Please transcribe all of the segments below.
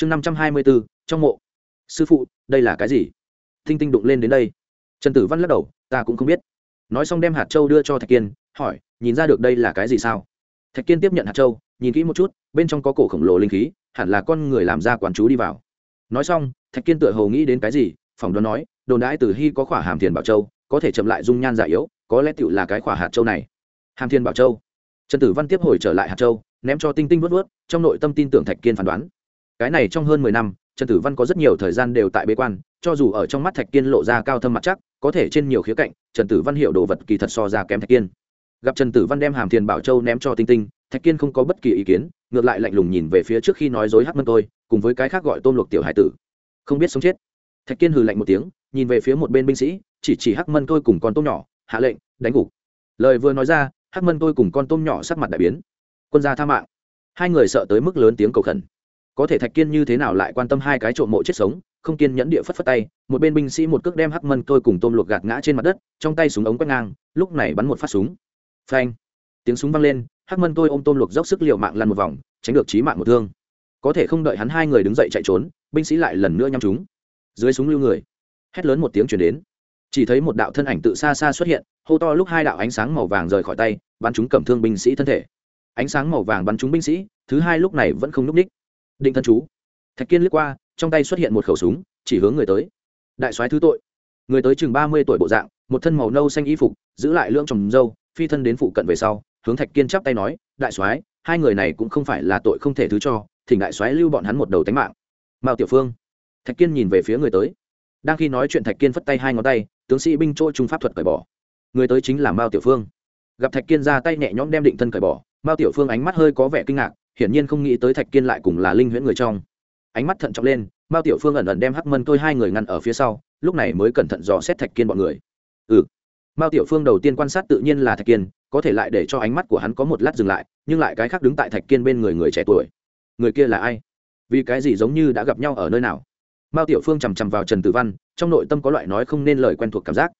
chương năm trăm hai mươi bốn, trong mộ. Sư phụ, đây là cái gì? Thinh tinh đụng lên đến đây. Trần tử văn lắc đầu, ta cũng không biết. Nói xong đem hạt châu đưa cho thạch kiên, hỏi, nhìn ra được đây là cái gì sao? Thạch kiên tiếp nhận hạt châu, nhìn kỹ một chút, bên trong có cổ khổng lồ linh khí, hẳn là con người làm ra quán chú đi vào. Nói xong, thạch kiên tựa hồ nghĩ đến cái gì, phỏng đoán nói, đồn đãi từ hy có khỏa hàm thiền bảo châu, có thể chậm lại dung nhan giả yếu, có lẽ tựu là cái khỏa hạt châu này. Hàm thiên bảo châu. Trần tử văn tiếp hồi trở lại hạt châu, ném cho tinh tinh vớt vớt trong nội tâm tin tưởng thạch kiên phán đoán cái này trong hơn mười năm, trần tử văn có rất nhiều thời gian đều tại bế quan, cho dù ở trong mắt thạch kiên lộ ra cao thâm mặt chắc, có thể trên nhiều khía cạnh, trần tử văn hiệu đồ vật kỳ thật so ra kém thạch kiên. Gặp trần tử văn đem hàm thiền bảo châu ném cho tinh tinh, thạch kiên không có bất kỳ ý kiến, ngược lại lạnh lùng nhìn về phía trước khi nói dối hắc mân tôi, cùng với cái khác gọi tôm luộc tiểu hải tử. Không biết sống chết. Thạch kiên hừ lạnh một tiếng, nhìn về phía một bên binh sĩ, chỉ chỉ hắc mân tôi cùng con tôm nhỏ, hạ lệnh, đánh gục. Lời vừa nói ra, hắc mân tôi cùng con tôm nhỏ sắc mặt đại biến. Quân gia tha mạng. Hai người sợ tới mức lớn tiếng cầu khẩn có thể thạch kiên như thế nào lại quan tâm hai cái trộm mộ chết sống, không kiên nhẫn địa phất phất tay, một bên binh sĩ một cước đem hắc mân tôi cùng tôm luộc gạt ngã trên mặt đất, trong tay súng ống quét ngang, lúc này bắn một phát súng. Phanh! Tiếng súng vang lên, hắc mân tôi ôm tôm luộc dốc sức l i ề u mạng lăn một vòng, tránh được trí mạng một thương. Có thể không đợi hắn hai người đứng dậy chạy trốn, binh sĩ lại lần nữa nhắm chúng. Dưới súng lưu người, hét lớn một tiếng chuyển đến. Chỉ thấy một đạo thân ảnh tự xa xa xuất hiện, hô to lúc hai đạo ánh sáng màu vàng rời khỏi tay, bắn chúng cầm thương binh sĩ thân thể. Ánh sáng màu vàng bắn chúng binh sĩ, thứ hai lúc này vẫn không n ú c ních định thân chú. Thạch kiên lướt qua, trong tay xuất hiện một khẩu súng, chỉ hướng người tới. Đại soái thứ tội. Người tới chừng ba mươi tuổi bộ dạng, một thân màu nâu xanh y phục, giữ lại lưỡng trồng dâu phi thân đến phụ cận về sau, hướng thạch kiên chắp tay nói, đại soái, hai người này cũng không phải là tội không thể thứ cho, thỉnh đại soái lưu bọn hắn một đầu tánh mạng. Mao tiểu phương. Thạch kiên nhìn về phía người tới. Đang khi nói chuyện, thạch kiên phất tay hai ngón tay, tướng sĩ binh chỗ trung pháp thuật cởi bỏ. Người tới chính là mao tiểu phương. Gặp thạch kiên ra tay nhẹ nhõm đem định thân cởi bỏ, mao tiểu phương ánh mắt hơi có vẻ kinh ngạc hiển nhiên không nghĩ tới thạch kiên lại cùng là linh huyễn người trong. Ánh mắt thận trọng lên, mao tiểu phương ẩn ẩn đem hắc mân tôi hai người ngăn ở phía sau, lúc này mới cẩn thận dò xét thạch kiên bọn người. Ừ. Mao tiểu phương đầu tiên quan sát tự nhiên là thạch kiên, có thể lại để cho ánh mắt của hắn có một lát dừng lại, nhưng lại cái khác đứng tại thạch kiên bên người người trẻ tuổi. Người kia là ai? Vì cái gì giống như đã gặp nhau ở nơi nào? Mao tiểu phương chằm chằm vào trần tử văn, trong nội tâm có loại nói không nên lời quen thuộc cảm giác.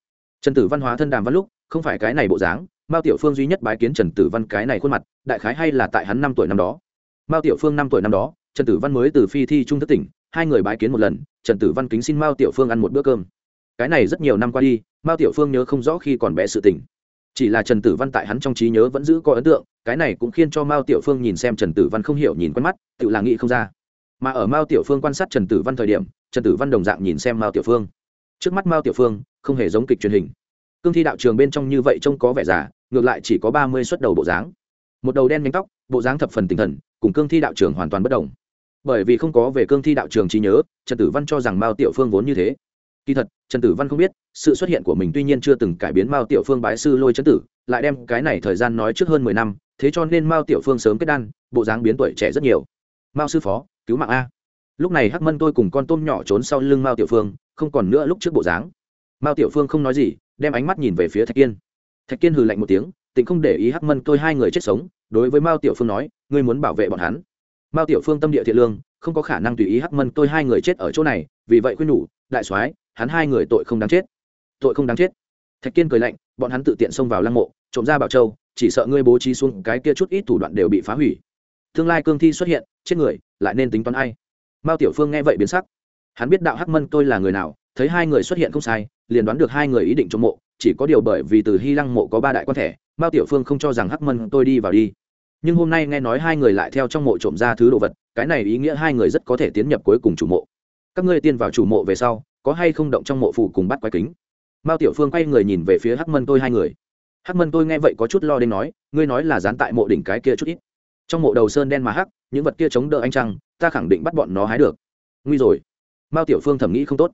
Trần tử văn hóa thân đàm văn lúc, không phải cái này bộ dáng, mao tiểu phương duy nhất bái kiến trần tử văn cái này khuôn mặt, đại khái hay là tại hắn năm tuổi năm đó mao tiểu phương năm tuổi năm đó, trần tử văn mới từ phi thi trung thất tỉnh, hai người bái kiến một lần, trần tử văn kính xin mao tiểu phương ăn một bữa cơm. Cái này rất nhiều năm qua đi, mao tiểu phương nhớ không rõ khi còn bé sự tỉnh chỉ là trần tử văn tại hắn trong trí nhớ vẫn giữ có ấn tượng, cái này cũng khiến cho mao tiểu phương nhìn xem trần tử văn không hiểu nhìn quen mắt, tự là nghĩ không ra. Mà ở mao tiểu phương quan sát trần tử văn thời điểm, trần tử văn đồng dạng nhìn xem mao tiểu phương. Trước mắt mao tiểu phương không hề giống kịch truyền hình. Cương thi đạo trường bên trong như vậy trông có vẻ già, ngược lại chỉ có ba mươi suất đầu bộ dáng. Một đầu đen nhánh tóc, bộ dáng thập phần tinh thần cùng cương thi đạo trường hoàn toàn bất đồng. Bởi vì không có về cương thi đạo trường trí nhớ, trần tử văn cho rằng mao tiểu phương vốn như thế. Kỳ thật, trần tử văn không biết, sự xuất hiện của mình tuy nhiên chưa từng cải biến mao tiểu phương bái sư lôi trấn tử, lại đem cái này thời gian nói trước hơn mười năm, thế cho nên mao tiểu phương sớm kết đan, bộ dáng biến tuổi trẻ rất nhiều. Mao sư phó, cứu mạng a. Lúc này hắc mân tôi cùng con tôm nhỏ trốn sau lưng mao tiểu phương, không còn nữa lúc trước bộ dáng. Mao tiểu phương không nói gì, đem ánh mắt nhìn về phía thạch kiên. Thạch kiên hừ lạnh một tiếng tỉnh không để ý hắc mân tôi hai người chết sống, đối với mao tiểu phương nói, ngươi muốn bảo vệ bọn hắn. Mao tiểu phương tâm địa thiện lương, không có khả năng tùy ý hắc mân tôi hai người chết ở chỗ này, vì vậy khuyên nhủ, đại soái, hắn hai người tội không đáng chết. Tội không đáng chết. Thạch kiên cười lạnh, bọn hắn tự tiện xông vào lăng mộ, trộm ra bảo châu, chỉ sợ ngươi bố trí xuống cái kia chút ít thủ đoạn đều bị phá hủy. Tương lai cương thi xuất hiện, chết người, lại nên tính toán ai? Mao tiểu phương nghe vậy biến sắc. Hắn biết đạo hắc mân tôi là người nào, thấy hai người xuất hiện không sai, liền đoán được hai người ý định trộm mộ chỉ có điều bởi vì từ hy lăng mộ có ba đại quan thẻ mao tiểu phương không cho rằng hắc mân tôi đi vào đi. Nhưng hôm nay nghe nói hai người lại theo trong mộ trộm ra thứ đồ vật, cái này ý nghĩa hai người rất có thể tiến nhập cuối cùng chủ mộ. Các ngươi tiên vào chủ mộ về sau, có hay không động trong mộ phủ cùng bắt quái kính? Mao tiểu phương quay người nhìn về phía hắc mân tôi hai người. Hắc mân tôi nghe vậy có chút lo đến nói, ngươi nói là dán tại mộ đỉnh cái kia chút ít. Trong mộ đầu sơn đen mà hắc, những vật kia chống đỡ anh trăng, ta khẳng định bắt bọn nó hái được. Nguy rồi. Mao tiểu phương thẩm nghĩ không tốt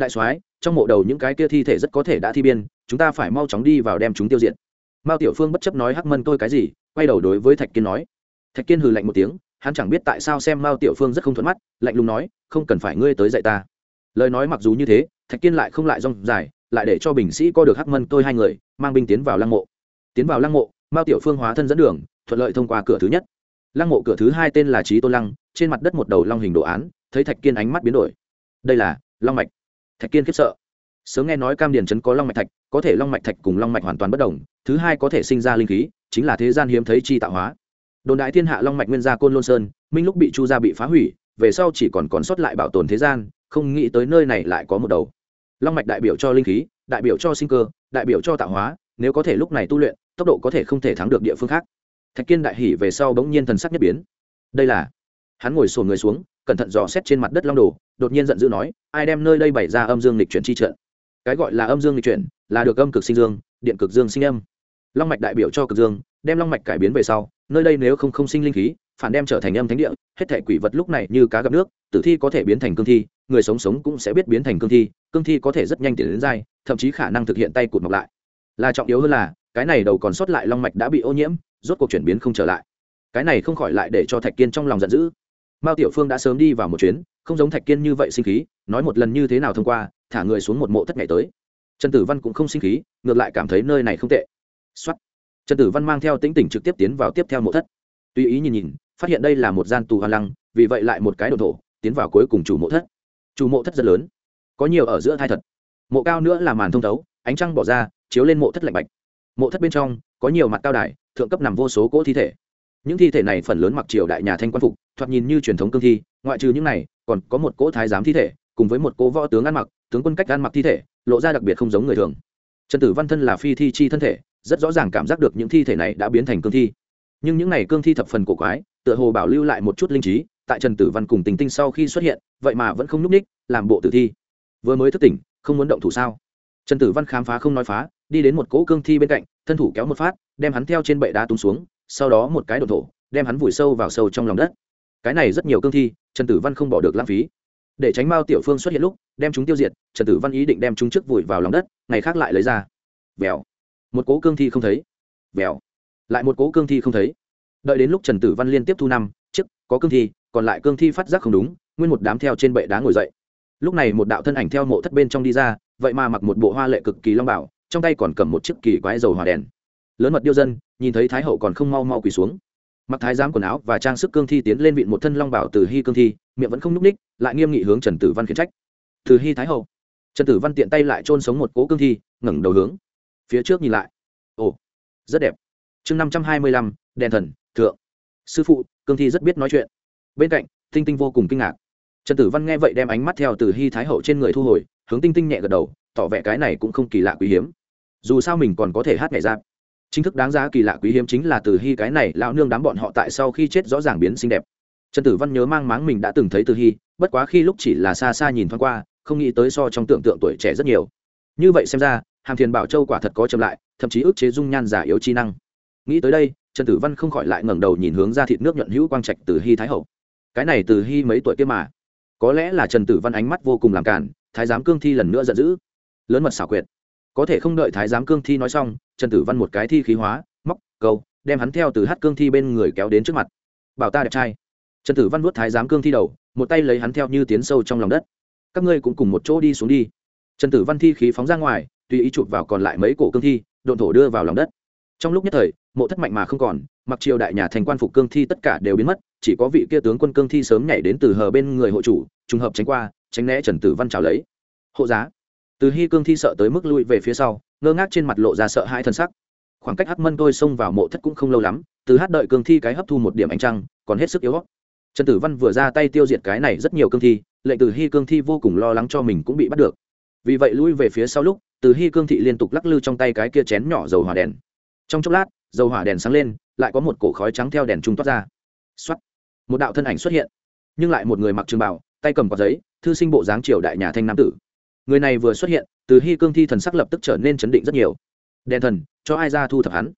đại soái, trong mộ đầu những cái kia thi thể rất có thể đã thi biên, chúng ta phải mau chóng đi vào đem chúng tiêu diệt. Mao tiểu phương bất chấp nói hắc mân tôi cái gì, quay đầu đối với thạch kiên nói. Thạch kiên hừ lạnh một tiếng, hắn chẳng biết tại sao xem mao tiểu phương rất không thuận mắt, lạnh lùng nói, không cần phải ngươi tới dạy ta. Lời nói mặc dù như thế, thạch kiên lại không lại rong dài, lại để cho bình sĩ co được hắc mân tôi hai người, mang binh tiến vào lăng mộ. Tiến vào lăng mộ, mao tiểu phương hóa thân dẫn đường, thuận lợi thông qua cửa thứ nhất. Lăng mộ cửa thứ hai tên là trí tôn lăng, trên mặt đất một đầu long hình đồ án, thấy thạch kiên ánh mắt biến đổi. Đây là long mạch thạch kiên khiếp sợ. Sớm nghe nói cam điền trấn có long mạch thạch, có thể long mạch thạch cùng long mạch hoàn toàn bất đồng, thứ hai có thể sinh ra linh khí, chính là thế gian hiếm thấy chi tạo hóa. Đồn đại thiên hạ long mạch nguyên gia côn lôn sơn, minh lúc bị chu gia bị phá hủy, về sau chỉ còn còn sót lại bảo tồn thế gian, không nghĩ tới nơi này lại có một đầu. Long mạch đại biểu cho linh khí, đại biểu cho sinh cơ, đại biểu cho tạo hóa, nếu có thể lúc này tu luyện, tốc độ có thể không thể thắng được địa phương khác. Thạch kiên đại hỉ về sau bỗng nhiên thần sắc nhất biến. Đây là, hắn ngồi sổ người xuống cẩn thận dò xét trên mặt đất long đồ, đột nhiên giận dữ nói, ai đem nơi đây bày ra âm dương lịch chuyển chi trận? Cái gọi là âm dương lịch chuyển là được âm cực sinh dương, điện cực dương sinh âm. Long mạch đại biểu cho cực dương, đem long mạch cải biến về sau, nơi đây nếu không không sinh linh khí, phản đem trở thành âm thánh địa, hết thể quỷ vật lúc này như cá gặp nước, tử thi có thể biến thành cương thi, người sống sống cũng sẽ biết biến thành cương thi cương thi có thể rất nhanh tiến đến dai, thậm chí khả năng thực hiện tay cụt mọc lại. Là trọng yếu hơn là, cái này đầu còn sót lại long mạch đã bị ô nhiễm, rốt cuộc chuyển biến không trở lại. Cái này không khỏi lại để cho thạch kiên trong lòng giận dữ mao tiểu phương đã sớm đi vào một chuyến, không giống thạch kiên như vậy sinh khí, nói một lần như thế nào thông qua, thả người xuống một mộ thất ngày tới. Trần tử văn cũng không sinh khí, ngược lại cảm thấy nơi này không tệ. Xuất trần tử văn mang theo tĩnh tỉnh trực tiếp tiến vào tiếp theo mộ thất. Tuy ý nhìn nhìn, phát hiện đây là một gian tù hoa lăng, vì vậy lại một cái đồ thổ, tiến vào cuối cùng chủ mộ thất. Chủ mộ thất rất lớn, có nhiều ở giữa thai thật. Mộ cao nữa là màn thông thấu, ánh trăng bỏ ra, chiếu lên mộ thất lạnh bạch. Mộ thất bên trong, có nhiều mặt cao đài, thượng cấp nằm vô số cỗ thi thể. Những thi thể này phần lớn mặc triều đại nhà thanh quan phục thoạt nhìn như truyền thống cương thi, ngoại trừ những này, còn có một cỗ thái giám thi thể, cùng với một cỗ võ tướng ăn mặc, tướng quân cách ăn mặc thi thể, lộ ra đặc biệt không giống người thường. Trần tử văn thân là phi thi chi thân thể, rất rõ ràng cảm giác được những thi thể này đã biến thành cương thi. Nhưng những này cương thi thập phần cổ quái, tựa hồ bảo lưu lại một chút linh trí, tại trần tử văn cùng tình tinh sau khi xuất hiện, vậy mà vẫn không nhúc ních làm bộ tử thi. Vừa mới thức tỉnh, không muốn động thủ sao? Trần tử văn khám phá không nói phá, đi đến một cỗ cương thi bên cạnh, thân thủ kéo một phát, đem hắn theo trên bệ đá tung xuống, sau đó một cái đột thổ, đem hắn vùi sâu vào sâu trong lòng đất cái này rất nhiều cương thi, trần tử văn không bỏ được lãng phí. Để tránh mao tiểu phương xuất hiện lúc, đem chúng tiêu diệt, trần tử văn ý định đem chúng trước vùi vào lòng đất, ngày khác lại lấy ra. Vèo. Một cố cương thi không thấy. Vèo. Lại một cố cương thi không thấy. Đợi đến lúc trần tử văn liên tiếp thu năm chiếc có cương thi, còn lại cương thi phát giác không đúng, nguyên một đám theo trên bệ đá ngồi dậy. Lúc này một đạo thân ảnh theo mộ thất bên trong đi ra, vậy mà mặc một bộ hoa lệ cực kỳ long bảo, trong tay còn cầm một chiếc kỳ quái dầu hỏa đèn. Lớn mật điêu dân, nhìn thấy thái hậu còn không mau mau quỳ xuống mặc thái giám quần áo và trang sức cương thi tiến lên vịn một thân long bảo từ hy cương thi, miệng vẫn không nhúc ních, lại nghiêm nghị hướng trần tử văn khiển trách. Từ hy thái hậu. Trần tử văn tiện tay lại trôn sống một cố cương thi, ngẩng đầu hướng phía trước nhìn lại. Ồ, rất đẹp. Chương năm trăm hai mươi lăm, đèn thần, thượng. Sư phụ, cương thi rất biết nói chuyện. Bên cạnh, tinh tinh vô cùng kinh ngạc. Trần tử văn nghe vậy đem ánh mắt theo từ hy thái hậu trên người thu hồi, hướng tinh tinh nhẹ gật đầu, tỏ vẻ cái này cũng không kỳ lạ quý hiếm. Dù sao mình còn có thể hát nhảy ra chính thức đáng giá kỳ lạ quý hiếm chính là từ hy cái này lão nương đám bọn họ tại sau khi chết rõ ràng biến xinh đẹp. Trần tử văn nhớ mang máng mình đã từng thấy từ hy bất quá khi lúc chỉ là xa xa nhìn thoáng qua, không nghĩ tới so trong tưởng tượng tuổi trẻ rất nhiều. Như vậy xem ra, hàm thiền bảo châu quả thật có chậm lại, thậm chí ức chế dung nhan giả yếu chi năng. Nghĩ tới đây, trần tử văn không khỏi lại ngẩng đầu nhìn hướng ra thịt nước nhuận hữu quang trạch từ hy thái hậu. Cái này từ hy mấy tuổi kia mà? Có lẽ là trần tử văn ánh mắt vô cùng làm cản, thái giám cương thi lần nữa giận dữ. Lớn mật xảo quyệt. Có thể không đợi thái giám cương thi nói xong trần tử văn một cái thi khí hóa, móc, câu, đem hắn theo từ hát cương thi bên người kéo đến trước mặt. Bảo ta đẹp trai. Trần tử văn vuốt thái giám cương thi đầu, một tay lấy hắn theo như tiến sâu trong lòng đất. Các ngươi cũng cùng một chỗ đi xuống đi. Trần tử văn thi khí phóng ra ngoài, tùy ý chụp vào còn lại mấy cổ cương thi, độn thổ đưa vào lòng đất. Trong lúc nhất thời, mộ thất mạnh mà không còn, mặc triều đại nhà thành quan phục cương thi tất cả đều biến mất, chỉ có vị kia tướng quân cương thi sớm nhảy đến từ hờ bên người hộ chủ, trùng hợp tránh qua, tránh né trần tử văn trào lấy. Hộ giá từ hy cương thi sợ tới mức lui về phía sau, ngơ ngác trên mặt lộ ra sợ hãi thân sắc. Khoảng cách hắc mân tôi xông vào mộ thất cũng không lâu lắm, từ hát đợi cương thi cái hấp thu một điểm ánh trăng, còn hết sức yếu trần tử văn vừa ra tay tiêu diệt cái này rất nhiều cương thi lệnh từ hy cương thi vô cùng lo lắng cho mình cũng bị bắt được. Vì vậy lui về phía sau lúc, từ hy cương thị liên tục lắc lư trong tay cái kia chén nhỏ dầu hỏa đèn. Trong chốc lát, dầu hỏa đèn sáng lên, lại có một cổ khói trắng theo đèn trung toát ra. X một đạo thân ảnh xuất hiện, nhưng lại một người mặc trường bảo tay cầm quạt giấy, thư sinh bộ dáng triều đại nhà thanh nam tử người này vừa xuất hiện, từ hy cương thi thần sắc lập tức trở nên chấn định rất nhiều. Đèn thần, cho ai ra thu thập hắn?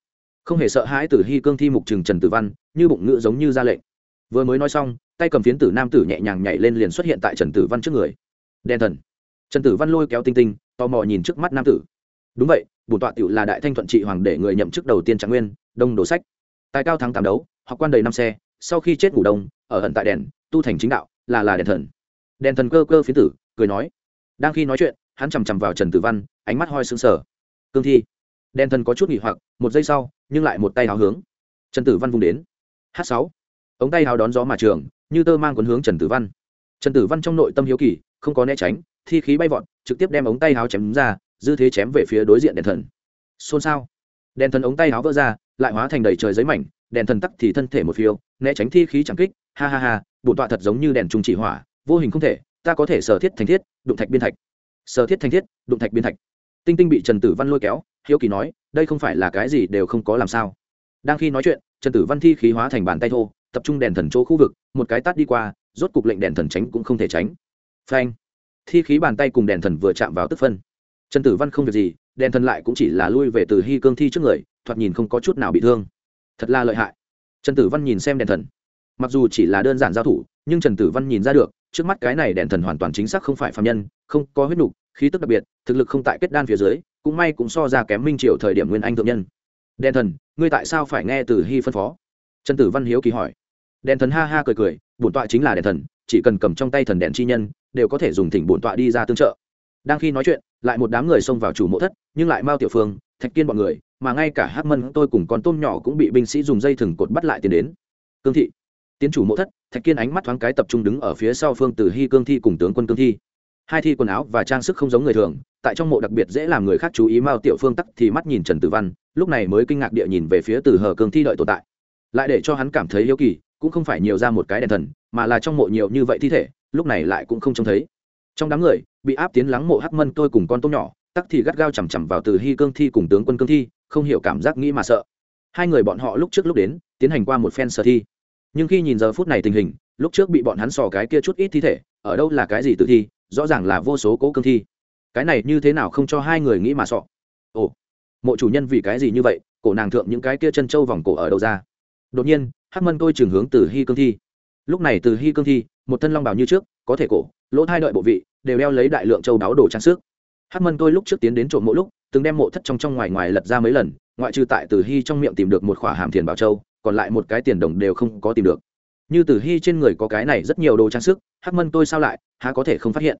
Không hề sợ hãi từ hy cương thi mục trừng trần tử văn, như bụng ngựa giống như ra lệnh. Vừa mới nói xong, tay cầm phiến tử nam tử nhẹ nhàng nhảy lên liền xuất hiện tại trần tử văn trước người. Đèn thần. Trần tử văn lôi kéo tinh tinh, tò mò nhìn trước mắt nam tử. Đúng vậy, bổn tọa tiểu là đại thanh thuận trị hoàng để người nhậm chức đầu tiên trạng nguyên, đông đồ sách. Tài cao thắng tám đấu, học quan đầy năm xe, sau khi chết ngủ đông, ở hận tại đèn, tu thành chính đạo, là là đèn thần. Đèn thần cơ cơ phiến tử, cười nói đang khi nói chuyện, hắn chằm chằm vào trần tử văn, ánh mắt hoi sững sờ. Cương thi. Đèn thần có chút nghỉ hoặc, một giây sau, nhưng lại một tay háo hướng. Trần tử văn vung đến. H sáu. Ống tay háo đón gió mà trường, như tơ mang quấn hướng trần tử văn. Trần tử văn trong nội tâm hiếu kỳ, không có né tránh, thi khí bay vọt, trực tiếp đem ống tay háo chém ra, dư thế chém về phía đối diện đèn thần. Xôn xao. Đèn thần ống tay háo vỡ ra, lại hóa thành đầy trời giấy mảnh, đèn thần tắc thì thân thể một phiêu, né tránh thi khí chẳng kích, ha ha ha bổn tọa thật giống như đèn trung chỉ hỏa, vô hình không thể ta có thể sở thiết thành thiết, đụng thạch biên thạch. Sở thiết thành thiết, đụng thạch biên thạch. Tinh tinh bị trần tử văn lôi kéo, hiếu kỳ nói, đây không phải là cái gì đều không có làm sao. Đang khi nói chuyện, trần tử văn thi khí hóa thành bàn tay thô, tập trung đèn thần chỗ khu vực, một cái tắt đi qua, rốt cục lệnh đèn thần tránh cũng không thể tránh. Phanh. Thi khí bàn tay cùng đèn thần vừa chạm vào tức phân. Trần tử văn không việc gì, đèn thần lại cũng chỉ là lui về từ hy cương thi trước người, thoạt nhìn không có chút nào bị thương. Thật là lợi hại. Trần tử văn nhìn xem đèn thần. Mặc dù chỉ là đơn giản giao thủ, nhưng trần tử văn nhìn ra được trước mắt cái này đèn thần hoàn toàn chính xác không phải phạm nhân, không có huyết nục, khí tức đặc biệt, thực lực không tại kết đan phía dưới, cũng may cũng so ra kém minh triều thời điểm nguyên anh thượng nhân. Đèn thần, ngươi tại sao phải nghe từ hy phân phó? Trần tử văn hiếu kỳ hỏi. Đèn thần ha ha cười cười, bổn tọa chính là đèn thần, chỉ cần cầm trong tay thần đèn chi nhân, đều có thể dùng thỉnh bổn tọa đi ra tương trợ. Đang khi nói chuyện, lại một đám người xông vào chủ mộ thất, nhưng lại mao tiểu phương, thạch kiên bọn người, mà ngay cả hắc mân tôi cùng con tôm nhỏ cũng bị binh sĩ dùng dây thừng cột bắt lại tiến đến. Cương thị tiến chủ mộ thất, thạch kiên ánh mắt thoáng cái tập trung đứng ở phía sau phương từ hy, cương thi cùng tướng quân cương thi. Hai thi quần áo và trang sức không giống người thường, tại trong mộ đặc biệt dễ làm người khác chú ý mao tiểu phương tắc thì mắt nhìn trần tử văn, lúc này mới kinh ngạc địa nhìn về phía từ hờ cương thi đợi tồn tại. Lại để cho hắn cảm thấy yếu kỳ, cũng không phải nhiều ra một cái đèn thần, mà là trong mộ nhiều như vậy thi thể, lúc này lại cũng không trông thấy. Trong đám người, bị áp tiến lắng mộ hắc mân tôi cùng con tôm nhỏ, tắc thì gắt gao chằm chằm vào từ hy, cương thi cùng tướng quân cương thi, không hiểu cảm giác nghĩ mà sợ. Hai người bọn họ lúc trước lúc đến, tiến hành qua một phen sở thi nhưng khi nhìn giờ phút này tình hình, lúc trước bị bọn hắn sò cái kia chút ít thi thể, ở đâu là cái gì tự thi, rõ ràng là vô số cố cương thi. Cái này như thế nào không cho hai người nghĩ mà sọ? Ồ, mộ chủ nhân vì cái gì như vậy, cổ nàng thượng những cái kia chân trâu vòng cổ ở đâu ra? Đột nhiên, hắc mân tôi trường hướng từ hy cương thi. Lúc này từ hy cương thi, một thân long bào như trước, có thể cổ, lỗ thai đợi bộ vị, đều đeo lấy đại lượng châu đáo đồ trang sức. Hắc mân tôi lúc trước tiến đến trộm mộ lúc, từng đem mộ thất trong trong ngoài ngoài lật ra mấy lần, ngoại trừ tại từ hy trong miệng tìm được một khỏa hàm thiền bảo châu còn lại một cái tiền đồng đều không có tìm được. Như tử hy trên người có cái này rất nhiều đồ trang sức, hắc mân tôi sao lại, há có thể không phát hiện?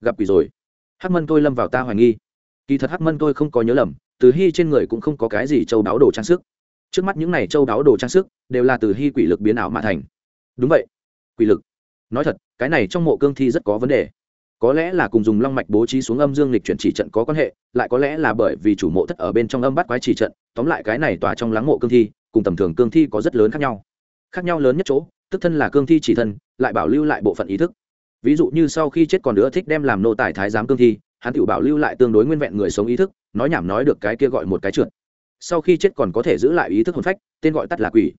Gặp quỷ rồi. Hắc mân tôi lâm vào ta hoài nghi. Kỳ thật hắc mân tôi không có nhớ lầm, tử hy trên người cũng không có cái gì châu đáo đồ trang sức. Trước mắt những này châu đáo đồ trang sức, đều là tử hy quỷ lực biến ảo mà thành. Đúng vậy. Quỷ lực. Nói thật, cái này trong mộ cương thi rất có vấn đề. Có lẽ là cùng dùng long mạch bố trí xuống âm dương lịch chuyển chỉ trận có quan hệ, lại có lẽ là bởi vì chủ mộ thất ở bên trong âm bắt quái chỉ trận, tóm lại cái này tòa trong lắng mộ cương thi cùng tầm thường cương thi có rất lớn khác nhau. Khác nhau lớn nhất chỗ, tức thân là cương thi chỉ thân, lại bảo lưu lại bộ phận ý thức. Ví dụ như sau khi chết còn nữa thích đem làm nô tài thái giám cương thi, hắn tự bảo lưu lại tương đối nguyên vẹn người sống ý thức, nói nhảm nói được cái kia gọi một cái trượt. Sau khi chết còn có thể giữ lại ý thức hồn phách, tên gọi tắt là quỷ.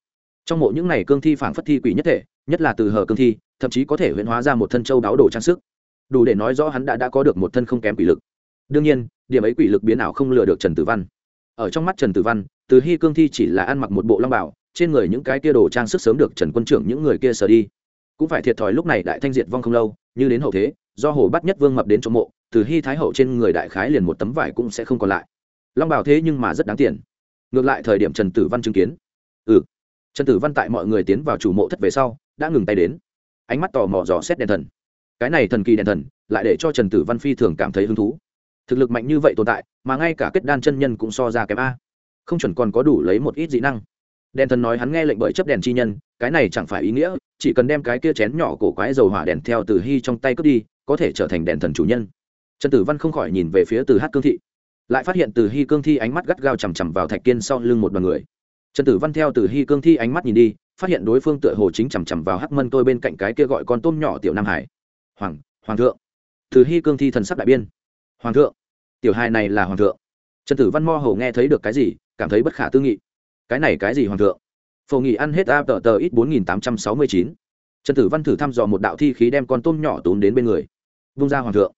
Trong mộ những này cương thi phảng phất thi quỷ nhất thể, nhất là từ hờ cương thi, thậm chí có thể huyễn hóa ra một thân châu đáo đồ trang sức. Đủ để nói rõ hắn đã đã có được một thân không kém quỷ lực. Đương nhiên, điểm ấy quỷ lực biến ảo không lừa được trần tử văn ở trong mắt trần tử văn, từ hy cương thi chỉ là ăn mặc một bộ long bảo trên người những cái kia đồ trang sức sớm được trần quân trưởng những người kia sờ đi. Cũng phải thiệt thòi lúc này đại thanh diệt vong không lâu, như đến hậu thế, do hồ bắt nhất vương mập đến chỗ mộ, từ hy thái hậu trên người đại khái liền một tấm vải cũng sẽ không còn lại. Long bảo thế nhưng mà rất đáng tiền. Ngược lại thời điểm trần tử văn chứng kiến. Ừ. Trần tử văn tại mọi người tiến vào chủ mộ thất về sau, đã ngừng tay đến. Ánh mắt tò mò dò xét đèn thần. Cái này thần kỳ đèn thần, lại để cho trần tử văn phi thường cảm thấy hứng thú thực lực mạnh như vậy tồn tại, mà ngay cả kết đan chân nhân cũng so ra kém a. Không chuẩn còn có đủ lấy một ít dị năng. Đèn thần nói hắn nghe lệnh bởi chấp đèn chi nhân, cái này chẳng phải ý nghĩa, chỉ cần đem cái kia chén nhỏ cổ quái dầu hỏa đèn theo từ hy trong tay cướp đi, có thể trở thành đèn thần chủ nhân. Trần tử văn không khỏi nhìn về phía từ hát cương thị, lại phát hiện từ hy cương thi ánh mắt gắt gao chằm chằm vào thạch kiên sau lưng một đoàn người. Trần tử văn theo từ hy cương thi ánh mắt nhìn đi, phát hiện đối phương tựa hồ chính chằm chằm vào hắc mân tôi bên cạnh cái kia gọi con tôm nhỏ tiểu nam hải. Hoàng hoàng thượng. Từ hy cương thi thần sắc đại biên hoàng thượng. Tiểu hài này là hoàng thượng. Trần tử văn mo hầu nghe thấy được cái gì, cảm thấy bất khả tư nghị. Cái này cái gì hoàng thượng? Phổ nghị ăn hết a tờ tờ ít bốn nghìn tám trăm sáu mươi chín. Trần tử văn thử thăm dò một đạo thi khí đem con tôm nhỏ tốn đến bên người. Vung ra hoàng thượng.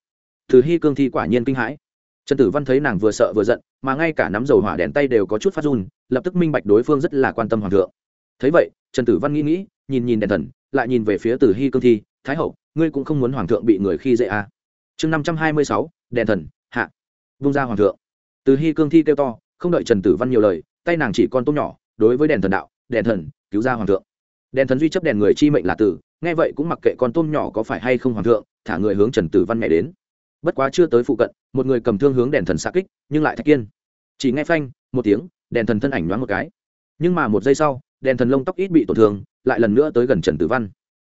Từ hy cương thi quả nhiên kinh hãi. Trần tử văn thấy nàng vừa sợ vừa giận, mà ngay cả nắm dầu hỏa đèn tay đều có chút phát run, lập tức minh bạch đối phương rất là quan tâm hoàng thượng. Thấy vậy, trần tử văn nghĩ nghĩ, nhìn nhìn đèn thần, lại nhìn về phía Từ hy cương thi, thái hậu, ngươi cũng không muốn hoàng thượng bị người khi dễ à. chương năm trăm hai mươi sáu đèn thần, hạ. Vung ra hoàng thượng. Từ hy cương thi kêu to, không đợi trần tử văn nhiều lời, tay nàng chỉ con tôm nhỏ, đối với đèn thần đạo, đèn thần, cứu ra hoàng thượng. Đèn thần duy chấp đèn người chi mệnh là tử, nghe vậy cũng mặc kệ con tôm nhỏ có phải hay không hoàng thượng, thả người hướng trần tử văn mẹ đến. Bất quá chưa tới phụ cận, một người cầm thương hướng đèn thần xa kích, nhưng lại thạch kiên. Chỉ nghe phanh, một tiếng, đèn thần thân ảnh nhoáng một cái. Nhưng mà một giây sau, đèn thần lông tóc ít bị tổn thương, lại lần nữa tới gần trần tử văn.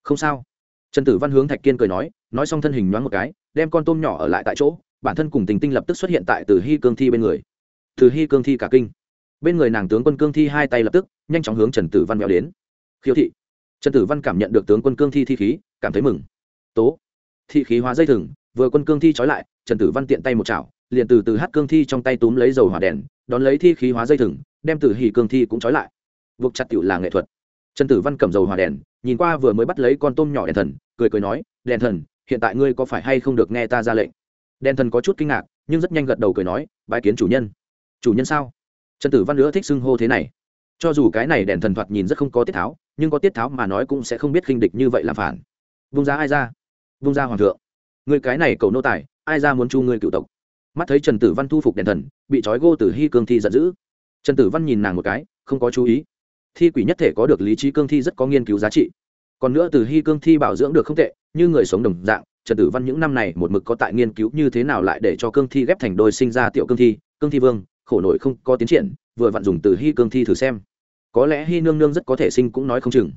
Không sao trần tử văn hướng thạch kiên cười nói nói xong thân hình nhoáng một cái, đem con tôm nhỏ ở lại tại chỗ, bản thân cùng tình tinh lập tức xuất hiện tại từ hy cương thi bên người. Từ hy cương thi cả kinh. Bên người nàng tướng quân cương thi hai tay lập tức, nhanh chóng hướng trần tử văn mèo đến. Khiêu thị. Trần tử văn cảm nhận được tướng quân cương thi thi khí, cảm thấy mừng. Tố. Thị khí hóa dây thừng, vừa quân cương thi trói lại, trần tử văn tiện tay một chảo, liền từ từ hát cương thi trong tay túm lấy dầu hỏa đèn, đón lấy thi khí hóa dây thừng, đem từ hỉ cương thi cũng trói lại. Buộc chặt tựu là nghệ thuật. Trần tử văn cầm dầu hỏa đèn nhìn qua vừa mới bắt lấy con tôm nhỏ đèn thần, cười cười nói, đèn thần, hiện tại ngươi có phải hay không được nghe ta ra lệnh? Đèn thần có chút kinh ngạc, nhưng rất nhanh gật đầu cười nói bãi kiến chủ nhân. Chủ nhân sao? Trần tử văn nữa thích xưng hô thế này. Cho dù cái này đèn thần thoạt nhìn rất không có tiết tháo, nhưng có tiết tháo mà nói cũng sẽ không biết khinh địch như vậy làm phản. Vung ra ai ra? Vung ra hoàng thượng. Người cái này cầu nô tài, ai ra muốn chu ngươi cựu tộc? Mắt thấy trần tử văn thu phục đèn thần, bị trói gô từ hy cương thi giận dữ. Trần tử văn nhìn nàng một cái, không có chú ý thi quỷ nhất thể có được lý trí cương thi rất có nghiên cứu giá trị. Còn nữa từ hy cương thi bảo dưỡng được không tệ, như người sống đồng dạng, trần tử văn những năm này một mực có tại nghiên cứu như thế nào lại để cho cương thi ghép thành đôi sinh ra tiểu cương thi cương thi vương, khổ nổi không có tiến triển, vừa vặn dùng từ hy cương thi thử xem. Có lẽ hy nương nương rất có thể sinh cũng nói không chừng.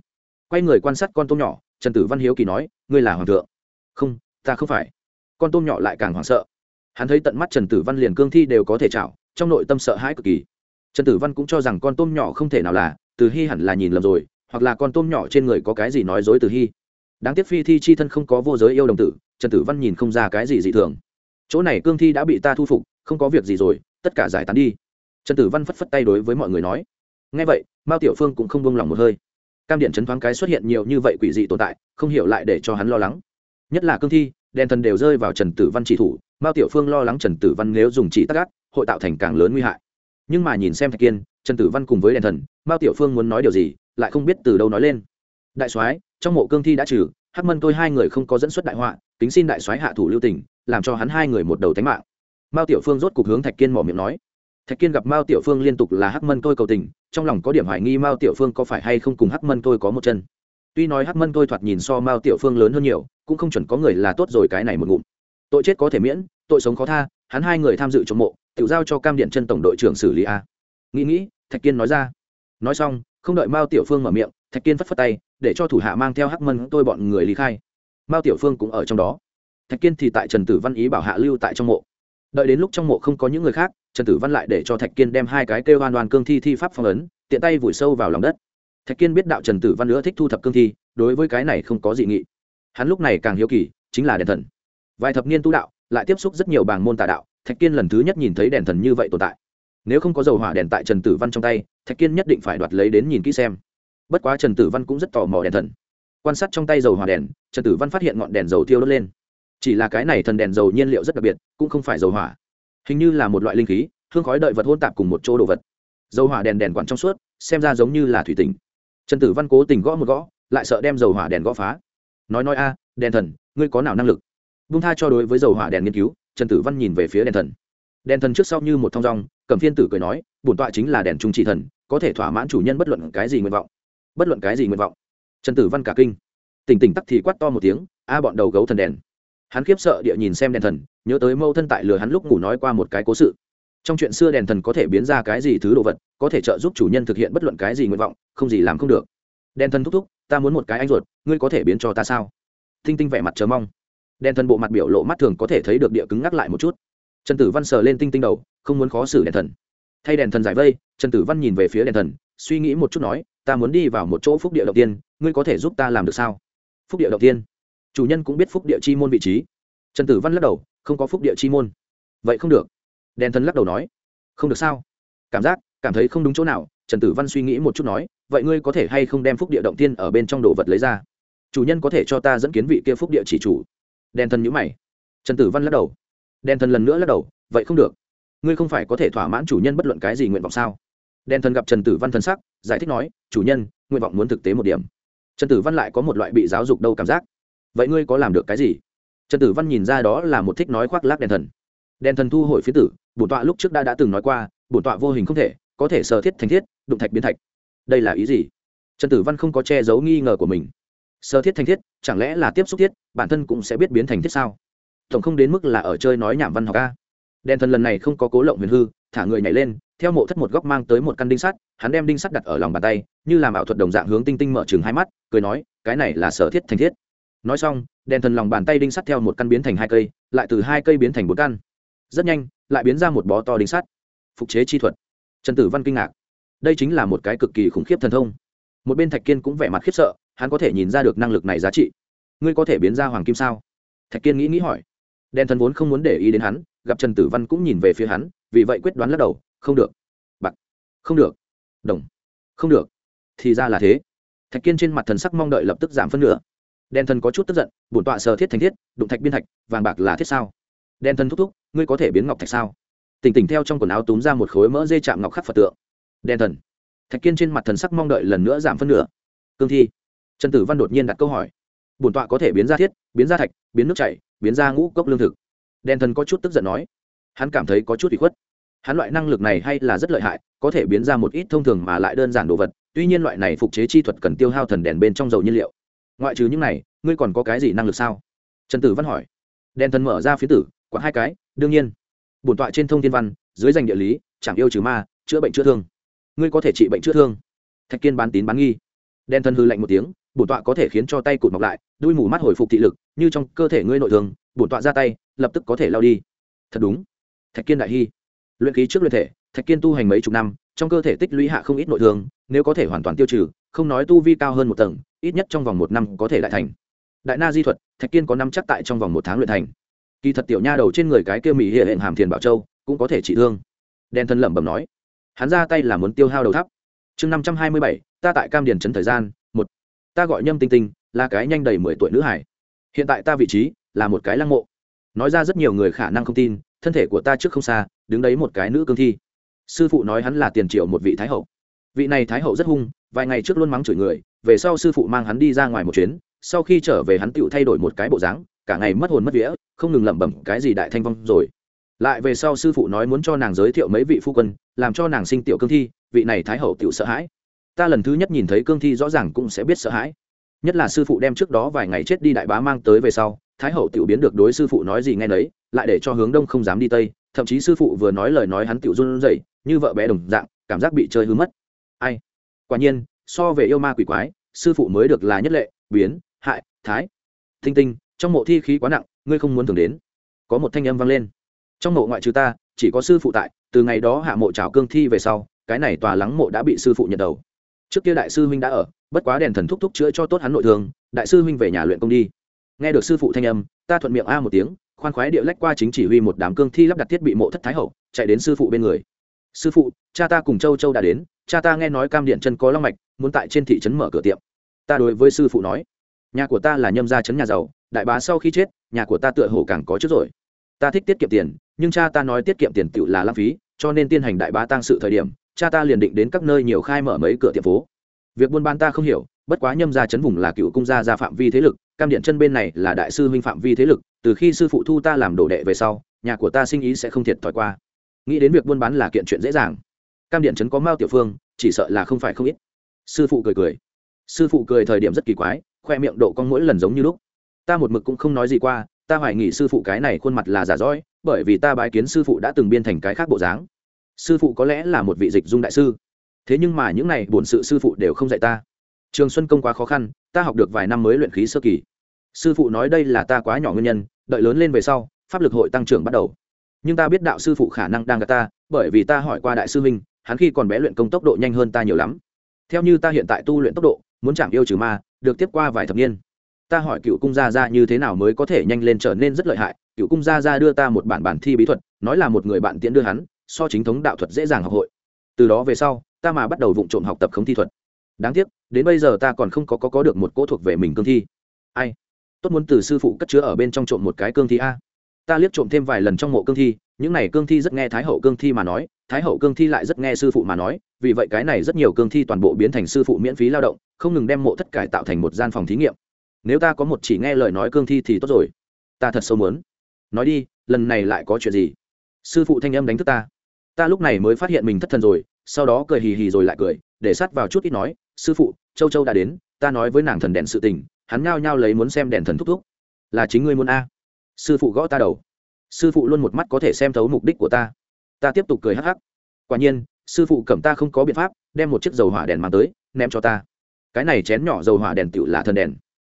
Quay người quan sát con tôm nhỏ, trần tử văn hiếu kỳ nói, ngươi là hoàng thượng? Không, ta không phải. Con tôm nhỏ lại càng hoảng sợ. Hắn thấy tận mắt trần tử văn liền cương thi đều có thể chảo, trong nội tâm sợ hãi cực kỳ. Trần tử văn cũng cho rằng con tôm nhỏ không thể nào là từ hy hẳn là nhìn lầm rồi, hoặc là con tôm nhỏ trên người có cái gì nói dối từ hy đáng tiếc phi thi chi thân không có vô giới yêu đồng tử, trần tử văn nhìn không ra cái gì dị thường. Chỗ này cương thi đã bị ta thu phục, không có việc gì rồi, tất cả giải tán đi. Trần tử văn phất phất tay đối với mọi người nói. Ngay vậy, mao tiểu phương cũng không buông lỏng một hơi. Cam điện chấn thoáng cái xuất hiện nhiều như vậy quỷ dị tồn tại, không hiểu lại để cho hắn lo lắng. Nhất là cương thi, đèn thần đều rơi vào trần tử văn chỉ thủ, mao tiểu phương lo lắng trần tử văn nếu dùng chỉ tắc gác, hội tạo thành càng lớn nguy hại nhưng mà nhìn xem thạch kiên, trần tử văn cùng với đèn thần, mao tiểu phương muốn nói điều gì, lại không biết từ đâu nói lên. Đại soái, trong mộ cương thi đã trừ, hắc mân tôi hai người không có dẫn xuất đại họa, kính xin đại soái hạ thủ lưu tình, làm cho hắn hai người một đầu tánh mạng. Mao tiểu phương rốt cục hướng thạch kiên mỏ miệng nói. Thạch kiên gặp mao tiểu phương liên tục là hắc mân tôi cầu tình, trong lòng có điểm hoài nghi mao tiểu phương có phải hay không cùng hắc mân tôi có một chân. Tuy nói hắc mân tôi thoạt nhìn so mao tiểu phương lớn hơn nhiều, cũng không chuẩn có người là tốt rồi cái này một ngụm. Tội chết có thể miễn, tội sống khó tha, hắn hai người tham dự trong mộ tự giao cho cam điện chân tổng đội trưởng xử lý a. Nghĩ nghĩ, thạch kiên nói ra. Nói xong, không đợi mao tiểu phương mở miệng, thạch kiên phất phất tay, để cho thủ hạ mang theo hắc mân tôi bọn người lý khai. Mao tiểu phương cũng ở trong đó. Thạch kiên thì tại trần tử văn ý bảo hạ lưu tại trong mộ. Đợi đến lúc trong mộ không có những người khác, trần tử văn lại để cho thạch kiên đem hai cái kêu hoàn đoan cương thi thi pháp phong ấn, tiện tay vùi sâu vào lòng đất. Thạch kiên biết đạo trần tử văn nữa thích thu thập cương thi, đối với cái này không có dị nghị. Hắn lúc này càng hiếu kỳ, chính là đèn thần. Vài thập niên tu đạo, lại tiếp xúc rất nhiều bảng môn tà đạo thạch kiên lần thứ nhất nhìn thấy đèn thần như vậy tồn tại. Nếu không có dầu hỏa đèn tại trần tử văn trong tay, thạch kiên nhất định phải đoạt lấy đến nhìn kỹ xem. Bất quá trần tử văn cũng rất tò mò đèn thần. Quan sát trong tay dầu hỏa đèn, trần tử văn phát hiện ngọn đèn dầu thiêu đốt lên. Chỉ là cái này thần đèn dầu nhiên liệu rất đặc biệt, cũng không phải dầu hỏa. Hình như là một loại linh khí, hương khói đợi vật hôn tạp cùng một chỗ đồ vật. Dầu hỏa đèn đèn quản trong suốt, xem ra giống như là thủy tinh. Trần tử văn cố tình gõ một gõ, lại sợ đem dầu hỏa đèn gõ phá. Nói nói a, đèn thần, ngươi có nào năng lực? Vung tha cho đối với dầu hỏa đèn nghiên cứu trần tử văn nhìn về phía đèn thần. Đèn thần trước sau như một thong rong cầm phiên tử cười nói, bổn tọa chính là đèn trung trị thần, có thể thỏa mãn chủ nhân bất luận cái gì nguyện vọng. Bất luận cái gì nguyện vọng. Trần tử văn cả kinh. Tỉnh tỉnh tắc thì quát to một tiếng, a, bọn đầu gấu thần đèn. Hắn khiếp sợ địa nhìn xem đèn thần, nhớ tới mâu thân tại lừa hắn lúc ngủ nói qua một cái cố sự. Trong chuyện xưa đèn thần có thể biến ra cái gì thứ đồ vật, có thể trợ giúp chủ nhân thực hiện bất luận cái gì nguyện vọng, không gì làm không được. Đèn thần thúc thúc, ta muốn một cái anh ruột, ngươi có thể biến cho ta sao? Thinh tinh vẻ mặt chờ mong đèn thần bộ mặt biểu lộ mắt thường có thể thấy được địa cứng ngắc lại một chút. Trần tử văn sờ lên tinh tinh đầu, không muốn khó xử đèn thần. Thay đèn thần giải vây, trần tử văn nhìn về phía đèn thần, suy nghĩ một chút nói, ta muốn đi vào một chỗ phúc địa đầu tiên, ngươi có thể giúp ta làm được sao? Phúc địa đầu tiên. Chủ nhân cũng biết phúc địa chi môn vị trí. Trần tử văn lắc đầu, không có phúc địa chi môn. Vậy không được. Đèn thần lắc đầu nói, không được sao? Cảm giác, cảm thấy không đúng chỗ nào. Trần tử văn suy nghĩ một chút nói, vậy ngươi có thể hay không đem phúc địa động tiên ở bên trong đồ vật lấy ra? Chủ nhân có thể cho ta dẫn kiến vị kia phúc địa chỉ chủ đen thần nhữ mày. Trần tử văn lắc đầu. Đen thần lần nữa lắc đầu, vậy không được. Ngươi không phải có thể thỏa mãn chủ nhân bất luận cái gì nguyện vọng sao? Đen thần gặp trần tử văn thần sắc, giải thích nói, chủ nhân, nguyện vọng muốn thực tế một điểm. Trần tử văn lại có một loại bị giáo dục đâu cảm giác. Vậy ngươi có làm được cái gì? Trần tử văn nhìn ra đó là một thích nói khoác lác đen thần. Đen thần thu hồi phía tử, bổn tọa lúc trước đã đã từng nói qua, bổn tọa vô hình không thể, có thể sờ thiết thành thiết, đụng thạch biến thạch. Đây là ý gì? Trần tử văn không có che giấu nghi ngờ của mình sơ thiết thành thiết, chẳng lẽ là tiếp xúc thiết, bản thân cũng sẽ biết biến thành thiết sao? Tổng không đến mức là ở chơi nói nhảm văn học a. Đèn thần lần này không có cố lộng huyền hư, thả người nhảy lên, theo mộ thất một góc mang tới một căn đinh sắt, hắn đem đinh sắt đặt ở lòng bàn tay, như làm ảo thuật đồng dạng hướng tinh tinh mở chừng hai mắt, cười nói, cái này là sở thiết thành thiết. Nói xong đèn thần lòng bàn tay đinh sắt theo một căn biến thành hai cây, lại từ hai cây biến thành bốn căn. Rất nhanh, lại biến ra một bó to đinh sắt. Phục chế chi thuật. Trần tử văn kinh ngạc. Đây chính là một cái cực kỳ khủng khiếp thần thông. Một bên thạch kiên cũng vẻ mặt khiếp sợ hắn có thể nhìn ra được năng lực này giá trị. Ngươi có thể biến ra hoàng kim sao? Thạch kiên nghĩ nghĩ hỏi. Đen thần vốn không muốn để ý đến hắn, gặp trần tử văn cũng nhìn về phía hắn, vì vậy quyết đoán lắc đầu, không được. Bạc không được. Đồng. Không được. Thì ra là thế. Thạch kiên trên mặt thần sắc mong đợi lập tức giảm phân nửa. Đen thần có chút tức giận, bổn tọa sờ thiết thành thiết, đụng thạch biên thạch, vàng bạc là thiết sao? Đen thần thúc thúc, ngươi có thể biến ngọc thạch sao? Tỉnh tỉnh theo trong quần áo túm ra một khối mỡ dây chạm ngọc khắc phật tượng. Đen thần. Thạch kiên trên mặt thần sắc mong đợi lần nữa giảm phân nửa. Cương thi trần tử văn đột nhiên đặt câu hỏi. Bổn tọa có thể biến ra thiết, biến ra thạch, biến nước chảy, biến ra ngũ cốc lương thực. Đèn thần có chút tức giận nói. Hắn cảm thấy có chút bị khuất. Hắn loại năng lực này hay là rất lợi hại, có thể biến ra một ít thông thường mà lại đơn giản đồ vật, tuy nhiên loại này phục chế chi thuật cần tiêu hao thần đèn bên trong dầu nhiên liệu. Ngoại trừ những này, ngươi còn có cái gì năng lực sao? Trần tử văn hỏi. Đèn thần mở ra phía tử quặn hai cái, đương nhiên. Bổn tọa trên thông thiên văn, dưới danh địa lý, chẳng yêu trừ ma, chữa bệnh chữa thương. Ngươi có thể trị bệnh chữa thương. Thạch kiên bán tín bán nghi. Đen thân hư lạnh một tiếng bổn tọa có thể khiến cho tay cụt mọc lại, đuôi mù mắt hồi phục thị lực, như trong cơ thể ngươi nội thương, bổn tọa ra tay, lập tức có thể lao đi. Thật đúng. Thạch kiên đại hy. Luyện khí trước luyện thể, thạch kiên tu hành mấy chục năm, trong cơ thể tích lũy hạ không ít nội thương, nếu có thể hoàn toàn tiêu trừ, không nói tu vi cao hơn một tầng, ít nhất trong vòng một năm có thể đại thành. Đại na di thuật, thạch kiên có năm chắc tại trong vòng một tháng luyện thành. Kỳ thật tiểu nha đầu trên người cái kia mỹ hệ hẹn hàm thiền bảo châu, cũng có thể trị thương. Đen thân lẩm bẩm nói. Hắn ra tay là muốn tiêu hao đầu tháp. Chương năm trăm hai mươi bảy, ta tại cam điền trấn thời gian ta gọi nhâm tinh tinh, là cái nhanh đầy mười tuổi nữ hải. Hiện tại ta vị trí là một cái lăng mộ. Nói ra rất nhiều người khả năng không tin, thân thể của ta trước không xa, đứng đấy một cái nữ cương thi. Sư phụ nói hắn là tiền triệu một vị thái hậu. Vị này thái hậu rất hung, vài ngày trước luôn mắng chửi người, về sau sư phụ mang hắn đi ra ngoài một chuyến, sau khi trở về hắn tựu thay đổi một cái bộ dáng, cả ngày mất hồn mất vía, không ngừng lẩm bẩm cái gì đại thanh vong rồi. Lại về sau sư phụ nói muốn cho nàng giới thiệu mấy vị phu quân, làm cho nàng sinh tiểu cương thi, vị này thái hậu tựu sợ hãi ta lần thứ nhất nhìn thấy cương thi rõ ràng cũng sẽ biết sợ hãi. Nhất là sư phụ đem trước đó vài ngày chết đi đại bá mang tới về sau, thái hậu tiểu biến được đối sư phụ nói gì nghe nấy, lại để cho hướng đông không dám đi tây, thậm chí sư phụ vừa nói lời nói hắn tiểu run rẩy, như vợ bé đồng dạng, cảm giác bị chơi hư mất. Ai? Quả nhiên, so về yêu ma quỷ quái, sư phụ mới được là nhất lệ, biến, hại, thái. Thinh tinh, trong mộ thi khí quá nặng, ngươi không muốn thường đến. Có một thanh âm vang lên. Trong mộ ngoại trừ ta, chỉ có sư phụ tại, từ ngày đó hạ mộ trào cương thi về sau, cái này tòa lắng mộ đã bị sư phụ nhận đầu trước kia đại sư huynh đã ở, bất quá đèn thần thúc thúc chữa cho tốt hắn nội thương, đại sư huynh về nhà luyện công đi. Nghe được sư phụ thanh âm, ta thuận miệng a một tiếng, khoan khoái địa lách qua chính chỉ huy một đám cương thi lắp đặt thiết bị mộ thất thái hậu, chạy đến sư phụ bên người. Sư phụ, cha ta cùng châu châu đã đến, cha ta nghe nói cam điện chân có long mạch, muốn tại trên thị trấn mở cửa tiệm. Ta đối với sư phụ nói, nhà của ta là nhâm gia trấn nhà giàu, đại bá sau khi chết, nhà của ta tựa hồ càng có trước rồi. Ta thích tiết kiệm tiền, nhưng cha ta nói tiết kiệm tiền tựu là lãng phí, cho nên tiên hành đại bá tăng sự thời điểm cha ta liền định đến các nơi nhiều khai mở mấy cửa tiệm phố. Việc buôn bán ta không hiểu, bất quá nhâm gia chấn vùng là cựu cung gia gia phạm vi thế lực, cam điện chân bên này là đại sư huynh phạm vi thế lực, từ khi sư phụ thu ta làm đồ đệ về sau, nhà của ta sinh ý sẽ không thiệt thòi qua. Nghĩ đến việc buôn bán là kiện chuyện dễ dàng. Cam điện trấn có mao tiểu phương, chỉ sợ là không phải không ít. Sư phụ cười cười. Sư phụ cười thời điểm rất kỳ quái, khoe miệng độ con mỗi lần giống như lúc. Ta một mực cũng không nói gì qua, ta hoài nghỉ sư phụ cái này khuôn mặt là giả dõi bởi vì ta bái kiến sư phụ đã từng biên thành cái khác bộ dáng sư phụ có lẽ là một vị dịch dung đại sư. Thế nhưng mà những này bổn sự sư phụ đều không dạy ta. Trường xuân công quá khó khăn, ta học được vài năm mới luyện khí sơ kỳ. Sư phụ nói đây là ta quá nhỏ nguyên nhân, đợi lớn lên về sau, pháp lực hội tăng trưởng bắt đầu. Nhưng ta biết đạo sư phụ khả năng đang gặp ta, bởi vì ta hỏi qua đại sư minh hắn khi còn bé luyện công tốc độ nhanh hơn ta nhiều lắm. Theo như ta hiện tại tu luyện tốc độ, muốn chạm yêu trừ ma, được tiếp qua vài thập niên. Ta hỏi cựu cung gia gia như thế nào mới có thể nhanh lên trở nên rất lợi hại, cựu cung gia gia đưa ta một bản bản thi bí thuật, nói là một người bạn tiễn đưa hắn so chính thống đạo thuật dễ dàng học hội. Từ đó về sau ta mà bắt đầu vụng trộm học tập khống thi thuật. Đáng tiếc đến bây giờ ta còn không có có, có được một cỗ thuộc về mình cương thi. Ai? Tốt muốn từ sư phụ cất chứa ở bên trong trộm một cái cương thi a. Ta liếc trộm thêm vài lần trong mộ cương thi những này cương thi rất nghe thái hậu cương thi mà nói thái hậu cương thi lại rất nghe sư phụ mà nói vì vậy cái này rất nhiều cương thi toàn bộ biến thành sư phụ miễn phí lao động không ngừng đem mộ thất cải tạo thành một gian phòng thí nghiệm. Nếu ta có một chỉ nghe lời nói cương thi thì tốt rồi. Ta thật sâu muốn. Nói đi lần này lại có chuyện gì? Sư phụ thanh âm đánh thức ta ta lúc này mới phát hiện mình thất thần rồi, sau đó cười hì hì rồi lại cười, để sát vào chút ít nói, sư phụ, châu châu đã đến, ta nói với nàng thần đèn sự tình, hắn ngao nhao lấy muốn xem đèn thần thúc thúc. Là chính ngươi muốn a? Sư phụ gõ ta đầu. Sư phụ luôn một mắt có thể xem thấu mục đích của ta. Ta tiếp tục cười hắc hắc. Quả nhiên, sư phụ cẩm ta không có biện pháp, đem một chiếc dầu hỏa đèn mang tới, ném cho ta. Cái này chén nhỏ dầu hỏa đèn tựu là thần đèn.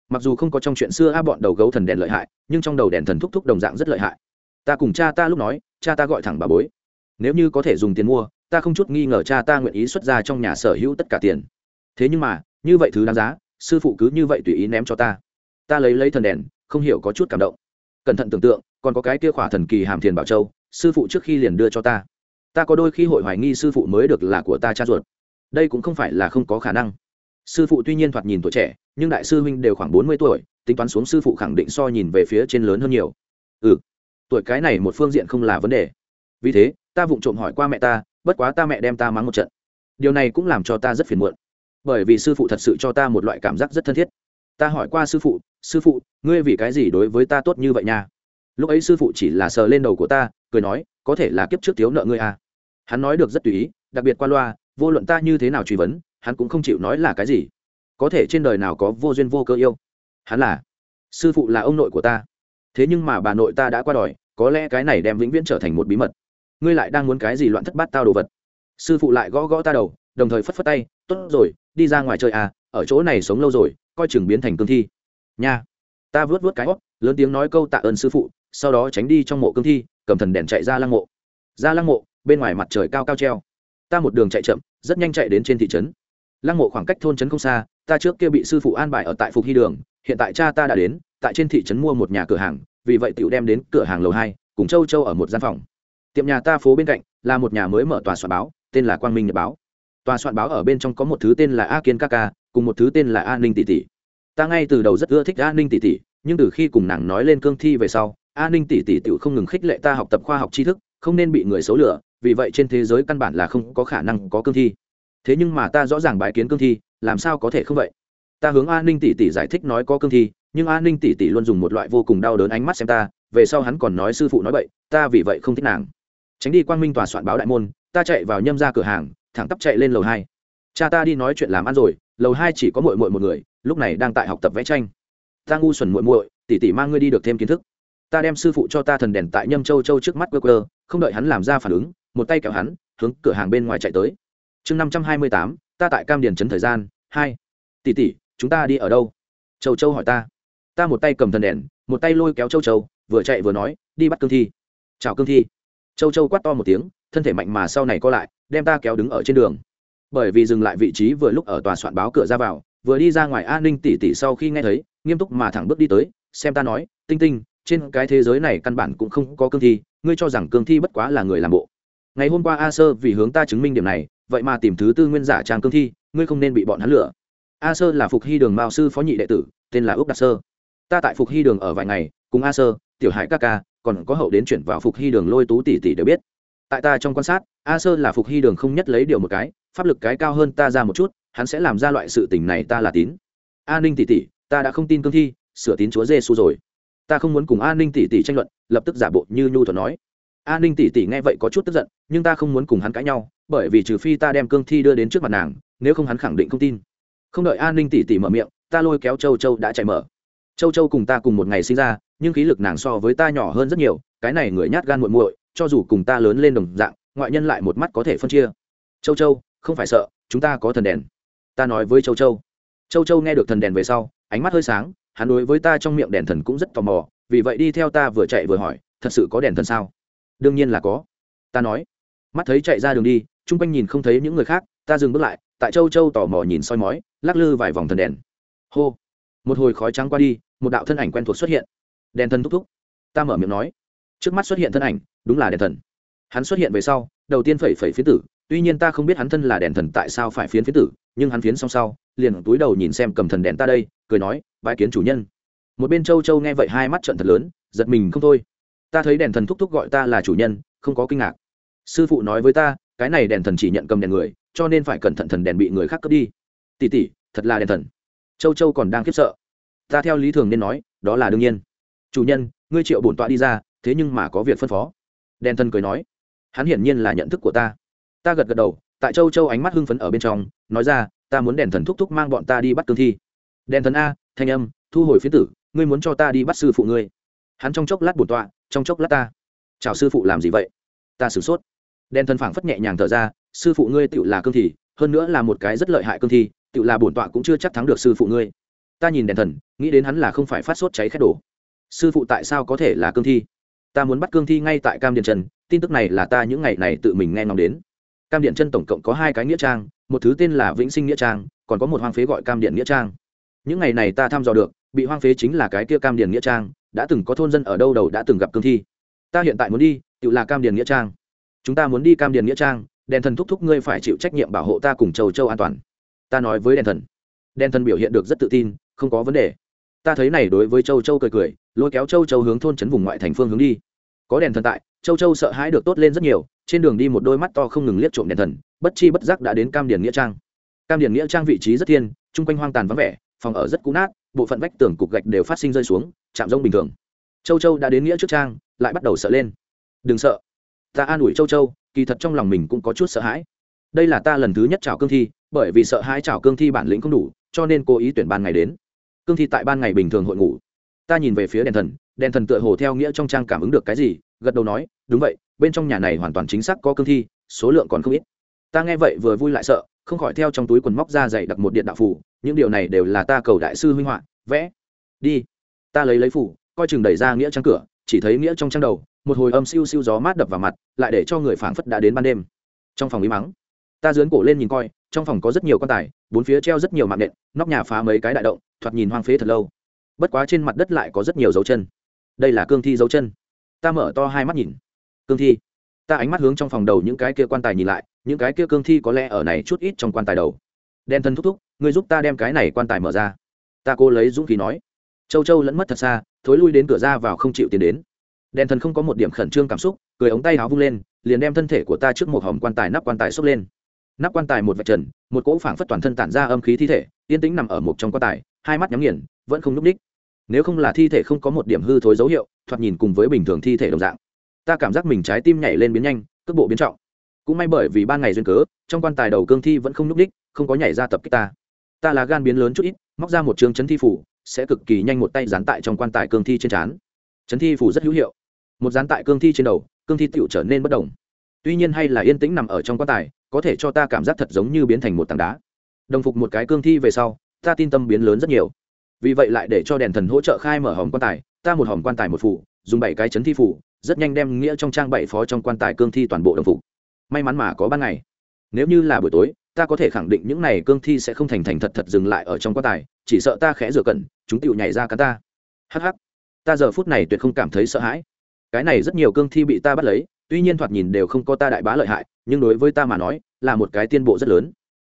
Mặc dù không có trong chuyện xưa a bọn đầu gấu thần đèn lợi hại, nhưng trong đầu đèn thần thúc thúc đồng dạng rất lợi hại. Ta cùng cha ta lúc nói, cha ta gọi thẳng bà bối nếu như có thể dùng tiền mua, ta không chút nghi ngờ cha ta nguyện ý xuất ra trong nhà sở hữu tất cả tiền. Thế nhưng mà, như vậy thứ đáng giá, sư phụ cứ như vậy tùy ý ném cho ta. Ta lấy lấy thần đèn, không hiểu có chút cảm động. Cẩn thận tưởng tượng, còn có cái kia khỏa thần kỳ hàm thiền bảo châu, sư phụ trước khi liền đưa cho ta. Ta có đôi khi hội hoài nghi sư phụ mới được là của ta cha ruột. Đây cũng không phải là không có khả năng. Sư phụ tuy nhiên thoạt nhìn tuổi trẻ, nhưng đại sư huynh đều khoảng bốn mươi tuổi, tính toán xuống sư phụ khẳng định so nhìn về phía trên lớn hơn nhiều. Ừ tuổi cái này một phương diện không là vấn đề vì thế, ta vụng trộm hỏi qua mẹ ta, bất quá ta mẹ đem ta mắng một trận. Điều này cũng làm cho ta rất phiền muộn. Bởi vì sư phụ thật sự cho ta một loại cảm giác rất thân thiết. Ta hỏi qua sư phụ sư phụ, ngươi vì cái gì đối với ta tốt như vậy nha? Lúc ấy sư phụ chỉ là sờ lên đầu của ta, cười nói, có thể là kiếp trước thiếu nợ ngươi à. hắn nói được rất tùy ý, đặc biệt qua loa, vô luận ta như thế nào truy vấn, hắn cũng không chịu nói là cái gì. Có thể trên đời nào có vô duyên vô cơ yêu? Hắn là, sư phụ là ông nội của ta. Thế nhưng mà bà nội ta đã qua đòi có lẽ cái này đem vĩnh viễn trở thành một bí mật ngươi lại đang muốn cái gì loạn thất bát tao đồ vật? Sư phụ lại gõ gõ ta đầu, đồng thời phất phất tay, tốt rồi, đi ra ngoài chơi à ở chỗ này sống lâu rồi, coi chừng biến thành cương thi. Nha. Ta vớt vớt cái óc lớn tiếng nói câu tạ ơn sư phụ, sau đó tránh đi trong mộ cương thi, cầm thần đèn chạy ra lăng mộ. Ra lăng mộ, bên ngoài mặt trời cao cao treo. Ta một đường chạy chậm, rất nhanh chạy đến trên thị trấn. Lăng mộ khoảng cách thôn trấn không xa, ta trước kia bị sư phụ an bài ở tại phục hy đường, hiện tại cha ta đã đến, tại trên thị trấn mua một nhà cửa hàng, vì vậy tiểu đem đến cửa hàng lầu hai, cùng châu châu ở một gian phòng tiệm nhà ta phố bên cạnh là một nhà mới mở tòa soạn báo, tên là quang minh nhật báo. Tòa soạn báo ở bên trong có một thứ tên là a kiên kaka cùng một thứ tên là A ninh tỷ tỷ. Ta ngay từ đầu rất ưa thích A ninh tỷ tỷ, nhưng từ khi cùng nàng nói lên cương thi về sau, A ninh tỷ tỷ tự không ngừng khích lệ ta học tập khoa học tri thức, không nên bị người xấu lửa vì vậy trên thế giới căn bản là không có khả năng có cương thi. Thế nhưng mà ta rõ ràng bài kiến cương thi, làm sao có thể không vậy? Ta hướng an ninh tỷ tỷ giải thích nói có cương thi, nhưng an ninh tỷ tỷ luôn dùng một loại vô cùng đau đớn ánh mắt xem ta, về sau hắn còn nói sư phụ nói vậy ta vì vậy không thích nàng tránh đi quang minh tòa soạn báo đại môn, ta chạy vào nhâm ra cửa hàng, thẳng tắp chạy lên lầu hai. Cha ta đi nói chuyện làm ăn rồi, lầu hai chỉ có mội mội một người, lúc này đang tại học tập vẽ tranh. Ta ngu xuẩn muội muội, tỷ tỷ mang ngươi đi được thêm kiến thức. Ta đem sư phụ cho ta thần đèn tại nhâm châu châu trước mắt quơ quơ, không đợi hắn làm ra phản ứng, một tay kéo hắn, hướng cửa hàng bên ngoài chạy tới. Chương năm trăm hai mươi tám, ta tại cam điền trấn thời gian, hai. Tỷ tỷ, chúng ta đi ở đâu? Châu châu hỏi ta. Ta một tay cầm thần đèn, một tay lôi kéo châu châu, vừa chạy vừa nói, đi bắt cương thi. Chào cương thi châu châu quát to một tiếng, thân thể mạnh mà sau này co lại, đem ta kéo đứng ở trên đường. Bởi vì dừng lại vị trí vừa lúc ở tòa soạn báo cửa ra vào, vừa đi ra ngoài an ninh tỉ tỉ sau khi nghe thấy, nghiêm túc mà thẳng bước đi tới, xem ta nói, tinh tinh, trên cái thế giới này căn bản cũng không có cương thi, ngươi cho rằng cương thi bất quá là người làm bộ. Ngày hôm qua a sơ vì hướng ta chứng minh điểm này, vậy mà tìm thứ tư nguyên giả trang cương thi, ngươi không nên bị bọn hắn lửa a sơ là phục hy đường mao sư phó nhị đệ tử, tên là úc đạt sơ. Ta tại phục hy đường ở vài ngày, cùng a sơ, tiểu hải ca ca còn có hậu đến chuyển vào phục hy đường lôi tú tỷ tỷ đều biết. Tại ta trong quan sát, a sơ là phục hy đường không nhất lấy điều một cái, pháp lực cái cao hơn ta ra một chút, hắn sẽ làm ra loại sự tình này ta là tín. An ninh tỷ tỷ, ta đã không tin cương thi, sửa tín chúa giê xu rồi. Ta không muốn cùng an ninh tỷ tỷ tranh luận, lập tức giả bộ như nhu thuật nói. An ninh tỷ tỷ nghe vậy có chút tức giận, nhưng ta không muốn cùng hắn cãi nhau, bởi vì trừ phi ta đem cương thi đưa đến trước mặt nàng, nếu không hắn khẳng định không tin. Không đợi an ninh tỷ tỷ mở miệng, ta lôi kéo châu châu đã chạy mở. Châu châu cùng ta cùng một ngày sinh ra nhưng khí lực nàng so với ta nhỏ hơn rất nhiều, cái này người nhát gan muội muội, cho dù cùng ta lớn lên đồng dạng, ngoại nhân lại một mắt có thể phân chia. Châu châu, không phải sợ, chúng ta có thần đèn. Ta nói với châu châu. Châu châu nghe được thần đèn về sau, ánh mắt hơi sáng, hắn đối với ta trong miệng đèn thần cũng rất tò mò, vì vậy đi theo ta vừa chạy vừa hỏi, thật sự có đèn thần sao? Đương nhiên là có. Ta nói. Mắt thấy chạy ra đường đi, chung quanh nhìn không thấy những người khác, ta dừng bước lại, tại châu châu tò mò nhìn soi mói, lắc lư vài vòng thần đèn. Hô. Một hồi khói trắng qua đi, một đạo thân ảnh quen thuộc xuất hiện đèn thần thúc thúc. Ta mở miệng nói. Trước mắt xuất hiện thân ảnh, đúng là đèn thần. Hắn xuất hiện về sau, đầu tiên phẩy phẩy phiến tử, tuy nhiên ta không biết hắn thân là đèn thần tại sao phải phiến phiến tử, nhưng hắn phiến xong sau, liền túi đầu nhìn xem cầm thần đèn ta đây, cười nói bãi kiến chủ nhân. Một bên châu châu nghe vậy hai mắt trận thật lớn, giật mình không thôi. Ta thấy đèn thần thúc thúc gọi ta là chủ nhân, không có kinh ngạc. Sư phụ nói với ta, cái này đèn thần chỉ nhận cầm đèn người, cho nên phải cẩn thận thần đèn bị người khác cướp đi. Tỉ tỉ thật là đèn thần. Châu châu còn đang khiếp sợ. Ta theo lý thường nên nói, đó là đương nhiên chủ nhân, ngươi triệu bổn tọa đi ra, thế nhưng mà có việc phân phó. Đen thần cười nói, hắn hiển nhiên là nhận thức của ta. Ta gật gật đầu, tại châu châu ánh mắt hưng phấn ở bên trong, nói ra, ta muốn đèn thần thúc thúc mang bọn ta đi bắt cương thi. Đèn thần a, thanh âm, thu hồi phía tử, ngươi muốn cho ta đi bắt sư phụ ngươi. Hắn trong chốc lát bổn tọa, trong chốc lát ta. Chào sư phụ làm gì vậy? Ta sửng sốt. Đèn thần phảng phất nhẹ nhàng thở ra, sư phụ ngươi tựu là cương thi, hơn nữa là một cái rất lợi hại cương thi, tựu là bổn tọa cũng chưa chắc thắng được sư phụ ngươi. Ta nhìn đèn thần, nghĩ đến hắn là không phải phát sốt cháy khét đổ sư phụ tại sao có thể là cương thi? Ta muốn bắt cương thi ngay tại cam điện trần, tin tức này là ta những ngày này tự mình nghe ngóng đến. Cam điện chân tổng cộng có hai cái nghĩa trang, một thứ tên là vĩnh sinh nghĩa trang, còn có một hoang phế gọi cam điện nghĩa trang. Những ngày này ta thăm dò được, bị hoang phế chính là cái kia cam điền nghĩa trang, đã từng có thôn dân ở đâu đầu đã từng gặp cương thi. Ta hiện tại muốn đi, tự là cam điền nghĩa trang. Chúng ta muốn đi cam điền nghĩa trang, đèn thần thúc thúc ngươi phải chịu trách nhiệm bảo hộ ta cùng châu châu an toàn. Ta nói với đèn thần. Đèn thần biểu hiện được rất tự tin, không có vấn đề. Ta thấy này đối với châu châu cười cười lôi kéo châu châu hướng thôn trấn vùng ngoại thành phương hướng đi. Có đèn thần tại, châu châu sợ hãi được tốt lên rất nhiều, trên đường đi một đôi mắt to không ngừng liếc trộm đèn thần, bất chi bất giác đã đến cam điền nghĩa trang. Cam điền nghĩa trang vị trí rất thiên chung quanh hoang tàn vắng vẻ, phòng ở rất cũ nát, bộ phận vách tường cục gạch đều phát sinh rơi xuống, chạm rông bình thường. Châu châu đã đến nghĩa trước trang, lại bắt đầu sợ lên. Đừng sợ. Ta an ủi châu châu, kỳ thật trong lòng mình cũng có chút sợ hãi. Đây là ta lần thứ nhất chào cương thi, bởi vì sợ hãi chào cương thi bản lĩnh không đủ, cho nên cố ý tuyển ban ngày đến. Cương thi tại ban ngày bình thường hội ngủ ta nhìn về phía đèn thần đèn thần tựa hồ theo nghĩa trong trang cảm ứng được cái gì, gật đầu nói, đúng vậy, bên trong nhà này hoàn toàn chính xác có cương thi, số lượng còn không ít. Ta nghe vậy vừa vui lại sợ, không khỏi theo trong túi quần móc ra dày đặt một điện đạo phủ, những điều này đều là ta cầu đại sư huynh họa, vẽ. Đi. Ta lấy lấy phủ, coi chừng đẩy ra nghĩa trang cửa, chỉ thấy nghĩa trong trang đầu, một hồi âm siêu siêu gió mát đập vào mặt, lại để cho người phảng phất đã đến ban đêm. Trong phòng im mắng. Ta dướn cổ lên nhìn coi, trong phòng có rất nhiều quan tài, bốn phía treo rất nhiều mạng nện, nóc nhà phá mấy cái đại động, thoạt nhìn hoang phế thật lâu bất quá trên mặt đất lại có rất nhiều dấu chân. Đây là cương thi dấu chân. Ta mở to hai mắt nhìn. Cương thi. Ta ánh mắt hướng trong phòng đầu những cái kia quan tài nhìn lại, những cái kia cương thi có lẽ ở này chút ít trong quan tài đầu. Đen thân thúc thúc người giúp ta đem cái này quan tài mở ra. Ta cố lấy dũng khí nói. Châu châu lẫn mất thật xa, thối lui đến cửa ra vào không chịu tiến đến. Đen thần không có một điểm khẩn trương cảm xúc, cười ống tay áo vung lên, liền đem thân thể của ta trước một hòm quan tài nắp quan tài xốc lên. Nắp quan tài một vạch trần, một cỗ phảng phất toàn thân tản ra âm khí thi thể, yên tĩnh nằm ở một trong quan tài, hai mắt nhắm nghiền vẫn không núp đích. nếu không là thi thể không có một điểm hư thối dấu hiệu thoạt nhìn cùng với bình thường thi thể đồng dạng ta cảm giác mình trái tim nhảy lên biến nhanh cước bộ biến trọng. Cũng may bởi vì ban ngày duyên cớ trong quan tài đầu cương thi vẫn không núp đích, không có nhảy ra tập kích ta. Ta là gan biến lớn chút ít móc ra một chương chấn thi phủ sẽ cực kỳ nhanh một tay dán tại trong quan tài cương thi trên trán. Chấn thi phủ rất hữu hiệu. Một dán tại cương thi trên đầu cương thi tựu trở nên bất đồng. Tuy nhiên hay là yên tĩnh nằm ở trong quan tài có thể cho ta cảm giác thật giống như biến thành một tảng đá. Đồng phục một cái cương thi về sau ta tin tâm biến lớn rất nhiều vì vậy lại để cho đèn thần hỗ trợ khai mở hòm quan tài, ta một hòm quan tài một phủ, dùng bảy cái chấn thi phủ, rất nhanh đem nghĩa trong trang bảy phó trong quan tài cương thi toàn bộ đồng phục. May mắn mà có ban ngày. Nếu như là buổi tối, ta có thể khẳng định những này cương thi sẽ không thành thành thật thật dừng lại ở trong quan tài, chỉ sợ ta khẽ rửa cẩn, chúng tựu nhảy ra cắn ta. Hắc hắc. Ta giờ phút này tuyệt không cảm thấy sợ hãi. Cái này rất nhiều cương thi bị ta bắt lấy, tuy nhiên thoạt nhìn đều không có ta đại bá lợi hại, nhưng đối với ta mà nói, là một cái tiên bộ rất lớn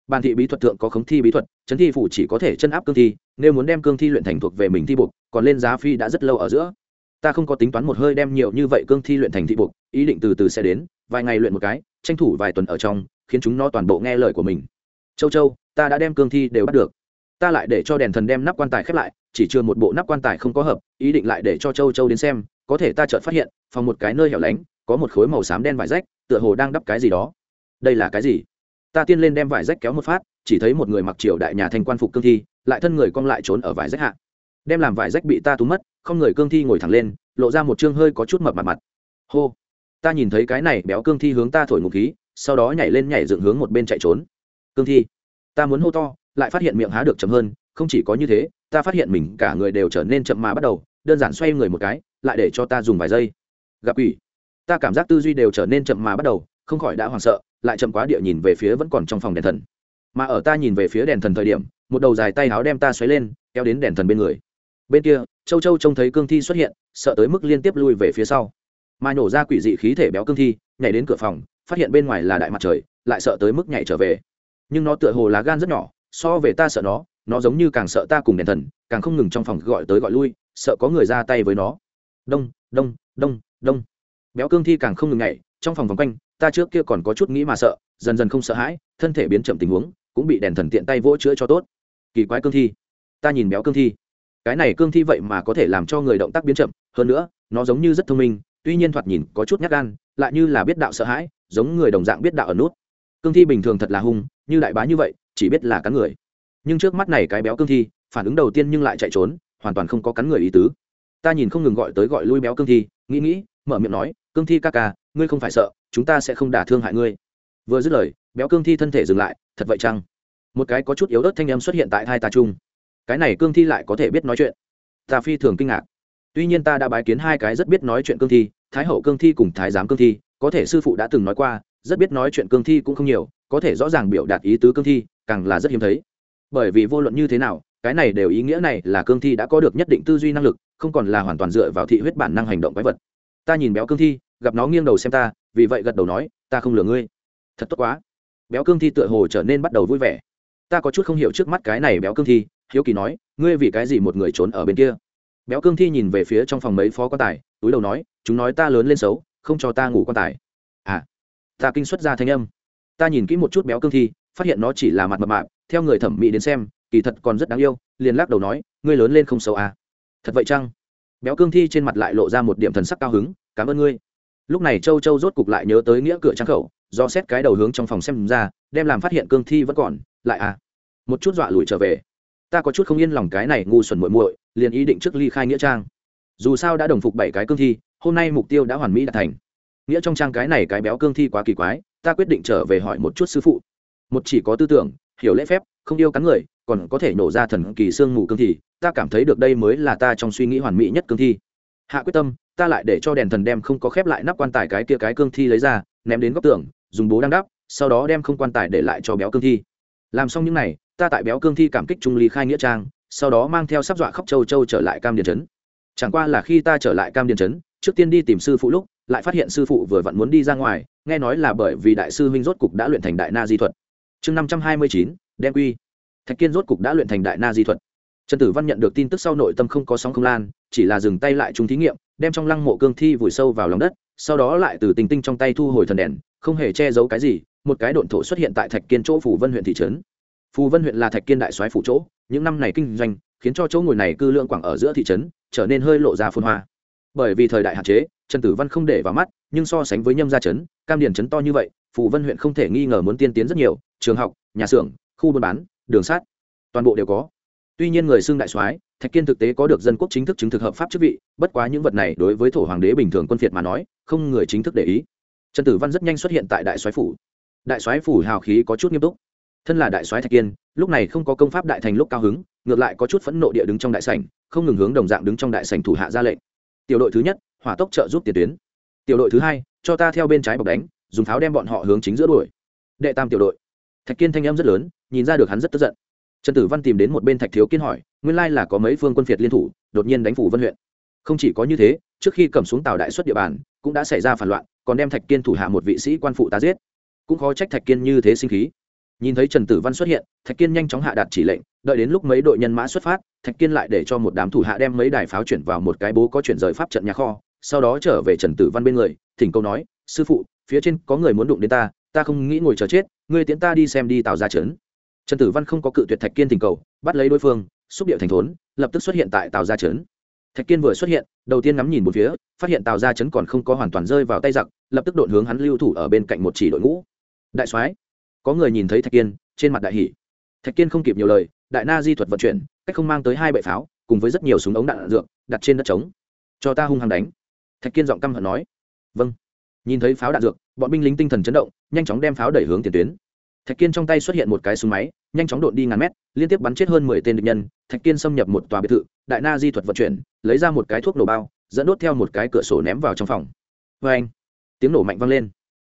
bàn thị bí thuật thượng có khống thi bí thuật, chấn thi phủ chỉ có thể chân áp cương thi, nếu muốn đem cương thi luyện thành thuộc về mình thi buộc, còn lên giá phi đã rất lâu ở giữa. Ta không có tính toán một hơi đem nhiều như vậy cương thi luyện thành thị buộc, ý định từ từ sẽ đến, vài ngày luyện một cái, tranh thủ vài tuần ở trong, khiến chúng nó toàn bộ nghe lời của mình. Châu châu, ta đã đem cương thi đều bắt được. Ta lại để cho đèn thần đem nắp quan tài khép lại, chỉ chưa một bộ nắp quan tài không có hợp, ý định lại để cho châu châu đến xem, có thể ta chợt phát hiện, phòng một cái nơi hẻo lánh, có một khối màu xám đen vải rách, tựa hồ đang đắp cái gì đó. Đây là cái gì? Ta tiên lên đem vải rách kéo một phát, chỉ thấy một người mặc triều đại nhà thành quan phục cương thi, lại thân người cong lại trốn ở vải rách hạ. Đem làm vải rách bị ta túm mất, không người cương thi ngồi thẳng lên, lộ ra một chương hơi có chút mập mặt mặt. Hô. Ta nhìn thấy cái này béo cương thi hướng ta thổi ngục khí, sau đó nhảy lên nhảy dựng hướng một bên chạy trốn. Cương thi. Ta muốn hô to, lại phát hiện miệng há được chậm hơn, không chỉ có như thế, ta phát hiện mình cả người đều trở nên chậm mà bắt đầu, đơn giản xoay người một cái, lại để cho ta dùng vài giây. Gặp ủy ta cảm giác tư duy đều trở nên chậm mà bắt đầu không khỏi đã hoảng sợ, lại chậm quá địa nhìn về phía vẫn còn trong phòng đèn thần. Mà ở ta nhìn về phía đèn thần thời điểm, một đầu dài tay áo đem ta xoáy lên, kéo đến đèn thần bên người. Bên kia, châu châu trông thấy cương thi xuất hiện, sợ tới mức liên tiếp lui về phía sau. Mà nổ ra quỷ dị khí thể béo cương thi, nhảy đến cửa phòng, phát hiện bên ngoài là đại mặt trời, lại sợ tới mức nhảy trở về. Nhưng nó tựa hồ là gan rất nhỏ, so về ta sợ nó nó giống như càng sợ ta cùng đèn thần, càng không ngừng trong phòng gọi tới gọi lui, sợ có người ra tay với nó. Đông đông đông đông. Béo cương thi càng không ngừng nhảy, trong phòng vòng quanh ta trước kia còn có chút nghĩ mà sợ, dần dần không sợ hãi, thân thể biến chậm tình huống, cũng bị đèn thần tiện tay vỗ chữa cho tốt. Kỳ quái cương thi. Ta nhìn béo cương thi. Cái này cương thi vậy mà có thể làm cho người động tác biến chậm, hơn nữa, nó giống như rất thông minh, tuy nhiên thoạt nhìn có chút nhát gan, lại như là biết đạo sợ hãi, giống người đồng dạng biết đạo ở nút. Cương thi bình thường thật là hung, như đại bá như vậy, chỉ biết là cắn người. Nhưng trước mắt này cái béo cương thi, phản ứng đầu tiên nhưng lại chạy trốn, hoàn toàn không có cắn người ý tứ. Ta nhìn không ngừng gọi tới gọi lui béo cương thi, nghĩ nghĩ, mở miệng nói, cương thi ca ca ngươi không phải sợ, chúng ta sẽ không đả thương hại ngươi. Vừa dứt lời, béo cương thi thân thể dừng lại, thật vậy chăng? Một cái có chút yếu ớt thanh âm xuất hiện tại hai ta chung. Cái này cương thi lại có thể biết nói chuyện. Ta phi thường kinh ngạc. Tuy nhiên ta đã bái kiến hai cái rất biết nói chuyện cương thi, thái hậu cương thi cùng thái giám cương thi, có thể sư phụ đã từng nói qua, rất biết nói chuyện cương thi cũng không nhiều, có thể rõ ràng biểu đạt ý tứ cương thi, càng là rất hiếm thấy. Bởi vì vô luận như thế nào, cái này đều ý nghĩa này là cương thi đã có được nhất định tư duy năng lực, không còn là hoàn toàn dựa vào thị huyết bản năng hành động quái vật. Ta nhìn béo cương thi gặp nó nghiêng đầu xem ta, vì vậy gật đầu nói, ta không lừa ngươi. Thật tốt quá. Béo cương thi tựa hồ trở nên bắt đầu vui vẻ. Ta có chút không hiểu trước mắt cái này béo cương thi, hiếu kỳ nói, ngươi vì cái gì một người trốn ở bên kia? Béo cương thi nhìn về phía trong phòng mấy phó quan tài, túi đầu nói, chúng nói ta lớn lên xấu, không cho ta ngủ quan tài. À ta kinh xuất ra thanh âm. Ta nhìn kỹ một chút béo cương thi, phát hiện nó chỉ là mặt mập mạp, theo người thẩm mỹ đến xem, kỳ thật còn rất đáng yêu, liền lắc đầu nói, ngươi lớn lên không xấu à? Thật vậy chăng? Béo cương thi trên mặt lại lộ ra một điểm thần sắc cao hứng, cảm ơn ngươi lúc này châu châu rốt cục lại nhớ tới nghĩa cửa trang khẩu, do xét cái đầu hướng trong phòng xem ra, đem làm phát hiện cương thi vẫn còn, lại à một chút dọa lùi trở về. Ta có chút không yên lòng cái này ngu xuẩn muội muội, liền ý định trước ly khai nghĩa trang. Dù sao đã đồng phục bảy cái cương thi, hôm nay mục tiêu đã hoàn mỹ đạt thành. Nghĩa trong trang cái này cái béo cương thi quá kỳ quái, ta quyết định trở về hỏi một chút sư phụ. Một chỉ có tư tưởng, hiểu lễ phép, không yêu cắn người, còn có thể nổ ra thần kỳ xương mù cương thi, ta cảm thấy được đây mới là ta trong suy nghĩ hoàn mỹ nhất cương thi. Hạ quyết tâm ta lại để cho đèn thần đem không có khép lại nắp quan tài cái kia cái cương thi lấy ra, ném đến góc tường, dùng bố đang đắp, sau đó đem không quan tài để lại cho béo cương thi. Làm xong những n à y ta tại béo cương thi cảm kích trung ly khai nghĩa trang, sau đó mang theo sắp dọa khóc châu châu trở lại cam điền trấn. Chẳng qua là khi ta trở lại cam điền trấn, trước tiên đi tìm sư phụ lúc, lại phát hiện sư phụ vừa vặn muốn đi ra ngoài, nghe nói là bởi vì đại sư huynh rốt cục đã luyện thành đại na di thuật. Chương năm trăm hai mươi chín, đem quy. Thạch kiên rốt cục đã luyện thành đại na di thuật trần tử văn nhận được tin tức sau nội tâm không có sóng không lan, chỉ là dừng tay lại chúng thí nghiệm, đem trong lăng mộ cương thi vùi sâu vào lòng đất, sau đó lại từ tình tinh trong tay thu hồi thần đèn, không hề che giấu cái gì, một cái độn thổ xuất hiện tại thạch kiên chỗ phủ vân huyện thị trấn. Phù vân huyện là thạch kiên đại soái phủ chỗ, những năm này kinh doanh, khiến cho chỗ ngồi này cư lượng quảng ở giữa thị trấn, trở nên hơi lộ ra phun hoa. Bởi vì thời đại hạn chế, trần tử văn không để vào mắt, nhưng so sánh với nhâm gia trấn, cam điền trấn to như vậy, phù vân huyện không thể nghi ngờ muốn tiên tiến rất nhiều, trường học, nhà xưởng, khu buôn bán, đường sát toàn bộ đều có tuy nhiên người xưng đại soái, thạch kiên thực tế có được dân quốc chính thức chứng thực hợp pháp chức vị, bất quá những vật này đối với thổ hoàng đế bình thường quân phiệt mà nói, không người chính thức để ý. Trần tử văn rất nhanh xuất hiện tại đại soái phủ. Đại soái phủ hào khí có chút nghiêm túc. Thân là đại soái thạch kiên, lúc này không có công pháp đại thành lúc cao hứng, ngược lại có chút phẫn nộ địa đứng trong đại sảnh, không ngừng hướng đồng dạng đứng trong đại sảnh thủ hạ ra lệnh. Tiểu đội thứ nhất, hỏa tốc trợ giúp tiền tuyến. Tiểu đội thứ hai, cho ta theo bên trái bọc đánh, dùng pháo đem bọn họ hướng chính giữa đuổi. Đệ tam tiểu đội. Thạch kiên thanh em rất lớn, nhìn ra được hắn rất tức giận trần tử văn tìm đến một bên thạch thiếu kiên hỏi, nguyên lai là có mấy phương quân phiệt liên thủ, đột nhiên đánh phủ vân huyện. Không chỉ có như thế, trước khi cầm xuống tàu đại xuất địa bàn, cũng đã xảy ra phản loạn, còn đem thạch kiên thủ hạ một vị sĩ quan phụ tá giết. Cũng khó trách thạch kiên như thế sinh khí. Nhìn thấy trần tử văn xuất hiện, thạch kiên nhanh chóng hạ đạt chỉ lệnh, đợi đến lúc mấy đội nhân mã xuất phát, thạch kiên lại để cho một đám thủ hạ đem mấy đài pháo chuyển vào một cái bố có chuyển rời pháp trận nhà kho, sau đó trở về trần tử văn bên người, thỉnh câu nói, sư phụ, phía trên có người muốn đụng đến ta ta không nghĩ ngồi chờ chết, ngươi tiến ta đi xem đi tạo ra trấn trần tử văn không có cự tuyệt thạch kiên tình cầu bắt lấy đối phương xúc điệu thành thốn lập tức xuất hiện tại tàu gia trấn. Thạch kiên vừa xuất hiện đầu tiên ngắm nhìn một phía phát hiện tàu gia trấn còn không có hoàn toàn rơi vào tay giặc lập tức đột hướng hắn lưu thủ ở bên cạnh một chỉ đội ngũ. Đại soái có người nhìn thấy thạch kiên trên mặt đại hỷ thạch kiên không kịp nhiều lời đại na di thuật vận chuyển cách không mang tới hai bệ pháo cùng với rất nhiều súng ống đạn, đạn dược đặt trên đất trống. Cho ta hung hăng đánh. Thạch kiên giọng căm hận nói. Vâng. Nhìn thấy pháo đạn dược bọn binh lính tinh thần chấn động nhanh chóng đem pháo đẩy hướng tiền tuyến thạch kiên trong tay xuất hiện một cái súng máy, nhanh chóng đột đi ngàn mét, liên tiếp bắn chết hơn mười tên địch nhân. Thạch kiên xâm nhập một tòa biệt thự, đại na di thuật vận chuyển, lấy ra một cái thuốc nổ bao, dẫn đốt theo một cái cửa sổ ném vào trong phòng. Vê anh, tiếng nổ mạnh vang lên.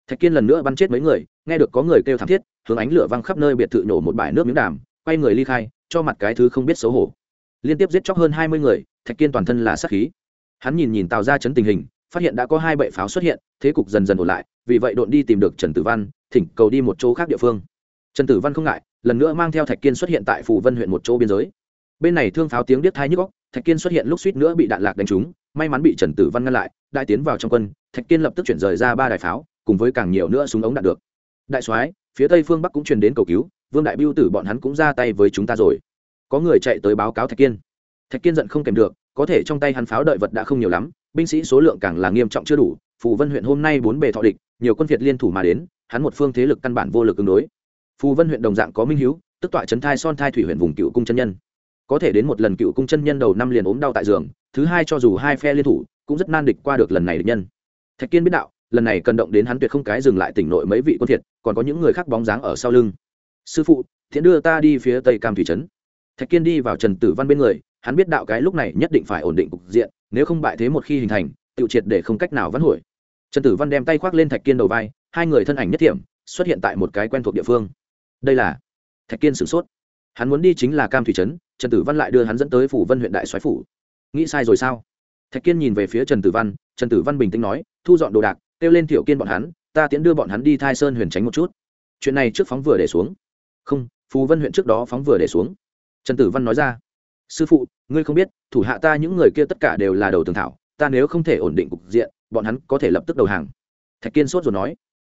Thạch kiên lần nữa bắn chết mấy người, nghe được có người kêu thảm thiết, hướng ánh lửa văng khắp nơi biệt thự nổ một bãi nước miếng đàm, quay người ly khai, cho mặt cái thứ không biết xấu hổ. Liên tiếp giết chóc hơn hai mươi người, thạch kiên toàn thân là sát khí. Hắn nhìn nhìn tào ra chấn tình hình, phát hiện đã có hai bệ pháo xuất hiện, thế cục dần dần ổn lại, vì vậy độn đi tìm được trần tử văn thỉnh cầu đi một chỗ khác địa phương. Trần tử văn không ngại, lần nữa mang theo thạch kiên xuất hiện tại Phù vân huyện một chỗ biên giới. Bên này thương pháo tiếng điếc thai nhức góc thạch kiên xuất hiện lúc suýt nữa bị đạn lạc đánh trúng, may mắn bị trần tử văn ngăn lại, đại tiến vào trong quân, thạch kiên lập tức chuyển rời ra ba đài pháo, cùng với càng nhiều nữa súng ống đạn được. Đại soái, phía tây phương bắc cũng truyền đến cầu cứu, vương đại biêu tử bọn hắn cũng ra tay với chúng ta rồi. Có người chạy tới báo cáo thạch kiên. Thạch kiên giận không kèm được, có thể trong tay hắn pháo đợi vật đã không nhiều lắm, binh sĩ số lượng càng là nghiêm trọng chưa đủ, phù vân huyện hôm nay bốn bề thọ địch, nhiều quân việt liên thủ mà đến hắn một phương thế lực căn bản vô lực ứng đối. Phù vân huyện đồng dạng có minh hiếu, tức tọa trấn thai son thai thủy huyện vùng cựu cung chân nhân. Có thể đến một lần cựu cung chân nhân đầu năm liền ốm đau tại giường, thứ hai cho dù hai phe liên thủ, cũng rất nan địch qua được lần này địch nhân. Thạch kiên biết đạo, lần này cần động đến hắn tuyệt không cái dừng lại tỉnh nội mấy vị quân thiệt, còn có những người khác bóng dáng ở sau lưng. Sư phụ, thiện đưa ta đi phía tây cam thủy trấn. Thạch kiên đi vào trần tử văn bên người, hắn biết đạo cái lúc này nhất định phải ổn định cục diện, nếu không bại thế một khi hình thành tự triệt để không cách nào vãn hồi. Trần tử văn đem tay khoác lên thạch kiên đầu vai hai người thân ảnh nhất thiểm xuất hiện tại một cái quen thuộc địa phương. Đây là thạch kiên sửng sốt. Hắn muốn đi chính là cam thủy trấn, trần tử văn lại đưa hắn dẫn tới phủ vân huyện đại soái phủ. Nghĩ sai rồi sao? Thạch kiên nhìn về phía trần tử văn, trần tử văn bình tĩnh nói, thu dọn đồ đạc, kêu lên thiểu kiên bọn hắn, ta tiễn đưa bọn hắn đi thai sơn huyền tránh một chút. Chuyện này trước phóng vừa để xuống. Không phù vân huyện trước đó phóng vừa để xuống. Trần tử văn nói ra, sư phụ, ngươi không biết, thủ hạ ta những người kia tất cả đều là đầu tường thảo, ta nếu không thể ổn định cục diện, bọn hắn có thể lập tức đầu hàng. Thạch kiên sốt rồi nói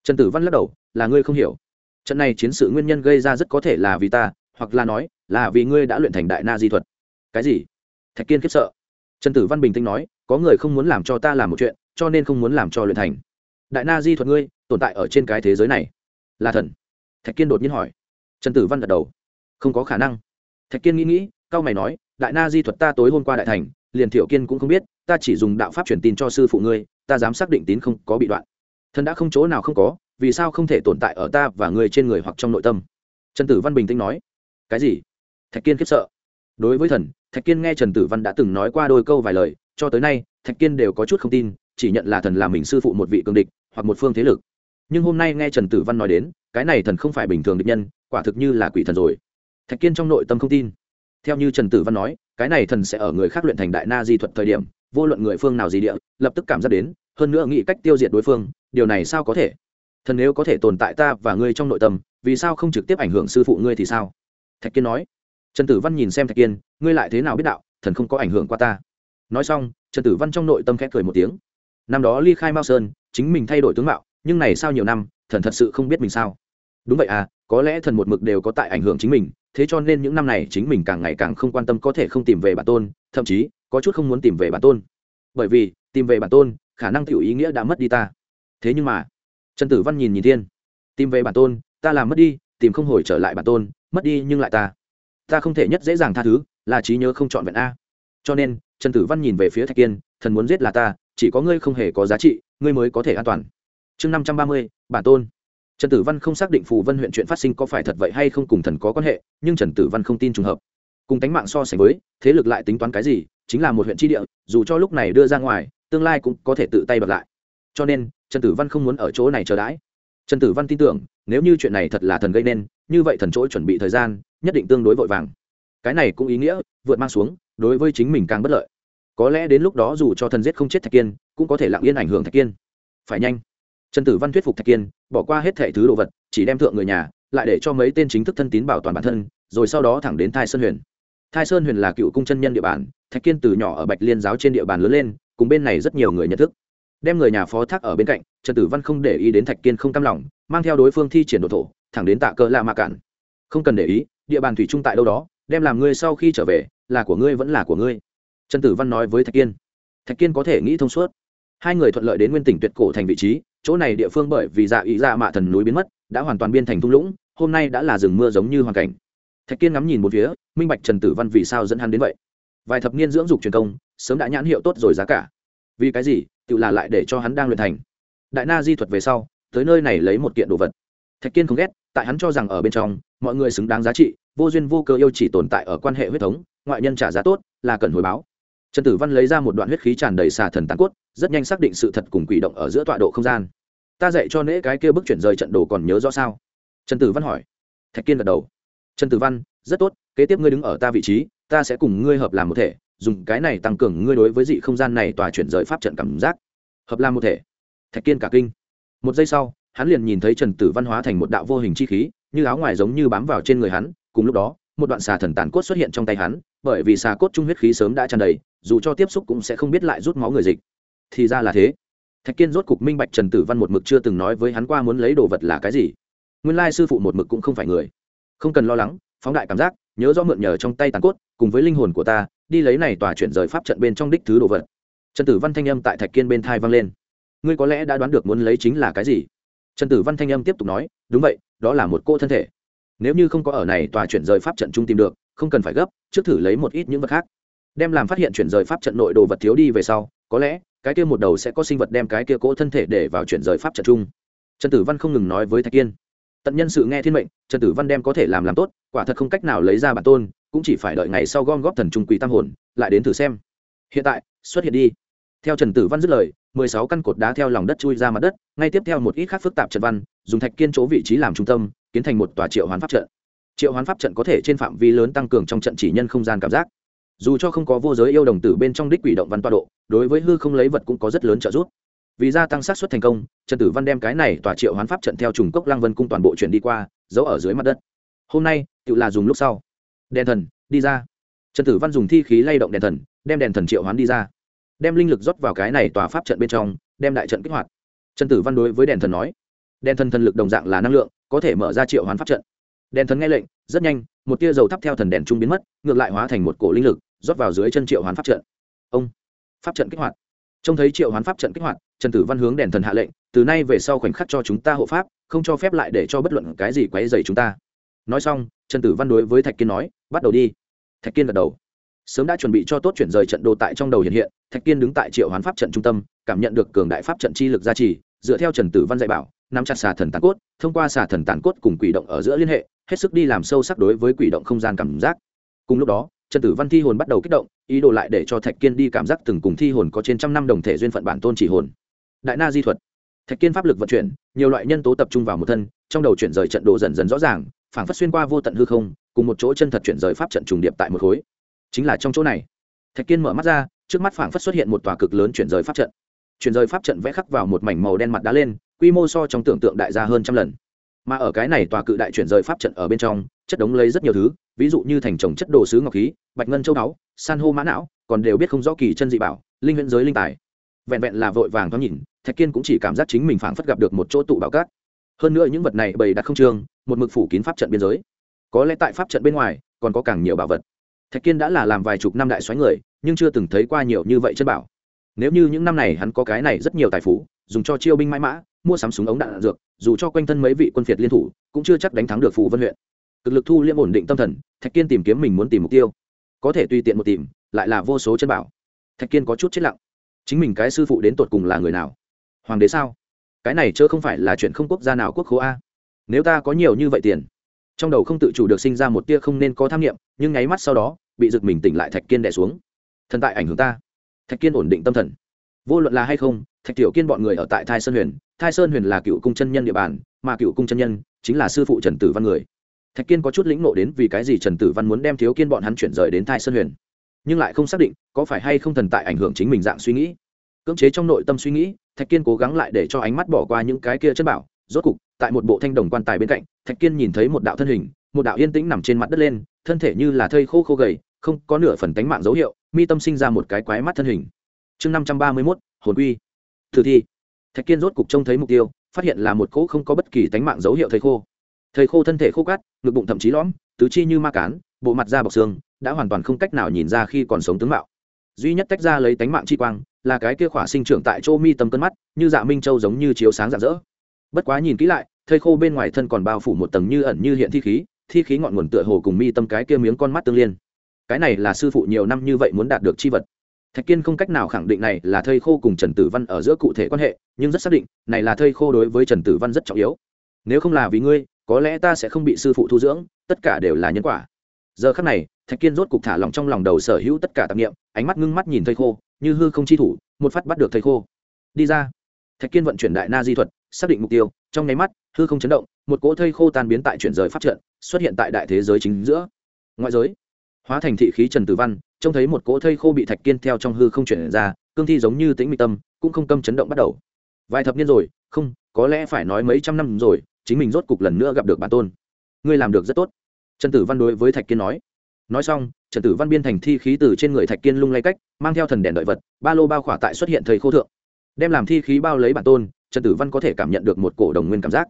trần tử văn lắc đầu, là ngươi không hiểu. Trận này chiến sự nguyên nhân gây ra rất có thể là vì ta, hoặc là nói, là vì ngươi đã luyện thành đại na di thuật. Cái gì? Thạch kiên khiếp sợ. Trần tử văn bình tĩnh nói, có người không muốn làm cho ta làm một chuyện, cho nên không muốn làm cho luyện thành. Đại na di thuật ngươi, tồn tại ở trên cái thế giới này. Là thần. Thạch kiên đột nhiên hỏi. Trần tử văn gật đầu. Không có khả năng. Thạch kiên nghĩ nghĩ cao mày nói, đại na di thuật ta tối hôm qua đại thành, liền thiểu kiên cũng không biết, ta chỉ dùng đạo pháp truyền tin cho sư phụ ngươi, ta dám xác định tín không có bị đoạn thần đã không chỗ nào không có, vì sao không thể tồn tại ở ta và người trên người hoặc trong nội tâm? Trần tử văn bình tĩnh nói. Cái gì? Thạch kiên khiếp sợ. Đối với thần, thạch kiên nghe trần tử văn đã từng nói qua đôi câu vài lời, cho tới nay, thạch kiên đều có chút không tin, chỉ nhận là thần là mình sư phụ một vị cường địch, hoặc một phương thế lực. Nhưng hôm nay nghe trần tử văn nói đến, cái này thần không phải bình thường địch nhân, quả thực như là quỷ thần rồi. Thạch kiên trong nội tâm không tin. Theo như trần tử văn nói, cái này thần sẽ ở người khác luyện thành đại na di thuật thời điểm, vô luận người phương nào gì địa, lập tức cảm giác đến, hơn nữa nghĩ cách tiêu diệt đối phương điều này sao có thể? Thần nếu có thể tồn tại ta và ngươi trong nội tâm, vì sao không trực tiếp ảnh hưởng sư phụ ngươi thì sao? Thạch kiên nói. Trần tử văn nhìn xem thạch kiên, ngươi lại thế nào biết đạo, thần không có ảnh hưởng qua ta. Nói xong, trần tử văn trong nội tâm khẽ cười một tiếng. Năm đó ly khai mao sơn, chính mình thay đổi tướng mạo, nhưng này sau nhiều năm, thần thật sự không biết mình sao. Đúng vậy à có lẽ thần một mực đều có tại ảnh hưởng chính mình, thế cho nên những năm này chính mình càng ngày càng không quan tâm có thể không tìm về bản tôn, thậm chí có chút không muốn tìm về bản tôn. Bởi vì, tìm về bản tôn, khả năng tiểu ý nghĩa đã mất đi ta thế nhưng mà, trần tử văn nhìn nhìn thiên. Tìm về bản tôn, ta làm mất đi, tìm không hồi trở lại bản tôn, mất đi nhưng lại ta. Ta không thể nhất dễ dàng tha thứ, là trí nhớ không chọn vẹn a. Cho nên, trần tử văn nhìn về phía thạch kiên, thần muốn giết là ta, chỉ có ngươi không hề có giá trị, ngươi mới có thể an toàn. Chương năm trăm ba mươi, bản tôn. Trần tử văn không xác định phù vân huyện chuyện phát sinh có phải thật vậy hay không cùng thần có quan hệ, nhưng trần tử văn không tin trùng hợp. Cùng tánh mạng so sánh với, thế lực lại tính toán cái gì, chính là một huyện tri địa, dù cho lúc này đưa ra ngoài, tương lai cũng có thể tự tay bật lại cho nên, trần tử văn không muốn ở chỗ này chờ đãi. Trần tử văn tin tưởng, nếu như chuyện này thật là thần gây nên, như vậy thần chỗ chuẩn bị thời gian, nhất định tương đối vội vàng. Cái này cũng ý nghĩa, vượt mang xuống, đối với chính mình càng bất lợi. Có lẽ đến lúc đó dù cho thần giết không chết thạch kiên, cũng có thể lặng yên ảnh hưởng thạch kiên. Phải nhanh. Trần tử văn thuyết phục thạch kiên, bỏ qua hết thẻ thứ đồ vật, chỉ đem thượng người nhà, lại để cho mấy tên chính thức thân tín bảo toàn bản thân, rồi sau đó thẳng đến thai sơn huyền. Thai sơn huyền là cựu cung chân nhân địa bàn, thạch kiên từ nhỏ ở bạch liên giáo trên địa bàn lớn lên, cùng bên này rất nhiều người nhận thức đem người nhà phó thác ở bên cạnh, trần tử văn không để ý đến thạch kiên không cam lòng, mang theo đối phương thi triển đồ thổ, thẳng đến tạ cơ la ma cản. Không cần để ý, địa bàn thủy trung tại đâu đó, đem làm ngươi sau khi trở về, là của ngươi vẫn là của ngươi. Trần tử văn nói với thạch kiên. Thạch kiên có thể nghĩ thông suốt. Hai người thuận lợi đến nguyên tỉnh tuyệt cổ thành vị trí, chỗ này địa phương bởi vì dạ ý dạ mạ thần núi biến mất, đã hoàn toàn biên thành thung lũng, hôm nay đã là rừng mưa giống như hoàn cảnh. Thạch kiên ngắm nhìn một phía, minh bạch trần tử văn vì sao dẫn hắn đến vậy. Vài thập niên dưỡng dục truyền công, sớm đã nhãn hiệu tốt rồi giá cả vì cái gì? Tự là lại để cho hắn đang luyện thành. Đại na di thuật về sau, tới nơi này lấy một kiện đồ vật. Thạch kiên không ghét, tại hắn cho rằng ở bên trong, mọi người xứng đáng giá trị, vô duyên vô cơ yêu chỉ tồn tại ở quan hệ huyết thống, ngoại nhân trả giá tốt, là cần hồi báo. Trần tử văn lấy ra một đoạn huyết khí tràn đầy xà thần tàn cốt, rất nhanh xác định sự thật cùng quỷ động ở giữa tọa độ không gian. Ta dạy cho nễ cái kia bức chuyển rời trận đồ còn nhớ rõ sao? Trần tử văn hỏi. Thạch kiên gật đầu. Trần tử văn, rất tốt, kế tiếp ngươi đứng ở ta vị trí, ta sẽ cùng ngươi hợp làm một thể dùng cái này tăng cường ngươi đối với dị không gian này tòa chuyển rời pháp trận cảm giác. Hợp làm một thể. Thạch kiên cả kinh. Một giây sau, hắn liền nhìn thấy trần tử văn hóa thành một đạo vô hình chi khí, như áo ngoài giống như bám vào trên người hắn, cùng lúc đó, một đoạn xà thần tàn cốt xuất hiện trong tay hắn, bởi vì xà cốt trung huyết khí sớm đã tràn đầy, dù cho tiếp xúc cũng sẽ không biết lại rút máu người dịch. Thì ra là thế. Thạch kiên rốt cục minh bạch trần tử văn một mực chưa từng nói với hắn qua muốn lấy đồ vật là cái gì. Nguyên lai sư phụ một mực cũng không phải người. Không cần lo lắng, phóng đại cảm giác, nhớ rõ mượn nhờ trong tay tàn cốt, cùng với linh hồn của ta đi lấy này tòa chuyển rời pháp trận bên trong đích thứ đồ vật. Trần tử văn thanh âm tại thạch kiên bên thai vang lên. Ngươi có lẽ đã đoán được muốn lấy chính là cái gì? Trần tử văn thanh âm tiếp tục nói, đúng vậy, đó là một cô thân thể. Nếu như không có ở này tòa chuyển rời pháp trận chung tìm được, không cần phải gấp, trước thử lấy một ít những vật khác. Đem làm phát hiện chuyển rời pháp trận nội đồ vật thiếu đi về sau, có lẽ, cái kia một đầu sẽ có sinh vật đem cái kia cỗ thân thể để vào chuyển rời pháp trận chung. Trần tử văn không ngừng nói với thạch kiên. Tận nhân sự nghe thiên mệnh, trần tử văn đem có thể làm làm tốt, quả thật không cách nào lấy ra bản tôn cũng chỉ phải đợi ngày sau gom góp thần trung quỷ tam hồn, lại đến thử xem. Hiện tại, xuất hiện đi. Theo trần tử văn dứt lời, mười sáu căn cột đá theo lòng đất chui ra mặt đất, ngay tiếp theo một ít khác phức tạp trận văn, dùng thạch kiên chỗ vị trí làm trung tâm, kiến thành một tòa triệu hoán pháp trận. Triệu hoán pháp trận có thể trên phạm vi lớn tăng cường trong trận chỉ nhân không gian cảm giác. Dù cho không có vô giới yêu đồng tử bên trong đích quỷ động văn toa độ, đối với hư không lấy vật cũng có rất lớn trợ giúp. Vì gia tăng xác suất thành công, trần tử văn đem cái này tòa triệu hoán pháp trận theo trùng cốc lăng vân cung toàn bộ chuyển đi qua, giấu ở dưới mặt đất. Hôm nay, tự là dùng lúc sau đèn thần, đi ra. Trần tử văn dùng thi khí lay động đèn thần, đem đèn thần triệu hoán đi ra. Đem linh lực rót vào cái này tòa pháp trận bên trong, đem đại trận kích hoạt. Trần tử văn đối với đèn thần nói, đèn thần thần lực đồng dạng là năng lượng, có thể mở ra triệu hoán pháp trận. Đèn thần nghe lệnh, rất nhanh, một tia dầu thắp theo thần đèn trung biến mất, ngược lại hóa thành một cổ linh lực, rót vào dưới chân triệu hoán pháp trận. Ông, pháp trận kích hoạt. Trông thấy triệu hoán pháp trận kích hoạt, trần tử văn hướng đèn thần hạ lệnh, từ nay về sau khoảnh khắc cho chúng ta hộ pháp, không cho phép lại để cho bất luận cái gì quấy dày chúng ta. Nói xong, trần tử văn đối với thạch kiên nói bắt đầu đi. Thạch kiên gật đầu. Sớm đã chuẩn bị cho tốt chuyển rời trận đồ tại trong đầu hiện hiện, thạch kiên đứng tại triệu hoán pháp trận trung tâm, cảm nhận được cường đại pháp trận chi lực gia trì, dựa theo trần tử văn dạy bảo, nắm chặt xà thần tàn cốt, thông qua xà thần tàn cốt cùng quỷ động ở giữa liên hệ, hết sức đi làm sâu sắc đối với quỷ động không gian cảm giác. Cùng lúc đó, trần tử văn thi hồn bắt đầu kích động, ý đồ lại để cho thạch kiên đi cảm giác từng cùng thi hồn có trên trăm năm đồng thể duyên phận bản tôn chỉ hồn. Đại na di thuật. Thạch kiên pháp lực vận chuyển, nhiều loại nhân tố tập trung vào một thân, trong đầu chuyển rời trận đồ dần dần rõ ràng phảng phất xuyên qua vô tận hư không, cùng một chỗ chân thật chuyển rời pháp trận trùng điệp tại một khối. Chính là trong chỗ này, thạch kiên mở mắt ra, trước mắt phảng phất xuất hiện một tòa cực lớn chuyển rời pháp trận. Chuyển rời pháp trận vẽ khắc vào một mảnh màu đen mặt đá lên, quy mô so trong tưởng tượng đại gia hơn trăm lần. Mà ở cái này tòa cự đại chuyển rời pháp trận ở bên trong, chất đống lấy rất nhiều thứ, ví dụ như thành trồng chất đồ sứ ngọc khí, bạch ngân châu đáo san hô mã não, còn đều biết không rõ kỳ chân dị bảo, linh huyễn giới linh tài. Vẹn vẹn là vội vàng thoáng nhìn, thạch kiên cũng chỉ cảm giác chính mình phảng phất gặp được một chỗ tụ bảo cát hơn nữa những vật này bày đặt không trương một mực phủ kín pháp trận biên giới. Có lẽ tại pháp trận bên ngoài còn có càng nhiều bảo vật. Thạch kiên đã là làm vài chục năm đại xoáy người nhưng chưa từng thấy qua nhiều như vậy chân bảo. Nếu như những năm này hắn có cái này rất nhiều tài phú dùng cho chiêu binh mãi mã mua sắm súng ống đạn, đạn dược dù cho quanh thân mấy vị quân phiệt liên thủ cũng chưa chắc đánh thắng được phù vân huyện. Cực lực thu liêm ổn định tâm thần thạch kiên tìm kiếm mình muốn tìm mục tiêu. Có thể tùy tiện một tìm lại là vô số chân bảo. Thạch kiên có chút chết lặng. Chính mình cái sư phụ đến tột cùng là người nào? Hoàng đế sao? Cái này chớ không phải là chuyện không quốc gia nào quốc khố a. Nếu ta có nhiều như vậy tiền, trong đầu không tự chủ được sinh ra một tia không nên có tham nghiệm nhưng nháy mắt sau đó, bị giật mình tỉnh lại thạch kiên đẻ xuống. Thần tại ảnh hưởng ta. Thạch kiên ổn định tâm thần. Vô luận là hay không, thạch tiểu kiên bọn người ở tại thai sơn huyền, thai sơn huyền là cựu cung chân nhân địa bàn, mà cựu cung chân nhân chính là sư phụ trần tử văn người. Thạch kiên có chút lĩnh nộ đến vì cái gì trần tử văn muốn đem thiếu kiên bọn hắn chuyển rời đến thai sơn huyền. Nhưng lại không xác định có phải hay không thần tại ảnh hưởng chính mình dạng suy nghĩ cưỡng chế trong nội tâm suy nghĩ, thạch kiên cố gắng lại để cho ánh mắt bỏ qua những cái kia chân bảo. Rốt cục, tại một bộ thanh đồng quan tài bên cạnh, thạch kiên nhìn thấy một đạo thân hình, một đạo yên tĩnh nằm trên mặt đất lên, thân thể như là thây khô khô gầy, không có nửa phần tánh mạng dấu hiệu, mi tâm sinh ra một cái quái mắt thân hình. Chương năm trăm ba mươi mốt, hồn quy. Thử thi. Thạch kiên rốt cục trông thấy mục tiêu, phát hiện là một cỗ không có bất kỳ tánh mạng dấu hiệu thầy khô. Thầy khô thân thể khô cát, ngực bụng thậm chí lõm, tứ chi như ma cán, bộ mặt da bọc xương, đã hoàn toàn không cách nào nhìn ra khi còn sống tướng mạo. Duy nhất tách ra lấy tánh mạng chi quang là cái kia khỏa sinh trưởng tại chỗ mi tâm cân mắt, như dạ minh châu giống như chiếu sáng rạng rỡ. Bất quá nhìn kỹ lại, thây khô bên ngoài thân còn bao phủ một tầng như ẩn như hiện thi khí thi khí ngọn nguồn tựa hồ cùng mi tâm cái kia miếng con mắt tương liên. Cái này là sư phụ nhiều năm như vậy muốn đạt được chi vật. Thạch kiên không cách nào khẳng định này là thây khô cùng trần tử văn ở giữa cụ thể quan hệ, nhưng rất xác định, này là thây khô đối với trần tử văn rất trọng yếu. Nếu không là vì ngươi, có lẽ ta sẽ không bị sư phụ thu dưỡng, tất cả đều là nhân quả. Giờ khắc này, thạch kiên rốt cục thả lòng trong lòng đầu sở hữu tất cả tạp nghiệm ánh mắt ngưng mắt nhìn thây khô như hư không chi thủ, một phát bắt được thây khô. Đi ra. Thạch kiên vận chuyển đại na di thuật, xác định mục tiêu, trong nháy mắt, hư không chấn động, một cỗ thây khô tan biến tại chuyển rời phát trận, xuất hiện tại đại thế giới chính giữa. Ngoại giới, hóa thành thị khí trần tử văn, trông thấy một cỗ thây khô bị thạch kiên theo trong hư không chuyển ra, cương thi giống như tĩnh mịch tâm, cũng không câm chấn động bắt đầu. Vài thập niên rồi, không, có lẽ phải nói mấy trăm năm rồi, chính mình rốt cục lần nữa gặp được bản tôn. Ngươi làm được rất tốt. Trần tử văn đối với thạch kiên nói. Nói xong trần tử văn biên thành thi khí từ trên người thạch kiên lung lay cách, mang theo thần đèn đợi vật, ba lô bao khỏa tại xuất hiện thầy khô thượng. Đem làm thi khí bao lấy bản tôn, trần tử văn có thể cảm nhận được một cổ đồng nguyên cảm giác.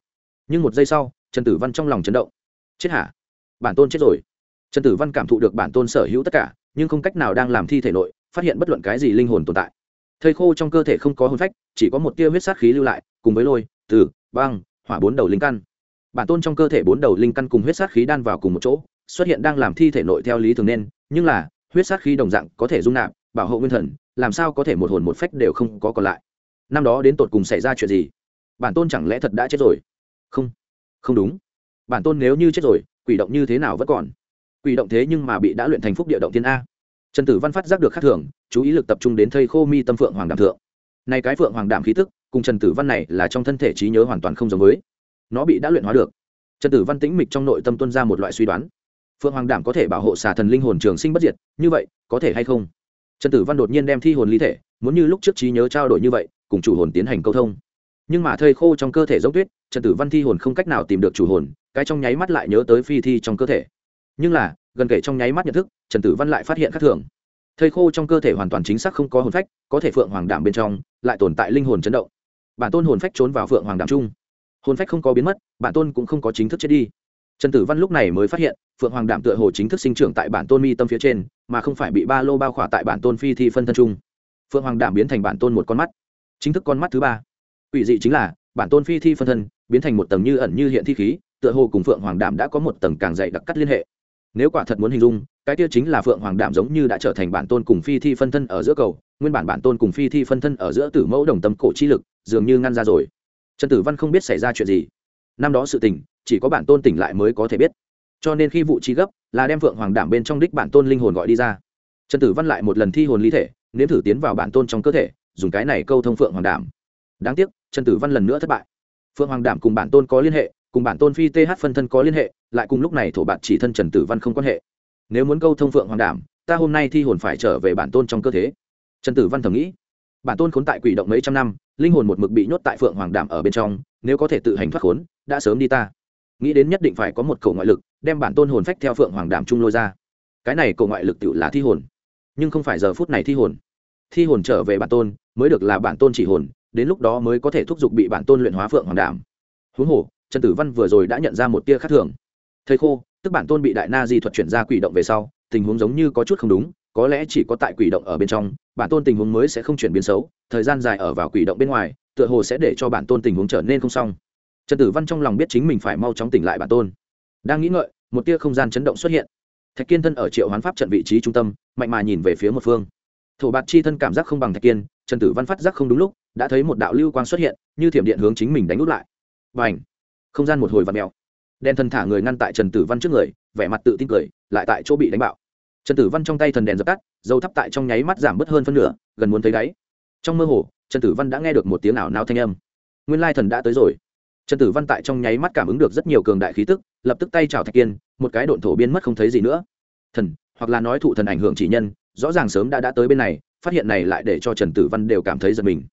Nhưng một giây sau, trần tử văn trong lòng chấn động. Chết hả? Bản tôn chết rồi. Trần tử văn cảm thụ được bản tôn sở hữu tất cả, nhưng không cách nào đang làm thi thể nội, phát hiện bất luận cái gì linh hồn tồn tại. Thầy khô trong cơ thể không có hôn phách, chỉ có một tia huyết sát khí lưu lại, cùng với lôi, từ, băng, hỏa bốn đầu linh căn. Bản tôn trong cơ thể bốn đầu linh căn cùng huyết sát khí đan vào cùng một chỗ xuất hiện đang làm thi thể nội theo lý thường nên, nhưng là, huyết sát khí đồng dạng có thể dung nạp, bảo hộ nguyên thần, làm sao có thể một hồn một phách đều không có còn lại. Năm đó đến tột cùng xảy ra chuyện gì? Bản tôn chẳng lẽ thật đã chết rồi? Không không đúng. Bản tôn nếu như chết rồi, quỷ động như thế nào vẫn còn? Quỷ động thế nhưng mà bị đã luyện thành phúc địa động thiên a. Trần tử văn phát giác được khắc thường, chú ý lực tập trung đến thây khô mi tâm phượng hoàng đảm thượng. Này cái phượng hoàng đảm khí tức, cùng trần tử văn này là trong thân thể trí nhớ hoàn toàn không giống với. Nó bị đã luyện hóa được. Trần tử văn tĩnh mịch trong nội tâm tuân ra một loại suy đoán phượng hoàng đảm có thể bảo hộ xà thần linh hồn trường sinh bất diệt, như vậy, có thể hay không? Trần tử văn đột nhiên đem thi hồn lý thể, muốn như lúc trước trí nhớ trao đổi như vậy, cùng chủ hồn tiến hành câu thông. Nhưng mà thây khô trong cơ thể giống tuyết, trần tử văn thi hồn không cách nào tìm được chủ hồn, cái trong nháy mắt lại nhớ tới phi thi trong cơ thể. Nhưng là, gần kể trong nháy mắt nhận thức, trần tử văn lại phát hiện khác thường. Thây khô trong cơ thể hoàn toàn chính xác không có hồn phách, có thể phượng hoàng đảm bên trong, lại tồn tại linh hồn chấn động. Bản tôn hồn phách trốn vào phượng hoàng đảm chung hồn phách không có biến mất, bản tôn cũng không có chính thức chết đi trần tử văn lúc này mới phát hiện, phượng hoàng Đạm tựa hồ chính thức sinh trưởng tại bản tôn mi tâm phía trên, mà không phải bị ba lô bao khỏa tại bản tôn phi thi phân thân chung. Phượng hoàng Đạm biến thành bản tôn một con mắt. Chính thức con mắt thứ ba. Ủy dị chính là, bản tôn phi thi phân thân biến thành một tầng như ẩn như hiện thi khí, tựa hồ cùng phượng hoàng Đạm đã có một tầng càng dày đặc cắt liên hệ. Nếu quả thật muốn hình dung, cái kia chính là phượng hoàng Đạm giống như đã trở thành bản tôn cùng phi thi phân thân ở giữa cầu, nguyên bản bản tôn cùng phi thi phân thân ở giữa tử mẫu đồng tâm cổ chi lực, dường như ngăn ra rồi. Trần tử văn không biết xảy ra chuyện gì. Năm đó sự tình chỉ có bản tôn tỉnh lại mới có thể biết. Cho nên khi vụ trí gấp là đem phượng hoàng đảm bên trong đích bản tôn linh hồn gọi đi ra. Trần tử văn lại một lần thi hồn ly thể, nếm thử tiến vào bản tôn trong cơ thể, dùng cái này câu thông phượng hoàng đảm. Đáng tiếc, trần tử văn lần nữa thất bại. Phượng hoàng đảm cùng bản tôn có liên hệ, cùng bản tôn phi th phân thân có liên hệ, lại cùng lúc này thổ bạn chỉ thân trần tử văn không quan hệ. Nếu muốn câu thông phượng hoàng đảm, ta hôm nay thi hồn phải trở về bản tôn trong cơ thể. Trần tử văn thầm nghĩ. Bản tôn khốn tại quỷ động mấy trăm năm, linh hồn một mực bị nhốt tại phượng hoàng đảm ở bên trong, nếu có thể tự hành thoát khốn, đã sớm đi ta nghĩ đến nhất định phải có một cầu ngoại lực, đem bản tôn hồn phách theo phượng hoàng đảm trung lôi ra. Cái này cầu ngoại lực tự là thi hồn, nhưng không phải giờ phút này thi hồn. Thi hồn trở về bản tôn, mới được là bản tôn chỉ hồn, đến lúc đó mới có thể thúc giục bị bản tôn luyện hóa phượng hoàng đảm. Huống hồ, trần tử văn vừa rồi đã nhận ra một tia khác thường. Thầy khô, tức bản tôn bị đại na di thuật chuyển ra quỷ động về sau, tình huống giống như có chút không đúng, có lẽ chỉ có tại quỷ động ở bên trong, bản tôn tình huống mới sẽ không chuyển biến xấu, thời gian dài ở vào quỷ động bên ngoài, tựa hồ sẽ để cho bản tôn tình huống trở nên không xong trần tử văn trong lòng biết chính mình phải mau chóng tỉnh lại bản tôn. Đang nghĩ ngợi, một tia không gian chấn động xuất hiện. Thạch kiên thân ở triệu hoán pháp trận vị trí trung tâm, mạnh mà nhìn về phía một phương. Thổ bạt chi thân cảm giác không bằng thạch kiên, trần tử văn phát giác không đúng lúc, đã thấy một đạo lưu quang xuất hiện, như thiểm điện hướng chính mình đánh út lại. Và ảnh không gian một hồi và mèo. Đen thần thả người ngăn tại trần tử văn trước người, vẻ mặt tự tin cười, lại tại chỗ bị đánh bạo. Trần tử văn trong tay thần đèn dập tắt, dầu thắp tại trong nháy mắt giảm bớt hơn phân nửa, gần muốn thấy đáy. Trong mơ hồ, trần tử văn đã nghe được một tiếng ảo nao thanh âm. Nguyên lai thần đã tới rồi trần tử văn tại trong nháy mắt cảm ứng được rất nhiều cường đại khí tức, lập tức tay chào thạch kiên, một cái độn thổ biến mất không thấy gì nữa. Thần, hoặc là nói thụ thần ảnh hưởng chỉ nhân, rõ ràng sớm đã đã tới bên này, phát hiện này lại để cho trần tử văn đều cảm thấy giật mình.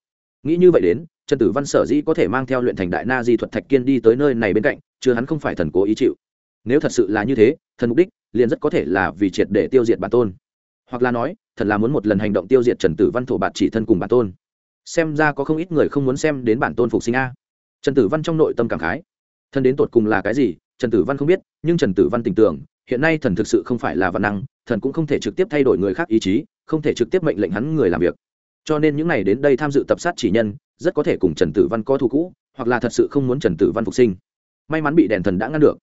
Nghĩ như vậy đến, trần tử văn sở dĩ có thể mang theo luyện thành đại na di thuật thạch kiên đi tới nơi này bên cạnh, chưa hắn không phải thần cố ý chịu. Nếu thật sự là như thế, thần mục đích liền rất có thể là vì triệt để tiêu diệt bản tôn. Hoặc là nói thần là muốn một lần hành động tiêu diệt trần tử văn thổ bạt chỉ thân cùng bản tôn. Xem ra có không ít người không muốn xem đến bản tôn phục sinh a trần tử văn trong nội tâm cảm khái. Thần đến tột cùng là cái gì, trần tử văn không biết, nhưng trần tử văn tình tưởng, hiện nay thần thực sự không phải là văn năng, thần cũng không thể trực tiếp thay đổi người khác ý chí, không thể trực tiếp mệnh lệnh hắn người làm việc. Cho nên những n à y đến đây tham dự tập sát chỉ nhân, rất có thể cùng trần tử văn có thù cũ, hoặc là thật sự không muốn trần tử văn phục sinh. May mắn bị đèn thần đã ngăn được.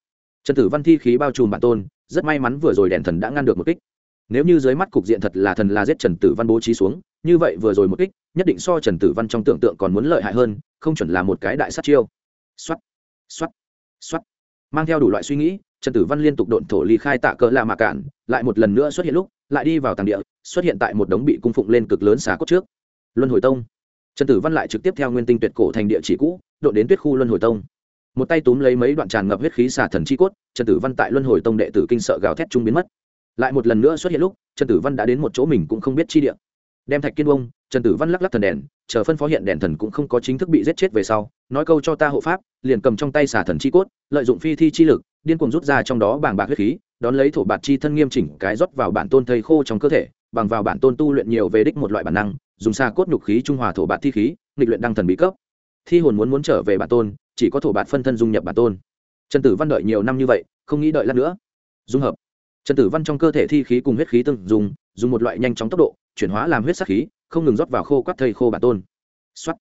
Trần tử văn thi khí bao trùm bản tôn, rất may mắn vừa rồi đèn thần đã ngăn được một kích nếu như dưới mắt cục diện thật là thần là giết trần tử văn bố trí xuống, như vậy vừa rồi một kích, nhất định so trần tử văn trong tưởng tượng còn muốn lợi hại hơn, không chuẩn là một cái đại sát chiêu. X o á t x o á t x o á t mang theo đủ loại suy nghĩ, trần tử văn liên tục độn thổ ly khai tạ cỡ lạ mạ cản lại một lần nữa xuất hiện lúc, lại đi vào tàng địa, xuất hiện tại một đống bị cung phụng lên cực lớn xà cốt trước. Luân hồi tông. Trần tử văn lại trực tiếp theo nguyên tinh tuyệt cổ thành địa chỉ cũ, độn đến tuyết khu luân hồi tông. Một tay túm lấy mấy đoạn tràn ngập huyết khí xà thần chi cốt, trần tử văn tại luân hồi tông đệ tử kinh sợ gào thét trung biến mất lại một lần nữa xuất hiện lúc, trần tử văn đã đến một chỗ mình cũng không biết chi địa. Đem thạch kiên bông trần tử văn lắc lắc thần đèn, chờ phân phó hiện đèn thần cũng không có chính thức bị giết chết về sau, nói câu cho ta hộ pháp, liền cầm trong tay xà thần chi cốt, lợi dụng phi thi chi lực, điên cuồng rút ra trong đó bảng bạc huyết khí, đón lấy thổ bạc chi thân nghiêm chỉnh cái rót vào bản tôn thây khô trong cơ thể, bằng vào bản tôn tu luyện nhiều về đích một loại bản năng, dùng xà cốt nhục khí trung hòa thổ bạc thi khí, nghịch luyện đăng thần bí cấp. Thi hồn muốn muốn trở về bản tôn, chỉ có thổ bạc phân thân dung nhập bản tôn. Trần tử văn đợi nhiều năm như vậy, không nghĩ đợi lát nữa. Dung hợp trần tử văn trong cơ thể thi khí cùng huyết khí tương dùng dùng một loại nhanh chóng tốc độ, chuyển hóa làm huyết sắc khí, không ngừng rót vào khô quát thây khô bản tôn. Xuất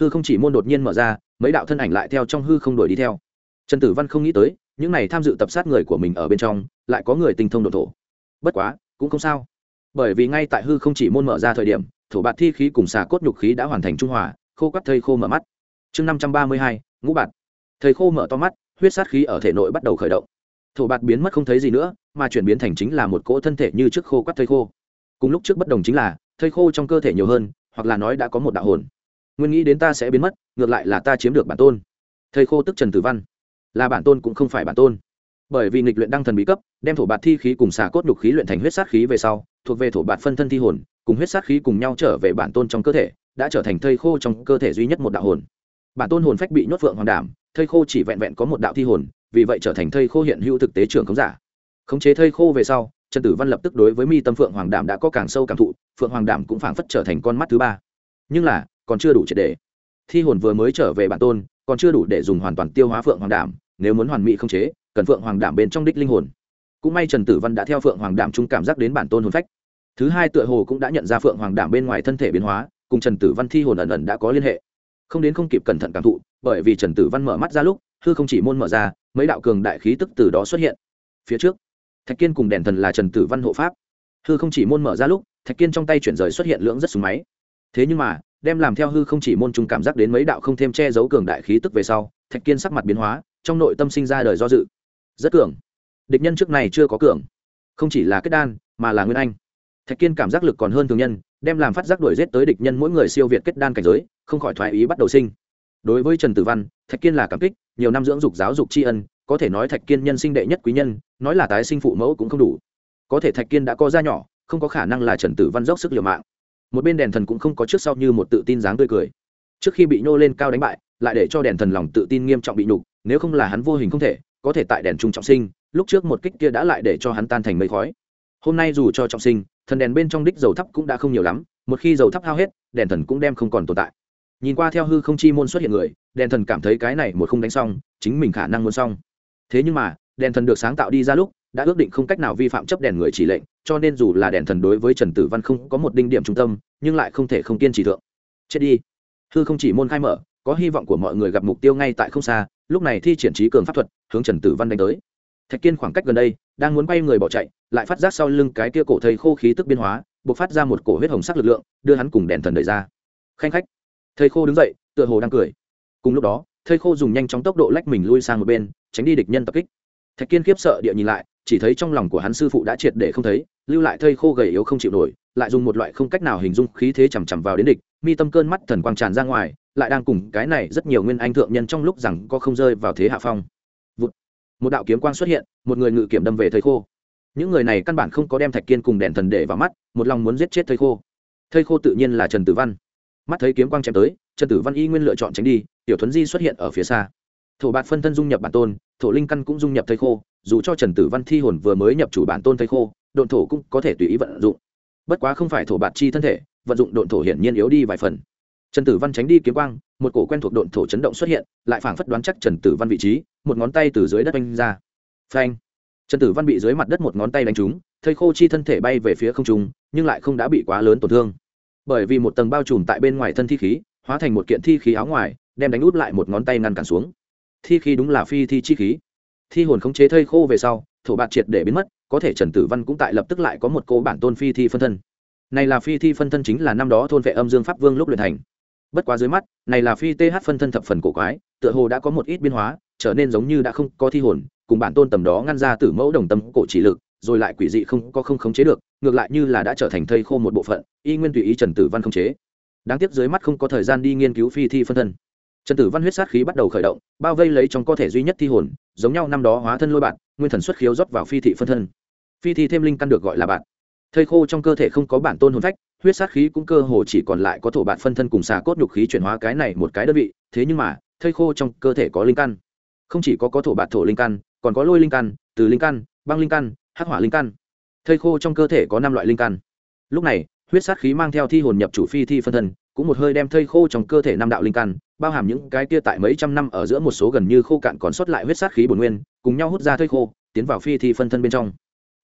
hư không chỉ môn đột nhiên mở ra, mấy đạo thân ảnh lại theo trong hư không đổi đi theo. Trần tử văn không nghĩ tới, những này tham dự tập sát người của mình ở bên trong, lại có người tinh thông độ thổ. Bất quá, cũng không sao. Bởi vì ngay tại hư không chỉ môn mở ra thời điểm, thổ bạt thi khí cùng xà cốt nhục khí đã hoàn thành trung hòa, khô quắt thây khô mở mắt. Chương năm trăm ba mươi hai, ngũ bạt. Thầy khô mở to mắt, huyết sát khí ở thể nội bắt đầu khởi động thổ bạt biến mất không thấy gì nữa, mà chuyển biến thành chính là một cỗ thân thể như trước khô quắt thây khô. Cùng lúc trước bất đồng chính là, thây khô trong cơ thể nhiều hơn, hoặc là nói đã có một đạo hồn. Nguyên nghĩ đến ta sẽ biến mất, ngược lại là ta chiếm được bản tôn. Thầy khô tức trần tử văn. Là bản tôn cũng không phải bản tôn. Bởi vì nghịch luyện đăng thần bí cấp, đem thổ bạt thi khí cùng xà cốt đục khí luyện thành huyết sát khí về sau, thuộc về thổ bạt phân thân thi hồn, cùng huyết sát khí cùng nhau trở về bản tôn trong cơ thể, đã trở thành thây khô trong cơ thể duy nhất một đạo hồn. Bản tôn hồn phách bị nhốt vượng hoàng đảm, thây khô chỉ vẹn vẹn có một đạo thi hồn vì vậy trở thành thây khô hiện hữu thực tế trưởng khống giả. Khống chế thây khô về sau, trần tử văn lập tức đối với mi tâm phượng hoàng đảm đã có càng sâu cảm thụ, phượng hoàng đảm cũng phảng phất trở thành con mắt thứ ba. Nhưng là, còn chưa đủ triệt để. Thi hồn vừa mới trở về bản tôn, còn chưa đủ để dùng hoàn toàn tiêu hóa phượng hoàng đảm, nếu muốn hoàn mỹ không chế, cần phượng hoàng đảm bên trong đích linh hồn. Cũng may trần tử văn đã theo phượng hoàng đảm chung cảm giác đến bản tôn hồn phách. Thứ hai tựa hồ cũng đã nhận ra phượng hoàng đảm bên ngoài thân thể biến hóa, cùng trần tử văn thi hồn ẩn ẩn đã có liên hệ. Không đến không kịp cẩn thận cảm thụ, bởi vì trần tử văn mở mắt ra lúc hư không chỉ môn mở ra, mấy đạo cường đại khí tức từ đó xuất hiện. Phía trước, thạch kiên cùng đèn thần là trần tử văn hộ pháp. Hư không chỉ môn mở ra lúc, thạch kiên trong tay chuyển rời xuất hiện lưỡng rất súng máy. Thế nhưng mà, đem làm theo hư không chỉ môn chung cảm giác đến mấy đạo không thêm che giấu cường đại khí tức về sau, thạch kiên sắc mặt biến hóa, trong nội tâm sinh ra đời do dự. Rất cường. Địch nhân trước này chưa có cường. Không chỉ là kết đan, mà là nguyên anh. Thạch kiên cảm giác lực còn hơn thường nhân, đem làm phát giác đuổi g tới địch nhân mỗi người siêu việt kết đan cảnh giới, không khỏi thoái ý bắt đầu sinh đối với trần tử văn, thạch kiên là cảm kích, nhiều năm dưỡng dục giáo dục tri ân, có thể nói thạch kiên nhân sinh đệ nhất quý nhân, nói là tái sinh phụ mẫu cũng không đủ. Có thể thạch kiên đã có da nhỏ, không có khả năng là trần tử văn dốc sức liều mạng. Một bên đèn thần cũng không có trước sau như một tự tin dáng tươi cười. Trước khi bị nhô lên cao đánh bại, lại để cho đèn thần lòng tự tin nghiêm trọng bị nhục, nếu không là hắn vô hình không thể, có thể tại đèn trung trọng sinh, lúc trước một kích kia đã lại để cho hắn tan thành mây khói. Hôm nay dù cho trọng sinh, thần đèn bên trong đích dầu thắp cũng đã không nhiều lắm, một khi dầu thắp hao hết, đèn thần cũng đem không còn tồn tại nhìn qua theo hư không chi môn xuất hiện người, đèn thần cảm thấy cái này một không đánh xong, chính mình khả năng muốn xong. Thế nhưng mà, đèn thần được sáng tạo đi ra lúc, đã ước định không cách nào vi phạm chấp đèn người chỉ lệnh, cho nên dù là đèn thần đối với trần tử văn không có một đinh điểm trung tâm, nhưng lại không thể không kiên trì thượng. Chết đi. Hư không chỉ môn khai mở, có hy vọng của mọi người gặp mục tiêu ngay tại không xa, lúc này thi triển trí cường pháp thuật, hướng trần tử văn đánh tới. Thạch kiên khoảng cách gần đây, đang muốn bay người bỏ chạy, lại phát giác sau lưng cái kia cổ thầy khô khí tức biến hóa b ộ c phát ra một cổ huyết hồng sắc lực lượng, đưa hắn cùng đèn thần đẩy ra. Khanh khách thầy khô đứng dậy, tựa hồ đang cười. Cùng lúc đó, thầy khô dùng nhanh chóng tốc độ lách mình lui sang một bên, tránh đi địch nhân tập kích. Thạch kiên khiếp sợ địa nhìn lại, chỉ thấy trong lòng của hắn sư phụ đã triệt để không thấy, lưu lại thây khô gầy yếu không chịu nổi, lại dùng một loại không cách nào hình dung khí thế chằm chằm vào đến địch, mi tâm cơn mắt thần quang tràn ra ngoài, lại đang cùng cái này rất nhiều nguyên anh thượng nhân trong lúc rằng có không rơi vào thế hạ phong. Vụt. một đạo kiếm quang xuất hiện, một người ngự kiểm đâm về thây khô. Những người này căn bản không có đem thạch kiên cùng đèn thần để vào mắt, một lòng muốn giết chết thây khô. Thây khô tự nhiên là trần tử văn mắt thấy kiếm quang chém tới, trần tử văn y nguyên lựa chọn tránh đi, tiểu thuấn di xuất hiện ở phía xa. Thổ bạt phân thân dung nhập bản tôn, thổ linh căn cũng dung nhập thấy khô, dù cho trần tử văn thi hồn vừa mới nhập chủ bản tôn thấy khô, độn thổ cũng có thể tùy ý vận dụng. Bất quá không phải thổ bạt chi thân thể, vận dụng độn thổ hiển nhiên yếu đi vài phần. Trần tử văn tránh đi kiếm quang, một cổ quen thuộc độn thổ chấn động xuất hiện, lại phảng phất đoán chắc trần tử văn vị trí, một ngón tay từ dưới đất oanh ra. Phanh! Trần tử văn bị dưới mặt đất một ngón tay đánh trúng thấy khô chi thân thể bay về phía không trung, nhưng lại không đã bị quá lớn tổn thương bởi vì một tầng bao trùm tại bên ngoài thân thi khí, hóa thành một kiện thi khí áo ngoài, đem đánh út lại một ngón tay ngăn cản xuống. Thi khí đúng là phi thi chi khí. Thi hồn khống chế thây khô về sau, thổ bạt triệt để biến mất, có thể trần tử văn cũng tại lập tức lại có một cô bản tôn phi thi phân thân. Này là phi thi phân thân chính là năm đó thôn vệ âm dương pháp vương lúc luyện thành. Bất quá dưới mắt, này là phi th phân thân thập phần cổ quái, tựa hồ đã có một ít biến hóa, trở nên giống như đã không có thi hồn, cùng bản tôn tầm đó ngăn ra tử mẫu đồng tâm cổ chỉ lực, rồi lại quỷ dị không có không khống chế được ngược lại như là đã trở thành thây khô một bộ phận, y nguyên tùy ý trần tử văn không chế. Đáng tiếc dưới mắt không có thời gian đi nghiên cứu phi thi phân thân. Trần tử văn huyết sát khí bắt đầu khởi động, bao vây lấy trong cơ thể duy nhất thi hồn, giống nhau năm đó hóa thân lôi bạn, nguyên thần xuất khiếu rót vào phi thị phân thân. Phi thi thêm linh căn được gọi là bạn. Thây khô trong cơ thể không có bản tôn hồn phách, huyết sát khí cũng cơ hồ chỉ còn lại có thổ bạn phân thân cùng xà cốt nhục khí chuyển hóa cái này một cái đơn vị, thế nhưng mà, thây khô trong cơ thể có linh căn. Không chỉ có có thổ bạn thổ linh căn, còn có lôi linh căn, từ linh căn, băng linh căn, hắc hỏa linh căn thây khô trong cơ thể có năm loại linh căn. Lúc này, huyết sát khí mang theo thi hồn nhập chủ phi thi phân thân, cũng một hơi đem thây khô trong cơ thể năm đạo linh căn, bao hàm những cái kia tại mấy trăm năm ở giữa một số gần như khô cạn còn sót lại huyết sát khí bổn nguyên, cùng nhau hút ra thây khô, tiến vào phi thi phân thân bên trong.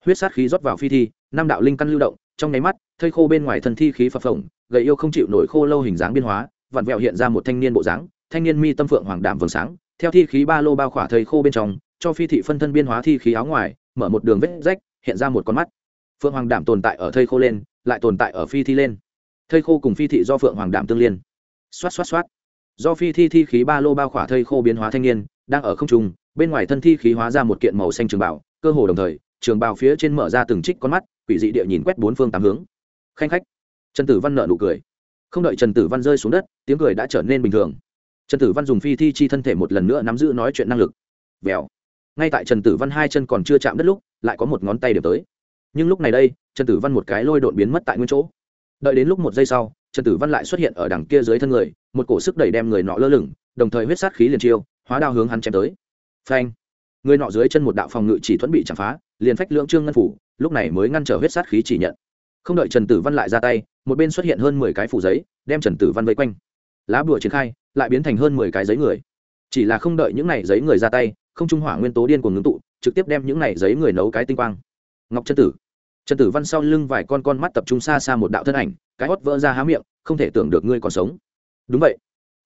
Huyết sát khí rót vào phi thi, năm đạo linh căn lưu động, trong nháy mắt, thây khô bên ngoài thân thi khí phập phồng, gầy yêu không chịu nổi khô lâu hình dáng biên hóa, vặn vẹo hiện ra một thanh niên bộ dáng, thanh niên mi tâm phượng hoàng đạm vầng sáng, theo thi khí ba lô bao khỏa thây khô bên trong, cho phi thị phân thân biên hóa thi khí áo ngoài, mở một đường vết rách hiện ra một con mắt. Phượng hoàng đạm tồn tại ở thây khô lên, lại tồn tại ở phi thi lên. Thây khô cùng phi thị do phượng hoàng đạm tương liên. Xoát xoát xoát. Do phi thi thi khí ba lô bao khỏa thây khô biến hóa thanh niên, đang ở không trung, bên ngoài thân thi khí hóa ra một kiện màu xanh trường bảo, cơ hồ đồng thời, trường bào phía trên mở ra từng trích con mắt, quỷ dị địa nhìn quét bốn phương tám hướng. Khanh khách. Trần tử văn nợ nụ cười. Không đợi trần tử văn rơi xuống đất, tiếng cười đã trở nên bình thường. Trần tử văn dùng phi thi chi thân thể một lần nữa nắm giữ nói chuyện năng lực. Vèo. Ngay tại trần tử văn hai chân còn chưa chạm đất lúc lại có một ngón tay điểm tới. Nhưng lúc này đây, trần tử văn một cái lôi đột biến mất tại nguyên chỗ. Đợi đến lúc một giây sau, trần tử văn lại xuất hiện ở đằng kia dưới thân người, một cổ sức đẩy đem người nọ lơ lửng, đồng thời huyết sát khí liền chiêu, hóa đao hướng hắn chém tới. Phanh! Người nọ dưới chân một đạo phòng ngự chỉ thuẫn bị chạm phá, liền phách lưỡng trương ngân phủ, lúc này mới ngăn trở huyết sát khí chỉ nhận. Không đợi trần tử văn lại ra tay, một bên xuất hiện hơn mười cái phủ giấy, đem trần tử văn vây quanh. Lá bùa triển khai, lại biến thành hơn mười cái giấy người. Chỉ là không đợi những này giấy người ra tay không trung hỏa nguyên tố điên cuồng ngưng tụ, trực tiếp đem những này giấy người nấu cái tinh quang. Ngọc chân tử. Trần tử văn sau lưng vài con con mắt tập trung xa xa một đạo thân ảnh, cái hót vỡ ra há miệng, không thể tưởng được ngươi còn sống. Đúng vậy.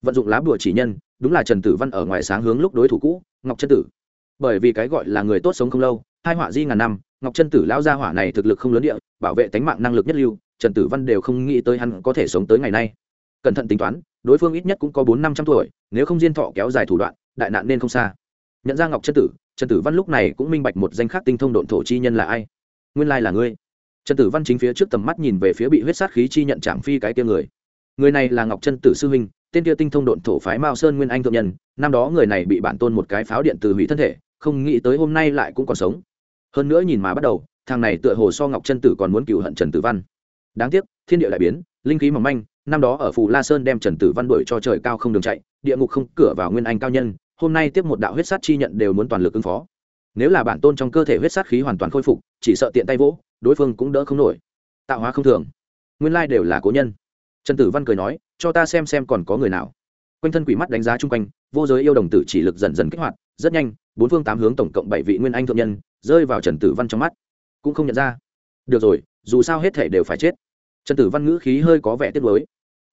Vận dụng lá bùa chỉ nhân, đúng là trần tử văn ở ngoài sáng hướng lúc đối thủ cũ, ngọc chân tử. Bởi vì cái gọi là người tốt sống không lâu, hai họa di ngàn năm, ngọc chân tử lao ra hỏa này thực lực không lớn địa, bảo vệ tánh mạng năng lực nhất lưu, trần tử văn đều không nghĩ tới hắn có thể sống tới ngày nay. Cẩn thận tính toán, đối phương ít nhất cũng có bốn năm trăm tuổi, nếu không diên thọ kéo dài thủ đoạn, đại nạn nên không xa nhận ra ngọc chân tử, trần tử văn lúc này cũng minh bạch một danh khác tinh thông độn thổ chi nhân là ai. Nguyên lai là ngươi. Trần tử văn chính phía trước tầm mắt nhìn về phía bị huyết sát khí chi nhận trảm phi cái kia người. Người này là ngọc chân tử sư huynh, tên kia tinh thông độn thổ phái mao sơn nguyên anh thượng nhân, năm đó người này bị bản tôn một cái pháo điện từ hủy thân thể, không nghĩ tới hôm nay lại cũng còn sống. Hơn nữa nhìn mà bắt đầu, thằng này tựa hồ so ngọc chân tử còn muốn cựu hận trần tử văn. Đáng tiếc, thiên địa đại biến, linh khí mỏng manh, năm đó ở phù la sơn đem trần tử văn đuổi cho trời cao không đường chạy, địa ngục không cửa vào nguyên anh cao nhân hôm nay tiếp một đạo huyết sát chi nhận đều muốn toàn lực ứng phó. Nếu là bản tôn trong cơ thể huyết sát khí hoàn toàn khôi phục, chỉ sợ tiện tay vỗ, đối phương cũng đỡ không nổi. Tạo hóa không thường. Nguyên lai đều là cố nhân. Trần tử văn cười nói, cho ta xem xem còn có người nào. Quanh thân quỷ mắt đánh giá chung quanh, vô giới yêu đồng tử chỉ lực dần dần kích hoạt, rất nhanh, bốn phương tám hướng tổng cộng bảy vị nguyên anh thượng nhân, rơi vào trần tử văn trong mắt. Cũng không nhận ra. Được rồi, dù sao hết thể đều phải chết. Trần tử văn ngữ khí hơi có vẻ tiếc lối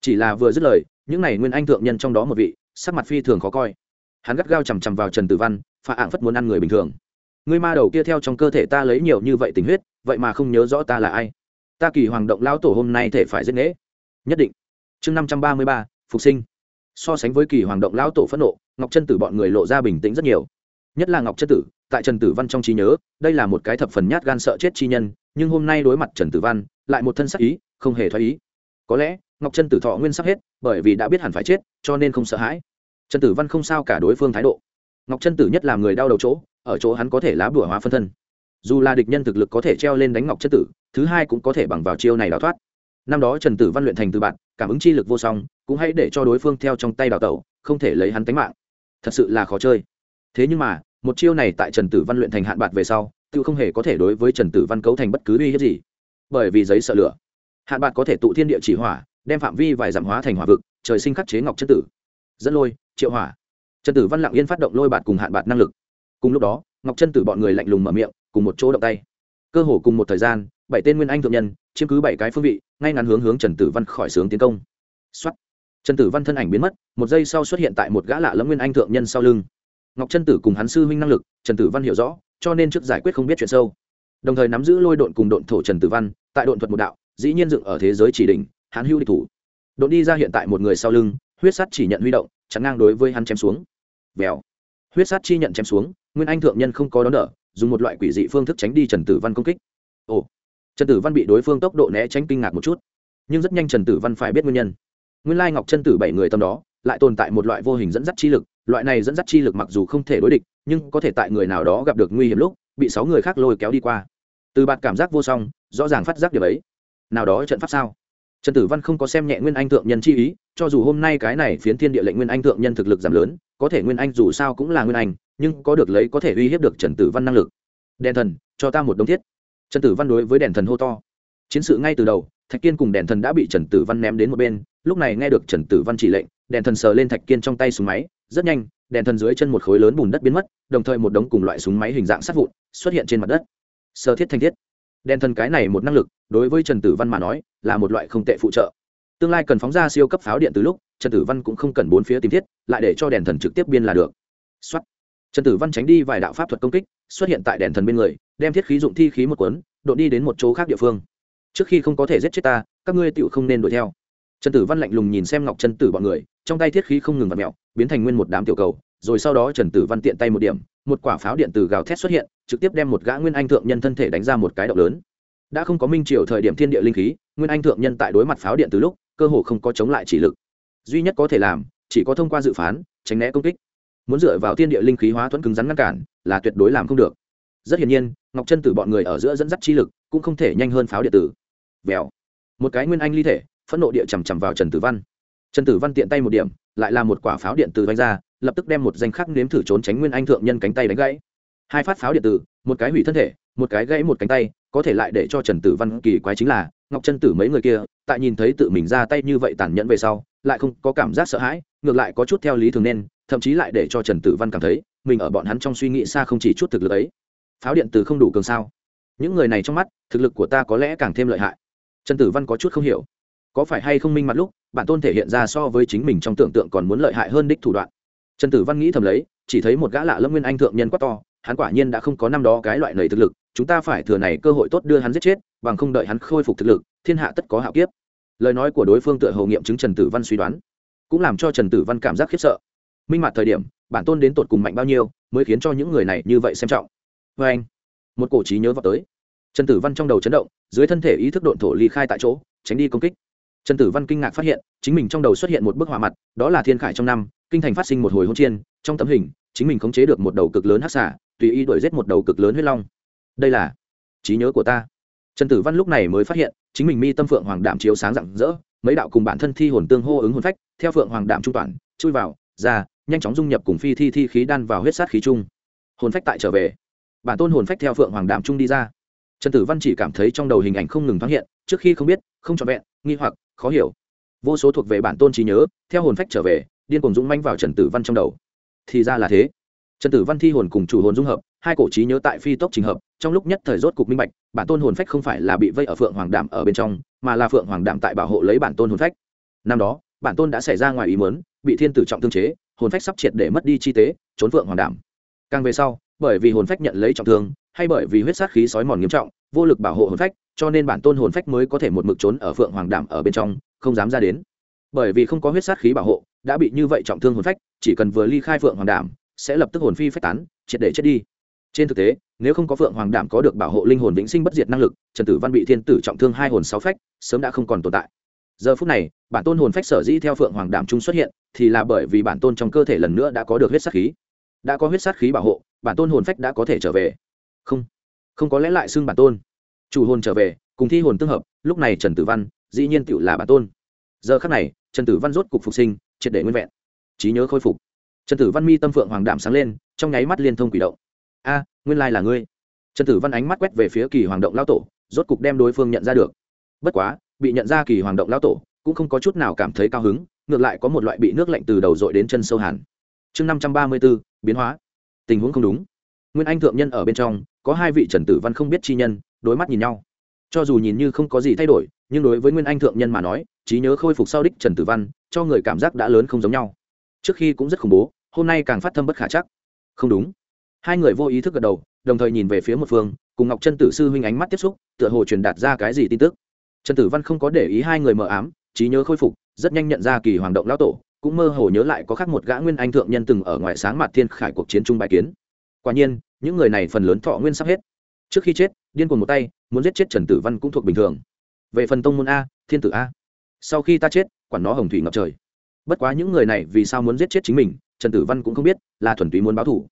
chỉ là vừa dứt lời, những n à y nguyên anh thượng nhân trong đó một vị, sắc mặt phi thường khó coi hắn gắt gao chằm chằm vào trần tử văn phạ ạng phất muốn ăn người bình thường. Ngươi ma đầu kia theo trong cơ thể ta lấy nhiều như vậy tình huyết, vậy mà không nhớ rõ ta là ai. Ta kỳ hoàng động lão tổ hôm nay thể phải giết nghễ nhất định. Chương năm trăm ba mươi ba, phục sinh. So sánh với kỳ hoàng động lão tổ phẫn nộ, ngọc Trân tử bọn người lộ ra bình tĩnh rất nhiều. Nhất là ngọc Trân tử, tại trần tử văn trong trí nhớ, đây là một cái thập phần nhát gan sợ chết chi nhân, nhưng hôm nay đối mặt trần tử văn, lại một thân sắc ý, không hề thoái ý. Có lẽ, ngọc Trân tử thọ nguyên sắp hết, bởi vì đã biết hẳn phải chết, cho nên không sợ hãi trần tử văn không sao cả đối phương thái độ. Ngọc trân tử nhất làm người đau đầu chỗ, ở chỗ hắn có thể lá bửa hóa phân thân. Dù là địch nhân thực lực có thể treo lên đánh ngọc trân tử, thứ hai cũng có thể bằng vào chiêu này đào thoát. Năm đó trần tử văn luyện thành từ bạn, cảm ứng chi lực vô song, cũng hãy để cho đối phương theo trong tay đào tẩu, không thể lấy hắn tánh mạng. Thật sự là khó chơi. Thế nhưng mà, một chiêu này tại trần tử văn luyện thành hạn bạc về sau, tự không hề có thể đối với trần tử văn cấu thành bất cứ uy hiếp gì. Bởi vì giấy sợ lửa. Hạn bạc có thể tụ thiên địa chỉ hỏa, đem phạm vi vài giảm hóa thành hỏa vực, trời sinh khắc chế ngọc chất tử. Dẫn lôi triệu hỏa. Trần tử văn lặng yên phát động lôi bạt cùng hạn bạt năng lực. Cùng lúc đó, ngọc chân tử bọn người lạnh lùng mở miệng, cùng một chỗ động tay. Cơ hồ cùng một thời gian, bảy tên nguyên anh thượng nhân, chiếm cứ bảy cái phương vị, ngay ngắn hướng hướng trần tử văn khỏi sướng tiến công. Xuất trần tử văn thân ảnh biến mất, một giây sau xuất hiện tại một gã lạ lẫm nguyên anh thượng nhân sau lưng. Ngọc chân tử cùng hắn sư huynh năng lực, trần tử văn hiểu rõ, cho nên trước giải quyết không biết chuyện sâu. Đồng thời nắm giữ lôi độn cùng độn thổ trần tử văn, tại độn thuật một đạo, dĩ nhiên dựng ở thế giới chỉ đỉnh hắn hưu địch thủ. Độn đi ra hiện tại một người sau lưng, huyết sắt chỉ nhận huy động chắn ngang đối với hắn chém xuống. Vèo. Huyết sát chi nhận chém xuống, nguyên anh thượng nhân không có đón đỡ, dùng một loại quỷ dị phương thức tránh đi trần tử văn công kích. Ồ. Trần tử văn bị đối phương tốc độ né tránh kinh ngạc một chút. Nhưng rất nhanh trần tử văn phải biết nguyên nhân. Nguyên lai ngọc chân tử bảy người tâm đó, lại tồn tại một loại vô hình dẫn dắt chi lực, loại này dẫn dắt chi lực mặc dù không thể đối địch, nhưng có thể tại người nào đó gặp được nguy hiểm lúc, bị sáu người khác lôi kéo đi qua. Từ bạt cảm giác vô song, rõ ràng phát giác điều ấy. Nào đó trận pháp sao? Trần tử văn không có xem nhẹ nguyên anh thượng nhân chi ý, cho dù hôm nay cái này phiến thiên địa lệnh nguyên anh thượng nhân thực lực giảm lớn, có thể nguyên anh dù sao cũng là nguyên anh, nhưng có được lấy có thể uy hiếp được trần tử văn năng lực. Đèn thần, cho ta một đống thiết. Trần tử văn đối với đèn thần hô to. Chiến sự ngay từ đầu, thạch kiên cùng đèn thần đã bị trần tử văn ném đến một bên, lúc này nghe được trần tử văn chỉ lệnh, đèn thần sờ lên thạch kiên trong tay súng máy, rất nhanh, đèn thần dưới chân một khối lớn bùn đất biến mất, đồng thời một đống cùng loại súng máy hình dạng sát vụn xuất hiện trên mặt đất. Sơ thiết thanh thiết đèn thần cái này một năng lực, đối với trần tử văn mà nói, là một loại không tệ phụ trợ. Tương lai cần phóng ra siêu cấp pháo điện từ lúc, trần tử văn cũng không cần bốn phía tìm thiết, lại để cho đèn thần trực tiếp biên là được. Xuất trần tử văn tránh đi vài đạo pháp thuật công kích, xuất hiện tại đèn thần bên người, đem thiết khí dụng thi khí một cuốn đột đi đến một chỗ khác địa phương. Trước khi không có thể giết chết ta, các ngươi tựu không nên đuổi theo. Trần tử văn lạnh lùng nhìn xem ngọc Trần tử bọn người, trong tay thiết khí không ngừng vặt mẹo biến thành nguyên một đám tiểu cầu, rồi sau đó trần tử văn tiện tay một điểm, một quả pháo điện từ gào thét xuất hiện trực tiếp đem một gã nguyên anh thượng nhân thân thể đánh ra một cái động lớn. Đã không có minh triều thời điểm thiên địa linh khí, nguyên anh thượng nhân tại đối mặt pháo điện từ lúc, cơ hồ không có chống lại chỉ lực. Duy nhất có thể làm, chỉ có thông qua dự phán, tránh né công kích. Muốn dựa vào thiên địa linh khí hóa thuẫn cứng rắn ngăn cản, là tuyệt đối làm không được. Rất hiển nhiên, ngọc chân tử bọn người ở giữa dẫn dắt chi lực, cũng không thể nhanh hơn pháo điện tử. Vèo. Một cái nguyên anh ly thể, phẫn nộ địa chằm chằm vào trần tử văn. Trần tử văn tiện tay một điểm, lại là một quả pháo điện tử vanh ra, lập tức đem một danh khắc nếm thử trốn tránh nguyên anh thượng nhân cánh tay đánh gãy hai phát pháo điện tử, một cái hủy thân thể, một cái gãy một cánh tay, có thể lại để cho trần tử văn kỳ quái chính là, ngọc chân tử mấy người kia, tại nhìn thấy tự mình ra tay như vậy tàn nhẫn về sau, lại không có cảm giác sợ hãi, ngược lại có chút theo lý thường nên, thậm chí lại để cho trần tử văn cảm thấy, mình ở bọn hắn trong suy nghĩ xa không chỉ chút thực lực ấy. Pháo điện tử không đủ cường sao? Những người này trong mắt, thực lực của ta có lẽ càng thêm lợi hại. Trần tử văn có chút không hiểu. Có phải hay không minh mặt lúc, bản tôn thể hiện ra so với chính mình trong tưởng tượng còn muốn lợi hại hơn đích thủ đoạn? Trần tử văn nghĩ thầm lấy, chỉ thấy một gã lạ lâm nguyên anh thượng nhân quá to hắn quả nhiên đã không có năm đó cái loại nầy thực lực, chúng ta phải thừa này cơ hội tốt đưa hắn giết chết, bằng không đợi hắn khôi phục thực lực, thiên hạ tất có hạo kiếp. Lời nói của đối phương tựa hồ nghiệm chứng trần tử văn suy đoán, cũng làm cho trần tử văn cảm giác khiếp sợ. Minh mặt thời điểm, bản tôn đến tột cùng mạnh bao nhiêu, mới khiến cho những người này như vậy xem trọng. Vê anh. Một cổ trí nhớ vào tới. Trần tử văn trong đầu chấn động, dưới thân thể ý thức độn thổ ly khai tại chỗ, tránh đi công kích. Trần tử văn kinh ngạc phát hiện, chính mình trong đầu xuất hiện một bức họa mặt, đó là thiên khải trong năm, kinh thành phát sinh một hồi hôn chiên, trong tấm hình, chính mình khống chế được một đầu cực lớn hắc xả tùy ý đuổi giết một đầu cực lớn huyết long. Đây là trí nhớ của ta. Trần tử văn lúc này mới phát hiện, chính mình mi tâm phượng hoàng đạm chiếu sáng rạng rỡ, mấy đạo cùng bản thân thi hồn tương hô ứng hồn phách, theo phượng hoàng đạm trung toàn, chui vào, ra, nhanh chóng dung nhập cùng phi thi thi khí đan vào huyết sát khí chung. Hồn phách tại trở về. Bản tôn hồn phách theo phượng hoàng đạm trung đi ra. Trần tử văn chỉ cảm thấy trong đầu hình ảnh không ngừng thoáng hiện, trước khi không biết, không trọn vẹn, nghi hoặc, khó hiểu. Vô số thuộc về bản tôn trí nhớ, theo hồn phách trở về, điên cuồng dũng manh vào trần tử văn trong đầu. Thì ra là thế trần tử văn thi hồn cùng chủ hồn dung hợp, hai cổ trí nhớ tại phi tốc trình hợp, trong lúc nhất thời rốt cục minh bạch, bản tôn hồn phách không phải là bị vây ở phượng hoàng đạm ở bên trong, mà là phượng hoàng đạm tại bảo hộ lấy bản tôn hồn phách. Năm đó, bản tôn đã xảy ra ngoài ý mớn bị thiên tử trọng thương chế, hồn phách sắp triệt để mất đi chi tế, trốn phượng hoàng đạm. Càng về sau, bởi vì hồn phách nhận lấy trọng thương, hay bởi vì huyết sát khí sói mòn nghiêm trọng, vô lực bảo hộ hồn phách, cho nên bản tôn hồn phách mới có thể một mực trốn ở phượng hoàng đạm ở bên trong, không dám ra đến. Bởi vì không có huyết sát khí bảo hộ, đã bị như vậy trọng thương hồn phách, chỉ cần vừa ly khai phượng hoàng đạm sẽ lập tức hồn phi phách tán, triệt để chết đi. Trên thực tế, nếu không có phượng hoàng đảm có được bảo hộ linh hồn vĩnh sinh bất diệt năng lực, trần tử văn bị thiên tử trọng thương hai hồn sáu phách, sớm đã không còn tồn tại. Giờ phút này, bản tôn hồn phách sở dĩ theo phượng hoàng đảm trung xuất hiện, thì là bởi vì bản tôn trong cơ thể lần nữa đã có được huyết sát khí. Đã có huyết sát khí bảo hộ, bản tôn hồn phách đã có thể trở về. Không không có lẽ lại xưng bản tôn. Chủ hồn trở về, cùng thi hồn tương hợp, lúc này trần tử văn, dĩ nhiên tựu là bản tôn. Giờ khắc này, trần tử văn rốt cục phục sinh, triệt để nguyên vẹn. Trí nhớ khôi phục trần tử văn mi tâm phượng hoàng đạm sáng lên, trong nháy mắt liên thông quỷ động. A, nguyên lai là ngươi. Trần tử văn ánh mắt quét về phía kỳ hoàng động lao tổ, rốt cục đem đối phương nhận ra được. Bất quá, bị nhận ra kỳ hoàng động lao tổ, cũng không có chút nào cảm thấy cao hứng, ngược lại có một loại bị nước lạnh từ đầu dội đến chân sâu hẳn. Chương năm trăm ba mươi b ố biến hóa. Tình huống không đúng. Nguyên anh thượng nhân ở bên trong, có hai vị trần tử văn không biết chi nhân, đối mắt nhìn nhau. Cho dù nhìn như không có gì thay đổi, nhưng đối với nguyên anh thượng nhân mà nói, trí nhớ khôi phục sau đích trần tử văn, cho người cảm giác đã lớn không giống nhau. Trước khi cũng rất khủng bố hôm nay càng phát thâm bất khả chắc. Không đúng. Hai người vô ý thức gật đầu, đồng thời nhìn về phía một phương, cùng ngọc chân tử sư huynh ánh mắt tiếp xúc, tựa hồ truyền đạt ra cái gì tin tức. Trần tử văn không có để ý hai người mờ ám, trí nhớ khôi phục, rất nhanh nhận ra kỳ hoàng động lão tổ, cũng mơ hồ nhớ lại có khác một gã nguyên anh thượng nhân từng ở ngoài sáng mặt thiên khải cuộc chiến trung bài kiến. Quả nhiên, những người này phần lớn thọ nguyên sắp hết. Trước khi chết, điên cuồng một tay, muốn giết chết trần tử văn cũng thuộc bình thường. Về phần tông môn a, thiên tử a. Sau khi ta chết, quản nó hồng thủy ngập trời. Bất quá những người này vì sao muốn giết chết chính mình trần tử văn cũng không biết là thuần túy muốn báo thủ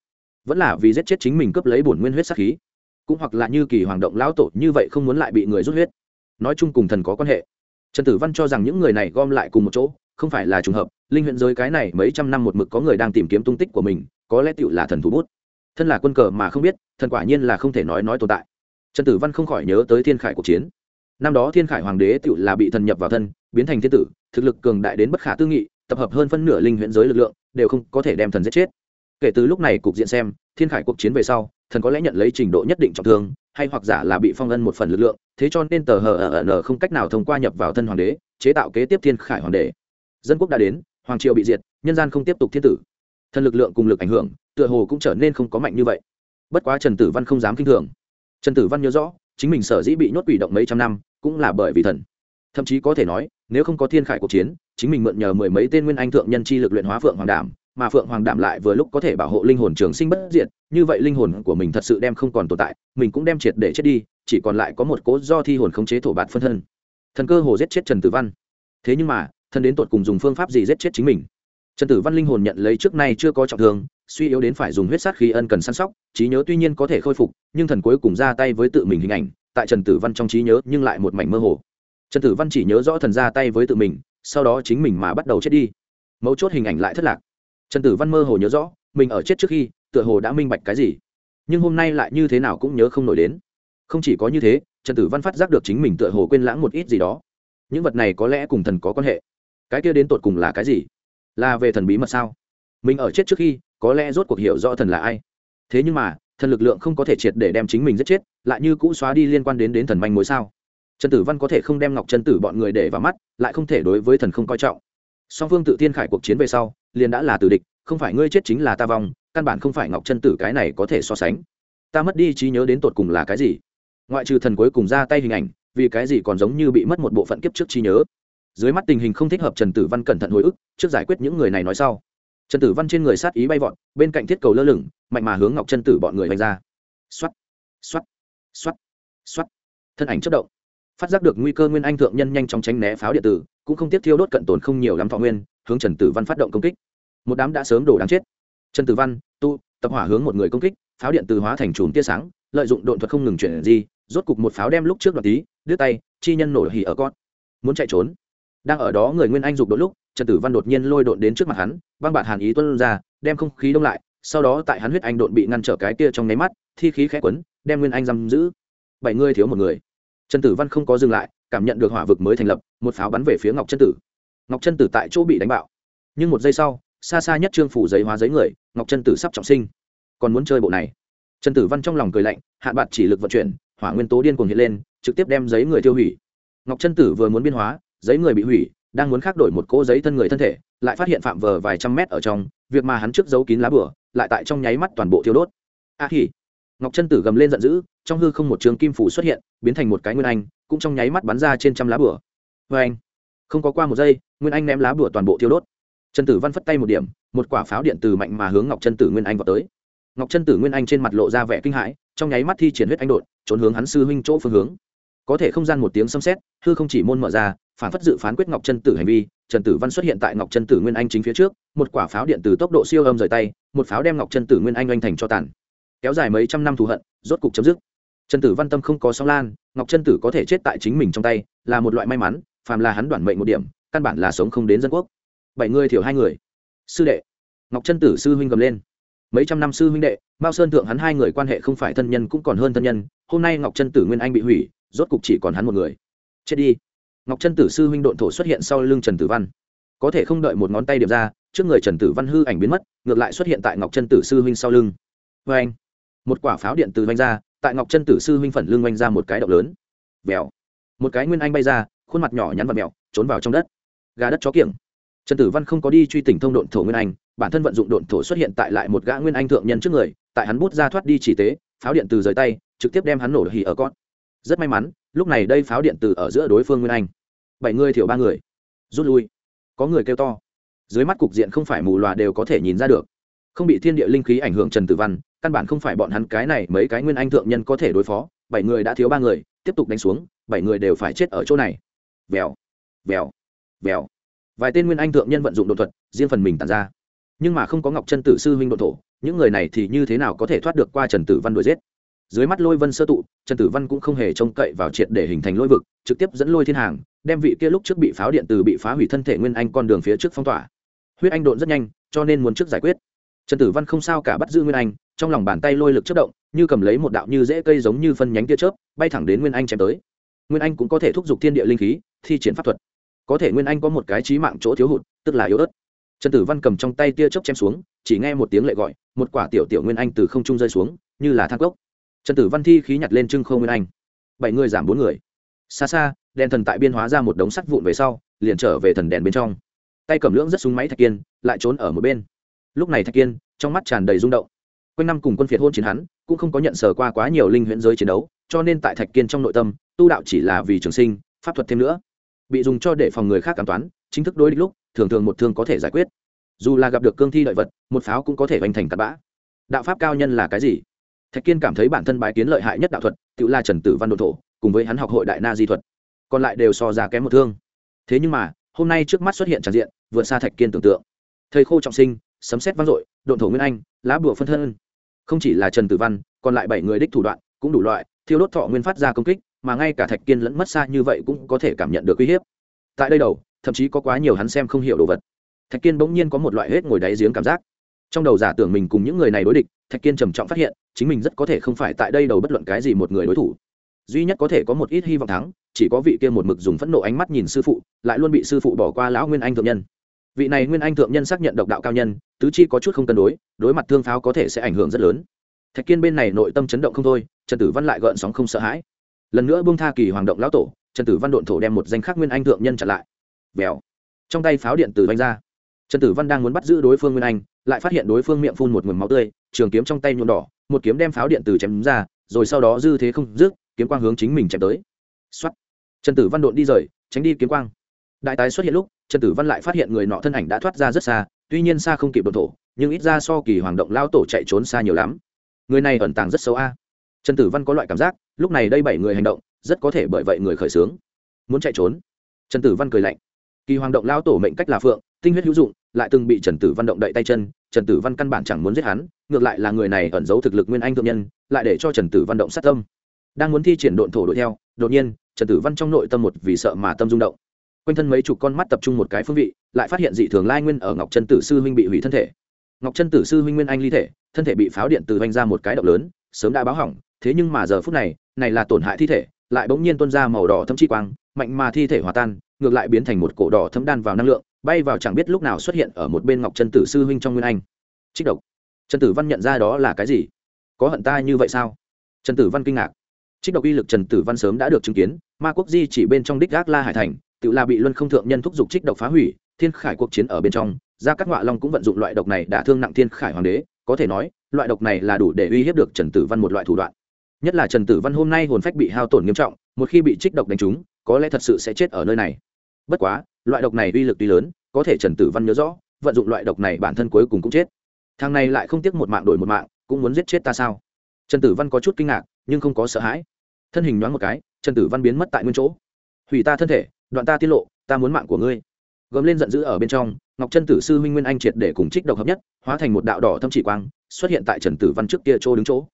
vẫn là vì giết chết chính mình cướp lấy bổn nguyên huyết sắc khí, cũng hoặc là như kỳ hoàng động lão tổ như vậy không muốn lại bị người rút huyết. Nói chung cùng thần có quan hệ. Trần tử văn cho rằng những người này gom lại cùng một chỗ, không phải là trùng hợp, linh huyện giới cái này mấy trăm năm một mực có người đang tìm kiếm tung tích của mình, có lẽ tựu là thần thủ bút. Thân là quân cờ mà không biết, thần quả nhiên là không thể nói nói tồn tại. Trần tử văn không khỏi nhớ tới thiên khải cuộc chiến. Năm đó thiên khải hoàng đế tựu là bị thần nhập vào thân, biến thành thiên tử, thực lực cường đại đến bất khả tư nghị tập hợp hơn phân nửa linh huyện giới lực lượng, đều không có thể đem thần giết chết. Kể từ lúc này cục diện xem, thiên khải cuộc chiến về sau, thần có lẽ nhận lấy trình độ nhất định trọng thương, hay hoặc giả là bị phong ân một phần lực lượng, thế cho nên tờ hờ ở n không cách nào thông qua nhập vào thân hoàng đế, chế tạo kế tiếp thiên khải hoàng đế. Dân quốc đã đến, hoàng triều bị diệt, nhân gian không tiếp tục thiên tử. Thần lực lượng cùng lực ảnh hưởng, tựa hồ cũng trở nên không có mạnh như vậy. Bất quá trần tử văn không dám kinh thường. Trần tử văn nhớ rõ, chính mình sở dĩ bị nhốt quỷ động mấy trăm năm, cũng là bởi vì thần thậm chí có thể nói, nếu không có thiên khải cuộc chiến, chính mình mượn nhờ mười mấy tên nguyên anh thượng nhân chi lực luyện hóa phượng hoàng đảm, mà phượng hoàng đảm lại vừa lúc có thể bảo hộ linh hồn trường sinh bất diệt, như vậy linh hồn của mình thật sự đem không còn tồn tại, mình cũng đem triệt để chết đi, chỉ còn lại có một cố do thi hồn khống chế thổ bạt phân thân. Thần cơ hồ giết chết trần tử văn. Thế nhưng mà thần đến tột cùng dùng phương pháp gì giết chết chính mình? Trần tử văn linh hồn nhận lấy trước nay chưa có trọng thương, suy yếu đến phải dùng huyết sát khí ân cần săn sóc, trí nhớ tuy nhiên có thể khôi phục, nhưng thần cuối cùng ra tay với tự mình hình ảnh, tại trần tử văn trong trí nhớ nhưng lại một mảnh mơ hồ trần tử văn chỉ nhớ rõ thần ra tay với tự mình, sau đó chính mình mà bắt đầu chết đi. Mấu chốt hình ảnh lại thất lạc. Trần tử văn mơ hồ nhớ rõ, mình ở chết trước khi, tựa hồ đã minh bạch cái gì. Nhưng hôm nay lại như thế nào cũng nhớ không nổi đến. Không chỉ có như thế, trần tử văn phát giác được chính mình tựa hồ quên lãng một ít gì đó. Những vật này có lẽ cùng thần có quan hệ. Cái kia đến tột cùng là cái gì? Là về thần bí mật sao? Mình ở chết trước khi, có lẽ rốt cuộc hiểu rõ thần là ai. Thế nhưng mà, thần lực lượng không có thể triệt để đem chính mình giết chết, lại như cũ xóa đi liên quan đến đến thần manh mối sao? Trần tử văn có thể không đem ngọc Trần tử bọn người để vào mắt, lại không thể đối với thần không coi trọng. Song phương tự tiên khải cuộc chiến về sau, liền đã là tử địch, không phải ngươi chết chính là ta vong, căn bản không phải ngọc Trần tử cái này có thể so sánh. Ta mất đi trí nhớ đến tột cùng là cái gì? Ngoại trừ thần cuối cùng ra tay hình ảnh, vì cái gì còn giống như bị mất một bộ phận kiếp trước trí nhớ? Dưới mắt tình hình không thích hợp trần tử văn cẩn thận hồi ức, trước giải quyết những người này nói sau. Trần tử văn trên người sát ý bay vọt, bên cạnh thiết cầu lơ lửng, mạnh mà hướng ngọc Trần tử bọn người đánh ra. X o á t x o á t x o á t x o á t thân ảnh chất động phát giác được nguy cơ nguyên anh thượng nhân nhanh chóng tránh né pháo điện tử, cũng không tiếp thiêu đốt cận tồn không nhiều lắm thọ nguyên, hướng trần tử văn phát động công kích. Một đám đã sớm đổ đáng chết. Trần tử văn, tu, tập hỏa hướng một người công kích, pháo điện tử hóa thành chùm tia sáng, lợi dụng độn thuật không ngừng chuyển gì rốt cục một pháo đem lúc trước đoạt tí, đứt tay, chi nhân nổ hỉ ở con muốn chạy trốn. Đang ở đó người nguyên anh dục đôi lúc, trần tử văn đột nhiên lôi độn đến trước mặt hắn băng bạt hàn ý tuân ra, đem không khí đông lại, sau đó tại hắn huyết anh độn bị ngăn trở cái kia trong nháy mắt, thi khí khẽ quấn, đem nguyên anh giam giữ. Bảy người thiếu một người trần tử văn không có dừng lại, cảm nhận được hỏa vực mới thành lập, một pháo bắn về phía ngọc chân tử. Ngọc chân tử tại chỗ bị đánh bạo. Nhưng một giây sau, xa xa nhất trương phủ giấy hóa giấy người, ngọc chân tử sắp trọng sinh. Còn muốn chơi bộ này? Trần tử văn trong lòng cười lạnh hạn bạc chỉ lực vận chuyển, hỏa nguyên tố điên cuồng hiện lên, trực tiếp đem giấy người tiêu hủy. Ngọc chân tử vừa muốn biên hóa, giấy người bị hủy, đang muốn khác đổi một cỗ giấy thân người thân thể, lại phát hiện phạm vờ vài trăm mét ở trong, việc mà hắn trước giấu kín lá bửa, lại tại trong nháy mắt toàn bộ thiêu đốt. A à ngọc chân tử gầm lên giận dữ, trong hư không một trường kim phủ xuất hiện, biến thành một cái nguyên anh, cũng trong nháy mắt bắn ra trên trăm lá bửa vê anh, không có qua một giây, nguyên anh ném lá bửa toàn bộ thiêu đốt. Trần tử văn phất tay một điểm, một quả pháo điện từ mạnh mà hướng ngọc chân tử nguyên anh vào tới. Ngọc chân tử nguyên anh trên mặt lộ ra vẻ kinh hãi, trong nháy mắt thi triển huyết anh đột, trốn hướng hắn sư huynh chỗ phương hướng. Có thể không gian một tiếng xâm xét hư không chỉ môn mở ra, phản phất dự phán quyết ngọc chân tử hành vi trần tử văn xuất hiện tại ngọc chân tử nguyên anh chính phía trước, một quả pháo điện từ tốc độ siêu âm rời tay, một pháo đem ngọc chân tử nguyên anh oanh thành cho tàn kéo dài mấy trăm năm thù hận, rốt cục chấm dứt. Trần tử văn tâm không có sóng lan, ngọc Trân tử có thể chết tại chính mình trong tay, là một loại may mắn, phàm là hắn đoản mệnh một điểm, căn bản là sống không đến dân quốc. Bảy người thiểu hai người. Sư đệ. Ngọc Trân tử sư huynh gầm lên. Mấy trăm năm sư huynh đệ, mao sơn thượng hắn hai người quan hệ không phải thân nhân cũng còn hơn thân nhân, hôm nay ngọc Trân tử nguyên anh bị hủy, rốt cục chỉ còn hắn một người. Chết đi. Ngọc Trân tử sư huynh độn thổ xuất hiện sau lưng trần tử văn. Có thể không đợi một ngón tay điểm ra, trước người trần tử văn hư ảnh biến mất, ngược lại xuất hiện tại ngọc Trân tử sư huynh sau lưng. Vê anh một quả pháo điện từ vanh ra, tại ngọc chân tử sư huynh phần lưng vanh ra một cái động lớn. Vèo. Một cái nguyên anh bay ra, khuôn mặt nhỏ nhắn và mẹo, trốn vào trong đất. Gà đất chó kiểng. Trần tử văn không có đi truy tỉnh thông độn thổ nguyên anh, bản thân vận dụng độn thổ xuất hiện tại lại một gã nguyên anh thượng nhân trước người, tại hắn bút ra thoát đi chỉ tế, pháo điện từ rời tay, trực tiếp đem hắn nổ hỉ ở con rất may mắn, lúc này đây pháo điện từ ở giữa đối phương nguyên anh. Bảy người thiểu ba người. Rút lui. Có người kêu to. Dưới mắt cục diện không phải mù loà đều có thể nhìn ra được. Không bị thiên địa linh khí ảnh hưởng trần tử văn căn bản không phải bọn hắn cái này mấy cái nguyên anh thượng nhân có thể đối phó, bảy người đã thiếu ba người, tiếp tục đánh xuống, bảy người đều phải chết ở chỗ này. Vèo vèo vèo. Vài tên nguyên anh thượng nhân vận dụng đột thuật, riêng phần mình tàn ra. Nhưng mà không có ngọc chân tử sư huynh độ thổ, những người này thì như thế nào có thể thoát được qua trần tử văn đuổi giết? Dưới mắt lôi vân sơ tụ, trần tử văn cũng không hề trông cậy vào triệt để hình thành lôi vực, trực tiếp dẫn lôi thiên hàng, đem vị kia lúc trước bị pháo điện từ bị phá hủy thân thể nguyên anh con đường phía trước phong tỏa. Huyết anh độn rất nhanh, cho nên muốn trước giải quyết. Trần tử văn không sao cả bắt giữ nguyên anh trong lòng bàn tay lôi lực chất động, như cầm lấy một đạo như dễ cây giống như phân nhánh tia chớp, bay thẳng đến nguyên anh chém tới. Nguyên anh cũng có thể thúc giục thiên địa linh khí, thi triển pháp thuật. Có thể nguyên anh có một cái trí mạng chỗ thiếu hụt, tức là yếu ớt. Trần tử văn cầm trong tay tia chớp chém xuống, chỉ nghe một tiếng lệ gọi, một quả tiểu tiểu nguyên anh từ không trung rơi xuống, như là thang cốc. Trần tử văn thi khí nhặt lên trưng không nguyên anh. Bảy người giảm bốn người. Xa xa, đèn thần tại biên hóa ra một đống sắt vụn về sau, liền trở về thần đèn bên trong. Tay cầm lưỡng rất súng máy thạch kiên, lại trốn ở một bên. Lúc này thạch kiên, trong mắt tràn đầy rung động quanh năm cùng quân phiệt hôn chiến hắn, cũng không có nhận sở qua quá nhiều linh huyễn giới chiến đấu, cho nên tại thạch kiên trong nội tâm, tu đạo chỉ là vì trường sinh, pháp thuật thêm nữa. Bị dùng cho để phòng người khác cảm toán, chính thức đối địch lúc, thường thường một thương có thể giải quyết. Dù là gặp được cương thi lợi vật, một pháo cũng có thể hoành thành cặp bã. Đạo pháp cao nhân là cái gì? Thạch kiên cảm thấy bản thân bái kiến lợi hại nhất đạo thuật, tự là trần tử văn đồn thổ, cùng với hắn học hội đại na di thuật. Còn lại đều so ra kém một thương. Thế nhưng mà, hôm nay trước mắt xuất hiện tràn diện, vượt xa thạch kiên tưởng tượng. Thầy khô trọng sinh, sấm xét vang dội, độn thổ nguyên anh, lá bùa phân thân không chỉ là trần tử văn, còn lại bảy người đích thủ đoạn cũng đủ loại, thiêu đốt thọ nguyên phát ra công kích, mà ngay cả thạch kiên lẫn mất xa như vậy cũng có thể cảm nhận được uy hiếp. Tại đây đầu, thậm chí có quá nhiều hắn xem không hiểu đồ vật. Thạch kiên bỗng nhiên có một loại hết ngồi đáy giếng cảm giác. Trong đầu giả tưởng mình cùng những người này đối địch, thạch kiên trầm trọng phát hiện, chính mình rất có thể không phải tại đây đầu bất luận cái gì một người đối thủ. Duy nhất có thể có một ít hy vọng thắng, chỉ có vị kia một mực dùng phẫn nộ ánh mắt nhìn sư phụ, lại luôn bị sư phụ bỏ qua lão nguyên anh thượng nhân vị này nguyên anh thượng nhân xác nhận độc đạo cao nhân, tứ chi có chút không cân đối đối mặt thương pháo có thể sẽ ảnh hưởng rất lớn. Thạch kiên bên này nội tâm chấn động không thôi, trần tử văn lại gợn sóng không sợ hãi. Lần nữa buông tha kỳ hoàng động lão tổ, trần tử văn độn thổ đem một danh khắc nguyên anh thượng nhân chặn lại. Vèo. Trong tay pháo điện tử vanh ra. Trần tử văn đang muốn bắt giữ đối phương nguyên anh, lại phát hiện đối phương miệng phun một nguồn máu tươi, trường kiếm trong tay nhuộm đỏ, một kiếm đem pháo điện tử chém ra, rồi sau đó dư thế không dứt, kiếm quang hướng chính mình chém tới. Xuất trần tử văn độn đi rời, tránh đi kiếm quang đại tái xuất hiện lúc, trần tử văn lại phát hiện người nọ thân ảnh đã thoát ra rất xa, tuy nhiên xa không kịp đồn thổ, nhưng ít ra so kỳ hoàng động lao tổ chạy trốn xa nhiều lắm. Người này ẩn tàng rất xấu a. Trần tử văn có loại cảm giác, lúc này đây bảy người hành động, rất có thể bởi vậy người khởi xướng muốn chạy trốn? Trần tử văn cười lạnh. Kỳ hoàng động lao tổ mệnh cách là phượng, tinh huyết hữu dụng, lại từng bị trần tử văn động đậy tay chân, trần tử văn căn bản chẳng muốn giết hắn, ngược lại là người này ẩn giấu thực lực nguyên anh thượng nhân, lại để cho trần tử văn động sát tâm. Đang muốn thi triển độn thổ đuổi theo, đột nhiên, trần tử văn trong nội tâm một vì sợ mà tâm rung động quanh thân mấy chục con mắt tập trung một cái phương vị, lại phát hiện dị thường lai nguyên ở ngọc trân tử sư huynh bị hủy thân thể. Ngọc trân tử sư huynh nguyên anh ly thể, thân thể bị pháo điện từ vanh ra một cái động lớn, sớm đã báo hỏng, thế nhưng mà giờ phút này này là tổn hại thi thể, lại bỗng nhiên tuôn ra màu đỏ thâm chi quang, mạnh mà thi thể hòa tan, ngược lại biến thành một cổ đỏ thấm đan vào năng lượng, bay vào chẳng biết lúc nào xuất hiện ở một bên ngọc trân tử sư huynh trong nguyên anh. Trích độc. Trần tử văn nhận ra đó là cái gì? Có hận ta như vậy sao? Trần tử văn kinh ngạc trích độc uy lực trần tử văn sớm đã được chứng kiến, ma quốc di chỉ bên trong đích gác la hải thành, tự là bị luân không thượng nhân thúc giục trích độc phá hủy, thiên khải cuộc chiến ở bên trong, gia Cát ngọa long cũng vận dụng loại độc này đã thương nặng thiên khải hoàng đế, có thể nói, loại độc này là đủ để uy hiếp được trần tử văn một loại thủ đoạn. Nhất là trần tử văn hôm nay hồn phách bị hao tổn nghiêm trọng, một khi bị trích độc đánh trúng, có lẽ thật sự sẽ chết ở nơi này. Bất quá, loại độc này uy lực tuy lớn, có thể trần tử văn nhớ rõ, vận dụng loại độc này bản thân cuối cùng cũng chết. Thằng này lại không tiếc một mạng đổi một mạng, cũng muốn giết chết ta sao? Trần tử văn có chút kinh ngạc, nhưng không có sợ hãi thân hình nhoáng một cái, trần tử văn biến mất tại nguyên chỗ. Hủy ta thân thể, đoạn ta tiết lộ, ta muốn mạng của ngươi. Gấm lên giận dữ ở bên trong, ngọc trân tử sư huynh nguyên anh triệt để cùng trích độc hợp nhất, hóa thành một đạo đỏ thâm chỉ quang, xuất hiện tại trần tử văn trước kia chỗ đứng chỗ.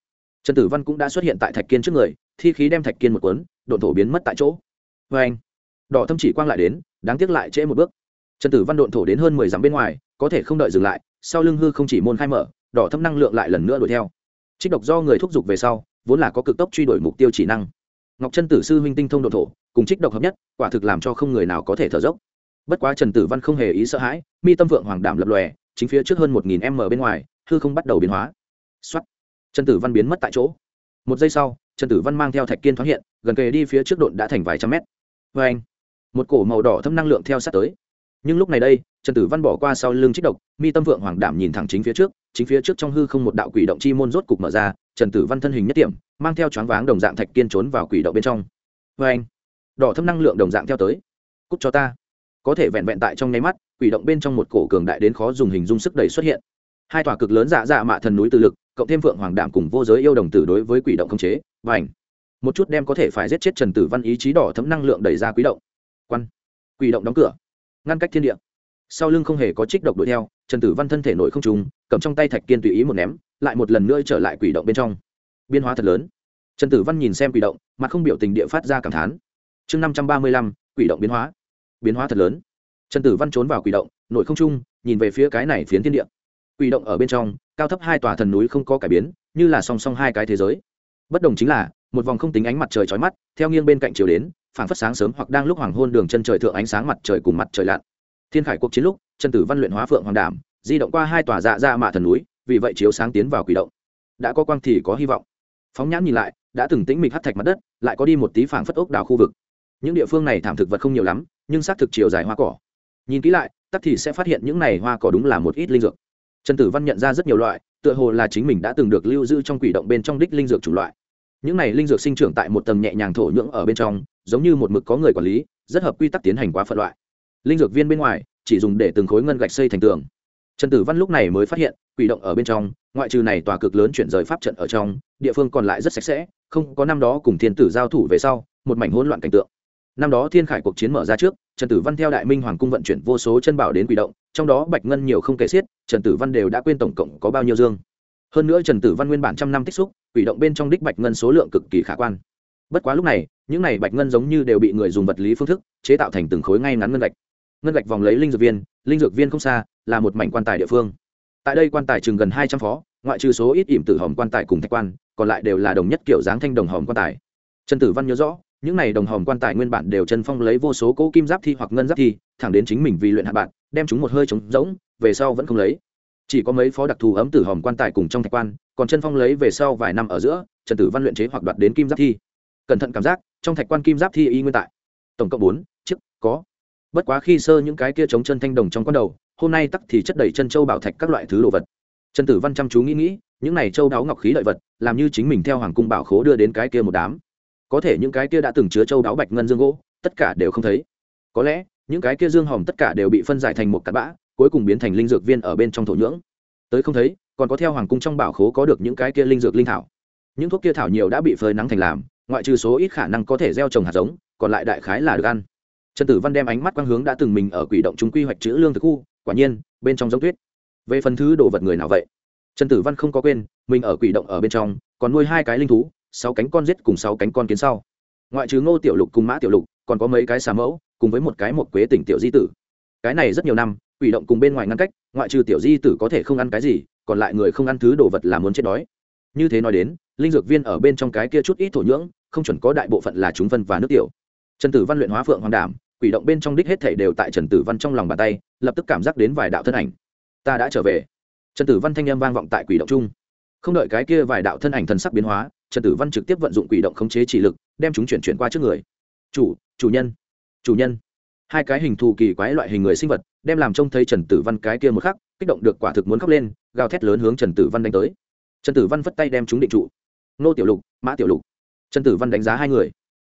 Trần tử văn cũng đã xuất hiện tại thạch kiên trước người, thi khí đem thạch kiên một cuốn, độn thổ biến mất tại chỗ. Vê anh, đỏ thâm chỉ quang lại đến, đáng tiếc lại trễ một bước. Trần tử văn độn thổ đến hơn mười dặm bên ngoài, có thể không đợi dừng lại, sau lưng hư không chỉ môn khai mở, đỏ thâm năng lượng lại lần nữa đuổi theo. Trích độc do người thúc giục về sau vốn là có cực tốc truy đuổi mục tiêu chỉ năng. Ngọc trân tử sư huynh tinh thông độn thổ, cùng trích độc hợp nhất, quả thực làm cho không người nào có thể thở dốc. Bất quá trần tử văn không hề ý sợ hãi, mi tâm vượng hoàng đảm lập lòe, chính phía trước hơn một nghìn m bên ngoài, hư không bắt đầu biến hóa. Xuất trần tử văn biến mất tại chỗ. Một giây sau, trần tử văn mang theo thạch kiên thoáng hiện, gần kề đi phía trước độn đã thành vài trăm mét. Vê anh, một cổ màu đỏ thâm năng lượng theo sát tới. Nhưng lúc này đây, trần tử văn bỏ qua sau lưng trích độc, mi tâm vượng hoàng đảm nhìn thẳng chính phía trước, chính phía trước trong hư không một đạo quỷ động chi môn rốt cục mở ra trần tử văn thân hình nhất điểm mang theo choáng váng đồng dạng thạch kiên trốn vào quỷ động bên trong. Vê anh, đỏ thâm năng lượng đồng dạng theo tới. Cúc cho ta. Có thể vẹn vẹn tại trong nháy mắt, quỷ động bên trong một cổ cường đại đến khó dùng hình dung sức đầy xuất hiện. Hai tòa cực lớn dạ dạ mạ thần núi từ lực, cộng thêm vượng hoàng đảm cùng vô giới yêu đồng tử đối với quỷ động không chế, và ảnh một chút đem có thể phải giết chết trần tử văn ý chí đỏ thấm năng lượng đẩy ra quỷ động. Quan. Quỷ động đóng cửa. Ngăn cách thiên địa sau lưng không hề có trích độc đuổi theo, trần tử văn thân thể nội không trùng, cầm trong tay thạch kiên tùy ý một ném, lại một lần nữa trở lại quỷ động bên trong. Biên hóa thật lớn. Trần tử văn nhìn xem quỷ động mà không biểu tình địa phát ra cảm thán. Chương năm trăm ba mươi lăm, quỷ động biến hóa. Biến hóa thật lớn. Trần tử văn trốn vào quỷ động nội không trung nhìn về phía cái này phiến thiên địa. Quỷ động ở bên trong, cao thấp hai tòa thần núi không có cải biến, như là song song hai cái thế giới. Bất đồng chính là, một vòng không tính ánh mặt trời trói mắt, theo nghiêng bên cạnh chiều đến, phảng phất sáng sớm hoặc đang lúc hoàng hôn đường chân trời thượng ánh sáng mặt trời cùng mặt trời lặn thiên khải cuộc chiến lúc trần tử văn luyện hóa phượng hoàng đảm, di động qua hai tòa dạ ra mạ thần núi, vì vậy chiếu sáng tiến vào quỷ động. Đã có quang thì có hy vọng. Phóng nhãn nhìn lại, đã từng tĩnh mịch hắt thạch mặt đất, lại có đi một tí phảng phất ốc đào khu vực. Những địa phương này thảm thực vật không nhiều lắm, nhưng xác thực chiều dài hoa cỏ. Nhìn kỹ lại, tắc thì sẽ phát hiện những này hoa cỏ đúng là một ít linh dược. Trần tử văn nhận ra rất nhiều loại, tựa hồ là chính mình đã từng được lưu giữ trong quỷ động bên trong đích linh dược chủng loại. Những này linh dược sinh trưởng tại một tầng nhẹ nhàng thổ nhưỡng ở bên trong, giống như một mực có người quản lý, rất hợp quy tắc tiến hành quá phận loại linh dược viên bên ngoài, chỉ dùng để từng khối ngân gạch xây thành tường. Trần tử văn lúc này mới phát hiện, quỷ động ở bên trong, ngoại trừ này tòa cực lớn chuyển rời pháp trận ở trong, địa phương còn lại rất sạch sẽ, không có năm đó cùng thiên tử giao thủ về sau, một mảnh hỗn loạn cảnh tượng. Năm đó thiên khải cuộc chiến mở ra trước, trần tử văn theo đại minh hoàng cung vận chuyển vô số chân bảo đến quỷ động, trong đó bạch ngân nhiều không kể xiết, trần tử văn đều đã quên tổng cộng có bao nhiêu dương. Hơn nữa trần tử văn nguyên bản trăm năm tích xúc, quỷ động bên trong đích bạch ngân số lượng cực kỳ khả quan. Bất quá lúc này, những này bạch ngân giống như đều bị người dùng vật lý phương thức chế tạo thành từng khối ngay ngắn ngân gạch ngân gạch vòng lấy linh dược viên, linh dược viên không xa, là một mảnh quan tài địa phương. Tại đây quan tài chừng gần hai trăm phó, ngoại trừ số ít ỉm tử hòm quan tài cùng thạch quan, còn lại đều là đồng nhất kiểu dáng thanh đồng hòm quan tài. Trần tử văn nhớ rõ, những này đồng hòm quan tài nguyên bản đều chân phong lấy vô số cỗ kim giáp thi hoặc ngân giáp thi, thẳng đến chính mình vì luyện hạ bạn, đem chúng một hơi trống rỗng, về sau vẫn không lấy. Chỉ có mấy phó đặc thù ấm tử hòm quan tài cùng trong thạch quan, còn chân phong lấy về sau vài năm ở giữa, trần tử văn luyện chế hoặc đoạt đến kim giáp thi. Cẩn thận cảm giác, trong thạch quan kim giáp thi y nguyên tại. Tổng cộng bốn, chiếc, có bất quá khi sơ những cái kia chống chân thanh đồng trong con đầu, hôm nay tắc thì chất đầy chân châu bảo thạch các loại thứ đồ vật. Trần tử văn chăm chú nghĩ nghĩ, những này châu đáo ngọc khí lợi vật, làm như chính mình theo hoàng cung bảo khố đưa đến cái kia một đám. Có thể những cái kia đã từng chứa châu đáo bạch ngân dương gỗ, tất cả đều không thấy. Có lẽ, những cái kia dương hòm tất cả đều bị phân giải thành một cặn bã, cuối cùng biến thành linh dược viên ở bên trong thổ nhưỡng. Tới không thấy, còn có theo hoàng cung trong bảo khố có được những cái kia linh dược linh thảo. Những thuốc kia thảo nhiều đã bị phơi nắng thành làm, ngoại trừ số ít khả năng có thể gieo trồng hạt giống, còn lại đại khái là được ăn trần tử văn đem ánh mắt quang hướng đã từng mình ở quỷ động chúng quy hoạch chữ lương thực khu, quả nhiên, bên trong giống tuyết. Về phần thứ đồ vật người nào vậy? Trần tử văn không có quên, mình ở quỷ động ở bên trong, còn nuôi hai cái linh thú, sáu cánh con rết cùng sáu cánh con kiến sau. Ngoại trừ ngô tiểu lục cùng mã tiểu lục, còn có mấy cái xà mẫu, cùng với một cái một quế tỉnh tiểu di tử. Cái này rất nhiều năm, quỷ động cùng bên ngoài ngăn cách, ngoại trừ tiểu di tử có thể không ăn cái gì, còn lại người không ăn thứ đồ vật là muốn chết đói. Như thế nói đến, linh dược viên ở bên trong cái kia chút ít thổ nhưỡng, không chuẩn có đại bộ phận là chúng phân và nước tiểu trần tử văn luyện hóa phượng hoàng đảm, quỷ động bên trong đích hết thể đều tại trần tử văn trong lòng bàn tay, lập tức cảm giác đến vài đạo thân ảnh. Ta đã trở về. Trần tử văn thanh â m vang vọng tại quỷ động chung. Không đợi cái kia vài đạo thân ảnh thần sắc biến hóa, trần tử văn trực tiếp vận dụng quỷ động khống chế chỉ lực, đem chúng chuyển chuyển qua trước người. Chủ chủ nhân chủ nhân. Hai cái hình thù kỳ quái loại hình người sinh vật, đem làm trông thấy trần tử văn cái kia một khắc, kích động được quả thực muốn khóc lên, gào thét lớn hướng trần tử văn đánh tới. Trần tử văn vất tay đem chúng định trụ. Nô tiểu lục, mã tiểu lục. Trần tử văn đánh giá hai người.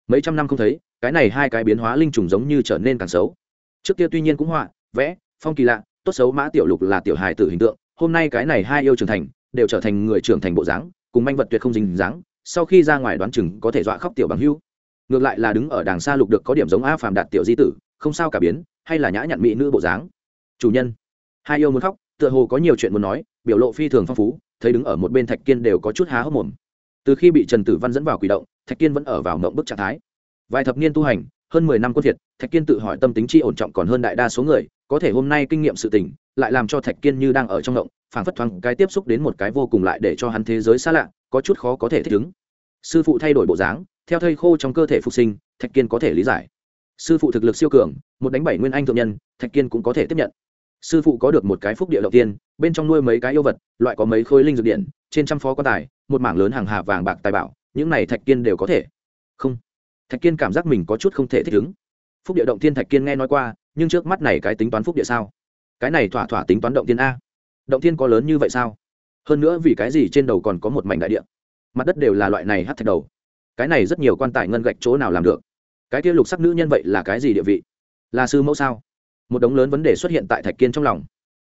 Mấy trăm năm không thấy cái này hai cái biến hóa linh trùng giống như trở nên càng xấu. Trước kia tuy nhiên cũng họa, vẽ, phong kỳ lạ, tốt xấu mã tiểu lục là tiểu hài tử hình tượng, hôm nay cái này hai yêu trưởng thành, đều trở thành người trưởng thành bộ dáng, cùng manh vật tuyệt không dính dáng, sau khi ra ngoài đoán chừng có thể dọa khóc tiểu bằng hưu. Ngược lại là đứng ở đàng xa lục được có điểm giống a phàm đạt tiểu di tử, không sao cả biến, hay là nhã nhặn mỹ nữ bộ dáng. Chủ nhân, hai yêu muốn khóc, tựa hồ có nhiều chuyện muốn nói, biểu lộ phi thường phong phú, thấy đứng ở một bên thạch kiên đều có chút há hốc mồm. Từ khi bị trần tử văn dẫn vào quỷ động, thạch kiên vẫn ở vào mộng bức trạng thái vài thập niên tu hành, hơn mười năm quân thiệt thạch kiên tự hỏi tâm tính chi ổn trọng còn hơn đại đa số người, có thể hôm nay kinh nghiệm sự tình, lại làm cho thạch kiên như đang ở trong động, phảng phất thoáng cái tiếp xúc đến một cái vô cùng lại để cho hắn thế giới xa lạ, có chút khó có thể thích ứng. Sư phụ thay đổi bộ dáng, theo thây khô trong cơ thể phục sinh, thạch kiên có thể lý giải. Sư phụ thực lực siêu cường, một đánh bảy nguyên anh thượng nhân, thạch kiên cũng có thể tiếp nhận. Sư phụ có được một cái phúc địa đầu tiên, bên trong nuôi mấy cái yêu vật, loại có mấy khối linh dược điện, trên trăm phó quan tài, một mảng lớn hàng hà vàng bạc tài bảo, những này thạch kiên đều có thể. Không thạch kiên cảm giác mình có chút không thể thích ứng. Phúc địa động tiên thạch kiên nghe nói qua, nhưng trước mắt này cái tính toán phúc địa sao? Cái này thỏa thỏa tính toán động tiên a. Động tiên có lớn như vậy sao? Hơn nữa vì cái gì trên đầu còn có một mảnh đại địa? Mặt đất đều là loại này hát thạch đầu. Cái này rất nhiều quan tài ngân gạch chỗ nào làm được? Cái kia lục sắc nữ nhân vậy là cái gì địa vị? Là sư mẫu sao? Một đống lớn vấn đề xuất hiện tại thạch kiên trong lòng.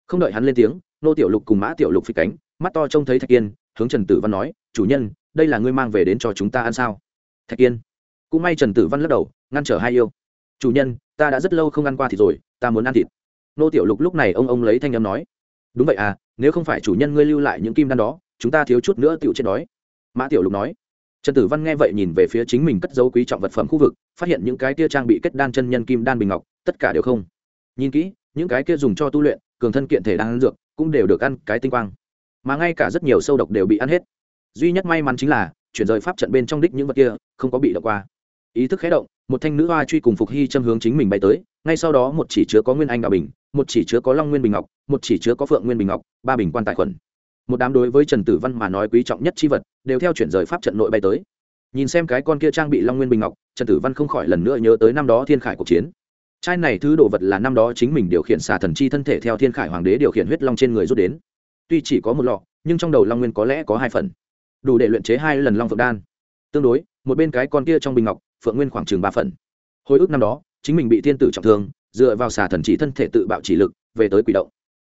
Không đợi hắn lên tiếng, nô tiểu lục cùng mã tiểu lục phi cánh, mắt to trông thấy thạch kiên, hướng trần tử văn nói, chủ nhân, đây là ngươi mang về đến cho chúng ta ăn sao? Thạch kiên cũng may trần tử văn lắc đầu, ngăn trở hai yêu. Chủ nhân, ta đã rất lâu không ăn qua thịt rồi, ta muốn ăn thịt. Nô tiểu lục lúc này ông ông lấy thanh âm nói. Đúng vậy à nếu không phải chủ nhân ngươi lưu lại những kim đan đó, chúng ta thiếu chút nữa Tiểu chết đói. Mã tiểu lục nói. Trần tử văn nghe vậy nhìn về phía chính mình cất dấu quý trọng vật phẩm khu vực, phát hiện những cái kia trang bị kết đan chân nhân kim đan bình ngọc, tất cả đều không. Nhìn kỹ, những cái kia dùng cho tu luyện, cường thân kiện thể đan dược, cũng đều được ăn cái tinh quang. Mà ngay cả rất nhiều sâu độc đều bị ăn hết. Duy nhất may mắn chính là, chuyển rời pháp trận bên trong đích những vật kia, không có bị động qua ý thức khé động, một thanh nữ hoa truy cùng phục hy châm hướng chính mình bay tới, ngay sau đó một chỉ chứa có nguyên anh đạo bình, một chỉ chứa có long nguyên bình ngọc, một chỉ chứa có phượng nguyên bình ngọc, ba bình quan tài khuẩn. Một đám đối với trần tử văn mà nói quý trọng nhất chi vật, đều theo chuyển rời pháp trận nội bay tới. Nhìn xem cái con kia trang bị long nguyên bình ngọc, trần tử văn không khỏi lần nữa nhớ tới năm đó thiên khải cuộc chiến. Trai này thứ đồ vật là năm đó chính mình điều khiển xà thần chi thân thể theo thiên khải hoàng đế điều khiển huyết long trên người rút đến. Tuy chỉ có một lọ, nhưng trong đầu long nguyên có lẽ có hai phần. Đủ để luyện chế hai lần long phượng đan. Tương đối, một bên cái con kia trong bình ngọc phượng nguyên khoảng chừng ba phần. Hồi ức năm đó, chính mình bị thiên tử trọng thương, dựa vào xà thần chỉ thân thể tự bạo chỉ lực, về tới quỷ động.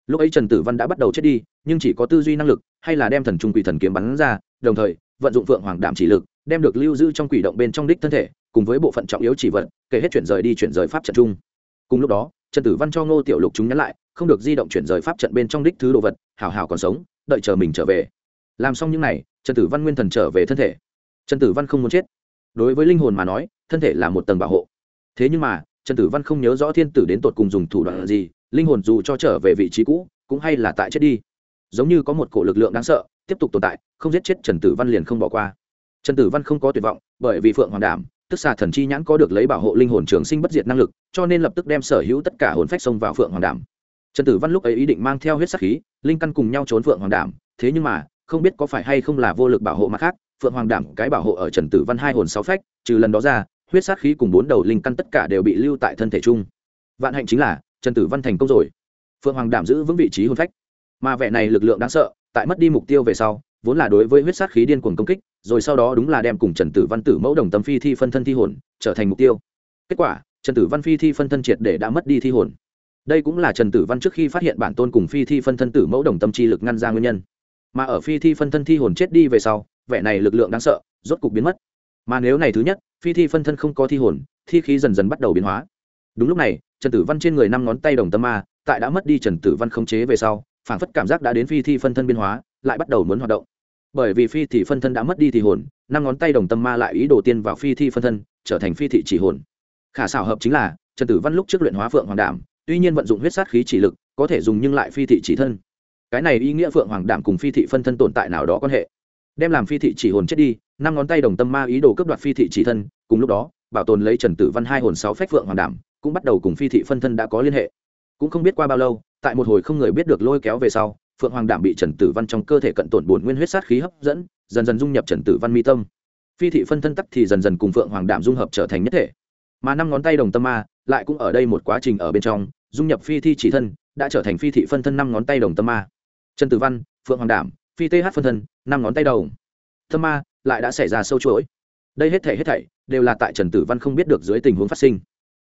Lúc ấy trần tử văn đã bắt đầu chết đi, nhưng chỉ có tư duy năng lực, hay là đem thần trung quỷ thần kiếm bắn ra, đồng thời, vận dụng phượng hoàng đảm chỉ lực, đem được lưu giữ trong quỷ động bên trong đích thân thể, cùng với bộ phận trọng yếu chỉ vật, kể hết chuyển rời đi chuyển rời pháp trận chung. Cùng lúc đó, trần tử văn cho ngô tiểu lục chúng nhắn lại, không được di động chuyển rời pháp trận bên trong đích thứ đồ vật, hảo hảo còn sống, đợi chờ mình trở về. Làm xong những n à y trần tử văn nguyên thần trở về thân thể. Trần tử văn không muốn chết đối với linh hồn mà nói, thân thể là một tầng bảo hộ. Thế nhưng mà, trần tử văn không nhớ rõ thiên tử đến tột cùng dùng thủ đoạn gì, linh hồn dù cho trở về vị trí cũ, cũng hay là tại chết đi. Giống như có một cổ lực lượng đáng sợ tiếp tục tồn tại, không giết chết trần tử văn liền không bỏ qua. Trần tử văn không có tuyệt vọng, bởi vì phượng hoàng đảm, tức xà thần chi nhãn có được lấy bảo hộ linh hồn trường sinh bất diệt năng lực, cho nên lập tức đem sở hữu tất cả hồn phách xông vào phượng hoàng đảm. Trần tử văn lúc ấy ý định mang theo huyết sắc khí, linh căn cùng nhau trốn phượng hoàng đảm, thế nhưng mà, không biết có phải hay không là vô lực bảo hộ mặt khác phượng hoàng đảm cái bảo hộ ở trần tử văn hai hồn sáu phách, trừ lần đó ra, huyết sát khí cùng bốn đầu linh căn tất cả đều bị lưu tại thân thể chung. Vạn hạnh chính là, trần tử văn thành công rồi. Phượng hoàng đảm giữ vững vị trí hồn phách. Mà vẻ này lực lượng đáng sợ, tại mất đi mục tiêu về sau, vốn là đối với huyết sát khí điên cuồng công kích, rồi sau đó đúng là đem cùng trần tử văn tử mẫu đồng tâm phi thi phân thân thi hồn, trở thành mục tiêu. Kết quả, trần tử văn phi thi phân thân triệt để đã mất đi thi hồn. Đây cũng là trần tử văn trước khi phát hiện bản tôn cùng phi thi phân thân tử mẫu đồng tâm chi lực ngăn ra nguyên nhân. Mà ở phi thi phân thân thi hồn chết đi về sau vẻ này lực lượng đáng sợ, rốt cục biến mất. Mà nếu này thứ nhất, phi thi phân thân không có thi hồn, thi khí dần dần bắt đầu biến hóa. Đúng lúc này, trần tử văn trên người năm ngón tay đồng tâm ma, tại đã mất đi trần tử văn không chế về sau phản phất cảm giác đã đến phi thi phân thân biến hóa, lại bắt đầu muốn hoạt động. Bởi vì phi thị phân thân đã mất đi thì hồn, năm ngón tay đồng tâm ma lại ý đồ tiên vào phi thi phân thân, trở thành phi thị chỉ hồn. Khả xảo hợp chính là, trần tử văn lúc trước luyện hóa phượng hoàng đảm, tuy nhiên vận dụng huyết sát khí chỉ lực, có thể dùng nhưng lại phi thị chỉ thân. Cái này ý nghĩa phượng hoàng đảm cùng phi thị phân thân tồn tại nào đó quan hệ đem làm phi thị chỉ hồn chết đi, năm ngón tay đồng tâm ma ý đồ cướp đoạt phi thị chỉ thân, cùng lúc đó, bảo tồn lấy trần tử văn hai hồn sáu phách phượng hoàng đảm, cũng bắt đầu cùng phi thị phân thân đã có liên hệ. Cũng không biết qua bao lâu, tại một hồi không người biết được lôi kéo về sau, phượng hoàng đảm bị trần tử văn trong cơ thể cận tổn bổn nguyên huyết sát khí hấp dẫn, dần dần dung nhập trần tử văn mi tâm. Phi thị phân thân tắc thì dần dần cùng phượng hoàng đảm dung hợp trở thành nhất thể. Mà năm ngón tay đồng tâm ma lại cũng ở đây một quá trình ở bên trong, dung nhập phi thi chỉ thân, đã trở thành phi thị phân thân năm ngón tay đồng tâm ma. Trần tử văn, phượng hoàng đảm phi th phân thân năm ngón tay đầu, thâm ma lại đã xảy ra sâu chuỗi. Đây hết thể hết thảy đều là tại trần tử văn không biết được dưới tình huống phát sinh.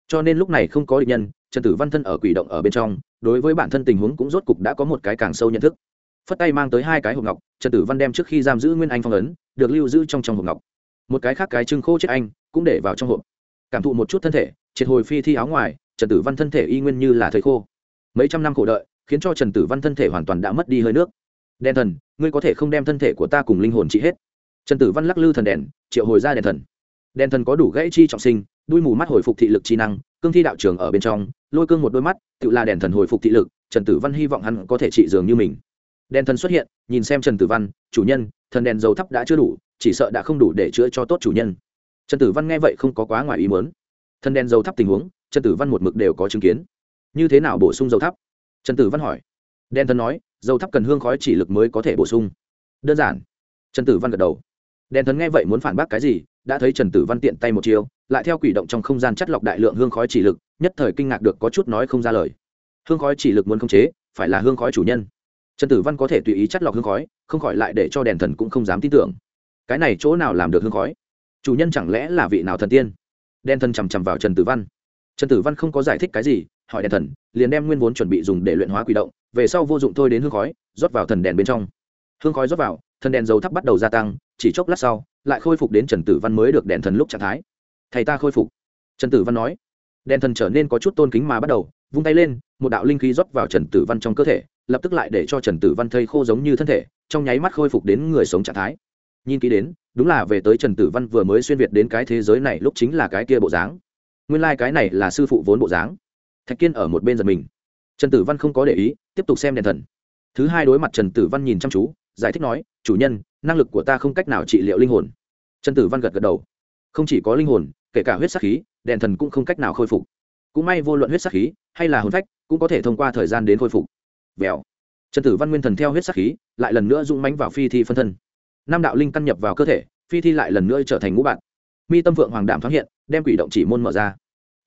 Cho nên lúc này không có định nhân trần tử văn thân ở quỷ động ở bên trong đối với bản thân tình huống cũng rốt cục đã có một cái càng sâu nhận thức. Phất tay mang tới hai cái hộp ngọc trần tử văn đem trước khi giam giữ nguyên anh phong ấn được lưu giữ trong trong hộp ngọc. Một cái khác cái trưng khô chết anh cũng để vào trong hộp. Cảm thụ một chút thân thể triệt hồi phi thi áo ngoài trần tử văn thân thể y nguyên như là thời khô. Mấy trăm năm khổ đợi khiến cho trần tử văn thân thể hoàn toàn đã mất đi hơi nước đèn thần, ngươi có thể không đem thân thể của ta cùng linh hồn trị hết. Trần tử văn lắc lư thần đèn, triệu hồi ra đèn thần. Đèn thần có đủ gãy chi trọng sinh, đuôi mù mắt hồi phục thị lực trí năng, cương thi đạo trường ở bên trong, lôi cương một đôi mắt, tự là đèn thần hồi phục thị lực, trần tử văn hy vọng hắn có thể trị dường như mình. Đèn thần xuất hiện, nhìn xem trần tử văn, chủ nhân, thần đèn dầu thấp đã chưa đủ, chỉ sợ đã không đủ để chữa cho tốt chủ nhân. Trần tử văn nghe vậy không có quá ngoài ý muốn. Thần đèn dầu thấp tình huống, trần tử văn một mực đều có chứng kiến. Như thế nào bổ sung dầu thấp? trần tử văn hỏi. Đen thần nói, dầu thắp cần hương khói chỉ lực mới có thể bổ sung. Đơn giản. Trần tử văn gật đầu. Đen thần nghe vậy muốn phản bác cái gì, đã thấy trần tử văn tiện tay một chiều lại theo quỷ động trong không gian chất lọc đại lượng hương khói chỉ lực, nhất thời kinh ngạc được có chút nói không ra lời. Hương khói chỉ lực muốn khống chế, phải là hương khói chủ nhân. Trần tử văn có thể tùy ý chất lọc hương khói, không khỏi lại để cho đèn thần cũng không dám tin tưởng. Cái này chỗ nào làm được hương khói? Chủ nhân chẳng lẽ là vị nào thần tiên? Đen thần chằm chằm vào trần tử văn. Trần tử văn không có giải thích cái gì hỏi đèn thần, liền đem nguyên vốn chuẩn bị dùng để luyện hóa quỷ động, về sau vô dụng thôi đến hương khói, rót vào thần đèn bên trong. Hương khói rót vào, thần đèn dầu thắp bắt đầu gia tăng, chỉ chốc lát sau, lại khôi phục đến trần tử văn mới được đèn thần lúc trạng thái. Thầy ta khôi phục. Trần tử văn nói. Đèn thần trở nên có chút tôn kính mà bắt đầu, vung tay lên, một đạo linh khí rót vào trần tử văn trong cơ thể, lập tức lại để cho trần tử văn thây khô giống như thân thể, trong nháy mắt khôi phục đến người sống trạng thái. Nhìn kỹ đến, đúng là về tới trần tử văn vừa mới xuyên việt đến cái thế giới này lúc chính là cái kia bộ dáng. Nguyên lai、like、cái này là sư phụ vốn bộ dáng thạch kiên ở một bên giật mình. Trần tử văn không có để ý, tiếp tục xem đèn thần. Thứ hai đối mặt trần tử văn nhìn chăm chú, giải thích nói, chủ nhân, năng lực của ta không cách nào trị liệu linh hồn. Trần tử văn gật gật đầu. Không chỉ có linh hồn, kể cả huyết sắc khí, đèn thần cũng không cách nào khôi phục. Cũng may vô luận huyết sắc khí hay là hồn phách cũng có thể thông qua thời gian đến khôi phục. Vèo. Trần tử văn nguyên thần theo huyết sắc khí, lại lần nữa rung mánh vào phi thi phân thân. Nam đạo linh căn nhập vào cơ thể, phi thi lại lần nữa trở thành ngũ bạn. Mi tâm vượng hoàng đảm thoáng hiện, đem quỷ động chỉ môn mở ra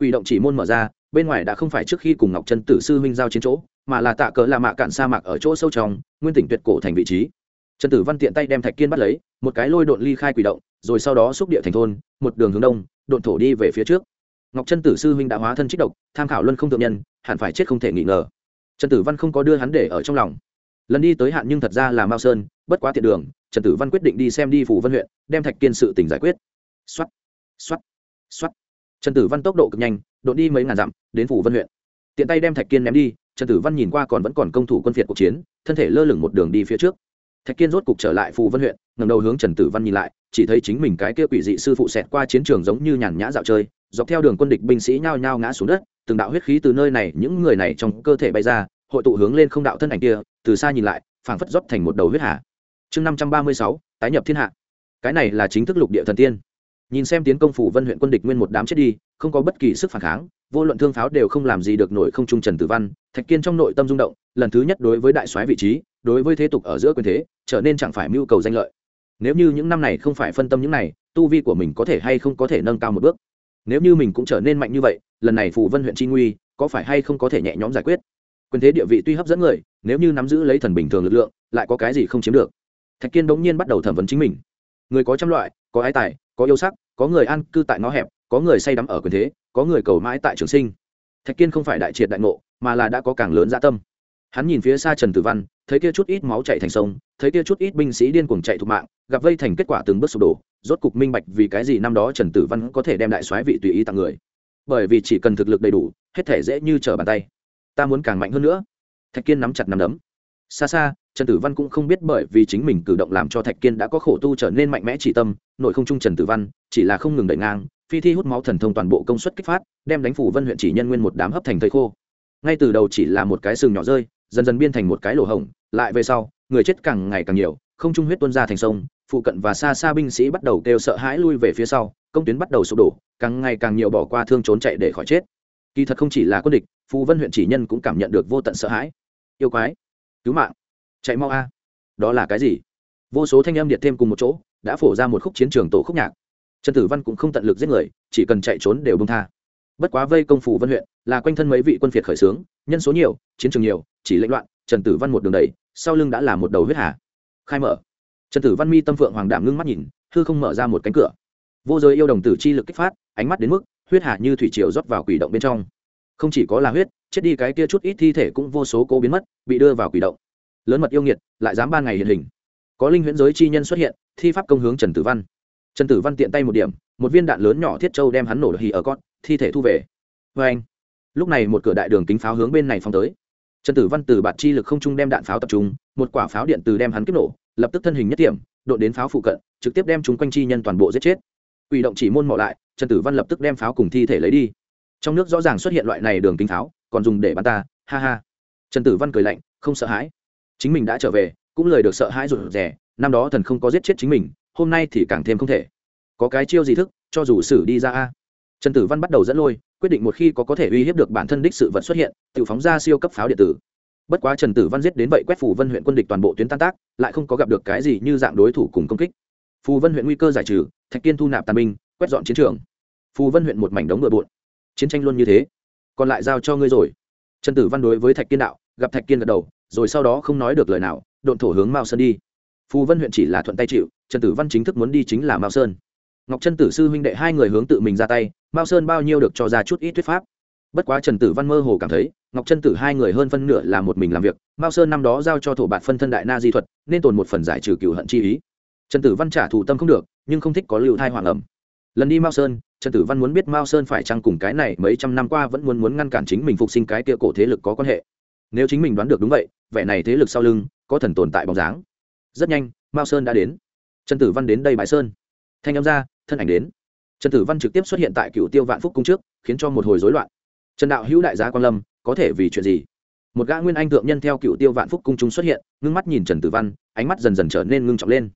quỷ động chỉ môn mở ra bên ngoài đã không phải trước khi cùng ngọc trân tử sư huynh giao chiến chỗ mà là tạ cỡ là mạ cạn sa mạc ở chỗ sâu trong nguyên tỉnh tuyệt cổ thành vị trí. Trần tử văn tiện tay đem thạch kiên bắt lấy một cái lôi độn ly khai quỷ động rồi sau đó xúc địa thành thôn một đường hướng đông độn thổ đi về phía trước. Ngọc trân tử sư huynh đã hóa thân trích độc tham khảo luân không thượng nhân hẳn phải chết không thể nghi ngờ. Trần tử văn không có đưa hắn để ở trong lòng. Lần đi tới hạn nhưng thật ra là mao sơn bất quá tiện đường trần tử văn quyết định đi xem đi phủ vân huyện đem thạch kiên sự tỉnh giải quyết. Soát, soát, soát trần tử văn tốc độ cực nhanh, đột đi mấy ngàn dặm, đến phủ vân huyện. Tiện tay đem thạch kiên ném đi, trần tử văn nhìn qua còn vẫn còn công thủ quân phiệt cuộc chiến, thân thể lơ lửng một đường đi phía trước. Thạch kiên rốt cục trở lại phù vân huyện ngầm đầu hướng trần tử văn nhìn lại, chỉ thấy chính mình cái kia quỷ dị sư phụ xẹt qua chiến trường giống như nhàn nhã dạo chơi, dọc theo đường quân địch binh sĩ nhao nhao ngã xuống đất, từng đạo huyết khí từ nơi này, những người này trong cơ thể bay ra, hội tụ hướng lên không đạo thân ảnh kia, từ xa nhìn lại, phảng phất dốc thành một đầu huyết hà. Chương năm trăm ba mươi sáu, tái nhập thiên hạ. Cái này là chính thức lục địa thần tiên nhìn xem tiến công phủ vân huyện quân địch nguyên một đám chết đi, không có bất kỳ sức phản kháng, vô luận thương pháo đều không làm gì được nổi không trung trần tử văn, thạch kiên trong nội tâm rung động, lần thứ nhất đối với đại soái vị trí, đối với thế tục ở giữa quyền thế, trở nên chẳng phải mưu cầu danh lợi. Nếu như những năm này không phải phân tâm những này, tu vi của mình có thể hay không có thể nâng cao một bước? Nếu như mình cũng trở nên mạnh như vậy, lần này phủ vân huyện tri nguy, có phải hay không có thể nhẹ nhõm giải quyết? Quyền thế địa vị tuy hấp dẫn người, nếu như nắm giữ lấy thần bình thường lực lượng, lại có cái gì không chiếm được? Thạch kiên đống nhiên bắt đầu thẩm vấn chính mình. Người có trăm loại, có ái tài có yêu sắc, có người an cư tại ngõ hẹp, có người say đắm ở quyền thế, có người cầu mãi tại trường sinh. Thạch kiên không phải đại triệt đại ngộ, mà là đã có càng lớn dạ tâm. Hắn nhìn phía xa trần tử văn, thấy kia chút ít máu chạy thành sông, thấy kia chút ít binh sĩ điên cuồng chạy thục mạng, gặp vây thành kết quả từng bước sụp đổ, rốt cục minh bạch vì cái gì năm đó trần tử văn có thể đem đại soái vị tùy ý tặng người. Bởi vì chỉ cần thực lực đầy đủ, hết thể dễ như trở bàn tay. Ta muốn càng mạnh hơn nữa. Thạch kiên nắm chặt nắm đấm. Xa xa trần tử văn cũng không biết bởi vì chính mình cử động làm cho thạch kiên đã có khổ tu trở nên mạnh mẽ chỉ tâm, nội không trung trần tử văn, chỉ là không ngừng đẩy ngang, phi thi hút máu thần thông toàn bộ công suất kích phát, đem đánh phủ vân huyện chỉ nhân nguyên một đám hấp thành thây khô. Ngay từ đầu chỉ là một cái sừng nhỏ rơi, dần dần biên thành một cái lỗ hổng, lại về sau, người chết càng ngày càng nhiều, không trung huyết tuôn ra thành sông, phụ cận và xa xa binh sĩ bắt đầu kêu sợ hãi lui về phía sau, công tuyến bắt đầu sụp đổ, càng ngày càng nhiều bỏ qua thương trốn chạy để khỏi chết. Kỳ thật không chỉ là quân địch, phù vân huyện chỉ nhân cũng cảm nhận được vô tận sợ hãi. Yêu quái, cứu mạng chạy mau a. Đó là cái gì? Vô số thanh âm điện thêm cùng một chỗ, đã phổ ra một khúc chiến trường tổ khúc nhạc. Trần tử văn cũng không tận lực giết người, chỉ cần chạy trốn đều bông tha. Bất quá vây công phủ vân huyện, là quanh thân mấy vị quân phiệt khởi xướng nhân số nhiều, chiến trường nhiều, chỉ lệnh loạn, trần tử văn một đường đầy sau lưng đã là một đầu huyết hà. Khai mở. Trần tử văn mi tâm phượng hoàng đảm ngưng mắt nhìn, hư không mở ra một cánh cửa. Vô giới yêu đồng tử chi lực kích phát, ánh mắt đến mức, huyết hà như thủy triều rót vào quỷ động bên trong. Không chỉ có là huyết, chết đi cái kia chút ít thi thể cũng vô số cố biến mất, bị đưa vào quỷ động lớn mật yêu nghiệt, lại dám ban ngày hiện hình. Có linh huyễn giới chi nhân xuất hiện, thi pháp công hướng trần tử văn. Trần tử văn tiện tay một điểm, một viên đạn lớn nhỏ thiết châu đem hắn nổ hì ở con thi thể thu về. Vê anh, lúc này một cửa đại đường kính pháo hướng bên này phong tới. Trần tử văn từ bạt chi lực không trung đem đạn pháo tập trung, một quả pháo điện từ đem hắn kích nổ, lập tức thân hình nhất điểm đội đến pháo phụ cận, trực tiếp đem chúng quanh chi nhân toàn bộ giết chết. Ủy động chỉ môn mọ lại, trần tử văn lập tức đem pháo cùng thi thể lấy đi. Trong nước rõ ràng xuất hiện loại này đường kính pháo, còn dùng để bắn ta, ha ha. Trần tử văn cười lạnh, không sợ hãi chính mình đã trở về, cũng lời được sợ hãi rụt rè, năm đó thần không có giết chết chính mình, hôm nay thì càng thêm không thể. Có cái chiêu gì thức, cho dù xử đi ra a. Trần tử văn bắt đầu dẫn lôi, quyết định một khi có có thể uy hiếp được bản thân đích sự vật xuất hiện, tự phóng ra siêu cấp pháo điện tử. Bất quá trần tử văn giết đến vậy quét phủ vân huyện quân địch toàn bộ tuyến tan tác, lại không có gặp được cái gì như dạng đối thủ cùng công kích. Phù vân huyện nguy cơ giải trừ, thạch kiên thu nạp tàn binh, quét dọn chiến trường. Phù vân huyện một mảnh đống bừa bộn chiến tranh luôn như thế. Còn lại giao cho ngươi rồi. Trần tử văn đối với thạch kiên đạo, gặp thạch kiên gật đầu rồi sau đó không nói được lời nào, độn thổ hướng mao sơn đi. Phù vân huyện chỉ là thuận tay chịu, trần tử văn chính thức muốn đi chính là mao sơn. Ngọc trân tử sư huynh đệ hai người hướng tự mình ra tay, mao sơn bao nhiêu được cho ra chút ít thuyết pháp. Bất quá trần tử văn mơ hồ cảm thấy, ngọc trân tử hai người hơn phân nửa là một mình làm việc, mao sơn năm đó giao cho thổ bạt phân thân đại na di thuật, nên tồn một phần giải trừ cựu hận chi ý. Trần tử văn trả thù tâm không được, nhưng không thích có lưu thai hoàng ẩm. Lần đi mao sơn, trần tử văn muốn biết mao sơn phải chăng cùng cái này mấy trăm năm qua vẫn muốn muốn ngăn cản chính mình phục sinh cái kia cổ thế lực có quan hệ nếu chính mình đoán được đúng vậy, vẻ này thế lực sau lưng, có thần tồn tại bóng dáng. Rất nhanh, mao sơn đã đến. Trần tử văn đến đây bãi sơn. Thanh âm ra, thân ảnh đến. Trần tử văn trực tiếp xuất hiện tại cựu tiêu vạn phúc cung trước, khiến cho một hồi rối loạn. Trần đạo hữu đại gia quan lâm, có thể vì chuyện gì? Một gã nguyên anh thượng nhân theo cựu tiêu vạn phúc cung trung xuất hiện, ngưng mắt nhìn trần tử văn, ánh mắt dần dần trở nên ngưng trọng lên.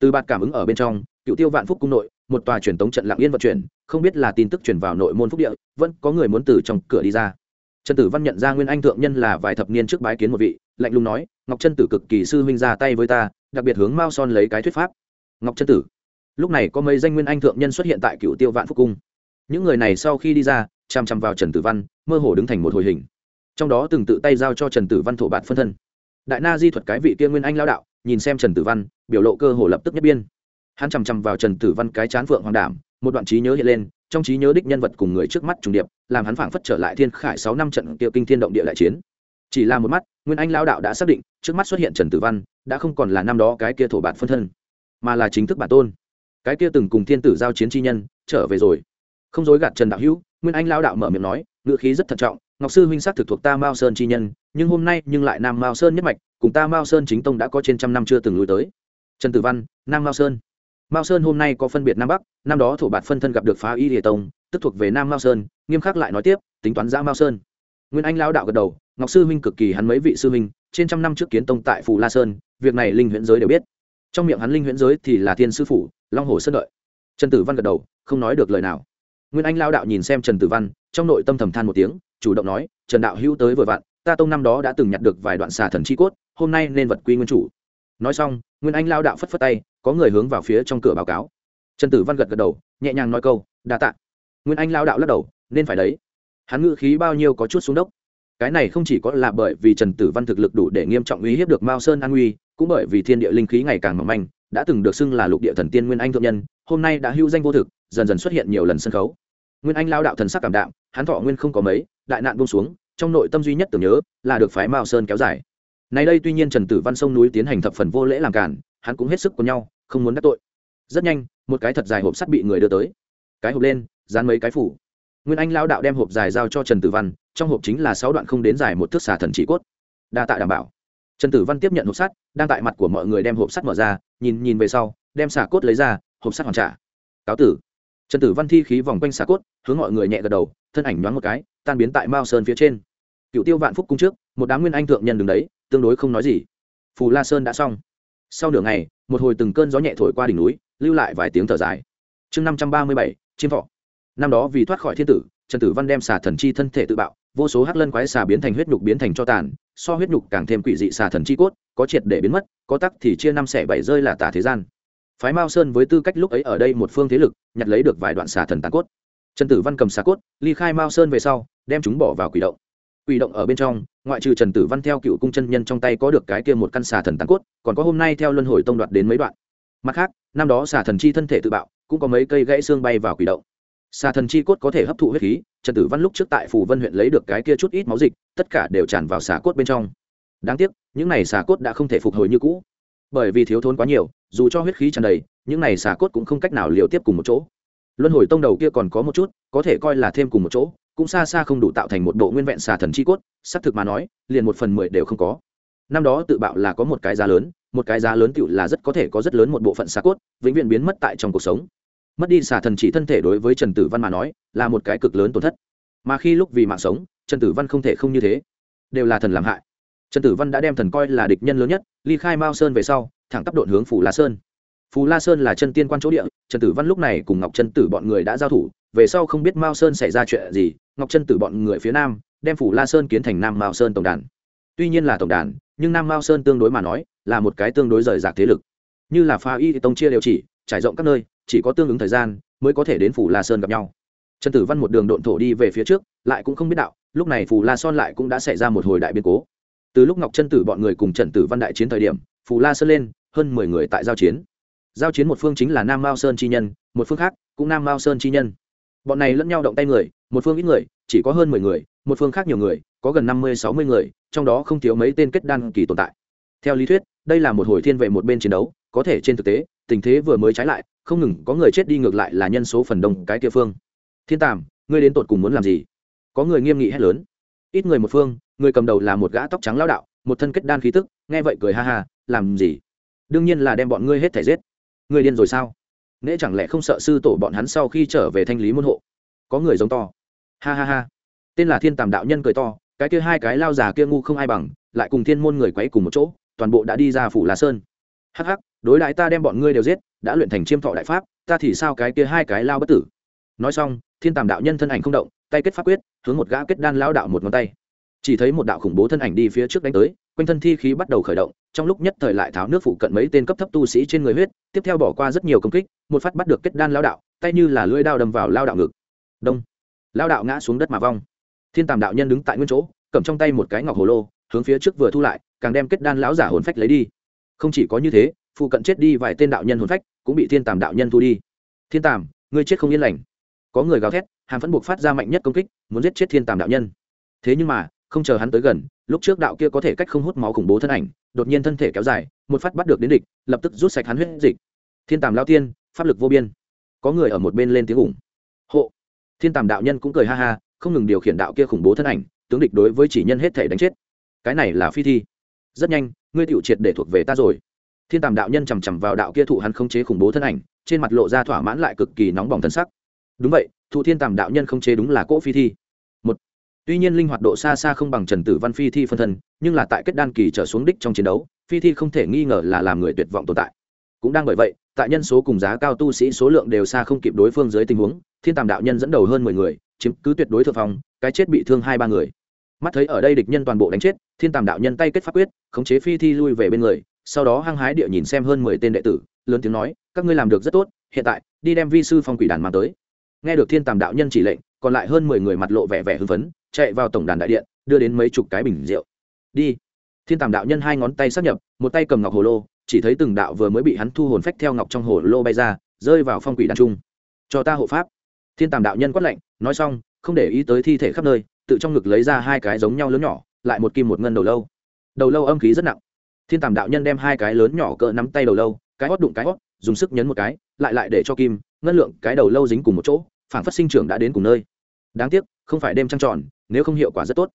Từ bạt cảm ứng ở bên trong cựu tiêu vạn phúc cung nội, một tòa truyền tống trận lặng yên vận chuyển, không biết là tin tức truyền vào nội môn phúc địa, vẫn có người muốn từ trong cửa đi ra trần tử văn nhận ra nguyên anh thượng nhân là vài thập niên trước bái kiến một vị, lạnh lùng nói, ngọc trân tử cực kỳ sư huynh ra tay với ta, đặc biệt hướng mao son lấy cái thuyết pháp. Ngọc trân tử, lúc này có mấy danh nguyên anh thượng nhân xuất hiện tại cựu tiêu vạn phúc cung. Những người này sau khi đi ra, chằm chằm vào trần tử văn, mơ hồ đứng thành một hồi hình. Trong đó từng tự tay giao cho trần tử văn thổ bạt phân thân. Đại na di thuật cái vị kia nguyên anh lao đạo, nhìn xem trần tử văn, biểu lộ cơ hồ lập tức nhất biên. Hắn chằm chằm vào trần tử văn cái chán phượng hoàng đảm, một đoạn trí nhớ hiện lên trong trí nhớ đích nhân vật cùng người trước mắt trùng điệp, làm hắn phảng phất trở lại thiên khải sáu năm trận kia kinh thiên động địa đại chiến. Chỉ là một mắt, nguyên anh lao đạo đã xác định, trước mắt xuất hiện trần tử văn, đã không còn là năm đó cái kia thổ bạt phân thân, mà là chính thức bản tôn. Cái kia từng cùng thiên tử giao chiến chi nhân, trở về rồi. Không dối gạt trần đạo hữu, nguyên anh lao đạo mở miệng nói, ngữ khí rất thận trọng, ngọc sư huynh xác thực thuộc ta mao sơn chi nhân, nhưng hôm nay nhưng lại nam mao sơn nhất mạch, cùng ta mao sơn chính tông đã có trên trăm năm chưa từng lui tới. Trần tử văn, nam mao sơn mao sơn hôm nay có phân biệt nam bắc, năm đó thổ bạt phân thân gặp được phá y địa tông, tức thuộc về nam mao sơn, nghiêm khắc lại nói tiếp, tính toán giã mao sơn. Nguyên anh lao đạo gật đầu, ngọc sư huynh cực kỳ hắn mấy vị sư huynh, trên trăm năm trước kiến tông tại phù la sơn, việc này linh huyễn giới đều biết. Trong miệng hắn linh huyễn giới thì là thiên sư phủ, long hồ sơn đợi. Trần tử văn gật đầu, không nói được lời nào. Nguyên anh lao đạo nhìn xem trần tử văn, trong nội tâm thầm than một tiếng, chủ động nói, trần đạo hữu tới vừa vặn, ta tông năm đó đã từng nhặt được vài đoạn xà thần chi cốt, hôm nay nên vật quy nguyên chủ. Nói xong, nguyên anh lao đạo phất phất tay có người hướng vào phía trong cửa báo cáo. Trần tử văn gật gật đầu, nhẹ nhàng nói câu, đa tạ. Nguyên anh lao đạo lắc đầu, nên phải đấy. Hắn ngự khí bao nhiêu có chút xuống đốc. Cái này không chỉ có là bởi vì trần tử văn thực lực đủ để nghiêm trọng uy hiếp được mao sơn an uy cũng bởi vì thiên địa linh khí ngày càng mỏng manh, đã từng được xưng là lục địa thần tiên nguyên anh thượng nhân, hôm nay đã hưu danh vô thực, dần dần xuất hiện nhiều lần sân khấu. Nguyên anh lao đạo thần sắc cảm đạm, hắn thọ nguyên không có mấy, đại nạn buông xuống, trong nội tâm duy nhất tưởng nhớ là được phái mao sơn kéo dài. Nay đây tuy nhiên trần tử văn sông núi tiến hành thập phần vô lễ làm cản hắn cũng hết sức của nhau không muốn đắc tội. Rất nhanh, một cái thật dài hộp sắt bị người đưa tới. Cái hộp lên, dán mấy cái phủ. Nguyên anh lao đạo đem hộp dài giao cho trần tử văn, trong hộp chính là sáu đoạn không đến dài một thước xà thần chỉ cốt. Đa tạ đảm bảo. Trần tử văn tiếp nhận hộp sắt, đang tại mặt của mọi người đem hộp sắt mở ra, nhìn nhìn về sau, đem xà cốt lấy ra, hộp sắt hoàn trả. Cáo tử. Trần tử văn thi khí vòng quanh xà cốt, hướng mọi người nhẹ gật đầu, thân ảnh nhoáng một cái, tan biến tại mao sơn phía trên. Cựu tiêu vạn phúc cung trước, một đám nguyên anh thượng nhân đứng đấy, tương đối không nói gì. Phù la sơn đã xong sau nửa ngày, một hồi từng cơn gió nhẹ thổi qua đỉnh núi, lưu lại vài tiếng thở dài. Chương năm trăm ba mươi bảy chiêm thọ. Năm đó vì thoát khỏi thiên tử, trần tử văn đem xà thần chi thân thể tự bạo, vô số hắc lân quái xà biến thành huyết nhục biến thành cho tàn, so huyết nhục càng thêm quỷ dị xà thần chi cốt, có triệt để biến mất, có tắc thì chia năm xẻ bảy rơi là tả thế gian. Phái mao sơn với tư cách lúc ấy ở đây một phương thế lực, nhặt lấy được vài đoạn xà thần tàn cốt. Trần tử văn cầm xà cốt, ly khai mao sơn về sau, đem chúng bỏ vào quỷ động quỷ động ở bên trong, ngoại trừ trần tử văn theo cựu cung chân nhân trong tay có được cái kia một căn xà thần tàn cốt, còn có hôm nay theo luân hồi tông đoạt đến mấy đoạn. Mặt khác, năm đó xà thần chi thân thể tự bạo, cũng có mấy cây gãy xương bay vào quỷ động. Xà thần chi cốt có thể hấp thụ huyết khí, trần tử văn lúc trước tại phù vân huyện lấy được cái kia chút ít máu dịch, tất cả đều tràn vào xà cốt bên trong. Đáng tiếc, những này xà cốt đã không thể phục hồi như cũ. Bởi vì thiếu thốn quá nhiều, dù cho huyết khí tràn đầy, những này xà cốt cũng không cách nào liều tiếp cùng một chỗ. Luân hồi tông đầu kia còn có một chút, có thể coi là thêm cùng một chỗ cũng xa xa không đủ tạo thành một bộ nguyên vẹn xà thần chi cốt, xác thực mà nói, liền một phần mười đều không có. Năm đó tự bạo là có một cái giá lớn, một cái giá lớn tựu là rất có thể có rất lớn một bộ phận xà cốt, vĩnh viễn biến mất tại trong cuộc sống. Mất đi xà thần chỉ thân thể đối với trần tử văn mà nói, là một cái cực lớn tổn thất. Mà khi lúc vì mạng sống, trần tử văn không thể không như thế. Đều là thần làm hại. Trần tử văn đã đem thần coi là địch nhân lớn nhất, ly khai mao sơn về sau, thẳng tắp đột hướng phủ la sơn phù la sơn là chân tiên quan chỗ địa, trần tử văn lúc này cùng ngọc trân tử bọn người đã giao thủ, về sau không biết mao sơn xảy ra chuyện gì, ngọc trân tử bọn người phía nam đem phủ la sơn kiến thành nam mao sơn tổng đàn. Tuy nhiên là tổng đàn, nhưng nam mao sơn tương đối mà nói là một cái tương đối rời rạc thế lực. Như là pha y tông chia đều chỉ, trải rộng các nơi, chỉ có tương ứng thời gian mới có thể đến phủ la sơn gặp nhau. Trần tử văn một đường độn thổ đi về phía trước, lại cũng không biết đạo, lúc này Phù la son lại cũng đã xảy ra một hồi đại biến cố. Từ lúc ngọc trân tử bọn người cùng trần tử văn đại chiến thời điểm, Phù la sơn lên, hơn mười người tại giao chiến giao chiến một phương chính là nam mao sơn chi nhân, một phương khác cũng nam mao sơn chi nhân. Bọn này lẫn nhau động tay người, một phương ít người, chỉ có hơn mười người, một phương khác nhiều người, có gần năm mươi, sáu mươi người, trong đó không thiếu mấy tên kết đan kỳ tồn tại. Theo lý thuyết, đây là một hồi thiên vệ một bên chiến đấu, có thể trên thực tế, tình thế vừa mới trái lại, không ngừng có người chết đi ngược lại là nhân số phần đông cái kia phương. Thiên tàm, ngươi đến tột cùng muốn làm gì? Có người nghiêm nghị hét lớn. Ít người một phương, người cầm đầu là một gã tóc trắng lao đạo, một thân kết đan khí tức, nghe vậy cười ha ha, làm gì? Đương nhiên là đem bọn ngươi hết thể giết ngươi điên rồi sao? Nễ chẳng lẽ không sợ sư tổ bọn hắn sau khi trở về thanh lý môn hộ? Có người giống to. Ha ha ha. Tên là thiên tàm đạo nhân cười to, cái kia hai cái lao già kia ngu không ai bằng, lại cùng thiên môn người quấy cùng một chỗ, toàn bộ đã đi ra phủ lá sơn. Hắc hắc, đối đại ta đem bọn ngươi đều giết, đã luyện thành chiêm thọ đại pháp, ta thì sao cái kia hai cái lao bất tử? Nói xong, thiên tàm đạo nhân thân ảnh không động, tay kết pháp quyết, hướng một gã kết đan lao đạo một ngón tay. Chỉ thấy một đạo khủng bố thân ảnh đi phía trước đánh tới, quanh thân thi khí bắt đầu khởi động trong lúc nhất thời lại tháo nước phụ cận mấy tên cấp thấp tu sĩ trên người huyết, tiếp theo bỏ qua rất nhiều công kích, một phát bắt được kết đan lao đạo, tay như là lưỡi đao đâm vào lao đạo ngực. Đông. Lao đạo ngã xuống đất mà vong. Thiên tàm đạo nhân đứng tại nguyên chỗ, cầm trong tay một cái ngọc hồ lô, hướng phía trước vừa thu lại, càng đem kết đan lão giả hồn phách lấy đi. Không chỉ có như thế, phụ cận chết đi vài tên đạo nhân hồn phách cũng bị thiên tàm đạo nhân thu đi. Thiên tàm ngươi chết không yên lành. Có người gào thét hàm phẫn buộc phát ra mạnh nhất công kích, muốn giết chết thiên tàm đạo nhân. Thế nhưng mà, không chờ hắn tới gần, lúc trước đạo kia có thể cách không hút máu khủng bố thân ảnh đột nhiên thân thể kéo dài, một phát bắt được đến địch, lập tức rút sạch hắn huyết dịch. Thiên tàm lao tiên, pháp lực vô biên. Có người ở một bên lên tiếng ủng. Hộ. Thiên tàm đạo nhân cũng cười ha ha, không ngừng điều khiển đạo kia khủng bố thân ảnh, tướng địch đối với chỉ nhân hết thể đánh chết. Cái này là phi thi. Rất nhanh, ngươi tiểu triệt để thuộc về ta rồi. Thiên tàm đạo nhân chằm chằm vào đạo kia thụ hắn không chế khủng bố thân ảnh, trên mặt lộ ra thỏa mãn lại cực kỳ nóng bỏng thân sắc. Đúng vậy, thụ thiên tàm đạo nhân không chế đúng là cỗ phi thi tuy nhiên linh hoạt độ xa xa không bằng trần tử văn phi thi phân thân, nhưng là tại kết đan kỳ trở xuống đích trong chiến đấu, phi thi không thể nghi ngờ là làm người tuyệt vọng tồn tại. Cũng đang bởi vậy, tại nhân số cùng giá cao tu sĩ số lượng đều xa không kịp đối phương dưới tình huống, thiên tàm đạo nhân dẫn đầu hơn mười người, chiếm cứ tuyệt đối thượng phong, cái chết bị thương hai ba người. Mắt thấy ở đây địch nhân toàn bộ đánh chết, thiên tàm đạo nhân tay kết pháp quyết, khống chế phi thi lui về bên người, sau đó hăng hái địa nhìn xem hơn mười tên đệ tử, lớn tiếng nói, các ngươi làm được rất tốt, hiện tại, đi đem vi sư phong quỷ đàn mang tới. Nghe được thiên tàm đạo nhân chỉ lệnh còn lại hơn mười người mặt lộ vẻ vẻ hưng phấn, chạy vào tổng đàn đại điện, đưa đến mấy chục cái bình rượu. Đi. Thiên tàm đạo nhân hai ngón tay sắp nhập, một tay cầm ngọc hồ lô, chỉ thấy từng đạo vừa mới bị hắn thu hồn phách theo ngọc trong hồ lô bay ra, rơi vào phong quỷ đàn trung. Cho ta hộ pháp. Thiên tàm đạo nhân quát lệnh nói xong, không để ý tới thi thể khắp nơi, tự trong ngực lấy ra hai cái giống nhau lớn nhỏ, lại một kim một ngân đầu lâu. Đầu lâu âm khí rất nặng. Thiên tàm đạo nhân đem hai cái lớn nhỏ cỡ nắm tay đầu lâu, cái hót đụng cái hót, dùng sức nhấn một cái, lại lại để cho kim, ngân lượng cái đầu lâu dính cùng một chỗ phản phát sinh trưởng đã đến cùng nơi đáng tiếc, không phải đêm trăng tròn, nếu không hiệu quả rất tốt.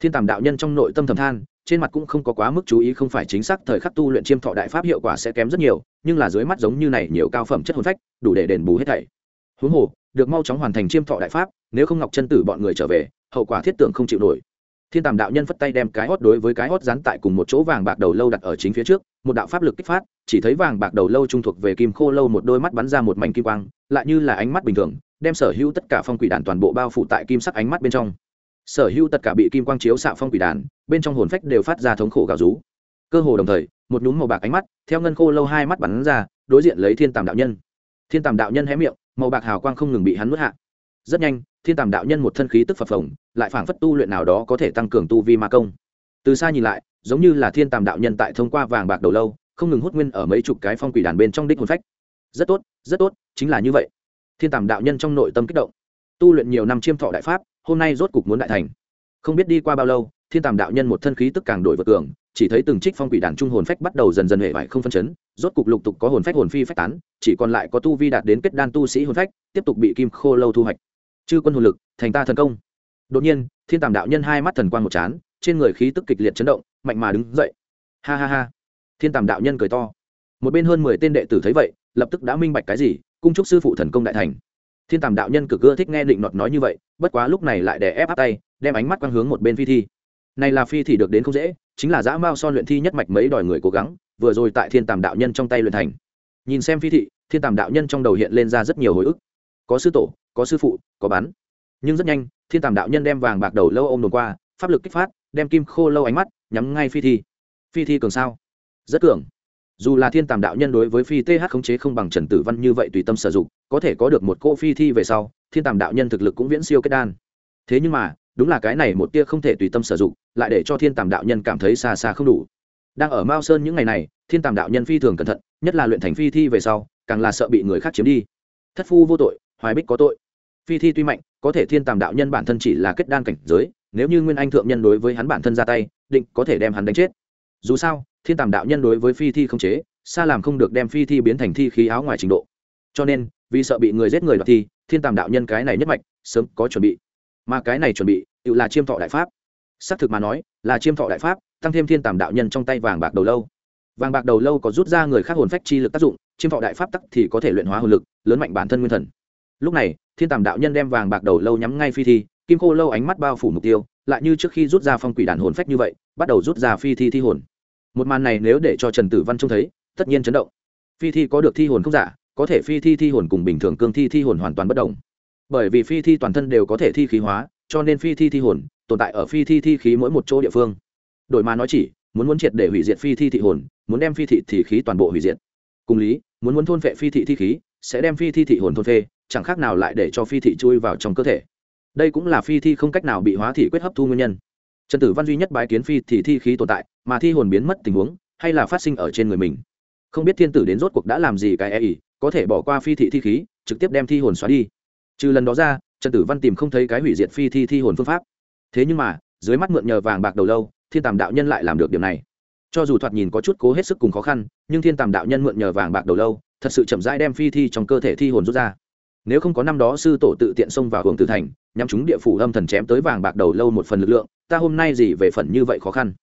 Thiên tàm đạo nhân trong nội tâm thầm than, trên mặt cũng không có quá mức chú ý, không phải chính xác thời khắc tu luyện chiêm thọ đại pháp hiệu quả sẽ kém rất nhiều, nhưng là dưới mắt giống như này nhiều cao phẩm chất hồn phách, đủ để đền bù hết thảy. Huống hồ, được mau chóng hoàn thành chiêm thọ đại pháp, nếu không ngọc chân tử bọn người trở về, hậu quả thiết tưởng không chịu nổi. Thiên tàm đạo nhân phất tay đem cái hót đối với cái hót dán tại cùng một chỗ vàng bạc đầu lâu đặt ở chính phía trước, một đạo pháp lực kích phát, chỉ thấy vàng bạc đầu lâu trung thuộc về kim khô lâu một đôi mắt bắn ra một mảnh kim quang, lại như là ánh mắt bình thường đem sở hữu tất cả phong quỷ đàn toàn bộ bao phủ tại kim sắc ánh mắt bên trong. Sở hữu tất cả bị kim quang chiếu xạ phong quỷ đàn, bên trong hồn phách đều phát ra thống khổ gào rú. Cơ hồ đồng thời, một nhúm màu bạc ánh mắt, theo ngân khô lâu hai mắt bắn ra, đối diện lấy thiên tàm đạo nhân. Thiên tàm đạo nhân hé miệng, màu bạc hào quang không ngừng bị hắn nuốt hạ. Rất nhanh, thiên tàm đạo nhân một thân khí tức phập phồng, lại phảng phất tu luyện nào đó có thể tăng cường tu vi ma công. Từ xa nhìn lại, giống như là thiên tàm đạo nhân tại thông qua vàng bạc đầu lâu, không ngừng hút nguyên ở mấy chục cái phong quỷ đàn bên trong đích hồn phách. Rất tốt rất tốt, chính là như vậy thiên tàm đạo nhân trong nội tâm kích động. Tu luyện nhiều năm chiêm thọ đại pháp, hôm nay rốt cục muốn đại thành. Không biết đi qua bao lâu, thiên tàm đạo nhân một thân khí tức càng đổi vượt cường, chỉ thấy từng trích phong quỷ đàn trung hồn phách bắt đầu dần dần hệ vải không phân chấn, rốt cục lục tục có hồn phách hồn phi phách tán, chỉ còn lại có tu vi đạt đến kết đan tu sĩ hồn phách, tiếp tục bị kim khô lâu thu hoạch. Chư quân hồn lực, thành ta thần công. Đột nhiên, thiên tàm đạo nhân hai mắt thần quang một chán, trên người khí tức kịch liệt chấn động, mạnh mà đứng dậy. Ha ha ha. Thiên tàm đạo nhân cười to. Một bên hơn mười tên đệ tử thấy vậy, lập tức đã minh bạch cái gì cung chúc sư phụ thần công đại thành. Thiên tàm đạo nhân cực ưa thích nghe định nọt nói như vậy, bất quá lúc này lại đè ép áp tay, đem ánh mắt quang hướng một bên phi thi. Này là phi thì được đến không dễ, chính là dã mao son luyện thi nhất mạch mấy đòi người cố gắng, vừa rồi tại thiên tàm đạo nhân trong tay luyện thành. Nhìn xem phi thị thiên tàm đạo nhân trong đầu hiện lên ra rất nhiều hồi ức. Có sư tổ, có sư phụ, có bắn. Nhưng rất nhanh, thiên tàm đạo nhân đem vàng bạc đầu lâu ôm đồn qua, pháp lực kích phát, đem kim khô lâu ánh mắt nhắm ngay phi thi. Phi thi cường sao? Rất cường dù là thiên tàm đạo nhân đối với phi th khống chế không bằng trần tử văn như vậy tùy tâm sử dụng, có thể có được một cô phi thi về sau, thiên tàm đạo nhân thực lực cũng viễn siêu kết đan. Thế nhưng mà, đúng là cái này một tia không thể tùy tâm sử dụng, lại để cho thiên tàm đạo nhân cảm thấy xa xa không đủ. Đang ở mao sơn những ngày này, thiên tàm đạo nhân phi thường cẩn thận, nhất là luyện thành phi thi về sau, càng là sợ bị người khác chiếm đi. Thất phu vô tội, hoài bích có tội. Phi thi tuy mạnh, có thể thiên tàm đạo nhân bản thân chỉ là kết đan cảnh giới, nếu như nguyên anh thượng nhân đối với hắn bản thân ra tay, định có thể đem hắn đánh chết dù sao, thiên tàm đạo nhân đối với phi thi không chế, xa làm không được đem phi thi biến thành thi khí áo ngoài trình độ. Cho nên, vì sợ bị người giết người đoạt thi, thiên tàm đạo nhân cái này nhất mạch, sớm có chuẩn bị. Mà cái này chuẩn bị, tự là chiêm thọ đại pháp. Xác thực mà nói, là chiêm thọ đại pháp, tăng thêm thiên tàm đạo nhân trong tay vàng bạc đầu lâu. Vàng bạc đầu lâu có rút ra người khác hồn phách chi lực tác dụng, chiêm thọ đại pháp tắc thì có thể luyện hóa hồn lực, lớn mạnh bản thân nguyên thần. Lúc này, thiên tàm đạo nhân đem vàng bạc đầu lâu nhắm ngay phi thi, kim khô lâu ánh mắt bao phủ mục tiêu, lại như trước khi rút ra phong quỷ đàn hồn phách như vậy, bắt đầu rút ra phi thi thi hồn một màn này nếu để cho trần tử văn trông thấy, tất nhiên chấn động. Phi thi có được thi hồn không giả, có thể phi thi thi hồn cùng bình thường cương thi thi hồn hoàn toàn bất đồng bởi vì phi thi toàn thân đều có thể thi khí hóa, cho nên phi thi thi hồn tồn tại ở phi thi thi khí mỗi một chỗ địa phương. Đổi mà nói chỉ, muốn muốn triệt để hủy diệt phi thi thị hồn, muốn đem phi thị thì khí toàn bộ hủy diệt. Cùng lý, muốn muốn thôn phệ phi thị thi khí, sẽ đem phi thi thị hồn thôn phê, chẳng khác nào lại để cho phi thị chui vào trong cơ thể. Đây cũng là phi thi không cách nào bị hóa thị quyết hấp thu nguyên nhân trần tử văn duy nhất bái kiến phi thì thi khí tồn tại, mà thi hồn biến mất tình huống, hay là phát sinh ở trên người mình. Không biết thiên tử đến rốt cuộc đã làm gì cái e ý có thể bỏ qua phi thị thi khí, trực tiếp đem thi hồn xóa đi. Trừ lần đó ra, trần tử văn tìm không thấy cái hủy diệt phi thi thi hồn phương pháp. Thế nhưng mà, dưới mắt mượn nhờ vàng bạc đầu lâu, thiên tàm đạo nhân lại làm được điều này. Cho dù thoạt nhìn có chút cố hết sức cùng khó khăn, nhưng thiên tàm đạo nhân mượn nhờ vàng bạc đầu lâu, thật sự chậm rãi đem phi thi trong cơ thể thi hồn rút ra. Nếu không có năm đó sư tổ tự tiện xông vào hưởng tử thành nhằm chúng địa phủ âm thần chém tới vàng bạc đầu lâu một phần lực lượng ta hôm nay gì về phần như vậy khó khăn?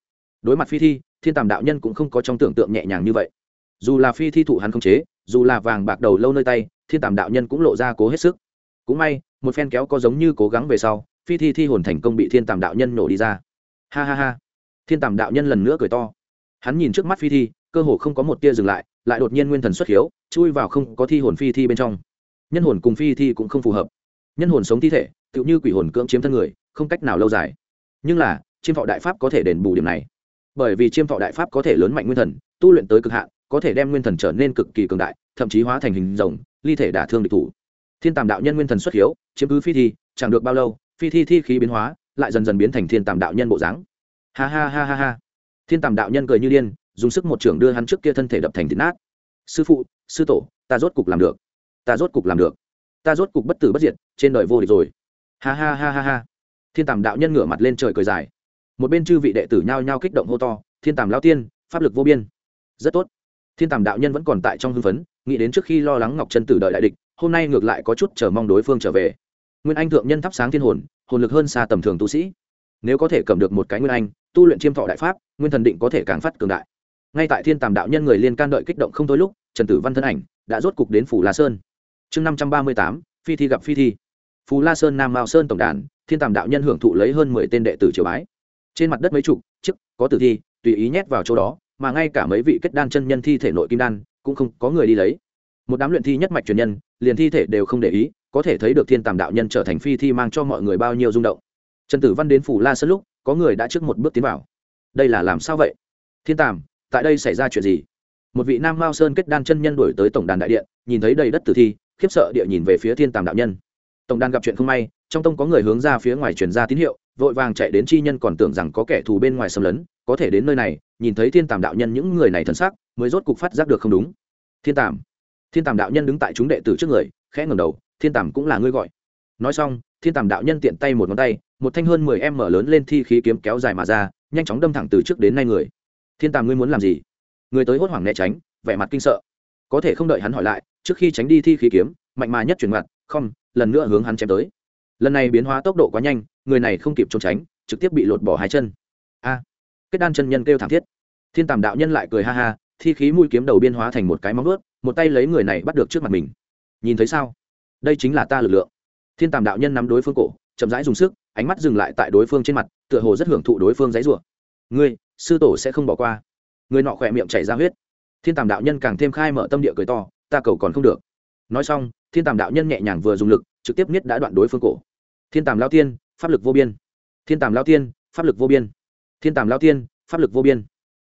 Đối mặt phi thi, thiên tàm đạo nhân cũng không có trong tưởng tượng nhẹ nhàng như vậy. Dù là phi thi thụ hắn không chế, dù là vàng bạc đầu lâu nơi tay, thiên tàm đạo nhân cũng lộ ra cố hết sức. Cũng may, một phen kéo có giống như cố gắng về sau, phi thi thi hồn thành công bị thiên tàm đạo nhân nổ đi ra. Ha ha ha. Thiên tàm đạo nhân lần nữa cười to. Hắn nhìn trước mắt phi thi, cơ hồ không có một tia dừng lại lại đột nhiên nguyên thần xuất hiếu, chui vào không có thi hồn phi thi bên trong. Nhân hồn cùng phi thi cũng không phù hợp. Nhân hồn sống thi thể tự như quỷ hồn cưỡng chiếm thân người, không cách nào lâu dài nhưng là, chiêm thọ đại pháp có thể đền bù điểm này. Bởi vì chiêm thọ đại pháp có thể lớn mạnh nguyên thần, tu luyện tới cực hạn, có thể đem nguyên thần trở nên cực kỳ cường đại, thậm chí hóa thành hình rồng, ly thể đả thương địch thủ. Thiên tàm đạo nhân nguyên thần xuất hiếu, chiếm cứ phi thi, chẳng được bao lâu, phi thi thi khí biến hóa, lại dần dần biến thành thiên tàm đạo nhân bộ dáng. Ha ha ha ha ha. Thiên tàm đạo nhân cười như điên, dùng sức một trưởng đưa hắn trước kia thân thể đập thành thịt nát. Sư phụ, sư tổ, ta rốt cục làm được. Ta rốt cục làm được. Ta rốt cục bất tử bất diệt, trên đời vô địch rồi. Ha ha ha ha ha thiên tàm đạo nhân ngửa mặt lên trời cười dài. Một bên chư vị đệ tử nhao nhao kích động hô to, thiên tàm lao tiên, pháp lực vô biên. Rất tốt. Thiên tàm đạo nhân vẫn còn tại trong hưng phấn, nghĩ đến trước khi lo lắng ngọc Trân tử đợi đại địch, hôm nay ngược lại có chút chờ mong đối phương trở về. Nguyên anh thượng nhân thắp sáng thiên hồn hồn lực hơn xa tầm thường tu sĩ. Nếu có thể cầm được một cái nguyên anh, tu luyện chiêm thọ đại pháp, nguyên thần định có thể càng phát cường đại. Ngay tại thiên tàm đạo nhân người liên can đợi kích động không thôi lúc, trần tử văn thân ảnh đã rốt cục đến phủ la sơn. Chương năm trăm ba mươi tám, phi thi gặp phi thi. Phù la sơn nam mao sơn tổng đàn thiên tàm đạo nhân hưởng thụ lấy hơn mười tên đệ tử triều bái. Trên mặt đất mấy chục chức có tử thi, tùy ý nhét vào chỗ đó, mà ngay cả mấy vị kết đan chân nhân thi thể nội kim đan, cũng không có người đi lấy. Một đám luyện thi nhất mạch truyền nhân, liền thi thể đều không để ý, có thể thấy được thiên tàm đạo nhân trở thành phi thi mang cho mọi người bao nhiêu rung động. Trần tử văn đến phủ la sơn lúc, có người đã trước một bước tiến vào. Đây là làm sao vậy? Thiên tàm tại đây xảy ra chuyện gì? Một vị nam mao sơn kết đan chân nhân đổi tới tổng đàn đại điện, nhìn thấy đầy đất tử thi, khiếp sợ địa nhìn về phía thiên tàm đạo nhân. Tổng đàn gặp chuyện không may trong tông có người hướng ra phía ngoài truyền ra tín hiệu, vội vàng chạy đến chi nhân còn tưởng rằng có kẻ thù bên ngoài xâm lấn, có thể đến nơi này, nhìn thấy thiên tàm đạo nhân những người này thân xác mới rốt cục phát giác được không đúng. Thiên tàm thiên tàm đạo nhân đứng tại chúng đệ tử trước người, khẽ ngầm đầu, thiên tàm cũng là ngươi gọi. Nói xong, thiên tàm đạo nhân tiện tay một ngón tay, một thanh hơn mười em mở lớn lên thi khí kiếm kéo dài mà ra, nhanh chóng đâm thẳng từ trước đến nay người. Thiên tàm ngươi muốn làm gì? Người tới hốt hoảng né tránh, vẻ mặt kinh sợ. Có thể không đợi hắn hỏi lại, trước khi tránh đi thi khí kiếm, mạnh mà nhất chuyển mặt không, lần nữa hướng hắn chém tới lần này biến hóa tốc độ quá nhanh, người này không kịp trốn tránh, trực tiếp bị lột bỏ hai chân. A, kết đan chân nhân kêu thảm thiết. Thiên tàm đạo nhân lại cười ha ha, thi khí mũi kiếm đầu biên hóa thành một cái móng ướt một tay lấy người này bắt được trước mặt mình. Nhìn thấy sao? Đây chính là ta lực lượng. Thiên tàm đạo nhân nắm đối phương cổ, chậm rãi dùng sức, ánh mắt dừng lại tại đối phương trên mặt, tựa hồ rất hưởng thụ đối phương dãy rủa. Ngươi, sư tổ sẽ không bỏ qua. Người nọ khỏe miệng chảy ra huyết. Thiên tàm đạo nhân càng thêm khai mở tâm địa cười to, ta cầu còn không được. Nói xong, thiên tàm đạo nhân nhẹ nhàng vừa dùng lực, trực tiếp nhất đã đoạn đối phương cổ thiên tàm lao tiên, pháp lực vô biên. Thiên tàm lao tiên, pháp lực vô biên. Thiên tàm lao tiên, pháp lực vô biên.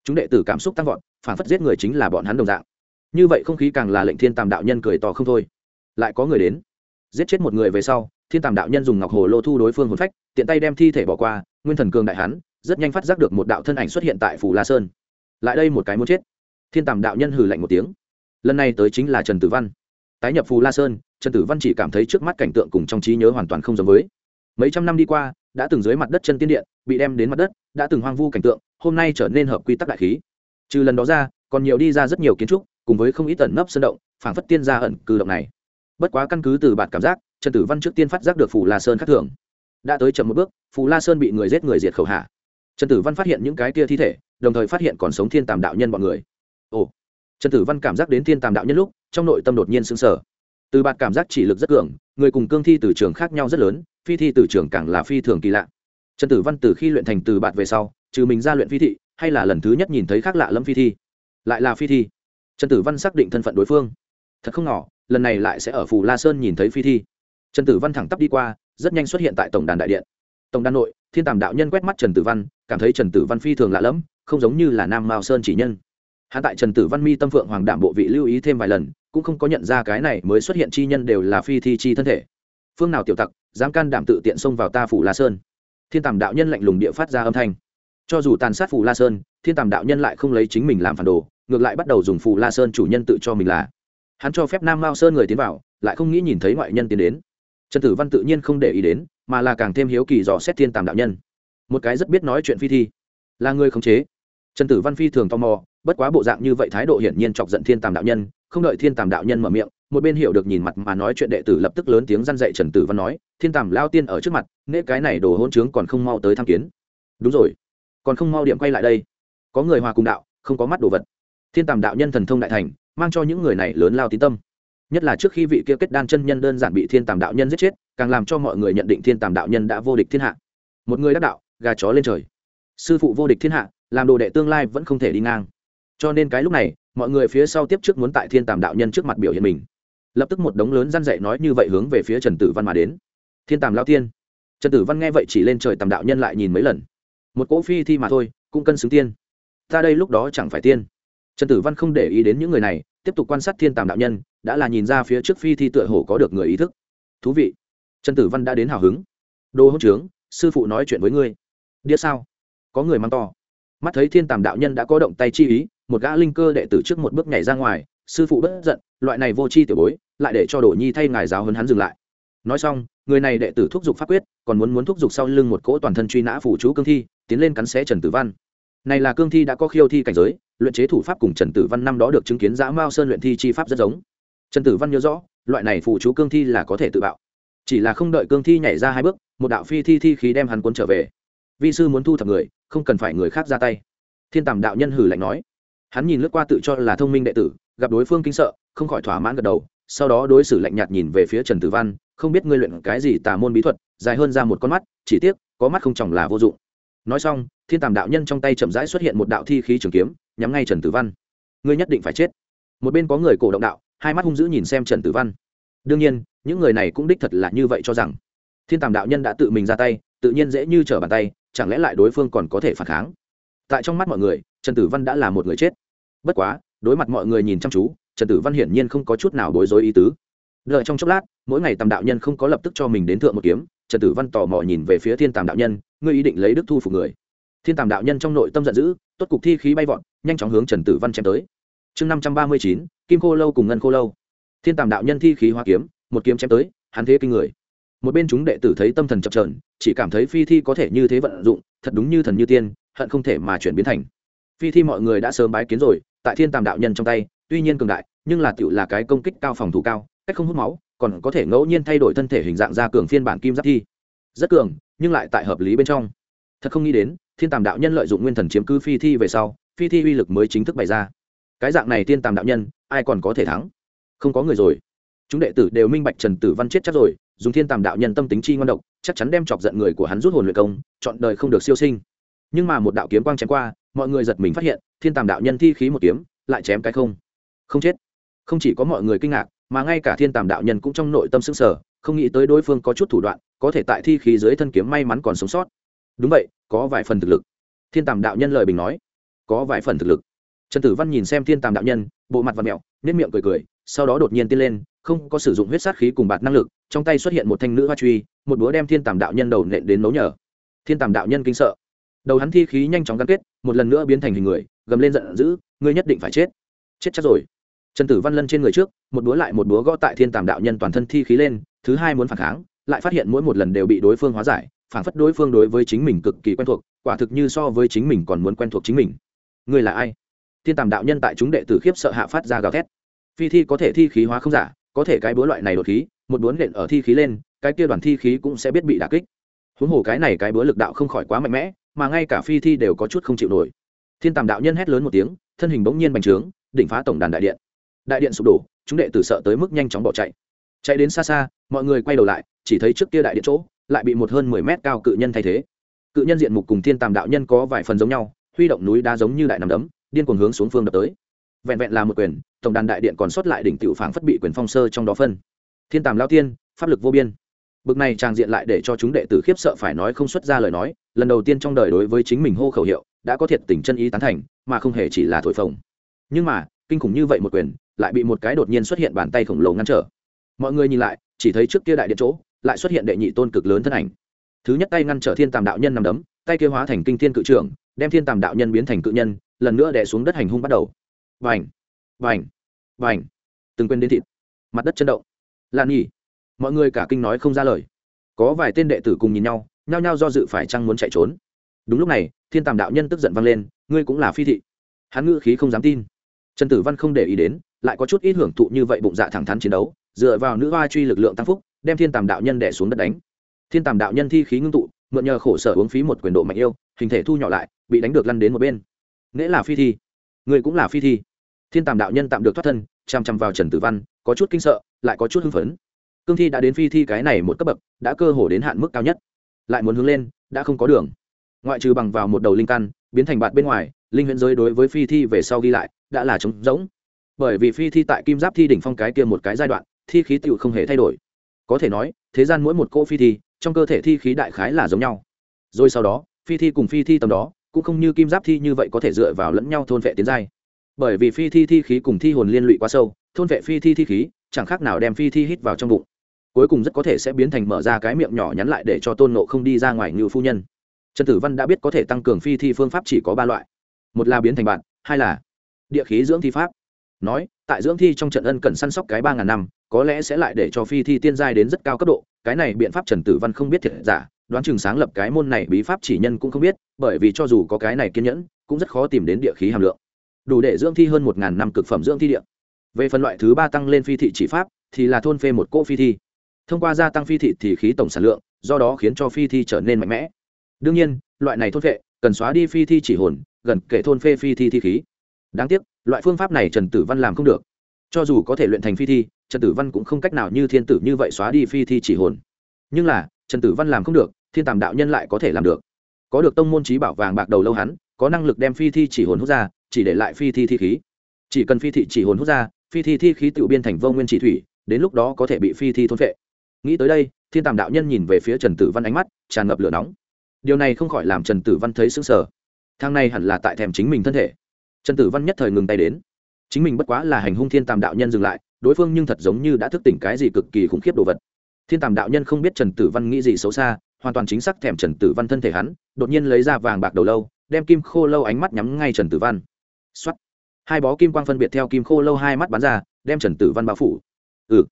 Chúng đệ tử cảm xúc tăng vọt, phản phất giết người chính là bọn hắn đồng dạng. Như vậy không khí càng là lệnh thiên tàm đạo nhân cười to không thôi. Lại có người đến. Giết chết một người về sau, thiên tàm đạo nhân dùng ngọc hồ lô thu đối phương hồn phách, tiện tay đem thi thể bỏ qua, nguyên thần cường đại hắn, rất nhanh phát giác được một đạo thân ảnh xuất hiện tại phủ la sơn. Lại đây một cái muốn chết. Thiên tàm đạo nhân hừ lạnh một tiếng. Lần này tới chính là trần tử văn. Tái nhập phù la sơn trần tử văn chỉ cảm thấy trước mắt cảnh tượng cùng trong trí nhớ hoàn toàn không giống với. Mấy trăm năm đi qua, đã từng dưới mặt đất chân tiên điện, bị đem đến mặt đất, đã từng hoang vu cảnh tượng, hôm nay trở nên hợp quy tắc đại khí. Trừ lần đó ra, còn nhiều đi ra rất nhiều kiến trúc, cùng với không ít tẩn nấp sơn động, phảng phất tiên ra ẩn cư động này. Bất quá căn cứ từ bản cảm giác, trần tử văn trước tiên phát giác được phù la sơn khác thường. Đã tới chậm một bước, phù la sơn bị người giết người diệt khẩu hạ. Trần tử văn phát hiện những cái kia thi thể, đồng thời phát hiện còn sống thiên tàm đạo nhân bọn người. Ồ. Trần tử văn cảm giác đến thiên tàm đạo nhân lúc, trong nội tâm đột nhiên sững sờ từ bạt cảm giác chỉ lực rất cường, người cùng cương thi từ trường khác nhau rất lớn, phi thi từ trường càng là phi thường kỳ lạ. Trần tử văn từ khi luyện thành từ bạt về sau, trừ mình ra luyện phi thị, hay là lần thứ nhất nhìn thấy khác lạ lâm phi thi. Lại là phi thi. Trần tử văn xác định thân phận đối phương. Thật không ngỏ lần này lại sẽ ở phù la sơn nhìn thấy phi thi. Trần tử văn thẳng tắp đi qua, rất nhanh xuất hiện tại tổng đàn đại điện. Tổng đàn nội, thiên tàm đạo nhân quét mắt trần tử văn, cảm thấy trần tử văn phi thường lạ lẫm, không giống như là nam mao sơn chỉ nhân. Hạ tại trần tử văn mi tâm phượng hoàng đạm bộ vị lưu ý thêm vài lần cũng không có nhận ra cái này mới xuất hiện chi nhân đều là phi thi chi thân thể. Phương nào tiểu tặc, dám can đảm tự tiện xông vào ta phủ la sơn. Thiên tàm đạo nhân lạnh lùng địa phát ra âm thanh. Cho dù tàn sát phủ la sơn, thiên tàm đạo nhân lại không lấy chính mình làm phản đồ, ngược lại bắt đầu dùng phủ la sơn chủ nhân tự cho mình là. Hắn cho phép nam mao sơn người tiến vào, lại không nghĩ nhìn thấy ngoại nhân tiến đến. Trần tử văn tự nhiên không để ý đến, mà là càng thêm hiếu kỳ dò xét thiên tàm đạo nhân. Một cái rất biết nói chuyện phi thi. Là người khống chế. Trần tử văn phi thường tò mò, bất quá bộ dạng như vậy thái độ hiển nhiên chọc giận thiên tàm đạo nhân không đợi thiên tàm đạo nhân mở miệng, một bên hiểu được nhìn mặt mà nói chuyện đệ tử lập tức lớn tiếng răn dạy trần tử văn nói, thiên tàm lao tiên ở trước mặt nễ cái này đồ hôn trướng còn không mau tới tham kiến. Đúng rồi, còn không mau điểm quay lại đây. Có người hòa cùng đạo, không có mắt đồ vật. Thiên tàm đạo nhân thần thông đại thành, mang cho những người này lớn lao tín tâm. Nhất là trước khi vị kia kết đan chân nhân đơn giản bị thiên tàm đạo nhân giết chết, càng làm cho mọi người nhận định thiên tàm đạo nhân đã vô địch thiên hạ. Một người đắc đạo, gà chó lên trời. Sư phụ vô địch thiên hạ, làm đồ đệ tương lai vẫn không thể đi ngang cho nên cái lúc này, mọi người phía sau tiếp trước muốn tại thiên tàm đạo nhân trước mặt biểu hiện mình. Lập tức một đống lớn răn dạy nói như vậy hướng về phía trần tử văn mà đến. Thiên tàm lao tiên trần tử văn nghe vậy chỉ lên trời tàm đạo nhân lại nhìn mấy lần. Một cỗ phi thi mà thôi, cũng cân xứng tiên. Ta đây lúc đó chẳng phải tiên. Trần tử văn không để ý đến những người này, tiếp tục quan sát thiên tàm đạo nhân, đã là nhìn ra phía trước phi thi tựa hồ có được người ý thức. Thú vị. Trần tử văn đã đến hào hứng. Đồ hỗn trướng, sư phụ nói chuyện với ngươi. Đĩa sao? Có người mang to. Mắt thấy thiên tàm đạo nhân đã có động tay chi ý một gã linh cơ đệ tử trước một bước nhảy ra ngoài, sư phụ bất giận, loại này vô chi tiểu bối, lại để cho đổ nhi thay ngài giáo hấn hắn dừng lại. Nói xong, người này đệ tử thúc giục pháp quyết, còn muốn muốn thúc giục sau lưng một cỗ toàn thân truy nã phủ chú cương thi, tiến lên cắn xé trần tử văn. Này là cương thi đã có khiêu thi cảnh giới, luyện chế thủ pháp cùng trần tử văn năm đó được chứng kiến giã mao sơn luyện thi chi pháp rất giống. Trần tử văn nhớ rõ, loại này phụ chú cương thi là có thể tự bạo. Chỉ là không đợi cương thi nhảy ra hai bước, một đạo phi thi thi khí đem hắn cuốn trở về. Vi sư muốn thu thập người, không cần phải người khác ra tay. Thiên tàm đạo nhân hử lạnh nói hắn nhìn lướt qua tự cho là thông minh đệ tử, gặp đối phương kinh sợ, không khỏi thỏa mãn gật đầu, sau đó đối xử lạnh nhạt nhìn về phía trần tử văn, không biết ngươi luyện cái gì tà môn bí thuật, dài hơn ra một con mắt, chỉ tiếc, có mắt không chồng là vô dụng. Nói xong, thiên tàm đạo nhân trong tay chậm rãi xuất hiện một đạo thi khí trường kiếm, nhắm ngay trần tử văn. Ngươi nhất định phải chết. Một bên có người cổ động đạo, hai mắt hung dữ nhìn xem trần tử văn. Đương nhiên, những người này cũng đích thật là như vậy cho rằng. Thiên tàm đạo nhân đã tự mình ra tay, tự nhiên dễ như trở bàn tay, chẳng lẽ lại đối phương còn có thể phản kháng? Tại trong mắt mọi người trần tử văn đã là một người chết. Bất quá, đối mặt mọi người nhìn chăm chú, trần tử văn hiển nhiên không có chút nào bối rối ý tứ. Đợi trong chốc lát, mỗi ngày tàm đạo nhân không có lập tức cho mình đến thượng một kiếm, trần tử văn tò mò nhìn về phía thiên tàm đạo nhân, ngươi ý định lấy đức thu phục người. Thiên tàm đạo nhân trong nội tâm giận dữ, tốt cục thi khí bay vọt, nhanh chóng hướng trần tử văn chém tới. Chương năm trăm ba mươi chín, kim khô lâu cùng ngân khô lâu. Thiên tàm đạo nhân thi khí hoa kiếm, một kiếm chém tới, hắn thế kinh người. Một bên chúng đệ tử thấy tâm thần chập trờn chỉ cảm thấy phi thi có thể như thế vận dụng, thật đúng như thần như tiên, hận không thể mà chuyển biến thành phi thi mọi người đã sớm bái kiến rồi, tại thiên tàm đạo nhân trong tay, tuy nhiên cường đại, nhưng là tựu là cái công kích cao phòng thủ cao, cách không hút máu, còn có thể ngẫu nhiên thay đổi thân thể hình dạng ra cường phiên bản kim giáp thi. Rất cường, nhưng lại tại hợp lý bên trong. Thật không nghĩ đến, thiên tàm đạo nhân lợi dụng nguyên thần chiếm cứ phi thi về sau, phi thi uy lực mới chính thức bày ra. Cái dạng này thiên tàm đạo nhân, ai còn có thể thắng? Không có người rồi. Chúng đệ tử đều minh bạch trần tử văn chết chắc rồi, dùng thiên tàm đạo nhân tâm tính chi ngon độc, chắc chắn đem chọc giận người của hắn rút hồn luyện công, chọn đời không được siêu sinh. Nhưng mà một đạo kiếm quang chém qua mọi người giật mình phát hiện, thiên tàm đạo nhân thi khí một kiếm, lại chém cái không. Không chết. Không chỉ có mọi người kinh ngạc, mà ngay cả thiên tàm đạo nhân cũng trong nội tâm sững sờ, không nghĩ tới đối phương có chút thủ đoạn, có thể tại thi khí dưới thân kiếm may mắn còn sống sót. Đúng vậy, có vài phần thực lực. Thiên tàm đạo nhân lời bình nói. Có vài phần thực lực. Trần tử văn nhìn xem thiên tàm đạo nhân, bộ mặt và mẹo nếp miệng cười cười, sau đó đột nhiên tiên lên, không có sử dụng huyết sát khí cùng bạt năng lực, trong tay xuất hiện một thanh nữ hoa truy, một búa đem thiên tàm đạo nhân đầu nện đến nấu nhở. thiên tàm đạo nhân kinh sợ đầu hắn thi khí nhanh chóng gắn kết, một lần nữa biến thành hình người, gầm lên giận dữ, ngươi nhất định phải chết. Chết chắc rồi. Trần tử văn lân trên người trước, một búa lại một búa gõ tại thiên tàm đạo nhân toàn thân thi khí lên, thứ hai muốn phản kháng, lại phát hiện mỗi một lần đều bị đối phương hóa giải, phản phất đối phương đối với chính mình cực kỳ quen thuộc, quả thực như so với chính mình còn muốn quen thuộc chính mình. Ngươi là ai? Thiên tàm đạo nhân tại chúng đệ tử khiếp sợ hạ phát ra gào thét. Phi thi có thể thi khí hóa không giả, có thể cái búa loại này đột khí, một búa nện ở thi khí lên, cái kia đoàn thi khí cũng sẽ biết bị đả kích. Huống hồ cái này cái búa lực đạo không khỏi quá mạnh mẽ mà ngay cả phi thi đều có chút không chịu nổi. Thiên tàm đạo nhân hét lớn một tiếng, thân hình bỗng nhiên bành trướng, đỉnh phá tổng đàn đại điện. Đại điện sụp đổ, chúng đệ tử sợ tới mức nhanh chóng bỏ chạy. Chạy đến xa xa, mọi người quay đầu lại, chỉ thấy trước kia đại điện chỗ, lại bị một hơn mười mét cao cự nhân thay thế. Cự nhân diện mục cùng thiên tàm đạo nhân có vài phần giống nhau, huy động núi đá giống như đại nằm đấm, điên cuồng hướng xuống phương đập tới. Vẹn vẹn là một quyền, tổng đàn đại điện còn sót lại đỉnh tiểu phảng phất bị quyền phong sơ trong đó phân. Thiên tàm lao tiên, pháp lực vô biên bực này tràng diện lại để cho chúng đệ tử khiếp sợ phải nói không xuất ra lời nói, lần đầu tiên trong đời đối với chính mình hô khẩu hiệu, đã có thiệt tình chân ý tán thành, mà không hề chỉ là thổi phồng. Nhưng mà, kinh khủng như vậy một quyền, lại bị một cái đột nhiên xuất hiện bàn tay khổng lồ ngăn trở. Mọi người nhìn lại, chỉ thấy trước kia đại điện chỗ, lại xuất hiện đệ nhị tôn cực lớn thân ảnh. Thứ nhất tay ngăn trở thiên tàm đạo nhân nằm đấm, tay kia hóa thành kinh thiên cự trưởng, đem thiên tàm đạo nhân biến thành cự nhân, lần nữa đè xuống đất hành hung bắt đầu. Vành vành vành. Từng quên đến thịt. Mặt đất chân động. Lan nhỉ mọi người cả kinh nói không ra lời. Có vài tên đệ tử cùng nhìn nhau, nhao nhao do dự phải chăng muốn chạy trốn. Đúng lúc này, thiên tàm đạo nhân tức giận vang lên, ngươi cũng là phi thị. Hắn ngữ khí không dám tin. Trần tử văn không để ý đến, lại có chút ít hưởng thụ như vậy bụng dạ thẳng thắn chiến đấu, dựa vào nữ hoa truy lực lượng tăng phúc, đem thiên tàm đạo nhân đẻ xuống đất đánh. Thiên tàm đạo nhân thi khí ngưng tụ, mượn nhờ khổ sở uống phí một quyền độ mạnh yêu, hình thể thu nhỏ lại, bị đánh được lăn đến một bên. Nghĩa là phi thi. Người cũng là phi thi. Thiên tàm đạo nhân tạm được thoát thân chằm chằm vào trần tử văn, có chút kinh sợ, lại có chút hưng phấn cương thi đã đến phi thi cái này một cấp bậc, đã cơ hồ đến hạn mức cao nhất. Lại muốn hướng lên, đã không có đường. Ngoại trừ bằng vào một đầu linh căn, biến thành bạt bên ngoài, linh huyễn giới đối với phi thi về sau ghi lại, đã là trống rỗng. Bởi vì phi thi tại kim giáp thi đỉnh phong cái kia một cái giai đoạn, thi khí tựu không hề thay đổi. Có thể nói, thế gian mỗi một cỗ phi thi, trong cơ thể thi khí đại khái là giống nhau. Rồi sau đó, phi thi cùng phi thi tầm đó, cũng không như kim giáp thi như vậy có thể dựa vào lẫn nhau thôn vệ tiến giai. Bởi vì phi thi thi khí cùng thi hồn liên lụy quá sâu, thôn vệ phi thi thi khí, chẳng khác nào đem phi thi hít vào trong bụng cuối cùng rất có thể sẽ biến thành mở ra cái miệng nhỏ nhắn lại để cho tôn nộ không đi ra ngoài như phu nhân. Trần tử văn đã biết có thể tăng cường phi thi phương pháp chỉ có ba loại. Một là biến thành bạn, hai là địa khí dưỡng thi pháp. Nói, tại dưỡng thi trong trận ân cần săn sóc cái ba ngàn năm, có lẽ sẽ lại để cho phi thi tiên giai đến rất cao cấp độ, cái này biện pháp trần tử văn không biết thiệt giả, đoán chừng sáng lập cái môn này bí pháp chỉ nhân cũng không biết, bởi vì cho dù có cái này kiên nhẫn, cũng rất khó tìm đến địa khí hàm lượng. Đủ để dưỡng thi hơn một ngàn năm cực phẩm dưỡng thi địa. Về phần loại thứ ba tăng lên phi thị chỉ pháp, thì là thôn phê một cỗ phi thi thông qua gia tăng phi thị thì khí tổng sản lượng, do đó khiến cho phi thi trở nên mạnh mẽ. Đương nhiên, loại này thôn phệ cần xóa đi phi thi chỉ hồn, gần kể thôn phê phi thi thi khí. Đáng tiếc, loại phương pháp này trần tử văn làm không được. Cho dù có thể luyện thành phi thi, trần tử văn cũng không cách nào như thiên tử như vậy xóa đi phi thi chỉ hồn. Nhưng là, trần tử văn làm không được, thiên tàm đạo nhân lại có thể làm được. Có được tông môn trí bảo vàng bạc đầu lâu hắn, có năng lực đem phi thi chỉ hồn hút ra, chỉ để lại phi thi thi khí. Chỉ cần phi thị chỉ hồn hút ra, phi thi thi khí tự biên thành vô nguyên chỉ thủy, đến lúc đó có thể bị phi thi thôn phệ nghĩ tới đây, thiên tàm đạo nhân nhìn về phía trần tử văn ánh mắt tràn ngập lửa nóng. Điều này không khỏi làm trần tử văn thấy sững sờ. Thang này hẳn là tại thèm chính mình thân thể. Trần tử văn nhất thời ngừng tay đến. Chính mình bất quá là hành hung thiên tàm đạo nhân dừng lại, đối phương nhưng thật giống như đã thức tỉnh cái gì cực kỳ khủng khiếp đồ vật. Thiên tàm đạo nhân không biết trần tử văn nghĩ gì xấu xa, hoàn toàn chính xác thèm trần tử văn thân thể hắn, đột nhiên lấy ra vàng bạc đầu lâu, đem kim khô lâu ánh mắt nhắm ngay trần tử văn. Xuất hai bó kim quang phân biệt theo kim khô lâu hai mắt bắn ra, đem trần tử văn bao phủ. Ừ.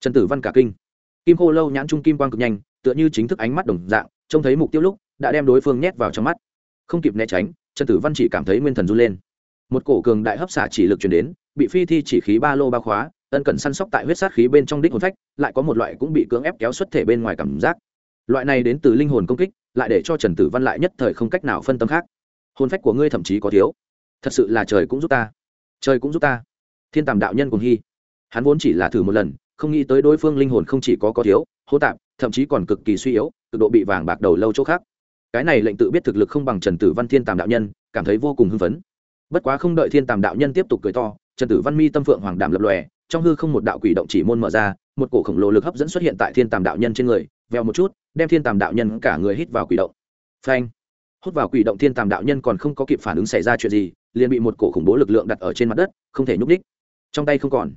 Trần tử văn cả kinh kim khô lâu nhãn trung kim quang cực nhanh, tựa như chính thức ánh mắt đồng dạng, trông thấy mục tiêu lúc, đã đem đối phương nhét vào trong mắt. Không kịp né tránh, trần tử văn chỉ cảm thấy nguyên thần run lên. Một cổ cường đại hấp xả chỉ lực chuyển đến, bị phi thi chỉ khí ba lô ba khóa, ân cần săn sóc tại huyết sát khí bên trong đích hồn phách, lại có một loại cũng bị cưỡng ép kéo xuất thể bên ngoài cảm giác. Loại này đến từ linh hồn công kích, lại để cho trần tử văn lại nhất thời không cách nào phân tâm khác. Hồn phách của ngươi thậm chí có thiếu. Thật sự là trời cũng giúp ta. Trời cũng giúp ta. Thiên tàm đạo nhân cùng hy. Hắn vốn chỉ là thử một lần không nghĩ tới đối phương linh hồn không chỉ có có thiếu hô tạp, thậm chí còn cực kỳ suy yếu, cực độ bị vàng bạc đầu lâu chỗ khác. Cái này lệnh tự biết thực lực không bằng trần tử văn thiên tàm đạo nhân, cảm thấy vô cùng hưng phấn. Bất quá không đợi thiên tàm đạo nhân tiếp tục cười to, trần tử văn mi tâm phượng hoàng đảm lập lòe, trong hư không một đạo quỷ động chỉ môn mở ra, một cổ khổng lồ lực hấp dẫn xuất hiện tại thiên tàm đạo nhân trên người veo một chút, đem thiên tàm đạo nhân cả người hít vào quỷ động. Phanh! Hút vào quỷ động thiên tàm đạo nhân còn không có kịp phản ứng xảy ra chuyện gì, liền bị một cổ khủng bố lực lượng đặt ở trên mặt đất, không thể nhúc ních trong tay không còn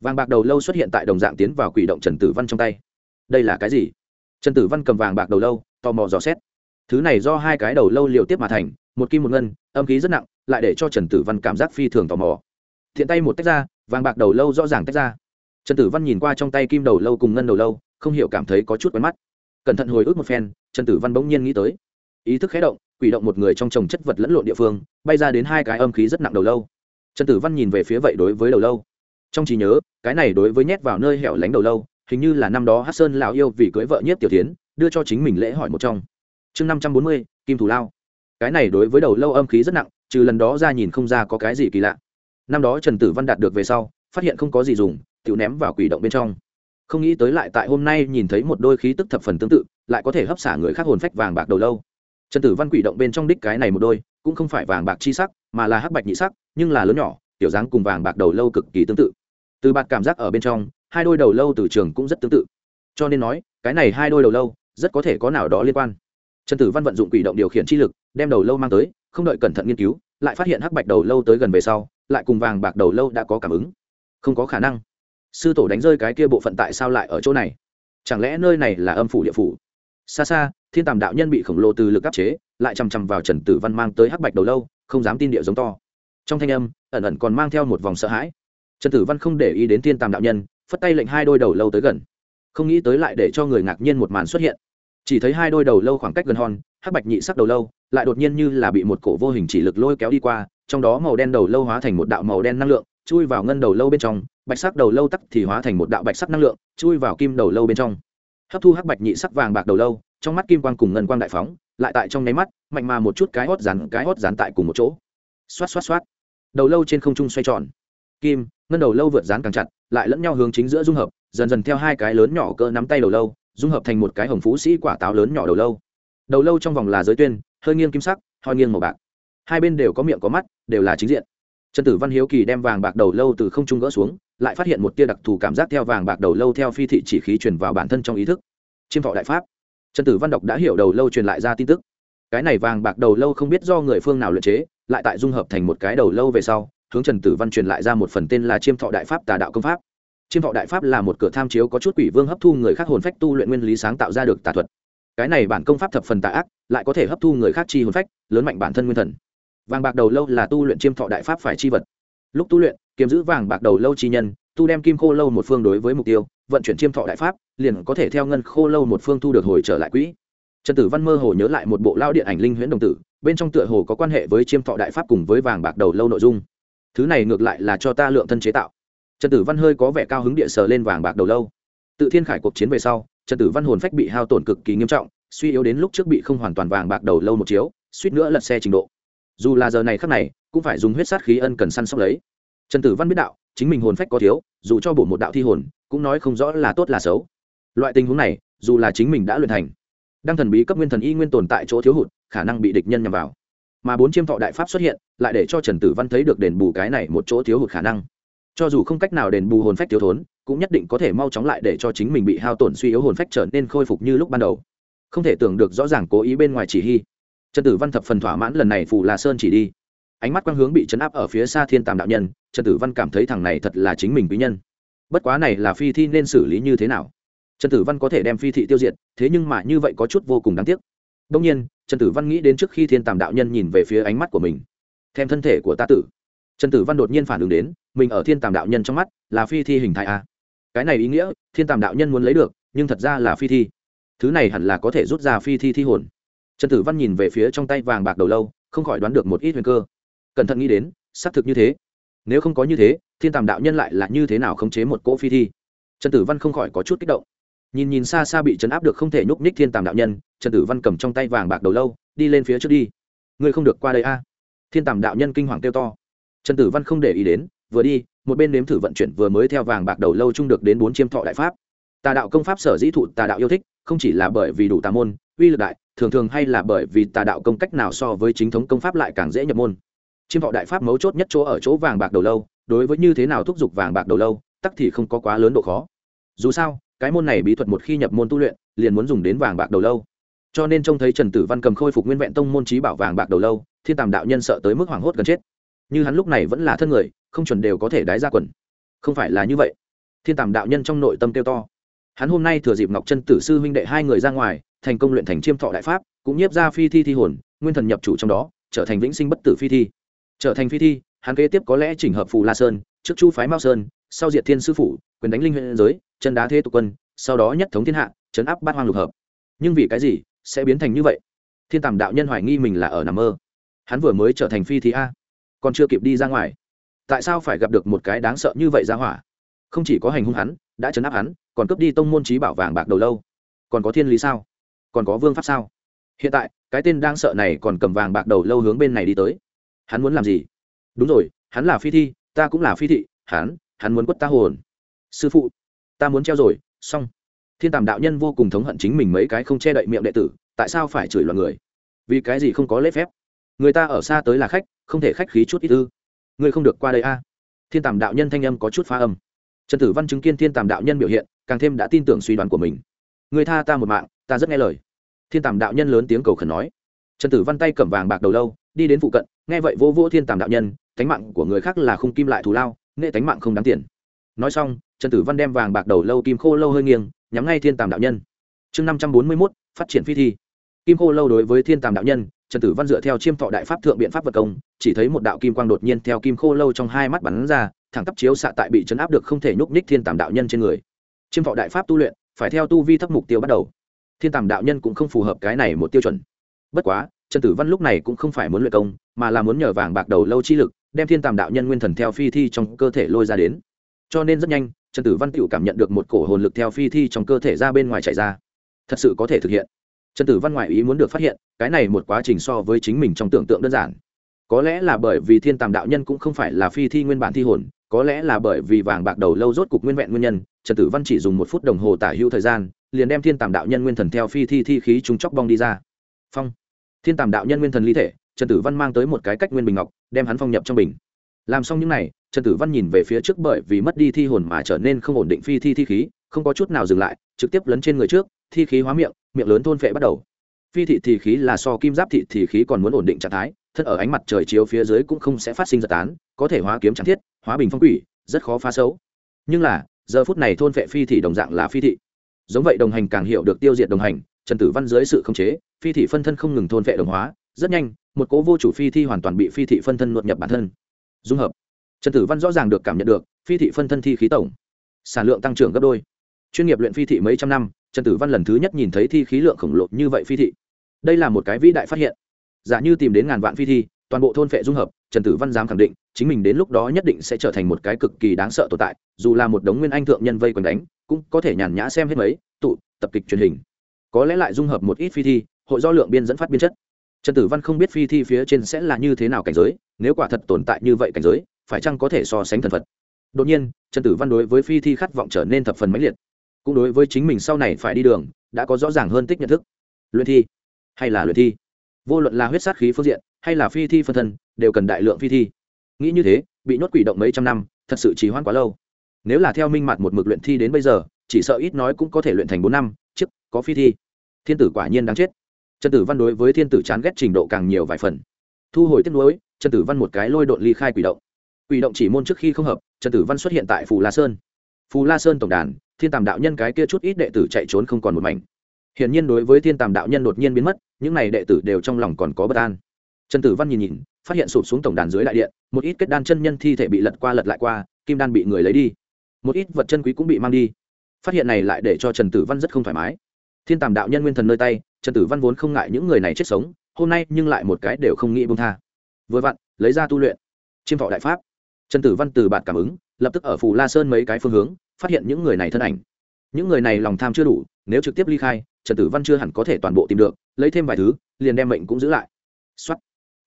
vàng bạc đầu lâu xuất hiện tại đồng dạng tiến vào quỷ động trần tử văn trong tay. Đây là cái gì? Trần tử văn cầm vàng bạc đầu lâu, tò mò dò xét. Thứ này do hai cái đầu lâu liều tiếp mà thành, một kim một ngân, âm khí rất nặng, lại để cho trần tử văn cảm giác phi thường tò mò. Thiện tay một tách ra, vàng bạc đầu lâu rõ ràng tách ra. Trần tử văn nhìn qua trong tay kim đầu lâu cùng ngân đầu lâu, không hiểu cảm thấy có chút quen mắt. Cẩn thận hồi ức một phen, trần tử văn bỗng nhiên nghĩ tới. Ý thức khé động, quỷ động một người trong trồng chất vật lẫn lộn địa phương, bay ra đến hai cái âm khí rất nặng đầu lâu. Trần tử văn nhìn về phía vậy đối với đầu lâu trong trí nhớ, cái này đối với nhét vào nơi hẻo lánh đầu lâu, hình như là năm đó hát sơn lào yêu vì cưới vợ nhất tiểu tiến đưa cho chính mình lễ hỏi một trong. Chương năm trăm bốn mươi, kim thủ lao. Cái này đối với đầu lâu âm khí rất nặng, trừ lần đó ra nhìn không ra có cái gì kỳ lạ. Năm đó trần tử văn đạt được về sau, phát hiện không có gì dùng tự ném vào quỷ động bên trong. Không nghĩ tới lại tại hôm nay nhìn thấy một đôi khí tức thập phần tương tự, lại có thể hấp xả người khác hồn phách vàng bạc đầu lâu. Trần tử văn quỷ động bên trong đích cái này một đôi, cũng không phải vàng bạc chi sắc, mà là hắc bạch nhị sắc, nhưng là lớn nhỏ, tiểu dáng cùng vàng bạc đầu lâu cực kỳ tương tự từ bạt cảm giác ở bên trong, hai đôi đầu lâu từ trường cũng rất tương tự. Cho nên nói, cái này hai đôi đầu lâu, rất có thể có nào đó liên quan. Trần tử văn vận dụng quỷ động điều khiển chi lực, đem đầu lâu mang tới, không đợi cẩn thận nghiên cứu, lại phát hiện hắc bạch đầu lâu tới gần về sau, lại cùng vàng bạc đầu lâu đã có cảm ứng. Không có khả năng. Sư tổ đánh rơi cái kia bộ phận tại sao lại ở chỗ này? Chẳng lẽ nơi này là âm phủ địa phủ? Xa xa, thiên tàm đạo nhân bị khổng lồ từ lực áp chế, lại chằm chằm vào trần tử văn mang tới hắc bạch đầu lâu, không dám tin địa giống to. Trong thanh âm, ẩn ẩn còn mang theo một vòng sợ hãi trần tử văn không để ý đến thiên tàm đạo nhân, phất tay lệnh hai đôi đầu lâu tới gần. Không nghĩ tới lại để cho người ngạc nhiên một màn xuất hiện. Chỉ thấy hai đôi đầu lâu khoảng cách gần hòn, hắc bạch nhị sắc đầu lâu, lại đột nhiên như là bị một cổ vô hình chỉ lực lôi kéo đi qua, trong đó màu đen đầu lâu hóa thành một đạo màu đen năng lượng, chui vào ngân đầu lâu bên trong, bạch sắc đầu lâu tắc thì hóa thành một đạo bạch sắc năng lượng, chui vào kim đầu lâu bên trong. Hấp thu hắc bạch nhị sắc vàng bạc đầu lâu, trong mắt kim quang cùng ngân quang đại phóng, lại tại trong nháy mắt, mạnh mà một chút cái hót rắn cái hót rán tại cùng một chỗ. Xoát xoát xoát. Đầu lâu trên không trung xoay tròn. Kim ngân đầu lâu vượt rán càng chặt, lại lẫn nhau hướng chính giữa dung hợp, dần dần theo hai cái lớn nhỏ cỡ nắm tay đầu lâu, dung hợp thành một cái hồng phú sĩ quả táo lớn nhỏ đầu lâu. Đầu lâu trong vòng là giới tuyên, hơi nghiêng kim sắc, hơi nghiêng màu bạc. Hai bên đều có miệng có mắt, đều là chính diện. Trần tử văn hiếu kỳ đem vàng bạc đầu lâu từ không trung gỡ xuống, lại phát hiện một tia đặc thù cảm giác theo vàng bạc đầu lâu theo phi thị chỉ khí truyền vào bản thân trong ý thức. Chiêm thọ đại pháp. Trần tử văn đọc đã hiểu đầu lâu truyền lại ra tin tức. Cái này vàng bạc đầu lâu không biết do người phương nào luyện chế, lại tại dung hợp thành một cái đầu lâu về sau hướng trần tử văn truyền lại ra một phần tên là chiêm thọ đại pháp tà đạo công pháp. Chiêm thọ đại pháp là một cửa tham chiếu có chút quỷ vương hấp thu người khác hồn phách tu luyện nguyên lý sáng tạo ra được tà thuật. Cái này bản công pháp thập phần tà ác, lại có thể hấp thu người khác chi hồn phách, lớn mạnh bản thân nguyên thần. Vàng bạc đầu lâu là tu luyện chiêm thọ đại pháp phải chi vật. Lúc tu luyện, kiếm giữ vàng bạc đầu lâu chi nhân, tu đem kim khô lâu một phương đối với mục tiêu, vận chuyển chiêm thọ đại pháp, liền có thể theo ngân khô lâu một phương thu được hồi trở lại quỹ. Trần tử văn mơ hồ nhớ lại một bộ lao điện ảnh linh huyễn đồng tử, bên trong tựa hồ có quan hệ với chiêm thọ đại pháp cùng với vàng bạc đầu lâu nội dung thứ này ngược lại là cho ta lượng thân chế tạo. Trần tử văn hơi có vẻ cao hứng địa sờ lên vàng bạc đầu lâu. Tự thiên khải cuộc chiến về sau, trần tử văn hồn phách bị hao tổn cực kỳ nghiêm trọng, suy yếu đến lúc trước bị không hoàn toàn vàng bạc đầu lâu một chiếu, suýt nữa lật xe trình độ. Dù là giờ này khắc này, cũng phải dùng huyết sát khí ân cần săn sóc lấy. Trần tử văn biết đạo, chính mình hồn phách có thiếu, dù cho bổ một đạo thi hồn, cũng nói không rõ là tốt là xấu. Loại tình huống này, dù là chính mình đã luyện thành, đăng thần bí cấp nguyên thần y nguyên tồn tại chỗ thiếu hụt, khả năng bị địch nhân nhằm vào mà bốn chiêm thọ đại pháp xuất hiện, lại để cho trần tử văn thấy được đền bù cái này một chỗ thiếu hụt khả năng. Cho dù không cách nào đền bù hồn phách thiếu thốn, cũng nhất định có thể mau chóng lại để cho chính mình bị hao tổn suy yếu hồn phách trở nên khôi phục như lúc ban đầu. Không thể tưởng được rõ ràng cố ý bên ngoài chỉ hy trần tử văn thập phần thỏa mãn lần này phù là sơn chỉ đi. Ánh mắt quang hướng bị chấn áp ở phía xa thiên tàm đạo nhân, trần tử văn cảm thấy thằng này thật là chính mình quý nhân. Bất quá này là phi thi nên xử lý như thế nào? Trần tử văn có thể đem phi thị tiêu diệt, thế nhưng mà như vậy có chút vô cùng đáng tiếc đông nhiên, trần tử văn nghĩ đến trước khi thiên tàm đạo nhân nhìn về phía ánh mắt của mình. Thêm thân thể của ta tử. Trần tử văn đột nhiên phản ứng đến, mình ở thiên tàm đạo nhân trong mắt là phi thi hình thái a. Cái này ý nghĩa, thiên tàm đạo nhân muốn lấy được, nhưng thật ra là phi thi. Thứ này hẳn là có thể rút ra phi thi thi hồn. Trần tử văn nhìn về phía trong tay vàng bạc đầu lâu, không khỏi đoán được một ít nguyên cơ. Cẩn thận nghĩ đến, xác thực như thế. Nếu không có như thế, thiên tàm đạo nhân lại là như thế nào khống chế một cỗ phi thi? Trần tử văn không khỏi có chút kích động. Nhìn nhìn xa xa bị chấn áp được không thể nhúc nhích thiên tàm đạo nhân trần tử văn cầm trong tay vàng bạc đầu lâu, đi lên phía trước đi. Ngươi không được qua đây a. Thiên tàm đạo nhân kinh hoàng kêu to. Trần tử văn không để ý đến, vừa đi, một bên nếm thử vận chuyển vừa mới theo vàng bạc đầu lâu chung được đến bốn chiêm thọ đại pháp. Tà đạo công pháp sở dĩ thụ tà đạo yêu thích, không chỉ là bởi vì đủ tà môn, uy lực đại, thường thường hay là bởi vì tà đạo công cách nào so với chính thống công pháp lại càng dễ nhập môn. Chiêm thọ đại pháp mấu chốt nhất chỗ ở chỗ vàng bạc đầu lâu, đối với như thế nào thúc giục vàng bạc đầu lâu, tắc thì không có quá lớn độ khó. Dù sao, cái môn này bí thuật một khi nhập môn tu luyện, liền muốn dùng đến vàng bạc đầu lâu cho nên trông thấy trần tử văn cầm khôi phục nguyên vẹn tông môn trí bảo vàng bạc đầu lâu, thiên tàm đạo nhân sợ tới mức hoảng hốt gần chết. Như hắn lúc này vẫn là thân người, không chuẩn đều có thể đái ra quần. Không phải là như vậy. Thiên tàm đạo nhân trong nội tâm kêu to. Hắn hôm nay thừa dịp ngọc chân tử sư huynh đệ hai người ra ngoài, thành công luyện thành chiêm thọ đại pháp, cũng nhiếp ra phi thi thi hồn, nguyên thần nhập chủ trong đó, trở thành vĩnh sinh bất tử phi thi. Trở thành phi thi, hắn kế tiếp có lẽ chỉnh hợp phù la sơn, trước chu phái mao sơn, sau diệt thiên sư phủ, quyền đánh linh huyện giới, chân đá thế tục quân, sau đó nhất thống thiên hạ chấn áp bát hoang lục hợp. Nhưng vì cái gì sẽ biến thành như vậy. Thiên tàm đạo nhân hoài nghi mình là ở nằm mơ. Hắn vừa mới trở thành phi thí a, còn chưa kịp đi ra ngoài. Tại sao phải gặp được một cái đáng sợ như vậy ra hỏa? Không chỉ có hành hung hắn, đã chấn áp hắn, còn cướp đi tông môn trí bảo vàng bạc đầu lâu. Còn có thiên lý sao? Còn có vương pháp sao? Hiện tại, cái tên đang sợ này còn cầm vàng bạc đầu lâu hướng bên này đi tới. Hắn muốn làm gì? Đúng rồi, hắn là phi thi, ta cũng là phi thị, hắn hắn muốn quất ta hồn. Sư phụ, ta muốn treo rồi, xong thiên tàm đạo nhân vô cùng thống hận chính mình mấy cái không che đậy miệng đệ tử, tại sao phải chửi loạn người? Vì cái gì không có lễ phép? Người ta ở xa tới là khách, không thể khách khí chút ít ư? Ngươi không được qua đây a. Thiên tàm đạo nhân thanh âm có chút pha âm. Trần tử văn chứng kiến thiên tàm đạo nhân biểu hiện, càng thêm đã tin tưởng suy đoán của mình. Người tha ta một mạng, ta rất nghe lời. Thiên tàm đạo nhân lớn tiếng cầu khẩn nói. Trần tử văn tay cầm vàng bạc đầu lâu, đi đến phụ cận, nghe vậy vô vô thiên tàm đạo nhân tánh mạng của người khác là không kim lại thù lao nghệ tánh mạng không đáng tiền. Nói xong, trần tử văn đem vàng bạc đầu lâu kim khô lâu hơi nghiêng nhắm ngay thiên tàm đạo nhân. Chương năm trăm bốn mươi mốt, phát triển phi thi. Kim khô lâu đối với thiên tàm đạo nhân, trần tử văn dựa theo chiêm thọ đại pháp thượng biện pháp vật công, chỉ thấy một đạo kim quang đột nhiên theo kim khô lâu trong hai mắt bắn ra, thẳng tắp chiếu xạ tại bị chấn áp được không thể nhúc nhích thiên tàm đạo nhân trên người. Chiêm thọ đại pháp tu luyện, phải theo tu vi thấp mục tiêu bắt đầu. Thiên tàm đạo nhân cũng không phù hợp cái này một tiêu chuẩn. Bất quá, trần tử văn lúc này cũng không phải muốn luyện công, mà là muốn nhờ vàng bạc đầu lâu chi lực, đem thiên tàm đạo nhân nguyên thần theo phi thi trong cơ thể lôi ra đến. Cho nên rất nhanh trần tử văn tự cảm nhận được một cổ hồn lực theo phi thi trong cơ thể ra bên ngoài chạy ra. Thật sự có thể thực hiện. Trần tử văn ngoại ý muốn được phát hiện, cái này một quá trình so với chính mình trong tưởng tượng đơn giản. Có lẽ là bởi vì thiên tàm đạo nhân cũng không phải là phi thi nguyên bản thi hồn, có lẽ là bởi vì vàng bạc đầu lâu rốt cục nguyên vẹn nguyên nhân, trần tử văn chỉ dùng một phút đồng hồ tả hữu thời gian, liền đem thiên tàm đạo nhân nguyên thần theo phi thi thi khí chúng chóc bong đi ra. Phong. Thiên tàm đạo nhân nguyên thần ly thể, trần tử văn mang tới một cái cách nguyên bình ngọc, đem hắn phong nhập trong bình. Làm xong những n à y trần tử văn nhìn về phía trước bởi vì mất đi thi hồn mà trở nên không ổn định phi thi thi khí, không có chút nào dừng lại, trực tiếp lấn trên người trước, thi khí hóa miệng miệng lớn thôn phệ bắt đầu. Phi thị thì khí là so kim giáp thị thì khí còn muốn ổn định trạng thái, thân ở ánh mặt trời chiếu phía dưới cũng không sẽ phát sinh giật tán, có thể hóa kiếm chẳng thiết, hóa bình phong quỷ, rất khó phá xấu. Nhưng là, giờ phút này thôn vệ phi thị đồng dạng là phi thị. Giống vậy đồng hành càng hiểu được tiêu diệt đồng hành, trần tử văn dưới sự khống chế, phi thị phân thân không ngừng thôn vệ đồng hóa, rất nhanh, một cố vô chủ phi thi hoàn toàn bị phi thị phân thân nuột nhập bản thân. Dung hợp trần tử văn rõ ràng được cảm nhận được, phi thị phân thân thi khí tổng. Sản lượng tăng trưởng gấp đôi. Chuyên nghiệp luyện phi thị mấy trăm năm, trần tử văn lần thứ nhất nhìn thấy thi khí lượng khổng lồ như vậy phi thị. Đây là một cái vĩ đại phát hiện. Giả như tìm đến ngàn vạn phi thi, toàn bộ thôn phệ dung hợp, trần tử văn dám khẳng định, chính mình đến lúc đó nhất định sẽ trở thành một cái cực kỳ đáng sợ tồn tại, dù là một đống nguyên anh thượng nhân vây quần đánh, cũng có thể nhàn nhã xem hết mấy, tụ, tập kịch truyền hình. Có lẽ lại dung hợp một ít phi thi, hội do lượng biên dẫn phát biên chất. Trần tử văn không biết phi thi phía trên sẽ là như thế nào cảnh giới, nếu quả thật tồn tại như vậy cảnh giới phải chăng có thể so sánh thần phật? Đột nhiên, trần tử văn đối với phi thi khát vọng trở nên thập phần mãnh liệt. Cũng đối với chính mình sau này phải đi đường, đã có rõ ràng hơn tích nhận thức. Luyện thi hay là luyện thi? Vô luận là huyết sát khí phương diện, hay là phi thi phân thân, đều cần đại lượng phi thi. Nghĩ như thế, bị nhốt quỷ động mấy trăm năm, thật sự trì hoãn quá lâu. Nếu là theo minh mặt một mực luyện thi đến bây giờ, chỉ sợ ít nói cũng có thể luyện thành bốn năm, trước, có phi thi. Thiên tử quả nhiên đáng chết. Trần tử văn đối với thiên tử chán ghét trình độ càng nhiều vài phần. Thu hồi tiếp nối trần tử văn một cái lôi độn ly khai quỷ động quỷ động chỉ môn trước khi không hợp, trần tử văn xuất hiện tại phù la sơn. Phù la sơn tổng đàn, thiên tàm đạo nhân cái kia chút ít đệ tử chạy trốn không còn một mảnh. Hiển nhiên đối với thiên tàm đạo nhân đột nhiên biến mất, những này đệ tử đều trong lòng còn có bất an. Trần tử văn nhìn nhìn, phát hiện sụp xuống tổng đàn dưới đại điện, một ít kết đan chân nhân thi thể bị lật qua lật lại qua, kim đan bị người lấy đi. Một ít vật chân quý cũng bị mang đi. Phát hiện này lại để cho trần tử văn rất không thoải mái. Thiên tàm đạo nhân nguyên thần nơi tay, trần tử văn vốn không ngại những người này chết sống, hôm nay nhưng lại một cái đều không nghĩ buông tha. Vừa vặn, lấy ra tu luyện. Chiêm thọ đại pháp trần tử văn từ bạn cảm ứng, lập tức ở phù la sơn mấy cái phương hướng, phát hiện những người này thân ảnh. Những người này lòng tham chưa đủ, nếu trực tiếp ly khai, trần tử văn chưa hẳn có thể toàn bộ tìm được, lấy thêm vài thứ, liền đem mệnh cũng giữ lại. Xuất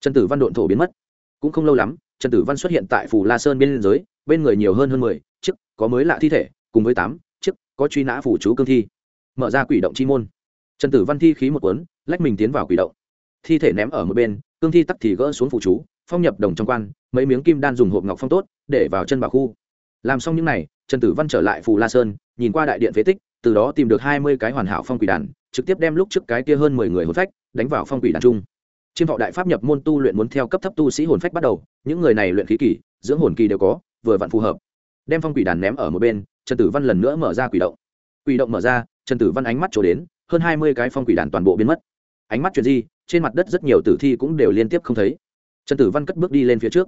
trần tử văn độn thổ biến mất. Cũng không lâu lắm, trần tử văn xuất hiện tại phù la sơn bên giới, bên người nhiều hơn hơn mười, chiếc, có mới lạ thi thể, cùng với tám, chiếc, có truy nã phủ chú cương thi. Mở ra quỷ động chi môn. Trần tử văn thi khí một cuốn, lách mình tiến vào quỷ động. Thi thể ném ở một bên, cương thi tắc thì gỡ xuống phủ chú phong nhập đồng trong quan, mấy miếng kim đan dùng hộp ngọc phong tốt, để vào chân bảo khu. Làm xong những n à y trần tử văn trở lại phù la sơn, nhìn qua đại điện phế tích, từ đó tìm được hai mươi cái hoàn hảo phong quỷ đàn, trực tiếp đem lúc trước cái kia hơn mười người hồn phách đánh vào phong quỷ đàn chung. Chiêm thọ đại pháp nhập môn tu luyện muốn theo cấp thấp tu sĩ hồn phách bắt đầu, những người này luyện khí kỳ, dưỡng hồn kỳ đều có, vừa vặn phù hợp. Đem phong quỷ đàn ném ở một bên, trần tử văn lần nữa mở ra quỷ động. Quỷ động mở ra, trần tử văn ánh mắt trổ đến, hơn hai mươi cái phong quỷ đàn toàn bộ biến mất. Ánh mắt chuyện gì trên mặt đất rất nhiều tử thi cũng đều liên tiếp không thấy trần tử văn cất bước đi lên phía trước.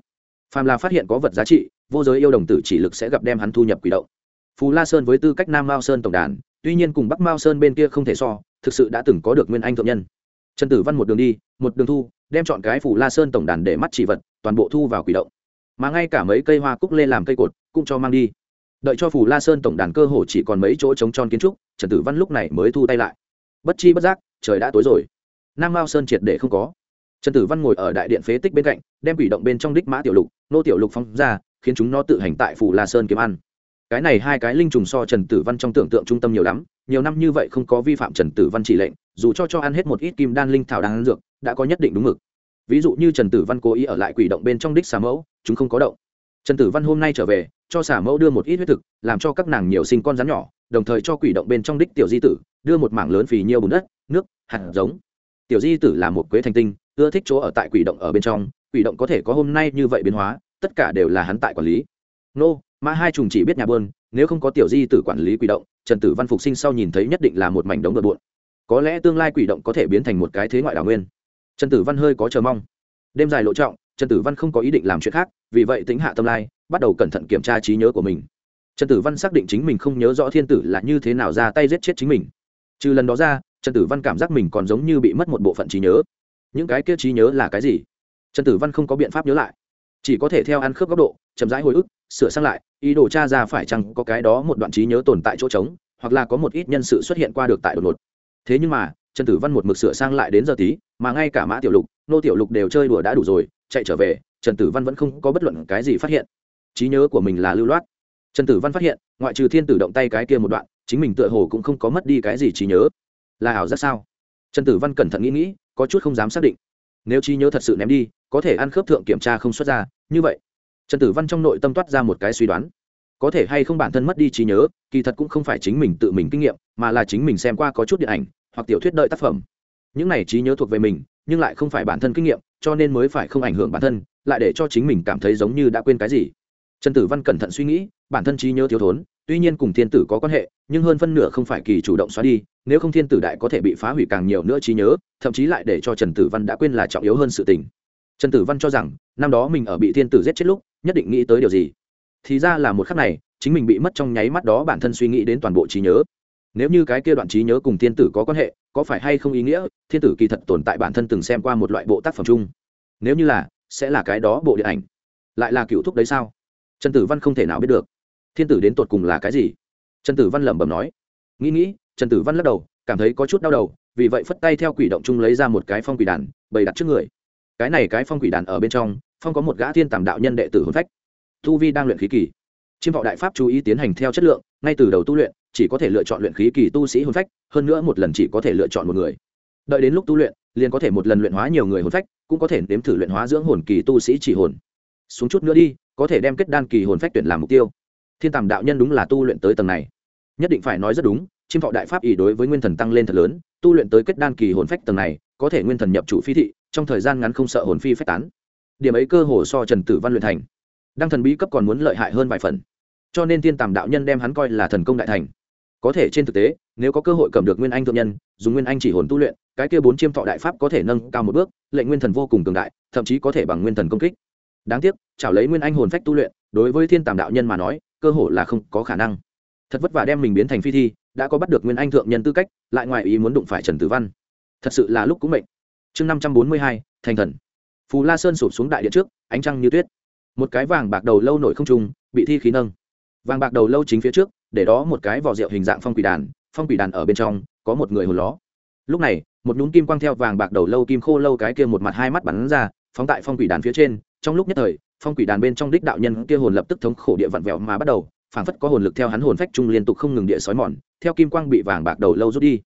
Phàm là phát hiện có vật giá trị, vô giới yêu đồng tử chỉ lực sẽ gặp đem hắn thu nhập quỷ động. Phù la sơn với tư cách nam mao sơn tổng đàn, tuy nhiên cùng bắc mao sơn bên kia không thể so, thực sự đã từng có được nguyên anh thượng nhân. Trần tử văn một đường đi, một đường thu, đem chọn cái phù la sơn tổng đàn để mắt chỉ vật, toàn bộ thu vào quỷ động. Mà ngay cả mấy cây hoa cúc lê làm cây cột, cũng cho mang đi. Đợi cho phù la sơn tổng đàn cơ hồ chỉ còn mấy chỗ trống tròn kiến trúc, trần tử văn lúc này mới thu tay lại. Bất chi bất giác, trời đã tối rồi. Nam mao sơn triệt để không có trần tử văn ngồi ở đại điện phế tích bên cạnh, đem quỷ động bên trong đích mã tiểu lục, nô tiểu lục phóng ra, khiến chúng nó tự hành tại phủ la sơn kiếm ăn. Cái này hai cái linh trùng so trần tử văn trong tưởng tượng trung tâm nhiều lắm, nhiều năm như vậy không có vi phạm trần tử văn chỉ lệnh, dù cho cho ăn hết một ít kim đan linh thảo đang ăn dược, đã có nhất định đúng mực. Ví dụ như trần tử văn cố ý ở lại quỷ động bên trong đích xà mẫu, chúng không có động. Trần tử văn hôm nay trở về, cho xà mẫu đưa một ít huyết thực, làm cho các nàng nhiều sinh con rắn nhỏ, đồng thời cho quỷ động bên trong đích tiểu di tử, đưa một mảng lớn phì nhiều bùn đất, nước, hạt giống. Tiểu di tử là một quế thành tinh ưa thích chỗ ở tại quỷ động ở bên trong, quỷ động có thể có hôm nay như vậy biến hóa, tất cả đều là hắn tại quản lý. Nô mã hai trùng chỉ biết nhà bơn nếu không có tiểu di tử quản lý quỷ động, trần tử văn phục sinh sau nhìn thấy nhất định là một mảnh đống bừa bộn. Có lẽ tương lai quỷ động có thể biến thành một cái thế ngoại đảo nguyên. Trần tử văn hơi có chờ mong. Đêm dài lộ trọng, trần tử văn không có ý định làm chuyện khác, vì vậy tính hạ tâm lai, bắt đầu cẩn thận kiểm tra trí nhớ của mình. Trần tử văn xác định chính mình không nhớ rõ thiên tử là như thế nào ra tay giết chết chính mình. Trừ lần đó ra, trần tử văn cảm giác mình còn giống như bị mất một bộ phận trí nhớ những cái kia trí nhớ là cái gì? Trần tử văn không có biện pháp nhớ lại. Chỉ có thể theo ăn khớp góc độ, chậm rãi hồi ức, sửa sang lại, ý đồ tra ra phải chăng có cái đó một đoạn trí nhớ tồn tại chỗ trống, hoặc là có một ít nhân sự xuất hiện qua được tại đột ngột. Thế nhưng mà, trần tử văn một mực sửa sang lại đến giờ tí, mà ngay cả mã tiểu lục, nô tiểu lục đều chơi đùa đã đủ rồi, chạy trở về, trần tử văn vẫn không có bất luận cái gì phát hiện. Trí nhớ của mình là lưu loát. Trần tử văn phát hiện, ngoại trừ thiên tử động tay cái kia một đoạn, chính mình tựa hồ cũng không có mất đi cái gì trí nhớ. Là ảo rất sao? Trần tử văn cẩn thận nghĩ nghĩ có chút không dám xác định. Nếu trí nhớ thật sự ném đi, có thể ăn khớp thượng kiểm tra không xuất ra, như vậy. Trần tử văn trong nội tâm toát ra một cái suy đoán. Có thể hay không bản thân mất đi trí nhớ, kỳ thật cũng không phải chính mình tự mình kinh nghiệm, mà là chính mình xem qua có chút điện ảnh, hoặc tiểu thuyết đợi tác phẩm. Những này trí nhớ thuộc về mình, nhưng lại không phải bản thân kinh nghiệm, cho nên mới phải không ảnh hưởng bản thân, lại để cho chính mình cảm thấy giống như đã quên cái gì. Trần tử văn cẩn thận suy nghĩ, bản thân trí nhớ thiếu thốn tuy nhiên cùng thiên tử có quan hệ, nhưng hơn phân nửa không phải kỳ chủ động xóa đi, nếu không thiên tử đại có thể bị phá hủy càng nhiều nữa trí nhớ, thậm chí lại để cho trần tử văn đã quên là trọng yếu hơn sự tình. Trần tử văn cho rằng, năm đó mình ở bị thiên tử giết chết lúc, nhất định nghĩ tới điều gì. Thì ra là một khắc này, chính mình bị mất trong nháy mắt đó bản thân suy nghĩ đến toàn bộ trí nhớ. Nếu như cái kia đoạn trí nhớ cùng thiên tử có quan hệ, có phải hay không ý nghĩa, thiên tử kỳ thật tồn tại bản thân từng xem qua một loại bộ tác phẩm chung. Nếu như là, sẽ là cái đó bộ điện ảnh. Lại là cựu thúc đấy sao? Trần tử văn không thể nào biết được thiên tử đến tột cùng là cái gì? Trần tử văn lẩm bẩm nói. Nghĩ nghĩ, trần tử văn lắc đầu, cảm thấy có chút đau đầu, vì vậy phất tay theo quỷ động chung lấy ra một cái phong quỷ đàn, bày đặt trước người. Cái này cái phong quỷ đàn ở bên trong, phong có một gã thiên tàm đạo nhân đệ tử hồn phách. Tu vi đang luyện khí kỳ. Chiêm vọng đại pháp chú ý tiến hành theo chất lượng, ngay từ đầu tu luyện, chỉ có thể lựa chọn luyện khí kỳ tu sĩ hồn phách, hơn nữa một lần chỉ có thể lựa chọn một người. Đợi đến lúc tu luyện, liền có thể một lần luyện hóa nhiều người hồn phách, cũng có thể nếm thử luyện hóa dưỡng hồn kỳ tu sĩ chỉ hồn. Xuống chút nữa đi, có thể đem kết đan kỳ hồn phách tuyển làm mục tiêu thiên tàm đạo nhân đúng là tu luyện tới tầng này. Nhất định phải nói rất đúng, Chim thọ đại pháp ý đối với nguyên thần tăng lên thật lớn, tu luyện tới kết đan kỳ hồn phách tầng này, có thể nguyên thần nhập chủ phi thị, trong thời gian ngắn không sợ hồn phi phách tán. Điểm ấy cơ hồ so trần tử văn luyện thành. Đăng thần bí cấp còn muốn lợi hại hơn vài phần. Cho nên thiên tàm đạo nhân đem hắn coi là thần công đại thành. Có thể trên thực tế, nếu có cơ hội cầm được nguyên anh thượng nhân, dùng nguyên anh chỉ hồn tu luyện, cái kia bốn chiêm thọ đại pháp có thể nâng cao một bước, lệnh nguyên thần vô cùng cường đại, thậm chí có thể bằng nguyên thần công kích. Đáng tiếc, chảo lấy nguyên anh hồn phách tu luyện, đối với thiên tàm đạo nhân mà nói cơ hội là không có khả năng. Thật vất vả đem mình biến thành phi thi, đã có bắt được nguyên anh thượng nhân tư cách, lại ngoài ý muốn đụng phải trần tử văn. Thật sự là lúc cũng mệnh. Chương năm trăm bốn mươi hai, thành thần. Phù la sơn sụp xuống đại điện trước, ánh trăng như tuyết. Một cái vàng bạc đầu lâu nổi không trung, bị thi khí nâng. Vàng bạc đầu lâu chính phía trước, để đó một cái vỏ rượu hình dạng phong quỷ đàn, phong quỷ đàn ở bên trong, có một người hồn ló. Lúc này, một nhún kim quang theo vàng bạc đầu lâu kim khô lâu cái kia một mặt hai mắt bắn ra, phóng tại phong quỷ đàn phía trên trong lúc nhất thời, phong quỷ đàn bên trong đích đạo nhân kia hồn lập tức thống khổ địa vặn vẹo mà bắt đầu, phảng phất có hồn lực theo hắn hồn phách trung liên tục không ngừng địa sói mòn, theo kim quang bị vàng bạc đầu lâu rút đi.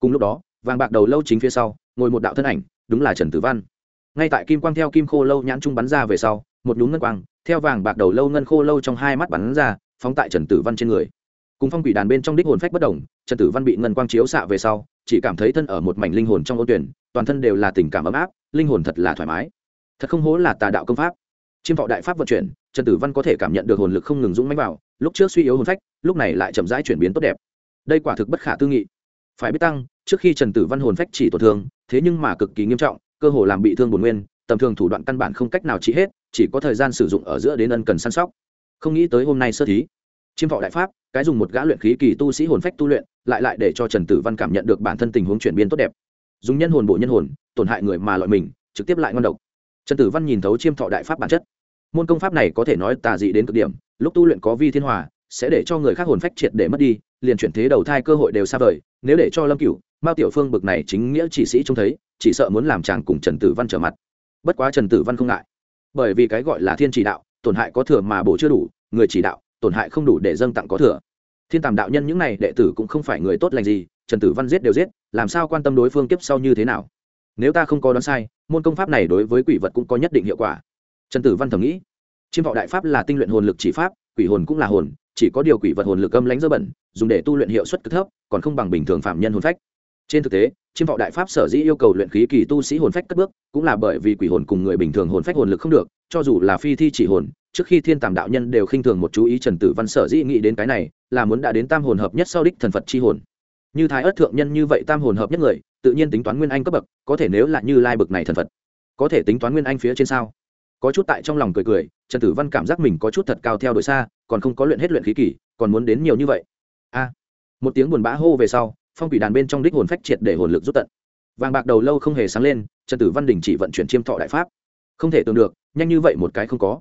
Cùng lúc đó, vàng bạc đầu lâu chính phía sau, ngồi một đạo thân ảnh, đúng là trần tử văn. Ngay tại kim quang theo kim khô lâu nhãn trung bắn ra về sau, một nhún ngân quang, theo vàng bạc đầu lâu ngân khô lâu trong hai mắt bắn ra, phóng tại trần tử văn trên người. Cùng phong quỷ đàn bên trong đích hồn phách bất đồng, trần tử văn bị ngân quang chiếu xạ về sau, chỉ cảm thấy thân ở một mảnh linh hồn trong ô tuyển, toàn thân đều là tình cảm ấm áp, linh hồn thật là thoải mái thật không hố là tà đạo công pháp. Chiêm vọng đại pháp vận chuyển, trần tử văn có thể cảm nhận được hồn lực không ngừng dũng mánh vào, lúc trước suy yếu hồn phách, lúc này lại chậm rãi chuyển biến tốt đẹp. Đây quả thực bất khả tư nghị. Phải biết tăng, trước khi trần tử văn hồn phách chỉ tổn thương, thế nhưng mà cực kỳ nghiêm trọng, cơ hồ làm bị thương bổn nguyên, tầm thường thủ đoạn căn bản không cách nào trị hết, chỉ có thời gian sử dụng ở giữa đến ân cần săn sóc. Không nghĩ tới hôm nay sơ thí. Chiêm vọng đại pháp, cái dùng một gã luyện khí kỳ tu sĩ hồn phách tu luyện, lại lại để cho trần tử văn cảm nhận được bản thân tình huống chuyển biến tốt đẹp. Dùng nhân hồn bộ nhân hồn, tổn hại người mà loại mình, trực tiếp lại ngon độc trần tử văn nhìn thấu chiêm thọ đại pháp bản chất. Môn công pháp này có thể nói tà dị đến cực điểm, lúc tu luyện có vi thiên hòa, sẽ để cho người khác hồn phách triệt để mất đi, liền chuyển thế đầu thai cơ hội đều xa vời, nếu để cho lâm cửu, mao tiểu phương bực này chính nghĩa chỉ sĩ trông thấy, chỉ sợ muốn làm chàng cùng trần tử văn trở mặt. Bất quá trần tử văn không ngại. Bởi vì cái gọi là thiên chỉ đạo, tổn hại có thừa mà bổ chưa đủ, người chỉ đạo, tổn hại không đủ để dâng tặng có thừa. Thiên tàm đạo nhân những này đệ tử cũng không phải người tốt lành gì, trần tử văn giết đều giết, làm sao quan tâm đối phương kiếp sau như thế nào? Nếu ta không có đoán sai, môn công pháp này đối với quỷ vật cũng có nhất định hiệu quả. Trần tử văn thầm nghĩ, chiêm vọng đại pháp là tinh luyện hồn lực chỉ pháp, quỷ hồn cũng là hồn, chỉ có điều quỷ vật hồn lực âm lánh dơ bẩn, dùng để tu luyện hiệu suất cực thấp, còn không bằng bình thường phạm nhân hồn phách. Trên thực tế, chiêm vọng đại pháp sở dĩ yêu cầu luyện khí kỳ tu sĩ hồn phách cất bước, cũng là bởi vì quỷ hồn cùng người bình thường hồn phách hồn lực không được, cho dù là phi thi chỉ hồn, trước khi thiên tàm đạo nhân đều khinh thường một chú ý trần tử văn sở dĩ nghĩ đến cái này, là muốn đã đến tam hồn hợp nhất sau đích thần phật chi hồn. Như thái ất thượng nhân như vậy tam hồn hợp nhất người tự nhiên tính toán nguyên anh cấp bậc, có thể nếu là như lai bậc này thần phật, có thể tính toán nguyên anh phía trên sao? Có chút tại trong lòng cười cười, trần tử văn cảm giác mình có chút thật cao theo đuổi xa, còn không có luyện hết luyện khí kỷ còn muốn đến nhiều như vậy. A! Một tiếng buồn bã hô về sau, phong quỷ đàn bên trong đích hồn phách triệt để hồn lực rút tận. Vàng bạc đầu lâu không hề sáng lên, trần tử văn đình chỉ vận chuyển chiêm thọ đại pháp. Không thể tưởng được, nhanh như vậy một cái không có.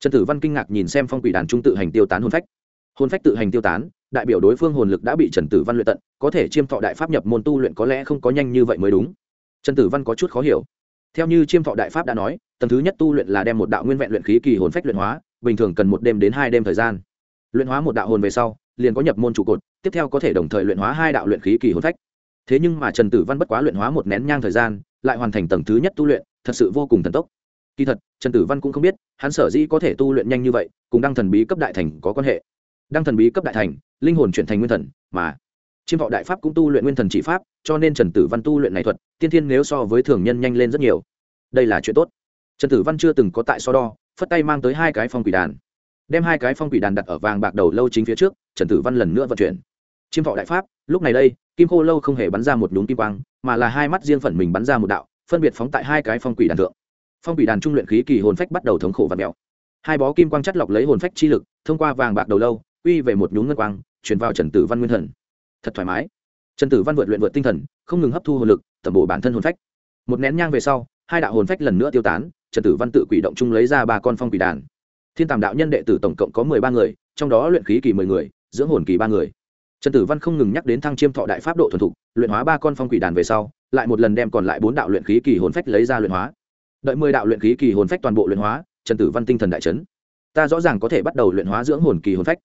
Trần tử văn kinh ngạc nhìn xem phong quỷ đàn trung tự hành tiêu tán hồn phách hồn phách tự hành tiêu tán, đại biểu đối phương hồn lực đã bị trần tử văn luyện tận, có thể chiêm thọ đại pháp nhập môn tu luyện có lẽ không có nhanh như vậy mới đúng. Trần tử văn có chút khó hiểu. Theo như chiêm thọ đại pháp đã nói, tầng thứ nhất tu luyện là đem một đạo nguyên vẹn luyện khí kỳ hồn phách luyện hóa, bình thường cần một đêm đến hai đêm thời gian. Luyện hóa một đạo hồn về sau, liền có nhập môn trụ cột, tiếp theo có thể đồng thời luyện hóa hai đạo luyện khí kỳ hồn phách. Thế nhưng mà trần tử văn bất quá luyện hóa một nén nhang thời gian, lại hoàn thành tầng thứ nhất tu luyện, thật sự vô cùng thần tốc. Kỳ thật, trần tử văn cũng không biết, hắn sở dĩ có thể tu luyện nhanh như vậy, cùng đăng thần bí cấp đại thành có quan hệ đang thần bí cấp đại thành, linh hồn chuyển thành nguyên thần, mà chiêm vọng đại pháp cũng tu luyện nguyên thần chỉ pháp, cho nên trần tử văn tu luyện này thuật, tiên thiên nếu so với thường nhân nhanh lên rất nhiều. Đây là chuyện tốt. Trần tử văn chưa từng có tại so đo, phất tay mang tới hai cái phong quỷ đàn. Đem hai cái phong quỷ đàn đặt ở vàng bạc đầu lâu chính phía trước, trần tử văn lần nữa vận chuyển. Chiêm vọng đại pháp, lúc này đây, kim khô lâu không hề bắn ra một nhúm kim quang, mà là hai mắt riêng phần mình bắn ra một đạo, phân biệt phóng tại hai cái phong quỷ đàn thượng. Phong quỷ đàn trung luyện khí kỳ hồn phách bắt đầu thống khổ và mèo. Hai bó kim quang chất lọc lấy hồn phách chi lực, thông qua vàng bạc đầu lâu uy về một nhúm ngân quang chuyển vào trần tử văn nguyên thần. Thật thoải mái. Trần tử văn vượt luyện vượt tinh thần, không ngừng hấp thu hồn lực, tẩm bổ bản thân hồn phách. Một nén nhang về sau, hai đạo hồn phách lần nữa tiêu tán, trần tử văn tự quỷ động chung lấy ra ba con phong quỷ đàn. Thiên tàm đạo nhân đệ tử tổng cộng có mười ba người, trong đó luyện khí kỳ mười người, dưỡng hồn kỳ ba người. Trần tử văn không ngừng nhắc đến thăng chiêm thọ đại pháp độ thuần thục, luyện hóa ba con phong quỷ đàn về sau, lại một lần đem còn lại bốn đạo luyện khí kỳ hồn phách lấy ra luyện hóa. Đợi mười đạo luyện khí kỳ hồn phách toàn bộ luyện hóa, trần tử văn tinh thần đại chấn. Ta rõ ràng có thể bắt đầu luyện hóa dưỡng hồn kỳ hồn phách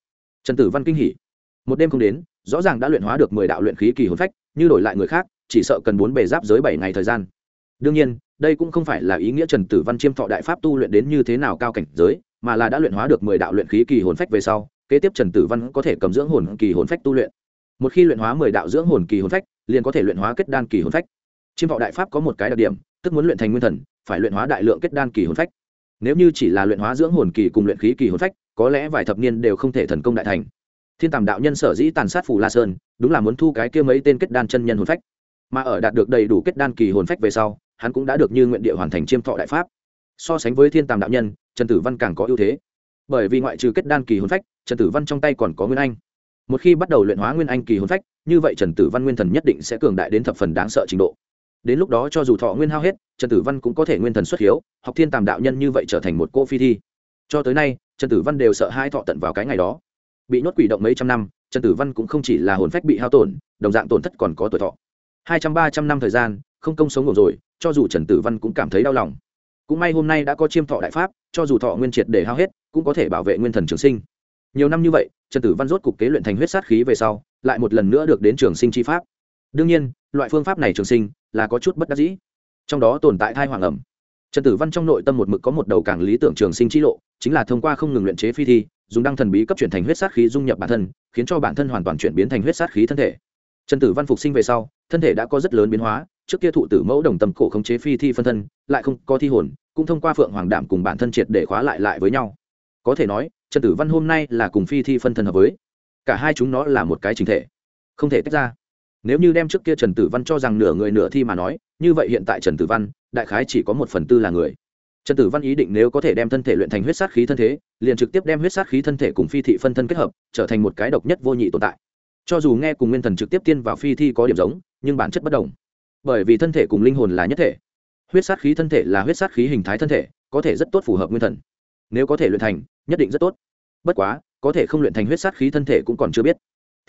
trần tử văn kinh hỉ. Một đêm không đến, rõ ràng đã luyện hóa được mười đạo luyện khí kỳ hồn phách, như đổi lại người khác, chỉ sợ cần bốn bề giáp giới bảy ngày thời gian. Đương nhiên, đây cũng không phải là ý nghĩa trần tử văn chiêm thọ đại pháp tu luyện đến như thế nào cao cảnh giới, mà là đã luyện hóa được mười đạo luyện khí kỳ hồn phách về sau, kế tiếp trần tử văn có thể cầm dưỡng hồn kỳ hồn phách tu luyện. Một khi luyện hóa mười đạo dưỡng hồn kỳ hồn phách, liền có thể luyện hóa kết đan kỳ hồn phách. Chiêm thọ đại pháp có một cái đặc điểm, tức muốn luyện thành nguyên thần, phải luyện hóa đại lượng kết đan kỳ hồn phách nếu như chỉ là luyện hóa dưỡng hồn kỳ cùng luyện khí kỳ hồn phách, có lẽ vài thập niên đều không thể thần công đại thành. Thiên tàm đạo nhân sở dĩ tàn sát phù la sơn, đúng là muốn thu cái kia mấy tên kết đan chân nhân hồn phách. Mà ở đạt được đầy đủ kết đan kỳ hồn phách về sau, hắn cũng đã được như nguyện địa hoàn thành chiêm thọ đại pháp. So sánh với thiên tàm đạo nhân, trần tử văn càng có ưu thế. Bởi vì ngoại trừ kết đan kỳ hồn phách, trần tử văn trong tay còn có nguyên anh. Một khi bắt đầu luyện hóa nguyên anh kỳ hồn phách, như vậy trần tử văn nguyên thần nhất định sẽ cường đại đến thập phần đáng sợ trình độ đến lúc đó cho dù thọ nguyên hao hết, trần tử văn cũng có thể nguyên thần xuất hiếu, học thiên tàm đạo nhân như vậy trở thành một cô phi thi. Cho tới nay, trần tử văn đều sợ hai thọ tận vào cái ngày đó. Bị nhốt quỷ động mấy trăm năm, trần tử văn cũng không chỉ là hồn phách bị hao tổn, đồng dạng tổn thất còn có tuổi thọ. Hai trăm ba trăm năm thời gian, không công sống ngủ rồi, cho dù trần tử văn cũng cảm thấy đau lòng. Cũng may hôm nay đã có chiêm thọ đại pháp, cho dù thọ nguyên triệt để hao hết, cũng có thể bảo vệ nguyên thần trường sinh. Nhiều năm như vậy, trần tử văn rốt cục kế luyện thành huyết sát khí về sau, lại một lần nữa được đến trường sinh chi pháp. Đương nhiên loại phương pháp này trường sinh là có chút bất đắc dĩ. Trong đó tồn tại thai hoàng ẩm. Trần tử văn trong nội tâm một mực có một đầu càng lý tưởng trường sinh chi lộ, chính là thông qua không ngừng luyện chế phi thi, dùng đăng thần bí cấp chuyển thành huyết sát khí dung nhập bản thân, khiến cho bản thân hoàn toàn chuyển biến thành huyết sát khí thân thể. Trần tử văn phục sinh về sau, thân thể đã có rất lớn biến hóa, trước kia thụ tử mẫu đồng tâm cổ khống chế phi thi phân thân, lại không có thi hồn, cũng thông qua phượng hoàng đảm cùng bản thân triệt để khóa lại lại với nhau. Có thể nói, trần tử văn hôm nay là cùng phi thi phân thân hợp với. Cả hai chúng nó là một cái chính thể. Không thể tách ra nếu như đem trước kia trần tử văn cho rằng nửa người nửa thi mà nói, như vậy hiện tại trần tử văn, đại khái chỉ có một phần tư là người. Trần tử văn ý định nếu có thể đem thân thể luyện thành huyết sát khí thân thế, liền trực tiếp đem huyết sát khí thân thể cùng phi thị phân thân kết hợp, trở thành một cái độc nhất vô nhị tồn tại. Cho dù nghe cùng nguyên thần trực tiếp tiên vào phi thi có điểm giống, nhưng bản chất bất đồng. Bởi vì thân thể cùng linh hồn là nhất thể. Huyết sát khí thân thể là huyết sát khí hình thái thân thể, có thể rất tốt phù hợp nguyên thần. Nếu có thể luyện thành, nhất định rất tốt. Bất quá, có thể không luyện thành huyết sát khí thân thể cũng còn chưa biết.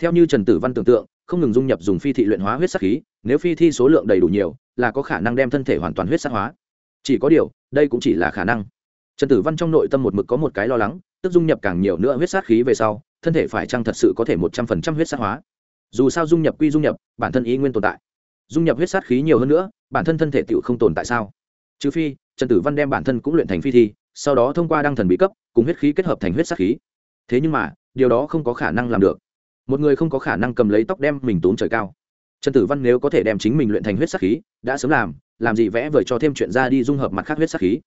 Theo như trần tử văn tưởng tượng không ngừng dung nhập dùng phi thị luyện hóa huyết sát khí, nếu phi thi số lượng đầy đủ nhiều, là có khả năng đem thân thể hoàn toàn huyết sát hóa. Chỉ có điều, đây cũng chỉ là khả năng. Trần tử văn trong nội tâm một mực có một cái lo lắng, tức dung nhập càng nhiều nữa huyết sát khí về sau, thân thể phải chăng thật sự có thể một trăm phần trăm huyết sát hóa? Dù sao dung nhập quy dung nhập, bản thân ý nguyên tồn tại. Dung nhập huyết sát khí nhiều hơn nữa, bản thân thân thể tựu không tồn tại sao? Trừ phi, trần tử văn đem bản thân cũng luyện thành phi thi, sau đó thông qua đăng thần bí cấp, cùng huyết khí kết hợp thành huyết sát khí. Thế nhưng mà, điều đó không có khả năng làm được một người không có khả năng cầm lấy tóc đem mình tốn trời cao. Trần tử văn nếu có thể đem chính mình luyện thành huyết sắc khí, đã sớm làm làm gì vẽ vời cho thêm chuyện ra đi dung hợp mặt khác huyết sắc khí.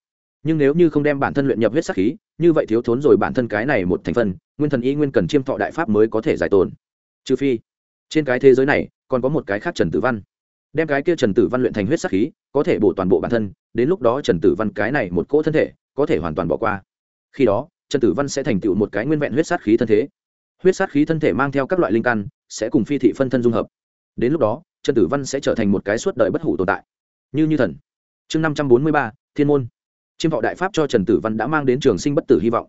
Nhưng nếu như không đem bản thân luyện nhập huyết sắc khí, như vậy thiếu thốn rồi bản thân cái này một thành phần, nguyên thần y nguyên cần chiêm thọ đại pháp mới có thể giải tồn. Trừ phi, trên cái thế giới này, còn có một cái khác trần tử văn. Đem cái kia trần tử văn luyện thành huyết sắc khí, có thể bổ toàn bộ bản thân, đến lúc đó trần tử văn cái này một cỗ thân thể, có thể hoàn toàn bỏ qua. Khi đó, trần tử văn sẽ thành tựu một cái nguyên vẹn huyết sát khí thân thế huyết sát khí thân thể mang theo các loại linh căn, sẽ cùng phi thị phân thân dung hợp. Đến lúc đó, trần tử văn sẽ trở thành một cái suốt đời bất hủ tồn tại. Như như thần. Chương năm trăm bốn mươi ba, thiên môn. Chiêm thọ đại pháp cho trần tử văn đã mang đến trường sinh bất tử hy vọng.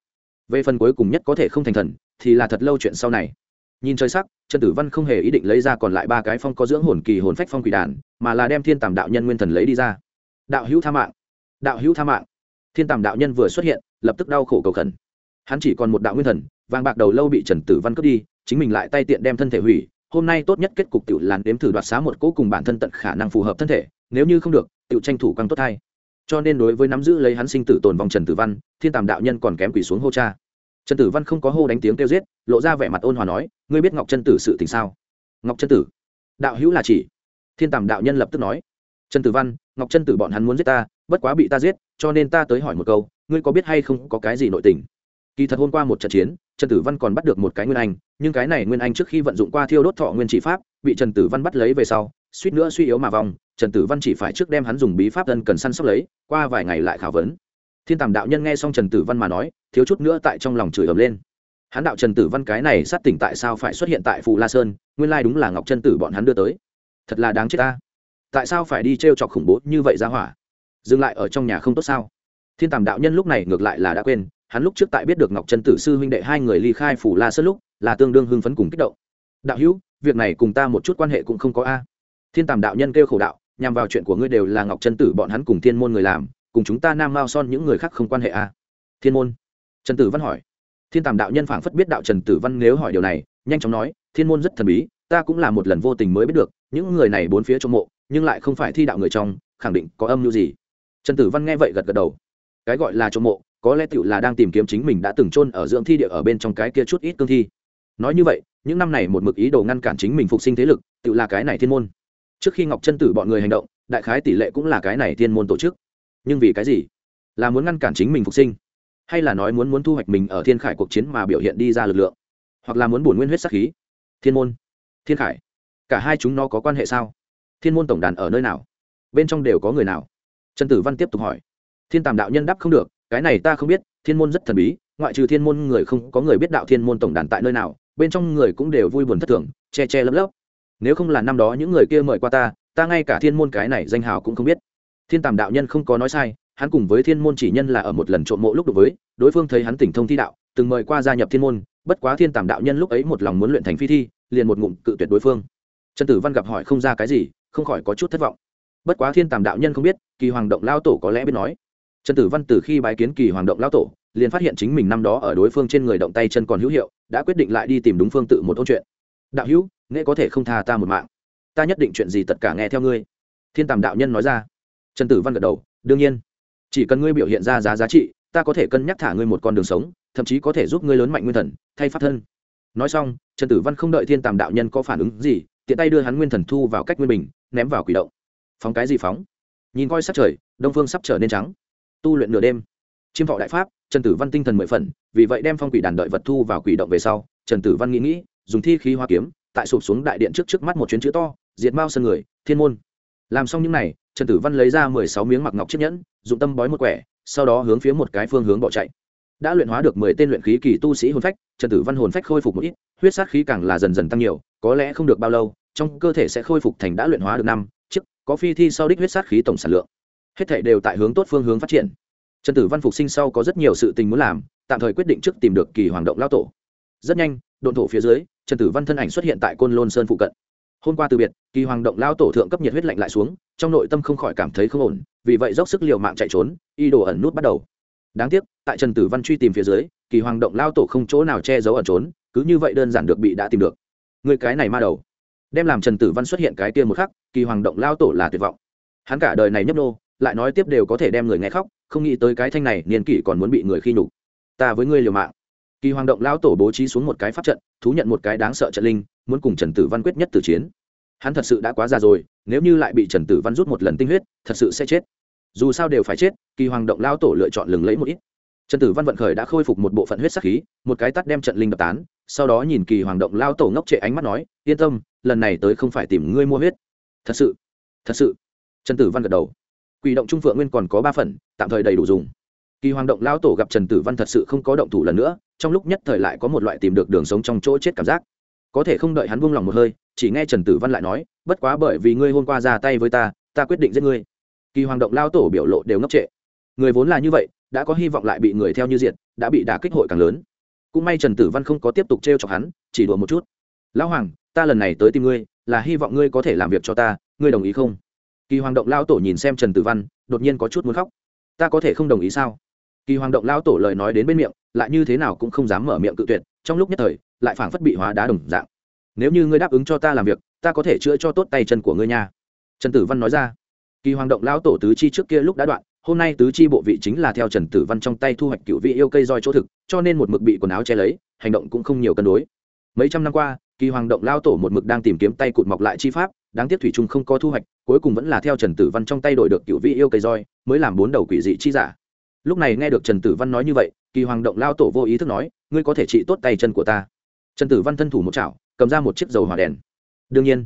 Về phần cuối cùng nhất có thể không thành thần, thì là thật lâu chuyện sau này. Nhìn trời sắc, trần tử văn không hề ý định lấy ra còn lại ba cái phong có dưỡng hồn kỳ hồn phách phong quỷ đàn, mà là đem thiên tàm đạo nhân nguyên thần lấy đi ra. Đạo hữu tha mạng. Đạo hữu tha mạng. Thiên tàm đạo nhân vừa xuất hiện, lập tức đau khổ cầu khẩn. Hắn chỉ còn một đạo nguyên thần vàng bạc đầu lâu bị trần tử văn cướp đi, chính mình lại tay tiện đem thân thể hủy. Hôm nay tốt nhất kết cục tiểu làn đếm thử đoạt xá một cỗ cùng bản thân tận khả năng phù hợp thân thể, nếu như không được, tiểu tranh thủ càng tốt thay cho nên đối với nắm giữ lấy hắn sinh tử tồn vòng trần tử văn, thiên tàm đạo nhân còn kém quỷ xuống hô cha. Trần tử văn không có hô đánh tiếng kêu giết, lộ ra vẻ mặt ôn hòa nói, ngươi biết ngọc trân tử sự tình sao? Ngọc trân tử? Đạo hữu là chỉ. Thiên tàm đạo nhân lập tức nói, trần tử văn, ngọc trân tử bọn hắn muốn giết ta, bất quá bị ta giết, cho nên ta tới hỏi một câu, ngươi có biết hay không có cái gì nội tình? Kỳ thật hôm qua một trận chiến, trần tử văn còn bắt được một cái nguyên anh, nhưng cái này nguyên anh trước khi vận dụng qua thiêu đốt thọ nguyên trị pháp, bị trần tử văn bắt lấy về sau, suýt nữa suy yếu mà vòng trần tử văn chỉ phải trước đem hắn dùng bí pháp thân cần săn sóc lấy, qua vài ngày lại khảo vấn. Thiên tàm đạo nhân nghe xong trần tử văn mà nói, thiếu chút nữa tại trong lòng chửi ầm lên. Hắn đạo trần tử văn cái này sát tỉnh tại sao phải xuất hiện tại phù la sơn, nguyên lai đúng là ngọc trân tử bọn hắn đưa tới. Thật là đáng chết ta. Tại sao phải đi t r e o chọc khủng bố như vậy ra hỏa? Dừng lại ở trong nhà không tốt sao? Thiên tàm đạo nhân lúc này ngược lại là đã quên hắn lúc trước tại biết được ngọc trân tử sư huynh đệ hai người ly khai phủ la sơn lúc, là tương đương hưng phấn cùng kích động. Đạo hữu, việc này cùng ta một chút quan hệ cũng không có a. Thiên tàm đạo nhân kêu khổ đạo, nhằm vào chuyện của ngươi đều là ngọc trân tử bọn hắn cùng thiên môn người làm, cùng chúng ta nam mao son những người khác không quan hệ a. Thiên môn. Trần tử văn hỏi. Thiên tàm đạo nhân phảng phất biết đạo trần tử văn nếu hỏi điều này, nhanh chóng nói, thiên môn rất thần bí, ta cũng là một lần vô tình mới biết được, những người này bốn phía trong mộ, nhưng lại không phải thi đạo người trong, khẳng định có âm mưu gì. Trần tử văn nghe vậy gật gật đầu. Cái gọi là trong mộ có lẽ tựu là đang tìm kiếm chính mình đã từng chôn ở dưỡng thi địa ở bên trong cái kia chút ít cương thi. Nói như vậy, những năm này một mực ý đồ ngăn cản chính mình phục sinh thế lực tựu là cái này thiên môn. Trước khi ngọc chân tử bọn người hành động, đại khái tỷ lệ cũng là cái này thiên môn tổ chức. Nhưng vì cái gì? Là muốn ngăn cản chính mình phục sinh? Hay là nói muốn muốn thu hoạch mình ở thiên khải cuộc chiến mà biểu hiện đi ra lực lượng? Hoặc là muốn bổn nguyên huyết sắc khí? Thiên môn? Thiên khải? Cả hai chúng nó có quan hệ sao? Thiên môn tổng đàn ở nơi nào? Bên trong đều có người nào? Trần tử văn tiếp tục hỏi. Thiên tàm đạo nhân đáp không được cái này ta không biết, thiên môn rất thần bí, ngoại trừ thiên môn người không có người biết đạo thiên môn tổng đàn tại nơi nào, bên trong người cũng đều vui buồn thất thường, che che lấp lấp. Nếu không là năm đó những người kia mời qua ta ta ngay cả thiên môn cái này danh hào cũng không biết. Thiên tàm đạo nhân không có nói sai, hắn cùng với thiên môn chỉ nhân là ở một lần trộm mộ lúc đối với, đối phương thấy hắn tỉnh thông thi đạo, từng mời qua gia nhập thiên môn, bất quá thiên tàm đạo nhân lúc ấy một lòng muốn luyện thành phi thi, liền một ngụm cự tuyệt đối phương. Trần tử văn gặp hỏi không ra cái gì, không khỏi có chút thất vọng. Bất quá thiên tàm đạo nhân không biết, kỳ hoàng động lao tổ có lẽ biết nói trần tử văn từ khi bái kiến kỳ hoàng động lao tổ, liền phát hiện chính mình năm đó ở đối phương trên người động tay chân còn hữu hiệu, đã quyết định lại đi tìm đúng phương tự một câu chuyện. Đạo hữu, nghệ có thể không tha ta một mạng. Ta nhất định chuyện gì tất cả nghe theo ngươi. Thiên tàm đạo nhân nói ra. Trần tử văn gật đầu, đương nhiên. Chỉ cần ngươi biểu hiện ra giá giá trị, ta có thể cân nhắc thả ngươi một con đường sống, thậm chí có thể giúp ngươi lớn mạnh nguyên thần, thay pháp thân. Nói xong, trần tử văn không đợi thiên tàm đạo nhân có phản ứng gì, tiện tay đưa hắn nguyên thần thu vào cách nguyên bình, ném vào quỷ động. Phóng cái gì phóng? Nhìn coi sắc trời, đông phương sắp trở nên trắng tu luyện nửa đêm. Chiêm thọ đại pháp, trần tử văn tinh thần mười phần, vì vậy đem phong quỷ đàn đợi vật thu vào quỷ động về sau, trần tử văn nghĩ nghĩ, dùng thi khí hoa kiếm, tại sụp xuống đại điện trước trước mắt một chuyến chữ to, diệt mao sân người, thiên môn. Làm xong những n à y trần tử văn lấy ra mười sáu miếng mặc ngọc chiếc nhẫn, dụng tâm bói một quẻ, sau đó hướng phía một cái phương hướng bỏ chạy. Đã luyện hóa được mười tên luyện khí kỳ tu sĩ hồn phách, trần tử văn hồn phách khôi phục một ít, huyết sát khí càng là dần dần tăng nhiều, có lẽ không được bao lâu, trong cơ thể sẽ khôi phục thành đã luyện hóa được năm, chiếc, có phi thi sau đích huyết sát khí tổng sản lượng hết thảy đều tại hướng tốt phương hướng phát triển. Trần tử văn phục sinh sau có rất nhiều sự tình muốn làm, tạm thời quyết định trước tìm được kỳ hoàng động lao tổ. Rất nhanh, độn thổ phía dưới, trần tử văn thân ảnh xuất hiện tại côn lôn sơn phụ cận. Hôm qua từ biệt, kỳ hoàng động lao tổ thượng cấp nhiệt huyết lạnh lại xuống, trong nội tâm không khỏi cảm thấy không ổn, vì vậy dốc sức liều mạng chạy trốn y đồ ẩn nút bắt đầu. Đáng tiếc, tại trần tử văn truy tìm phía dưới, kỳ hoàng động lao tổ không chỗ nào che giấu ẩn trốn, cứ như vậy đơn giản được bị đã tìm được. Người cái này ma đầu. Đem làm trần tử văn xuất hiện cái kia một khắc, kỳ hoàng động lao tổ là tuyệt vọng. Hắn cả đời này nhấp nô lại nói tiếp đều có thể đem người nghe khóc, không nghĩ tới cái thanh này, niên kỷ còn muốn bị người khi nhục. Ta với ngươi liều mạng. Kỳ hoàng động lao tổ bố trí xuống một cái pháp trận, thú nhận một cái đáng sợ trận linh, muốn cùng trần tử văn quyết nhất tử chiến. Hắn thật sự đã quá già rồi, nếu như lại bị trần tử văn rút một lần tinh huyết, thật sự sẽ chết. Dù sao đều phải chết, kỳ hoàng động lao tổ lựa chọn lừng lấy một ít. Trần tử văn vận khởi đã khôi phục một bộ phận huyết sắc khí, một cái tắt đem trận linh đập tán, sau đó nhìn kỳ hoàng động lao tổ ngốc trệ ánh mắt nói, yên tâm, lần này tới không phải tìm ngươi mua huyết. Thật sự thật sự. Trần tử văn gật đầu quỷ động trung phượng nguyên còn có ba phần, tạm thời đầy đủ dùng. Kỳ hoàng động lao tổ gặp trần tử văn thật sự không có động thủ lần nữa, trong lúc nhất thời lại có một loại tìm được đường sống trong chỗ chết cảm giác. Có thể không đợi hắn buông lòng một hơi, chỉ nghe trần tử văn lại nói, bất quá bởi vì ngươi hôm qua ra tay với ta ta quyết định giết ngươi. Kỳ hoàng động lao tổ biểu lộ đều ngốc trệ. Người vốn là như vậy, đã có hy vọng lại bị người theo như diện đã bị đả kích hội càng lớn. Cũng may trần tử văn không có tiếp tục t r e o chọc hắn, chỉ đùa một chút. Lão hoàng, ta lần này tới tìm ngươi, là hy vọng ngươi có thể làm việc cho ta, ngươi đồng ý không? Kỳ hoàng động lao tổ nhìn xem trần tử văn, đột nhiên có chút muốn khóc. Ta có thể không đồng ý sao? Kỳ hoàng động lao tổ lời nói đến bên miệng, lại như thế nào cũng không dám mở miệng cự tuyệt, trong lúc nhất thời, lại phảng phất bị hóa đá đồng dạng. Nếu như ngươi đáp ứng cho ta làm việc, ta có thể chữa cho tốt tay chân của ngươi nha. Trần tử văn nói ra. Kỳ hoàng động lao tổ tứ chi trước kia lúc đã đoạn, hôm nay tứ chi bộ vị chính là theo trần tử văn trong tay thu hoạch cựu vị yêu cây roi chỗ thực, cho nên một mực bị quần áo che lấy, hành động cũng không nhiều cân đối. Mấy trăm năm qua, kỳ hoàng động lao tổ một mực đang tìm kiếm tay cụt mọc lại chi pháp, đáng tiếc thủy trung không có thu hoạch cuối cùng vẫn là theo trần tử văn trong tay đổi được cựu vị yêu cây roi, mới làm bốn đầu quỷ dị chi giả. Lúc này nghe được trần tử văn nói như vậy, kỳ hoàng động lao tổ vô ý thức nói, ngươi có thể trị tốt tay chân của ta. Trần tử văn thân thủ một chảo, cầm ra một chiếc dầu hỏa đèn. Đương nhiên.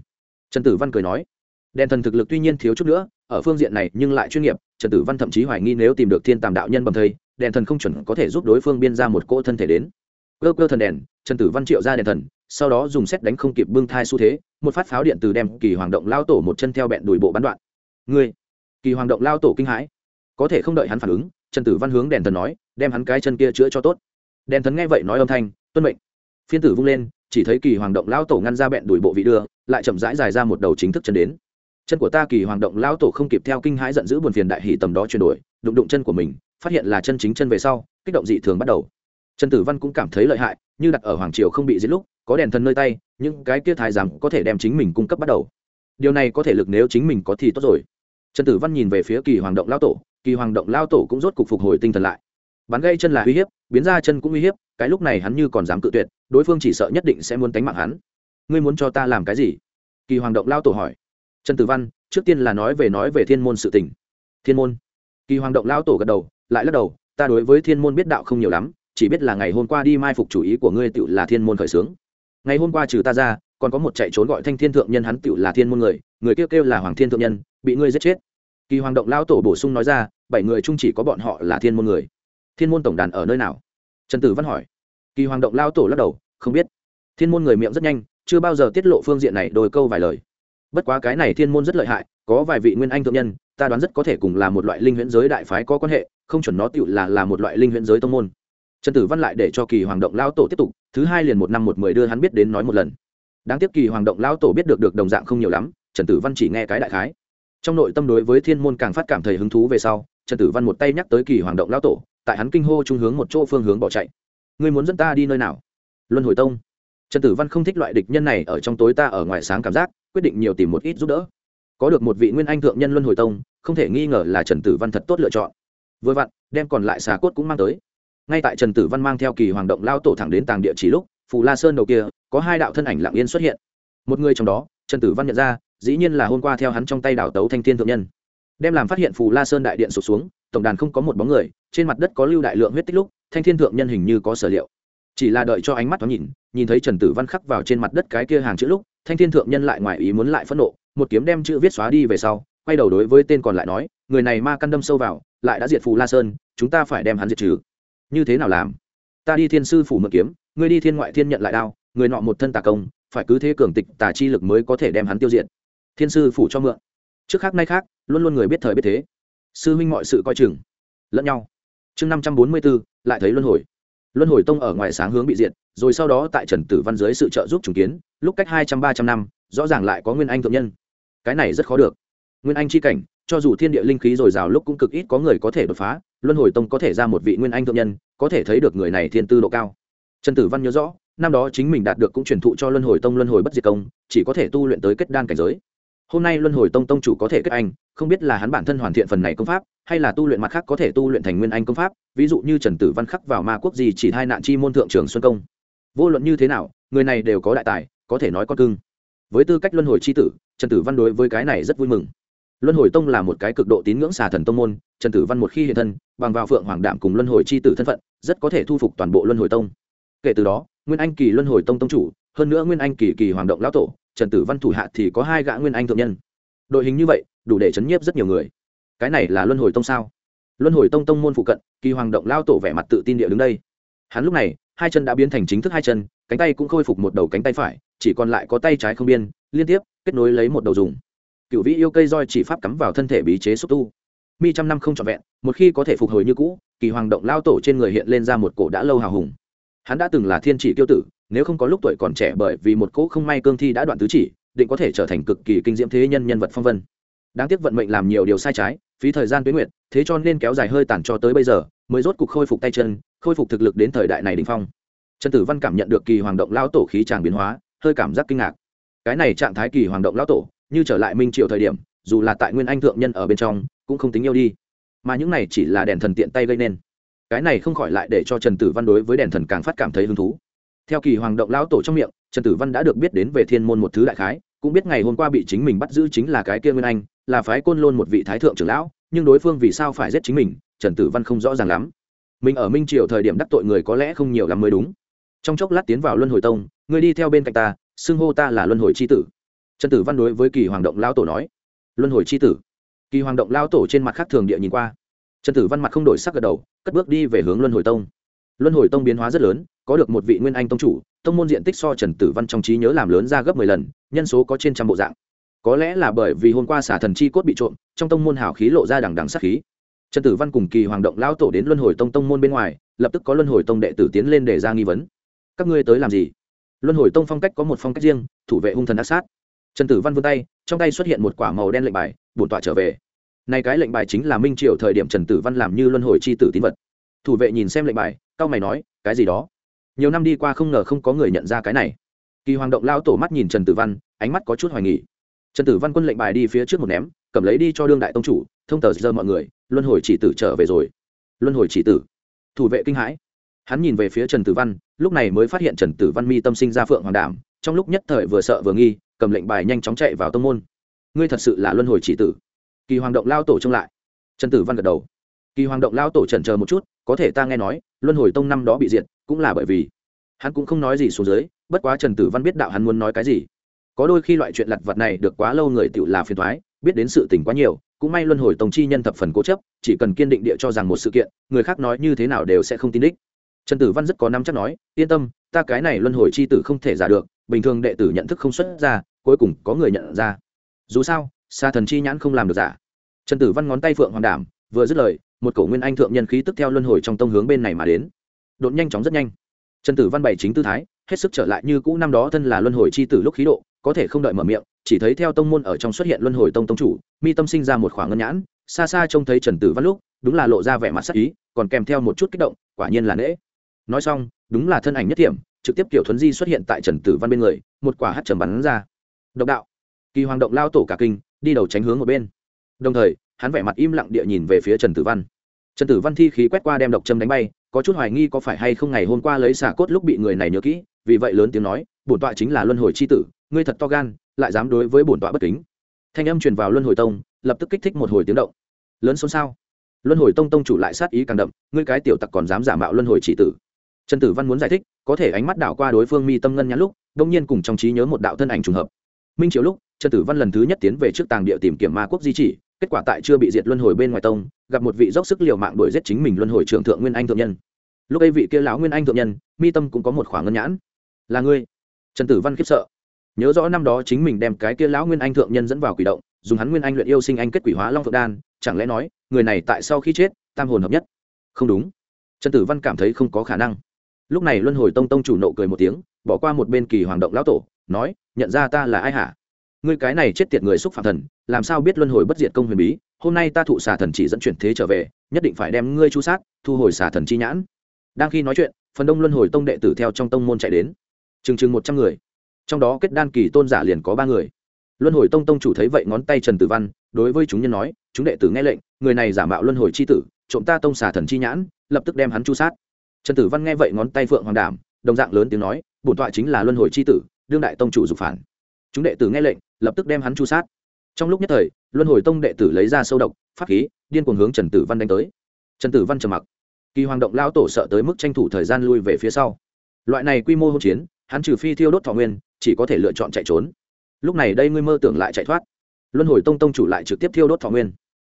Trần tử văn cười nói. Đèn thần thực lực tuy nhiên thiếu chút nữa, ở phương diện này nhưng lại chuyên nghiệp, trần tử văn thậm chí hoài nghi nếu tìm được thiên tàm đạo nhân bầm thây, đèn thần không chuẩn có thể giúp đối phương biên ra một cỗ thân thể đến. Cơ cơ thần đèn, trần tử văn triệu ra đèn thần sau đó dùng xét đánh không kịp bưng thai xu thế, một phát pháo điện từ đem kỳ hoàng động lao tổ một chân theo bẹn đùi bộ bắn đoạn. Người kỳ hoàng động lao tổ kinh hãi. Có thể không đợi hắn phản ứng, trần tử văn hướng đèn thần nói, đem hắn cái chân kia chữa cho tốt. Đèn thần nghe vậy nói âm thanh, tuân mệnh. Phiên tử vung lên, chỉ thấy kỳ hoàng động lao tổ ngăn ra bẹn đùi bộ vị đưa, lại chậm rãi dài ra một đầu chính thức chân đến. Chân của ta kỳ hoàng động lao tổ không kịp theo kinh hãi giận dữ buồn phiền đại hỷ tầm đó chuyển đổi, đụng đụng chân của mình, phát hiện là chân chính chân về sau, kích động dị thường bắt đầu trần tử văn cũng cảm thấy lợi hại, như đặt ở hoàng triều không bị giết lúc, có đèn thần nơi tay, những cái kia thái giám có thể đem chính mình cung cấp bắt đầu. Điều này có thể lực nếu chính mình có thì tốt rồi. Trần tử văn nhìn về phía kỳ hoàng động lao tổ, kỳ hoàng động lao tổ cũng rốt cục phục hồi tinh thần lại. Bắn gây chân là uy hiếp, biến ra chân cũng uy hiếp, cái lúc này hắn như còn dám cự tuyệt, đối phương chỉ sợ nhất định sẽ muốn tánh mạng hắn. Ngươi muốn cho ta làm cái gì? Kỳ hoàng động lao tổ hỏi. Trần tử văn, trước tiên là nói về nói về thiên môn sự tình. Thiên môn? Kỳ hoàng động lao tổ gật đầu, lại lắc đầu, ta đối với thiên môn biết đạo không nhiều lắm chỉ biết là ngày hôm qua đi mai phục chủ ý của ngươi tựu là thiên môn khởi xướng. Ngày hôm qua trừ ta ra, còn có một chạy trốn gọi thanh thiên thượng nhân hắn tựu là thiên môn người người kêu kêu là hoàng thiên thượng nhân, bị ngươi giết chết. Kỳ hoàng động lao tổ bổ sung nói ra, bảy người chung chỉ có bọn họ là thiên môn người. Thiên môn tổng đàn ở nơi nào? Trần tử văn hỏi. Kỳ hoàng động lao tổ lắc đầu, không biết. Thiên môn người miệng rất nhanh, chưa bao giờ tiết lộ phương diện này đôi câu vài lời. Bất quá cái này thiên môn rất lợi hại, có vài vị nguyên anh thượng nhân, ta đoán rất có thể cùng là một loại linh huyễn giới đại phái có quan hệ, không chuẩn nó tựu là là một loại linh huyễn giới tông môn trần tử văn lại để cho kỳ hoàng động lao tổ tiếp tục, thứ hai liền một năm một mười đưa hắn biết đến nói một lần. Đáng tiếc kỳ hoàng động lao tổ biết được được đồng dạng không nhiều lắm, trần tử văn chỉ nghe cái đại khái. Trong nội tâm đối với thiên môn càng phát cảm thấy hứng thú về sau, trần tử văn một tay nhắc tới kỳ hoàng động lao tổ, tại hắn kinh hô trung hướng một chỗ phương hướng bỏ chạy. Ngươi muốn dẫn ta đi nơi nào? Luân hồi tông. Trần tử văn không thích loại địch nhân này ở trong tối ta ở ngoài sáng cảm giác, quyết định nhiều tìm một ít giúp đỡ. Có được một vị nguyên anh thượng nhân luân hồi tông, không thể nghi ngờ là trần tử văn thật tốt lựa chọn. Vừa vặn, đem còn lại xà cốt cũng mang tới ngay tại trần tử văn mang theo kỳ hoàng động lao tổ thẳng đến tàng địa chỉ lúc, phù la sơn đầu kia, có hai đạo thân ảnh lặng yên xuất hiện. Một người trong đó, trần tử văn nhận ra, dĩ nhiên là hôm qua theo hắn trong tay đảo tấu thanh thiên thượng nhân. Đem làm phát hiện phù la sơn đại điện sụt xuống, tổng đàn không có một bóng người, trên mặt đất có lưu đại lượng huyết tích lúc, thanh thiên thượng nhân hình như có sở liệu. Chỉ là đợi cho ánh mắt thoáng nhìn nhìn thấy trần tử văn khắc vào trên mặt đất cái kia hàng chữ lúc, thanh thiên thượng nhân lại ngoài ý muốn lại phẫn nộ, một kiếm đem chữ viết xóa đi về sau, quay đầu đối với tên còn lại nói, người này ma căn đâm sâu vào, lại đã diệt phù la sơn, chúng ta phải đem hắn diệt trừ như thế nào làm? Ta đi thiên sư phủ mượn kiếm, ngươi đi thiên ngoại thiên nhận lại đao, người nọ một thân tà công, phải cứ thế cường tịch tà chi lực mới có thể đem hắn tiêu diệt. Thiên sư phủ cho mượn. Trước khác nay khác, luôn luôn người biết thời biết thế. Sư huynh mọi sự coi chừng. Lẫn nhau. Chương năm trăm bốn mươi b ố lại thấy luân hồi. Luân hồi tông ở ngoài sáng hướng bị diệt, rồi sau đó tại trần tử văn dưới sự trợ giúp trùng kiến, lúc cách hai trăm ba trăm năm, rõ ràng lại có nguyên anh thượng nhân. Cái này rất khó được. Nguyên anh c h i cảnh, cho dù thiên địa linh khí dồi dào lúc cũng cực ít có người có thể đột phá luân hồi tông có thể ra một vị nguyên anh thượng nhân, có thể thấy được người này thiên tư độ cao. Trần tử văn nhớ rõ, năm đó chính mình đạt được cũng truyền thụ cho luân hồi tông luân hồi bất diệt công, chỉ có thể tu luyện tới kết đan cảnh giới. Hôm nay luân hồi tông tông chủ có thể kết anh, không biết là hắn bản thân hoàn thiện phần này công pháp, hay là tu luyện mặt khác có thể tu luyện thành nguyên anh công pháp, ví dụ như trần tử văn khắc vào ma quốc gì chỉ hai nạn chi môn thượng trường xuân công. Vô luận như thế nào, người này đều có đại tài, có thể nói con cưng. Với tư cách luân hồi c h i tử, trần tử văn đối với cái này rất vui mừng luân hồi tông là một cái cực độ tín ngưỡng xà thần tông môn, trần tử văn một khi hiện thân, bằng vào phượng hoàng đạm cùng luân hồi c h i tử thân phận, rất có thể thu phục toàn bộ luân hồi tông. Kể từ đó, nguyên anh kỳ luân hồi tông tông chủ, hơn nữa nguyên anh kỳ kỳ hoàng động lão tổ, trần tử văn thủ hạ thì có hai gã nguyên anh thượng nhân. Đội hình như vậy, đủ để chấn nhiếp rất nhiều người. Cái này là luân hồi tông sao? Luân hồi tông tông môn phụ cận, kỳ hoàng động lao tổ vẻ mặt tự tin địa đứng đây. Hắn lúc này, hai chân đã biến thành chính thức hai chân, cánh tay cũng khôi phục một đầu cánh tay phải, chỉ còn lại có tay trái không biên, liên tiếp, kết nối lấy một đầu dùng cựu vĩ yêu cây roi chỉ pháp cắm vào thân thể bí chế xúc tu. Mi trăm năm không trọn vẹn, một khi có thể phục hồi như cũ, kỳ hoàng động lao tổ trên người hiện lên ra một cổ đã lâu hào hùng. Hắn đã từng là thiên chỉ tiêu tử, nếu không có lúc tuổi còn trẻ bởi vì một cỗ không may cương thi đã đoạn tứ chỉ, định có thể trở thành cực kỳ kinh diễm thế nhân nhân vật phong vân. Đáng tiếc vận mệnh làm nhiều điều sai trái, phí thời gian tuyến nguyện, thế cho nên kéo dài hơi tàn cho tới bây giờ, mới rốt cục khôi phục tay chân, khôi phục thực lực đến thời đại này đình phong. Trần tử văn cảm nhận được kỳ hoàng động lao tổ khí tràng biến hóa, hơi cảm giác kinh ngạc. Cái này trạng thái kỳ hoàng động lao tổ như trở lại minh triệu thời điểm, dù là tại nguyên anh thượng nhân ở bên trong, cũng không tính yêu đi. Mà những này chỉ là đèn thần tiện tay gây nên. Cái này không khỏi lại để cho trần tử văn đối với đèn thần càng phát cảm thấy hứng thú. Theo kỳ hoàng động lão tổ trong miệng, trần tử văn đã được biết đến về thiên môn một thứ đại khái, cũng biết ngày hôm qua bị chính mình bắt giữ chính là cái kia nguyên anh, là phái côn lôn một vị thái thượng trưởng lão, nhưng đối phương vì sao phải giết chính mình, trần tử văn không rõ ràng lắm. Mình ở minh triều thời điểm đắc tội người có lẽ không nhiều lắm mới đúng. Trong chốc lát tiến vào luân hồi tông, người đi theo bên cạnh ta, xưng hô ta là luân hồi c h i tử trần tử văn đối với kỳ hoàng động lao tổ nói, luân hồi c h i tử. Kỳ hoàng động lao tổ trên mặt khác thường địa nhìn qua. Trần tử văn mặt không đổi sắc gật đầu, cất bước đi về hướng luân hồi tông. Luân hồi tông biến hóa rất lớn, có được một vị nguyên anh tông chủ, tông môn diện tích so trần tử văn trong trí nhớ làm lớn ra gấp mười lần, nhân số có trên trăm bộ dạng. Có lẽ là bởi vì hôm qua xả thần chi cốt bị trộm, trong tông môn hào khí lộ ra đằng đằng sắc khí. Trần tử văn cùng kỳ hoàng động lao tổ đến luân hồi tông tông môn bên ngoài, lập tức có luân hồi tông đệ tử tiến lên để ra nghi vấn. Các ngươi tới làm gì? Luân hồi tông phong cách có một phong cách riêng, thủ vệ hung thần ác sát trần tử văn vươn tay, trong tay xuất hiện một quả màu đen lệnh bài, bổn tọa trở về. Này cái lệnh bài chính là minh triều thời điểm trần tử văn làm như luân hồi c h i tử tín vật. Thủ vệ nhìn xem lệnh bài cao mày nói, cái gì đó? Nhiều năm đi qua không ngờ không có người nhận ra cái này. Kỳ hoàng động lao tổ mắt nhìn trần tử văn, ánh mắt có chút hoài nghỉ trần tử văn quân lệnh bài đi phía trước một ném, cầm lấy đi cho đương đại tông chủ, thông tờ giờ mọi người, luân hồi chỉ tử trở về rồi. Luân hồi chỉ tử. Thủ vệ kinh hãi. Hắn nhìn về phía trần tử văn, lúc này mới phát hiện trần tử văn mi tâm sinh ra phượng hoàng đảm, trong lúc nhất thời vừa sợ vừa nghi cầm lệnh bài nhanh chóng chạy vào tông môn. Ngươi thật sự là luân hồi chỉ tử. Kỳ hoàng động lao tổ trông lại. Trần tử văn gật đầu. Kỳ hoàng động lao tổ trần chờ một chút, có thể ta nghe nói, luân hồi tông năm đó bị diệt, cũng là bởi vì hắn cũng không nói gì xuống dưới, bất quá trần tử văn biết đạo hắn muốn nói cái gì. Có đôi khi loại chuyện lặt vặt này được quá lâu người tự là phiền thoái biết đến sự tình quá nhiều, cũng may luân hồi tông chi nhân thập phần cố chấp, chỉ cần kiên định địa cho rằng một sự kiện, người khác nói như thế nào đều sẽ không tin đích. Trần tử văn rất có năm chắc nói, yên tâm, ta cái này luân hồi c h i tử không thể giả được bình thường đệ tử nhận thức không xuất ra, cuối cùng có người nhận ra. Dù sao xa thần chi nhãn không làm được giả. Trần tử văn ngón tay phượng hoàng đảm, vừa dứt lời, một cổ nguyên anh thượng nhân khí tức theo luân hồi trong tông hướng bên này mà đến. Đột nhanh chóng rất nhanh. Trần tử văn bày chính tư thái, hết sức trở lại như cũ năm đó thân là luân hồi c h i tử lúc khí độ, có thể không đợi mở miệng, chỉ thấy theo tông môn ở trong xuất hiện luân hồi tông tông chủ, mi tâm sinh ra một khoảng ngân nhãn, xa xa trông thấy trần tử văn lúc, đúng là lộ ra vẻ mặt sắc ý, còn kèm theo một chút kích động, quả nhiên là nễ. Nói xong, đúng là thân ảnh nhất điểm trực tiếp tiểu thuấn di xuất hiện tại trần tử văn bên người, một quả hát trầm bắn ra. Độc đạo. Kỳ hoàng động lao tổ cả kinh, đi đầu tránh hướng một bên. Đồng thời, hắn vẻ mặt im lặng địa nhìn về phía trần tử văn. Trần tử văn thi khí quét qua đem độc châm đánh bay, có chút hoài nghi có phải hay không ngày hôm qua lấy xả cốt lúc bị người này nhớ kỹ, vì vậy lớn tiếng nói, bổn tọa chính là luân hồi c h i tử, ngươi thật to gan, lại dám đối với bổn tọa bất kính. Thanh âm truyền vào luân hồi tông, lập tức kích thích một hồi tiếng động. Lớn xôn xao. Luân hồi tông tông chủ lại sát ý càng đậm, ngươi cái tiểu tặc còn dám giả mạo luân hồi chỉ tử. Trần tử văn muốn giải thích có thể ánh mắt đảo qua đối phương mi tâm ngân nhãn lúc đông nhiên cùng trong trí nhớ một đạo thân ảnh trùng hợp. Minh triều lúc, trần tử văn lần thứ nhất tiến về trước tàng địa tìm kiểm ma quốc di chỉ, kết quả tại chưa bị diệt luân hồi bên ngoài tông, gặp một vị dốc sức liều mạng đuổi giết chính mình luân hồi trưởng thượng nguyên anh thượng nhân. Lúc ấy vị kia lão nguyên anh thượng nhân, mi tâm cũng có một khoảng ngân nhãn. Là ngươi? Trần tử văn khiếp sợ. Nhớ rõ năm đó chính mình đem cái kia lão nguyên anh thượng nhân dẫn vào quỷ động, dùng hắn nguyên anh luyện yêu sinh anh kết quỷ hóa long phượng đan, chẳng lẽ nói, người này tại sau khi chết, tam hồn hợp nhất? Không đúng. Trần tử văn cảm thấy không có khả năng lúc này luân hồi tông tông chủ nộ cười một tiếng, bỏ qua một bên kỳ hoàng động lão tổ, nói, nhận ra ta là ai hả? Ngươi cái này chết tiệt người xúc phạm thần, làm sao biết luân hồi bất diệt công huyền bí? Hôm nay ta thụ xà thần chỉ dẫn chuyển thế trở về, nhất định phải đem ngươi chu sát, thu hồi xà thần chi nhãn. Đang khi nói chuyện, phần đông luân hồi tông đệ tử theo trong tông môn chạy đến. Chừng chừng một trăm người. Trong đó kết đan kỳ tôn giả liền có ba người. Luân hồi tông tông chủ thấy vậy ngón tay trần tử văn, đối với chúng nhân nói, chúng đệ tử nghe lệnh, người này giả mạo luân hồi c h i tử, trộm ta tông xà thần chi nhãn, lập tức đem hắn chu sát trần tử văn nghe vậy ngón tay phượng hoàng đảm, đồng dạng lớn tiếng nói, bổn tọa chính là luân hồi c h i tử, đương đại tông chủ dục phản. Chúng đệ tử nghe lệnh, lập tức đem hắn chu sát. Trong lúc nhất thời, luân hồi tông đệ tử lấy ra sâu độc, pháp khí, điên cuồng hướng trần tử văn đánh tới. Trần tử văn trầm mặc. Kỳ hoàng động lao tổ sợ tới mức tranh thủ thời gian lui về phía sau. Loại này quy mô hỗn chiến, hắn trừ phi thiêu đốt thọ nguyên, chỉ có thể lựa chọn chạy trốn. Lúc này đây ngươi mơ tưởng lại chạy thoát. Luân hồi tông tông chủ lại trực tiếp thiêu đốt thọ nguyên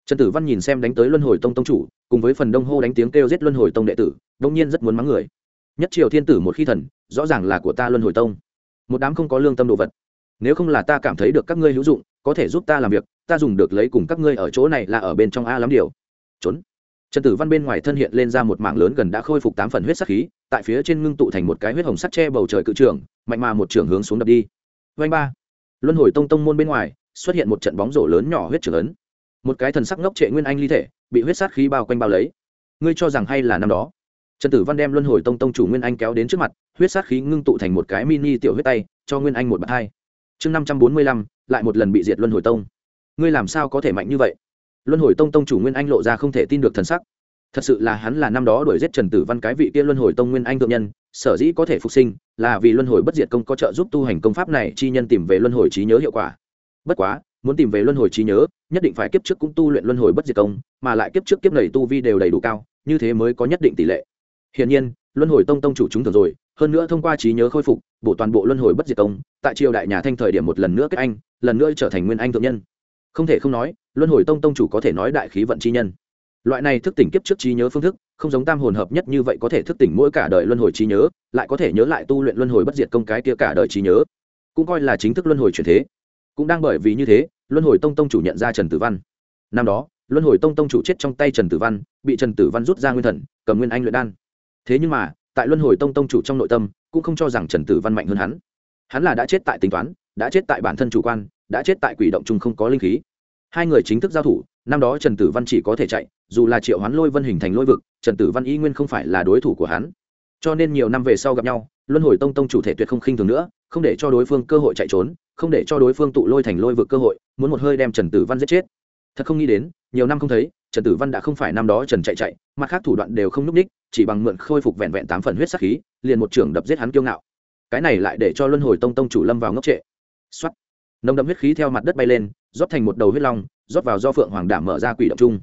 trần tử văn nhìn xem đánh tới luân hồi tông tông chủ cùng với phần đông hô đánh tiếng kêu giết luân hồi tông đệ tử đông nhiên rất muốn mắng người. Nhất triều thiên tử một khi thần rõ ràng là của ta luân hồi tông. Một đám không có lương tâm đồ vật. Nếu không là ta cảm thấy được các ngươi hữu dụng có thể giúp ta làm việc ta dùng được lấy cùng các ngươi ở chỗ này là ở bên trong a lắm điều. Trốn. Trần tử văn bên ngoài thân hiện lên ra một mạng lớn gần đã khôi phục tám phần huyết sắc khí tại phía trên ngưng tụ thành một cái huyết hồng sắt che bầu trời cự trường, mạnh mà một trường hướng xuống đập đi. Vanh ba. Luân hồi tông tông môn bên ngoài xuất hiện một trận bóng rổ lớn nhỏ huyết trưởng ấn một cái thần sắc ngốc trệ nguyên anh ly thể, bị huyết sát khí bao quanh bao lấy. Ngươi cho rằng hay là năm đó? Trần tử văn đem luân hồi tông tông chủ nguyên anh kéo đến trước mặt, huyết sát khí ngưng tụ thành một cái mini tiểu huyết tay, cho nguyên anh một bậc hai chương năm trăm bốn mươi lăm, lại một lần bị diệt luân hồi tông. Ngươi làm sao có thể mạnh như vậy? Luân hồi tông tông chủ nguyên anh lộ ra không thể tin được thần sắc. Thật sự là hắn là năm đó đuổi giết trần tử văn cái vị kia luân hồi tông nguyên anh thượng nhân, sở dĩ có thể phục sinh, là vì luân hồi bất diệt công có trợ giúp tu hành công pháp này chi nhân tìm về luân hồi trí nhớ hiệu quả. Bất quá, muốn tìm về luân hồi trí nhớ nhất định phải kiếp trước cũng tu luyện luân hồi bất diệt công, mà lại kiếp trước kiếp này tu vi đều đầy đủ cao, như thế mới có nhất định tỷ lệ. Hiển nhiên, luân hồi tông tông chủ chúng thường rồi, hơn nữa thông qua trí nhớ khôi phục, bổ toàn bộ luân hồi bất diệt công, tại triều đại nhà thanh thời điểm một lần nữa kết anh, lần nữa trở thành nguyên anh thượng nhân. Không thể không nói, luân hồi tông tông chủ có thể nói đại khí vận chi nhân. Loại này thức tỉnh kiếp trước trí nhớ phương thức, không giống tam hồn hợp nhất như vậy có thể thức tỉnh mỗi cả đời luân hồi trí nhớ, lại có thể nhớ lại tu luyện luân hồi bất diệt công cái kia cả đời trí nhớ. Cũng coi là chính thức luân hồi chuyển thế cũng đang bởi vì như thế, luân hồi tông tông chủ nhận ra trần tử văn. Năm đó, luân hồi tông tông chủ chết trong tay trần tử văn, bị trần tử văn rút ra nguyên thần, cầm nguyên anh luyện đan. Thế nhưng mà, tại luân hồi tông tông chủ trong nội tâm, cũng không cho rằng trần tử văn mạnh hơn hắn. Hắn là đã chết tại tính toán, đã chết tại bản thân chủ quan, đã chết tại quỷ động chung không có linh khí. Hai người chính thức giao thủ, năm đó trần tử văn chỉ có thể chạy, dù là triệu hoán lôi vân hình thành lôi vực, trần tử văn y nguyên không phải là đối thủ của hắn. Cho nên nhiều năm về sau gặp nhau, luân hồi tông tông chủ thể tuyệt không khinh thường nữa, không để cho đối phương cơ hội chạy trốn không để cho đối phương tụ lôi thành lôi vực cơ hội, muốn một hơi đem trần tử văn giết chết. Thật không nghĩ đến, nhiều năm không thấy, trần tử văn đã không phải năm đó trần chạy chạy mặt khác thủ đoạn đều không n ú c ních chỉ bằng mượn khôi phục vẹn vẹn tám phần huyết sắc khí, liền một trưởng đập giết hắn kiêu ngạo. Cái này lại để cho luân hồi tông tông chủ lâm vào ngốc trệ. X o á t nồng đậm huyết khí theo mặt đất bay lên, rót thành một đầu huyết long, rót vào do phượng hoàng đảm mở ra quỷ động chung.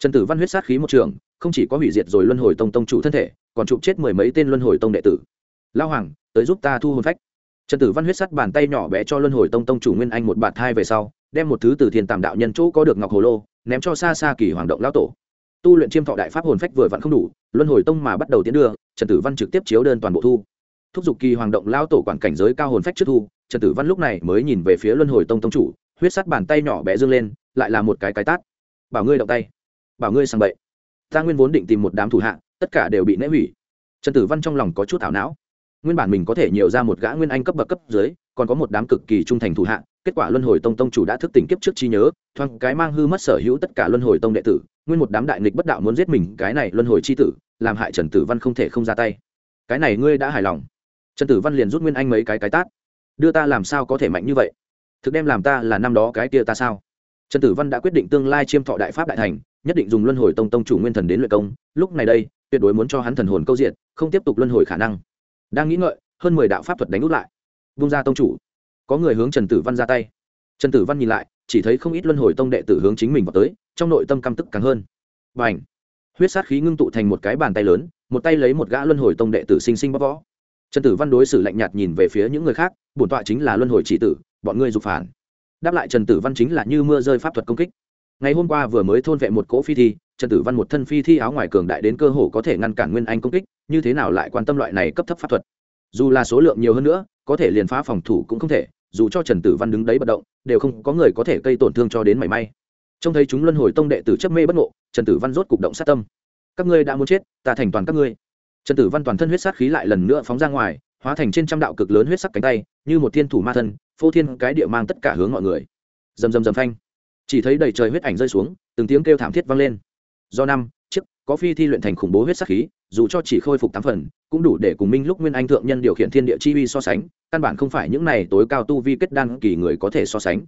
Trần tử văn huyết sát khí một trường, không chỉ có hủy diệt rồi luân hồi tông tông chủ thân thể, còn chụp chết mười mấy tên luân hồi tông đệ tử. Lao hoàng, tới giúp ta thu hồn phách trần tử văn huyết sắt bàn tay nhỏ bé cho luân hồi tông tông chủ nguyên anh một bạt thai về sau, đem một thứ từ thiên tàm đạo nhân chỗ có được ngọc hồ lô, ném cho xa xa kỳ hoàng động lao tổ. Tu luyện chiêm thọ đại pháp hồn phách vừa vặn không đủ, luân hồi tông mà bắt đầu tiến đưa, trần tử văn trực tiếp chiếu đơn toàn bộ thu. Thúc giục kỳ hoàng động lao tổ quản cảnh giới cao hồn phách trước thu, trần tử văn lúc này mới nhìn về phía luân hồi tông tông chủ, huyết sắt bàn tay nhỏ bé dương lên, lại là một cái cái tát. Bảo ngươi động tay, bảo ngươi sang bậy. Ta nguyên vốn định tìm một đám thủ hạ, tất cả đều bị nễ hủy. Trần tử văn trong lòng có chút ảo não nguyên bản mình có thể nhiều ra một gã nguyên anh cấp bậc cấp dưới, còn có một đám cực kỳ trung thành thủ hạ, kết quả luân hồi tông tông chủ đã thức tỉnh kiếp trước trí nhớ, thoáng cái mang hư mất sở hữu tất cả luân hồi tông đệ tử, nguyên một đám đại nghịch bất đạo muốn giết mình, cái này luân hồi c h i tử, làm hại trần tử văn không thể không ra tay. Cái này ngươi đã hài lòng. Trần tử văn liền rút nguyên anh mấy cái cái tát. Đưa ta làm sao có thể mạnh như vậy? Thực đem làm ta là năm đó cái kia ta sao? Trần tử văn đã quyết định tương lai chiêm thọ đại pháp đại thành, nhất định dùng luân hồi tông tông chủ nguyên thần đến luyện công. Lúc này đây, tuyệt đối muốn cho hắn thần hồn câu diện, không tiếp tục luân hồi khả năng đang nghĩ ngợi, hơn mười đạo pháp thuật đánh út lại. Vung ra tông chủ. Có người hướng trần tử văn ra tay. Trần tử văn nhìn lại, chỉ thấy không ít luân hồi tông đệ tử hướng chính mình vào tới, trong nội tâm căm tức càng hơn. B à n h huyết sát khí ngưng tụ thành một cái bàn tay lớn, một tay lấy một gã luân hồi tông đệ tử sinh sinh bóc võ trần tử văn đối xử lạnh nhạt nhìn về phía những người khác, bổn tọa chính là luân hồi chỉ tử, bọn ngươi dục phản. Đáp lại trần tử văn chính là như mưa rơi pháp thuật công kích. Ngày hôm qua vừa mới thôn vệ một cỗ phi thi trần tử văn một thân phi thi áo ngoài cường đại đến cơ hồ có thể ngăn cản nguyên anh công kích, như thế nào lại quan tâm loại này cấp thấp pháp thuật? Dù là số lượng nhiều hơn nữa, có thể liền phá phòng thủ cũng không thể, dù cho trần tử văn đứng đấy bất động, đều không có người có thể gây tổn thương cho đến mảy may. Trông thấy chúng luân hồi tông đệ tử chấp mê bất ngộ, trần tử văn rốt cục động sát tâm. Các ngươi đã muốn chết, ta thành toàn các ngươi. Trần tử văn toàn thân huyết sát khí lại lần nữa phóng ra ngoài, hóa thành trên trăm đạo cực lớn huyết sắc cánh tay, như một thiên thủ ma thân, phô thiên cái địa mang tất cả hướng mọi người. Rầm rầm rầm phanh. Chỉ thấy đầy trời huyết ảnh rơi xuống, từng tiếng kêu thảm thiết vang lên do năm, chiếc, có phi thi luyện thành khủng bố huyết sắc khí, dù cho chỉ khôi phục tám phần, cũng đủ để cùng minh lúc nguyên anh thượng nhân điều khiển thiên địa chi uy so sánh, căn bản không phải những này tối cao tu vi kết đan kỳ người có thể so sánh.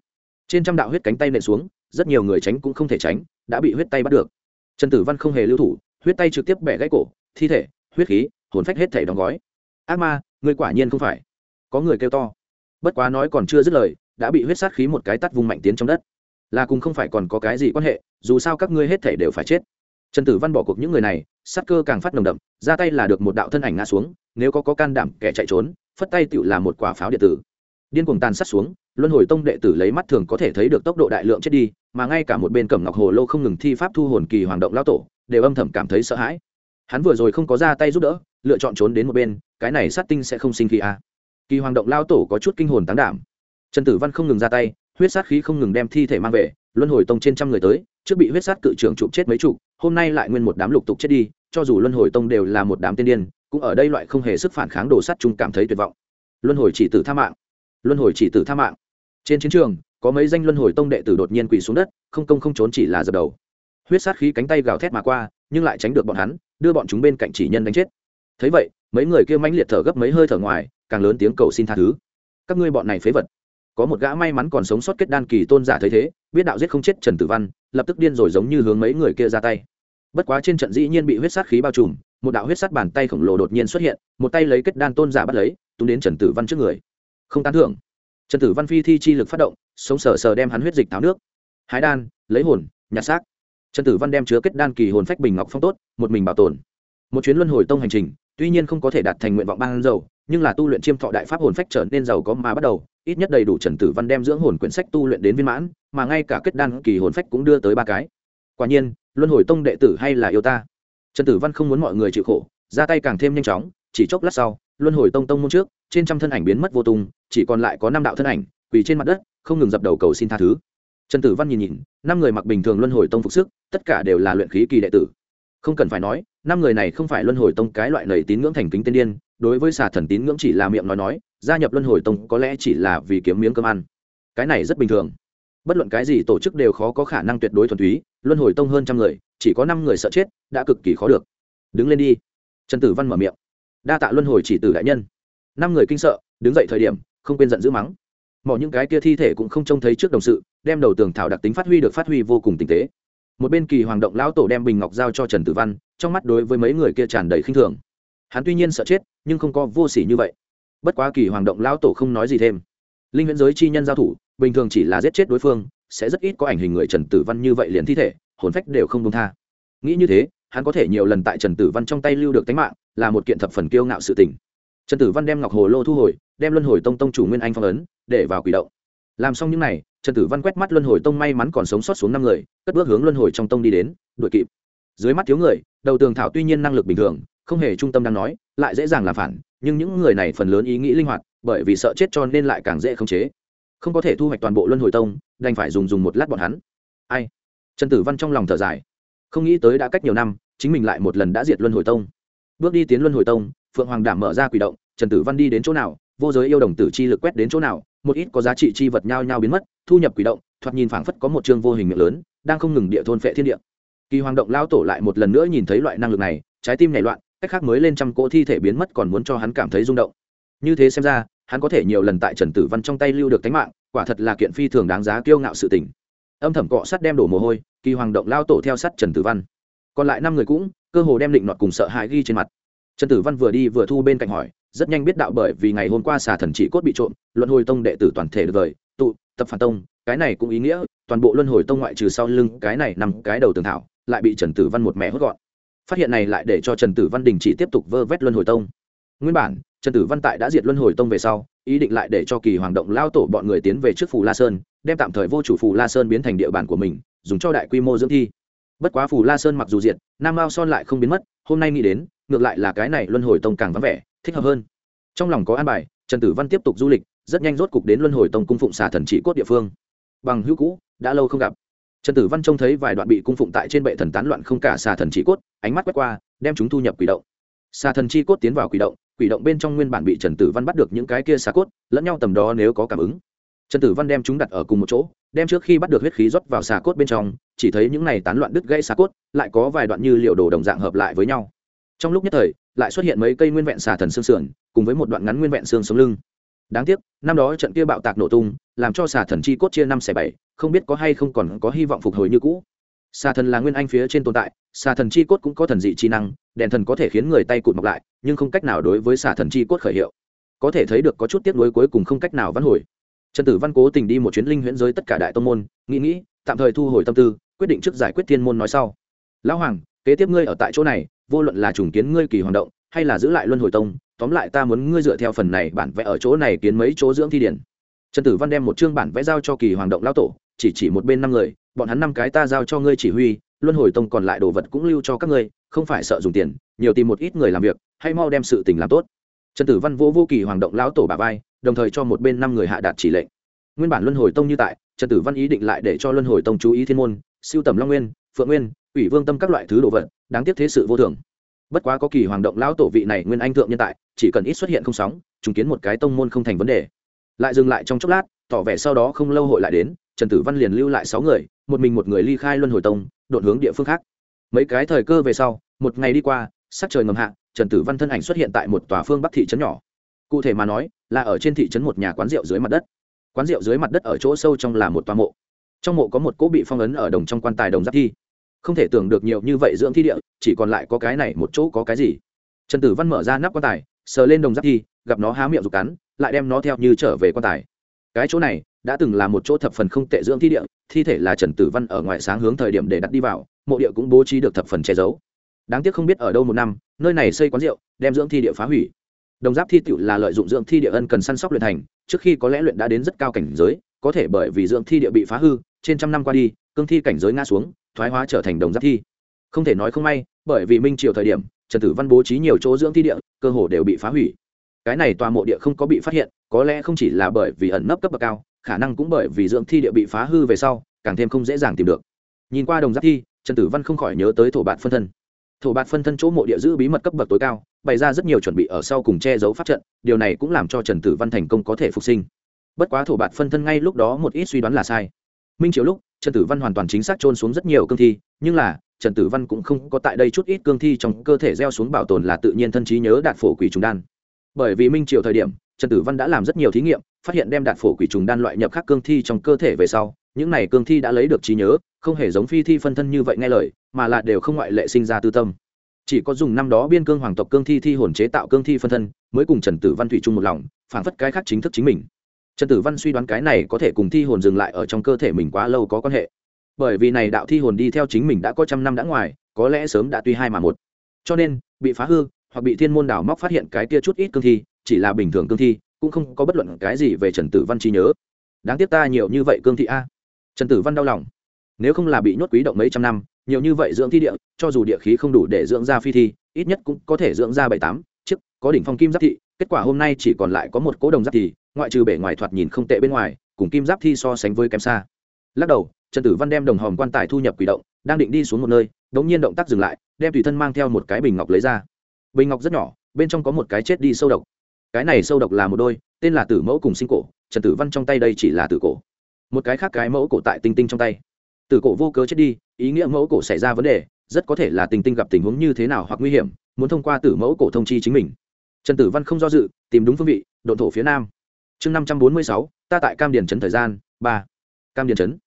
Trên trăm đạo huyết cánh tay nện xuống, rất nhiều người tránh cũng không thể tránh, đã bị huyết tay bắt được. Trần tử văn không hề lưu thủ, huyết tay trực tiếp bẻ gãy cổ, thi thể, huyết khí, hồn phách hết thể đóng gói. Ác ma, người quả nhiên không phải. Có người kêu to. Bất quá nói còn chưa dứt lời, đã bị huyết sát khí một cái tắt vùng mạnh tiến trong đất là cùng không phải còn có cái gì quan hệ, dù sao các ngươi hết thể đều phải chết. Trần tử văn bỏ cuộc những người này, sát cơ càng phát nồng đậm, ra tay là được một đạo thân ảnh ngã xuống, nếu có có can đảm kẻ chạy trốn, phất tay tựu là một quả pháo điện tử. Điên cuồng tàn sát xuống, luân hồi tông đệ tử lấy mắt thường có thể thấy được tốc độ đại lượng chết đi, mà ngay cả một bên cẩm ngọc hồ lô không ngừng thi pháp thu hồn kỳ hoàng động lao tổ, đều âm thầm cảm thấy sợ hãi. Hắn vừa rồi không có ra tay giúp đỡ, lựa chọn trốn đến một bên, cái này sát tinh sẽ không sinh khí à. kỳ hoàng động lao tổ có chút kinh hồn tán đảm. Trần tử văn không ngừng ra tay huyết sát khí không ngừng đem thi thể mang về, luân hồi tông trên trăm người tới, trước bị huyết sát cự trưởng chụp chết mấy chục, hôm nay lại nguyên một đám lục tục chết đi, cho dù luân hồi tông đều là một đám tiên điên, cũng ở đây loại không hề sức phản kháng đồ sắt chung cảm thấy tuyệt vọng. Luân hồi chỉ tử tha mạng. Luân hồi chỉ tử tha mạng. Trên chiến trường, có mấy danh luân hồi tông đệ tử đột nhiên quỳ xuống đất, không công không trốn chỉ là dập đầu. Huyết sát khí cánh tay gào thét mà qua, nhưng lại tránh được bọn hắn, đưa bọn chúng bên cạnh chỉ nhân đánh chết. Thấy vậy, mấy người kia mãnh liệt thở gấp mấy hơi thở ngoài, càng lớn tiếng cầu xin tha thứ. Các ngươi bọn này phế vật có một gã may mắn còn sống sót kết đan kỳ tôn giả thấy thế, biết đạo giết không chết trần tử văn, lập tức điên rồi giống như hướng mấy người kia ra tay. Bất quá trên trận dĩ nhiên bị huyết sát khí bao trùm, một đạo huyết sát bàn tay khổng lồ đột nhiên xuất hiện, một tay lấy kết đan tôn giả bắt lấy tú đến trần tử văn trước người. Không tán thưởng. Trần tử văn phi thi chi lực phát động, sống sờ sờ đem hắn huyết dịch tháo nước. Hái đan, lấy hồn, nhặt xác. Trần tử văn đem chứa kết đan kỳ hồn phách bình ngọc phong tốt, một mình bảo tồn. Một chuyến luân hồi tông hành trình, tuy nhiên không có thể đạt thành nguyện vọng ban dầu, nhưng là tu luyện chiêm thọ đại pháp hồn phách trở nên giàu có mà bắt đầu ít nhất đầy đủ trần tử văn đem dưỡng hồn quyển sách tu luyện đến viên mãn, mà ngay cả kết đan kỳ hồn phách cũng đưa tới ba cái. Quả nhiên, luân hồi tông đệ tử hay là yêu ta. Trần tử văn không muốn mọi người chịu khổ, ra tay càng thêm nhanh chóng, chỉ chốc lát sau, luân hồi tông tông môn trước, trên trăm thân ảnh biến mất vô tung, chỉ còn lại có năm đạo thân ảnh, quỳ trên mặt đất, không ngừng dập đầu cầu xin tha thứ. Trần tử văn nhìn nhìn, năm người mặc bình thường luân hồi tông phục sức, tất cả đều là luyện khí kỳ đệ tử. Không cần phải nói năm người này không phải luân hồi tông cái loại nầy tín ngưỡng thành kính tiên điên, đối với xà thần tín ngưỡng chỉ là miệng nói nói, gia nhập luân hồi tông có lẽ chỉ là vì kiếm miếng cơm ăn. Cái này rất bình thường. Bất luận cái gì tổ chức đều khó có khả năng tuyệt đối thuần túy, luân hồi tông hơn trăm người, chỉ có năm người sợ chết, đã cực kỳ khó được. Đứng lên đi. Trần tử văn mở miệng. Đa tạ luân hồi chỉ tử đại nhân. Năm người kinh sợ, đứng dậy thời điểm, không quên giận dữ mắng. Mỏ những cái kia thi thể cũng không trông thấy trước đồng sự, đem đầu tường thảo đặc tính phát huy được phát huy vô cùng tinh tế một bên kỳ hoàng động lão tổ đem bình ngọc giao cho trần tử văn trong mắt đối với mấy người kia tràn đầy khinh thường hắn tuy nhiên sợ chết nhưng không có vô s ỉ như vậy bất quá kỳ hoàng động lão tổ không nói gì thêm linh huyễn giới chi nhân giao thủ bình thường chỉ là giết chết đối phương sẽ rất ít có ảnh hình người trần tử văn như vậy liền thi thể hồn phách đều không công tha nghĩ như thế hắn có thể nhiều lần tại trần tử văn trong tay lưu được tánh mạng là một kiện thập phần kiêu ngạo sự tình trần tử văn đem ngọc hồ lô thu hồi đem luân hồi tông tông chủ nguyên anh phong ấn để vào quỷ động làm xong những n à y trần tử văn quét mắt luân hồi tông may mắn còn sống sót xuống năm người, cất bước hướng luân hồi trong tông đi đến, đuổi kịp. Dưới mắt thiếu người, đầu tường thảo tuy nhiên năng lực bình thường, không hề trung tâm đang nói, lại dễ dàng làm phản, nhưng những người này phần lớn ý nghĩ linh hoạt, bởi vì sợ chết cho nên lại càng dễ khống chế. Không có thể thu hoạch toàn bộ luân hồi tông, đành phải dùng dùng một lát bọn hắn. Ai? Trần tử văn trong lòng thở dài. Không nghĩ tới đã cách nhiều năm, chính mình lại một lần đã diệt luân hồi tông. Bước đi tiến luân hồi tông, phượng hoàng đảm mở ra quỷ động, trần tử văn đi đến chỗ nào, vô giới yêu đồng tử chi lực quét đến chỗ nào một ít có giá trị chi vật nhao nhao biến mất, thu nhập quỷ động, thoạt nhìn phảng phất có một chương vô hình miệng lớn, đang không ngừng địa thôn phệ thiên địa. Kỳ hoàng động lao tổ lại một lần nữa nhìn thấy loại năng lực này, trái tim nảy loạn, cách khác mới lên trăm cỗ thi thể biến mất còn muốn cho hắn cảm thấy rung động. Như thế xem ra, hắn có thể nhiều lần tại trần tử văn trong tay lưu được tánh mạng, quả thật là kiện phi thường đáng giá kiêu ngạo sự tình. Âm thầm cọ sắt đem đổ mồ hôi, kỳ hoàng động lao tổ theo sắt trần tử văn. Còn lại năm người cũng, cơ hồ đem định nọt cùng sợ hãi ghi trên mặt. Trần tử văn vừa đi vừa thu bên cạnh hỏi rất nhanh biết đạo bởi vì ngày hôm qua xà thần chỉ cốt bị trộm, luân hồi tông đệ tử toàn thể được vời tụ, tập phản tông, cái này cũng ý nghĩa, toàn bộ luân hồi tông ngoại trừ sau lưng cái này nằm cái đầu tường thảo, lại bị trần tử văn một mẹ hốt gọn. Phát hiện này lại để cho trần tử văn đình chỉ tiếp tục vơ vét luân hồi tông. Nguyên bản, trần tử văn tại đã diệt luân hồi tông về sau, ý định lại để cho kỳ hoàng động lao tổ bọn người tiến về trước phù la sơn, đem tạm thời vô chủ phù la sơn biến thành địa bàn của mình, dùng cho đại quy mô dưỡng thi. Bất quá phù la sơn mặc dù diệt, nam mao son lại không biến mất, hôm nay nghĩ đến, ngược lại là cái này luân hồi tông càng vắng vẻ thích hợp hơn. Trong lòng có an bài, trần tử văn tiếp tục du lịch, rất nhanh rốt cục đến luân hồi tông cung phụng xà thần chỉ cốt địa phương. Bằng hữu cũ, đã lâu không gặp. Trần tử văn trông thấy vài đoạn bị cung phụng tại trên bệ thần tán loạn không cả xà thần chỉ cốt, ánh mắt quét qua, đem chúng thu nhập quỷ động. Xà thần chi cốt tiến vào quỷ động quỷ động bên trong nguyên bản bị trần tử văn bắt được những cái kia xà cốt, lẫn nhau tầm đó nếu có cảm ứng. Trần tử văn đem chúng đặt ở cùng một chỗ, đem trước khi bắt được huyết khí rót vào xà cốt bên trong, chỉ thấy những này tán loạn đứt gãy xà cốt, lại có vài đoạn như liệu đồ đồng dạng hợp lại với nhau. Trong lúc nhất thời lại xuất hiện mấy cây nguyên vẹn xà thần xương sườn, cùng với một đoạn ngắn nguyên vẹn xương sống lưng. Đáng tiếc, năm đó trận kia bạo tạc nổ tung, làm cho xà thần chi cốt chia năm xẻ bảy, không biết có hay không còn có hy vọng phục hồi như cũ. Xà thần là nguyên anh phía trên tồn tại, xà thần chi cốt cũng có thần dị chi năng, đèn thần có thể khiến người tay cụt mọc lại, nhưng không cách nào đối với xà thần chi cốt khởi hiệu. Có thể thấy được có chút tiếc nuối cuối cùng không cách nào vãn hồi. Trần tử văn cố tình đi một chuyến linh huyễn giới tất cả đại tông môn, nghĩ nghĩ, tạm thời thu hồi tâm tư, quyết định trước giải quyết thiên môn nói sau. Lão hoàng, kế tiếp ngươi ở tại chỗ này vô luận là trùng kiến ngươi kỳ hoàng động, hay là giữ lại luân hồi tông, tóm lại ta muốn ngươi dựa theo phần này bản vẽ ở chỗ này kiến mấy chỗ dưỡng thi điển. Trần tử văn đem một chương bản vẽ giao cho kỳ hoàng động lao tổ, chỉ chỉ một bên năm người, bọn hắn năm cái ta giao cho ngươi chỉ huy, luân hồi tông còn lại đồ vật cũng lưu cho các ngươi, không phải sợ dùng tiền, nhiều tìm một ít người làm việc, hay mau đem sự tình làm tốt. Trần tử văn vô vô kỳ hoàng động lão tổ bà vai, đồng thời cho một bên năm người hạ đạt chỉ lệnh. Nguyên bản luân hồi tông như tại, trần tử văn ý định lại để cho luân hồi tông chú ý thiên môn, siêu tầm long nguyên, phượng nguyên ủy vương tâm các loại thứ đồ vật, đáng tiếc thế sự vô thường. Bất quá có kỳ hoàng động lão tổ vị này nguyên anh thượng nhân tại, chỉ cần ít xuất hiện không sóng chứng kiến một cái tông môn không thành vấn đề. Lại dừng lại trong chốc lát, tỏ vẻ sau đó không lâu hội lại đến, trần tử văn liền lưu lại sáu người, một mình một người ly khai luân hồi tông, đột hướng địa phương khác. Mấy cái thời cơ về sau, một ngày đi qua, sắc trời ngầm hạ, trần tử văn thân ảnh xuất hiện tại một tòa phương bắc thị trấn nhỏ. Cụ thể mà nói, là ở trên thị trấn một nhà quán rượu dưới mặt đất. Quán rượu dưới mặt đất ở chỗ sâu trong là một toa mộ. Trong mộ có một cỗ bị phong ấn ở đồng trong quan tài đồng giáp thi không thể tưởng được nhiều như vậy dưỡng thi địa, chỉ còn lại có cái này một chỗ có cái gì. Trần tử văn mở ra nắp quan tài, sờ lên đồng giáp thi, gặp nó há miệng rụt cắn, lại đem nó theo như trở về quan tài. Cái chỗ này đã từng là một chỗ thập phần không tệ dưỡng thi địa, thi thể là trần tử văn ở ngoài sáng hướng thời điểm để đặt đi vào, mộ địa cũng bố trí được thập phần che giấu. Đáng tiếc không biết ở đâu một năm, nơi này xây quán rượu, đem dưỡng thi địa phá hủy. Đồng giáp thi tiểu là lợi dụng dưỡng thi địa ân cần săn sóc luyện thành, trước khi có lẽ luyện đã đến rất cao cảnh giới, có thể bởi vì dưỡng thi địa bị phá hư, trên trăm năm qua đi cương thi cảnh giới ngã xuống, thoái hóa trở thành đồng giáp thi. Không thể nói không may, bởi vì minh triều thời điểm, trần tử văn bố trí nhiều chỗ dưỡng thi địa, cơ hồ đều bị phá hủy. Cái này tòa mộ địa không có bị phát hiện, có lẽ không chỉ là bởi vì ẩn nấp cấp bậc cao, khả năng cũng bởi vì dưỡng thi địa bị phá hư về sau, càng thêm không dễ dàng tìm được. Nhìn qua đồng giáp thi, trần tử văn không khỏi nhớ tới thổ bạt phân thân. Thổ bạt phân thân chỗ mộ địa giữ bí mật cấp bậc tối cao, bày ra rất nhiều chuẩn bị ở sau cùng che giấu pháp trận, điều này cũng làm cho trần tử văn thành công có thể phục sinh. Bất quá thổ bạt phân thân ngay lúc đó một ít suy đoán là sai. Minh triều lúc trần tử văn hoàn toàn chính xác trôn xuống rất nhiều cương thi, nhưng là, trần tử văn cũng không có tại đây chút ít cương thi trong cơ thể gieo xuống bảo tồn là tự nhiên thân trí nhớ đạt phổ quỷ trùng đan. Bởi vì minh triều thời điểm, trần tử văn đã làm rất nhiều thí nghiệm, phát hiện đem đạt phổ quỷ trùng đan loại nhập khắc cương thi trong cơ thể về sau, những này cương thi đã lấy được trí nhớ, không hề giống phi thi phân thân như vậy nghe lời, mà là đều không ngoại lệ sinh ra tư tâm. Chỉ có dùng năm đó biên cương hoàng tộc cương thi thi hồn chế tạo cương thi phân thân, mới cùng trần tử văn thủy chung một lòng phản phất cái khác chính thức chính mình trần tử văn suy đoán cái này có thể cùng thi hồn dừng lại ở trong cơ thể mình quá lâu có quan hệ. Bởi vì này đạo thi hồn đi theo chính mình đã có trăm năm đã ngoài, có lẽ sớm đã tuy hai mà một. Cho nên, bị phá hư, hoặc bị thiên môn đảo móc phát hiện cái kia chút ít cương thi, chỉ là bình thường cương thi, cũng không có bất luận cái gì về trần tử văn trí nhớ. Đáng tiếc ta nhiều như vậy cương thị a. Trần tử văn đau lòng. Nếu không là bị nhốt quý động mấy trăm năm, nhiều như vậy dưỡng thi địa, cho dù địa khí không đủ để dưỡng ra phi thi, ít nhất cũng có thể dưỡng ra bảy tám chiếc, có đỉnh phong kim giáp thị, kết quả hôm nay chỉ còn lại có một cố đồng giáp thì ngoại trừ bể ngoài thoạt nhìn không tệ bên ngoài, cùng kim giáp thi so sánh với kém xa. Lắc đầu, trần tử văn đem đồng hòm quan tài thu nhập quỷ động, đang định đi xuống một nơi đ ỗ n g nhiên động tác dừng lại, đem tùy thân mang theo một cái bình ngọc lấy ra. Bình ngọc rất nhỏ, bên trong có một cái chết đi sâu độc. Cái này sâu độc là một đôi, tên là tử mẫu cùng sinh cổ, trần tử văn trong tay đây chỉ là tử cổ. Một cái khác cái mẫu cổ tại tinh tinh trong tay. Tử cổ vô cớ chết đi, ý nghĩa mẫu cổ xảy ra vấn đề, rất có thể là tinh tinh gặp tình huống như thế nào hoặc nguy hiểm, muốn thông qua tử mẫu cổ thông chi chính mình. Trần tử văn không do dự, tìm đúng phương vị, độn thổ phía nam chương năm trăm bốn mươi sáu ta tại cam điền trấn thời gian ba. Cam điền trấn.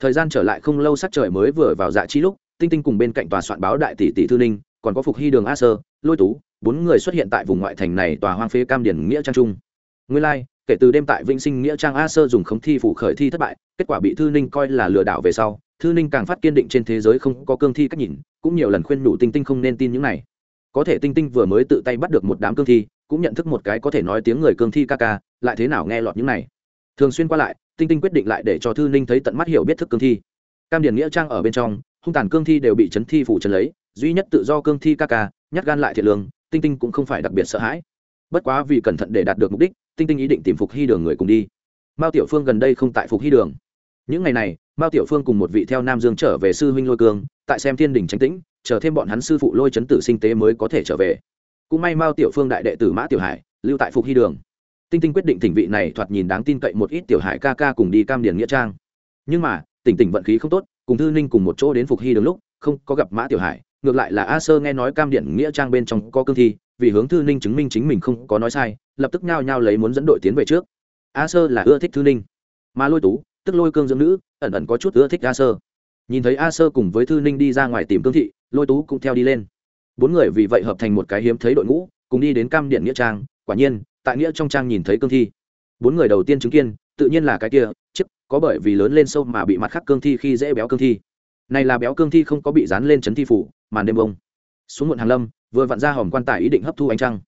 Thời gian trở lại không lâu sắc trời mới vừa vào dạ chi lúc tinh tinh cùng bên cạnh tòa soạn báo đại tỷ tỷ thư ninh còn có phục hy đường a sơ lôi tú bốn người xuất hiện tại vùng ngoại thành này tòa hoang phế cam Điền nghĩa trang trung. Nguyên lai、like, kể từ đêm tại vĩnh sinh nghĩa trang a sơ dùng khống thi phủ khởi thi thất bại kết quả bị thư ninh coi là lừa đảo về sau thư ninh càng phát kiên định trên thế giới không có cương thi cách nhìn cũng nhiều lần khuyên nhủ tinh tinh không nên tin những này. Có thể tinh tinh vừa mới tự tay bắt được một đám cương thi cũng nhận thức một cái có thể nói tiếng người cương thi ca ca, lại thế nào nghe lọt những này. Thường xuyên qua lại, tinh tinh quyết định lại để cho thư ninh thấy tận mắt hiểu biết thức cương thi. Cam điển nghĩa trang ở bên trong, hung tàn cương thi đều bị chấn thi phủ chấn lấy, duy nhất tự do cương thi ca ca nhắc gan lại thiệt lương, tinh tinh cũng không phải đặc biệt sợ hãi. Bất quá vì cẩn thận để đạt được mục đích, tinh tinh ý định tìm phục hy đường người cùng đi. Mao tiểu phương gần đây không tại phục hy đường. Những ngày này, mao tiểu phương cùng một vị theo nam dương trở về sư huynh lôi cương, tại xem thiên đình tránh tĩnh, chờ thêm bọn hắn sư phụ lôi chấn tử sinh tế mới có thể trở về cũng may mao tiểu phương đại đệ tử mã tiểu hải lưu tại phục hy đường. Tinh tinh quyết định thỉnh vị này thoạt nhìn đáng tin cậy một ít tiểu hải ca ca cùng đi cam điền nghĩa trang. Nhưng mà tỉnh tỉnh vận khí không tốt, cùng thư ninh cùng một chỗ đến phục hy đường lúc, không có gặp mã tiểu hải, ngược lại là a sơ nghe nói cam điện nghĩa trang bên trong có cương thi, vì hướng thư ninh chứng minh chính mình không có nói sai, lập tức nhao nhao lấy muốn dẫn đội tiến về trước. A sơ là ưa thích thư ninh, mà lôi tú, tức lôi cương dưỡng nữ, ẩn ẩn có chút ưa thích a sơ. Nhìn thấy a sơ cùng với thư ninh đi ra ngoài tìm cương thị, lôi tú cũng theo đi lên bốn người vì vậy hợp thành một cái hiếm thấy đội ngũ, cùng đi đến cam điện nghĩa trang. Quả nhiên, tại nghĩa trong trang nhìn thấy cương thi. Bốn người đầu tiên chứng kiến, tự nhiên là cái kia, chiếc, có bởi vì lớn lên sâu mà bị mặt khắc cương thi khi dễ béo cương thi. Này là béo cương thi không có bị dán lên chấn thi phủ, màn đêm bông. Xuống muộn hàng lâm, vừa vặn ra hòm quan tài ý định hấp thu ánh trăng.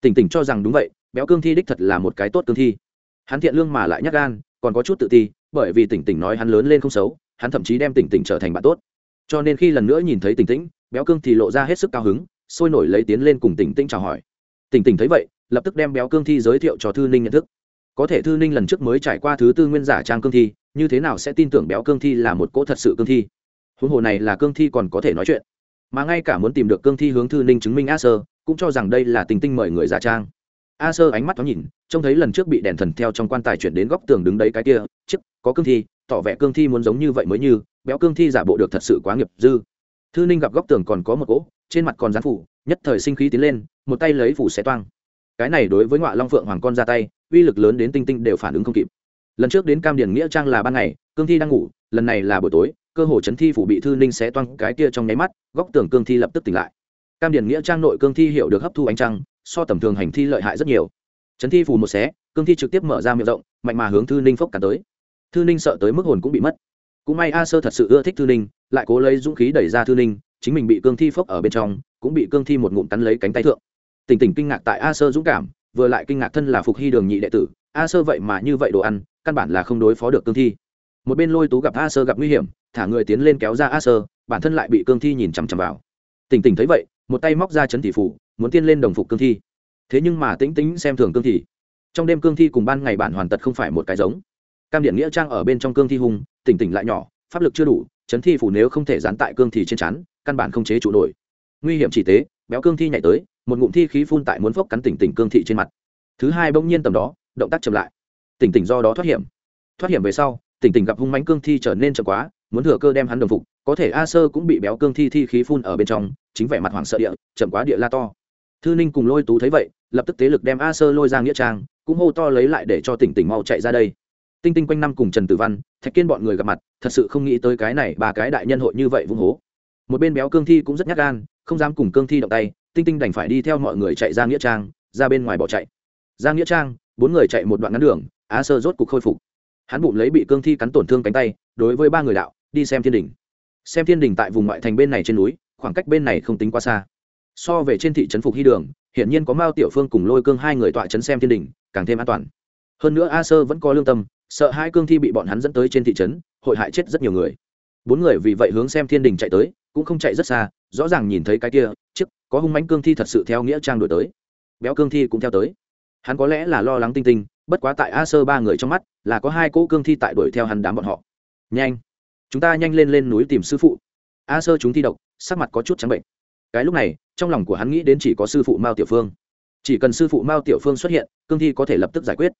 Tỉnh tỉnh cho rằng đúng vậy, béo cương thi đích thật là một cái tốt cương thi. Hắn thiện lương mà lại nhắc gan, còn có chút tự ti, bởi vì tỉnh tỉnh nói hắn lớn lên không xấu, hắn thậm chí đem tỉnh tỉnh trở thành bạn tốt cho nên khi lần nữa nhìn thấy tỉnh tĩnh, béo cương thì lộ ra hết sức cao hứng, sôi nổi lấy tiến lên cùng tỉnh tĩnh chào hỏi. Tỉnh tỉnh thấy vậy, lập tức đem béo cương thi giới thiệu cho thư ninh nhận thức. Có thể thư ninh lần trước mới trải qua thứ tư nguyên giả trang cương thi, như thế nào sẽ tin tưởng béo cương thi là một cỗ thật sự cương thi? Huống hồ này là cương thi còn có thể nói chuyện. Mà ngay cả muốn tìm được cương thi hướng thư ninh chứng minh a sơ, cũng cho rằng đây là tình tinh mời người giả trang. A sơ ánh mắt thoáng nhìn, trông thấy lần trước bị đèn thần theo trong quan tài chuyển đến góc tường đứng đấy cái kia chiếc có cương thi, tỏ vẻ cương thi muốn giống như vậy mới như béo cương thi giả bộ được thật sự quá nghiệp dư. Thư ninh gặp góc tường còn có một cỗ trên mặt còn dán phủ, nhất thời sinh khí tiến lên, một tay lấy phủ xé toang. Cái này đối với ngọa long phượng hoàng con ra tay, uy lực lớn đến tinh tinh đều phản ứng không kịp. Lần trước đến cam điền nghĩa trang là ban ngày, cương thi đang ngủ, lần này là buổi tối, cơ hồ chấn thi phủ bị thư ninh xé toang cái kia trong nháy mắt, góc tường cương thi lập tức tỉnh lại. Cam điền nghĩa trang nội cương thi hiểu được hấp thu ánh trăng, so tầm thường hành thi lợi hại rất nhiều. Chấn thi phủ một xé, cương thi trực tiếp mở ra miệng rộng, mạnh mà hướng thư ninh phốc cả tới. Thư ninh sợ tới mức hồn cũng bị mất cũng may a sơ thật sự ưa thích thư ninh, lại cố lấy dũng khí đẩy ra thư ninh, chính mình bị cương thi phốc ở bên trong, cũng bị cương thi một ngụm cắn lấy cánh tay thượng. Tỉnh tỉnh kinh ngạc tại a sơ dũng cảm, vừa lại kinh ngạc thân là phục hy đường nhị đệ tử, a sơ vậy mà như vậy đồ ăn, căn bản là không đối phó được cương thi. Một bên lôi tú gặp a sơ gặp nguy hiểm, thả người tiến lên kéo ra a sơ, bản thân lại bị cương thi nhìn chằm chằm vào. Tỉnh tỉnh thấy vậy, một tay móc ra chấn thị phủ, muốn tiên lên đồng phục cương thi. Thế nhưng mà tĩnh tĩnh xem thường cương thi. Trong đêm cương thi cùng ban ngày bản hoàn tật không phải một cái giống cam điện nghĩa trang ở bên trong cương thi hùng tỉnh tỉnh lại nhỏ, pháp lực chưa đủ, chấn thi phủ nếu không thể dán tại cương thi trên chắn căn bản không chế trụ nổi. Nguy hiểm chỉ tế, béo cương thi nhảy tới, một ngụm thi khí phun tại muốn phốc cắn tỉnh tỉnh cương thị trên mặt. Thứ hai bỗng nhiên tầm đó, động tác chậm lại. Tỉnh tỉnh do đó thoát hiểm. Thoát hiểm về sau, tỉnh tỉnh gặp hung mánh cương thi trở nên chậm quá, muốn thừa cơ đem hắn đồng phục, có thể a sơ cũng bị béo cương thi thi khí phun ở bên trong, chính vẻ mặt hoảng sợ địa, chậm quá địa la to. Thư ninh cùng lôi tú thấy vậy, lập tức tế lực đem a sơ lôi ra nghĩa trang, cũng hô to lấy lại để cho tỉnh tỉnh mau chạy ra đây tinh tinh quanh năm cùng trần tử văn, thạch kiên bọn người gặp mặt, thật sự không nghĩ tới cái này ba cái đại nhân hội như vậy vung hố. Một bên béo cương thi cũng rất nhát gan, không dám cùng cương thi động tay, tinh tinh đành phải đi theo mọi người chạy ra nghĩa trang, ra bên ngoài bỏ chạy. Ra nghĩa trang, bốn người chạy một đoạn ngắn đường, á sơ rốt cục khôi phục. Hắn bụng lấy bị cương thi cắn tổn thương cánh tay, đối với ba người đạo, đi xem thiên đình xem thiên đình tại vùng ngoại thành bên này trên núi, khoảng cách bên này không tính quá xa. So về trên thị trấn phục hy đường, hiển nhiên có mao tiểu phương cùng lôi cương hai người tọa trấn xem thiên đình càng thêm an toàn hơn nữa a sơ vẫn có lương tâm, sợ hai cương thi bị bọn hắn dẫn tới trên thị trấn, hội hại chết rất nhiều người. Bốn người vì vậy hướng xem thiên đình chạy tới, cũng không chạy rất xa, rõ ràng nhìn thấy cái kia, chiếc, có hung mãnh cương thi thật sự theo nghĩa trang đổi tới. Béo cương thi cũng theo tới. Hắn có lẽ là lo lắng tinh tinh, bất quá tại a sơ ba người trong mắt, là có hai cỗ cương thi tại đuổi theo hắn đám bọn họ. Nhanh! Chúng ta nhanh lên lên núi tìm sư phụ. A sơ chúng thi độc, sắc mặt có chút trắng bệnh. Cái lúc này, trong lòng của hắn nghĩ đến chỉ có sư phụ mao tiểu phương. Chỉ cần sư phụ mao tiểu phương xuất hiện, cương thi có thể lập tức giải quyết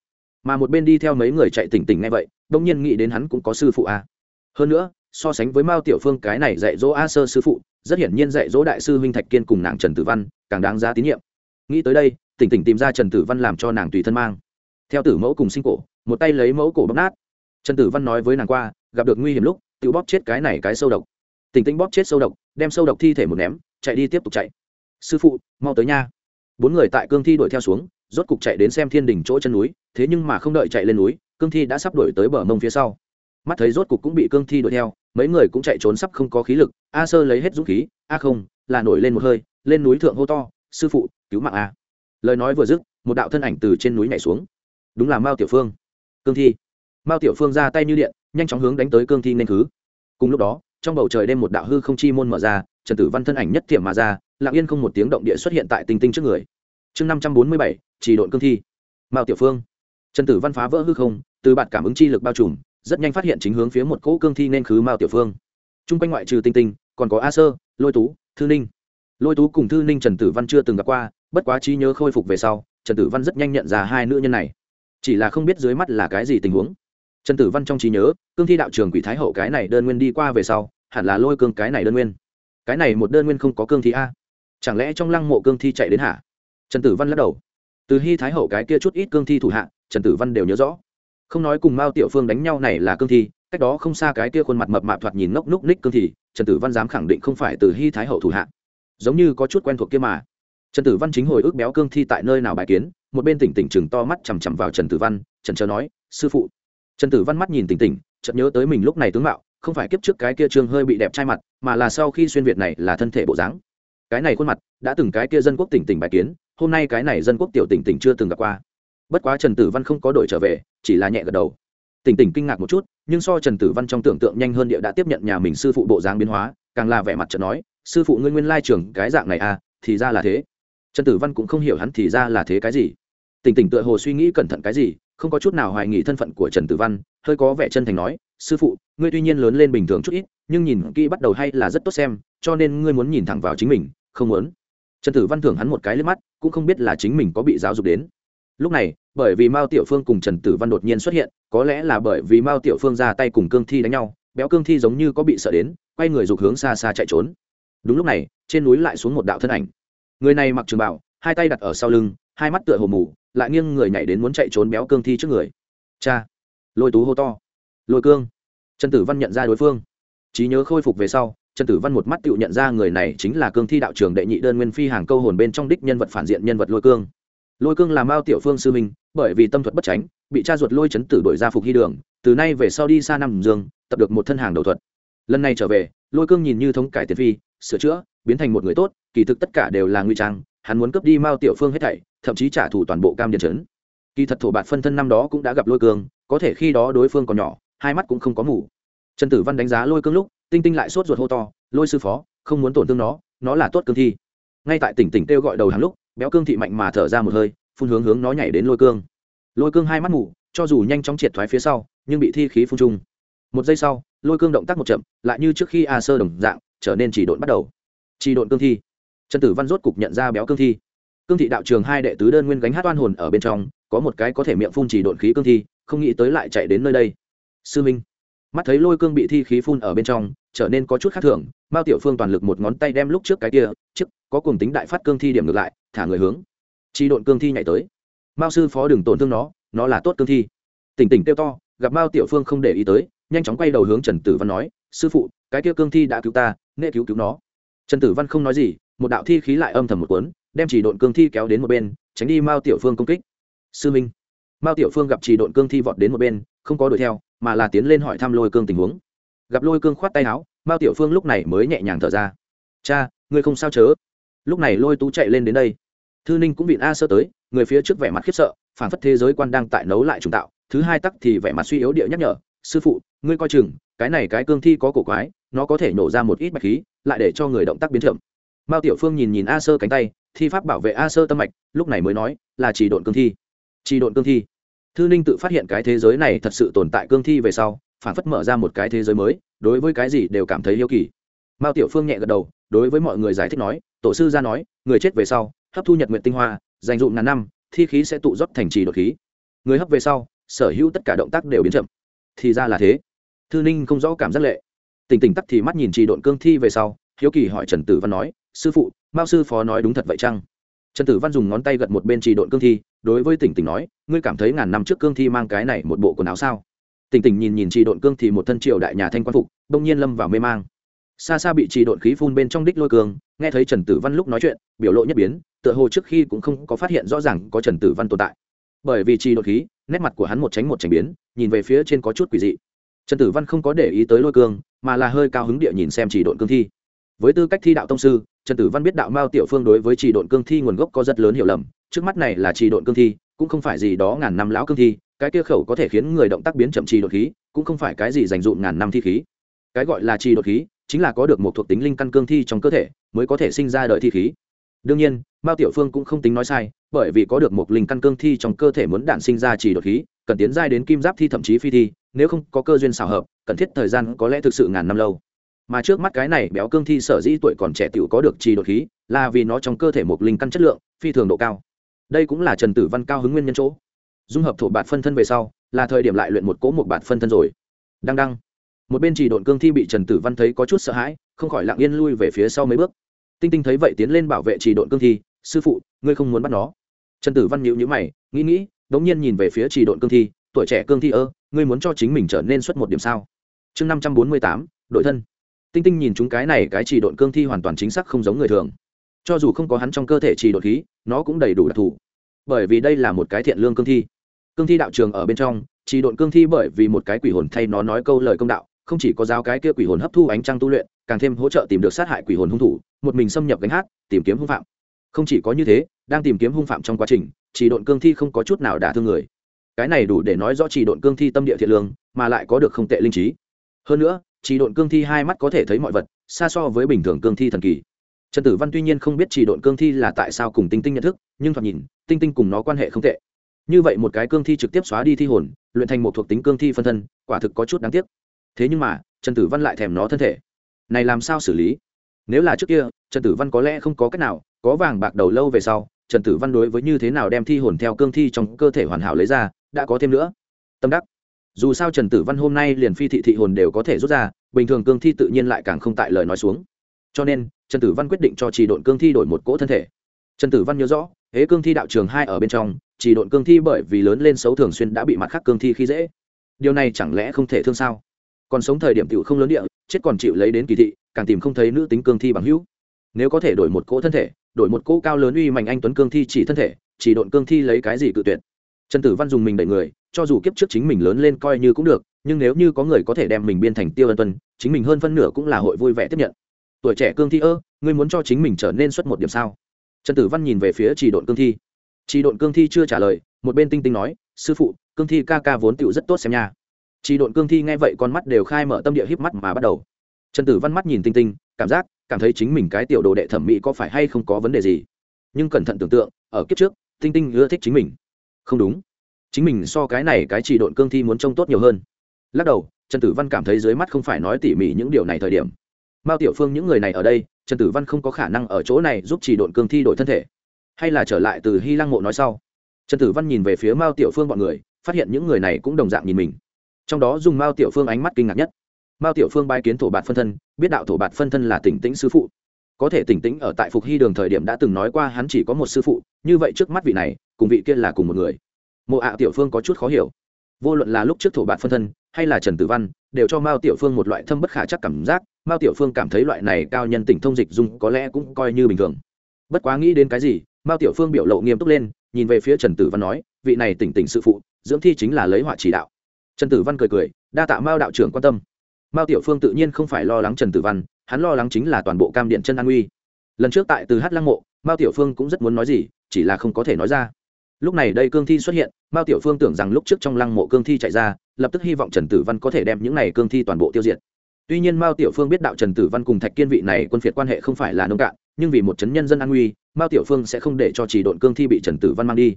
mà một bên đi theo mấy người chạy tỉnh tỉnh ngay vậy đông nhiên nghĩ đến hắn cũng có sư phụ a hơn nữa, so sánh với mao tiểu phương, cái này dạy dỗ a sơ sư phụ, rất hiển nhiên dạy dỗ đại sư huynh thạch kiên cùng nàng trần tử văn, càng đáng giá tín nhiệm. Nghĩ tới đây, tỉnh tỉnh tìm ra trần tử văn làm cho nàng tùy thân mang. Theo tử mẫu cùng sinh cổ, một tay lấy mẫu cổ bóc nát. Trần tử văn nói với nàng qua, gặp được nguy hiểm lúc, tự bóp chết cái này cái sâu độc. Tỉnh tỉnh bóp chết sâu độc, đem sâu độc thi thể một ném, chạy đi tiếp tục chạy. Sư phụ, mau tới nha. Bốn người tại cương thi đuổi theo xuống rốt cục chạy đến xem thiên đình chỗ chân núi, thế nhưng mà không đợi chạy lên núi, cương thi đã sắp đuổi tới bờ mông phía sau. Mắt thấy rốt cục cũng bị cương thi đuổi theo, mấy người cũng chạy trốn sắp không có khí lực, a sơ lấy hết dũng khí, a không, là nổi lên một hơi, lên núi thượng hô to, sư phụ, cứu mạng a. Lời nói vừa dứt, một đạo thân ảnh từ trên núi nhảy xuống. Đúng là mao tiểu phương. Cương thi. Mao tiểu phương ra tay như điện, nhanh chóng hướng đánh tới cương thi nên khứ cùng lúc đó, trong bầu trời đêm một đạo hư không chi môn mở ra, trần tử văn thân ảnh nhất thiểm mà ra, lặng yên không một tiếng động địa xuất hiện tại tinh tinh trước người. Chương năm trăm bốn mươi bảy chỉ đội cương thi. Mao tiểu phương. Trần tử văn phá vỡ hư không, từ bạn cảm ứng chi lực bao trùm, rất nhanh phát hiện chính hướng phía một cỗ cương thi nên khứ mao tiểu phương. T r u n g quanh ngoại trừ tinh tinh, còn có a sơ, lôi tú, thư ninh. Lôi tú cùng thư ninh trần tử văn chưa từng gặp qua, bất quá trí nhớ khôi phục về sau, trần tử văn rất nhanh nhận ra hai nữ nhân này. Chỉ là không biết dưới mắt là cái gì tình huống. Trần tử văn trong trí nhớ, cương thi đạo trường quỷ thái hậu cái này đơn nguyên đi qua về sau, hẳn là lôi cương cái này đơn nguyên. Cái này một đơn nguyên không có cương thi a. Chẳng lẽ trong lăng mộ cương thi chạy đến hả? Trần tử văn lắc đầu từ hy thái hậu cái kia chút ít cương thi thủ hạ, trần tử văn đều nhớ rõ. Không nói cùng mao tiểu phương đánh nhau này là cương thi, cách đó không xa cái kia khuôn mặt mập mạp thoạt nhìn ngốc núc ních cương thi, trần tử văn dám khẳng định không phải từ hy thái hậu thủ hạ. Giống như có chút quen thuộc kia mà. Trần tử văn chính hồi ức béo cương thi tại nơi nào bài kiến, một bên tỉnh tỉnh chừng to mắt chằm chằm vào trần tử văn trần chờ nói, sư phụ. Trần tử văn mắt nhìn tỉnh tỉnh, chợt nhớ tới mình lúc này tướng mạo, không phải kiếp trước cái kia trương hơi bị đẹp trai mặt, mà là sau khi xuyên việt này là thân thể bộ dáng. Cái này khuôn mặt, đã từng cái kia dân quốc tỉnh tỉnh bài kiến hôm nay cái này dân quốc tiểu tỉnh tỉnh chưa từng gặp qua. Bất quá trần tử văn không có đổi trở về, chỉ là nhẹ gật đầu. Tỉnh tỉnh kinh ngạc một chút, nhưng so trần tử văn trong tưởng tượng nhanh hơn địa đã tiếp nhận nhà mình sư phụ bộ dáng biến hóa, càng là vẻ mặt trận nói, sư phụ ngươi nguyên lai trường cái dạng này à thì ra là thế. Trần tử văn cũng không hiểu hắn thì ra là thế cái gì. Tỉnh tỉnh tựa hồ suy nghĩ cẩn thận cái gì, không có chút nào hoài nghi thân phận của trần tử văn, hơi có vẻ chân thành nói, sư phụ, ngươi tuy nhiên lớn lên bình thường chút ít, nhưng nhìn kỹ bắt đầu hay là rất tốt xem, cho nên ngươi muốn nhìn thẳng vào chính mình, không muốn. Trần tử văn thưởng hắn một cái lên mắt cũng không biết là chính mình có bị giáo dục đến. Lúc này, bởi vì mao tiểu phương cùng trần tử văn đột nhiên xuất hiện, có lẽ là bởi vì mao tiểu phương ra tay cùng cương thi đánh nhau, béo cương thi giống như có bị sợ đến, quay người dục hướng xa xa chạy trốn. Đúng lúc này, trên núi lại xuống một đạo thân ảnh. Người này mặc trường bảo, hai tay đặt ở sau lưng, hai mắt tựa hồ mù, lại nghiêng người nhảy đến muốn chạy trốn béo cương thi trước người. Cha! Lôi tú hô to. Lôi cương! Trần tử văn nhận ra đối phương. Trí nhớ khôi phục về sau trần tử văn một mắt tự nhận ra người này chính là cương thi đạo trường đệ nhị đơn nguyên phi hàng câu hồn bên trong đích nhân vật phản diện nhân vật lôi cương. Lôi cương là mao tiểu phương sư minh bởi vì tâm thuật bất tránh, bị cha ruột lôi chấn tử đổi ra phục hy đường, từ nay về sau đi xa nam dương, tập được một thân hàng đầu thuật. Lần này trở về, lôi cương nhìn như thống cải tiền phi, sửa chữa, biến thành một người tốt, kỳ thực tất cả đều là nguy trang, hắn muốn cướp đi mao tiểu phương hết thảy, thậm chí trả thù toàn bộ cam điện trấn. Kỳ thật thổ bạt phân thân năm đó cũng đã gặp lôi cương, có thể khi đó đối phương còn nhỏ, hai mắt cũng không có mù. Trần tử văn đánh giá lôi cương lúc tinh tinh lại sốt ruột hô to, lôi sư phó, không muốn tổn thương nó nó là tốt cương thi. Ngay tại tỉnh tỉnh kêu gọi đầu hàng lúc, béo cương thị mạnh mà thở ra một hơi, phun hướng hướng nó nhảy đến lôi cương. Lôi cương hai mắt mù, cho dù nhanh chóng triệt thoái phía sau, nhưng bị thi khí phun trung một giây sau, lôi cương động tác một chậm, lại như trước khi a sơ đồng dạng, trở nên chỉ độn bắt đầu. Chỉ độn cương thi. Trần tử văn rốt cục nhận ra béo cương thi. Cương thị đạo trường hai đệ tứ đơn nguyên gánh hát oan hồn ở bên trong, có một cái có thể miệng phun chỉ độn khí cương thi, không nghĩ tới lại chạy đến nơi đây. Sư minh mắt thấy lôi cương bị thi khí phun ở bên trong, trở nên có chút khác thường, mao tiểu phương toàn lực một ngón tay đem lúc trước cái kia, trước, có cùng tính đại phát cương thi điểm ngược lại, thả người hướng. Chi độn cương thi nhảy tới. Mao sư phó đừng tổn thương nó nó là tốt cương thi. Tỉnh tỉnh kêu to, gặp mao tiểu phương không để ý tới, nhanh chóng quay đầu hướng trần tử văn nói, sư phụ, cái kia cương thi đã cứu ta nệ cứu cứu nó. Trần tử văn không nói gì, một đạo thi khí lại âm thầm một cuốn, đem chỉ độn cương thi kéo đến một bên, tránh đi mao tiểu phương công kích. Sư minh. Mao tiểu phương gặp chỉ độn cương thi vọt đến một bên, không có đuổi theo mà là tiến lên hỏi thăm lôi cương tình huống. Gặp lôi cương khoát tay áo, mao tiểu phương lúc này mới nhẹ nhàng thở ra. Cha, ngươi không sao chớ. Lúc này lôi tú chạy lên đến đây. Thư ninh cũng bị a sơ tới, người phía trước vẻ mặt khiếp sợ phản phất thế giới quan đang tại nấu lại trùng tạo, thứ hai tắc thì vẻ mặt suy yếu địa nhắc nhở, sư phụ, ngươi coi chừng, cái này cái cương thi có cổ quái, nó có thể nổ ra một ít bạch khí, lại để cho người động tác biến chậm mao tiểu phương nhìn nhìn a sơ cánh tay, thi pháp bảo vệ a sơ tâm mạch, lúc này mới nói, là chỉ độn cương thi. Chỉ độn cương thi? Thư ninh tự phát hiện cái thế giới này thật sự tồn tại cương thi về sau, phản phất mở ra một cái thế giới mới, đối với cái gì đều cảm thấy yêu kỳ. Mao tiểu phương nhẹ gật đầu, đối với mọi người giải thích nói, tổ sư ra nói, người chết về sau, hấp thu nhật nguyện tinh hoa, dành dụm ngàn năm, thi khí sẽ tụ rót thành trì đột khí. Người hấp về sau, sở hữu tất cả động tác đều biến chậm. Thì ra là thế. Thư ninh không rõ cảm giác lệ. Tỉnh tỉnh tắc thì mắt nhìn trì độn cương thi về sau, hiếu kỳ hỏi trần tử văn nói, sư phụ, mao sư phó nói đúng thật vậy chăng? Trần tử văn dùng ngón tay gật một bên trì độn cương thi, đối với tỉnh tỉnh nói, ngươi cảm thấy ngàn năm trước cương thi mang cái này một bộ quần áo sao? Tỉnh tỉnh nhìn nhìn trì độn cương thì một thân triều đại nhà thanh quan phục đông nhiên lâm vào mê mang. Xa xa bị trì độn khí phun bên trong đích lôi cương nghe thấy trần tử văn lúc nói chuyện, biểu lộ nhất biến, tựa hồ trước khi cũng không có phát hiện rõ ràng có trần tử văn tồn tại. Bởi vì trì độn khí, nét mặt của hắn một tránh một tránh biến, nhìn về phía trên có chút quỷ dị. Trần tử văn không có để ý tới lôi cương mà là hơi cao hứng địa nhìn xem trì độn cương thi. Với tư cách thi đạo tông sư trần tử văn biết đạo mao tiểu phương đối với trì độn cương thi nguồn gốc có rất lớn hiểu lầm, trước mắt này là trì độn cương thi, cũng không phải gì đó ngàn năm lão cương thi, cái kia khẩu có thể khiến người động tác biến chậm trì đột khí, cũng không phải cái gì dành dụm ngàn năm thi khí. Cái gọi là trì đột khí, chính là có được một thuộc tính linh căn cương thi trong cơ thể, mới có thể sinh ra đợi thi khí. Đương nhiên, mao tiểu phương cũng không tính nói sai, bởi vì có được một linh căn cương thi trong cơ thể muốn đạn sinh ra trì đột khí, cần tiến giai đến kim giáp thi thậm chí phi thi, nếu không có cơ duyên xào hợp, cần thiết thời gian có lẽ thực sự ngàn năm lâu mà trước mắt cái này béo cương thi sở dĩ tuổi còn trẻ tiểu có được trì đột khí, là vì nó trong cơ thể một linh căn chất lượng, phi thường độ cao. Đây cũng là trần tử văn cao hứng nguyên nhân chỗ. Dung hợp thổ bạt phân thân về sau, là thời điểm lại luyện một cỗ một bạt phân thân rồi. Đăng đăng. Một bên chỉ độn cương thi bị trần tử văn thấy có chút sợ hãi, không khỏi lặng yên lui về phía sau mấy bước. Tinh tinh thấy vậy tiến lên bảo vệ chỉ độn cương thi, sư phụ, ngươi không muốn bắt nó. Trần tử văn nhịu nhữ mày, nghĩ nghĩ đ ỗ n g nhiên nhìn về phía chỉ độn cương thi, tuổi trẻ cương thi ơ, ngươi muốn cho chính mình trở nên xuất một điểm sao? Chương năm trăm bốn mươi tám, đội thân tinh tinh nhìn chúng cái này cái chỉ độn cương thi hoàn toàn chính xác không giống người thường. Cho dù không có hắn trong cơ thể chỉ độn khí, nó cũng đầy đủ đặc thù. Bởi vì đây là một cái thiện lương cương thi. Cương thi đạo trường ở bên trong, chỉ độn cương thi bởi vì một cái quỷ hồn thay nó nói câu lời công đạo, không chỉ có giáo cái kia quỷ hồn hấp thu ánh trăng tu luyện, càng thêm hỗ trợ tìm được sát hại quỷ hồn hung thủ, một mình xâm nhập gánh hát, tìm kiếm hung phạm. Không chỉ có như thế, đang tìm kiếm hung phạm trong quá trình, chỉ độn cương thi không có chút nào đả thương người. Cái này đủ để nói rõ chỉ độn cương thi tâm địa thiện lương, mà lại có được không tệ linh trí. Hơn nữa chỉ độn cương thi hai mắt có thể thấy mọi vật, xa so với bình thường cương thi thần kỳ. Trần tử văn tuy nhiên không biết chỉ độn cương thi là tại sao cùng tinh tinh nhận thức, nhưng thoạt nhìn, tinh tinh cùng nó quan hệ không tệ. Như vậy một cái cương thi trực tiếp xóa đi thi hồn, luyện thành một thuộc tính cương thi phân thân, quả thực có chút đáng tiếc. Thế nhưng mà, trần tử văn lại thèm nó thân thể. Này làm sao xử lý? Nếu là trước kia, trần tử văn có lẽ không có cách nào, có vàng bạc đầu lâu về sau, trần tử văn đối với như thế nào đem thi hồn theo cương thi trong cơ thể hoàn hảo lấy ra, đã có thêm nữa. Tâm đắc dù sao trần tử văn hôm nay liền phi thị thị hồn đều có thể rút ra, bình thường cương thi tự nhiên lại càng không tại lời nói xuống. Cho nên, trần tử văn quyết định cho chỉ đội cương thi đổi một cỗ thân thể. Trần tử văn nhớ rõ, hế cương thi đạo trường hai ở bên trong, chỉ đội cương thi bởi vì lớn lên xấu thường xuyên đã bị mặt khác cương thi khi dễ. Điều này chẳng lẽ không thể thương sao? Còn sống thời điểm t không lớn địa, chết còn chịu lấy đến kỳ thị, càng tìm không thấy nữ tính cương thi bằng hữu. Nếu có thể đổi một cỗ thân thể, đổi một cỗ cao lớn uy mạnh anh tuấn cương thi chỉ thân thể, chỉ đội cương thi lấy cái gì cự tuyệt? Trần tử văn dùng mình đẩy người, cho dù kiếp trước chính mình lớn lên coi như cũng được, nhưng nếu như có người có thể đem mình biên thành tiêu ân tuân, chính mình hơn phân nửa cũng là hội vui vẻ tiếp nhận. Tuổi trẻ cương thi ơ, ngươi muốn cho chính mình trở nên xuất một điểm sao? Trần tử văn nhìn về phía chỉ đội cương thi. Chỉ đội cương thi chưa trả lời, một bên tinh tinh nói, sư phụ, cương thi ca ca vốn tựu rất tốt xem nha. Chỉ đội cương thi nghe vậy con mắt đều khai mở tâm địa híp mắt mà bắt đầu. Trần tử văn mắt nhìn tinh tinh, cảm giác, cảm thấy chính mình cái tiểu đồ đệ thẩm mỹ có phải hay không có vấn đề gì? Nhưng cẩn thận tưởng tượng, ở kiếp trước, tinh tinh ưa thích chính mình không đúng. Chính mình so cái này cái chỉ đội cương thi muốn trông tốt nhiều hơn. Lắc đầu, trần tử văn cảm thấy dưới mắt không phải nói tỉ mỉ những điều này thời điểm. Mao tiểu phương những người này ở đây, trần tử văn không có khả năng ở chỗ này giúp chỉ đội cương thi đổi thân thể. Hay là trở lại từ hy lăng mộ nói sau. Trần tử văn nhìn về phía mao tiểu phương bọn người, phát hiện những người này cũng đồng dạng nhìn mình. Trong đó dùng mao tiểu phương ánh mắt kinh ngạc nhất. Mao tiểu phương bai kiến thổ bạt phân thân, biết đạo thổ bạt phân thân là tỉnh tĩnh sư phụ có thể tỉnh tĩnh ở tại phục hy đường thời điểm đã từng nói qua hắn chỉ có một sư phụ, như vậy trước mắt vị này, cùng vị kia là cùng một người. Mộ ạ tiểu phương có chút khó hiểu. Vô luận là lúc trước thổ bạn phân thân, hay là trần tử văn, đều cho mao tiểu phương một loại thâm bất khả chắc cảm giác, mao tiểu phương cảm thấy loại này cao nhân tỉnh thông dịch dung có lẽ cũng coi như bình thường. Bất quá nghĩ đến cái gì, mao tiểu phương biểu lộ nghiêm túc lên, nhìn về phía trần tử văn nói, vị này tỉnh tỉnh sự phụ, dưỡng thi chính là lấy họa chỉ đạo. Trần tử văn cười cười, đa tạ mao đạo trưởng quan tâm. Mao tiểu phương tự nhiên không phải lo lắng trần tử văn hắn lo lắng chính là toàn bộ cam điện chân an uy. Lần trước tại từ hát lăng mộ, mao tiểu phương cũng rất muốn nói gì, chỉ là không có thể nói ra. Lúc này đây cương thi xuất hiện, mao tiểu phương tưởng rằng lúc trước trong lăng mộ cương thi chạy ra, lập tức hy vọng trần tử văn có thể đem những này cương thi toàn bộ tiêu diệt. Tuy nhiên mao tiểu phương biết đạo trần tử văn cùng thạch kiên vị này quân phiệt quan hệ không phải là nông cạn, nhưng vì một chấn nhân dân an nguy mao tiểu phương sẽ không để cho chỉ độn cương thi bị trần tử văn mang đi.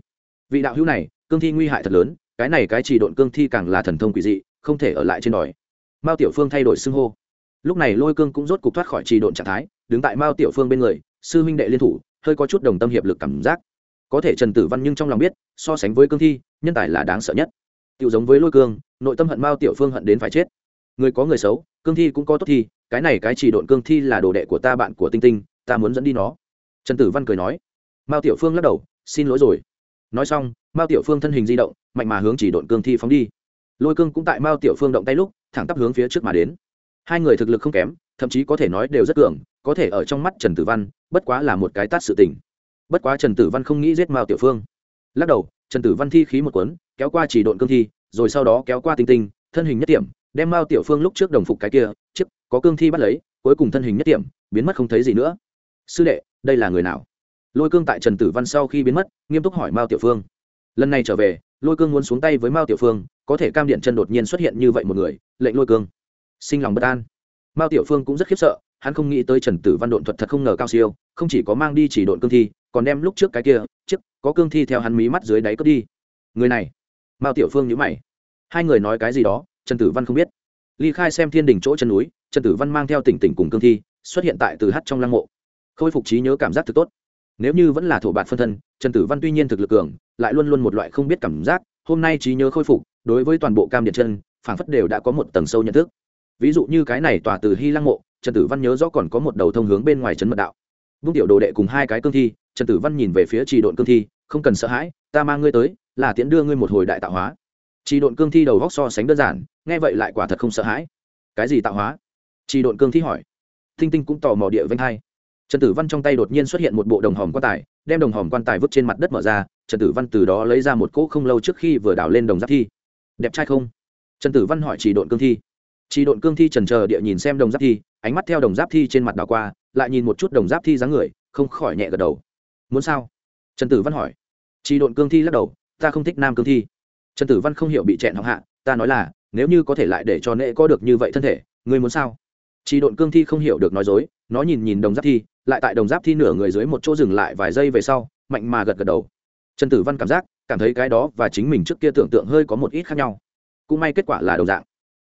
Vị đạo hữu này, cương thi nguy hại thật lớn, cái này cái chỉ độn cương thi càng là thần thông quỷ dị, không thể ở lại trên đòi. Mao tiểu phương thay đổi xưng hô lúc này lôi cương cũng rốt cục thoát khỏi trì độn trạng thái, đứng tại mao tiểu phương bên người, sư huynh đệ liên thủ, hơi có chút đồng tâm hiệp lực cảm giác. Có thể trần tử văn nhưng trong lòng biết, so sánh với cương thi, nhân tài là đáng sợ nhất. Tự giống với lôi cương, nội tâm hận mao tiểu phương hận đến phải chết. Người có người xấu, cương thi cũng có tốt thi cái này cái chỉ độn cương thi là đồ đệ của ta bạn của tinh tinh, ta muốn dẫn đi nó. Trần tử văn cười nói. Mao tiểu phương lắc đầu, xin lỗi rồi. Nói xong, mao tiểu phương thân hình di động, mạnh mà hướng chỉ độn cương thi phóng đi. Lôi cương cũng tại mao tiểu phương động tay lúc, thẳng tắp hướng phía trước mà đến hai người thực lực không kém, thậm chí có thể nói đều rất cường, có thể ở trong mắt trần tử văn, bất quá là một cái tát sự tình. Bất quá trần tử văn không nghĩ giết mao tiểu phương. Lắc đầu, trần tử văn thi khí một cuốn, kéo qua chỉ độn cương thi, rồi sau đó kéo qua tinh tinh, thân hình nhất điểm đem mao tiểu phương lúc trước đồng phục cái kia trước có cương thi bắt lấy, cuối cùng thân hình nhất điểm biến mất không thấy gì nữa. Sư đệ, đây là người nào? Lôi cương tại trần tử văn sau khi biến mất, nghiêm túc hỏi mao tiểu phương. Lần này trở về, lôi cương muốn xuống tay với mao tiểu phương, có thể cam điện chân đột nhiên xuất hiện như vậy một người, lệnh lôi cương sinh lòng bất an. Mao tiểu phương cũng rất khiếp sợ, hắn không nghĩ tới trần tử văn độn thuật thật không ngờ cao siêu, không chỉ có mang đi chỉ độn cương thi, còn đem lúc trước cái kia trước có cương thi theo hắn mí mắt dưới đáy cướp đi. Người này, mao tiểu phương nhữ mày. Hai người nói cái gì đó, trần tử văn không biết. Ly khai xem thiên đình chỗ chân núi, trần tử văn mang theo tỉnh tỉnh cùng cương thi, xuất hiện tại từ hát trong lăng mộ. Khôi phục trí nhớ cảm giác thực tốt. Nếu như vẫn là thổ bạt phân thân, trần tử văn tuy nhiên thực lực cường, lại luôn luôn một loại không biết cảm giác, hôm nay trí nhớ khôi phục, đối với toàn bộ cam điện chân, phảng phất đều đã có một tầng sâu nhận thức ví dụ như cái này tòa từ hy lăng mộ, trần tử văn nhớ rõ còn có một đầu thông hướng bên ngoài trấn mật đạo. Vung tiểu đồ đệ cùng hai cái cương thi, trần tử văn nhìn về phía trì độn cương thi, không cần sợ hãi, ta mang ngươi tới, là tiễn đưa ngươi một hồi đại tạo hóa. Trì độn cương thi đầu góc so sánh đơn giản, nghe vậy lại quả thật không sợ hãi. Cái gì tạo hóa? Trì độn cương thi hỏi. Thinh tinh cũng tò mò địa vanh hai. Trần tử văn trong tay đột nhiên xuất hiện một bộ đồng hòm quan tài, đem đồng hòm quan tài vứt trên mặt đất mở ra, trần tử văn từ đó lấy ra một cỗ không lâu trước khi vừa đào lên đồng giáp thi. Đẹp trai không? Trần tử văn hỏi chỉ độn cương thi chỉ độn cương thi trần chờ địa nhìn xem đồng giáp thi, ánh mắt theo đồng giáp thi trên mặt đào qua, lại nhìn một chút đồng giáp thi dáng người, không khỏi nhẹ gật đầu. Muốn sao? Trần tử văn hỏi. Chỉ độn cương thi lắc đầu, ta không thích nam cương thi. Trần tử văn không hiểu bị chẹn họng hạ, ta nói là, nếu như có thể lại để cho nệ có được như vậy thân thể, ngươi muốn sao? Chỉ độn cương thi không hiểu được nói dối, nó nhìn nhìn đồng giáp thi, lại tại đồng giáp thi nửa người dưới một chỗ dừng lại vài giây về sau, mạnh mà gật gật đầu. Trần tử văn cảm giác, cảm thấy cái đó và chính mình trước kia tưởng tượng hơi có một ít khác nhau. Cũng may kết quả là đồng dạng.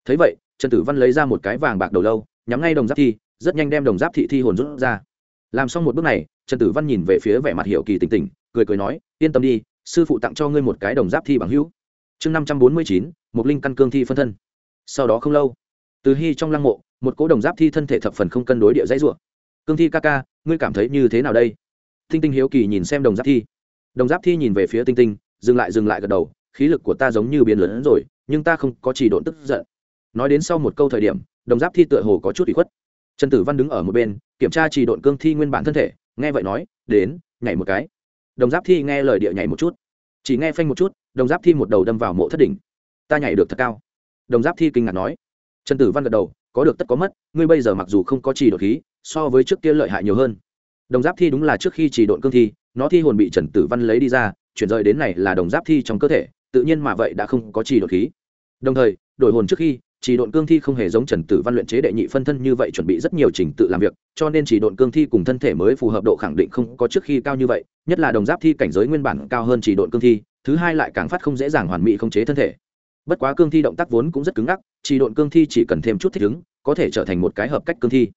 Thấy vậy trần tử văn lấy ra một cái vàng bạc đầu lâu, nhắm ngay đồng giáp thi, rất nhanh đem đồng giáp thị thi hồn rút ra. Làm xong một bước này, trần tử văn nhìn về phía vẻ mặt hiểu kỳ tỉnh tỉnh, cười cười nói, yên tâm đi, sư phụ tặng cho ngươi một cái đồng giáp thi bằng hữu. Chương năm trăm bốn mươi chín một linh căn cương thi phân thân. Sau đó không lâu, từ hy trong lăng mộ, một cỗ đồng giáp thi thân thể thập phần không cân đối địa dãy ruộng cương thi ca ca, ngươi cảm thấy như thế nào đây? Tinh tinh hiếu kỳ nhìn xem đồng giáp thi. Đồng giáp thi nhìn về phía tinh tinh, dừng lại dừng lại gật đầu, khí lực của ta giống như biến lớn hơn rồi, nhưng ta không có chỉ độn tức giận nói đến sau một câu thời điểm, đồng giáp thi tựa hồ có chút bị khuất. Trần tử văn đứng ở một bên, kiểm tra chỉ độn cương thi nguyên bản thân thể, nghe vậy nói, đến, nhảy một cái. Đồng giáp thi nghe lời địa nhảy một chút. Chỉ nghe phanh một chút, đồng giáp thi một đầu đâm vào mộ thất đỉnh. Ta nhảy được thật cao. Đồng giáp thi kinh ngạc nói. Trần tử văn gật đầu, có được tất có mất, ngươi bây giờ mặc dù không có chỉ đột khí, so với trước kia lợi hại nhiều hơn. Đồng giáp thi đúng là trước khi chỉ độn cương thi, nó thi hồn bị trần tử văn lấy đi ra, chuyển rời đến này là đồng giáp thi trong cơ thể, tự nhiên mà vậy đã không có chỉ đột khí. Đồng thời, đổi hồn trước khi chỉ độn cương thi không hề giống trần tử văn luyện chế đệ nhị phân thân như vậy chuẩn bị rất nhiều trình tự làm việc, cho nên chỉ độn cương thi cùng thân thể mới phù hợp độ khẳng định không có trước khi cao như vậy, nhất là đồng giáp thi cảnh giới nguyên bản cao hơn chỉ độn cương thi, thứ hai lại càng phát không dễ dàng hoàn mỹ không chế thân thể. Bất quá cương thi động tác vốn cũng rất cứng ngắc, chỉ độn cương thi chỉ cần thêm chút thích ứng, có thể trở thành một cái hợp cách cương thi.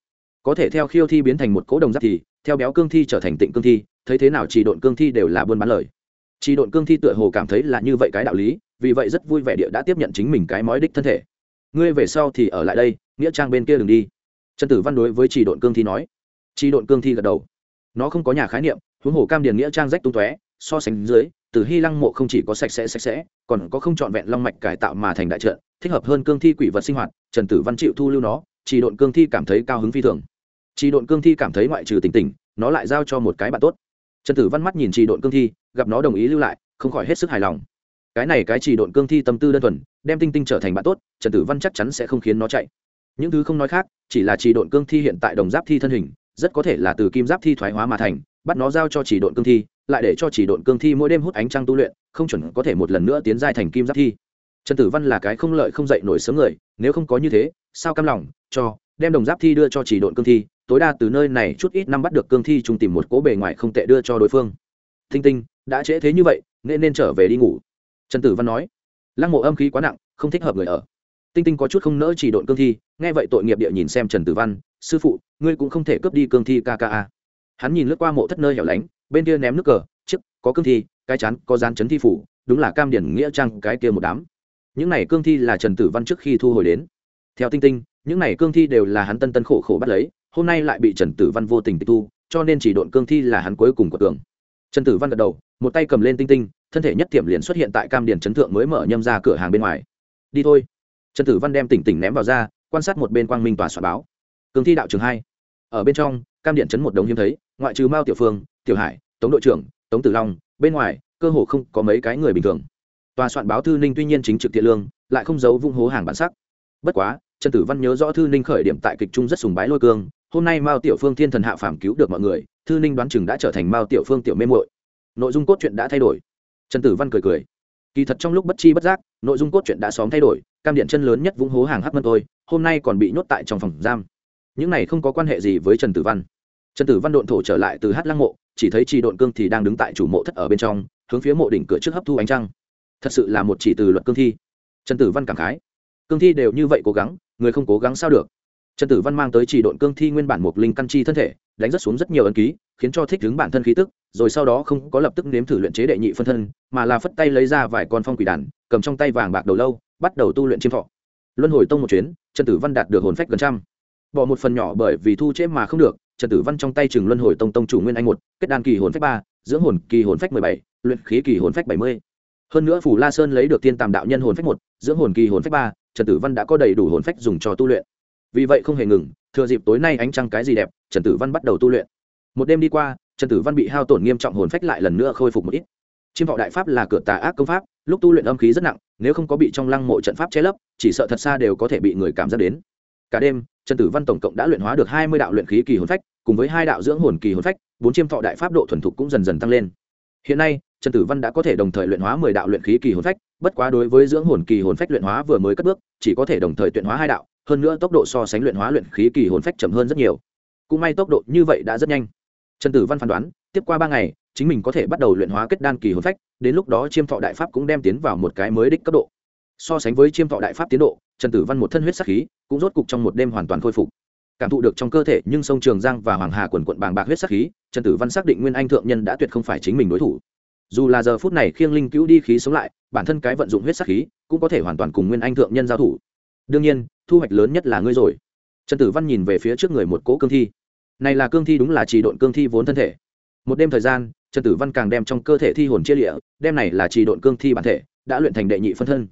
Có thể theo khiêu thi biến thành một cố đồng giáp thì, theo béo cương thi trở thành tịnh cương thi, thấy thế nào chỉ độn cương thi đều là buôn bán lời. Chỉ độn cương thi tựa hồ cảm thấy là như vậy cái đạo lý, vì vậy rất vui vẻ địa đã tiếp nhận chính mình cái mói đích thân thể ngươi về sau thì ở lại đây nghĩa trang bên kia đừng đi. Trần tử văn đối với chỉ độn cương thi nói. Chỉ độn cương thi gật đầu. Nó không có nhà khái niệm huống hồ cam điền nghĩa trang rách tung tóe so sánh dưới từ hy lăng mộ không chỉ có sạch sẽ sạch sẽ còn có không trọn vẹn long mạch cải tạo mà thành đại trợ, thích hợp hơn cương thi quỷ vật sinh hoạt trần tử văn chịu thu lưu nó chỉ độn cương thi cảm thấy cao hứng phi thường. Chỉ độn cương thi cảm thấy ngoại trừ tỉnh tỉnh nó lại giao cho một cái bạn tốt. Trần tử văn mắt nhìn chỉ độn cương thi gặp nó đồng ý lưu lại không khỏi hết sức hài lòng cái này cái chỉ độn cương thi tâm tư đơn thuần, đem tinh tinh trở thành bạn tốt, trần tử văn chắc chắn sẽ không khiến nó chạy. Những thứ không nói khác, chỉ là chỉ độn cương thi hiện tại đồng giáp thi thân hình, rất có thể là từ kim giáp thi thoái hóa mà thành, bắt nó giao cho chỉ độn cương thi, lại để cho chỉ độn cương thi mỗi đêm hút ánh trăng tu luyện, không chuẩn có thể một lần nữa tiến giai thành kim giáp thi. Trần tử văn là cái không lợi không dậy nổi sớm người, nếu không có như thế, sao cam lòng cho đem đồng giáp thi đưa cho chỉ độn cương thi, tối đa từ nơi này chút ít năm bắt được cương thi chung tìm một cố bề ngoài không tệ đưa cho đối phương. Thinh tinh, đã trễ thế như vậy, nên nên trở về đi ngủ trần tử văn nói, lăng mộ âm khí quá nặng, không thích hợp người ở. Tinh tinh có chút không nỡ chỉ độn cương thi, nghe vậy tội nghiệp địa nhìn xem trần tử văn, sư phụ, ngươi cũng không thể cướp đi cương thi kka à. hắn nhìn lướt qua mộ thất nơi hẻo lánh, bên kia ném nước cờ chức có cương thi, cái chán có dán chấn thi phủ, đúng là cam điển nghĩa trang cái kia một đám. Những này cương thi là trần tử văn trước khi thu hồi đến. Theo tinh tinh, những này cương thi đều là hắn tân tân khổ khổ bắt lấy, hôm nay lại bị trần tử văn vô tình tịch thu, cho nên chỉ độn cương thi là hắn cuối cùng của tường. Trần tử văn gật đầu một tay cầm lên tinh tinh, thân thể nhất tiệm liền xuất hiện tại cam điền chấn thượng mới mở nhâm ra cửa hàng bên ngoài. Đi thôi. Trần tử văn đem tỉnh tỉnh ném vào ra, quan sát một bên quang minh tòa soạn báo. Cường thi đạo trường hai. Ở bên trong, cam điện chấn một đống hiếm thấy, ngoại trừ mao tiểu phương, tiểu hải, tống đội trưởng, tống tử long, bên ngoài, cơ hồ không có mấy cái người bình thường. Tòa soạn báo thư ninh tuy nhiên chính trực thiện lương, lại không giấu vung hố hàng bản sắc. Bất quá, trần tử văn nhớ rõ thư ninh khởi điểm tại kịch trung rất sùng bái lôi cương, hôm nay mao tiểu phương thiên thần hạ phàm cứu được mọi người, thư ninh đoán chừng đã trở thành mao tiểu phương tiểu mê muội nội dung cốt truyện đã thay đổi. Trần tử văn cười cười. Kỳ thật trong lúc bất chi bất giác, nội dung cốt truyện đã xóm thay đổi, cam điện chân lớn nhất vũng hố hàng hắc mân tôi hôm nay còn bị nhốt tại trong phòng giam. Những này không có quan hệ gì với trần tử văn. Trần tử văn độn thổ trở lại từ hát lăng mộ, chỉ thấy trì độn cương thì đang đứng tại chủ mộ thất ở bên trong, hướng phía mộ đỉnh cửa trước hấp thu ánh trăng. Thật sự là một chỉ từ luật cương thi. Trần tử văn cảm khái. Cương thi đều như vậy cố gắng, người không cố gắng sao được? Trần tử văn mang tới chỉ độn cương thi nguyên bản một linh căn chi thân thể, đánh rất xuống rất nhiều ấn ký khiến cho thích ứng bản thân khí tức, rồi sau đó không có lập tức nếm thử luyện chế đệ nhị phân thân, mà là phất tay lấy ra vài con phong quỷ đàn, cầm trong tay vàng bạc đầu lâu, bắt đầu tu luyện chiêm thọ. Luân hồi tông một chuyến, trần tử văn đạt được hồn phách gần trăm. Bỏ một phần nhỏ bởi vì thu chế mà không được, trần tử văn trong tay chừng luân hồi tông tông chủ nguyên anh một, kết đan kỳ hồn phách ba, dưỡng hồn kỳ hồn phách mười bảy, luyện khí kỳ hồn phách bảy mươi. Hơn nữa phủ la sơn lấy được tiên tàm đạo nhân hồn phách một, dưỡng hồn kỳ hồn phách ba, trần tử văn đã có đầy đủ hồn phách dùng cho tu luyện. Vì vậy không hề ngừng, thừa dịp tối nay ánh trăng cái gì đẹp, trần tử văn bắt đầu tu luyện một đêm đi qua, trần tử văn bị hao tổn nghiêm trọng hồn phách lại lần nữa khôi phục một ít. Chiêm vọng đại pháp là cửa tà ác công pháp, lúc tu luyện âm khí rất nặng, nếu không có bị trong lăng mộ trận pháp che lấp, chỉ sợ thật xa đều có thể bị người cảm giác đến. Cả đêm, trần tử văn tổng cộng đã luyện hóa được hai mươi đạo luyện khí kỳ hồn phách, cùng với hai đạo dưỡng hồn kỳ hồn phách, bốn chiêm thọ đại pháp độ thuần thục cũng dần dần tăng lên. Hiện nay, trần tử văn đã có thể đồng thời luyện hóa mười đạo luyện khí kỳ hồn phách, bất quá đối với dưỡng hồn kỳ hồn phách luyện hóa vừa mới cất bước, chỉ có thể đồng thời tuyển hóa hai đạo, hơn nữa tốc độ so sánh luyện hóa luyện khí kỳ hồn phách chậm hơn rất nhiều. Cũng may tốc độ như vậy đã rất nhanh trần tử văn phán đoán, tiếp qua ba ngày, chính mình có thể bắt đầu luyện hóa kết đan kỳ hồn phách, đến lúc đó chiêm thọ đại pháp cũng đem tiến vào một cái mới đích cấp độ. So sánh với chiêm thọ đại pháp tiến độ, trần tử văn một thân huyết sắc khí, cũng rốt cục trong một đêm hoàn toàn khôi phục. Cảm thụ được trong cơ thể nhưng sông trường giang và hoàng hà quần quận bàng bạc huyết sắc khí, trần tử văn xác định nguyên anh thượng nhân đã tuyệt không phải chính mình đối thủ. Dù là giờ phút này khiêng linh cứu đi khí sống lại, bản thân cái vận dụng huyết sắc khí cũng có thể hoàn toàn cùng nguyên anh thượng nhân giao thủ. Đương nhiên, thu hoạch lớn nhất là ngươi rồi. Trần tử văn nhìn về phía trước người một cỗ cương thi này là cương thi đúng là chỉ độn cương thi vốn thân thể. Một đêm thời gian, trần tử văn càng đem trong cơ thể thi hồn chia lịa đem này là chỉ độn cương thi bản thể, đã luyện thành đệ nhị phân thân.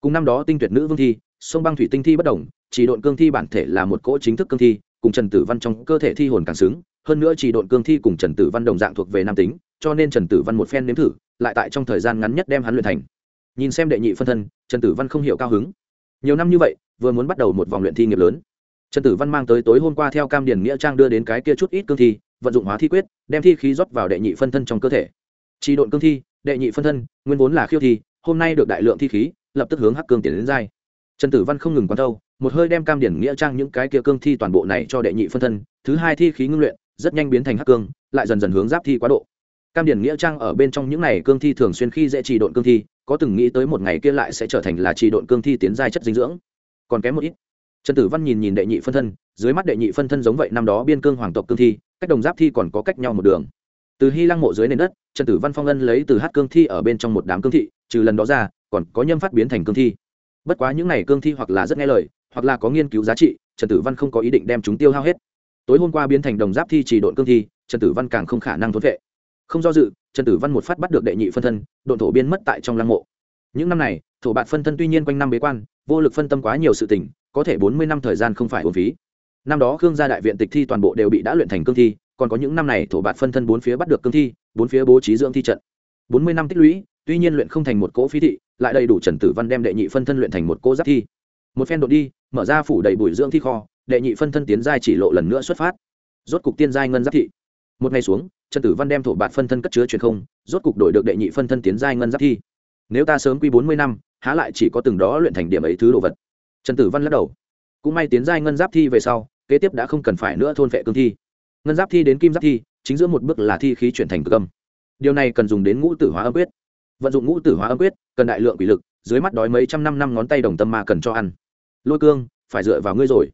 Cùng năm đó tinh tuyệt nữ vương thi, sông băng thủy tinh thi bất đồng, chỉ độn cương thi bản thể là một cỗ chính thức cương thi, cùng trần tử văn trong cơ thể thi hồn càng xứng, hơn nữa chỉ độn cương thi cùng trần tử văn đồng dạng thuộc về nam tính, cho nên trần tử văn một phen nếm thử, lại tại trong thời gian ngắn nhất đem hắn luyện thành. Nhìn xem đệ nhị phân thân, trần tử văn không hiểu cao hứng. Nhiều năm như vậy, vừa muốn bắt đầu một vòng luyện thi nghiệp lớn trần tử văn mang tới tối hôm qua theo cam điền nghĩa trang đưa đến cái kia chút ít cương thi, vận dụng hóa thi quyết, đem thi khí rót vào đệ nhị phân thân trong cơ thể. Chỉ độn cương thi, đệ nhị phân thân, nguyên vốn là khiêu thi, hôm nay được đại lượng thi khí, lập tức hướng hắc cương tiến đến giai. Trần tử văn không ngừng quán thâu, một hơi đem cam điển nghĩa trang những cái kia cương thi toàn bộ này cho đệ nhị phân thân, thứ hai thi khí ngưng luyện, rất nhanh biến thành hắc cương, lại dần dần hướng giáp thi quá độ. Cam điển nghĩa trang ở bên trong những này cương thi thường xuyên khi dễ trì độn cương thi, có từng nghĩ tới một ngày kia lại sẽ trở thành là trì độn cương thi tiến giai chất dinh dưỡng. Còn kém một ít trần tử văn nhìn nhìn đệ nhị phân thân, dưới mắt đệ nhị phân thân giống vậy năm đó biên cương hoàng tộc cương thi, cách đồng giáp thi còn có cách nhau một đường. Từ hy lăng mộ dưới nền đất, trần tử văn phong ân lấy từ hát cương thi ở bên trong một đám cương thị, trừ lần đó ra, còn có nhâm phát biến thành cương thi. Bất quá những n à y cương thi hoặc là rất nghe lời, hoặc là có nghiên cứu giá trị, trần tử văn không có ý định đem chúng tiêu hao hết. Tối hôm qua biến thành đồng giáp thi chỉ đội cương thi, trần tử văn càng không khả năng thốn vệ. Không do dự, trần tử văn một phát bắt được đệ nhị phân thân, độn thổ biên mất tại trong lăng mộ. Những năm này, thổ bạn phân thân tuy nhiên quanh năm bế quan, vô lực phân tâm quá nhiều sự tình có thể bốn mươi năm thời gian không phải uổng phí. Năm đó khương gia đại viện tịch thi toàn bộ đều bị đã luyện thành cương thi, còn có những năm này thổ bạt phân thân bốn phía bắt được cương thi, bốn phía bố trí dưỡng thi trận. Bốn mươi năm tích lũy, tuy nhiên luyện không thành một cỗ phi thị, lại đầy đủ trần tử văn đem đệ nhị phân thân luyện thành một cỗ giáp thi. Một phen đột đi, mở ra phủ đầy bụi dưỡng thi kho, đệ nhị phân thân tiến giai chỉ lộ lần nữa xuất phát. Rốt cục tiên giai ngân giáp thị. Một ngày xuống, trần tử văn đem thổ bạt phân thân cất chứa truyền không, rốt cục đổi được đệ nhị phân thân tiến giai ngân giáp thi. Nếu ta sớm quy bốn mươi năm, há lại chỉ có từng đó luyện thành điểm ấy thứ đồ vật trần tử văn lắc đầu. Cũng may tiến giai ngân giáp thi về sau, kế tiếp đã không cần phải nữa thôn vệ cương thi. Ngân giáp thi đến kim giáp thi, chính giữa một bước là thi khí chuyển thành cực âm. Điều này cần dùng đến ngũ tử hóa âm quyết. Vận dụng ngũ tử hóa âm quyết, cần đại lượng quỷ lực, dưới mắt đói mấy trăm năm năm ngón tay đồng tâm mà cần cho ăn. Lôi cương, phải dựa vào ngươi rồi.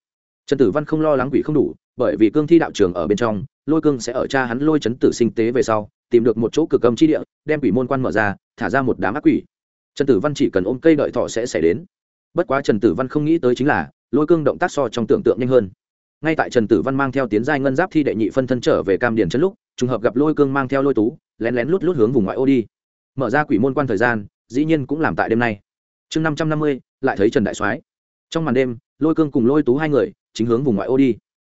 Trần tử văn không lo lắng quỷ không đủ, bởi vì cương thi đạo trường ở bên trong, lôi cương sẽ ở cha hắn lôi chấn tử sinh tế về sau, tìm được một chỗ cực âm chi địa, đem quỷ môn quan mở ra, thả ra một đám ác quỷ. Trần tử văn chỉ cần ôm cây đợi thọ sẽ xảy đến bất quá trần tử văn không nghĩ tới chính là lôi cương động tác so trong tưởng tượng nhanh hơn. Ngay tại trần tử văn mang theo tiến giai ngân giáp thi đệ nhị phân thân trở về cam điền chân lúc trùng hợp gặp lôi cương mang theo lôi tú lén lén lút lút hướng vùng ngoại ô đi. Mở ra quỷ môn quan thời gian dĩ nhiên cũng làm tại đêm nay. Chương năm trăm năm mươi lại thấy trần đại soái. Trong màn đêm lôi cương cùng lôi tú hai người chính hướng vùng ngoại ô đi.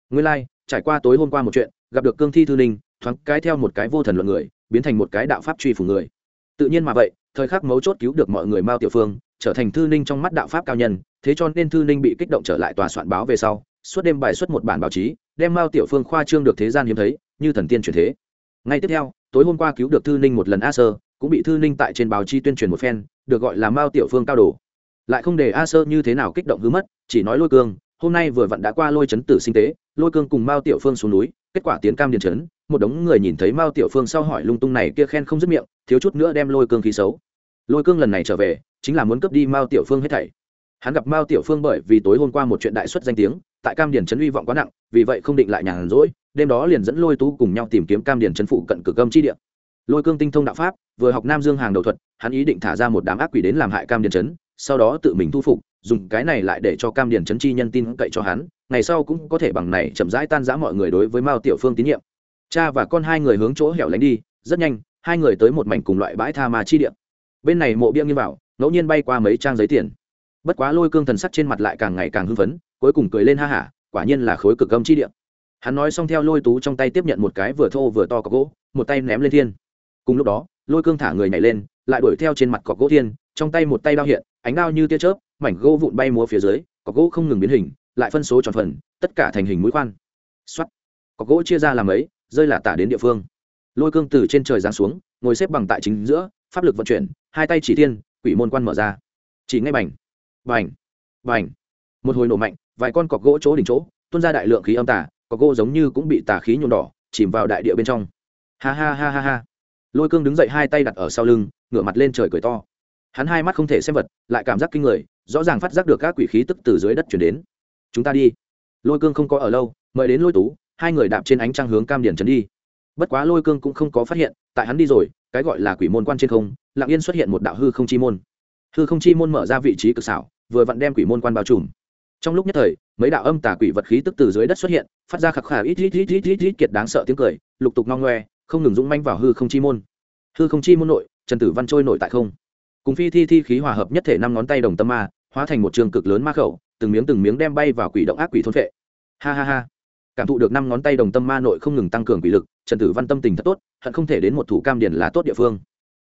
Nguyên lai、like, trải qua tối hôm qua một chuyện gặp được cương thi thư ninh thoáng cái theo một cái vô thần luận người biến thành một cái đạo pháp truy phủ người. Tự nhiên mà vậy thời khắc mấu chốt cứu được mọi người mao tiểu phương trở thành thư ninh trong mắt đạo pháp cao nhân, thế cho nên thư ninh bị kích động trở lại tòa soạn báo về sau, suốt đêm bài xuất một bản báo chí, đem mao tiểu phương khoa trương được thế gian hiếm thấy, như thần tiên truyền thế. Ngay tiếp theo, tối hôm qua cứu được thư ninh một lần a sơ, cũng bị thư ninh tại trên báo chí tuyên truyền một phen, được gọi là mao tiểu phương cao đồ. Lại không để a sơ như thế nào kích động hứa mất, chỉ nói lôi cương, hôm nay vừa vặn đã qua lôi chấn tử sinh tế, lôi cương cùng mao tiểu phương xuống núi, kết quả tiến cam điền chấn, một đống người nhìn thấy mao tiểu phương sau hỏi lung tung này kia khen không dứt miệng, thiếu chút nữa đem lôi cương khí xấu. Lôi cương lần này trở về chính là muốn cướp đi mao tiểu phương hết thảy. Hắn gặp mao tiểu phương bởi vì tối hôm qua một chuyện đại xuất danh tiếng, tại cam điền trấn uy vọng quá nặng, vì vậy không định lại nhàn rỗi, đêm đó liền dẫn lôi tú cùng nhau tìm kiếm cam điền trấn phụ cận cửa âm chi địa. Lôi cương tinh thông đạo pháp, vừa học nam dương hàng đầu thuật, hắn ý định thả ra một đám ác quỷ đến làm hại cam điền trấn, sau đó tự mình thu phục, dùng cái này lại để cho cam điền trấn chi nhân tin cậy cho hắn, ngày sau cũng có thể bằng này chậm rãi tan rã mọi người đối với mao tiểu phương tín nhiệm. Cha và con hai người hướng chỗ hẻo lánh đi, rất nhanh, hai người tới một mảnh cùng loại bãi tha mà chi địa. Bên này mộ bia nghiêng vào ngẫu nhiên bay qua mấy trang giấy tiền. Bất quá lôi cương thần sắc trên mặt lại càng ngày càng hưng phấn, cuối cùng cười lên ha hả, quả nhiên là khối cực âm chi địa. Hắn nói xong theo lôi tú trong tay tiếp nhận một cái vừa thô vừa to cọc gỗ, một tay ném lên thiên. Cùng lúc đó, lôi cương thả người nhảy lên, lại đuổi theo trên mặt cọc gỗ thiên, trong tay một tay đao hiện, ánh đao như tia chớp, mảnh gỗ vụn bay múa phía dưới, cọc gỗ không ngừng biến hình, lại phân số tròn phần, tất cả thành hình mũi khoan. X cọc gỗ chia ra làm ấy rơi là tả đến địa phương. Lôi cương từ trên trời giáng xuống, ngồi xếp bằng tại chính giữa, pháp lực vận chuyển, hai tay chỉ thiên quỷ môn quan mở ra. Chỉ ngay bành bành bành. Một hồi nổ mạnh, vài con cọc gỗ chỗ đỉnh chỗ, tuôn ra đại lượng khí âm tả cọc gỗ giống như cũng bị tà khí nhuộm đỏ, chìm vào đại địa bên trong. Ha ha ha ha ha. Lôi cương đứng dậy hai tay đặt ở sau lưng, ngửa mặt lên trời cười to. Hắn hai mắt không thể xem vật, lại cảm giác kinh người, rõ ràng phát giác được các quỷ khí tức từ dưới đất chuyển đến. Chúng ta đi. Lôi cương không có ở lâu, mời đến lôi tú, hai người đạp trên ánh trăng hướng cam điển trấn đi. Bất quá lôi cương cũng không có phát hiện, tại hắn đi rồi, cái gọi là quỷ môn quan trên không lặng yên xuất hiện một đạo hư không chi môn. Hư không chi môn mở ra vị trí cực xảo, vừa vặn đem quỷ môn quan bao trùm. Trong lúc nhất thời, mấy đạo âm tà quỷ vật khí tức từ dưới đất xuất hiện, phát ra khạc khả ít ít ít ít ít ít kiệt đáng sợ tiếng cười, lục tục ngong ngoe, không ngừng dũng manh vào hư không chi môn. Hư không chi môn nội, trần tử văn trôi nổi tại không. Cùng phi thi thi khí hòa hợp nhất thể năm ngón tay đồng tâm ma, hóa thành một trường cực lớn ma khẩu, từng miếng từng miếng đem bay vào quỷ động ác quỷ thôn phệ ha ha ha. Cảm thụ được năm ngón tay đồng tâm ma nội không ngừng tăng cường quỷ lực, trần tử văn tâm tình thật tốt, hận không thể đến một thủ cam điển là tốt địa phương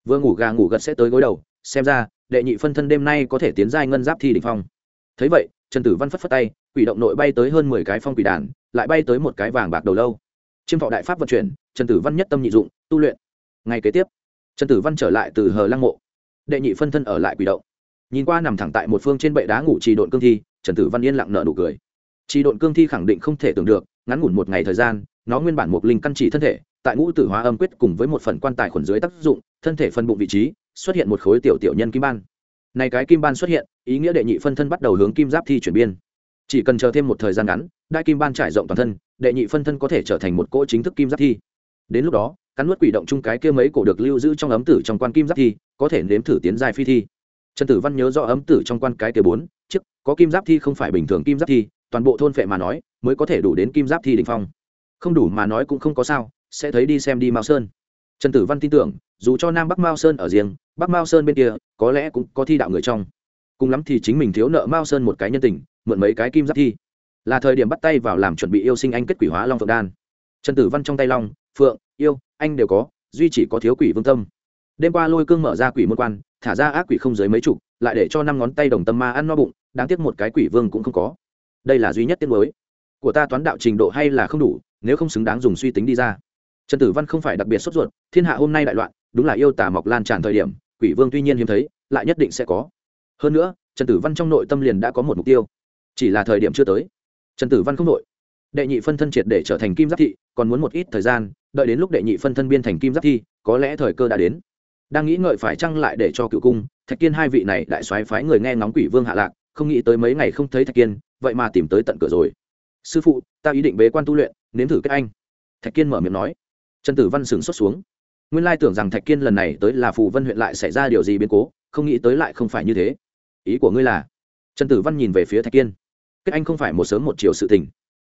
vừa ngủ gà ngủ gật sẽ tới gối đầu, xem ra, đệ nhị phân thân đêm nay có thể tiến giai ngân giáp thi đỉnh phong. Thấy vậy, trần tử văn phất phất tay, quỷ động nội bay tới hơn mười cái phong quỷ đàn, lại bay tới một cái vàng bạc đầu lâu. Chiêm thọ đại pháp vận chuyển, trần tử văn nhất tâm nhị dụng, tu luyện. Ngày kế tiếp, trần tử văn trở lại từ hờ lăng mộ. Đệ nhị phân thân ở lại quỷ động. Nhìn qua nằm thẳng tại một phương trên bệ đá ngủ trì độn cương thi, trần tử văn yên lặng nợ nụ cười. Trì độn cương thi khẳng định không thể tưởng được, ngắn ngủn một ngày thời gian, nó nguyên bản một linh căn chỉ thân thể, tại ngũ tử hóa âm quyết cùng với một phần quan tài khuẩn dưới tác dụng thân thể phân bụng vị trí xuất hiện một khối tiểu tiểu nhân kim ban. Này cái kim ban xuất hiện ý nghĩa đệ nhị phân thân bắt đầu hướng kim giáp thi chuyển biên. Chỉ cần chờ thêm một thời gian ngắn đại kim ban trải rộng toàn thân đệ nhị phân thân có thể trở thành một cỗ chính thức kim giáp thi. Đến lúc đó cắn nuốt quỷ động chung cái kia mấy cổ được lưu giữ trong ấm tử trong quan kim giáp thi có thể nếm thử tiến dài phi thi. Trần tử văn nhớ rõ ấm tử trong quan cái kia bốn trước, có kim giáp thi không phải bình thường kim giáp thi toàn bộ thôn phệ mà nói mới có thể đủ đến kim giáp thi đình phong. Không đủ mà nói cũng không có sao sẽ thấy đi xem đi mao sơn trần tử văn tin tưởng, dù cho nam bắc mao sơn ở riêng, bắc mao sơn bên kia, có lẽ cũng có thi đạo người trong. Cùng lắm thì chính mình thiếu nợ mao sơn một cái nhân tình, mượn mấy cái kim giáp thi. Là thời điểm bắt tay vào làm chuẩn bị yêu sinh anh kết quỷ hóa long phượng đan. Trần tử văn trong tay long, phượng, yêu, anh đều có, duy chỉ có thiếu quỷ vương tâm. Đêm qua lôi cương mở ra quỷ môn quan, thả ra ác quỷ không dưới mấy chục, lại để cho năm ngón tay đồng tâm ma ăn no bụng, đáng tiếc một cái quỷ vương cũng không có. Đây là duy nhất tiết mới của ta toán đạo trình độ hay là không đủ, nếu không xứng đáng dùng suy tính đi ra trần tử văn không phải đặc biệt sốt ruột, thiên hạ hôm nay đại loạn, đúng là yêu tả mọc lan tràn thời điểm, quỷ vương tuy nhiên hiếm thấy, lại nhất định sẽ có. Hơn nữa, trần tử văn trong nội tâm liền đã có một mục tiêu, chỉ là thời điểm chưa tới. Trần tử văn không nội đệ nhị phân thân triệt để trở thành kim giáp thị, còn muốn một ít thời gian, đợi đến lúc đệ nhị phân thân biên thành kim giáp thi có lẽ thời cơ đã đến. Đang nghĩ ngợi phải chăng lại để cho cựu cung, thạch kiên hai vị này đại soái phái người nghe ngóng quỷ vương hạ lạc, không nghĩ tới mấy ngày không thấy thạch kiên, vậy mà tìm tới tận cửa rồi. Sư phụ, ta ý định bế quan tu luyện, nếm thử kết anh. Thạch kiên mở miệng nói trần tử văn sửng xuất xuống. Nguyên lai tưởng rằng thạch kiên lần này tới là phù vân huyện lại xảy ra điều gì biến cố, không nghĩ tới lại không phải như thế. Ý của ngươi là? Trần tử văn nhìn về phía thạch kiên. Kết anh không phải một sớm một chiều sự tình.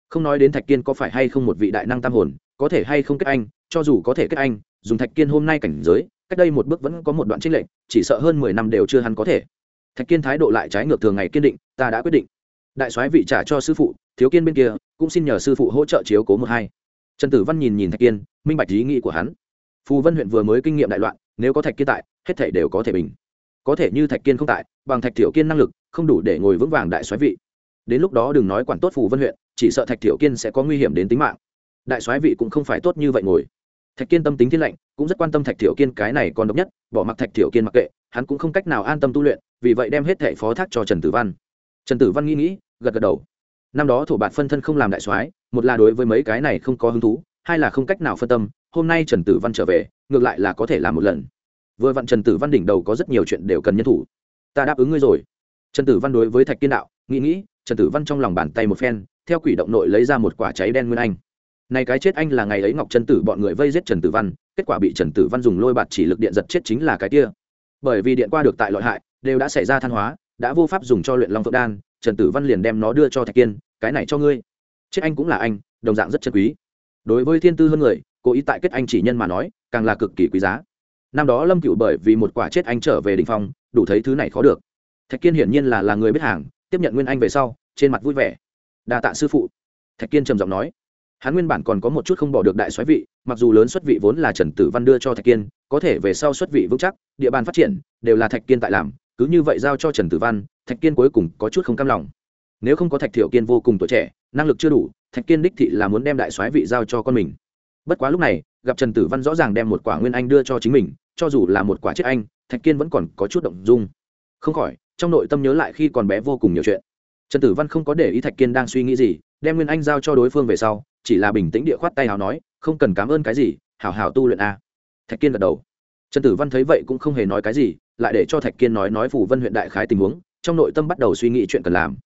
Không nói đến thạch kiên có phải hay không một vị đại năng tam hồn, có thể hay không kết anh, cho dù có thể kết anh, dùng thạch kiên hôm nay cảnh giới, cách đây một bước vẫn có một đoạn trích lệnh chỉ sợ hơn mười năm đều chưa hắn có thể. Thạch kiên thái độ lại trái ngược thường ngày kiên định, ta đã quyết định. Đại soái vị trả cho sư phụ, thiếu kiên bên kia, cũng xin nhờ sư phụ hỗ trợ chiếu cố một hai trần tử văn nhìn nhìn thạch kiên, minh bạch ý nghĩ của hắn. Phù vân huyện vừa mới kinh nghiệm đại loạn, nếu có thạch kiên tại, hết thể đều có thể bình. Có thể như thạch kiên không tại, bằng thạch thiểu kiên năng lực, không đủ để ngồi vững vàng đại soái vị. Đến lúc đó đừng nói quản tốt phù vân huyện, chỉ sợ thạch thiểu kiên sẽ có nguy hiểm đến tính mạng. Đại soái vị cũng không phải tốt như vậy ngồi. Thạch kiên tâm tính thiên lạnh cũng rất quan tâm thạch thiểu kiên cái này còn độc nhất, bỏ mặc thạch thiểu kiên mặc kệ, hắn cũng không cách nào an tâm tu luyện, vì vậy đem hết thể phó thác cho trần tử văn. Trần tử văn nghĩ nghĩ, gật gật đầu năm đó thổ bạt phân thân không làm đại soái, một là đối với mấy cái này không có hứng thú, hai là không cách nào phân tâm, hôm nay trần tử văn trở về, ngược lại là có thể làm một lần. Vừa vặn trần tử văn đỉnh đầu có rất nhiều chuyện đều cần nhân thủ. Ta đáp ứng ngươi rồi. Trần tử văn đối với thạch kiên đạo, nghĩ nghĩ, trần tử văn trong lòng bàn tay một phen, theo quỷ động nội lấy ra một quả cháy đen nguyên anh. Này cái chết anh là ngày ấy ngọc trần tử bọn người vây giết trần tử văn, kết quả bị trần tử văn dùng lôi bạt chỉ lực điện giật chết chính là cái kia. Bởi vì điện qua được tại loại hại, đều đã xảy ra than hóa, đã vô pháp dùng cho luyện long phượng đan trần tử văn liền đem nó đưa cho thạch kiên, cái này cho ngươi. Chết anh cũng là anh, đồng dạng rất chân quý. Đối với thiên tư hơn người, cố ý tại kết anh chỉ nhân mà nói, càng là cực kỳ quý giá. Năm đó lâm cựu bởi vì một quả chết anh trở về đình phong, đủ thấy thứ này khó được. Thạch kiên hiển nhiên là là người biết hàng, tiếp nhận nguyên anh về sau, trên mặt vui vẻ. Đa tạ sư phụ. Thạch kiên trầm giọng nói. Hắn nguyên bản còn có một chút không bỏ được đại xoáy vị, mặc dù lớn xuất vị vốn là trần tử văn đưa cho thạch kiên, có thể về sau xuất vị vững chắc, địa bàn phát triển, đều là thạch kiên tại làm, cứ như vậy giao cho trần tử văn thạch kiên cuối cùng có chút không cam lòng. Nếu không có thạch thiệu kiên vô cùng tuổi trẻ, năng lực chưa đủ, thạch kiên đích thị là muốn đem đại soái vị giao cho con mình. Bất quá lúc này, gặp trần tử văn rõ ràng đem một quả nguyên anh đưa cho chính mình, cho dù là một quả chết anh, thạch kiên vẫn còn có chút động dung. Không khỏi, trong nội tâm nhớ lại khi còn bé vô cùng nhiều chuyện. Trần tử văn không có để ý thạch kiên đang suy nghĩ gì, đem nguyên anh giao cho đối phương về sau, chỉ là bình tĩnh địa khoát tay hào nói, không cần cảm ơn cái gì, hảo hảo tu luyện a. Thạch kiên gật đầu. Trần tử văn thấy vậy cũng không hề nói cái gì, lại để cho thạch kiên nói nói phủ vân huyện đại khái tình huống trong nội tâm bắt đầu suy nghĩ chuyện cần làm.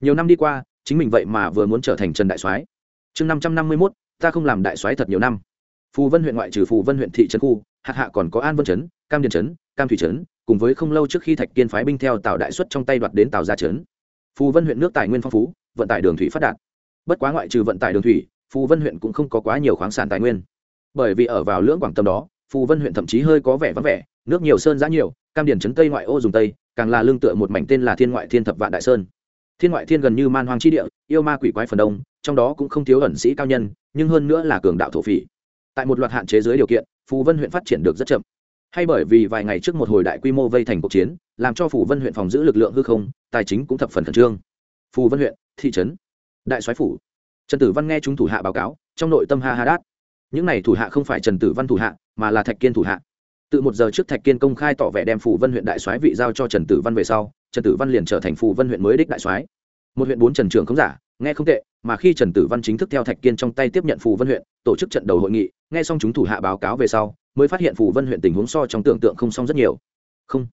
Nhiều năm đi qua, chính mình vậy mà vừa muốn trở thành trần đại soái. Chương năm trăm năm mươi mốt, ta không làm đại soái thật nhiều năm. Phù vân huyện ngoại trừ phù vân huyện thị trấn khu, hạt hạ còn có an vân trấn, cam điền trấn, cam thủy trấn, cùng với không lâu trước khi thạch kiên phái binh theo tàu đại xuất trong tay đoạt đến tàu gia trấn. Phù vân huyện nước tài nguyên phong phú, vận tải đường thủy phát đạt. Bất quá ngoại trừ vận tải đường thủy, phù vân huyện cũng không có quá nhiều khoáng sản tài nguyên. Bởi vì ở vào lưỡng quảng tâm đó, phù vân huyện thậm chí hơi có vẻ vắng vẻ, nước nhiều sơn giã nhiều, cam điền trấn tây ngoại ô dùng tây càng là lương tựa một mảnh tên là thiên ngoại thiên thập vạn đại sơn. Thiên ngoại thiên gần như man hoang chi địa, yêu ma quỷ quái phần đông, trong đó cũng không thiếu ẩn sĩ cao nhân, nhưng hơn nữa là cường đạo thổ phỉ. Tại một loạt hạn chế dưới điều kiện, phù vân huyện phát triển được rất chậm. Hay bởi vì vài ngày trước một hồi đại quy mô vây thành cuộc chiến, làm cho phù vân huyện phòng giữ lực lượng hư không, tài chính cũng thập phần khẩn trương. Phù vân huyện, thị trấn, đại soái phủ. Trần tử văn nghe chúng thủ hạ báo cáo, trong nội tâm ha ha đát. Những này thủ hạ không phải trần tử văn thủ hạ, mà là thạch kiên thủ hạ từ một giờ trước thạch kiên công khai tỏ vẻ đem phù vân huyện đại soái vị giao cho trần tử văn về sau, trần tử văn liền trở thành phù vân huyện mới đích đại soái. Một huyện bốn trần trưởng không giả, nghe không tệ, mà khi trần tử văn chính thức theo thạch kiên trong tay tiếp nhận phù vân huyện, tổ chức trận đầu hội nghị, nghe xong chúng thủ hạ báo cáo về sau, mới phát hiện phù vân huyện tình huống so trong tưởng tượng không xong rất nhiều. Không,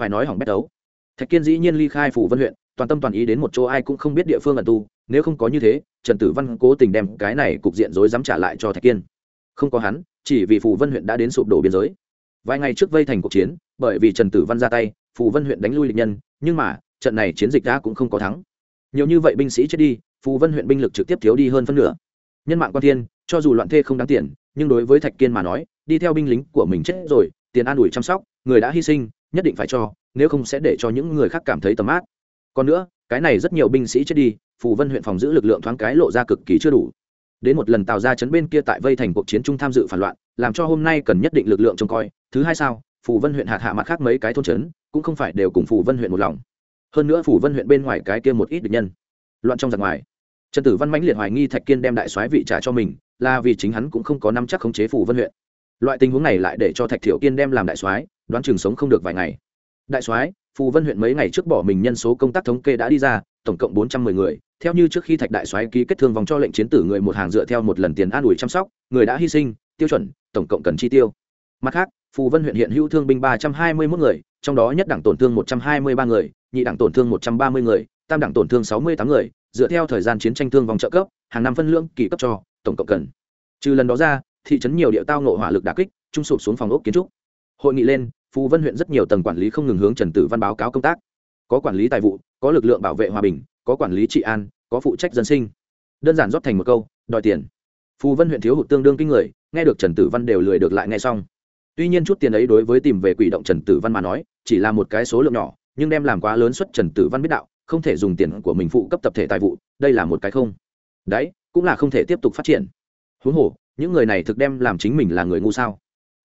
phải nói hỏng bét đấu. Thạch kiên dĩ nhiên ly khai phù vân huyện, toàn tâm toàn ý đến một chỗ ai cũng không biết địa phương ẩn tu, nếu không có như thế, trần tử văn cố tình đem cái này cục diện rối dám trả lại cho thạch kiên. Không có hắn, chỉ vì phù vân huyện đã đến sụp đổ biên giới vài ngày trước vây thành cuộc chiến, bởi vì trần tử văn ra tay, phù vân huyện đánh lui lịch nhân, nhưng mà, trận này chiến dịch đã cũng không có thắng. Nhiều như vậy binh sĩ chết đi, phù vân huyện binh lực trực tiếp thiếu đi hơn phân nửa. Nhân mạng quan thiên, cho dù loạn thê không đáng tiền, nhưng đối với thạch kiên mà nói, đi theo binh lính của mình chết rồi, tiền an ủi chăm sóc, người đã hy sinh, nhất định phải cho, nếu không sẽ để cho những người khác cảm thấy tầm ác. Còn nữa, cái này rất nhiều binh sĩ chết đi, phù vân huyện phòng giữ lực lượng thoáng cái lộ ra cực kỳ chưa đủ đến một lần tào ra chấn bên kia tại vây thành cuộc chiến trung tham dự phản loạn, làm cho hôm nay cần nhất định lực lượng trông coi. Thứ hai sao Phủ vân huyện hạt hạ mặt khác mấy cái thôn trấn, cũng không phải đều cùng Phủ vân huyện một lòng. Hơn nữa Phủ vân huyện bên ngoài cái kia một ít địch nhân, loạn trong giặc ngoài. Trần tử văn mãnh liệt hoài nghi thạch kiên đem đại soái vị trả cho mình, là vì chính hắn cũng không có năm chắc khống chế Phủ vân huyện. Loại tình huống này lại để cho thạch thiểu kiên đem làm đại soái, đoán chừng sống không được vài ngày. Đại soái phù vân huyện mấy ngày trước bỏ mình nhân số công tác thống kê đã đi ra, tổng cộng bốn trăm mười người. Theo như trước khi thạch đại soái ký kết thương vòng cho lệnh chiến tử người một hàng dựa theo một lần tiền an ủi chăm sóc, người đã hy sinh, tiêu chuẩn, tổng cộng cần chi tiêu. Mặt khác, phù vân huyện hiện hữu thương binh ba trăm hai mươi mốt người, trong đó nhất đẳng tổn thương một trăm hai mươi ba người, nhị đẳng tổn thương một trăm ba mươi người, tam đẳng tổn thương sáu mươi tám người. Dựa theo thời gian chiến tranh thương vòng trợ cấp, hàng năm phân lương kỳ cấp cho, tổng cộng cần. Trừ lần đó ra, thị trấn nhiều địa tao nộ hỏa lực đà kích, trung sụp xuống phòng ốc kiến trúc. Hội nghị lên phù vân huyện rất nhiều tầng quản lý không ngừng hướng trần tử văn báo cáo công tác. Có quản lý tài vụ, có lực lượng bảo vệ hòa bình, có quản lý trị an, có phụ trách dân sinh. Đơn giản rót thành một câu, đòi tiền. Phù vân huyện thiếu hụt tương đương kinh người, nghe được trần tử văn đều lười được lại nghe xong. Tuy nhiên chút tiền ấy đối với tìm về quỷ động trần tử văn mà nói, chỉ là một cái số lượng nhỏ, nhưng đem làm quá lớn suất trần tử văn biết đạo, không thể dùng tiền của mình phụ cấp tập thể tài vụ, đây là một cái không. Đấy, cũng là không thể tiếp tục phát triển. Huống hồ, những người này thực đem làm chính mình là người ngu sao?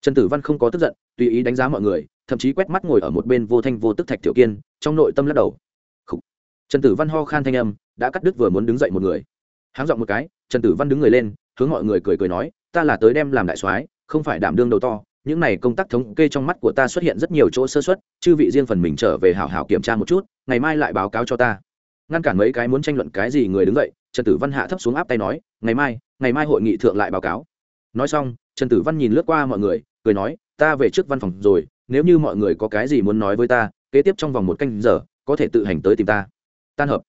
Trần tử văn không có tức giận, tùy ý đánh giá mọi người, thậm chí quét mắt ngồi ở một bên vô thanh vô tức thạch tiểu kiên, trong nội tâm lắc đầu. Trần tử văn ho khan thanh âm, đã cắt đứt vừa muốn đứng dậy một người. Háng dọn một cái, trần tử văn đứng người lên, hướng mọi người cười cười nói, ta là tới đem làm đại soái, không phải đảm đương đầu to, những này công tác thống kê trong mắt của ta xuất hiện rất nhiều chỗ sơ xuất chư vị riêng phần mình trở về hảo hảo kiểm tra một chút, ngày mai lại báo cáo cho ta. Ngăn cản mấy cái muốn tranh luận cái gì người đứng dậy, trần tử văn hạ thấp xuống áp tay nói, ngày mai ngày mai hội nghị thượng lại báo cáo. Nói xong trần tử văn nhìn lướt qua mọi người, cười nói, ta về trước văn phòng rồi, nếu như mọi người có cái gì muốn nói với ta, kế tiếp trong vòng một canh giờ, có thể tự hành tới tìm ta. Tan hợp.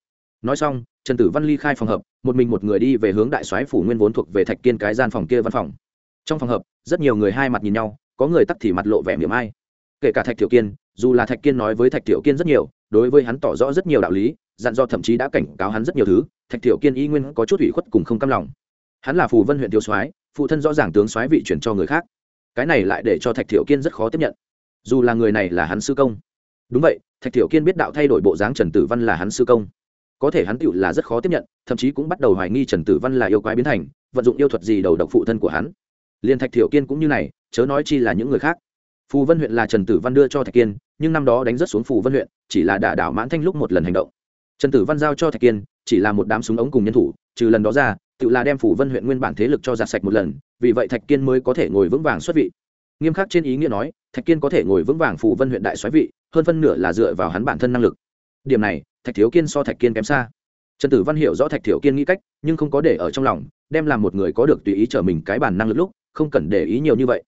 Nói xong, trần tử văn ly khai phòng hợp, một mình một người đi về hướng đại soái phủ nguyên vốn thuộc về thạch kiên cái gian phòng kia văn phòng. Trong phòng hợp, rất nhiều người hai mặt nhìn nhau, có người tắt thì mặt lộ vẻ miệng ai. Kể cả thạch tiểu kiên, dù là thạch kiên nói với thạch tiểu kiên rất nhiều, đối với hắn tỏ rõ rất nhiều đạo lý, dặn do thậm chí đã cảnh cáo hắn rất nhiều thứ, thạch tiểu kiên y nguyên có chút ủy khuất cùng không cam lòng. Hắn là phù vân huyện tiêu soái phụ thân rõ ràng tướng soái vị chuyển cho người khác. Cái này lại để cho thạch tiểu kiên rất khó tiếp nhận. Dù là người này là hắn sư công. Đúng vậy, thạch tiểu kiên biết đạo thay đổi bộ dáng trần tử văn là hắn sư công. Có thể hắn tựu là rất khó tiếp nhận, thậm chí cũng bắt đầu hoài nghi trần tử văn là yêu quái biến thành, vận dụng yêu thuật gì đầu độc phụ thân của hắn. Liền thạch tiểu kiên cũng như này, chớ nói chi là những người khác. Phù vân huyện là trần tử văn đưa cho thạch kiên, nhưng năm đó đánh rất xuống phù vân huyện, chỉ là đả đảo mãn thanh lúc một lần hành động. Trần tử văn giao cho thạch kiên, chỉ là một đám súng ống cùng nhân thủ, trừ lần đó ra tự là đem phủ vân huyện nguyên bản thế lực cho giặt sạch một lần, vì vậy thạch kiên mới có thể ngồi vững vàng xuất vị. Nghiêm khắc trên ý nghĩa nói, thạch kiên có thể ngồi vững vàng phủ vân huyện đại soái vị, hơn phân nửa là dựa vào hắn bản thân năng lực. Điểm này, thạch thiếu kiên so thạch kiên kém xa. Trần tử văn hiểu rõ thạch thiếu kiên nghĩ cách, nhưng không có để ở trong lòng, đem làm một người có được tùy ý trở mình cái bản năng lực lúc, không cần để ý nhiều như vậy.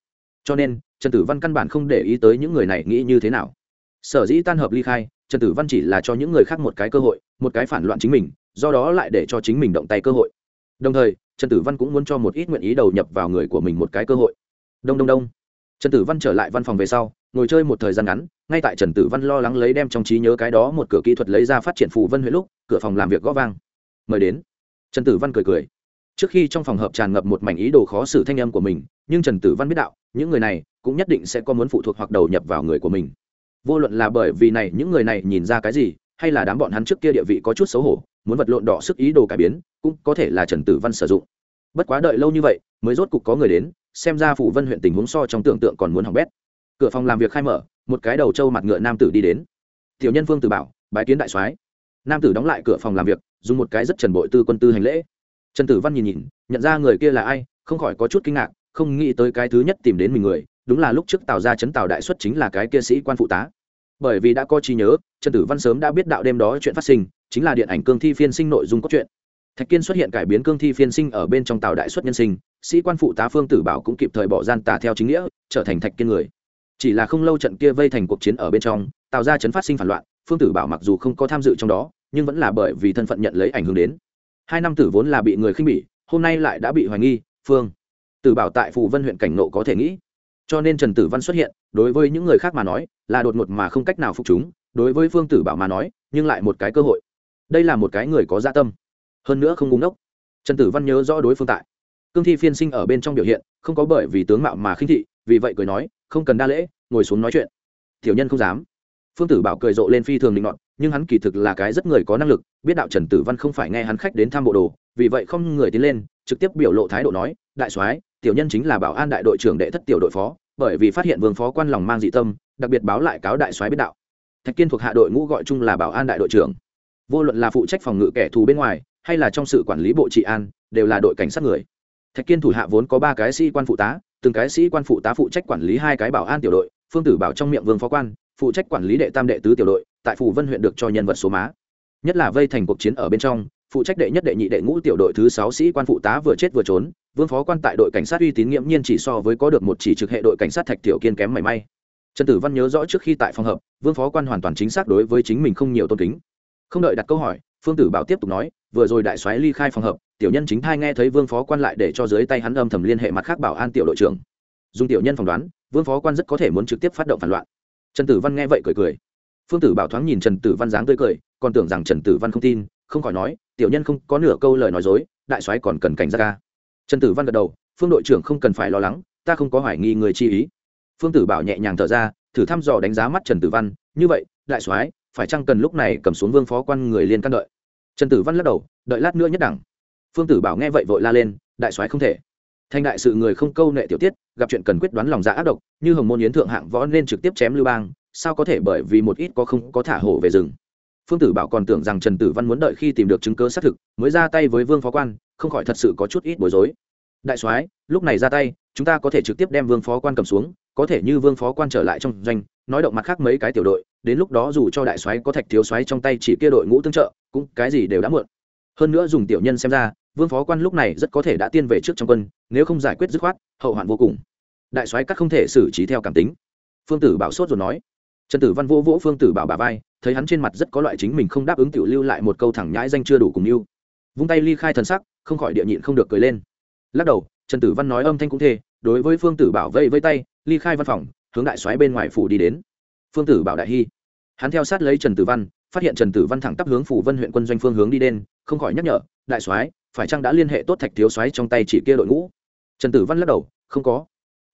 Cho nên, trần tử văn căn bản không để ý tới những người này nghĩ như thế nào. Sở dĩ tan hợp ly khai, trần tử văn chỉ là cho những người khác một cái cơ hội, một cái phản loạn chính mình, do đó lại để cho chính mình động tay cơ hội đồng thời, trần tử văn cũng muốn cho một ít nguyện ý đầu nhập vào người của mình một cái cơ hội. Đông đông đông. Trần tử văn trở lại văn phòng về sau, ngồi chơi một thời gian ngắn, ngay tại trần tử văn lo lắng lấy đem trong trí nhớ cái đó một cửa kỹ thuật lấy ra phát triển phù vân huyện lúc, cửa phòng làm việc gõ vang. Mời đến. Trần tử văn cười cười. Trước khi trong phòng hợp tràn ngập một mảnh ý đồ khó xử thanh âm của mình, nhưng trần tử văn biết đạo, những người này cũng nhất định sẽ có muốn phụ thuộc hoặc đầu nhập vào người của mình. Vô luận là bởi vì này, những người này nhìn ra cái gì hay là đám bọn hắn trước kia địa vị có chút xấu hổ, muốn vật lộn đỏ sức ý đồ cải biến, cũng có thể là trần tử văn sử dụng. Bất quá đợi lâu như vậy, mới rốt cục có người đến, xem ra phủ vân huyện tình huống so trong tưởng tượng còn muốn hỏng bét. Cửa phòng làm việc khai mở, một cái đầu trâu mặt ngựa nam tử đi đến. Tiểu nhân vương tử bảo, bái kiến đại soái. Nam tử đóng lại cửa phòng làm việc, dùng một cái rất trần bội tư quân tư hành lễ. Trần tử văn nhìn nhìn, nhận ra người kia là ai, không khỏi có chút kinh ngạc, không nghĩ tới cái thứ nhất tìm đến mình người, đúng là lúc trước tào ra chấn tào đại xuất chính là cái kia sĩ quan phụ tá bởi vì đã có trí nhớ, trần tử văn sớm đã biết đạo đêm đó chuyện phát sinh, chính là điện ảnh cương thi phiên sinh nội dung cốt truyện. Thạch kiên xuất hiện cải biến cương thi phiên sinh ở bên trong tàu đại xuất nhân sinh, sĩ quan phụ tá phương tử bảo cũng kịp thời bỏ gian tà theo chính nghĩa, trở thành thạch kiên người. Chỉ là không lâu trận kia vây thành cuộc chiến ở bên trong tạo ra chấn phát sinh phản loạn, phương tử bảo mặc dù không có tham dự trong đó, nhưng vẫn là bởi vì thân phận nhận lấy ảnh hưởng đến. Hai năm tử vốn là bị người khinh bỉ, hôm nay lại đã bị hoài nghi, phương tử bảo tại phù vân huyện cảnh nộ có thể nghĩ. Cho nên trần tử văn xuất hiện đối với những người khác mà nói, là đột ngột mà không cách nào phục chúng, đối với phương tử bảo mà nói, nhưng lại một cái cơ hội. Đây là một cái người có gia dạ tâm. Hơn nữa không búng đốc trần tử văn nhớ rõ đối phương tại. Cương thi phiên sinh ở bên trong biểu hiện, không có bởi vì tướng mạo mà khinh thị, vì vậy cười nói, không cần đa lễ, ngồi xuống nói chuyện. Tiểu nhân không dám. Phương tử bảo cười rộ lên phi thường định luận nhưng hắn kỳ thực là cái rất người có năng lực, biết đạo trần tử văn không phải nghe hắn khách đến thăm bộ đồ, vì vậy không người tiến lên, trực tiếp biểu lộ thái độ nói, đại soái, tiểu nhân chính là bảo an đại đội trưởng đệ thất tiểu đội phó bởi vì phát hiện vương phó quan lòng mang dị tâm, đặc biệt báo lại cáo đại soái biết đạo. Thạch kiên thuộc hạ đội ngũ gọi chung là bảo an đại đội trưởng. Vô luận là phụ trách phòng ngự kẻ thù bên ngoài, hay là trong sự quản lý bộ trị an, đều là đội cảnh sát người. Thạch kiên thủ hạ vốn có ba cái sĩ quan phụ tá, từng cái sĩ quan phụ tá phụ trách quản lý hai cái bảo an tiểu đội, phương tử bảo trong miệng vương phó quan, phụ trách quản lý đệ tam đệ tứ tiểu đội, tại phủ vân huyện được cho nhân vật số má. Nhất là vây thành cuộc chiến ở bên trong phụ trách đệ nhất đệ nhị đệ ngũ tiểu đội thứ sáu sĩ quan phụ tá vừa chết vừa trốn, vương phó quan tại đội cảnh sát uy tín nghiễm nhiên chỉ so với có được một chỉ trực hệ đội cảnh sát thạch tiểu kiên kém mảy may. Trần tử văn nhớ rõ trước khi tại phòng hợp vương phó quan hoàn toàn chính xác đối với chính mình không nhiều tôn kính. Không đợi đặt câu hỏi, phương tử bảo tiếp tục nói, vừa rồi đại soái ly khai phòng hợp tiểu nhân chính thai nghe thấy vương phó quan lại để cho dưới tay hắn âm thầm liên hệ mặt khác bảo an tiểu đội trưởng. Dùng tiểu nhân phỏng đoán, vương phó quan rất có thể muốn trực tiếp phát động phản loạn. Trần tử văn nghe vậy cười cười. Phương tử bảo thoáng nhìn trần tử văn dáng tươi cười, còn tưởng rằng trần tử văn không tin không khỏi nói, tiểu nhân không có nửa câu lời nói dối, đại soái còn cần cảnh giác ca. Trần tử văn gật đầu, phương đội trưởng không cần phải lo lắng, ta không có hoài nghi người chi ý. Phương tử bảo nhẹ nhàng thở ra, thử thăm dò đánh giá mắt trần tử văn, như vậy, đại soái, phải chăng cần lúc này cầm xuống vương phó quan người liên căn đợi? Trần tử văn lắc đầu, đợi lát nữa nhất đẳng. Phương tử bảo nghe vậy vội la lên, đại soái không thể. Thành đại sự người không câu nệ tiểu tiết, gặp chuyện cần quyết đoán lòng dạ ác độc, như hồng môn yến thượng hạng võ nên trực tiếp chém lưu bang, sao có thể bởi vì một ít có không có thả hổ về rừng? Phương tử bảo còn tưởng rằng trần tử văn muốn đợi khi tìm được chứng cơ xác thực, mới ra tay với vương phó quan, không khỏi thật sự có chút ít bối rối. Đại soái, lúc này ra tay, chúng ta có thể trực tiếp đem vương phó quan cầm xuống, có thể như vương phó quan trở lại trong doanh, nói động mặt khác mấy cái tiểu đội, đến lúc đó dù cho đại soái có thạch thiếu soái trong tay chỉ kia đội ngũ tương trợ, cũng cái gì đều đã muộn. Hơn nữa dùng tiểu nhân xem ra, vương phó quan lúc này rất có thể đã tiên về trước trong quân, nếu không giải quyết dứt khoát, hậu hoạn vô cùng. Đại soái các không thể xử trí theo cảm tính. Phương tử bảo sốt rồi nói trần tử văn vỗ vỗ phương tử bảo bà vai, thấy hắn trên mặt rất có loại chính mình không đáp ứng tiểu lưu lại một câu thẳng nhãi danh chưa đủ cùng lưu vung tay ly khai thần sắc, không khỏi địa nhịn không được cười lên. Lắc đầu, trần tử văn nói âm thanh cũng thê, đối với phương tử bảo vây vây tay, ly khai văn phòng, hướng đại soái bên ngoài phủ đi đến. Phương tử bảo đại hy. Hắn theo sát lấy trần tử văn, phát hiện trần tử văn thẳng tắp hướng phủ vân huyện quân doanh phương hướng đi đến, không khỏi nhắc nhở, đại soái, phải chăng đã liên hệ tốt thạch thiếu soái trong tay chỉ kia đội ngũ? Trần tử văn lắc đầu, không có.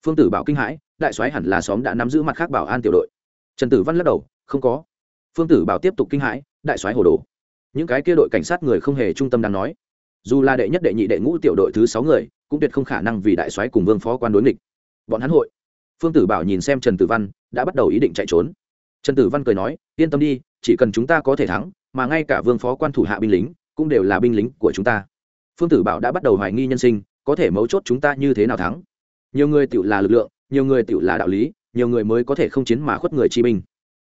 Phương tử bảo kinh hãi, đại soái hẳn là xóm đã nắm giữ mặt khác bảo an tiểu đội trần tử văn lắc đầu, không có. Phương tử bảo tiếp tục kinh hãi, đại soái hồ đồ. Những cái kia đội cảnh sát người không hề trung tâm đang nói. Dù là đệ nhất, đệ nhị, đệ ngũ tiểu đội thứ sáu người, cũng tuyệt không khả năng vì đại soái cùng vương phó quan đối nghịch. Bọn hắn hội. Phương tử bảo nhìn xem trần tử văn, đã bắt đầu ý định chạy trốn. Trần tử văn cười nói, yên tâm đi, chỉ cần chúng ta có thể thắng, mà ngay cả vương phó quan thủ hạ binh lính, cũng đều là binh lính của chúng ta. Phương tử bảo đã bắt đầu hoài nghi nhân sinh, có thể mấu chốt chúng ta như thế nào thắng? Nhiều người tự là lực lượng, nhiều người tự là đạo lý nhiều người mới có thể không chiến mà khuất người chi binh.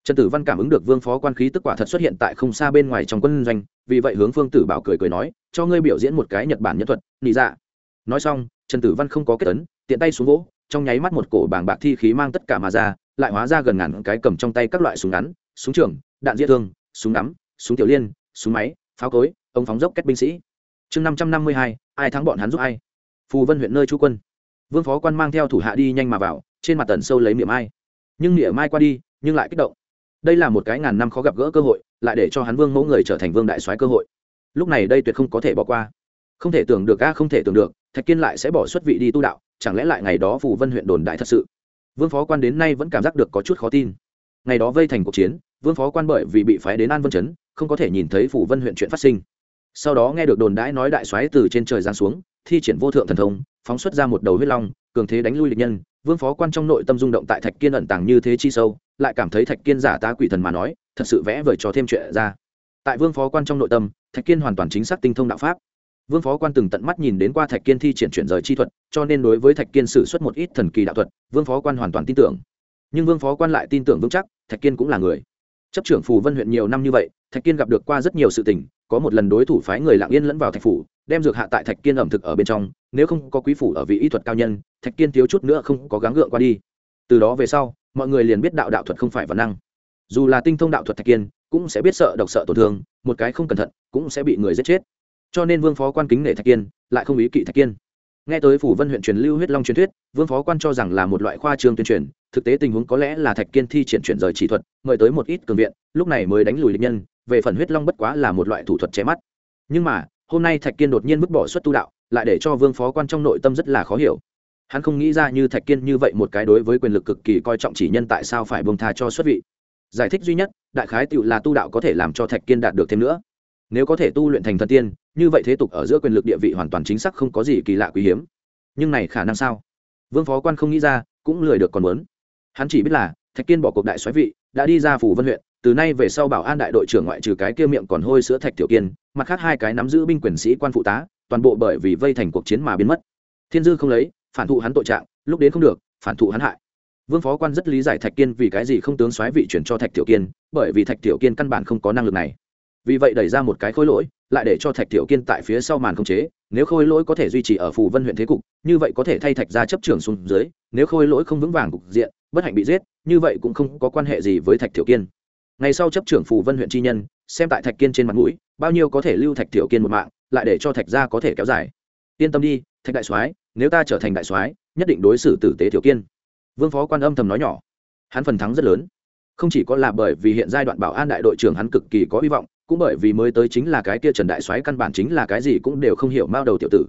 Trần tử văn cảm ứng được vương phó quan khí tức quả thật xuất hiện tại không xa bên ngoài trong quân doanh, vì vậy hướng phương tử bảo cười cười nói, cho ngươi biểu diễn một cái nhật bản nhân thuật, nị dạ. Nói xong, trần tử văn không có kết tấn tiện tay xuống gỗ, trong nháy mắt một cổ bảng bạc thi khí mang tất cả mà ra, lại hóa ra gần ngàn cái cầm trong tay các loại súng ngắn, súng trường, đạn diệt thương, súng ngắm, súng tiểu liên, súng máy, pháo cối ống phóng dốc kết binh sĩ. Chương năm trăm năm mươi hai, ai thắng bọn hắn giúp ai? Phù vân huyện nơi trú quân. Vương phó quan mang theo thủ hạ đi nhanh mà vào trên mặt tần sâu lấy miệng ai. Nhưng miệng mai qua đi, nhưng lại kích động. Đây là một cái ngàn năm khó gặp gỡ cơ hội, lại để cho hắn vương mẫu người trở thành vương đại soái cơ hội. Lúc này đây tuyệt không có thể bỏ qua. Không thể tưởng được a, không thể tưởng được, thạch kiên lại sẽ bỏ xuất vị đi tu đạo, chẳng lẽ lại ngày đó phù vân huyện đồn đại thật sự? Vương phó quan đến nay vẫn cảm giác được có chút khó tin. Ngày đó vây thành cuộc chiến, vương phó quan bởi vì bị phái đến an vân chấn, không có thể nhìn thấy phủ vân huyện chuyện phát sinh. Sau đó nghe được đồn đãi nói đại soái từ trên trời giáng xuống, thi triển vô thượng thần thông, phóng xuất ra một đầu huyết long cường thế đánh lui địch nhân, vương phó quan trong nội tâm rung động tại thạch kiên ẩn tàng như thế chi sâu, lại cảm thấy thạch kiên giả tá quỷ thần mà nói, thật sự vẽ vời cho thêm chuyện ra. Tại vương phó quan trong nội tâm, thạch kiên hoàn toàn chính xác tinh thông đạo pháp. Vương phó quan từng tận mắt nhìn đến qua thạch kiên thi triển chuyển rời chi thuật, cho nên đối với thạch kiên sử xuất một ít thần kỳ đạo thuật, vương phó quan hoàn toàn tin tưởng. Nhưng vương phó quan lại tin tưởng vững chắc, thạch kiên cũng là người. Chấp trưởng phù vân huyện nhiều năm như vậy, thạch kiên gặp được qua rất nhiều sự tình, có một lần đối thủ phái người lạng yên lẫn vào thạch phủ đem dược hạ tại thạch kiên ẩm thực ở bên trong, nếu không có quý phủ ở vị y thuật cao nhân, thạch kiên thiếu chút nữa không có gắng gượng qua đi. Từ đó về sau, mọi người liền biết đạo đạo thuật không phải văn năng. Dù là tinh thông đạo thuật thạch kiên, cũng sẽ biết sợ độc sợ tổn thương, một cái không cẩn thận, cũng sẽ bị người giết chết. Cho nên vương phó quan kính nể thạch kiên, lại không ý kỵ thạch kiên. Nghe tới phủ vân huyện truyền lưu huyết long truyền thuyết, vương phó quan cho rằng là một loại khoa trương tuyên truyền, thực tế tình huống có lẽ là thạch kiên thi triển chuyển rời chỉ thuật, mời tới một ít cường viện, lúc này mới đánh lùi địch nhân, về phần huyết long bất quá là một loại thủ thuật che mắt. Nhưng mà hôm nay thạch kiên đột nhiên vứt bỏ xuất tu đạo, lại để cho vương phó quan trong nội tâm rất là khó hiểu. Hắn không nghĩ ra như thạch kiên như vậy một cái đối với quyền lực cực kỳ coi trọng chỉ nhân tại sao phải bông tha cho xuất vị. Giải thích duy nhất, đại khái tựu là tu đạo có thể làm cho thạch kiên đạt được thêm nữa. Nếu có thể tu luyện thành thần tiên, như vậy thế tục ở giữa quyền lực địa vị hoàn toàn chính xác không có gì kỳ lạ quý hiếm. Nhưng này khả năng sao? Vương phó quan không nghĩ ra, cũng lười được còn muốn. Hắn chỉ biết là thạch kiên bỏ cuộc đại xoáy vị, đã đi ra phủ vân huyện từ nay về sau bảo an đại đội trưởng ngoại trừ cái kia miệng còn hôi sữa thạch tiểu kiên, mặt khác hai cái nắm giữ binh quyền sĩ quan phụ tá, toàn bộ bởi vì vây thành cuộc chiến mà biến mất. Thiên dư không lấy, phản thụ hắn tội trạng, lúc đến không được, phản thụ hắn hại. Vương phó quan rất lý giải thạch kiên vì cái gì không tướng soái vị chuyển cho thạch tiểu kiên, bởi vì thạch tiểu kiên căn bản không có năng lực này. Vì vậy đẩy ra một cái khối lỗi, lại để cho thạch tiểu kiên tại phía sau màn không chế, nếu khôi lỗi có thể duy trì ở phù vân huyện thế cục, như vậy có thể thay thạch ra chấp trưởng xuống dưới, nếu khôi lỗi không vững vàng cục diện, bất hạnh bị giết, như vậy cũng không có quan hệ gì với thạch tiểu kiên ngày sau chấp trưởng phù vân huyện chi nhân, xem tại thạch kiên trên mặt mũi, bao nhiêu có thể lưu thạch tiểu kiên một mạng, lại để cho thạch gia có thể kéo dài. Yên tâm đi, thạch đại soái, nếu ta trở thành đại soái, nhất định đối xử tử tế tiểu kiên. Vương phó quan âm thầm nói nhỏ. Hắn phần thắng rất lớn. Không chỉ có là bởi vì hiện giai đoạn bảo an đại đội trưởng hắn cực kỳ có hy vọng, cũng bởi vì mới tới chính là cái kia trần đại soái căn bản chính là cái gì cũng đều không hiểu mao đầu tiểu tử.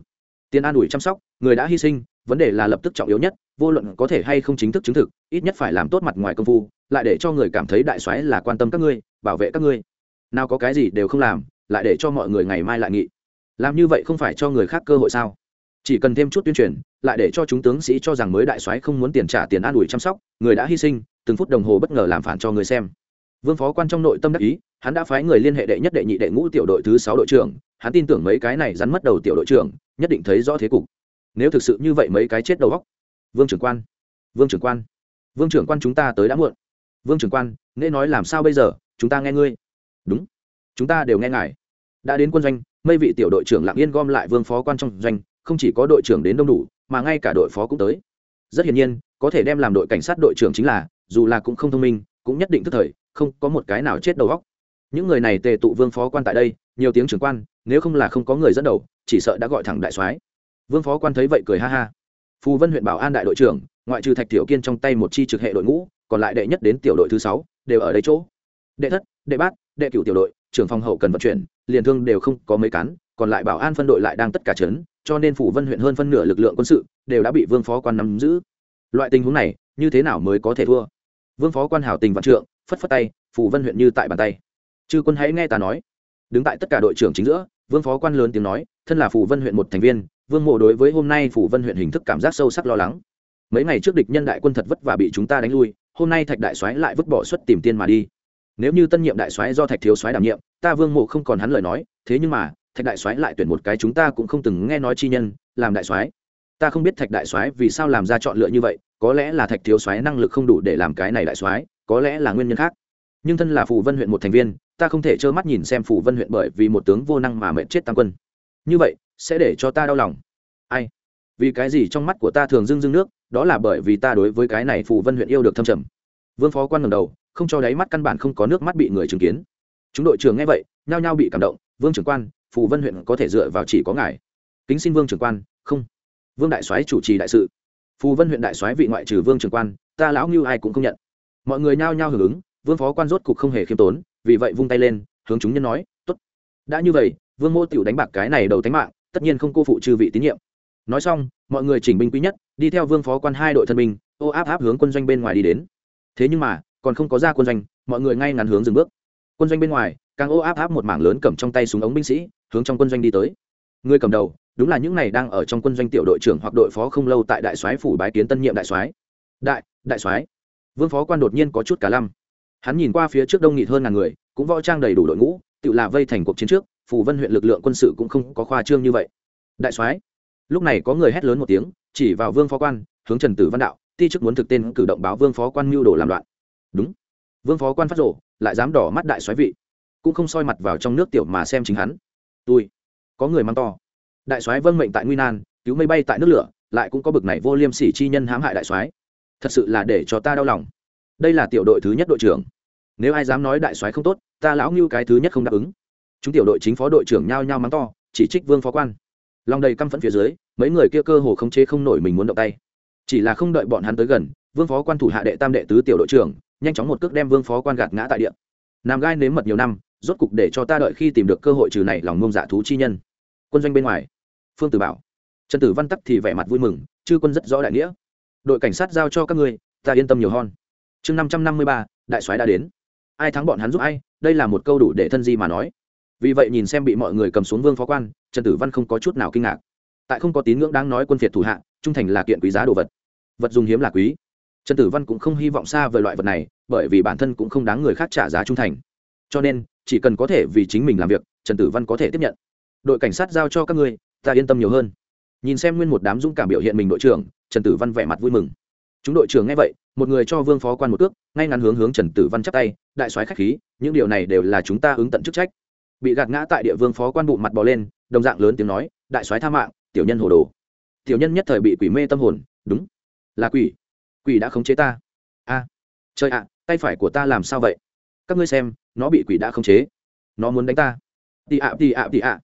Tiền an ủi chăm sóc, người đã hy sinh vấn đề là lập tức trọng yếu nhất, vô luận có thể hay không chính thức chứng thực, ít nhất phải làm tốt mặt ngoài công phu, lại để cho người cảm thấy đại soái là quan tâm các ngươi, bảo vệ các ngươi. Nào có cái gì đều không làm, lại để cho mọi người ngày mai lại nghị. Làm như vậy không phải cho người khác cơ hội sao? Chỉ cần thêm chút tuyên truyền, lại để cho chúng tướng sĩ cho rằng mới đại soái không muốn tiền trả tiền an ủi chăm sóc, người đã hy sinh, từng phút đồng hồ bất ngờ làm phản cho người xem. Vương phó quan trong nội tâm đắc ý, hắn đã phái người liên hệ đệ nhất đệ nhị đệ ngũ tiểu đội thứ sáu đội trưởng, hắn tin tưởng mấy cái này rắn mất đầu tiểu đội trưởng, nhất định thấy rõ thế cục nếu thực sự như vậy mấy cái chết đầu góc vương trưởng quan, vương trưởng quan, vương trưởng quan chúng ta tới đã muộn. Vương trưởng quan, nghe nói làm sao bây giờ? Chúng ta nghe ngươi. Đúng. Chúng ta đều nghe ngài. Đã đến quân doanh mây vị tiểu đội trưởng lặng yên gom lại vương phó quan trong doanh, không chỉ có đội trưởng đến đông đủ, mà ngay cả đội phó cũng tới. Rất hiển nhiên, có thể đem làm đội cảnh sát đội trưởng chính là, dù là cũng không thông minh, cũng nhất định thức thời, không có một cái nào chết đầu góc những người này tề tụ vương phó quan tại đây, nhiều tiếng trưởng quan, nếu không là không có người dẫn đầu, chỉ sợ đã gọi thẳng đại soái vương phó quan thấy vậy cười ha ha. Phù vân huyện bảo an đại đội trưởng, ngoại trừ thạch tiểu kiên trong tay một chi trực hệ đội ngũ, còn lại đệ nhất đến tiểu đội thứ sáu, đều ở đây chỗ. Đệ thất, đệ bát, đệ cửu tiểu đội, trưởng phòng hậu cần vận chuyển, liền thương đều không có mấy cán, còn lại bảo an phân đội lại đang tất cả trấn, cho nên phủ vân huyện hơn phân nửa lực lượng quân sự đều đã bị vương phó quan nắm giữ. Loại tình huống này, như thế nào mới có thể thua? Vương phó quan hảo tình vạn trượng, phất phất tay phủ vân huyện như tại bàn tay. Chư quân hãy nghe ta nói. Đứng tại tất cả đội trưởng chính giữa, vương phó quan lớn tiếng nói, thân là phủ vân huyện một thành viên vương mộ đối với hôm nay phủ vân huyện hình thức cảm giác sâu sắc lo lắng. Mấy ngày trước địch nhân đại quân thật vất và bị chúng ta đánh lui, hôm nay thạch đại soái lại vứt bỏ xuất tìm tiên mà đi. Nếu như tân nhiệm đại soái do thạch thiếu soái đảm nhiệm, ta vương mộ không còn hắn lời nói, thế nhưng mà, thạch đại soái lại tuyển một cái chúng ta cũng không từng nghe nói chi nhân, làm đại soái. Ta không biết thạch đại soái vì sao làm ra chọn lựa như vậy, có lẽ là thạch thiếu soái năng lực không đủ để làm cái này đại soái, có lẽ là nguyên nhân khác. Nhưng thân là phù vân huyện một thành viên, ta không thể trơ mắt nhìn xem phù vân huyện bởi vì một tướng vô năng mà mệnh chết tăng quân. Như vậy sẽ để cho ta đau lòng. Ai? Vì cái gì trong mắt của ta thường dưng dưng nước, đó là bởi vì ta đối với cái này phù vân huyện yêu được thâm trầm. Vương phó quan ngầm đầu, không cho đáy mắt căn bản không có nước mắt bị người chứng kiến. Chúng đội trưởng nghe vậy, nhao nhao bị cảm động, vương trưởng quan, phù vân huyện có thể dựa vào chỉ có ngài. Kính xin vương trưởng quan, không. Vương đại soái chủ trì đại sự. Phù vân huyện đại soái vị ngoại trừ vương trưởng quan, ta lão ngưu ai cũng không nhận. Mọi người nhao nhao hưởng ứng, vương phó quan rốt cục không hề khiêm tốn, vì vậy vung tay lên, hướng chúng nhân nói, tốt. Đã như vậy, vương mô tiểu đánh bạc cái này đầu tánh mạng tất nhiên không cô phụ trừ vị tín nhiệm. Nói xong, mọi người chỉnh binh quý nhất, đi theo vương phó quan hai đội thân binh, ô áp áp hướng quân doanh bên ngoài đi đến. Thế nhưng mà, còn không có ra quân doanh, mọi người ngay ngắn hướng dừng bước. Quân doanh bên ngoài, càng ô áp áp một mảng lớn cầm trong tay súng ống binh sĩ, hướng trong quân doanh đi tới. Người cầm đầu, đúng là những này đang ở trong quân doanh tiểu đội trưởng hoặc đội phó không lâu tại đại soái phủ bái kiến tân nhiệm đại soái. Đại đại soái. Vương phó quan đột nhiên có chút cả lăm. Hắn nhìn qua phía trước đông nghịt hơn ngàn người, cũng võ trang đầy đủ đội ngũ, tự là vây thành cuộc chiến trước phù vân huyện lực lượng quân sự cũng không có khoa trương như vậy. Đại soái, lúc này có người hét lớn một tiếng, chỉ vào vương phó quan, hướng trần tử văn đạo, ti chức muốn thực tên cử động báo vương phó quan mưu đồ làm loạn. Đúng. Vương phó quan phát rộ lại dám đỏ mắt đại soái vị, cũng không soi mặt vào trong nước tiểu mà xem chính hắn. Tôi, có người mang to. Đại soái vâng mệnh tại nguy nan, cứu mây bay tại nước lửa, lại cũng có bực này vô liêm sỉ chi nhân hãm hại đại soái. Thật sự là để cho ta đau lòng. Đây là tiểu đội thứ nhất đội trưởng. Nếu ai dám nói đại soái không tốt, ta lão ngưu cái thứ nhất không đáp ứng chúng tiểu đội chính phó đội trưởng nhao nhao mắng to, chỉ trích vương phó quan. Lòng đầy căm phẫn phía dưới, mấy người kia cơ hồ không chế không nổi mình muốn động tay. Chỉ là không đợi bọn hắn tới gần, vương phó quan thủ hạ đệ tam đệ tứ tiểu đội trưởng, nhanh chóng một cước đem vương phó quan gạt ngã tại địa. Nam gai nếm mật nhiều năm, rốt cục để cho ta đợi khi tìm được cơ hội trừ này lòng ngông dạ thú chi nhân. Quân doanh bên ngoài, phương tử bảo, trần tử văn tắc thì vẻ mặt vui mừng, chư quân rất rõ đại nghĩa. Đội cảnh sát giao cho các ngươi, ta yên tâm nhiều hơn chương năm trăm năm mươi ba, đại soái đã đến. Ai thắng bọn hắn giúp ai, đây là một câu đủ để thân di mà nói vì vậy nhìn xem bị mọi người cầm xuống vương phó quan, trần tử văn không có chút nào kinh ngạc. Tại không có tín ngưỡng đáng nói quân phiệt thủ hạ, trung thành là kiện quý giá đồ vật. Vật dùng hiếm là quý. Trần tử văn cũng không hy vọng xa về loại vật này, bởi vì bản thân cũng không đáng người khác trả giá trung thành. Cho nên, chỉ cần có thể vì chính mình làm việc, trần tử văn có thể tiếp nhận. Đội cảnh sát giao cho các ngươi, ta yên tâm nhiều hơn. Nhìn xem nguyên một đám dũng cảm biểu hiện mình đội trưởng, trần tử văn vẻ mặt vui mừng. Chúng đội trưởng nghe vậy, một người cho vương phó quan một cước, ngay ngắn hướng hướng trần tử văn chắp tay, đại soái khách khí, những điều này đều là chúng ta ứng tận chức trách bị gạt ngã tại địa vương phó quan bụng mặt bò lên, đồng dạng lớn tiếng nói, đại soái tha mạng, tiểu nhân hồ đồ. Tiểu nhân nhất thời bị quỷ mê tâm hồn, đúng, là quỷ quỷ đã khống chế ta. A, trời ạ, tay phải của ta làm sao vậy? Các ngươi xem, nó bị quỷ đã khống chế, nó muốn đánh ta. Tị ạ tị ạ tị ạ.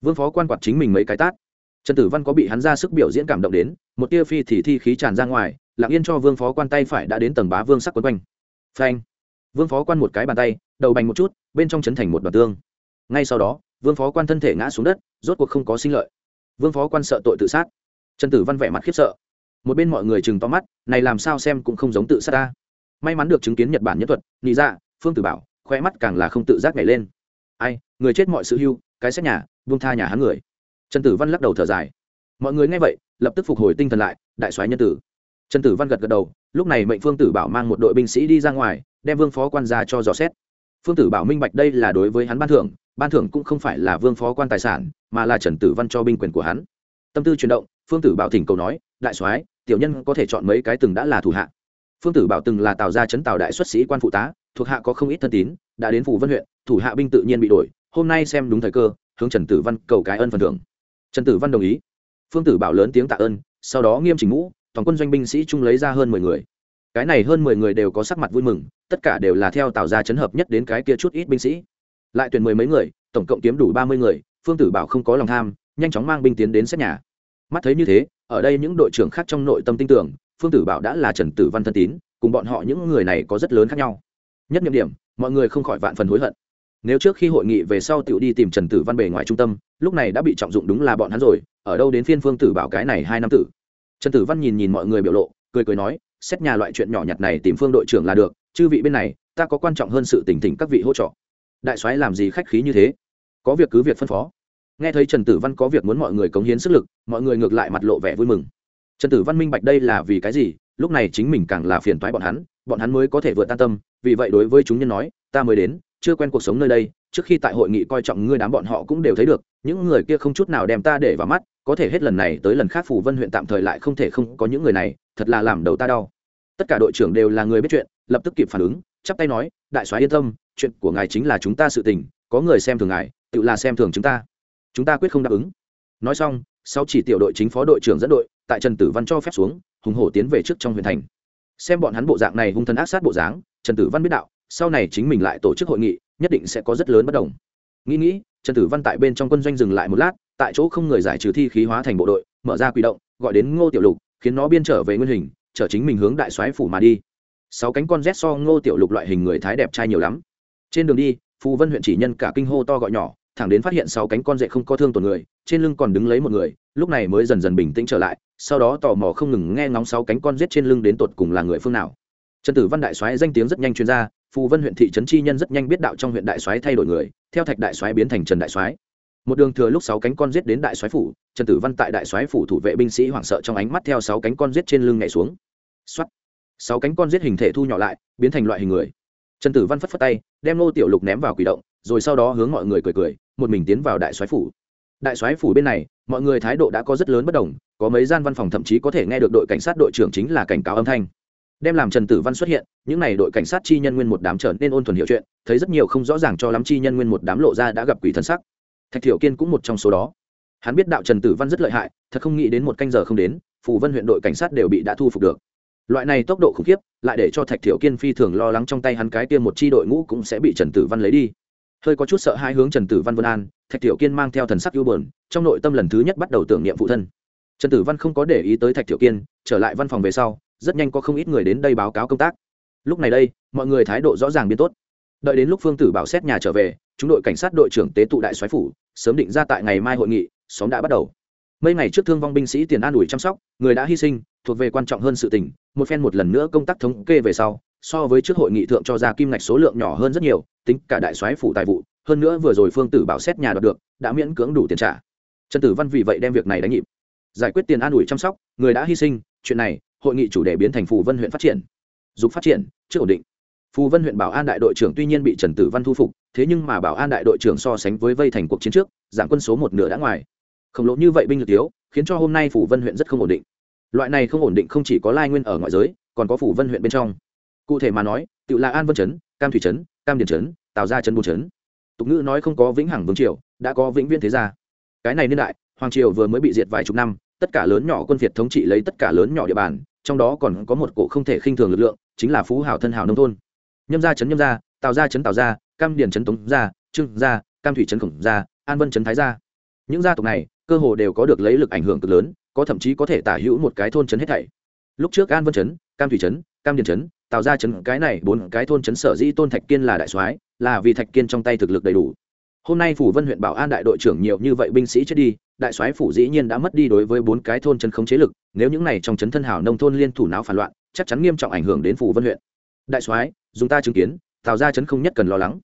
Vương phó quan quạt chính mình mấy cái tát. Trần tử văn có bị hắn ra sức biểu diễn cảm động đến, một tia phi thì thi khí tràn ra ngoài, lặng yên cho vương phó quan tay phải đã đến tầng bá vương sắc quấn quanh. Phanh. Vương phó quan một cái bàn tay, đầu bành một chút, bên trong chấn thành một đoạn tương ngay sau đó vương phó quan thân thể ngã xuống đất rốt cuộc không có sinh lợi. Vương phó quan sợ tội tự sát. Trần tử văn vẻ mặt khiếp sợ. Một bên mọi người chừng to mắt này làm sao xem cũng không giống tự sát ta. May mắn được chứng kiến nhật bản nhất thuật nghĩ ra dạ, phương tử bảo khoe mắt càng là không tự giác nhảy lên. Ai người chết mọi sự hưu cái xét nhà vương tha nhà hắn người. Trần tử văn lắc đầu thở dài. Mọi người nghe vậy lập tức phục hồi tinh thần lại đại soái nhân tử. Trần tử văn gật gật đầu lúc này mệnh phương tử bảo mang một đội binh sĩ đi ra ngoài đem vương phó quan ra cho dò xét phương tử bảo minh bạch đây là đối với hắn ban thưởng ban thưởng cũng không phải là vương phó quan tài sản, mà là trần tử văn cho binh quyền của hắn. Tâm tư chuyển động, phương tử bảo thỉnh cầu nói, đại soái, tiểu nhân có thể chọn mấy cái từng đã là thủ hạ. Phương tử bảo từng là tào gia chấn tào đại xuất sĩ quan phụ tá, thuộc hạ có không ít thân tín, đã đến phủ vân huyện, thủ hạ binh tự nhiên bị đổi, hôm nay xem đúng thời cơ, hướng trần tử văn cầu cái ân phần thưởng. Trần tử văn đồng ý. Phương tử bảo lớn tiếng tạ ơn, sau đó nghiêm chỉnh ngũ toàn quân doanh binh sĩ trung lấy ra hơn mười người cái này hơn mười người đều có sắc mặt vui mừng, tất cả đều là theo tào gia chấn hợp nhất đến cái kia chút ít binh sĩ. Lại tuyển mười mấy người, tổng cộng kiếm đủ ba mươi người, phương tử bảo không có lòng tham, nhanh chóng mang binh tiến đến xét nhà. Mắt thấy như thế, ở đây những đội trưởng khác trong nội tâm tin tưởng, phương tử bảo đã là trần tử văn thân tín, cùng bọn họ những người này có rất lớn khác nhau. Nhất nhiệm điểm, mọi người không khỏi vạn phần hối hận. Nếu trước khi hội nghị về sau tiểu đi tìm trần tử văn bề ngoài trung tâm, lúc này đã bị trọng dụng đúng là bọn hắn rồi, ở đâu đến phiên phương tử bảo cái này hai năm tử. Trần tử văn nhìn nhìn mọi người biểu lộ, cười cười nói xét nhà loại chuyện nhỏ nhặt này tìm phương đội trưởng là được, chư vị bên này, ta có quan trọng hơn sự tỉnh tỉnh các vị hỗ trợ. Đại soái làm gì khách khí như thế? Có việc cứ việc phân phó. Nghe thấy trần tử văn có việc muốn mọi người cống hiến sức lực, mọi người ngược lại mặt lộ vẻ vui mừng. Trần tử văn minh bạch đây là vì cái gì? Lúc này chính mình càng là phiền toái bọn hắn bọn hắn mới có thể vượt tan tâm, vì vậy đối với chúng nhân nói, ta mới đến, chưa quen cuộc sống nơi đây, trước khi tại hội nghị coi trọng ngươi đám bọn họ cũng đều thấy được, những người kia không chút nào đem ta để vào mắt có thể hết lần này tới lần khác phủ vân huyện tạm thời lại không thể không có những người này, thật là làm đầu ta đau. Tất cả đội trưởng đều là người biết chuyện, lập tức kịp phản ứng, chắp tay nói, đại soái yên tâm, chuyện của ngài chính là chúng ta sự tình, có người xem thường ngài, tự là xem thường chúng ta. Chúng ta quyết không đáp ứng. Nói xong, sau chỉ tiểu đội chính phó đội trưởng dẫn đội, tại trần tử văn cho phép xuống, hùng hổ tiến về trước trong huyện thành. Xem bọn hắn bộ dạng này hung thần ác sát bộ dáng, trần tử văn biết đạo, sau này chính mình lại tổ chức hội nghị, nhất định sẽ có rất lớn bất đồng. Nghĩ nghĩ, trần tử văn tại bên trong quân doanh dừng lại một lát tại chỗ không người giải trừ thi khí hóa thành bộ đội, mở ra quy động, gọi đến ngô tiểu lục, khiến nó biên trở về nguyên hình, chở chính mình hướng đại soái phủ mà đi. Sáu cánh con rét so ngô tiểu lục loại hình người thái đẹp trai nhiều lắm. Trên đường đi, phù vân huyện chỉ nhân cả kinh hô to gọi nhỏ, thẳng đến phát hiện sáu cánh con rệ không có thương tổn người, trên lưng còn đứng lấy một người, lúc này mới dần dần bình tĩnh trở lại, sau đó tò mò không ngừng nghe ngóng sáu cánh con rết trên lưng đến tột cùng là người phương nào. Trần tử văn đại soái danh tiếng rất nhanh chuyên gia phù vân huyện thị trấn chi nhân rất nhanh biết đạo trong huyện đại soái thay đổi người, theo thạch đại soái biến thành trần đại soái một đường thừa lúc sáu cánh con giết đến đại soái phủ, trần tử văn tại đại soái phủ thủ vệ binh sĩ hoảng sợ trong ánh mắt theo sáu cánh con giết trên lưng nhảy xuống. Xoắt sáu cánh con giết hình thể thu nhỏ lại, biến thành loại hình người. Trần tử văn phất phất tay, đem lô tiểu lục ném vào quỷ động, rồi sau đó hướng mọi người cười cười, một mình tiến vào đại soái phủ. Đại soái phủ bên này, mọi người thái độ đã có rất lớn bất đồng, có mấy gian văn phòng thậm chí có thể nghe được đội cảnh sát đội trưởng chính là cảnh cáo âm thanh. Đem làm trần tử văn xuất hiện, những n à y đội cảnh sát chi nhân nguyên một đám trở nên ôn thuần hiệu chuyện, thấy rất nhiều không rõ ràng cho lắm chi nhân nguyên một đám lộ ra đã gặp quỷ thân sắc thạch thiểu kiên cũng một trong số đó. Hắn biết đạo trần tử văn rất lợi hại, thật không nghĩ đến một canh giờ không đến, phù vân huyện đội cảnh sát đều bị đã thu phục được. Loại này tốc độ khủng khiếp, lại để cho thạch thiểu kiên phi thường lo lắng trong tay hắn cái tiêm một chi đội ngũ cũng sẽ bị trần tử văn lấy đi. Hơi có chút sợ hai hướng trần tử văn vân an, thạch thiểu kiên mang theo thần sắc yêu bờn trong nội tâm lần thứ nhất bắt đầu tưởng niệm phụ thân. Trần tử văn không có để ý tới thạch thiểu kiên, trở lại văn phòng về sau, rất nhanh có không ít người đến đây báo cáo công tác. Lúc này đây, mọi người thái độ rõ ràng biến tốt đợi đến lúc phương tử bảo xét nhà trở về, chúng đội cảnh sát đội trưởng tế tụ đại soái phủ, sớm định ra tại ngày mai hội nghị, xóm đã bắt đầu. Mấy ngày trước thương vong binh sĩ tiền an ủi chăm sóc, người đã hy sinh, thuộc về quan trọng hơn sự tình, một phen một lần nữa công tác thống kê về sau, so với trước hội nghị thượng cho ra kim ngạch số lượng nhỏ hơn rất nhiều, tính cả đại soái phủ tài vụ, hơn nữa vừa rồi phương tử bảo xét nhà đoạt được, đã miễn cưỡng đủ tiền trả. Trần tử văn vì vậy đem việc này đánh nhịp. Giải quyết tiền an ủi chăm sóc, người đã hy sinh, chuyện này, hội nghị chủ đề biến thành phủ vân huyện phát triển. Dục phát triển, chưa ổn định phù vân huyện bảo an đại đội trưởng tuy nhiên bị trần tử văn thu phục thế nhưng mà bảo an đại đội trưởng so sánh với vây thành cuộc chiến trước giảm quân số một nửa đã ngoài. Khổng lồ như vậy binh lực yếu, khiến cho hôm nay phủ vân huyện rất không ổn định. Loại này không ổn định không chỉ có lai nguyên ở ngoại giới còn có phủ vân huyện bên trong. Cụ thể mà nói tự là an vân chấn cam thủy chấn cam điền chấn tạo ra chấn bù chấn tục ngữ nói không có vĩnh hằng vương triều đã có vĩnh viên thế gia. Cái này niên đại hoàng triều vừa mới bị diệt vài chục năm tất cả lớn nhỏ quân việt thống trị lấy tất cả lớn nhỏ địa bàn trong đó còn có một cổ không thể khinh thường lực lượng chính là phú hào thân hào nông thôn nhâm gia chấn nhâm gia, Tào gia chấn Tào gia, cam điền chấn tống gia trưng gia, cam thủy chấn khổng gia, an vân chấn thái gia. Những gia tộc này, cơ hồ đều có được lấy lực ảnh hưởng cực lớn, có thậm chí có thể tả hữu một cái thôn chấn hết thảy. Lúc trước an vân chấn, cam thủy chấn, cam điền chấn tạo ra chấn, cái này bốn cái thôn chấn sở dĩ tôn thạch kiên là đại soái, là vì thạch kiên trong tay thực lực đầy đủ. Hôm nay phủ vân huyện bảo an đại đội trưởng nhiều như vậy binh sĩ chết đi, đại soái phủ dĩ nhiên đã mất đi đối với bốn cái thôn chấn khống chế lực, nếu những này trong chấn thân hảo nông thôn liên thủ não phản loạn, chắc chắn nghiêm trọng ảnh hưởng đến phủ vân huyện đại soái, dùng ta chứng kiến, Tào ra chấn không nhất cần lo lắng.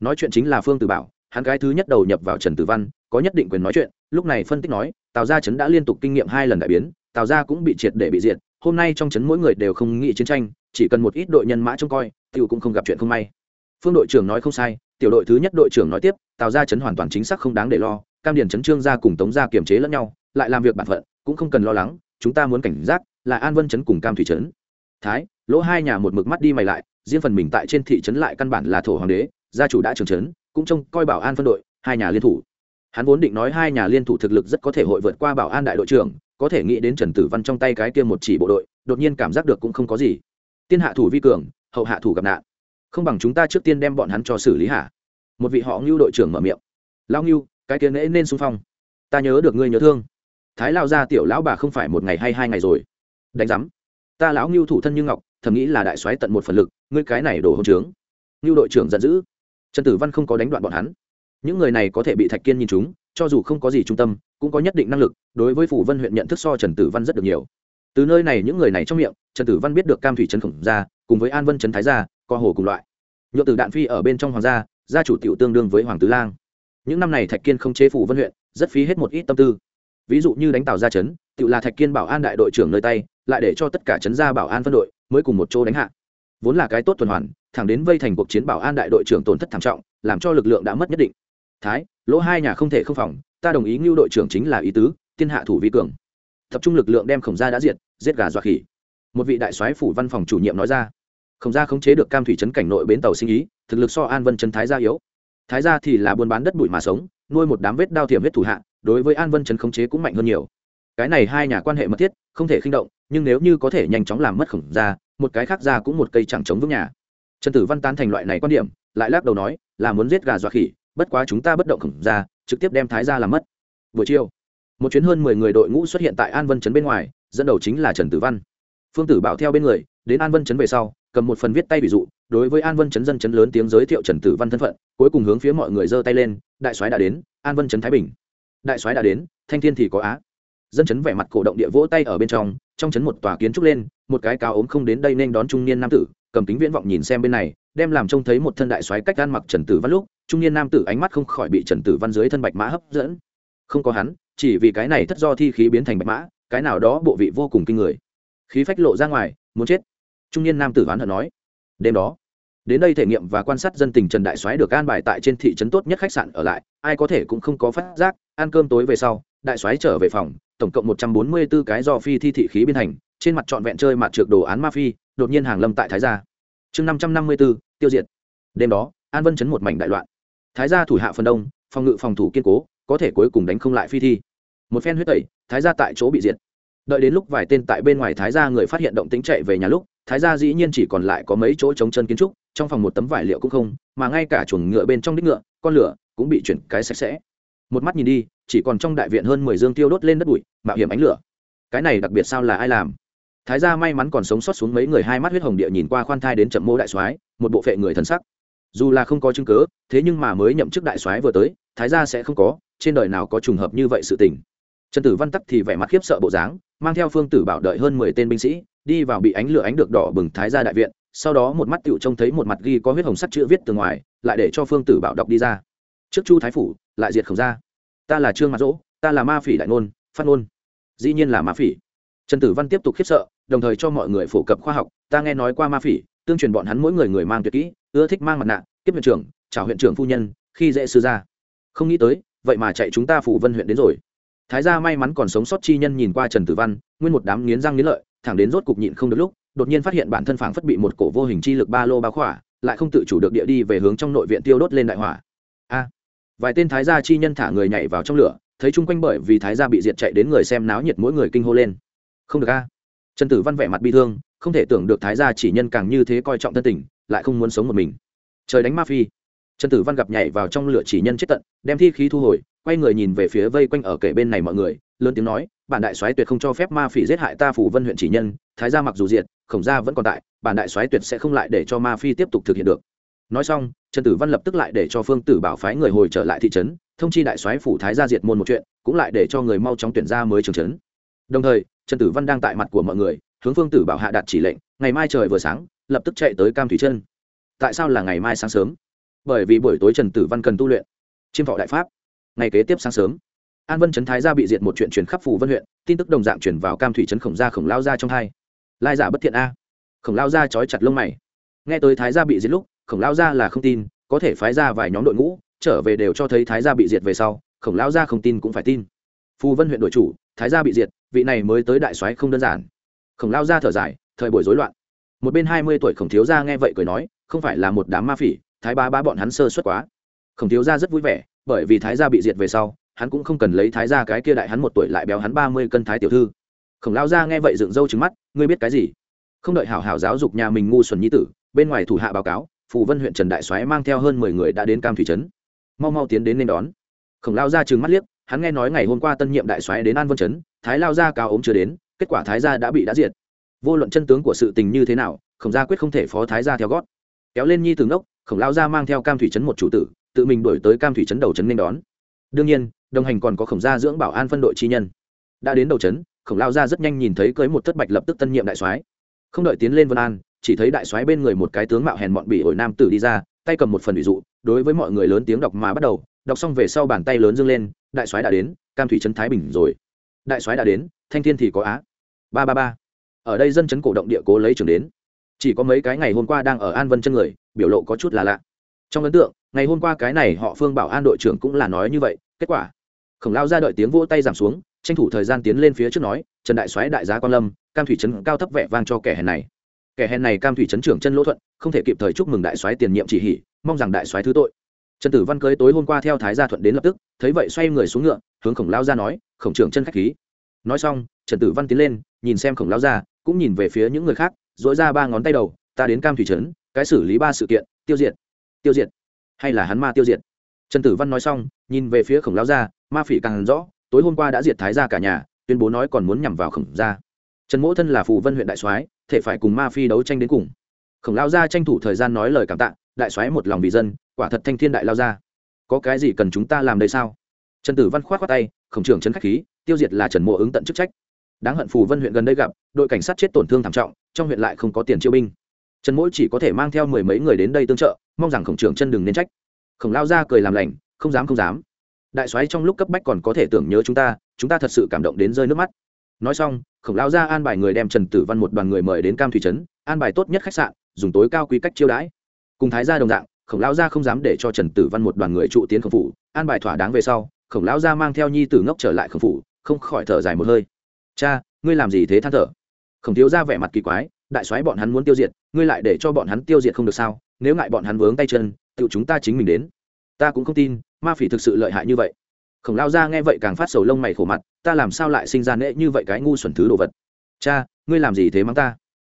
Nói chuyện chính là phương tử bảo, hắn cái thứ nhất đầu nhập vào trần tử văn, có nhất định quyền nói chuyện, lúc này phân tích nói, tào gia chấn đã liên tục kinh nghiệm hai lần đại biến, tào gia cũng bị triệt để bị diệt, hôm nay trong chấn mỗi người đều không nghĩ chiến tranh, chỉ cần một ít đội nhân mã trông coi, tiểu cũng không gặp chuyện không may. Phương đội trưởng nói không sai, tiểu đội thứ nhất đội trưởng nói tiếp, tào gia chấn hoàn toàn chính xác không đáng để lo, cam điển chấn trương gia cùng tống gia kiềm chế lẫn nhau, lại làm việc bản phận, cũng không cần lo lắng, chúng ta muốn cảnh giác, là an vân chấn cùng cam thủy chấn thái lỗ hai nhà một mực mắt đi mày lại, riêng phần mình tại trên thị trấn lại căn bản là thổ hoàng đế, gia chủ đã trưởng trấn, cũng trông coi bảo an phân đội, hai nhà liên thủ. Hắn vốn định nói hai nhà liên thủ thực lực rất có thể hội vượt qua bảo an đại đội trưởng, có thể nghĩ đến trần tử văn trong tay cái kia một chỉ bộ đội, đột nhiên cảm giác được cũng không có gì. Tiên hạ thủ vi cường, hậu hạ thủ gặp nạn. Không bằng chúng ta trước tiên đem bọn hắn cho xử lý hả? Một vị họ ngưu đội trưởng mở miệng. Lao ngưu, cái kia nễ nên xung phong. Ta nhớ được ngươi nhớ thương. Thái lao ra tiểu lão bà không phải một ngày hay hai ngày rồi. Đánh giám. Ta lão ngưu thủ thân như ngọc thầm nghĩ là đại soái tận một phần lực, ngươi cái này đổ hôn trướng. Ngưu đội trưởng giận dữ. Trần tử văn không có đánh đoạn bọn hắn. Những người này có thể bị thạch kiên nhìn chúng, cho dù không có gì trung tâm, cũng có nhất định năng lực, đối với phủ vân huyện nhận thức so trần tử văn rất được nhiều. Từ nơi này những người này trong miệng, trần tử văn biết được cam thủy trấn khổng gia, cùng với an vân trấn thái gia co hồ cùng loại. Nhựa từ đạn phi ở bên trong hoàng gia gia chủ tiểu tương đương với hoàng tứ lang. Những năm này thạch kiên không chế phủ vân huyện, rất phí hết một ít tâm tư. Ví dụ như đánh tàu gia trấn tự là thạch kiên bảo an đại đội trưởng nơi tay, lại để cho tất cả trấn gia bảo an phân đội mới cùng một chỗ đánh hạ. Vốn là cái tốt tuần hoàn, thẳng đến vây thành cuộc chiến bảo an đại đội trưởng tổn thất thảm trọng, làm cho lực lượng đã mất nhất định. Thái, lỗ hai nhà không thể không phòng, ta đồng ý ngưu đội trưởng chính là ý tứ tiên hạ thủ vi cường. Tập trung lực lượng đem khổng gia đã diệt, giết gà dọa khỉ. Một vị đại soái phủ văn phòng chủ nhiệm nói ra. Khổng gia khống chế được cam thủy trấn cảnh nội bến tàu sinh ý, thực lực so an vân trấn thái gia yếu. Thái gia thì là buôn bán đất bụi mà sống, nuôi một đám vết đao thiểm vết thủ hạ, đối với an vân trấn khống chế cũng mạnh hơn nhiều. Cái này hai nhà quan hệ mật thiết, không thể khinh động, nhưng nếu như có thể nhanh chóng làm mất khổng gia một cái khác ra cũng một cây chẳng chống vững nhà. Trần tử văn tán thành loại này quan điểm, lại lắc đầu nói, là muốn giết gà dọa khỉ, bất quá chúng ta bất động khổng ra, trực tiếp đem thái ra làm mất. Buổi chiều, một chuyến hơn mười người đội ngũ xuất hiện tại an vân trấn bên ngoài, dẫn đầu chính là trần tử văn. Phương tử bảo theo bên người, đến an vân trấn về sau, cầm một phần viết tay ví dụ, đối với an vân trấn dân trấn lớn tiếng giới thiệu trần tử văn thân phận, cuối cùng hướng phía mọi người giơ tay lên, đại soái đã đến, an vân trấn thái bình. Đại soái đã đến, thanh thiên thì có á. Dân chấn vẻ mặt cổ động địa vỗ tay ở bên trong trong chấn một tòa kiến trúc lên, một cái cao ốm không đến đây nên đón trung niên nam tử, cầm kính viễn vọng nhìn xem bên này, đem làm trông thấy một thân đại soái cách gan mặc trần tử văn lúc, trung niên nam tử ánh mắt không khỏi bị trần tử văn dưới thân bạch mã hấp dẫn. Không có hắn, chỉ vì cái này thất do thi khí biến thành bạch mã, cái nào đó bộ vị vô cùng kinh người. Khí phách lộ ra ngoài, muốn chết. Trung niên nam tử oán hận nói, đêm đó, đến đây thể nghiệm và quan sát dân tình trần đại soái được an bài tại trên thị trấn tốt nhất khách sạn ở lại, ai có thể cũng không có phát giác, ăn cơm tối về sau đại soái trở về phòng tổng cộng một trăm bốn mươi 144 cái do phi thi thị khí biên hành trên mặt trọn vẹn chơi mặt trượt đồ án ma phi đột nhiên hàng lâm tại thái gia. Chương năm trăm năm mươi 554, tiêu diệt. Đêm đó an vân chấn một mảnh đại loạn. Thái gia thủ hạ phần đông phòng ngự phòng thủ kiên cố có thể cuối cùng đánh không lại phi thi. Một phen huyết tẩy thái gia tại chỗ bị diệt. Đợi đến lúc vài tên tại bên ngoài thái gia người phát hiện động tính chạy về nhà lúc thái gia dĩ nhiên chỉ còn lại có mấy chỗ chống chân kiến trúc trong phòng một tấm vải liệu cũng không mà ngay cả chuồng ngựa bên trong đích ngựa con lửa cũng bị chuyển cái sạch sẽ. Một mắt nhìn đi chỉ còn trong đại viện hơn mười dương tiêu đốt lên đất bụi, mạo hiểm ánh lửa. Cái này đặc biệt sao là ai làm? Thái gia may mắn còn sống sót xuống mấy người hai mắt huyết hồng địa nhìn qua khoan thai đến chậm mô đại soái, một bộ phệ người thân sắc. Dù là không có chứng cớ thế nhưng mà mới nhậm chức đại soái vừa tới, thái gia sẽ không có, trên đời nào có trùng hợp như vậy sự tình. Trần tử văn tắc thì vẻ mặt khiếp sợ bộ dáng, mang theo phương tử bảo đợi hơn mười tên binh sĩ, đi vào bị ánh lửa ánh được đỏ bừng thái gia đại viện, sau đó một mắt tựu trông thấy một mặt ghi có huyết hồng sắt chữ viết từ ngoài, lại để cho phương tử bảo đọc đi ra. Trước chu thái phủ, lại diệt khổng ra ta là trương mặt dỗ, ta là ma phỉ đại ngôn, phát ngôn. Dĩ nhiên là ma phỉ. Trần tử văn tiếp tục khiếp sợ, đồng thời cho mọi người phổ cập khoa học. Ta nghe nói qua ma phỉ, tương truyền bọn hắn mỗi người người mang tuyệt kỹ, ưa thích mang mặt nạ, kiếp huyện trưởng chào huyện trưởng phu nhân, khi dễ sư ra không nghĩ tới, vậy mà chạy chúng ta phủ vân huyện đến rồi. Thái gia may mắn còn sống sót chi nhân nhìn qua trần tử văn, nguyên một đám nghiến răng nghiến lợi, thẳng đến rốt cục nhịn không được lúc, đột nhiên phát hiện bản thân phảng phất bị một cổ vô hình chi lực ba lô bao khỏa, lại không tự chủ được địa đi về hướng trong nội viện tiêu đốt lên đại hỏa. A! Vài tên thái gia chi nhân thả người nhảy vào trong lửa, thấy chung quanh bởi vì thái gia bị diệt chạy đến người xem náo nhiệt mỗi người kinh hô lên. Không được a. Trần tử văn vẻ mặt bi thương, không thể tưởng được thái gia chỉ nhân càng như thế coi trọng thân tình, lại không muốn sống một mình. Trời đánh ma phi. Trần tử văn gặp nhảy vào trong lửa chỉ nhân chết tận, đem thi khí thu hồi, quay người nhìn về phía vây quanh ở kể bên này mọi người, lớn tiếng nói, bản đại soái tuyệt không cho phép ma phỉ giết hại ta phủ vân huyện chỉ nhân, thái gia mặc dù diệt, khổng gia vẫn còn tại, bản đại soái tuyệt sẽ không lại để cho ma phi tiếp tục thực hiện được nói xong, trần tử văn lập tức lại để cho phương tử bảo phái người hồi trở lại thị trấn, thông chi đại soái phủ thái gia diệt môn một chuyện, cũng lại để cho người mau chóng tuyển ra mới trường trấn. Đồng thời, trần tử văn đang tại mặt của mọi người, hướng phương tử bảo hạ đạt chỉ lệnh, ngày mai trời vừa sáng, lập tức chạy tới cam thủy chân tại sao là ngày mai sáng sớm? Bởi vì buổi tối trần tử văn cần tu luyện. Chiêm thọ đại pháp. Ngày kế tiếp sáng sớm, an vân trấn thái gia bị diệt một chuyện truyền khắp phủ vân huyện, tin tức đồng dạng chuyển vào cam thủy trấn khổng gia khổng lao ra trong hai. Lai giả bất thiện a. Khổng lao ra trói chặt lông mày. Nghe tới thái gia bị diệt lúc khổng lao gia là không tin, có thể phái ra vài nhóm đội ngũ, trở về đều cho thấy thái gia bị diệt về sau, khổng lao gia không tin cũng phải tin. Phù vân huyện đội chủ, thái gia bị diệt, vị này mới tới đại soái không đơn giản. Khổng lao gia thở dài, thời buổi rối loạn. Một bên hai mươi tuổi khổng thiếu gia nghe vậy cười nói, không phải là một đám ma phỉ, thái ba ba bọn hắn sơ suất quá. Khổng thiếu gia rất vui vẻ, bởi vì thái gia bị diệt về sau, hắn cũng không cần lấy thái gia cái kia đại hắn một tuổi lại béo hắn ba mươi cân thái tiểu thư. Khổng lao gia nghe vậy dựng râu trứng mắt, ngươi biết cái gì? Không đợi hảo hảo giáo dục nhà mình ngu xuẩn nhi tử, bên ngoài thủ hạ báo cáo phù vân huyện trần đại soái mang theo hơn mười người đã đến cam thủy trấn. Mau mau tiến đến nên đón. Khổng lao gia trừng mắt liếc, hắn nghe nói ngày hôm qua tân nhiệm đại soái đến an vân trấn, thái lao gia cao ốm chưa đến, kết quả thái gia đã bị đã diệt. Vô luận chân tướng của sự tình như thế nào, khổng gia quyết không thể phó thái gia theo gót. Kéo lên nhi từ đốc khổng lao gia mang theo cam thủy trấn một chủ tử, tự mình đổi tới cam thủy trấn đầu trấn nên đón. Đương nhiên, đồng hành còn có khổng gia dưỡng bảo an phân đội chi nhân. Đã đến đầu trấn, khổng lao gia rất nhanh nhìn thấy cưới một thất bạch lập tức tân nhiệm đại soái. Không đợi tiến lên vân an chỉ thấy đại soái bên người một cái tướng mạo hèn mọn bị ổi nam tử đi ra, tay cầm một phần ủy dụ, đối với mọi người lớn tiếng đọc mà bắt đầu, đọc xong về sau bàn tay lớn dâng lên, đại soái đã đến, cam thủy trấn thái bình rồi. Đại soái đã đến, thanh thiên thì có á. Ba ba ba. Ở đây dân chấn cổ động địa cố lấy trường đến. Chỉ có mấy cái ngày hôm qua đang ở an vân chân người, biểu lộ có chút là lạ. Trong ấn tượng, ngày hôm qua cái này họ phương bảo an đội trưởng cũng là nói như vậy, kết quả, khổng lao ra đợi tiếng vỗ tay giảm xuống, tranh thủ thời gian tiến lên phía trước nói, trần đại soái đại giá quan lâm, cam thủy trấn cao thấp vẻ vang cho kẻ hèn này kẻ hèn này cam thủy trấn trưởng chân lỗ thuận, không thể kịp thời chúc mừng đại soái tiền nhiệm chỉ hỉ, mong rằng đại soái thứ tội. Trần tử văn cưới tối hôm qua theo thái gia thuận đến lập tức, thấy vậy xoay người xuống ngựa, hướng khổng lao ra nói, khổng trưởng chân khách khí. Nói xong, trần tử văn tiến lên, nhìn xem khổng lao ra cũng nhìn về phía những người khác dỗi ra ba ngón tay đầu, ta đến cam thủy trấn cái xử lý ba sự kiện, tiêu diệt. Tiêu diệt? Hay là hắn ma tiêu diệt? Trần tử văn nói xong, nhìn về phía khổng lao gia, ma phỉ càng rõ, tối hôm qua đã diệt thái ra cả nhà, tuyên bố nói còn muốn nhằm vào khổng gia trần mỗ thân là phù vân huyện đại soái, thể phải cùng ma phi đấu tranh đến cùng. Khổng lao gia tranh thủ thời gian nói lời cảm tạ, đại soái một lòng vì dân, quả thật thanh thiên đại lao gia. Có cái gì cần chúng ta làm đây sao? Trần tử văn khoát khoát tay, khổng trưởng trấn khách khí, tiêu diệt là trần Mỗ ứng tận chức trách. Đáng hận phù vân huyện gần đây gặp, đội cảnh sát chết tổn thương thảm trọng, trong huyện lại không có tiền chiêu binh. Trần mỗi chỉ có thể mang theo mười mấy người đến đây tương trợ, mong rằng khổng trưởng chân đừng nên trách. Khổng lao ra cười làm lành, không dám không dám. Đại soái trong lúc cấp bách còn có thể tưởng nhớ chúng ta chúng ta thật sự cảm động đến rơi nước mắt nói xong, khổng lao ra an bài người đem trần tử văn một đoàn người mời đến cam thủy trấn, an bài tốt nhất khách sạn, dùng tối cao quy cách chiêu đãi. Cùng thái gia đồng dạng, khổng lao gia không dám để cho trần tử văn một đoàn người trụ tiến khổng phủ, an bài thỏa đáng về sau, khổng lão gia mang theo nhi tử ngốc trở lại khổng phủ, không khỏi thở dài một hơi. Cha, ngươi làm gì thế than thở? Khổng thiếu ra vẻ mặt kỳ quái, đại soái bọn hắn muốn tiêu diệt, ngươi lại để cho bọn hắn tiêu diệt không được sao? Nếu ngại bọn hắn vướng tay chân, tự chúng ta chính mình đến. Ta cũng không tin, ma phỉ thực sự lợi hại như vậy khổng lao ra nghe vậy càng phát sầu lông mày khổ mặt, ta làm sao lại sinh ra nễ như vậy cái ngu xuẩn thứ đồ vật? Cha, ngươi làm gì thế mắng ta?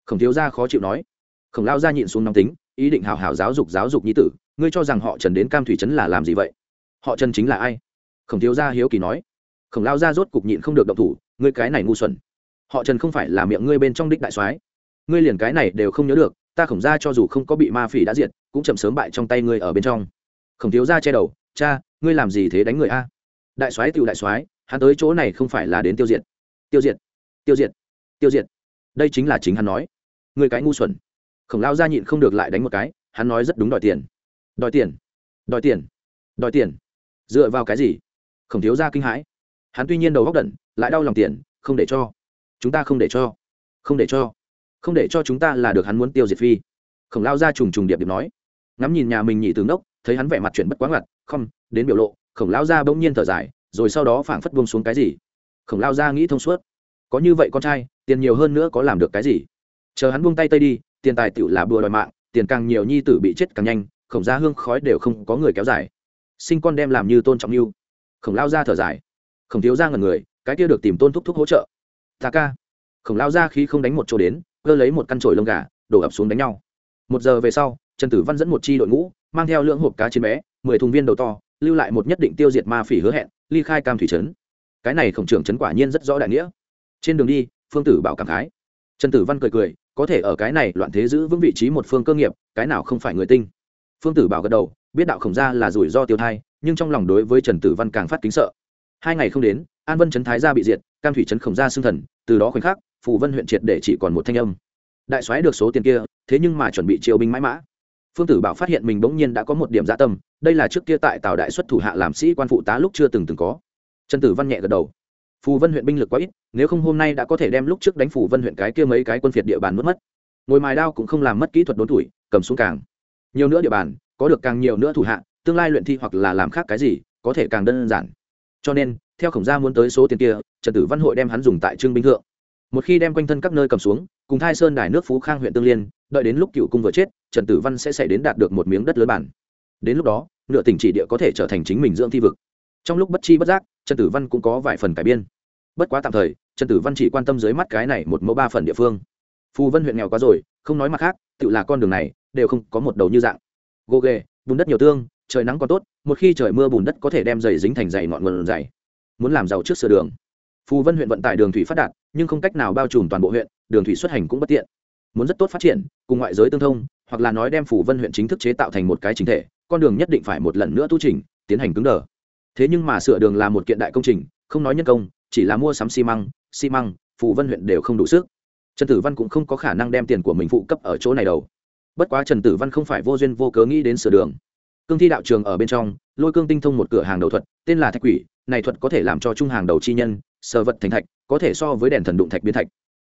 Khổng thiếu gia khó chịu nói. Khổng lao ra nhịn xuống nóng tính, ý định hào hào giáo dục giáo dục nhi tử, ngươi cho rằng họ trần đến cam thủy trấn là làm gì vậy? Họ trần chính là ai? Khổng thiếu gia hiếu kỳ nói. Khổng lao gia rốt cục nhịn không được động thủ, ngươi cái này ngu xuẩn. Họ trần không phải là miệng ngươi bên trong đích đại soái. Ngươi liền cái này đều không nhớ được, ta khổng ra cho dù không có bị ma phỉ đã diệt, cũng chậm sớm bại trong tay ngươi ở bên trong. Khổng thiếu gia che đầu. Cha, ngươi làm gì thế đánh người a? Đại soái tiểu đại soái, hắn tới chỗ này không phải là đến tiêu diệt. Tiêu diệt tiêu diệt tiêu diệt. Đây chính là chính hắn nói. Người cái ngu xuẩn. Khổng lao gia nhịn không được lại đánh một cái, hắn nói rất đúng đòi tiền. Đòi tiền đòi tiền đòi tiền. Dựa vào cái gì? Khổng thiếu gia kinh hãi. Hắn tuy nhiên đầu góc đẩn, lại đau lòng tiền, không để cho. Chúng ta không để cho. Không để cho. Không để cho chúng ta là được hắn muốn tiêu diệt phi. Khổng lao ra trùng trùng điệp điệp nói. Ngắm nhìn nhà mình nhị tướng đốc, thấy hắn vẻ mặt chuyển bất quá ngặt, không, đến biểu lộ khổng lao ra bỗng nhiên thở dài, rồi sau đó phảng phất buông xuống cái gì. Khổng lao ra nghĩ thông suốt, có như vậy con trai, tiền nhiều hơn nữa có làm được cái gì? Chờ hắn buông tay tây đi, tiền tài tựu là bùa đòi mạng, tiền càng nhiều nhi tử bị chết càng nhanh, khổng gia hương khói đều không có người kéo dài. Sinh con đem làm như tôn trọng mưu khổng lao ra thở dài. Khổng thiếu ra ngần người, cái kia được tìm tôn thúc thúc hỗ trợ. Ta ca. Khổng lao ra khi không đánh một chỗ đến, cơ lấy một căn chổi lông gà, đổ ập xuống đánh nhau. Một giờ về sau, trần tử văn dẫn một chi đội ngũ, mang theo lượng hộp cá chiến bé, mười thùng viên đầu to lưu lại một nhất định tiêu diệt ma phỉ hứa hẹn, ly khai cam thủy trấn. Cái này khổng trưởng trấn quả nhiên rất rõ đại nghĩa. Trên đường đi, phương tử bảo cảm khái. Trần tử văn cười cười, có thể ở cái này loạn thế giữ vững vị trí một phương cơ nghiệp, cái nào không phải người tinh. Phương tử bảo gật đầu, biết đạo khổng gia là rủi ro tiêu thai, nhưng trong lòng đối với trần tử văn càng phát kính sợ. Hai ngày không đến, an vân trấn thái gia bị diệt, cam thủy trấn khổng gia xưng thần, từ đó khoảnh khắc, phù vân huyện triệt để chỉ còn một thanh âm. Đại soái được số tiền kia, thế nhưng mà chuẩn bị triều binh mãi mã phương tử bảo phát hiện mình bỗng nhiên đã có một điểm dạ tâm, đây là trước kia tại tào đại xuất thủ hạ làm sĩ quan phụ tá lúc chưa từng từng có. Trần tử văn nhẹ gật đầu. Phù vân huyện binh lực quá ít, nếu không hôm nay đã có thể đem lúc trước đánh phù vân huyện cái kia mấy cái quân phiệt địa bàn mất mất. Ngồi mài đao cũng không làm mất kỹ thuật đốn tuổi, cầm xuống càng. Nhiều nữa địa bàn, có được càng nhiều nữa thủ hạ, tương lai luyện thi hoặc là làm khác cái gì, có thể càng đơn giản. Cho nên, theo khổng gia muốn tới số tiền kia, trần tử văn hội đem hắn dùng tại trương binh thượng một khi đem quanh thân các nơi cầm xuống, cùng thai sơn đài nước phú khang huyện tương liên, đợi đến lúc cựu cung vừa chết, trần tử văn sẽ xảy đến đạt được một miếng đất lớn bản. Đến lúc đó, nửa tỉnh chỉ địa có thể trở thành chính mình dưỡng thi vực. Trong lúc bất chi bất giác, trần tử văn cũng có vài phần cải biên. Bất quá tạm thời, trần tử văn chỉ quan tâm dưới mắt cái này một mẫu ba phần địa phương. Phù vân huyện nghèo quá rồi, không nói mặt khác, tự là con đường này, đều không có một đầu như dạng. Gô ghề, bùn đất nhiều tương, trời nắng còn tốt, một khi trời mưa bùn đất có thể đem dày dính thành dày ngọn nguồn dày. Muốn làm giàu trước sửa đường. Phù vân huyện vận tải đường thủy phát đạt nhưng không cách nào bao trùm toàn bộ huyện, đường thủy xuất hành cũng bất tiện. Muốn rất tốt phát triển, cùng ngoại giới tương thông, hoặc là nói đem phủ vân huyện chính thức chế tạo thành một cái chính thể, con đường nhất định phải một lần nữa tu trình tiến hành cứng đờ. Thế nhưng mà sửa đường là một kiện đại công trình, không nói nhân công, chỉ là mua sắm xi măng xi măng, phủ vân huyện đều không đủ sức. Trần tử văn cũng không có khả năng đem tiền của mình phụ cấp ở chỗ này đâu. Bất quá trần tử văn không phải vô duyên vô cớ nghĩ đến sửa đường. Cương thi đạo trường ở bên trong, lôi cương tinh thông một cửa hàng đầu thuật, tên là thạch quỷ, này thuật có thể làm cho trung hàng đầu chi nhân, sở vật thành thạch có thể so với đèn thần đụng thạch biến thạch.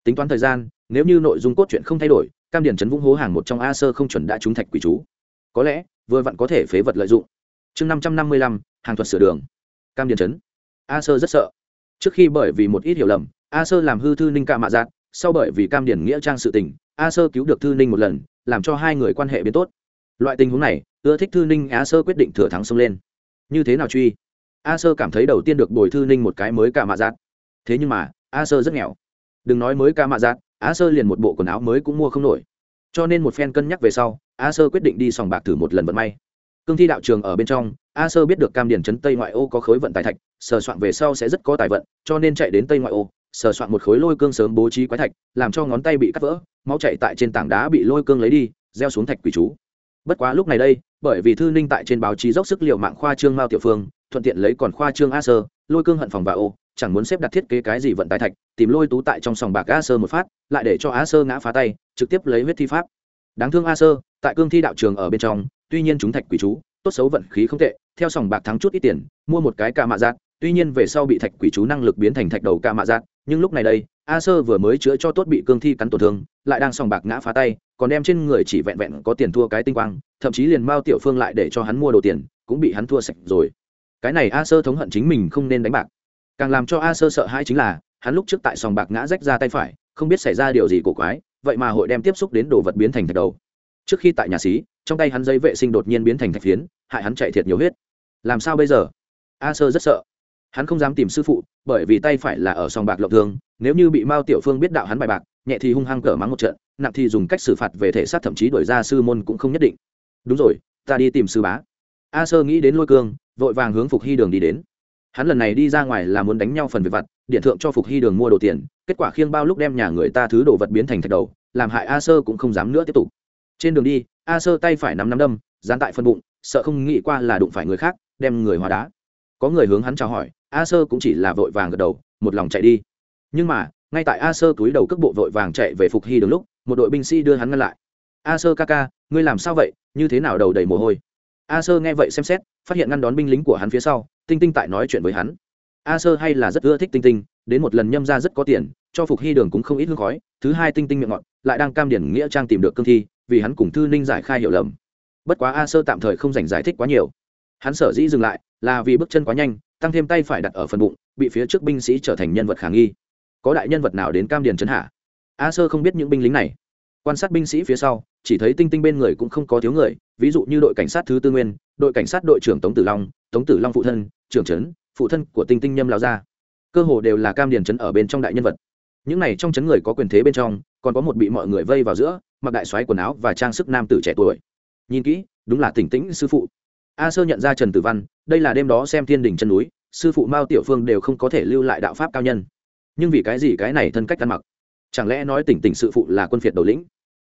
Tính toán thời gian, nếu như nội dung cốt truyện không thay đổi, cam điển trấn vũng hố hàng một trong a sơ không chuẩn đã trúng thạch quỷ chú. Có lẽ, vừa vặn có thể phế vật lợi dụng. Chương năm trăm năm mươi lăm, hàng thuật sửa đường. Cam điển trấn a sơ rất sợ. Trước khi bởi vì một ít hiểu lầm, a sơ làm hư thư ninh ca mạ giác sau bởi vì cam điển nghĩa trang sự tình, a sơ cứu được thư ninh một lần, làm cho hai người quan hệ biến tốt. Loại tình huống này, ưa thích thư ninh a sơ quyết định thừa thắng xông lên. Như thế nào truy? A sơ cảm thấy đầu tiên được bồi thư ninh một cái mới cả mạ giác thế nhưng mà, a sơ rất nghèo. Đừng nói mới ca mạ dạ, giác á sơ liền một bộ quần áo mới cũng mua không nổi. Cho nên một phen cân nhắc về sau á sơ quyết định đi sòng bạc thử một lần vận may. Cương thi đạo trường ở bên trong, a sơ biết được cam điển trấn tây ngoại ô có khối vận tài thạch, sờ soạn về sau sẽ rất có tài vận, cho nên chạy đến tây ngoại ô, sờ soạn một khối lôi cương sớm bố trí quái thạch, làm cho ngón tay bị cắt vỡ, máu chạy tại trên tảng đá bị lôi cương lấy đi, gieo xuống thạch quỷ chú. Bất quá lúc này đây, bởi vì thư ninh tại trên báo chí dốc sức liệu mạng khoa trương mao tiểu phương, thuận tiện lấy còn khoa trương a sơ, lôi cương hận phòng và ô chẳng muốn xếp đặt thiết kế cái gì vận tài thạch, tìm lôi tú tại trong sòng bạc a sơ một phát, lại để cho a sơ ngã phá tay, trực tiếp lấy huyết thi pháp. Đáng thương a sơ, tại cương thi đạo trường ở bên trong, tuy nhiên chúng thạch quỷ chú, tốt xấu vận khí không tệ, theo sòng bạc thắng chút ít tiền, mua một cái ca mạ giác tuy nhiên về sau bị thạch quỷ chú năng lực biến thành thạch đầu ca mạ giác nhưng lúc này đây, a sơ vừa mới chữa cho tốt bị cương thi cắn tổn thương, lại đang sòng bạc ngã phá tay, còn đem trên người chỉ vẹn vẹn có tiền thua cái tinh quang, thậm chí liền mao tiểu phương lại để cho hắn mua đồ tiền, cũng bị hắn thua sạch rồi. Cái này a sơ thống hận chính mình không nên đánh bạc càng làm cho a sơ sợ hãi chính là, hắn lúc trước tại sòng bạc ngã rách ra tay phải, không biết xảy ra điều gì cổ quái, vậy mà hội đem tiếp xúc đến đồ vật biến thành thạch đầu. Trước khi tại nhà xí, trong tay hắn giấy vệ sinh đột nhiên biến thành thạch phiến, hại hắn chạy thiệt nhiều huyết. Làm sao bây giờ? A sơ rất sợ. Hắn không dám tìm sư phụ, bởi vì tay phải là ở sòng bạc lộng thương, nếu như bị mao tiểu phương biết đạo hắn bài bạc, nhẹ thì hung hăng cỡ mắng một trận, nặng thì dùng cách xử phạt về thể xác thậm chí đổi ra sư môn cũng không nhất định. Đúng rồi, ta đi tìm sư bá. A sơ nghĩ đến lôi cương, vội vàng hướng phục hy đường đi đến hắn lần này đi ra ngoài là muốn đánh nhau phần việc vặt, điện thượng cho phục hy đường mua đồ tiền, kết quả khiêng bao lúc đem nhà người ta thứ đồ vật biến thành thạch đầu, làm hại a sơ cũng không dám nữa tiếp tục. Trên đường đi, a sơ tay phải nắm nắm đâm, dán tại phân bụng, sợ không nghĩ qua là đụng phải người khác, đem người hóa đá. Có người hướng hắn chào hỏi, a sơ cũng chỉ là vội vàng gật đầu, một lòng chạy đi. Nhưng mà, ngay tại a sơ túi đầu cước bộ vội vàng chạy về phục hy đường lúc, một đội binh sĩ đưa hắn ngăn lại. A sơ ca ca, ngươi làm sao vậy? Như thế nào đầu đầy mồ hôi? A sơ nghe vậy xem xét, phát hiện ngăn đón binh lính của hắn phía sau tinh tinh tại nói chuyện với hắn. A sơ hay là rất ưa thích tinh tinh, đến một lần nhâm ra rất có tiền, cho phục hy đường cũng không ít hương khói, thứ hai tinh tinh miệng ngọt, lại đang cam điển nghĩa trang tìm được cương thi, vì hắn cùng thư ninh giải khai hiểu lầm. Bất quá a sơ tạm thời không dành giải thích quá nhiều. Hắn sở dĩ dừng lại, là vì bước chân quá nhanh, tăng thêm tay phải đặt ở phần bụng, bị phía trước binh sĩ trở thành nhân vật khả nghi. Có đại nhân vật nào đến cam điền trấn hạ? A sơ không biết những binh lính này. Quan sát binh sĩ phía sau chỉ thấy tinh tinh bên người cũng không có thiếu người, ví dụ như đội cảnh sát thứ tư nguyên, đội cảnh sát đội trưởng tống tử long, tống tử long phụ thân, trưởng trấn, phụ thân của tinh tinh nhâm lao gia. Cơ hồ đều là cam điền trấn ở bên trong đại nhân vật. Những này trong trấn người có quyền thế bên trong, còn có một bị mọi người vây vào giữa, mặc đại xoáy quần áo và trang sức nam tử trẻ tuổi. Nhìn kỹ, đúng là tỉnh tĩnh sư phụ. A sơ nhận ra trần tử văn, đây là đêm đó xem thiên đình chân núi, sư phụ mao tiểu phương đều không có thể lưu lại đạo pháp cao nhân. Nhưng vì cái gì cái này thân cách ăn mặc? Chẳng lẽ nói tỉnh tỉnh sư phụ là quân phiệt đầu lĩnh?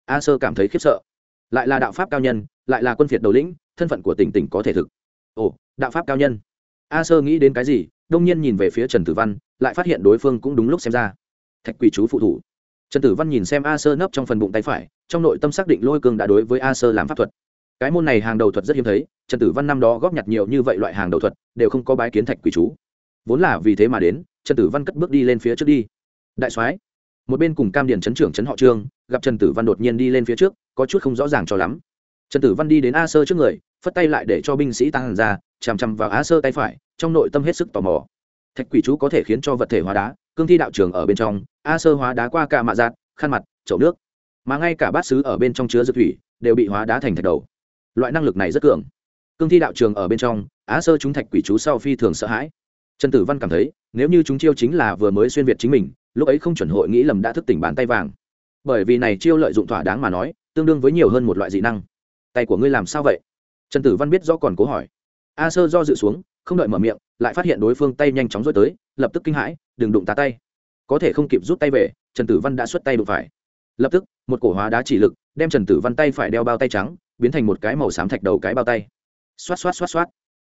A sơ cảm thấy khiếp sợ. Lại là đạo pháp cao nhân, lại là quân phiệt đầu lĩnh, thân phận của tỉnh tỉnh có thể thực. Ồ, đạo pháp cao nhân. A sơ nghĩ đến cái gì, đông nhiên nhìn về phía trần tử văn, lại phát hiện đối phương cũng đúng lúc xem ra. Thạch quỷ chú phụ thủ. Trần tử văn nhìn xem a sơ nấp trong phần bụng tay phải, trong nội tâm xác định lôi cương đã đối với a sơ làm pháp thuật. Cái môn này hàng đầu thuật rất hiếm thấy, trần tử văn năm đó góp nhặt nhiều như vậy loại hàng đầu thuật, đều không có bái kiến thạch quỷ chú. Vốn là vì thế mà đến, trần tử văn cất bước đi lên phía trước đi. Đại soái một bên cùng cam điền chấn trưởng chấn họ trương, gặp trần tử văn đột nhiên đi lên phía trước, có chút không rõ ràng cho lắm. Trần tử văn đi đến a sơ trước người, phất tay lại để cho binh sĩ tăng ra, chằm chằm vào a sơ tay phải, trong nội tâm hết sức tò mò. Thạch quỷ chú có thể khiến cho vật thể hóa đá, cương thi đạo trường ở bên trong, a sơ hóa đá qua cả mạ giạt, khăn mặt, chậu nước. Mà ngay cả bát xứ ở bên trong chứa dược thủy, đều bị hóa đá thành thạch đầu. Loại năng lực này rất cường. Cương thi đạo trường ở bên trong á sơ chúng thạch quỷ chú sau phi thường sợ hãi. Trần tử văn cảm thấy, nếu như chúng chiêu chính là vừa mới xuyên việt chính mình lúc ấy không chuẩn hội nghĩ lầm đã thức tỉnh bàn tay vàng. Bởi vì này chiêu lợi dụng thỏa đáng mà nói, tương đương với nhiều hơn một loại dị năng. Tay của ngươi làm sao vậy? Trần tử văn biết do còn cố hỏi. A sơ do dự xuống, không đợi mở miệng, lại phát hiện đối phương tay nhanh chóng rối tới, lập tức kinh hãi, đừng đụng tá tay. Có thể không kịp rút tay về, trần tử văn đã xuất tay đụng phải. Lập tức, một cổ hóa đá chỉ lực đem trần tử văn tay phải đeo bao tay trắng, biến thành một cái màu xám thạch đầu cái bao tay. Xoát xoát xoát xoát.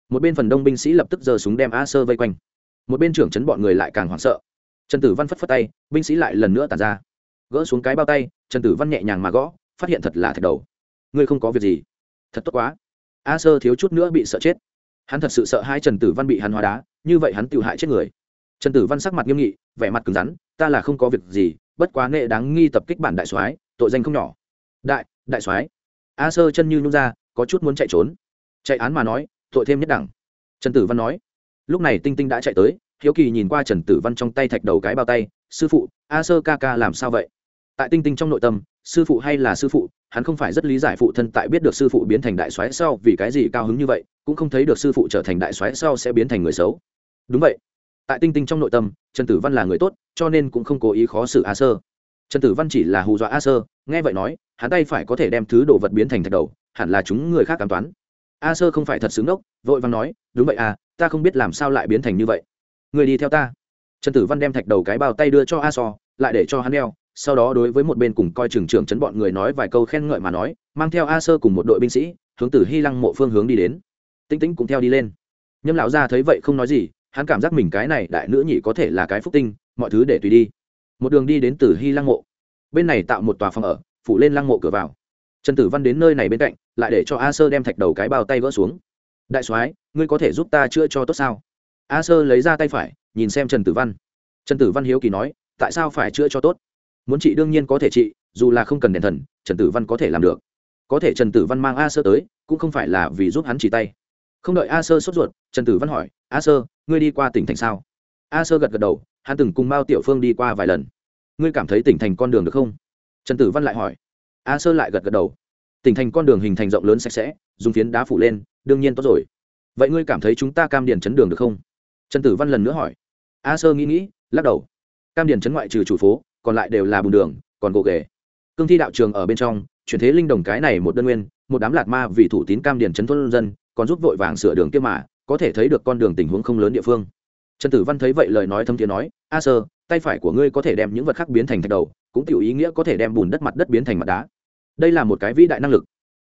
Một bên phần đông binh sĩ lập tức giơ súng đem a sơ vây quanh. Một bên trưởng chấn bọn người lại càng hoảng sợ trần tử văn phất phất tay, binh sĩ lại lần nữa tàn ra. Gỡ xuống cái bao tay, trần tử văn nhẹ nhàng mà gõ, phát hiện thật là thạch đầu. Ngươi không có việc gì. Thật tốt quá. A sơ thiếu chút nữa bị sợ chết. Hắn thật sự sợ hai trần tử văn bị hắn hóa đá, như vậy hắn tự hại chết người. Trần tử văn sắc mặt nghiêm nghị, vẻ mặt cứng rắn, ta là không có việc gì, bất quá nghệ đáng nghi tập kích bản đại soái, tội danh không nhỏ. Đại đại soái? A sơ chân như nhung ra, có chút muốn chạy trốn. Chạy án mà nói, tội thêm nhất đẳng. Trần tử văn nói, lúc này tinh tinh đã chạy tới hiếu kỳ nhìn qua trần tử văn trong tay thạch đầu cái bao tay, sư phụ, a sơ ca ca làm sao vậy? Tại tinh tinh trong nội tâm, sư phụ hay là sư phụ, hắn không phải rất lý giải phụ thân tại biết được sư phụ biến thành đại soái sau vì cái gì cao hứng như vậy, cũng không thấy được sư phụ trở thành đại soái sau sẽ biến thành người xấu. Đúng vậy. Tại tinh tinh trong nội tâm, trần tử văn là người tốt, cho nên cũng không cố ý khó xử a sơ. Trần tử văn chỉ là hù dọa a sơ, nghe vậy nói, hắn tay phải có thể đem thứ đồ vật biến thành thạch đầu, hẳn là chúng người khác cảm toán. A sơ không phải thật xứng đốc vội vàng nói, đúng vậy à ta không biết làm sao lại biến thành như vậy người đi theo ta. Trần tử văn đem thạch đầu cái bao tay đưa cho a so, lại để cho hắn đeo, sau đó đối với một bên cùng coi trường trưởng chấn bọn người nói vài câu khen ngợi mà nói, mang theo a sơ cùng một đội binh sĩ, hướng từ hy lăng mộ phương hướng đi đến. Tinh tĩnh cũng theo đi lên. Nhâm lão gia thấy vậy không nói gì, hắn cảm giác mình cái này đại nữ nhị có thể là cái phúc tinh, mọi thứ để tùy đi. Một đường đi đến từ hy lăng mộ. Bên này tạo một tòa phòng ở, phủ lên lăng mộ cửa vào. Trần tử văn đến nơi này bên cạnh, lại để cho a sơ đem thạch đầu cái bao tay vỡ xuống. Đại soái, ngươi có thể giúp ta chữa cho tốt sao? A sơ lấy ra tay phải, nhìn xem trần tử văn. Trần tử văn hiếu kỳ nói, tại sao phải chữa cho tốt? Muốn trị đương nhiên có thể trị dù là không cần đèn thần, trần tử văn có thể làm được. Có thể trần tử văn mang a sơ tới, cũng không phải là vì giúp hắn chỉ tay. Không đợi a sơ sốt ruột, trần tử văn hỏi, a sơ, ngươi đi qua tỉnh thành sao? A sơ gật gật đầu, hắn từng cùng mao tiểu phương đi qua vài lần. Ngươi cảm thấy tỉnh thành con đường được không? Trần tử văn lại hỏi. A sơ lại gật gật đầu. Tỉnh thành con đường hình thành rộng lớn sạch sẽ, dùng phiến đá phủ lên, đương nhiên tốt rồi. Vậy ngươi cảm thấy chúng ta cam điền chấn đường được không? Trần tử văn lần nữa hỏi. A sơ nghĩ nghĩ, lắc đầu. Cam điền chấn ngoại trừ chủ phố, còn lại đều là bùn đường, còn gỗ ghề. Cương thi đạo trường ở bên trong, chuyển thế linh đồng cái này một đơn nguyên, một đám lạt ma vì thủ tín cam điền chấn thôn dân, còn giúp vội vàng sửa đường kia mà, có thể thấy được con đường tình huống không lớn địa phương. Trần tử văn thấy vậy lời nói thâm tiếng nói, a sơ, tay phải của ngươi có thể đem những vật khác biến thành thạch đầu, cũng tiểu ý nghĩa có thể đem bùn đất mặt đất biến thành mặt đá. Đây là một cái vĩ đại năng lực.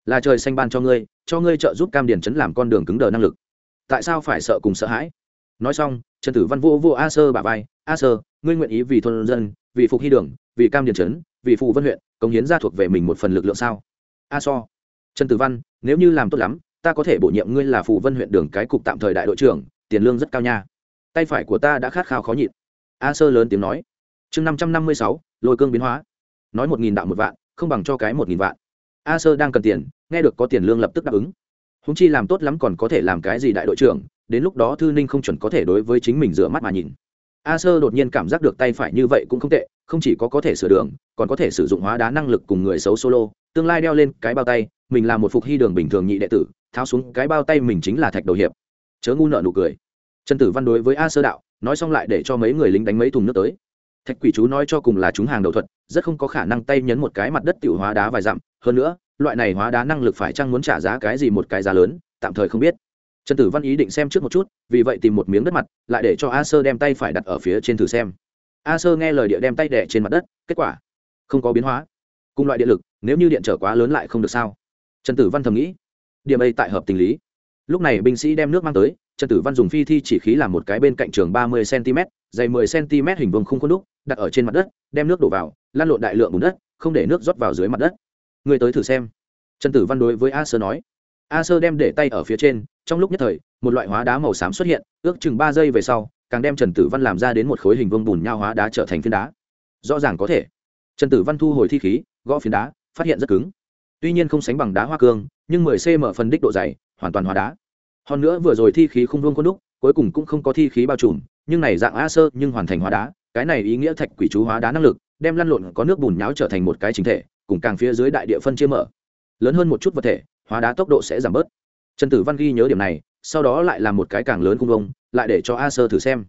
Là trời xanh ban cho ngươi cho ngươi trợ giúp cam điền chấn làm con đường cứng đờ năng lực. Tại sao phải sợ cùng sợ hãi? Nói xong, trần tử văn vô vô a sơ bà vai, a sơ, ngươi nguyện ý vì thôn dân, vì phục hy đường, vì cam điền trấn, vì phụ vân huyện, cống hiến ra thuộc về mình một phần lực lượng sao? A so. Trần tử văn, nếu như làm tốt lắm, ta có thể bổ nhiệm ngươi là phụ vân huyện đường cái cục tạm thời đại đội trưởng, tiền lương rất cao nha. Tay phải của ta đã khát khao khó nhịn. A sơ lớn tiếng nói. Chương năm trăm năm mươi sáu, lôi cương biến hóa. Nói một nghìn đạo một vạn, không bằng cho cái một nghìn vạn. A sơ đang cần tiền, nghe được có tiền lương lập tức đáp ứng. Húng chi làm tốt lắm còn có thể làm cái gì đại đội trưởng đến lúc đó thư ninh không chuẩn có thể đối với chính mình rửa mắt mà nhìn. A sơ đột nhiên cảm giác được tay phải như vậy cũng không tệ, không chỉ có có thể sửa đường, còn có thể sử dụng hóa đá năng lực cùng người xấu solo, tương lai đeo lên cái bao tay, mình là một phục hy đường bình thường nhị đệ tử, tháo xuống cái bao tay mình chính là thạch đầu hiệp. Chớ ngu nợ nụ cười. Trần tử văn đối với a sơ đạo, nói xong lại để cho mấy người lính đánh mấy thùng nước tới. Thạch quỷ chú nói cho cùng là chúng hàng đầu thuật, rất không có khả năng tay nhấn một cái mặt đất tiểu hóa đá vài dặm, hơn nữa, loại này hóa đá năng lực phải chăng muốn trả giá cái gì một cái giá lớn, tạm thời không biết trần tử văn ý định xem trước một chút, vì vậy tìm một miếng đất mặt, lại để cho a sơ đem tay phải đặt ở phía trên thử xem. A sơ nghe lời địa đem tay đẻ trên mặt đất, kết quả, không có biến hóa. Cùng loại điện lực, nếu như điện trở quá lớn lại không được sao? Trần tử văn thầm nghĩ. Điểm ấy tại hợp tình lý. Lúc này binh sĩ đem nước mang tới, trần tử văn dùng phi thi chỉ khí làm một cái bên cạnh trường ba mươi cm dày mười cm hình vuông không khuôn đúc, đặt ở trên mặt đất, đem nước đổ vào, lan lộn đại lượng bùn đất, không để nước rót vào dưới mặt đất. Người tới thử xem. Trần tử văn đối với a sơ nói. A sơ đem để tay ở phía trên trong lúc nhất thời, một loại hóa đá màu xám xuất hiện, ước chừng ba giây về sau, càng đem trần tử văn làm ra đến một khối hình vương bùn nhau hóa đá trở thành phiến đá. Rõ ràng có thể, trần tử văn thu hồi thi khí, gõ phiến đá, phát hiện rất cứng. Tuy nhiên không sánh bằng đá hoa cương, nhưng 10 cm phần đích độ dày, hoàn toàn hóa đá. Hơn nữa vừa rồi thi khí không vương khuôn đúc, cuối cùng cũng không có thi khí bao trùm, nhưng này dạng a sơ nhưng hoàn thành hóa đá, cái này ý nghĩa thạch quỷ chú hóa đá năng lực, đem lăn lộn có nước bùn nháo trở thành một cái chính thể, cùng càng phía dưới đại địa phân chia mở. Lớn hơn một chút vật thể, hóa đá tốc độ sẽ giảm bớt trần tử văn ghi nhớ điểm này, sau đó lại làm một cái càng lớn cung vông, lại để cho a sơ thử xem.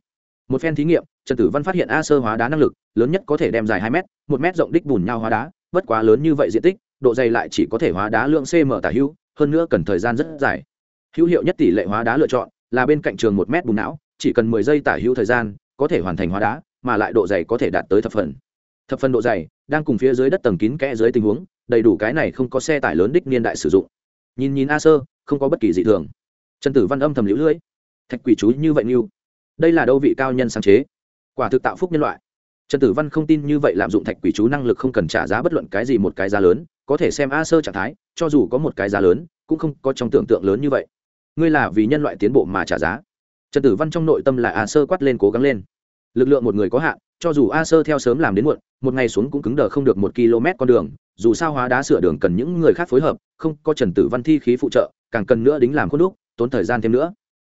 Một phen thí nghiệm, trần tử văn phát hiện a sơ hóa đá năng lực, lớn nhất có thể đem dài hai m một m rộng đích bùn nhau hóa đá, bất quá lớn như vậy diện tích, độ dày lại chỉ có thể hóa đá lượng cm tả hữu, hơn nữa cần thời gian rất dài. Hữu hiệu nhất tỷ lệ hóa đá lựa chọn là bên cạnh trường một m bùn não, chỉ cần mười giây tả hữu thời gian, có thể hoàn thành hóa đá, mà lại độ dày có thể đạt tới thập phần. Thập phần độ dày, đang cùng phía dưới đất tầng kín kẽ dưới tình huống, đầy đủ cái này không có xe tải lớn đích niên đại sử dụng nhìn nhìn a sơ, không có bất kỳ dị thường. Trần tử văn âm thầm lũ lưỡi. Thạch quỷ chú như vậy như, đây là đâu vị cao nhân sáng chế? Quả thực tạo phúc nhân loại. Trần tử văn không tin như vậy lạm dụng thạch quỷ chú năng lực không cần trả giá bất luận cái gì một cái giá lớn, có thể xem a sơ trạng thái, cho dù có một cái giá lớn, cũng không có trong tưởng tượng lớn như vậy. Ngươi là vì nhân loại tiến bộ mà trả giá. Trần tử văn trong nội tâm là a sơ quát lên cố gắng lên. Lực lượng một người có hạn, cho dù a sơ theo sớm làm đến muộn, một ngày xuống cũng cứng đờ không được một km con đường dù sao hóa đá sửa đường cần những người khác phối hợp, không có trần tử văn thi khí phụ trợ, càng cần nữa đính làm khuôn đúc, tốn thời gian thêm nữa.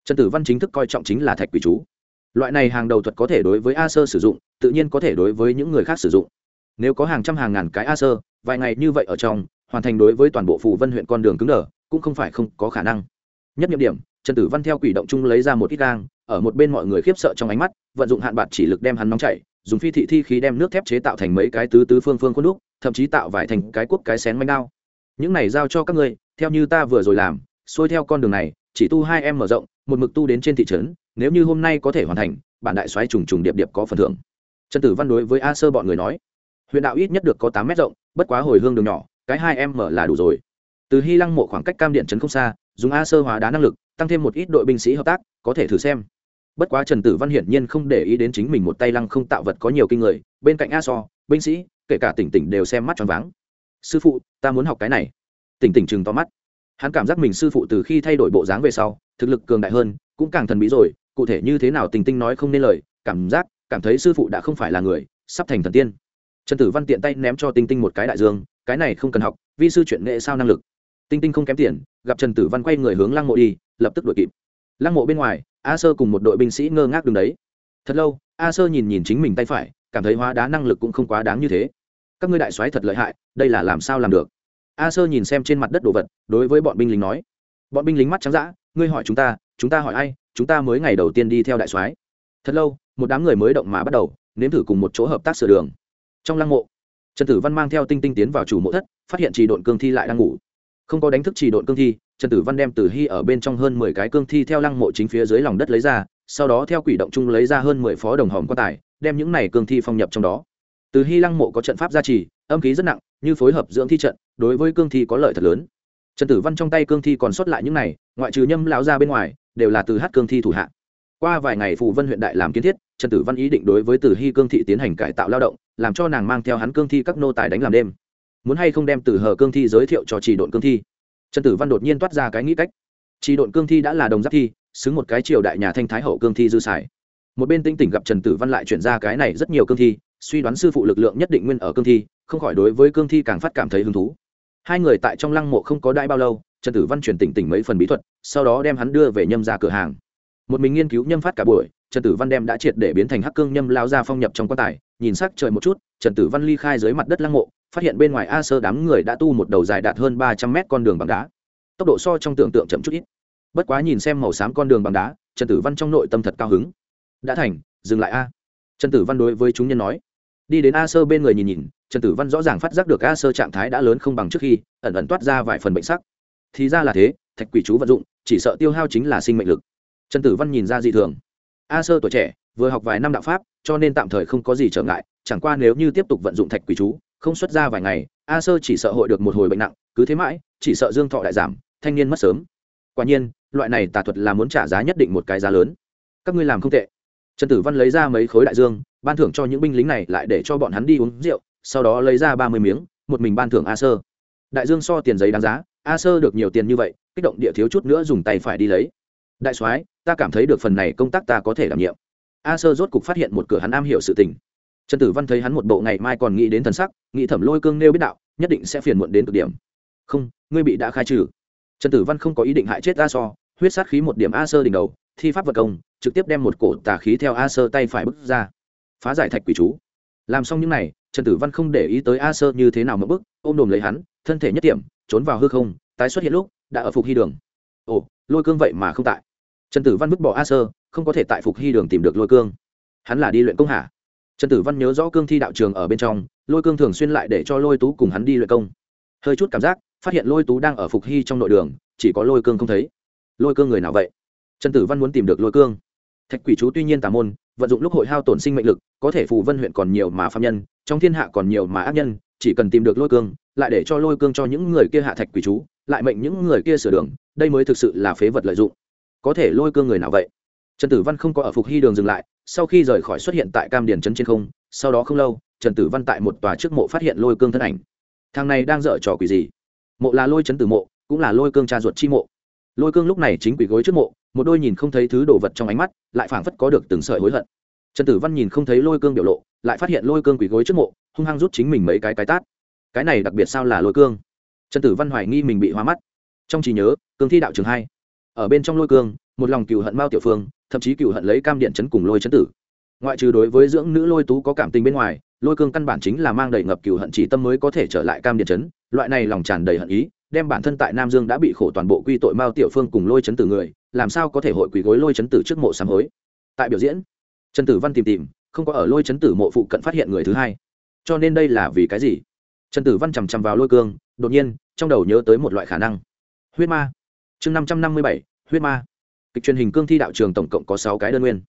Trần tử văn chính thức coi trọng chính là thạch quỷ chú. Loại này hàng đầu thuật có thể đối với a sơ sử dụng, tự nhiên có thể đối với những người khác sử dụng. Nếu có hàng trăm hàng ngàn cái a sơ, vài ngày như vậy ở trong, hoàn thành đối với toàn bộ phù vân huyện con đường cứng đờ, cũng không phải không có khả năng. Nhất nhiệm điểm, trần tử văn theo quỷ động chung lấy ra một ít gang, ở một bên mọi người khiếp sợ trong ánh mắt, vận dụng hạn bạc chỉ lực đem hắn nóng chảy, dùng phi thị thi khí đem nước thép chế tạo thành mấy cái tứ tứ phương phương khuôn đúc thậm chí tạo vải thành cái quốc cái xén manh đao. Những này giao cho các ngươi, theo như ta vừa rồi làm, xuôi theo con đường này, chỉ tu hai em mở rộng, một mực tu đến trên thị trấn, nếu như hôm nay có thể hoàn thành, bản đại soái trùng trùng điệp điệp có phần thưởng. Trần tử văn đối với a sơ bọn người nói, huyện đạo ít nhất được có tám mét rộng, bất quá hồi hương đường nhỏ, cái hai em mở là đủ rồi. Từ hy lăng mộ khoảng cách cam điện trấn không xa, dùng a sơ hóa đá năng lực, tăng thêm một ít đội binh sĩ hợp tác, có thể thử xem. Bất quá trần tử văn hiển nhiên không để ý đến chính mình một tay lăng không tạo vật có nhiều kinh người, bên cạnh a so, binh sĩ kể cả tỉnh tỉnh đều xem mắt tròn váng. Sư phụ, ta muốn học cái này. Tỉnh tỉnh chừng to mắt. Hắn cảm giác mình sư phụ từ khi thay đổi bộ dáng về sau, thực lực cường đại hơn, cũng càng thần bí rồi, cụ thể như thế nào tình tinh nói không nên lời, cảm giác, cảm thấy sư phụ đã không phải là người, sắp thành thần tiên. Trần tử văn tiện tay ném cho tinh tinh một cái đại dương, cái này không cần học, vi sư chuyện nghệ sao năng lực. Tinh tinh không kém tiền, gặp trần tử văn quay người hướng lăng mộ đi, lập tức đuổi kịp. Lăng mộ bên ngoài, a sơ cùng một đội binh sĩ ngơ ngác đứng đấy. Thật lâu, a sơ nhìn nhìn chính mình tay phải, cảm thấy hóa đá năng lực cũng không quá đáng như thế các ngươi đại soái thật lợi hại, đây là làm sao làm được? A sơ nhìn xem trên mặt đất đồ vật, đối với bọn binh lính nói. Bọn binh lính mắt trắng d ngươi hỏi chúng ta chúng ta hỏi ai, chúng ta mới ngày đầu tiên đi theo đại soái. Thật lâu, một đám người mới động mà bắt đầu, nếm thử cùng một chỗ hợp tác sửa đường. Trong lăng mộ, trần tử văn mang theo tinh tinh tiến vào chủ mộ thất, phát hiện trì độn cương thi lại đang ngủ. Không có đánh thức trì độn cương thi, trần tử văn đem tử hy ở bên trong hơn mười cái cương thi theo lăng mộ chính phía dưới lòng đất lấy ra, sau đó theo quỷ động chung lấy ra hơn mười phó đồng hòm quan tài, đem những này cương thi phong nhập trong đó từ hy lăng mộ có trận pháp gia trì, âm khí rất nặng, như phối hợp dưỡng thi trận, đối với cương thi có lợi thật lớn. Trần tử văn trong tay cương thi còn sót lại những này, ngoại trừ nhâm lão ra bên ngoài, đều là từ hát cương thi thủ hạ. Qua vài ngày phù vân huyện đại làm kiến thiết, trần tử văn ý định đối với Từ hy cương thị tiến hành cải tạo lao động, làm cho nàng mang theo hắn cương thi các nô tài đánh làm đêm. Muốn hay không đem từ hờ cương thi giới thiệu cho chỉ độn cương thi? Trần tử văn đột nhiên toát ra cái nghĩ cách. Chỉ độn cương thi đã là đồng giáp thi, xứng một cái triều đại nhà thanh thái hậu cương thi dư xài. Một bên tinh tỉnh gặp trần tử văn lại chuyển ra cái này rất nhiều cương thi suy đoán sư phụ lực lượng nhất định nguyên ở cương thi, không khỏi đối với cương thi càng phát cảm thấy hứng thú. Hai người tại trong lăng mộ không có đãi bao lâu, trần tử văn chuyển tỉnh tỉnh mấy phần bí thuật, sau đó đem hắn đưa về nhâm ra cửa hàng. Một mình nghiên cứu nhâm phát cả buổi, trần tử văn đem đã triệt để biến thành hắc cương nhâm lao ra phong nhập trong quan tài, nhìn sắc trời một chút, trần tử văn ly khai dưới mặt đất lăng mộ, phát hiện bên ngoài a sơ đám người đã tu một đầu dài đạt hơn ba trăm mét con đường bằng đá. Tốc độ so trong tưởng tượng chậm chút ít. Bất quá nhìn xem màu xám con đường bằng đá, trần tử văn trong nội tâm thật cao hứng. Đã thành, dừng lại a. Trần tử văn đối với chúng nhân nói đi đến a sơ bên người nhìn nhìn, trần tử văn rõ ràng phát giác được a sơ trạng thái đã lớn không bằng trước khi, ẩn ẩn toát ra vài phần bệnh sắc. Thì ra là thế, thạch quỷ chú vận dụng, chỉ sợ tiêu hao chính là sinh mệnh lực. Trần tử văn nhìn ra dị thường. A sơ tuổi trẻ, vừa học vài năm đạo pháp, cho nên tạm thời không có gì trở ngại, chẳng qua nếu như tiếp tục vận dụng thạch quỷ chú, không xuất ra vài ngày, a sơ chỉ sợ hội được một hồi bệnh nặng, cứ thế mãi, chỉ sợ dương thọ lại giảm, thanh niên mất sớm. Quả nhiên, loại này tà thuật là muốn trả giá nhất định một cái giá lớn. Các ngươi làm không tệ trần tử văn lấy ra mấy khối đại dương, ban thưởng cho những binh lính này lại để cho bọn hắn đi uống rượu, sau đó lấy ra ba mươi miếng, một mình ban thưởng a sơ. Đại dương so tiền giấy đáng giá, a sơ được nhiều tiền như vậy, kích động địa thiếu chút nữa dùng tay phải đi lấy. Đại soái, ta cảm thấy được phần này công tác ta có thể đảm nhiệm. A sơ rốt cục phát hiện một cửa hắn am hiểu sự tình. Trần tử văn thấy hắn một bộ ngày mai còn nghĩ đến thần sắc, nghĩ thẩm lôi cương nêu biết đạo, nhất định sẽ phiền muộn đến cực điểm. Không, ngươi bị đã khai trừ. Trần tử văn không có ý định hại chết a so, huyết sát khí một điểm a sơ đỉnh đầu, thi pháp vật công trực tiếp đem một cổ tà khí theo a sơ tay phải bước ra. Phá giải thạch quỷ chú. Làm xong những n à y trần tử văn không để ý tới a sơ như thế nào mà bước ôm đồm lấy hắn, thân thể nhất điểm trốn vào hư không, tái xuất hiện lúc, đã ở phục hy đường. Ồ, lôi cương vậy mà không tại. Trần tử văn vứt bỏ a sơ, không có thể tại phục hy đường tìm được lôi cương. Hắn là đi luyện công hả? Trần tử văn nhớ rõ cương thi đạo trường ở bên trong, lôi cương thường xuyên lại để cho lôi tú cùng hắn đi luyện công. Hơi chút cảm giác, phát hiện lôi tú đang ở phục hy trong nội đường, chỉ có lôi cương không thấy. Lôi cương người nào vậy? Trần tử văn muốn tìm được lôi cương thạch quỷ chú tuy nhiên tà môn, vận dụng lúc hội hao tổn sinh mệnh lực, có thể phù vân huyện còn nhiều mà phạm nhân, trong thiên hạ còn nhiều mà ác nhân, chỉ cần tìm được lôi cương, lại để cho lôi cương cho những người kia hạ thạch quỷ chú, lại mệnh những người kia sửa đường, đây mới thực sự là phế vật lợi dụng. Có thể lôi cương người nào vậy? Trần tử văn không có ở phục hy đường dừng lại, sau khi rời khỏi xuất hiện tại cam điền trấn trên không, sau đó không lâu, trần tử văn tại một tòa trước mộ phát hiện lôi cương thân ảnh. Thằng này đang dở trò quỷ gì? Mộ là lôi trấn tử mộ, cũng là lôi cương cha ruột chi mộ lôi cương lúc này chính quỷ gối trước mộ, một đôi nhìn không thấy thứ đồ vật trong ánh mắt, lại phảng phất có được từng sợi hối hận. Trần tử văn nhìn không thấy lôi cương biểu lộ, lại phát hiện lôi cương quỷ gối trước mộ, hung hăng rút chính mình mấy cái cái tát. Cái này đặc biệt sao là lôi cương? Trần tử văn hoài nghi mình bị hóa mắt. Trong trí nhớ, cương thi đạo trường hai. Ở bên trong lôi cương, một lòng cựu hận mao tiểu phương, thậm chí cựu hận lấy cam điện chấn cùng lôi chấn tử. Ngoại trừ đối với dưỡng nữ lôi tú có cảm tình bên ngoài, lôi cương căn bản chính là mang đầy ngập cựu hận chỉ tâm mới có thể trở lại cam điện chấn, loại này lòng tràn đầy hận ý đem bản thân tại nam dương đã bị khổ toàn bộ quy tội mao tiểu phương cùng lôi chấn tử người, làm sao có thể hội quỳ gối lôi chấn tử trước mộ sám hối? Tại biểu diễn, trần tử văn tìm tìm, không có ở lôi chấn tử mộ phụ cận phát hiện người thứ hai. Cho nên đây là vì cái gì? Trần tử văn chằm chằm vào lôi cương, đột nhiên, trong đầu nhớ tới một loại khả năng. Huyết ma. Chương năm trăm năm mươi bảy, huyết ma. Kịch truyền hình cương thi đạo trường tổng cộng có sáu cái đơn nguyên.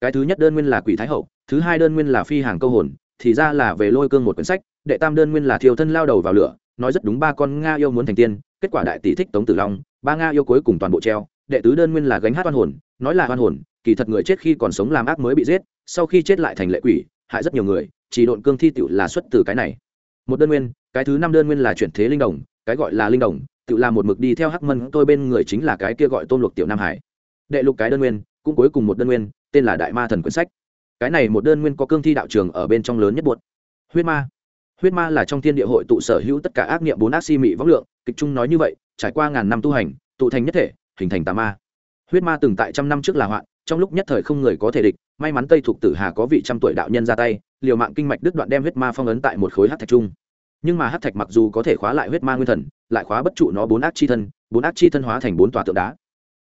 Cái thứ nhất đơn nguyên là quỷ thái hậu, thứ hai đơn nguyên là phi hàng câu hồn, thì ra là về lôi cương một quyển sách, đệ tam đơn nguyên là thiêu thân lao đầu vào lửa nói rất đúng ba con nga yêu muốn thành tiên, kết quả đại tỷ thích tống tử long, ba nga yêu cuối cùng toàn bộ treo, đệ tứ đơn nguyên là gánh hát oan hồn, nói là oan hồn, kỳ thật người chết khi còn sống làm ác mới bị giết, sau khi chết lại thành lệ quỷ, hại rất nhiều người, chỉ độn cương thi tựu là xuất từ cái này. Một đơn nguyên, cái thứ năm đơn nguyên là chuyển thế linh đồng, cái gọi là linh đồng tự là một mực đi theo hắc mân tôi bên người chính là cái kia gọi tôn luộc tiểu nam hải. Đệ lục cái đơn nguyên, cũng cuối cùng một đơn nguyên, tên là đại ma thần quyển sách. Cái này một đơn nguyên có cương thi đạo trường ở bên trong lớn nhất buột huyết ma huyết ma là trong thiên địa hội tụ sở hữu tất cả ác niệm bốn ác si mị vóc lượng, kịch trung nói như vậy, trải qua ngàn năm tu hành, tụ thành nhất thể, hình thành tà ma. Huyết ma từng tại trăm năm trước là hoạn, trong lúc nhất thời không người có thể địch, may mắn tây thuộc tử hà có vị trăm tuổi đạo nhân ra tay, liều mạng kinh mạch đứt đoạn đem huyết ma phong ấn tại một khối hát thạch trung nhưng mà hát thạch mặc dù có thể khóa lại huyết ma nguyên thần, lại khóa bất trụ nó bốn ác chi thân, bốn ác chi thân hóa thành bốn tòa tượng đá.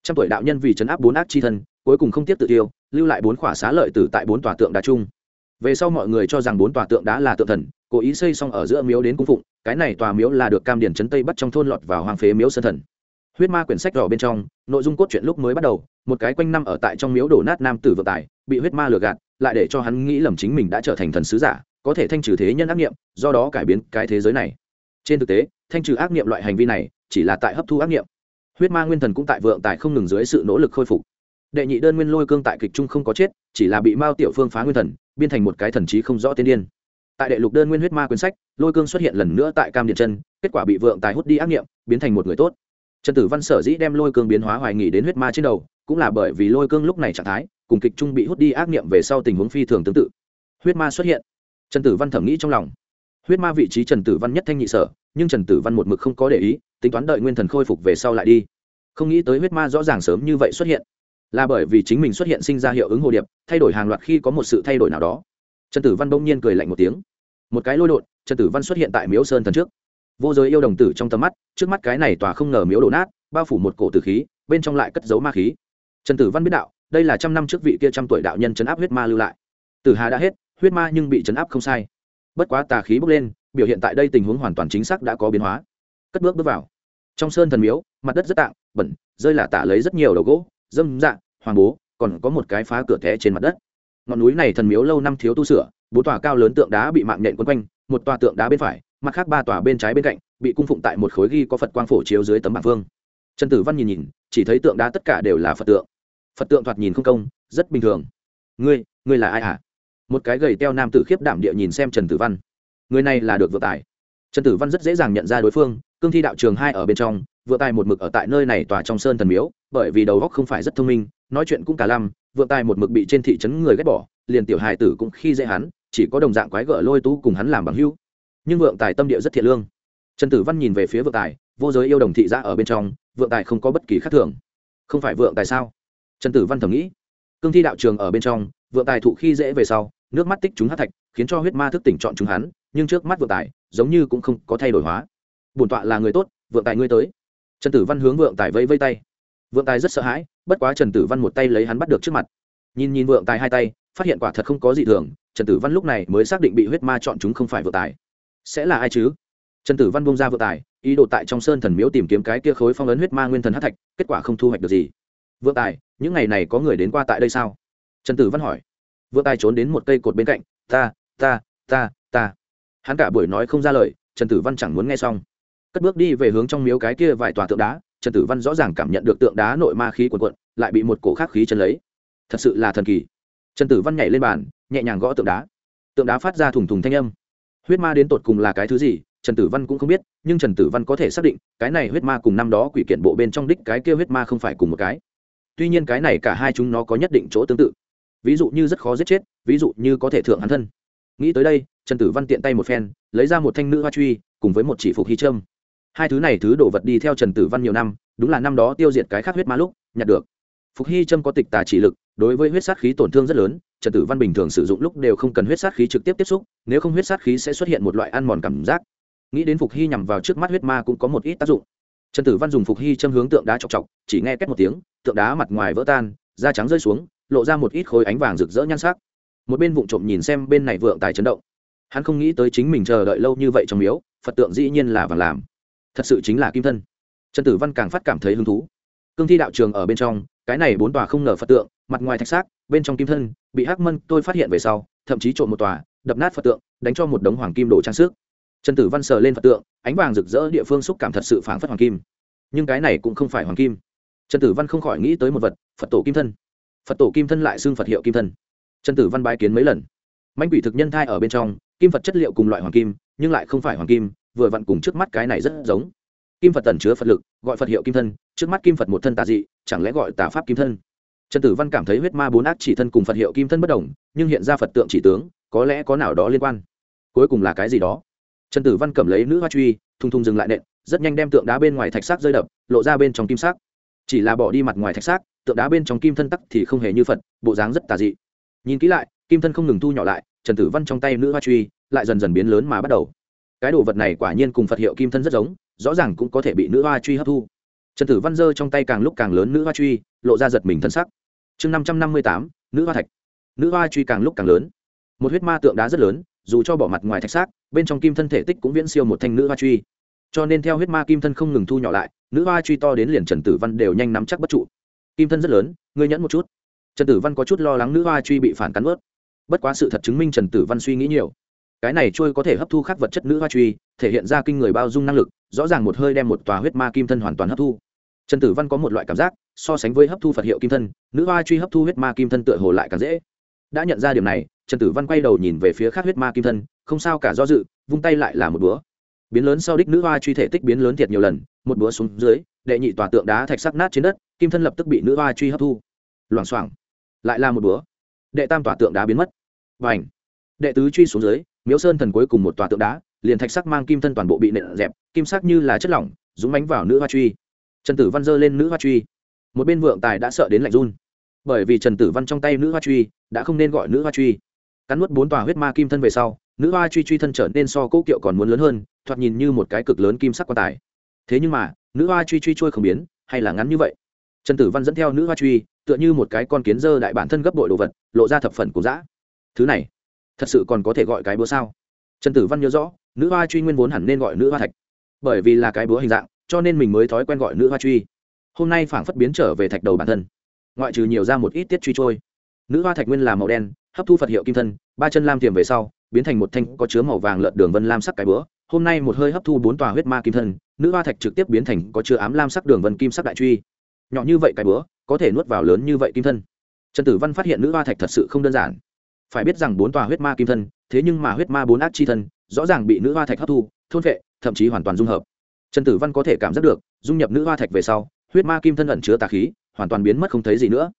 Trăm tuổi đạo nhân vì chấn áp bốn ác chi thân, cuối cùng không tiếp tự tiêu, lưu lại bốn khỏa xá lợi tử tại bốn tòa tượng đá chung. Về sau mọi người cho rằng bốn tòa tượng đá là tượng thần cố ý xây xong ở giữa miếu đến cung phụng, cái này tòa miếu là được cam điền trấn tây bắt trong thôn lọt vào hoàng phế miếu sơn thần. Huyết ma quyển sách đỏ bên trong, nội dung cốt truyện lúc mới bắt đầu, một cái quanh năm ở tại trong miếu đổ nát nam tử vượng tài, bị huyết ma lừa gạt, lại để cho hắn nghĩ lầm chính mình đã trở thành thần sứ giả, có thể thanh trừ thế nhân ác nghiệm do đó cải biến cái thế giới này. Trên thực tế, thanh trừ ác nghiệm loại hành vi này, chỉ là tại hấp thu ác nghiệm huyết ma nguyên thần cũng tại vượng tài không ngừng dưới sự nỗ lực khôi phục. Đệ nhị đơn nguyên lôi cương tại kịch trung không có chết, chỉ là bị mao tiểu phương phá nguyên thần, biên thành một cái thần trí không rõ tiên điên tại đệ lục đơn nguyên huyết ma quyển sách, lôi cương xuất hiện lần nữa tại cam điện chân, kết quả bị vượng tài hút đi ác nghiệm, biến thành một người tốt. Trần tử văn sở dĩ đem lôi cương biến hóa hoài nghỉ đến huyết ma trên đầu, cũng là bởi vì lôi cương lúc này trạng thái, cùng kịch trung bị hút đi ác nghiệm về sau tình huống phi thường tương tự. Huyết ma xuất hiện. Trần tử văn thẩm nghĩ trong lòng. Huyết ma vị trí trần tử văn nhất thanh nhị sở, nhưng trần tử văn một mực không có để ý, tính toán đợi nguyên thần khôi phục về sau lại đi. Không nghĩ tới huyết ma rõ ràng sớm như vậy xuất hiện. Là bởi vì chính mình xuất hiện sinh ra hiệu ứng hồ điệp, thay đổi hàng loạt khi có một sự thay đổi nào đó trần tử văn bỗng nhiên cười lạnh một tiếng. Một cái lôi đột, trần tử văn xuất hiện tại miếu sơn thần trước. Vô giới yêu đồng tử trong tầm mắt, trước mắt cái này tòa không ngờ miếu đổ nát, bao phủ một cổ tử khí, bên trong lại cất giấu ma khí. Trần tử văn biết đạo, đây là trăm năm trước vị kia trăm tuổi đạo nhân chấn áp huyết ma lưu lại. Tử hà đã hết, huyết ma nhưng bị chấn áp không sai. Bất quá tà khí bốc lên, biểu hiện tại đây tình huống hoàn toàn chính xác đã có biến hóa. Cất bước bước vào. Trong sơn thần miếu, mặt đất rất tạng, bẩn, rơi là tả lấy rất nhiều đầu gỗ, dâm dạ hoàng bố, còn có một cái phá cửa thé trên mặt đất ngọn núi này thần miếu lâu năm thiếu tu sửa, bốn tòa cao lớn tượng đá bị mạng nhện quấn quanh, một tòa tượng đá bên phải, mặt khác ba tòa bên trái bên cạnh, bị cung phụng tại một khối ghi có phật quang phổ chiếu dưới tấm bảng vương. trần tử văn nhìn nhìn, chỉ thấy tượng đá tất cả đều là phật tượng. Phật tượng thoạt nhìn không công, rất bình thường. Ngươi ngươi là ai hả? Một cái gầy teo nam tử khiếp đảm địa nhìn xem trần tử văn. Người này là được vừa tài. Trần tử văn rất dễ dàng nhận ra đối phương, cương thi đạo trường hai ở bên trong vừa tài một mực ở tại nơi này tòa trong sơn thần miếu bởi vì đầu góc không phải rất thông minh, nói chuyện cũng cả lăm, vượng tài một mực bị trên thị trấn người ghét bỏ, liền tiểu hài tử cũng khi dễ hắn, chỉ có đồng dạng quái gở lôi tú cùng hắn làm bằng hưu nhưng vượng tài tâm địa rất thiện lương. Trần tử văn nhìn về phía vượng tài, vô giới yêu đồng thị ra ở bên trong, vượng tài không có bất kỳ khác thường. Không phải vượng tài sao? Trần tử văn thầm nghĩ. Cương thi đạo trường ở bên trong, vượng tài thụ khi dễ về sau, nước mắt tích chúng hát thạch, khiến cho huyết ma thức tỉnh chọn chúng hắn, nhưng trước mắt vượng tài, giống như cũng không có thay đổi hóa. Bổn tọa là người tốt, vượng tài ngươi tới. Trần tử văn hướng vượng tài vây vây tay vượng tài rất sợ hãi, bất quá trần tử văn một tay lấy hắn bắt được trước mặt. Nhìn nhìn vượng tài hai tay, phát hiện quả thật không có gì thường, trần tử văn lúc này mới xác định bị huyết ma chọn chúng không phải vượng tài. Sẽ là ai chứ? Trần tử văn bông ra vượng tài, ý đồ tại trong sơn thần miếu tìm kiếm cái kia khối phong ấn huyết ma nguyên thần hát thạch, kết quả không thu hoạch được gì. Vượng tài, những ngày này có người đến qua tại đây sao? Trần tử văn hỏi. Vượng tài trốn đến một cây cột bên cạnh, ta ta ta ta. Hắn cả buổi nói không ra lời, trần tử văn chẳng muốn nghe xong. Cất bước đi về hướng trong miếu cái kia vài tòa tượng đá trần tử văn rõ ràng cảm nhận được tượng đá nội ma khí quần quận lại bị một cổ khắc khí chân lấy. Thật sự là thần kỳ. Trần tử văn nhảy lên bàn, nhẹ nhàng gõ tượng đá. Tượng đá phát ra thùng thùng thanh âm. Huyết ma đến tột cùng là cái thứ gì, trần tử văn cũng không biết, nhưng trần tử văn có thể xác định, cái này huyết ma cùng năm đó quỷ kiện bộ bên trong đích cái kia huyết ma không phải cùng một cái. Tuy nhiên cái này cả hai chúng nó có nhất định chỗ tương tự. Ví dụ như rất khó giết chết, ví dụ như có thể thượng hắn thân. Nghĩ tới đây, trần tử văn tiện tay một phen, lấy ra một thanh nữ hoa truy, cùng với một chỉ phục hy trâm hai thứ này thứ đồ vật đi theo trần tử văn nhiều năm, đúng là năm đó tiêu diệt cái khác huyết ma lúc, nhặt được. Phục hy trâm có tịch tà chỉ lực, đối với huyết sát khí tổn thương rất lớn, trần tử văn bình thường sử dụng lúc đều không cần huyết sát khí trực tiếp tiếp xúc, nếu không huyết sát khí sẽ xuất hiện một loại ăn mòn cảm giác. Nghĩ đến phục hy nhằm vào trước mắt huyết ma cũng có một ít tác dụng. Trần tử văn dùng phục hy châm hướng tượng đá chọc chọc, chỉ nghe két một tiếng, tượng đá mặt ngoài vỡ tan, da trắng rơi xuống, lộ ra một ít khối ánh vàng rực rỡ nhan sắc. Một bên vụng trộm nhìn xem bên này vượng tài chấn động. Hắn không nghĩ tới chính mình chờ đợi lâu như vậy trong miếu, phật tượng dĩ nhiên là vàng làm thật sự chính là kim thân. Trần tử văn càng phát cảm thấy hứng thú. Cương thi đạo trường ở bên trong, cái này bốn tòa không ngờ phật tượng, mặt ngoài thạch xác, bên trong kim thân, bị hắc mân tôi phát hiện về sau, thậm chí trộm một tòa, đập nát phật tượng, đánh cho một đống hoàng kim đồ trang sức. Trần tử văn sờ lên phật tượng, ánh vàng rực rỡ địa phương xúc cảm thật sự phảng phất hoàng kim. Nhưng cái này cũng không phải hoàng kim. Trần tử văn không khỏi nghĩ tới một vật, phật tổ kim thân. Phật tổ kim thân lại xưng phật hiệu kim thân. Trần tử văn bái kiến mấy lần. Manh quỷ thực nhân thai ở bên trong, kim phật chất liệu cùng loại hoàng kim, nhưng lại không phải hoàng kim vừa vặn cùng trước mắt cái này rất giống. Kim phật tẩn chứa phật lực, gọi phật hiệu kim thân, trước mắt kim phật một thân tà dị, chẳng lẽ gọi tà pháp kim thân? Trần tử văn cảm thấy huyết ma bốn ác chỉ thân cùng phật hiệu kim thân bất đồng, nhưng hiện ra phật tượng chỉ tướng, có lẽ có nào đó liên quan. Cuối cùng là cái gì đó? Trần tử văn cầm lấy nữ hoa truy, thung thung dừng lại nện, rất nhanh đem tượng đá bên ngoài thạch sắc rơi đập, lộ ra bên trong kim sắc. Chỉ là bỏ đi mặt ngoài thạch sắc, tượng đá bên trong kim thân tắc thì không hề như phật, bộ dáng rất tà dị. Nhìn kỹ lại, kim thân không ngừng thu nhỏ lại, trần tử văn trong tay nữ hoa truy lại dần dần biến lớn mà bắt đầu cái đồ vật này quả nhiên cùng phật hiệu kim thân rất giống, rõ ràng cũng có thể bị nữ hoa truy hấp thu. Trần tử văn giơ trong tay càng lúc càng lớn nữ hoa truy, lộ ra giật mình thân sắc. Chương năm trăm năm mươi tám, nữ hoa thạch. Nữ hoa truy càng lúc càng lớn. Một huyết ma tượng đá rất lớn, dù cho bỏ mặt ngoài thạch xác, bên trong kim thân thể tích cũng viễn siêu một thanh nữ hoa truy. Cho nên theo huyết ma kim thân không ngừng thu nhỏ lại, nữ hoa truy to đến liền trần tử văn đều nhanh nắm chắc bất trụ. Kim thân rất lớn, ngươi nhẫn một chút. Trần tử văn có chút lo lắng nữ hoa truy bị phản cắn ướt bất quá sự thật chứng minh trần tử văn suy nghĩ nhiều cái này trôi có thể hấp thu các vật chất nữ hoa truy, thể hiện ra kinh người bao dung năng lực, rõ ràng một hơi đem một tòa huyết ma kim thân hoàn toàn hấp thu. Trần tử văn có một loại cảm giác, so sánh với hấp thu phật hiệu kim thân, nữ hoa truy hấp thu huyết ma kim thân tựa hồ lại càng dễ. Đã nhận ra điểm này, trần tử văn quay đầu nhìn về phía khác huyết ma kim thân, không sao cả do dự, vung tay lại là một búa. Biến lớn sau đích nữ hoa truy thể tích biến lớn thiệt nhiều lần, một búa xuống dưới, đệ nhị tòa tượng đá thạch sắc nát trên đất, kim thân lập tức bị nữ hoa truy hấp thu. Loảng xoảng, lại là một búa. Đệ tam tòa tượng đá biến mất. Và ảnh đệ tứ truy xuống dưới miếu sơn thần cuối cùng một tòa tượng đá, liền thạch sắc mang kim thân toàn bộ bị nện dẹp, kim sắc như là chất lỏng, dũng bánh vào nữ hoa truy. Trần tử văn giơ lên nữ hoa truy. Một bên vượng tài đã sợ đến lạnh run. Bởi vì trần tử văn trong tay nữ hoa truy đã không nên gọi nữ hoa truy. Cắn nuốt bốn tòa huyết ma kim thân về sau, nữ hoa truy truy thân trở nên so cỗ kiệu còn muốn lớn hơn, thoạt nhìn như một cái cực lớn kim sắc quan tài. Thế nhưng mà, nữ hoa truy truy trôi không biến, hay là ngắn như vậy? Trần tử văn dẫn theo nữ hoa truy, tựa như một cái con kiến dơ đại bản thân gấp bội đồ vật, lộ ra thập phần của dã. Thứ này thật sự còn có thể gọi cái búa sao? Trần tử văn nhớ rõ, nữ hoa truy nguyên vốn hẳn nên gọi nữ hoa thạch. Bởi vì là cái búa hình dạng, cho nên mình mới thói quen gọi nữ hoa truy. Hôm nay phảng phất biến trở về thạch đầu bản thân. Ngoại trừ nhiều ra một ít tiết truy trôi. Nữ hoa thạch nguyên là màu đen, hấp thu phật hiệu kim thân, ba chân lam tiềm về sau, biến thành một thanh có chứa màu vàng lợn đường vân lam sắc cái búa. Hôm nay một hơi hấp thu bốn tòa huyết ma kim thân, nữ hoa thạch trực tiếp biến thành có chứa ám lam sắc đường vân kim sắc đại truy. Nhỏ như vậy cái búa, có thể nuốt vào lớn như vậy kim thân. Trần tử văn phát hiện nữ hoa thạch thật sự không đơn giản phải biết rằng bốn tòa huyết ma kim thân, thế nhưng mà huyết ma bốn ác chi thân, rõ ràng bị nữ hoa thạch hấp thu, thôn vệ, thậm chí hoàn toàn dung hợp. Trần tử văn có thể cảm giác được, dung nhập nữ hoa thạch về sau, huyết ma kim thân ẩn chứa tà khí, hoàn toàn biến mất không thấy gì nữa.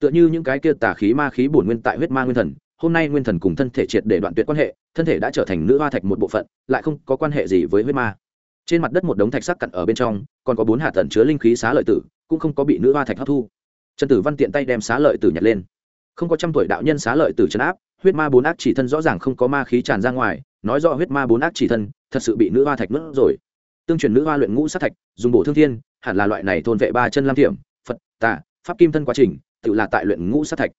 Tựa như những cái kia tà khí ma khí bổn nguyên tại huyết ma nguyên thần, hôm nay nguyên thần cùng thân thể triệt để đoạn tuyệt quan hệ, thân thể đã trở thành nữ hoa thạch một bộ phận, lại không có quan hệ gì với huyết ma. Trên mặt đất một đống thạch sắc cặn ở bên trong, còn có bốn hạt tẩn chứa linh khí xá lợi tử, cũng không có bị nữ hoa thạch hấp thu. Trần tử văn tiện tay đem xá lợi tử nhặt lên. Không có trăm tuổi đạo nhân xá lợi tử trấn áp huyết ma bốn ác chỉ thân rõ ràng không có ma khí tràn ra ngoài, nói rõ huyết ma bốn ác chỉ thân thật sự bị nữ hoa thạch nuốt rồi. Tương truyền nữ hoa luyện ngũ sát thạch, dùng bổ thương thiên, hẳn là loại này thôn vệ ba chân lam thiểm, phật, tà, pháp kim thân quá trình, tự là tại luyện ngũ sát thạch.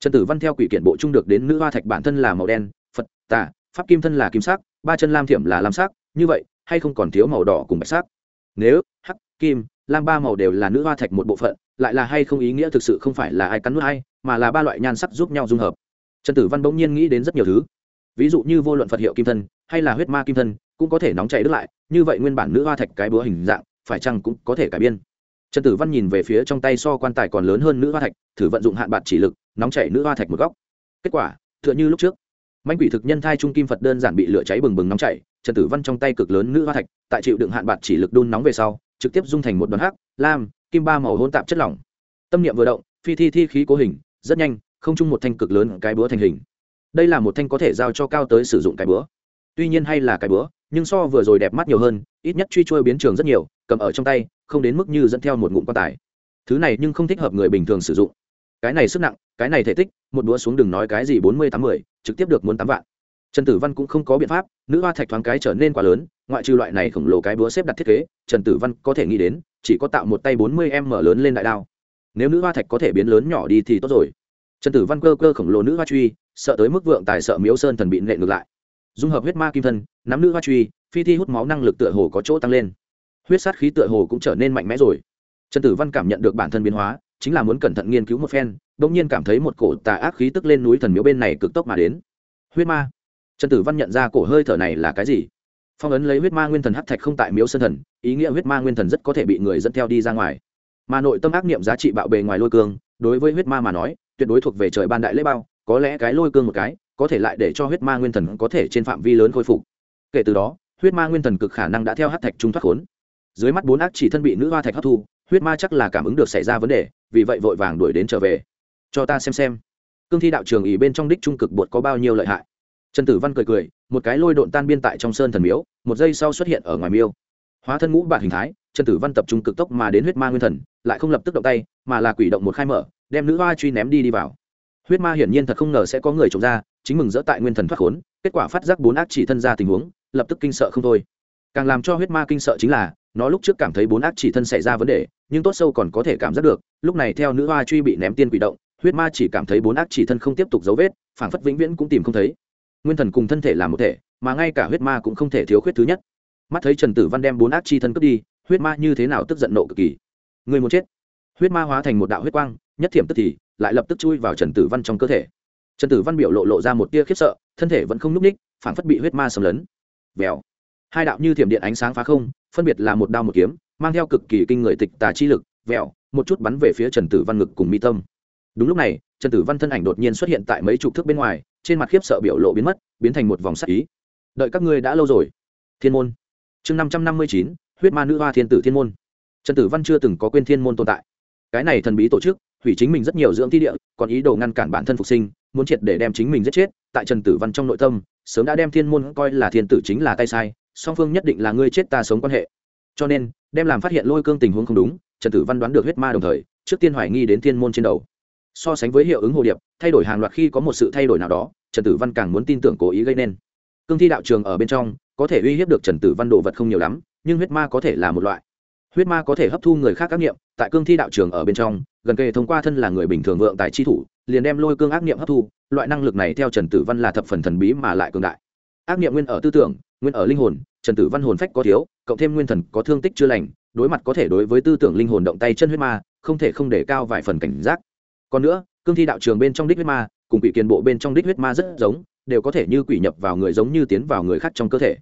Trần tử văn theo quỷ kiện bộ trung được đến nữ hoa thạch bản thân là màu đen, phật, tà, pháp kim thân là kim sắc, ba chân lam thiểm là lam sắc, như vậy, hay không còn thiếu màu đỏ cùng bạch sắc? Nếu, hắc, kim, lam ba màu đều là nữ hoa thạch một bộ phận, lại là hay không ý nghĩa thực sự không phải là ai cắn nuốt hay mà là ba loại nhan sắc giúp nhau dung hợp trần tử văn bỗng nhiên nghĩ đến rất nhiều thứ. Ví dụ như vô luận phật hiệu kim thân hay là huyết ma kim thân cũng có thể nóng chảy đứt lại, như vậy nguyên bản nữ hoa thạch cái búa hình dạng, phải chăng cũng có thể cải biên? Trần tử văn nhìn về phía trong tay so quan tài còn lớn hơn nữ hoa thạch, thử vận dụng hạn bạc chỉ lực, nóng chảy nữ hoa thạch một góc. Kết quả t h ư ợ n h ư lúc trước manh quỷ thực nhân thai trung kim phật đơn giản bị lửa cháy bừng bừng nóng chảy, trần tử văn trong tay cực lớn nữ hoa thạch, tại chịu đựng hạn bạc chỉ lực đun nóng về sau, trực tiếp dung thành một đoàn hắc, lam, kim ba màu hôn tạp chất lỏng. Tâm niệm vừa động, phi thi thi khí cố hình, rất nhanh không chung một thanh cực lớn cái búa thành hình. Đây là một thanh có thể giao cho cao tới sử dụng cái búa. Tuy nhiên hay là cái búa, nhưng so vừa rồi đẹp mắt nhiều hơn, ít nhất truy trôi biến trường rất nhiều, cầm ở trong tay, không đến mức như dẫn theo một ngụm quan tài. Thứ này nhưng không thích hợp người bình thường sử dụng. Cái này sức nặng, cái này thể tích, một đũa xuống đừng nói cái gì bốn mươi tám mươi, trực tiếp được muốn tám vạn. Trần tử văn cũng không có biện pháp, nữ hoa thạch thoáng cái trở nên quá lớn, ngoại trừ loại này khổng lồ cái búa xếp đặt thiết kế, trần tử văn có thể nghĩ đến, chỉ có tạo một tay bốn mươi m lớn lên đại đao. Nếu nữ hoa thạch có thể biến lớn nhỏ đi thì tốt rồi trần tử văn cơ cơ khổng lồ nữ hoa truy, sợ tới mức vượng tài sợ miếu sơn thần bị nệ ngược lại. Dung hợp huyết ma kim thân, nắm nữ hoa truy, phi thi hút máu năng lực tựa hồ có chỗ tăng lên. Huyết sát khí tựa hồ cũng trở nên mạnh mẽ rồi. Trần tử văn cảm nhận được bản thân biến hóa, chính là muốn cẩn thận nghiên cứu một phen đ ỗ n g nhiên cảm thấy một cổ tà ác khí tức lên núi thần miếu bên này cực tốc mà đến. Huyết ma. Trần tử văn nhận ra cổ hơi thở này là cái gì? Phong ấn lấy huyết ma nguyên thần hát thạch không tại miếu sơn thần, ý nghĩa huyết ma nguyên thần rất có thể bị người dẫn theo đi ra ngoài. Mà nội tâm ác niệm giá trị bạo bề ngoài lôi cương, đối với huyết ma mà nói tuyệt đối thuộc về trời ban đại lễ bao, có lẽ cái lôi cương một cái, có thể lại để cho huyết ma nguyên thần có thể trên phạm vi lớn khôi phục. Kể từ đó, huyết ma nguyên thần cực khả năng đã theo hát thạch trung thoát khốn. Dưới mắt bốn ác chỉ thân bị nữ hoa thạch hấp thu, huyết ma chắc là cảm ứng được xảy ra vấn đề, vì vậy vội vàng đuổi đến trở về. Cho ta xem xem. Cương thi đạo trường ỉ bên trong đích trung cực bột có bao nhiêu lợi hại? Trần tử văn cười cười, một cái lôi độn tan biên tại trong sơn thần miếu, một giây sau xuất hiện ở ngoài miêu hóa thân ngũ bản hình thái, trần tử văn tập trung cực tốc mà đến huyết ma nguyên thần, lại không lập tức động tay, mà là quỷ động một khai mở, đem nữ hoa truy ném đi đi vào. Huyết ma hiển nhiên thật không ngờ sẽ có người trồng ra, chính mừng dỡ tại nguyên thần thoát khốn, kết quả phát giác bốn ác chỉ thân ra tình huống, lập tức kinh sợ không thôi. Càng làm cho huyết ma kinh sợ chính là, nó lúc trước cảm thấy bốn ác chỉ thân xảy ra vấn đề, nhưng tốt sâu còn có thể cảm giác được, lúc này theo nữ hoa truy bị ném tiên quỷ động, huyết ma chỉ cảm thấy bốn ác chỉ thân không tiếp tục dấu vết, phảng phất vĩnh viễn cũng tìm không thấy. Nguyên thần cùng thân thể là một thể, mà ngay cả huyết ma cũng không thể thiếu khuyết thứ nhất mắt thấy trần tử văn đem bốn ác chi thân cướp đi, huyết ma như thế nào tức giận nộ cực kỳ. Người muốn chết. Huyết ma hóa thành một đạo huyết quang, nhất thiểm tức thì lại lập tức chui vào trần tử văn trong cơ thể. Trần tử văn biểu lộ lộ ra một tia khiếp sợ, thân thể vẫn không n ú c ních phản phất bị huyết ma sầm lấn. Vèo. Hai đạo như thiểm điện ánh sáng phá không, phân biệt là một đao một kiếm, mang theo cực kỳ kinh người tịch tà chi lực, vèo, một chút bắn về phía trần tử văn ngực cùng mi tâm. Đúng lúc này, trần tử văn thân ảnh đột nhiên xuất hiện tại mấy chục thước bên ngoài, trên mặt khiếp sợ biểu lộ biến mất, biến thành một vòng sắc ý. Đợi các ngươi đã lâu rồi. Thiên môn chương năm trăm năm mươi chín, huyết ma nữ hoa thiên tử thiên môn. Trần tử văn chưa từng có quên thiên môn tồn tại. Cái này thần bí tổ chức, hủy chính mình rất nhiều dưỡng thi địa, còn ý đồ ngăn cản bản thân phục sinh, muốn triệt để đem chính mình giết chết, tại trần tử văn trong nội tâm, sớm đã đem thiên môn coi là thiên tử chính là tay sai, song phương nhất định là ngươi chết ta sống quan hệ. Cho nên, đem làm phát hiện lôi cương tình huống không đúng, trần tử văn đoán được huyết ma đồng thời, trước tiên hoài nghi đến thiên môn trên đầu. So sánh với hiệu ứng hồ điệp, thay đổi hàng loạt khi có một sự thay đổi nào đó, trần tử văn càng muốn tin tưởng cố ý gây nên cương thi đạo trường ở bên trong, có thể uy hiếp được trần tử văn đồ vật không nhiều lắm, nhưng huyết ma có thể là một loại. Huyết ma có thể hấp thu người khác các nghiệm, tại cương thi đạo trường ở bên trong, gần kề thông qua thân là người bình thường vượng tại chi thủ, liền đem lôi cương ác nghiệm hấp thu, loại năng lực này theo trần tử văn là thập phần thần bí mà lại cường đại. Ác nghiệm nguyên ở tư tưởng, nguyên ở linh hồn, trần tử văn hồn phách có thiếu, cộng thêm nguyên thần có thương tích chưa lành, đối mặt có thể đối với tư tưởng linh hồn động tay chân huyết ma, không thể không để cao vài phần cảnh giác. Còn nữa, cương thi đạo trường bên trong đích huyết ma, cùng quỷ kiền bộ bên trong đích huyết ma rất giống đều có thể như quỷ nhập vào người giống như tiến vào người khác trong cơ thể.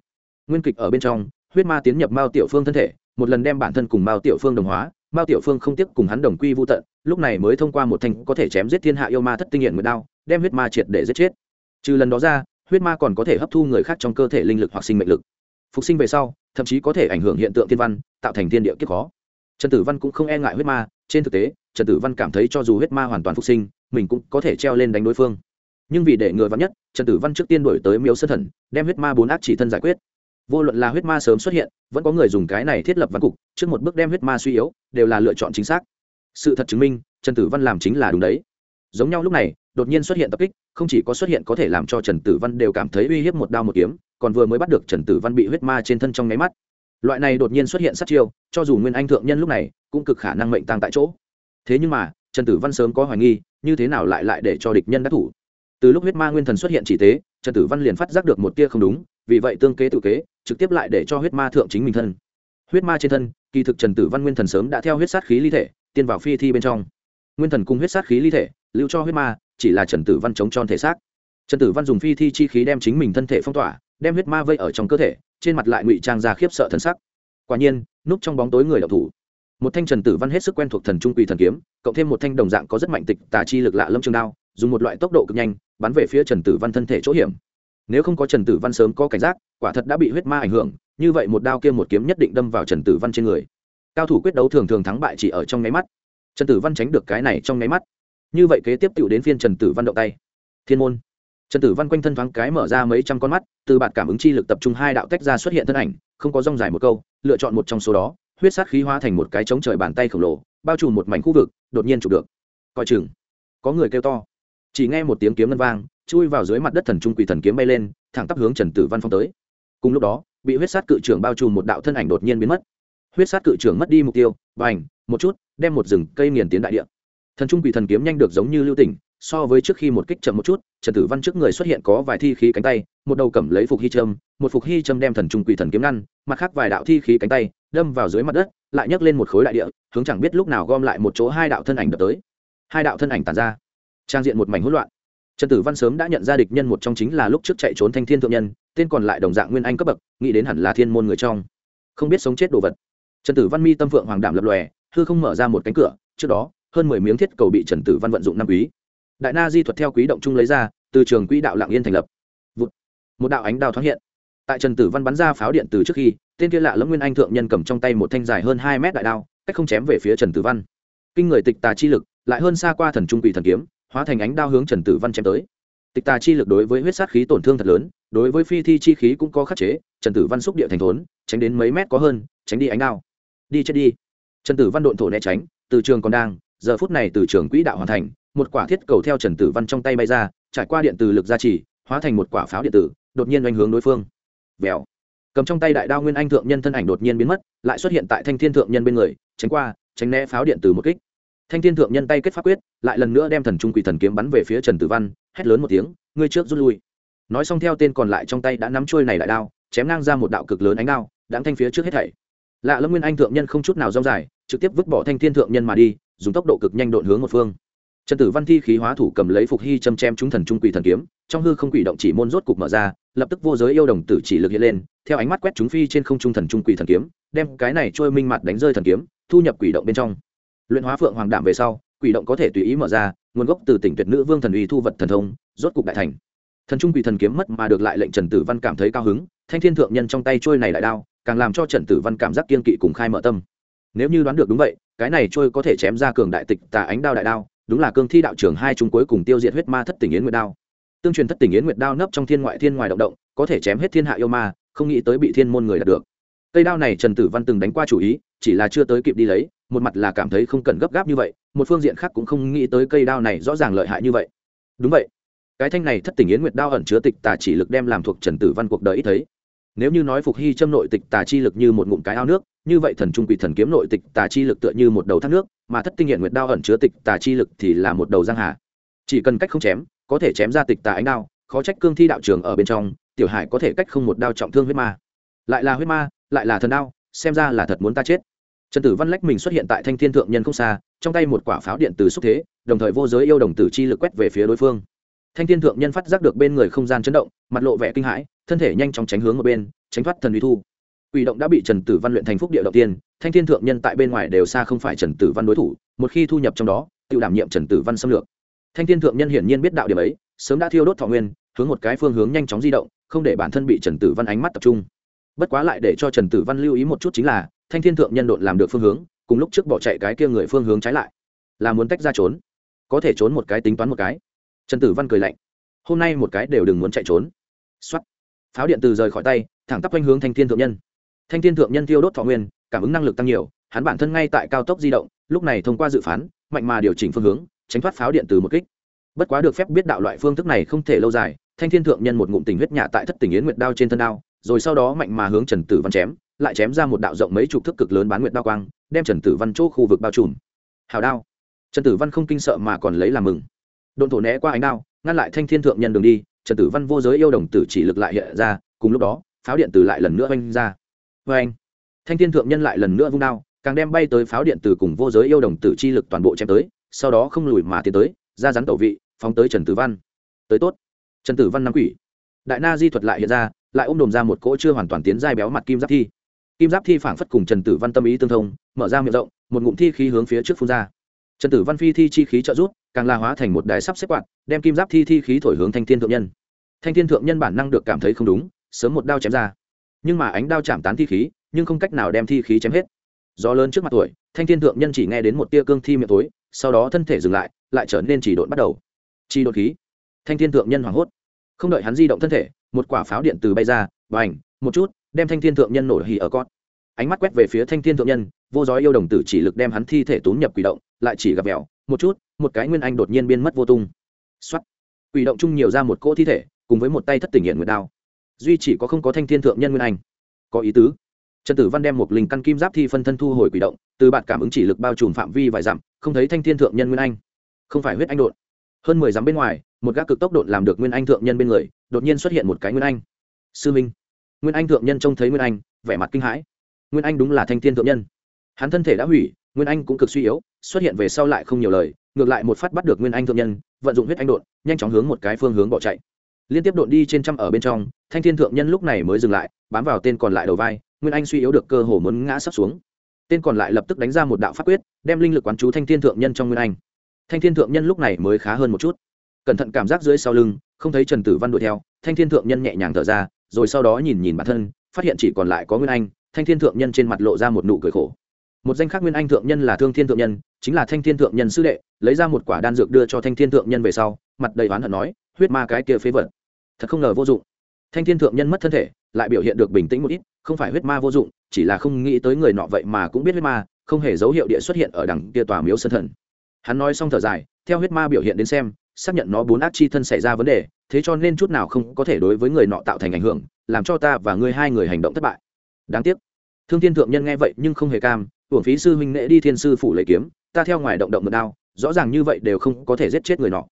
Nguyên kịch ở bên trong, huyết ma tiến nhập mao tiểu phương thân thể, một lần đem bản thân cùng mao tiểu phương đồng hóa, mao tiểu phương không tiếp cùng hắn đồng quy vô tận, lúc này mới thông qua một thanh có thể chém giết thiên hạ yêu ma thất tinh hiện nguyệt đao, đem huyết ma triệt để giết chết. Trừ lần đó ra, huyết ma còn có thể hấp thu người khác trong cơ thể linh lực hoặc sinh mệnh lực. Phục sinh về sau, thậm chí có thể ảnh hưởng hiện tượng thiên văn, tạo thành thiên địa kiếp khó. Trần tử văn cũng không e ngại huyết ma, trên thực tế, trần tử văn cảm thấy cho dù huyết ma hoàn toàn phục sinh, mình cũng có thể treo lên đánh đối phương nhưng vì để ngừa vắn nhất, trần tử văn trước tiên đổi tới miếu sân thần, đem huyết ma bốn ác chỉ thân giải quyết. Vô luận là huyết ma sớm xuất hiện, vẫn có người dùng cái này thiết lập văn cục, trước một bước đem huyết ma suy yếu, đều là lựa chọn chính xác. Sự thật chứng minh, trần tử văn làm chính là đúng đấy. Giống nhau lúc này, đột nhiên xuất hiện tập kích, không chỉ có xuất hiện có thể làm cho trần tử văn đều cảm thấy uy hiếp một đao một kiếm, còn vừa mới bắt được trần tử văn bị huyết ma trên thân trong nháy mắt. Loại này đột nhiên xuất hiện sát chiêu, cho dù nguyên anh thượng nhân lúc này, cũng cực khả năng mệnh tăng tại chỗ. Thế nhưng mà, trần tử văn sớm có hoài nghi, như thế nào lại lại để cho địch nhân đắc thủ? Từ lúc huyết ma nguyên thần xuất hiện chỉ tế, trần tử văn liền phát giác được một tia không đúng, vì vậy tương kế tự kế, trực tiếp lại để cho huyết ma thượng chính mình thân. Huyết ma trên thân, kỳ thực trần tử văn nguyên thần sớm đã theo huyết sát khí ly thể, tiên vào phi thi bên trong. Nguyên thần cùng huyết sát khí ly thể, lưu cho huyết ma, chỉ là trần tử văn chống tròn thể xác. Trần tử văn dùng phi thi chi khí đem chính mình thân thể phong tỏa, đem huyết ma vây ở trong cơ thể, trên mặt lại ngụy trang ra khiếp sợ thần sắc. Quả nhiên, núp trong bóng tối người đậu thủ. Một thanh trần tử văn hết sức quen thuộc thần trung quỳ thần kiếm, cộng thêm một thanh đồng dạng có rất mạnh tịch tà chi lực lạ lâm trường đao, dùng một loại tốc độ cực nhanh bắn về phía trần tử văn thân thể chỗ hiểm. Nếu không có trần tử văn sớm có cảnh giác, quả thật đã bị huyết ma ảnh hưởng, như vậy một đao kia một kiếm nhất định đâm vào trần tử văn trên người. Cao thủ quyết đấu thường thường thắng bại chỉ ở trong nháy mắt. Trần tử văn tránh được cái này trong nháy mắt. Như vậy kế tiếp tựu đến phiên trần tử văn động tay. Thiên môn. Trần tử văn quanh thân thoáng cái mở ra mấy trăm con mắt, từ bạt cảm ứng chi lực tập trung hai đạo tách ra xuất hiện thân ảnh, không có rong dài một câu, lựa chọn một trong số đó, huyết sát khí hóa thành một cái chống trời bàn tay khổng lồ, bao trùm một mảnh khu vực, đột nhiên chụp được. Coi chừng. Có người kêu to chỉ nghe một tiếng kiếm ngân vang, chui vào dưới mặt đất thần trung quỷ thần kiếm bay lên, thẳng tắp hướng trần tử văn phong tới. Cùng lúc đó, bị huyết sát cự trưởng bao trùm một đạo thân ảnh đột nhiên biến mất. Huyết sát cự trưởng mất đi mục tiêu và ảnh một chút, đem một rừng cây nghiền tiến đại địa. Thần trung quỷ thần kiếm nhanh được giống như lưu tỉnh, so với trước khi một kích chậm một chút, trần tử văn trước người xuất hiện có vài thi khí cánh tay, một đầu cầm lấy phục hy trâm một phục hy trâm đem thần trung quỷ thần kiếm ngăn, mặt khác vài đạo thi khí cánh tay, đâm vào dưới mặt đất, lại nhấc lên một khối đại địa, hướng chẳng biết lúc nào gom lại một chỗ hai đạo thân ảnh đập tới. Hai đạo thân ảnh tàn ra trang diện một mảnh hỗn loạn. Trần tử văn sớm đã nhận ra địch nhân một trong chính là lúc trước chạy trốn thanh thiên thượng nhân, tên còn lại đồng dạng nguyên anh cấp bậc, nghĩ đến hẳn là thiên môn người trong. Không biết sống chết đồ vật. Trần tử văn mi tâm phượng hoàng đảm lập lòe, hư không mở ra một cánh cửa, trước đó, hơn mười miếng thiết cầu bị trần tử văn vận dụng năm quý. Đại na di thuật theo quý động trung lấy ra, từ trường quỹ đạo lạng yên thành lập. Vụt. một đạo ánh đao thoáng hiện. Tại trần tử văn bắn ra pháo điện từ trước khi, tên kia lạ lẫm nguyên anh thượng nhân cầm trong tay một thanh dài hơn hai mét đại đao, cách không chém về phía trần tử văn. Kinh người tịch tà chi lực, lại hơn xa qua thần trung quỷ thần kiếm hóa thành ánh đao hướng trần tử văn chém tới. Tịch tà chi lực đối với huyết sát khí tổn thương thật lớn, đối với phi thi chi khí cũng có khắc chế, trần tử văn xúc địa thành thốn, tránh đến mấy mét có hơn, tránh đi ánh đao. Đi chết đi. Trần tử văn độn thổ né tránh, từ trường còn đang, giờ phút này từ trường quỹ đạo hoàn thành, một quả thiết cầu theo trần tử văn trong tay bay ra, trải qua điện từ lực gia trì, hóa thành một quả pháo điện tử, đột nhiên oanh hướng đối phương. Vèo. Cầm trong tay đại đao nguyên anh thượng nhân thân ảnh đột nhiên biến mất, lại xuất hiện tại thanh thiên thượng nhân bên người, tránh qua, tránh né pháo điện tử một kích thanh thiên thượng nhân tay kết pháp quyết, lại lần nữa đem thần trung quỷ thần kiếm bắn về phía trần tử văn, hét lớn một tiếng, ngươi trước rút lui. Nói xong theo tên còn lại trong tay đã nắm trôi này lại đao, chém ngang ra một đạo cực lớn ánh đao đáng thanh phía trước hết thảy. Lạ lâm nguyên anh thượng nhân không chút nào rong dài, trực tiếp vứt bỏ thanh thiên thượng nhân mà đi, dùng tốc độ cực nhanh độn hướng một phương. Trần tử văn thi khí hóa thủ cầm lấy phục hy châm chém trúng thần trung quỷ thần kiếm, trong hư không quỷ động chỉ môn rốt cục mở ra, lập tức vô giới yêu đồng tử chỉ lực hiện lên, theo ánh mắt quét chúng phi trên không trung thần trung quỷ thần kiếm, đem cái này trôi minh mặt đánh rơi thần kiếm, thu nhập quỷ động bên trong luyện hóa phượng hoàng đạm về sau, quỷ động có thể tùy ý mở ra, nguồn gốc từ tỉnh tuyệt nữ vương thần uy thu vật thần thông, rốt cục đại thành. Thần trung quỷ thần kiếm mất mà được lại lệnh trần tử văn cảm thấy cao hứng, thanh thiên thượng nhân trong tay trôi này lại đao, càng làm cho trần tử văn cảm giác kiên kỵ cùng khai mở tâm. Nếu như đoán được đúng vậy, cái này trôi có thể chém ra cường đại tịch tà ánh đao đại đao, đúng là cương thi đạo trưởng hai chúng cuối cùng tiêu diệt huyết ma thất tình yến nguyệt đao. Tương truyền thất tình yến nguyệt đao nấp trong thiên ngoại thiên ngoài động động, có thể chém hết thiên hạ yêu ma, không nghĩ tới bị thiên môn người đạt được. Cây đao này trần tử văn từng đánh qua chủ ý, chỉ là chưa tới kịp đi lấy một mặt là cảm thấy không cần gấp gáp như vậy, một phương diện khác cũng không nghĩ tới cây đao này rõ ràng lợi hại như vậy. Đúng vậy. Cái thanh này thất tình yến nguyệt đao ẩn chứa tịch tà chỉ lực đem làm thuộc trần tử văn cuộc đời ít thấy. Nếu như nói phục hy châm nội tịch tà chi lực như một ngụm cái ao nước, như vậy thần trung quỷ thần kiếm nội tịch tà chi lực tựa như một đầu thác nước, mà thất tinh hiện nguyệt đao ẩn chứa tịch tà chi lực thì là một đầu giang hà. Chỉ cần cách không chém, có thể chém ra tịch tà ánh đao, khó trách cương thi đạo trường ở bên trong, tiểu hải có thể cách không một đao trọng thương huyết ma. Lại là huyết ma, lại là thần đao, xem ra là thật muốn ta chết trần tử văn lách mình xuất hiện tại thanh thiên thượng nhân không xa, trong tay một quả pháo điện từ xúc thế, đồng thời vô giới yêu đồng tử chi lực quét về phía đối phương. Thanh thiên thượng nhân phát giác được bên người không gian chấn động, mặt lộ vẻ kinh hãi, thân thể nhanh chóng tránh hướng một bên, tránh thoát thần uy thu. Quỷ động đã bị trần tử văn luyện thành phúc địa đầu tiên, thanh thiên thượng nhân tại bên ngoài đều xa không phải trần tử văn đối thủ, một khi thu nhập trong đó, tự đảm nhiệm trần tử văn xâm lược. Thanh thiên thượng nhân hiển nhiên biết đạo điểm ấy, sớm đã thiêu đốt thọ nguyên, hướng một cái phương hướng nhanh chóng di động, không để bản thân bị trần tử văn ánh mắt tập trung. Bất quá lại để cho trần tử văn lưu ý một chút chính là thanh thiên thượng nhân đột làm được phương hướng, cùng lúc trước bỏ chạy cái kia người phương hướng trái lại, là muốn tách ra trốn. Có thể trốn một cái tính toán một cái. Trần tử văn cười lạnh. Hôm nay một cái đều đừng muốn chạy trốn. X pháo điện từ rời khỏi tay, thẳng tắp quanh hướng thanh thiên thượng nhân. Thanh thiên thượng nhân thiêu đốt thọ nguyên, cảm ứng năng lực tăng nhiều, hắn bản thân ngay tại cao tốc di động, lúc này thông qua dự phán, mạnh mà điều chỉnh phương hướng, tránh thoát pháo điện từ một kích. Bất quá được phép biết đạo loại phương thức này không thể lâu dài, thanh thiên thượng nhân một ngụm tình huyết nhạ tại thất tình yến nguyệt đao trên thân đao, rồi sau đó mạnh mà hướng trần tử văn chém lại chém ra một đạo rộng mấy chục thước cực lớn bán nguyệt đao quang, đem trần tử văn chỗ khu vực bao trùm. Hào đao. Trần tử văn không kinh sợ mà còn lấy làm mừng. Độn thổ né qua ánh đao, ngăn lại thanh thiên thượng nhân đường đi, trần tử văn vô giới yêu đồng tử chỉ lực lại hiện ra, cùng lúc đó, pháo điện tử lại lần nữa oanh ra. Vê anh, thanh thiên thượng nhân lại lần nữa vung đao, càng đem bay tới pháo điện tử cùng vô giới yêu đồng tử chi lực toàn bộ chém tới, sau đó không lùi mà tiến tới, ra rắn tẩu vị, phóng tới trần tử văn. Tới tốt. Trần tử văn nắm quỷ. Đại na di thuật lại hiện ra, lại ôm đồm ra một cỗ chưa hoàn toàn tiến dai béo mặt kim giáp thi kim giáp thi phảng phất cùng trần tử văn tâm ý tương thông, mở ra miệng rộng, một ngụm thi khí hướng phía trước phun ra. Trần tử văn phi thi chi khí trợ rút càng la hóa thành một đài sắp xếp quạt, đem kim giáp thi thi khí thổi hướng thanh thiên thượng nhân. Thanh thiên thượng nhân bản năng được cảm thấy không đúng, sớm một đao chém ra. Nhưng mà ánh đao chạm tán thi khí, nhưng không cách nào đem thi khí chém hết. Do lớn trước mặt tuổi, thanh thiên thượng nhân chỉ nghe đến một tia cương thi miệng tối, sau đó thân thể dừng lại lại trở nên chỉ độn bắt đầu. Chi đột khí. Thanh thiên thượng nhân hoảng hốt. Không đợi hắn di động thân thể, một quả pháo điện từ bay ra và ảnh một chút đem thanh thiên thượng nhân nổ hỉ ở con ánh mắt quét về phía thanh thiên thượng nhân, vô giói yêu đồng tử chỉ lực đem hắn thi thể túm nhập quỷ động, lại chỉ gặp vẹo, một chút, một cái nguyên anh đột nhiên biên mất vô tung. Xuất quỷ động chung nhiều ra một cỗ thi thể, cùng với một tay thất tình hiện nguyệt đao. Duy chỉ có không có thanh thiên thượng nhân nguyên anh. Có ý tứ. Trần tử văn đem một linh căn kim giáp thi phân thân thu hồi quỷ động, từ bạn cảm ứng chỉ lực bao trùm phạm vi vài dặm, không thấy thanh thiên thượng nhân nguyên anh. Không phải huyết anh đột. Hơn mười dặm bên ngoài, một gác cực tốc đột làm được nguyên anh thượng nhân bên người, đột nhiên xuất hiện một cái nguyên anh. Sư minh nguyên anh thượng nhân trông thấy nguyên anh, vẻ mặt kinh hãi. Nguyên anh đúng là thanh thiên thượng nhân. Hắn thân thể đã hủy, nguyên anh cũng cực suy yếu, xuất hiện về sau lại không nhiều lời, ngược lại một phát bắt được nguyên anh thượng nhân, vận dụng huyết anh đột nhanh chóng hướng một cái phương hướng bỏ chạy. Liên tiếp đột đi trên trăm ở bên trong, thanh thiên thượng nhân lúc này mới dừng lại, bám vào tên còn lại đầu vai, nguyên anh suy yếu được cơ hồ muốn ngã sắp xuống. Tên còn lại lập tức đánh ra một đạo pháp quyết, đem linh lực quán chú thanh thiên thượng nhân trong nguyên anh. Thanh thiên thượng nhân lúc này mới khá hơn một chút. Cẩn thận cảm giác dưới sau lưng, không thấy trần tử văn đuổi theo, thanh thiên thượng nhân nhẹ nhàng thở ra rồi sau đó nhìn nhìn bản thân, phát hiện chỉ còn lại có nguyên anh, thanh thiên thượng nhân trên mặt lộ ra một nụ cười khổ. Một danh khác nguyên anh thượng nhân là thương thiên thượng nhân, chính là thanh thiên thượng nhân sư đệ, lấy ra một quả đan dược đưa cho thanh thiên thượng nhân về sau, mặt đầy oán hận nói, huyết ma cái kia phế vật. Thật không ngờ vô dụng. Thanh thiên thượng nhân mất thân thể, lại biểu hiện được bình tĩnh một ít, không phải huyết ma vô dụng, chỉ là không nghĩ tới người nọ vậy mà cũng biết huyết ma, không hề dấu hiệu địa xuất hiện ở đằng kia tòa miếu sân thần. Hắn nói xong thở dài, theo huyết ma biểu hiện đến xem xác nhận nó bốn ác chi thân xảy ra vấn đề, thế cho nên chút nào không có thể đối với người nọ tạo thành ảnh hưởng, làm cho ta và ngươi hai người hành động thất bại. Đáng tiếc. Thương thiên thượng nhân nghe vậy nhưng không hề cam, uổng phí sư huynh nễ đi thiên sư phủ lấy kiếm, ta theo ngoài động động mượn đao, rõ ràng như vậy đều không có thể giết chết người nọ.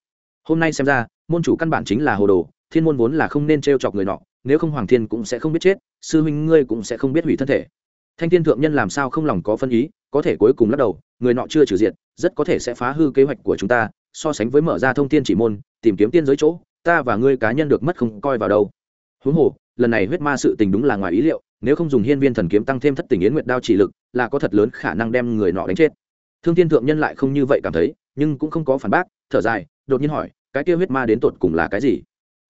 Hôm nay xem ra, môn chủ căn bản chính là hồ đồ, thiên môn vốn là không nên t r e o chọc người nọ, nếu không hoàng thiên cũng sẽ không biết chết, sư huynh ngươi cũng sẽ không biết hủy thân thể. Thanh thiên thượng nhân làm sao không lòng có phân ý, có thể cuối cùng lắc đầu, người nọ chưa trừ diện rất có thể sẽ phá hư kế hoạch của chúng ta so sánh với mở ra thông tin chỉ môn, tìm kiếm tiên giới chỗ, ta và ngươi cá nhân được mất không coi vào đâu. Huống hồ, lần này huyết ma sự tình đúng là ngoài ý liệu, nếu không dùng hiên viên thần kiếm tăng thêm thất tình yến nguyệt đao chỉ lực, là có thật lớn khả năng đem người nọ đánh chết. Thương thiên thượng nhân lại không như vậy cảm thấy, nhưng cũng không có phản bác, thở dài, đột nhiên hỏi, cái kia huyết ma đến tột cùng là cái gì?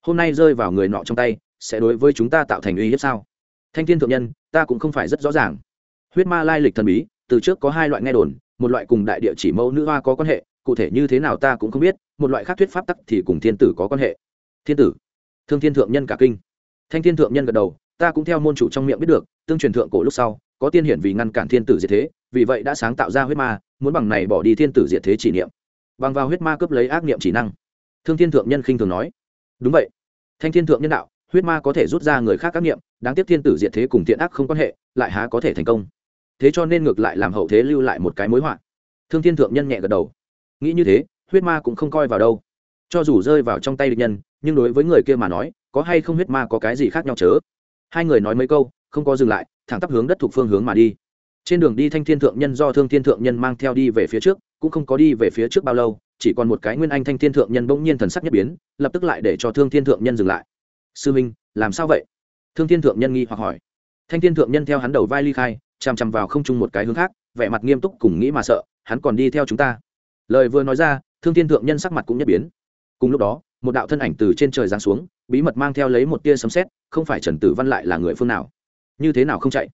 Hôm nay rơi vào người nọ trong tay, sẽ đối với chúng ta tạo thành uy hiếp sao? Thanh thiên thượng nhân, ta cũng không phải rất rõ ràng. Huyết ma lai lịch thần bí, từ trước có hai loại nghe đồn, một loại cùng đại địa chỉ mẫu nữ hoa có quan hệ cụ thể như thế nào ta cũng không biết, một loại khác thuyết pháp tắc thì cùng thiên tử có quan hệ. Thiên tử, thương thiên thượng nhân cả kinh. Thanh thiên thượng nhân gật đầu, ta cũng theo môn chủ trong miệng biết được, tương truyền thượng cổ lúc sau, có tiên hiển vì ngăn cản thiên tử diệt thế, vì vậy đã sáng tạo ra huyết ma, muốn bằng này bỏ đi thiên tử diệt thế chỉ niệm. Bằng vào huyết ma cướp lấy ác niệm chỉ năng. Thương thiên thượng nhân khinh thường nói. Đúng vậy. Thanh thiên thượng nhân đạo, huyết ma có thể rút ra người khác ác niệm, đáng tiếc thiên tử diệt thế cùng thiện ác không quan hệ, lại há có thể thành công. Thế cho nên ngược lại làm hậu thế lưu lại một cái mối họa. Thương thiên thượng nhân nhẹ gật đầu nghĩ như thế, huyết ma cũng không coi vào đâu. Cho dù rơi vào trong tay địch nhân, nhưng đối với người kia mà nói, có hay không huyết ma có cái gì khác nhau chớ? Hai người nói mấy câu, không có dừng lại, thẳng tắp hướng đất thuộc phương hướng mà đi. Trên đường đi thanh thiên thượng nhân do thương thiên thượng nhân mang theo đi về phía trước, cũng không có đi về phía trước bao lâu, chỉ còn một cái nguyên anh thanh thiên thượng nhân bỗng nhiên thần sắc nhất biến, lập tức lại để cho thương thiên thượng nhân dừng lại. Sư minh, làm sao vậy? Thương thiên thượng nhân nghi hoặc hỏi. Thanh thiên thượng nhân theo hắn đầu vai ly khai, chằm chằm vào không chung một cái hướng khác, vẻ mặt nghiêm túc cùng nghĩ mà sợ, hắn còn đi theo chúng ta lời vừa nói ra, thương thiên thượng nhân sắc mặt cũng nhất biến. Cùng lúc đó, một đạo thân ảnh từ trên trời giáng xuống, bí mật mang theo lấy một tia sấm sét, không phải trần tử văn lại là người phương nào. Như thế nào không chạy?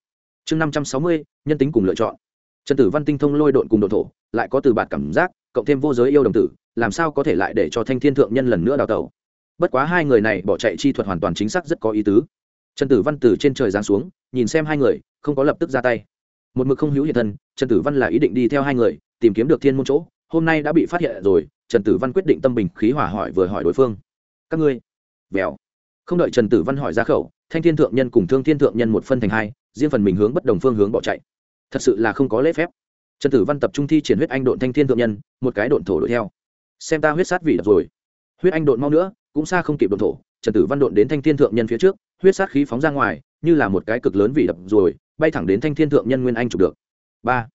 Chương năm trăm sáu mươi, nhân tính cùng lựa chọn. Trần tử văn tinh thông lôi độn cùng độn thổ, lại có từ bạt cảm giác, cộng thêm vô giới yêu đồng tử, làm sao có thể lại để cho thanh thiên thượng nhân lần nữa đào tẩu? Bất quá hai người này bỏ chạy chi thuật hoàn toàn chính xác rất có ý tứ. Trần tử văn từ trên trời giáng xuống, nhìn xem hai người, không có lập tức ra tay. Một mực không hữu hiện thân, trần tử văn là ý định đi theo hai người, tìm kiếm được thiên môn chỗ hôm nay đã bị phát hiện rồi, trần tử văn quyết định tâm bình khí hỏa hỏi vừa hỏi đối phương. Các ngươi, vèo. Không đợi trần tử văn hỏi ra khẩu, thanh thiên thượng nhân cùng thương thiên thượng nhân một phân thành hai, riêng phần mình hướng bất đồng phương hướng bỏ chạy. Thật sự là không có lễ phép. Trần tử văn tập trung thi triển huyết anh độn thanh thiên thượng nhân, một cái độn thổ đuổi theo. Xem ta huyết sát vị đập rồi. Huyết anh độn mau nữa, cũng xa không kịp độn thổ, trần tử văn độn đến thanh thiên thượng nhân phía trước, huyết sát khí phóng ra ngoài, như là một cái cực lớn vị đập rồi, bay thẳng đến thanh thiên thượng nhân nguyên anh chụp được. Ba.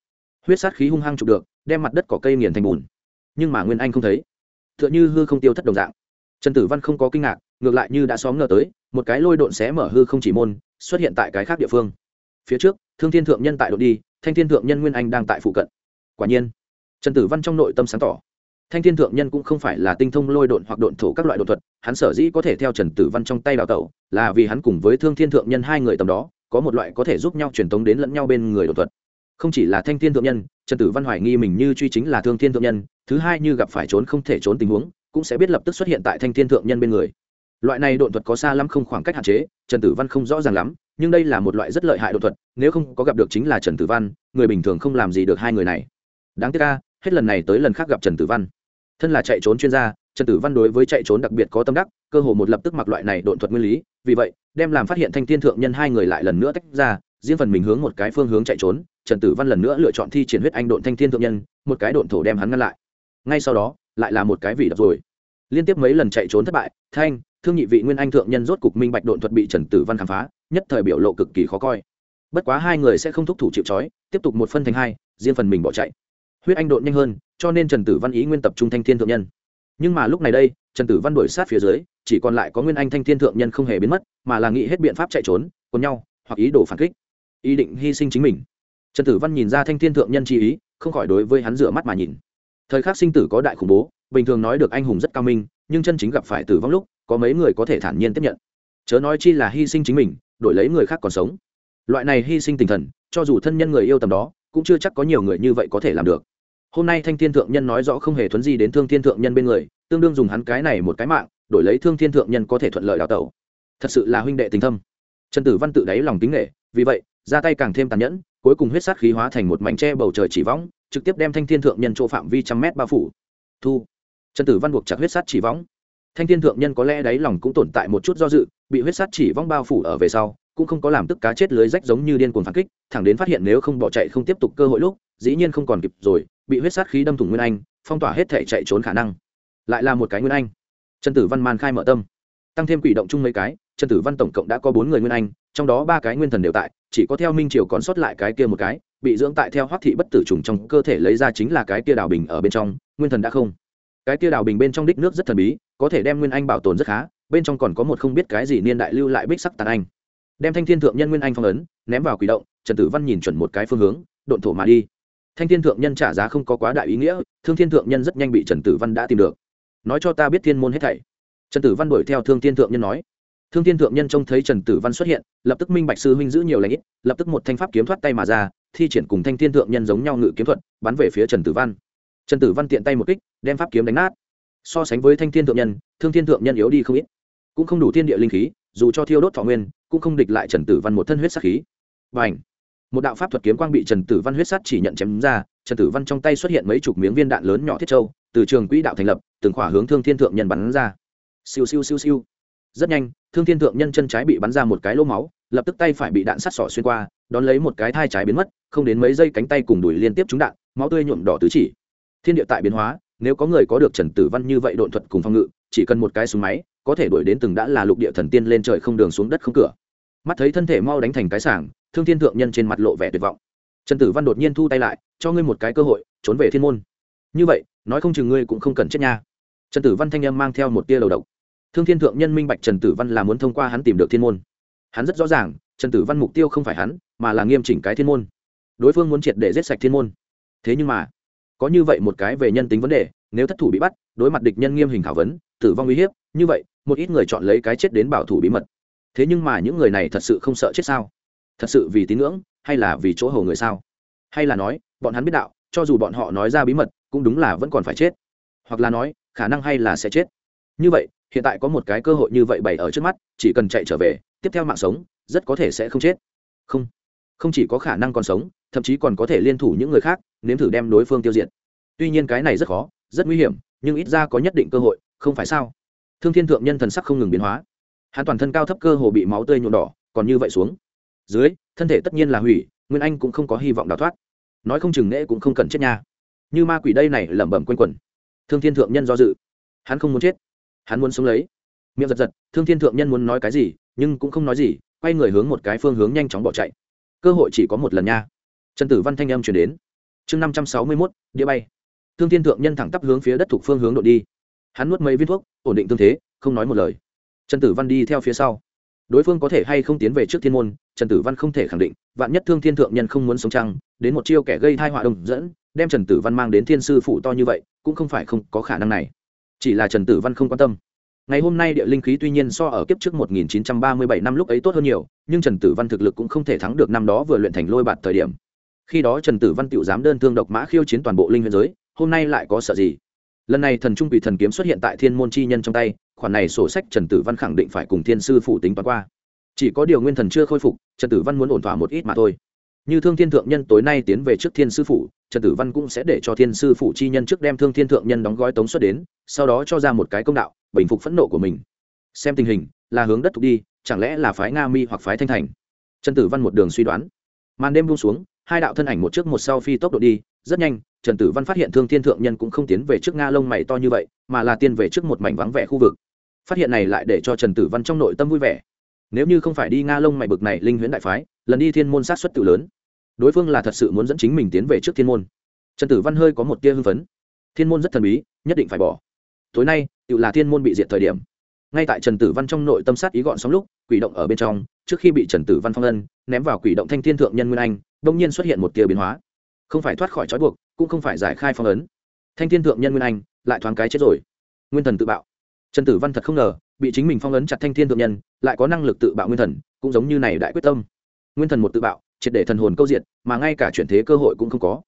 Huyết sát khí hung hăng chụp được đem mặt đất cỏ cây nghiền thành bùn. Nhưng mà nguyên anh không thấy. T h ư ợ n h ư hư không tiêu thất đồng dạng. Trần tử văn không có kinh ngạc, ngược lại như đã xóm ngờ tới, một cái lôi độn xé mở hư không chỉ môn, xuất hiện tại cái khác địa phương. Phía trước, thương thiên thượng nhân tại đội đi, thanh thiên thượng nhân nguyên anh đang tại phụ cận. Quả nhiên, trần tử văn trong nội tâm sáng tỏ. Thanh thiên thượng nhân cũng không phải là tinh thông lôi độn hoặc độn thổ các loại đột thuật, hắn sở dĩ có thể theo trần tử văn trong tay đào tẩu, là vì hắn cùng với thương thiên thượng nhân hai người tầm đó, có một loại có thể giúp nhau truyền tống đến lẫn nhau bên người đột thuật không chỉ là thanh thiên thượng nhân, trần tử văn hoài nghi mình như truy chính là thương thiên thượng nhân, thứ hai như gặp phải trốn không thể trốn tình huống, cũng sẽ biết lập tức xuất hiện tại thanh thiên thượng nhân bên người. Loại này đột thuật có xa lắm không khoảng cách hạn chế, trần tử văn không rõ ràng lắm, nhưng đây là một loại rất lợi hại đột thuật, nếu không có gặp được chính là trần tử văn, người bình thường không làm gì được hai người này. Đáng tiếc ca hết lần này tới lần khác gặp trần tử văn. Thân là chạy trốn chuyên gia, trần tử văn đối với chạy trốn đặc biệt có tâm đắc, cơ hồ một lập tức mặc loại này đột thuật nguyên lý, vì vậy, đem làm phát hiện thanh thiên thượng nhân hai người lại lần nữa tách ra, riêng phần mình hướng một cái phương hướng chạy trốn trần tử văn lần nữa lựa chọn thi triển huyết anh độn thanh thiên thượng nhân, một cái độn thổ đem hắn ngăn lại. Ngay sau đó, lại là một cái vị đập rồi. Liên tiếp mấy lần chạy trốn thất bại, thanh, thương nhị vị nguyên anh thượng nhân rốt cục minh bạch độn thuật bị trần tử văn khám phá, nhất thời biểu lộ cực kỳ khó coi. Bất quá hai người sẽ không thúc thủ chịu trói, tiếp tục một phân thành hai, riêng phần mình bỏ chạy. Huyết anh độn nhanh hơn, cho nên trần tử văn ý nguyên tập trung thanh thiên thượng nhân. Nhưng mà lúc này đây, trần tử văn đuổi sát phía dưới, chỉ còn lại có nguyên anh thanh thiên thượng nhân không hề biến mất, mà là nghĩ hết biện pháp chạy trốn cùng nhau, hoặc ý đồ phản kích, ý định hy sinh chính mình trần tử văn nhìn ra thanh thiên thượng nhân chi ý, không khỏi đối với hắn rửa mắt mà nhìn. Thời khắc sinh tử có đại khủng bố, bình thường nói được anh hùng rất cao minh, nhưng chân chính gặp phải tử vong lúc, có mấy người có thể thản nhiên tiếp nhận. Chớ nói chi là hy sinh chính mình, đổi lấy người khác còn sống. Loại này hy sinh tinh thần, cho dù thân nhân người yêu tầm đó, cũng chưa chắc có nhiều người như vậy có thể làm được. Hôm nay thanh thiên thượng nhân nói rõ không hề thuấn gì đến thương thiên thượng nhân bên người, tương đương dùng hắn cái này một cái mạng, đổi lấy thương thiên thượng nhân có thể thuận lợi đào tẩu. Thật sự là huynh đệ tình thâm. Trần tử văn tự đáy lòng tính nghệ vì vậy ra tay càng thêm tàn nhẫn, cuối cùng huyết sát khí hóa thành một mảnh tre bầu trời chỉ võng, trực tiếp đem thanh thiên thượng nhân chỗ phạm vi trăm mét bao phủ. Thu. Trần tử văn buộc chặt huyết sát chỉ võng. Thanh thiên thượng nhân có lẽ đáy lòng cũng tồn tại một chút do dự, bị huyết sát chỉ vong bao phủ ở về sau, cũng không có làm tức cá chết lưới rách giống như điên cuồng phản kích, thẳng đến phát hiện nếu không bỏ chạy không tiếp tục cơ hội lúc, dĩ nhiên không còn kịp rồi, bị huyết sát khí đâm thủng nguyên anh, phong tỏa hết thể chạy trốn khả năng. Lại là một cái nguyên anh. Trần tử văn man khai mở tâm. Tăng thêm quỷ động chung mấy cái, trần tử văn tổng cộng đã có bốn người nguyên anh trong đó ba cái nguyên thần đều tại, chỉ có theo minh triều còn sót lại cái kia một cái, bị dưỡng tại theo hoắc thị bất tử trùng trong cơ thể lấy ra chính là cái kia đào bình ở bên trong, nguyên thần đã không. Cái kia đào bình bên trong đích nước rất thần bí, có thể đem nguyên anh bảo tồn rất khá, bên trong còn có một không biết cái gì niên đại lưu lại bích sắc tàn anh. Đem thanh thiên thượng nhân nguyên anh phong ấn, ném vào quỷ động, trần tử văn nhìn chuẩn một cái phương hướng, độn thổ mà đi. Thanh thiên thượng nhân trả giá không có quá đại ý nghĩa, thương thiên thượng nhân rất nhanh bị trần tử văn đã tìm được. Nói cho ta biết thiên môn hết thảy. Trần tử văn đuổi theo thương thiên thượng nhân nói thương thiên thượng nhân trông thấy trần tử văn xuất hiện, lập tức minh bạch sư huynh giữ nhiều lãnh ít, lập tức một thanh pháp kiếm thoát tay mà ra, thi triển cùng thanh thiên thượng nhân giống nhau ngự kiếm thuật, bắn về phía trần tử văn. Trần tử văn tiện tay một kích, đem pháp kiếm đánh nát. So sánh với thanh thiên thượng nhân, thương thiên thượng nhân yếu đi không ít. Cũng không đủ thiên địa linh khí, dù cho thiêu đốt thọ nguyên, cũng không địch lại trần tử văn một thân huyết sắc khí. Và ảnh một đạo pháp thuật kiếm quang bị trần tử văn huyết sắt chỉ nhận chém ra, trần tử văn trong tay xuất hiện mấy chục miếng viên đạn lớn nhỏ thiết châu, từ trường quỹ đạo thành lập, từng khỏa hướng thương thiên thượng nhân bắn ra. Siêu siêu siêu siêu rất nhanh, thương thiên thượng nhân chân trái bị bắn ra một cái lỗ máu, lập tức tay phải bị đạn sắt sỏ xuyên qua, đón lấy một cái thai trái biến mất, không đến mấy giây cánh tay cùng đùi liên tiếp trúng đạn, máu tươi nhuộm đỏ tứ chỉ. Thiên địa tại biến hóa, nếu có người có được trần tử văn như vậy độn thuật cùng phong ngự, chỉ cần một cái súng máy, có thể đuổi đến từng đã là lục địa thần tiên lên trời không đường xuống đất không cửa. Mắt thấy thân thể mau đánh thành cái sảng, thương thiên thượng nhân trên mặt lộ vẻ tuyệt vọng. Trần tử văn đột nhiên thu tay lại, cho ngươi một cái cơ hội, trốn về thiên môn. Như vậy, nói không chừng ngươi cũng không cần chết nha. Trần tử văn thanh âm mang theo một tia đầu độc thương thiên thượng nhân minh bạch trần tử văn là muốn thông qua hắn tìm được thiên môn. Hắn rất rõ ràng, trần tử văn mục tiêu không phải hắn, mà là nghiêm chỉnh cái thiên môn. Đối phương muốn triệt để giết sạch thiên môn. Thế nhưng mà, có như vậy một cái về nhân tính vấn đề, nếu thất thủ bị bắt, đối mặt địch nhân nghiêm hình khảo vấn, tử vong uy hiếp, như vậy, một ít người chọn lấy cái chết đến bảo thủ bí mật. Thế nhưng mà những người này thật sự không sợ chết sao? Thật sự vì tín ngưỡng, hay là vì chỗ hầu người sao? Hay là nói, bọn hắn biết đạo, cho dù bọn họ nói ra bí mật, cũng đúng là vẫn còn phải chết. Hoặc là nói, khả năng hay là sẽ chết như vậy, hiện tại có một cái cơ hội như vậy bày ở trước mắt, chỉ cần chạy trở về, tiếp theo mạng sống, rất có thể sẽ không chết. Không. Không chỉ có khả năng còn sống, thậm chí còn có thể liên thủ những người khác, nếm thử đem đối phương tiêu diệt. Tuy nhiên cái này rất khó, rất nguy hiểm, nhưng ít ra có nhất định cơ hội, không phải sao? Thương thiên thượng nhân thần sắc không ngừng biến hóa. Hắn toàn thân cao thấp cơ hồ bị máu tươi nhuộm đỏ, còn như vậy xuống. Dưới, thân thể tất nhiên là hủy, nguyên anh cũng không có hy vọng đào thoát. Nói không chừng nễ cũng không cần chết nha. Như ma quỷ đây này lẩm bẩm q u a n quẩn. Thương thiên thượng nhân do dự. Hắn không muốn chết hắn muốn sống lấy. Miệng giật giật, thương thiên thượng nhân muốn nói cái gì, nhưng cũng không nói gì, quay người hướng một cái phương hướng nhanh chóng bỏ chạy. Cơ hội chỉ có một lần nha. Trần tử văn thanh âm chuyển đến. Chương năm trăm sáu mươi mốt đĩa bay. Thương thiên thượng nhân thẳng tắp hướng phía đất thuộc phương hướng đội đi. Hắn nuốt mấy viên thuốc, ổn định tương thế, không nói một lời. Trần tử văn đi theo phía sau. Đối phương có thể hay không tiến về trước thiên môn, trần tử văn không thể khẳng định, vạn nhất thương thiên thượng nhân không muốn sống trăng đến một chiêu kẻ gây thai họa đồng dẫn, đem trần tử văn mang đến thiên sư phụ to như vậy, cũng không phải không có khả năng này chỉ là trần tử văn không quan tâm. Ngày hôm nay địa linh khí tuy nhiên so ở kiếp trước 1937 năm lúc ấy tốt hơn nhiều, nhưng trần tử văn thực lực cũng không thể thắng được năm đó vừa luyện thành lôi bạt thời điểm. Khi đó trần tử văn tự dám đơn thương độc mã khiêu chiến toàn bộ linh huyền giới, hôm nay lại có sợ gì? Lần này thần trung bị thần kiếm xuất hiện tại thiên môn chi nhân trong tay, khoản này sổ sách trần tử văn khẳng định phải cùng thiên sư phụ tính toán qua. Chỉ có điều nguyên thần chưa khôi phục, trần tử văn muốn ổn thỏa một ít mà thôi như thương thiên thượng nhân tối nay tiến về trước thiên sư phụ trần tử văn cũng sẽ để cho thiên sư phụ chi nhân trước đem thương thiên thượng nhân đóng gói tống xuất đến, sau đó cho ra một cái công đạo, bình phục phẫn nộ của mình. Xem tình hình, là hướng đất thục đi, chẳng lẽ là phái nga mi hoặc phái thanh thành? Trần tử văn một đường suy đoán. Màn đêm buông xuống, hai đạo thân ảnh một trước một sau phi tốc độ đi, rất nhanh, trần tử văn phát hiện thương thiên thượng nhân cũng không tiến về trước nga lông mày to như vậy, mà là tiên về trước một mảnh vắng vẻ khu vực. Phát hiện này lại để cho trần tử văn trong nội tâm vui vẻ. Nếu như không phải đi nga lông mày bực này linh huyễn đại phái, lần đi thiên môn sát xuất tự lớn đối phương là thật sự muốn dẫn chính mình tiến về trước thiên môn. Trần tử văn hơi có một tia hưng phấn. Thiên môn rất thần bí, nhất định phải bỏ. Tối nay, tự là thiên môn bị diệt thời điểm. Ngay tại trần tử văn trong nội tâm sát ý gọn sóng lúc, quỷ động ở bên trong, trước khi bị trần tử văn phong ân ném vào quỷ động thanh thiên thượng nhân nguyên anh đông nhiên xuất hiện một tia biến hóa. Không phải thoát khỏi trói buộc, cũng không phải giải khai phong ấn. Thanh thiên thượng nhân nguyên anh, lại thoáng cái chết rồi. Nguyên thần tự bạo. Trần tử văn thật không ngờ, bị chính mình phong ấn chặt thanh thiên thượng nhân, lại có năng lực tự bạo nguyên thần, cũng giống như này đại quyết tâm. Nguyên thần một tự bạo triệt để thần hồn câu diệt, mà ngay cả chuyển thế cơ hội cũng không có.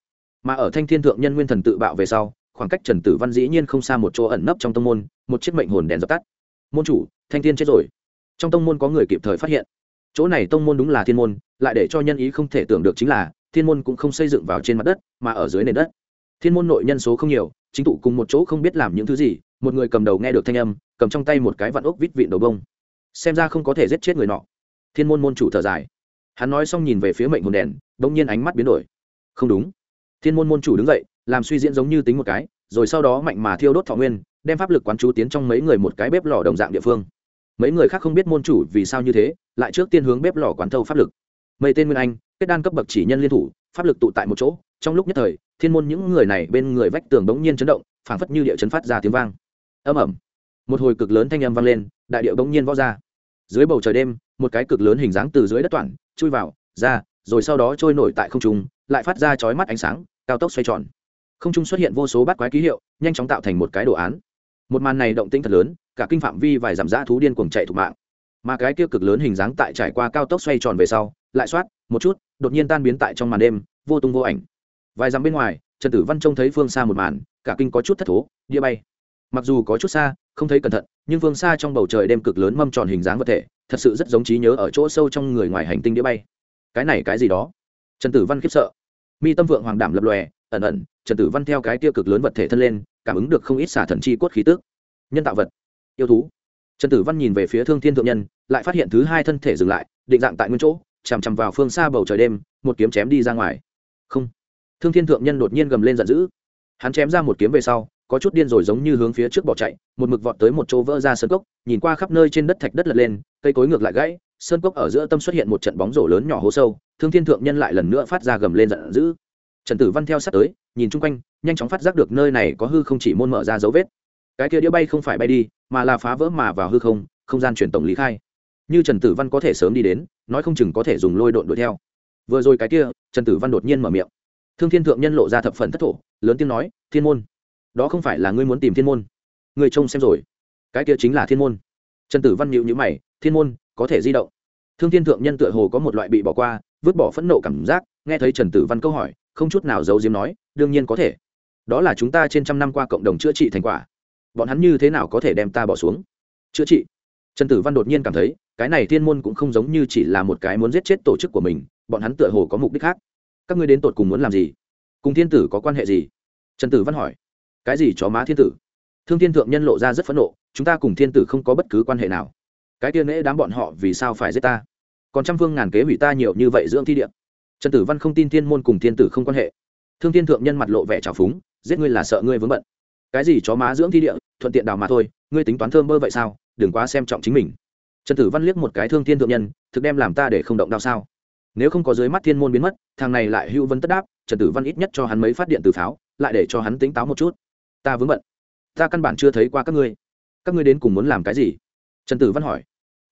Mà ở thanh thiên thượng nhân nguyên thần tự bạo về sau, khoảng cách trần tử văn dĩ nhiên không xa một chỗ ẩn nấp trong tông môn, một chiếc mệnh hồn đèn dập tắt. Môn chủ, thanh thiên chết rồi. Trong tông môn có người kịp thời phát hiện. Chỗ này tông môn đúng là thiên môn, lại để cho nhân ý không thể tưởng được chính là, thiên môn cũng không xây dựng vào trên mặt đất, mà ở dưới nền đất. Thiên môn nội nhân số không nhiều, chính tụ cùng một chỗ không biết làm những thứ gì, một người cầm đầu nghe được thanh âm, cầm trong tay một cái vạn ốc vít vịn đầu bông. Xem ra không có thể giết chết người nọ. Thiên môn môn chủ thở dài hắn nói xong nhìn về phía mệnh hồn đèn đ ỗ n g nhiên ánh mắt biến đổi. Không đúng. Thiên môn môn chủ đứng dậy, làm suy diễn giống như tính một cái, rồi sau đó mạnh mà thiêu đốt thọ nguyên, đem pháp lực quán chú tiến trong mấy người một cái bếp lò đồng dạng địa phương. Mấy người khác không biết môn chủ vì sao như thế, lại trước tiên hướng bếp lò quán thâu pháp lực. Mây tên nguyên anh, kết đan cấp bậc chỉ nhân liên thủ, pháp lực tụ tại một chỗ, trong lúc nhất thời, thiên môn những người này bên người vách tường bỗng nhiên chấn động, phảng phất như địa chấn phát ra tiếng vang. Âm ẩm một hồi cực lớn thanh âm vang lên, đại điệu bỗng nhiên võ ra dưới bầu trời đêm, một cái cực lớn hình dáng từ dưới đất toản chui vào, ra, rồi sau đó trôi nổi tại không trung, lại phát ra chói mắt ánh sáng, cao tốc xoay tròn. Không trung xuất hiện vô số bát quái ký hiệu, nhanh chóng tạo thành một cái đồ án. Một màn này động tĩnh thật lớn, cả kinh phạm vi vài giảm giã thú điên cuồng chạy thủ mạng. Mà cái kia cực lớn hình dáng tại trải qua cao tốc xoay tròn về sau, lại soát một chút, đột nhiên tan biến tại trong màn đêm, vô tung vô ảnh. Vài dặm bên ngoài, trần tử văn trông thấy phương xa một màn, cả kinh có chút thất thố đĩa bay mặc dù có chút xa, không thấy cẩn thận, nhưng phương xa trong bầu trời đêm cực lớn mâm tròn hình dáng vật thể, thật sự rất giống trí nhớ ở chỗ sâu trong người ngoài hành tinh đĩa bay. Cái này cái gì đó? Trần tử văn khiếp sợ. Mi tâm vượng hoàng đảm lập lòe, ẩn ẩn, trần tử văn theo cái tiêu cực lớn vật thể thân lên, cảm ứng được không ít xả thần chi cốt khí tức. Nhân tạo vật. Yêu thú. Trần tử văn nhìn về phía thương thiên thượng nhân, lại phát hiện thứ hai thân thể dừng lại, định dạng tại nguyên chỗ, chằm chằm vào phương xa bầu trời đêm, một kiếm chém đi ra ngoài. Không. Thương thiên thượng nhân đột nhiên gầm lên giận dữ. Hắn chém ra một kiếm về sau có chút điên rồi giống như hướng phía trước bỏ chạy, một mực vọt tới một chỗ vỡ ra sơn cốc, nhìn qua khắp nơi trên đất thạch đất lật lên, cây cối ngược lại gãy, sơn cốc ở giữa tâm xuất hiện một trận bóng rổ lớn nhỏ hố sâu, thương thiên thượng nhân lại lần nữa phát ra gầm lên giận dữ. Trần tử văn theo sát tới, nhìn chung quanh, nhanh chóng phát giác được nơi này có hư không chỉ môn mở ra dấu vết. Cái kia đĩa bay không phải bay đi, mà là phá vỡ mà vào hư không không gian truyền tổng lý khai. Như trần tử văn có thể sớm đi đến, nói không chừng có thể dùng lôi độn đuổi theo. Vừa rồi cái kia, trần tử văn đột nhiên mở miệng. Thương thiên thượng nhân lộ ra thập phần thất thổ, lớn tiếng nói, thiên môn đó không phải là ngươi muốn tìm thiên môn. Ngươi trông xem rồi. Cái kia chính là thiên môn. Trần tử văn nhịu nhữ mày, thiên môn, có thể di động. Thương thiên thượng nhân tựa hồ có một loại bị bỏ qua, vứt bỏ phẫn nộ cảm giác, nghe thấy trần tử văn câu hỏi, không chút nào giấu diếm nói, đương nhiên có thể. Đó là chúng ta trên trăm năm qua cộng đồng chữa trị thành quả. Bọn hắn như thế nào có thể đem ta bỏ xuống? Chữa trị? Trần tử văn đột nhiên cảm thấy, cái này thiên môn cũng không giống như chỉ là một cái muốn giết chết tổ chức của mình, bọn hắn tựa hồ có mục đích khác. Các ngươi đến tột cùng muốn làm gì? Cùng thiên tử có quan hệ gì? Trần tử văn hỏi cái gì chó má thiên tử? Thương thiên thượng nhân lộ ra rất phẫn nộ, chúng ta cùng thiên tử không có bất cứ quan hệ nào. Cái tiên lễ đám bọn họ vì sao phải giết ta? Còn trăm phương ngàn kế hủy ta nhiều như vậy dưỡng thi điện trần tử văn không tin thiên môn cùng thiên tử không quan hệ. Thương thiên thượng nhân mặt lộ vẻ trào phúng, giết ngươi là sợ ngươi vướng bận. Cái gì chó má dưỡng thi địa, thuận tiện đào mà thôi, ngươi tính toán thơm bơ vậy sao, đừng quá xem trọng chính mình. Trần tử văn liếc một cái thương thiên thượng nhân, thực đem làm ta để không động đau sao? Nếu không có dưới mắt thiên môn biến mất, thằng này lại hữu vấn tất đáp, trần tử văn ít nhất cho hắn mấy phát điện từ pháo, lại để cho hắn tính táo một chút ta vướng bận. Ta căn bản chưa thấy qua các ngươi. Các ngươi đến cùng muốn làm cái gì? Trần tử văn hỏi.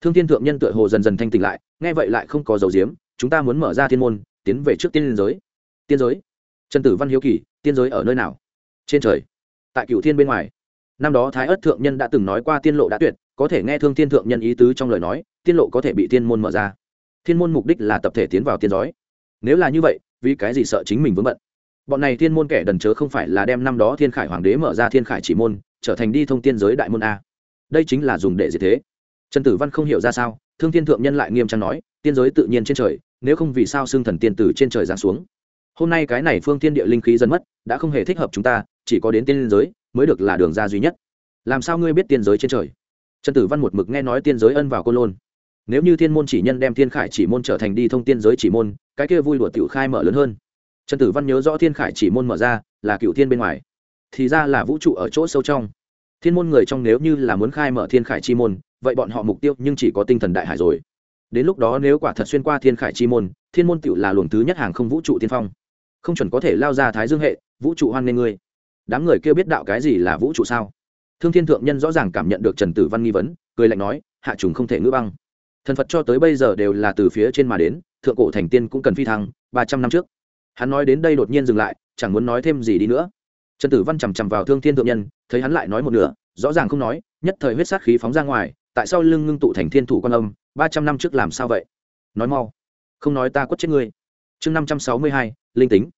Thương thiên thượng nhân tựa hồ dần dần thanh tỉnh lại, nghe vậy lại không có dầu diếm, chúng ta muốn mở ra thiên môn, tiến về trước tiên giới. Tiên giới? Trần tử văn hiếu kỳ, tiên giới ở nơi nào? Trên trời. Tại cựu thiên bên ngoài. Năm đó thái ất thượng nhân đã từng nói qua tiên lộ đã tuyệt, có thể nghe thương thiên thượng nhân ý tứ trong lời nói, tiên lộ có thể bị tiên môn mở ra. Thiên môn mục đích là tập thể tiến vào tiên giới. Nếu là như vậy, vì cái gì sợ chính mình vướng bận? Bọn này thiên môn kẻ đần chớ không phải là đem năm đó thiên khải hoàng đế mở ra thiên khải chỉ môn, trở thành đi thông tiên giới đại môn a. Đây chính là dùng để gì thế. Trần tử văn không hiểu ra sao, thương thiên thượng nhân lại nghiêm trang nói, tiên giới tự nhiên trên trời, nếu không vì sao xưng thần tiên tử trên trời giáng xuống. Hôm nay cái này phương tiên địa linh khí dần mất, đã không hề thích hợp chúng ta, chỉ có đến tiên giới mới được là đường ra duy nhất. Làm sao ngươi biết tiên giới trên trời? Trần tử văn một mực nghe nói tiên giới ân vào côn lôn. Nếu như thiên môn chỉ nhân đem thiên khải chỉ môn trở thành đi thông tiên giới chỉ môn, cái kia vui đùa tiểu khai mở lớn hơn trần tử văn nhớ rõ thiên khải chỉ môn mở ra, là cựu thiên bên ngoài. Thì ra là vũ trụ ở chỗ sâu trong. Thiên môn người trong nếu như là muốn khai mở thiên khải chi môn, vậy bọn họ mục tiêu nhưng chỉ có tinh thần đại hải rồi. Đến lúc đó nếu quả thật xuyên qua thiên khải chi môn, thiên môn tựu là luồng thứ nhất hàng không vũ trụ tiên phong. Không chuẩn có thể lao ra thái dương hệ, vũ trụ hoan nghê ngươi. Đám người kêu biết đạo cái gì là vũ trụ sao? Thương thiên thượng nhân rõ ràng cảm nhận được trần tử văn nghi vấn, cười lạnh nói, hạ trùng không thể ngữ băng. Thần phật cho tới bây giờ đều là từ phía trên mà đến, thượng cổ thành tiên cũng cần phi thăng, ba trăm năm trước hắn nói đến đây đột nhiên dừng lại, chẳng muốn nói thêm gì đi nữa. Trần tử văn chằm chằm vào thương thiên thượng nhân, thấy hắn lại nói một nửa, rõ ràng không nói, nhất thời huyết sát khí phóng ra ngoài, tại sao lưng ngưng tụ thành thiên thủ quan âm, ba trăm năm trước làm sao vậy? Nói mau, không nói ta quất chết ngươi. Chương năm trăm sáu mươi hai, linh tính.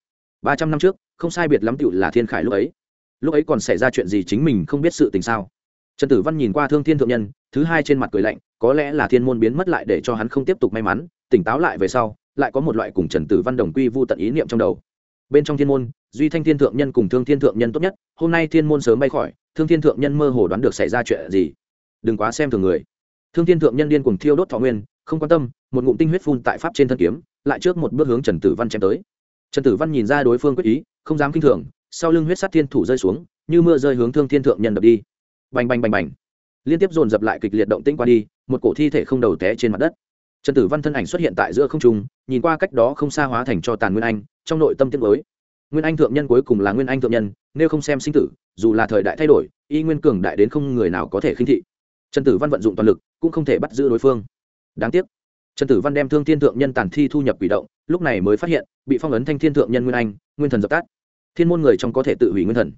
Ba trăm năm trước, không sai biệt lắm tựu là thiên khải lúc ấy. Lúc ấy còn xảy ra chuyện gì chính mình không biết sự tình sao? Trần tử văn nhìn qua thương thiên thượng nhân, thứ hai trên mặt cười lạnh, có lẽ là thiên môn biến mất lại để cho hắn không tiếp tục may mắn, tỉnh táo lại về sau lại có một loại cùng trần tử văn đồng quy vô tận ý niệm trong đầu. Bên trong thiên môn, duy thanh thiên thượng nhân cùng thương thiên thượng nhân tốt nhất, hôm nay thiên môn sớm bay khỏi, thương thiên thượng nhân mơ hồ đoán được xảy ra chuyện gì. Đừng quá xem thường người. Thương thiên thượng nhân điên cùng thiêu đốt thọ nguyên, không quan tâm, một ngụm tinh huyết phun tại pháp trên thân kiếm, lại trước một bước hướng trần tử văn chém tới. Trần tử văn nhìn ra đối phương quyết ý, không dám kinh thường, sau lưng huyết sát thiên thủ rơi xuống, như mưa rơi hướng thương thiên thượng nhân đập đi. Bành bành bành bành. Liên tiếp dồn dập lại kịch liệt động tĩnh qua đi, một cổ thi thể không đầu té trên mặt đất trần tử văn thân ảnh xuất hiện tại giữa không trung, nhìn qua cách đó không xa hóa thành cho tàn nguyên anh, trong nội tâm tiết mới nguyên anh thượng nhân cuối cùng là nguyên anh thượng nhân, nếu không xem sinh tử, dù là thời đại thay đổi, y nguyên cường đại đến không người nào có thể khinh thị. Trần tử văn vận dụng toàn lực, cũng không thể bắt giữ đối phương. Đáng tiếc, trần tử văn đem thương thiên thượng nhân tàn thi thu nhập quỷ động, lúc này mới phát hiện, bị phong ấn thanh thiên thượng nhân nguyên anh, nguyên thần dập tắt. Thiên môn người trong có thể tự hủy nguyên thần.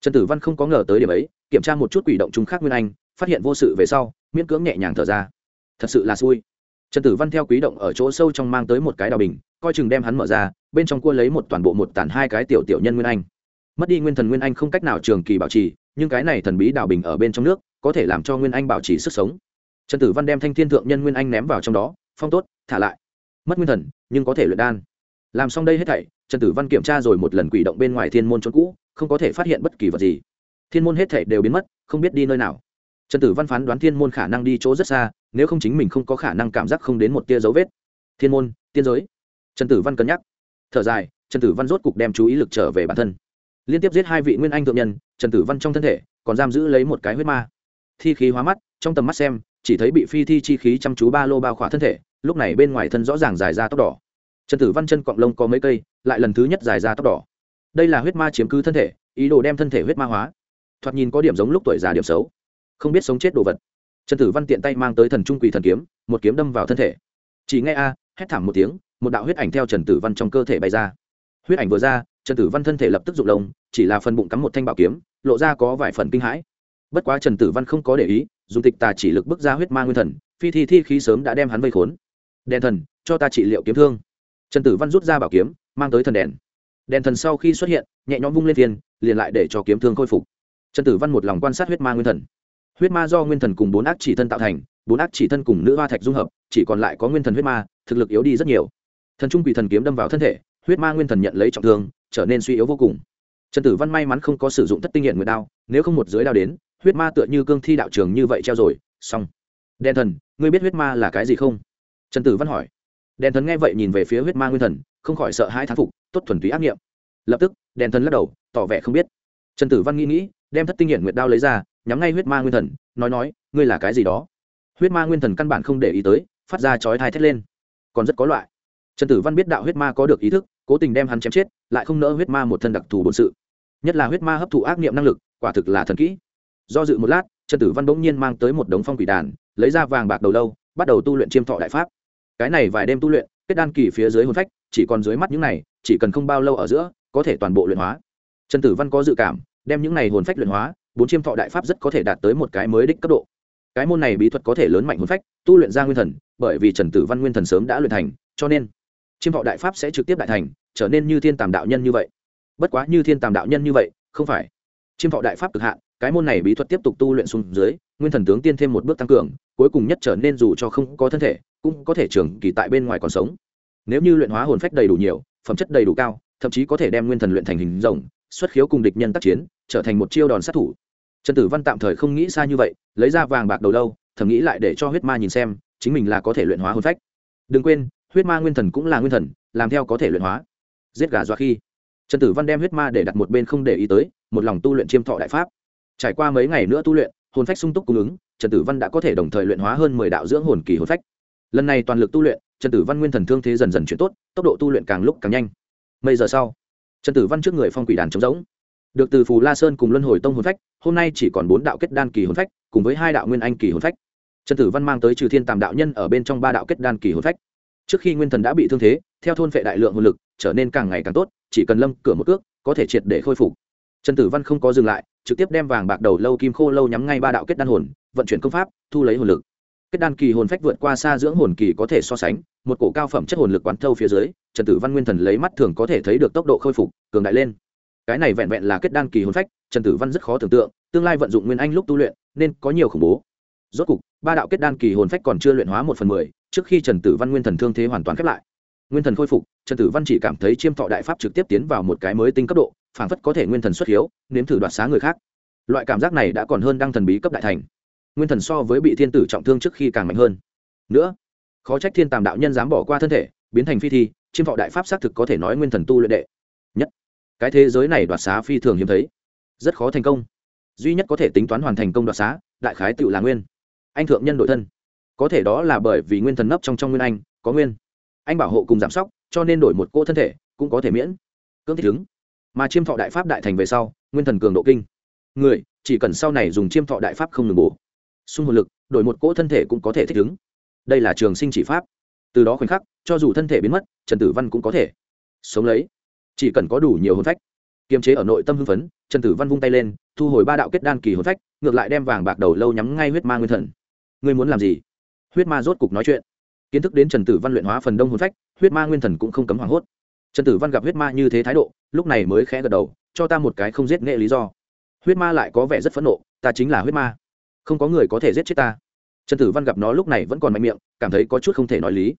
Trần tử văn không có ngờ tới điểm ấy, kiểm tra một chút quỷ động chúng khác nguyên anh, phát hiện vô sự về sau, miễn cưỡng nhẹ nhàng thở ra. Thật sự là xui trần tử văn theo quý động ở chỗ sâu trong mang tới một cái đào bình, coi chừng đem hắn mở ra, bên trong cua lấy một toàn bộ một tàn hai cái tiểu tiểu nhân nguyên anh. Mất đi nguyên thần nguyên anh không cách nào trường kỳ bảo trì, nhưng cái này thần bí đào bình ở bên trong nước, có thể làm cho nguyên anh bảo trì sức sống. Trần tử văn đem thanh thiên thượng nhân nguyên anh ném vào trong đó, phong tốt, thả lại. Mất nguyên thần, nhưng có thể luyện đan. Làm xong đây hết thảy, trần tử văn kiểm tra rồi một lần quỷ động bên ngoài thiên môn trốn cũ, không có thể phát hiện bất kỳ vật gì. Thiên môn hết thảy đều biến mất, không biết đi nơi nào. Trần tử văn phán đoán thiên môn khả năng đi chỗ rất xa nếu không chính mình không có khả năng cảm giác không đến một tia dấu vết. Thiên môn, tiên giới. Trần tử văn cân nhắc. Thở dài, trần tử văn rốt cục đem chú ý lực trở về bản thân. Liên tiếp giết hai vị nguyên anh thượng nhân, trần tử văn trong thân thể còn giam giữ lấy một cái huyết ma. Thi khí hóa mắt, trong tầm mắt xem, chỉ thấy bị phi thi chi khí chăm chú ba lô bao khỏa thân thể, lúc này bên ngoài thân rõ ràng dài ra tóc đỏ. Trần tử văn chân cọng lông có mấy cây, lại lần thứ nhất dài ra tóc đỏ. Đây là huyết ma chiếm cứ thân thể, ý đồ đem thân thể huyết ma hóa. Thoạt nhìn có điểm giống lúc tuổi già điểm xấu. Không biết sống chết đồ vật trần tử văn tiện tay mang tới thần trung quỳ thần kiếm, một kiếm đâm vào thân thể. Chỉ nghe a, hét thảm một tiếng, một đạo huyết ảnh theo trần tử văn trong cơ thể bay ra. Huyết ảnh vừa ra, trần tử văn thân thể lập tức rụng lông, chỉ là phần bụng cắm một thanh bảo kiếm, lộ ra có vài phần kinh hãi. Bất quá trần tử văn không có để ý, dùng tịch tà chỉ lực bước ra huyết ma nguyên thần, phi thi thi khí sớm đã đem hắn vây khốn. Đèn thần, cho ta trị liệu kiếm thương. Trần tử văn rút ra bảo kiếm, mang tới thần đèn. Đèn thần sau khi xuất hiện, nhẹ nhõm vung lên thiên, liền lại để cho kiếm thương khôi phục. Trần tử văn một lòng quan sát huyết ma nguyên thần huyết ma do nguyên thần cùng bốn ác chỉ thân tạo thành, bốn ác chỉ thân cùng nữ hoa thạch dung hợp, chỉ còn lại có nguyên thần huyết ma, thực lực yếu đi rất nhiều. Thần trung quỷ thần kiếm đâm vào thân thể, huyết ma nguyên thần nhận lấy trọng thương, trở nên suy yếu vô cùng. Trần tử văn may mắn không có sử dụng thất tinh hiện nguyệt đao, nếu không một dưới đao đến, huyết ma tựa như cương thi đạo trường như vậy treo rồi, xong. Đen thần, ngươi biết huyết ma là cái gì không? Trần tử văn hỏi. Đèn thần nghe vậy nhìn về phía huyết ma nguyên thần, không khỏi sợ hai thán phục, tốt thuần túy ác nghiệm. Lập tức đèn thần lắc đầu, tỏ vẻ không biết. Trần tử văn nghĩ nghĩ, đem thất tinh hiện nguyệt đao lấy ra nhắm ngay huyết ma nguyên thần, nói nói, ngươi là cái gì đó? Huyết ma nguyên thần căn bản không để ý tới, phát ra chói thai thét lên. Còn rất có loại. Trần tử văn biết đạo huyết ma có được ý thức, cố tình đem hắn chém chết, lại không nỡ huyết ma một thân đặc thù bổn sự. Nhất là huyết ma hấp thụ ác nghiệm năng lực, quả thực là thần kỹ. Do dự một lát, trần tử văn bỗng nhiên mang tới một đống phong quỷ đàn, lấy ra vàng bạc đầu lâu, bắt đầu tu luyện chiêm thọ đại pháp. Cái này vài đêm tu luyện, kết đan kỳ phía dưới hồn phách, chỉ còn dưới mắt những này, chỉ cần không bao lâu ở giữa, có thể toàn bộ luyện hóa. Trần tử văn có dự cảm, đem những này hồn phách luyện hóa bốn chiêm thọ đại pháp rất có thể đạt tới một cái mới đích cấp độ. Cái môn này bí thuật có thể lớn mạnh hồn phách, tu luyện ra nguyên thần, bởi vì trần tử văn nguyên thần sớm đã luyện thành, cho nên chiêm thọ đại pháp sẽ trực tiếp đại thành, trở nên như thiên tàm đạo nhân như vậy. Bất quá như thiên tàm đạo nhân như vậy, không phải. Chiêm thọ đại pháp cực hạn, cái môn này bí thuật tiếp tục tu luyện xuống dưới, nguyên thần tướng tiên thêm một bước tăng cường, cuối cùng nhất trở nên dù cho không có thân thể, cũng có thể trường kỳ tại bên ngoài còn sống. Nếu như luyện hóa hồn phách đầy đủ nhiều, phẩm chất đầy đủ cao, thậm chí có thể đem nguyên thần luyện thành hình rồng xuất khiếu cùng địch nhân tác chiến, trở thành một chiêu đòn sát thủ. Trần tử văn tạm thời không nghĩ xa như vậy, lấy ra vàng bạc đầu lâu, thầm nghĩ lại để cho huyết ma nhìn xem, chính mình là có thể luyện hóa hồn phách. Đừng quên, huyết ma nguyên thần cũng là nguyên thần, làm theo có thể luyện hóa. Giết gà dọa khi. Trần tử văn đem huyết ma để đặt một bên không để ý tới, một lòng tu luyện chiêm thọ đại pháp. Trải qua mấy ngày nữa tu luyện, hồn phách sung túc cung ứng, trần tử văn đã có thể đồng thời luyện hóa hơn mười đạo dưỡng hồn kỳ hồn phách. Lần này toàn lực tu luyện, trần tử văn nguyên thần thương thế dần dần chuyển tốt, tốc độ tu luyện càng lúc càng nhanh. Mấy giờ sau? Trần tử văn trước người phong quỷ đàn trống rỗng. Được từ phù la sơn cùng luân hồi tông hồn phách, hôm nay chỉ còn bốn đạo kết đan kỳ hồn phách, cùng với hai đạo nguyên anh kỳ hồn phách. Trần tử văn mang tới trừ thiên tàm đạo nhân ở bên trong ba đạo kết đan kỳ hồn phách. Trước khi nguyên thần đã bị thương thế, theo thôn phệ đại lượng hồn lực, trở nên càng ngày càng tốt, chỉ cần lâm cửa một cước, có thể triệt để khôi phục. Trần tử văn không có dừng lại, trực tiếp đem vàng bạc đầu lâu kim khô lâu nhắm ngay ba đạo kết đan hồn, vận chuyển công pháp, thu lấy hồn lực kết đan kỳ hồn phách vượt qua xa dưỡng hồn kỳ có thể so sánh, một cổ cao phẩm chất hồn lực quán thâu phía dưới, trần tử văn nguyên thần lấy mắt thường có thể thấy được tốc độ khôi phục, cường đại lên. Cái này vẹn vẹn là kết đan kỳ hồn phách, trần tử văn rất khó tưởng tượng, tương lai vận dụng nguyên anh lúc tu luyện, nên có nhiều khủng bố. Rốt cục, ba đạo kết đan kỳ hồn phách còn chưa luyện hóa một phần mười, trước khi trần tử văn nguyên thần thương thế hoàn toàn khép lại. Nguyên thần khôi phục, trần tử văn chỉ cảm thấy chiêm thọ đại pháp trực tiếp tiến vào một cái mới tinh cấp độ, phảng phất có thể nguyên thần xuất hiếu, nếm thử đoạt xá người khác. Loại cảm giác này đã còn hơn đăng thần bí cấp đại thành nguyên thần so với bị thiên tử trọng thương trước khi càng mạnh hơn. Nữa, khó trách thiên tàm đạo nhân dám bỏ qua thân thể, biến thành phi thi, chiêm thọ đại pháp xác thực có thể nói nguyên thần tu luyện đệ. Nhất, cái thế giới này đoạt xá phi thường hiếm thấy, rất khó thành công. Duy nhất có thể tính toán hoàn thành công đoạt xá, đại khái tự là nguyên. Anh thượng nhân đội thân. Có thể đó là bởi vì nguyên thần nấp trong trong nguyên anh, có nguyên. Anh bảo hộ cùng giảm sóc, cho nên đổi một cô thân thể, cũng có thể miễn. Cưỡng thích ứng. Mà chiêm thọ đại pháp đại thành về sau, nguyên thần cường độ kinh. Người, chỉ cần sau này dùng chiêm thọ đại pháp không ngừng bổ xung hồn lực, đổi một cỗ thân thể cũng có thể thích ứng. Đây là trường sinh chỉ pháp. Từ đó khoảnh khắc, cho dù thân thể biến mất, trần tử văn cũng có thể sống lấy. Chỉ cần có đủ nhiều hồn phách, kiềm chế ở nội tâm hưng phấn, trần tử văn vung tay lên, thu hồi ba đạo kết đan kỳ hồn phách, ngược lại đem vàng bạc đầu lâu nhắm ngay huyết ma nguyên thần. Ngươi muốn làm gì? Huyết ma rốt cục nói chuyện. Kiến thức đến trần tử văn luyện hóa phần đông hồn phách, huyết ma nguyên thần cũng không cấm hoảng hốt. Trần tử văn gặp huyết ma như thế thái độ, lúc này mới khẽ gật đầu, cho ta một cái không giết nghệ lý do. Huyết ma lại có vẻ rất phẫn nộ, ta chính là huyết ma không có người có thể giết chết ta. Trần tử văn gặp nó lúc này vẫn còn mạnh miệng, cảm thấy có chút không thể nói lý.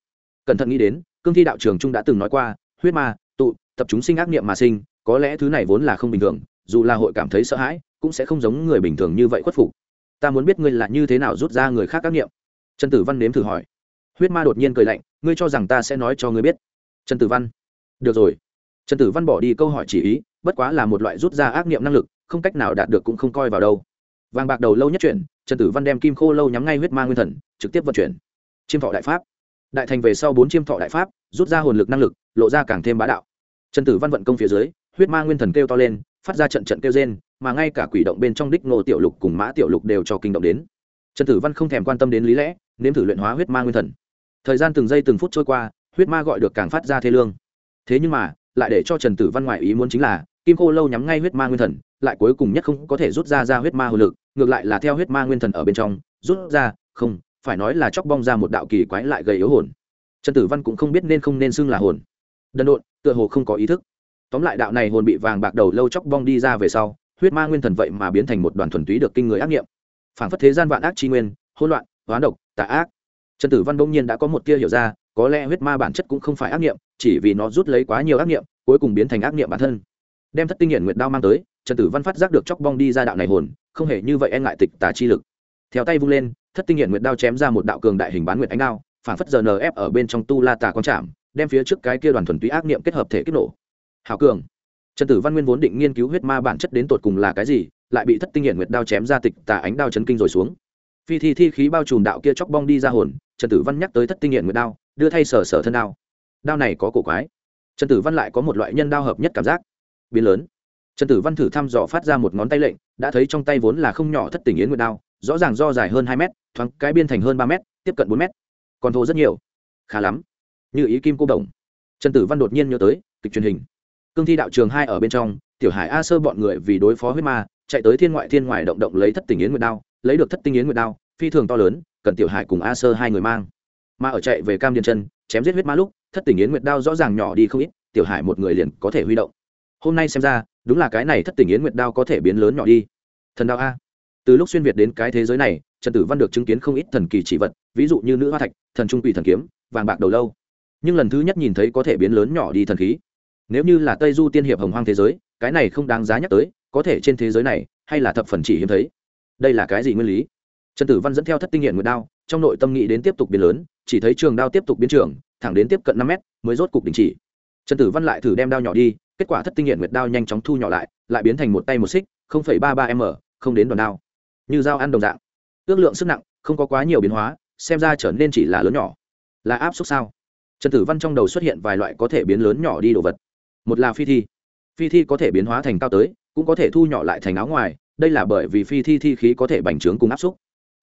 Cẩn thận nghĩ đến, cương thi đạo trường trung đã từng nói qua, huyết ma, tụ, tập chúng sinh ác niệm mà sinh, có lẽ thứ này vốn là không bình thường, dù là hội cảm thấy sợ hãi, cũng sẽ không giống người bình thường như vậy khuất phục. Ta muốn biết ngươi là như thế nào rút ra người khác ác niệm? Trần tử văn nếm thử hỏi. Huyết ma đột nhiên cười lạnh, ngươi cho rằng ta sẽ nói cho ngươi biết. Trần tử văn. Được rồi. Trần tử văn bỏ đi câu hỏi chỉ ý, bất quá là một loại rút ra ác niệm năng lực, không cách nào đạt được cũng không coi vào đâu vàng bạc đầu lâu nhất chuyển, trần tử văn đem kim khô lâu nhắm ngay huyết ma nguyên thần, trực tiếp vận chuyển. Chiêm thọ đại pháp. Đại thành về sau bốn chiêm thọ đại pháp, rút ra hồn lực năng lực, lộ ra càng thêm bá đạo. Trần tử văn vận công phía dưới, huyết ma nguyên thần kêu to lên, phát ra trận trận kêu rên, mà ngay cả quỷ động bên trong đích ngô tiểu lục cùng mã tiểu lục đều cho kinh động đến. Trần tử văn không thèm quan tâm đến lý lẽ, nếm thử luyện hóa huyết ma nguyên thần. Thời gian từng giây từng phút trôi qua, huyết ma gọi được càng phát ra thế lương. Thế nhưng mà, lại để cho trần tử văn ngoại ý muốn chính là, kim cô lâu nhắm ngay huyết ma nguyên thần lại cuối cùng nhất không có thể rút ra ra huyết ma hồn lực, ngược lại là theo huyết ma nguyên thần ở bên trong, rút ra, không, phải nói là chóc bong ra một đạo kỳ quái lại gây yếu hồn. Trần tử văn cũng không biết nên không nên xưng là hồn. Đần độn, tựa hồ không có ý thức. Tóm lại đạo này hồn bị vàng bạc đầu lâu chóc bong đi ra về sau, huyết ma nguyên thần vậy mà biến thành một đoàn thuần túy được kinh người ác nghiệm. Phản phất thế gian vạn ác chi nguyên, hỗn loạn hoán độc, tà ác. Trần tử văn bỗng nhiên đã có một tia hiểu ra, có lẽ huyết ma bản chất cũng không phải ác nghiệm, chỉ vì nó rút lấy quá nhiều ác nghiệm, cuối cùng biến thành ác nghiệm bản thân. Đem thất tinh hiển nguyệt đao mang tới trần tử văn phát giác được chóc bong đi ra đạo này hồn, không hề như vậy e ngại tịch tà chi lực. Theo tay vung lên, thất tinh hiện nguyệt đao chém ra một đạo cường đại hình bán nguyệt ánh đao, phản phất giờ nf ở bên trong tu la tà con chạm đem phía trước cái kia đoàn thuần túy ác niệm kết hợp thể kích nổ. Hào cường. Trần tử văn nguyên vốn định nghiên cứu huyết ma bản chất đến tột cùng là cái gì, lại bị thất tinh hiện nguyệt đao chém ra tịch tà ánh đao chấn kinh rồi xuống. Phi thi thi khí bao trùm đạo kia chóc bong đi ra hồn, trần tử văn nhắc tới thất tinh hiện nguyệt đao, đưa thay sở sở thân đao. Đao này có cổ quái. Trần tử văn lại có một loại nhân đao hợp nhất cảm giác. Biến lớn trần tử văn thử thăm dò phát ra một ngón tay lệnh, đã thấy trong tay vốn là không nhỏ thất tình yến nguyệt đao, rõ ràng do dài hơn hai mét, thoáng cái biên thành hơn ba mét, tiếp cận bốn mét. Còn thô rất nhiều. Khá lắm. Như ý kim cô đồng. Trần tử văn đột nhiên nhớ tới, kịch truyền hình. Cương thi đạo trường hai ở bên trong, tiểu hải a sơ bọn người vì đối phó huyết ma, chạy tới thiên ngoại thiên ngoại động động lấy thất tình yến nguyệt đao, lấy được thất tinh yến nguyệt đao, phi thường to lớn, cần tiểu hải cùng a sơ hai người mang. Mà ở chạy về cam điền chân chém giết huyết ma lúc, thất tình yến nguyệt đao rõ ràng nhỏ đi không ít, tiểu hải một người liền có thể huy động. Hôm nay xem ra đúng là cái này thất tình yến nguyệt đao có thể biến lớn nhỏ đi. Thần đao a. Từ lúc xuyên việt đến cái thế giới này, trần tử văn được chứng kiến không ít thần kỳ chỉ vật, ví dụ như nữ hoa thạch, thần trung quỷ thần kiếm, vàng bạc đầu lâu. Nhưng lần thứ nhất nhìn thấy có thể biến lớn nhỏ đi thần khí. Nếu như là tây du tiên hiệp hồng hoang thế giới, cái này không đáng giá nhắc tới, có thể trên thế giới này, hay là thập phần chỉ hiếm thấy. Đây là cái gì nguyên lý? Trần tử văn dẫn theo thất tinh hiện nguyệt đao, trong nội tâm nghĩ đến tiếp tục biến lớn, chỉ thấy trường đao tiếp tục biến trường thẳng đến tiếp cận năm mét, mới rốt cục đình chỉ. Trần tử văn lại thử đem đao nhỏ đi kết quả thất tinh hiện nguyệt đao nhanh chóng thu nhỏ lại lại biến thành một tay một xích, không phẩy ba ba m, không đến đòn đao. Như dao ăn đồng dạng. Ước lượng sức nặng, không có quá nhiều biến hóa, xem ra trở nên chỉ là lớn nhỏ. Là áp suất sao? Trần tử văn trong đầu xuất hiện vài loại có thể biến lớn nhỏ đi đồ vật. Một là phi thi. Phi thi có thể biến hóa thành cao tới, cũng có thể thu nhỏ lại thành áo ngoài, đây là bởi vì phi thi thi khí có thể bành trướng cùng áp xúc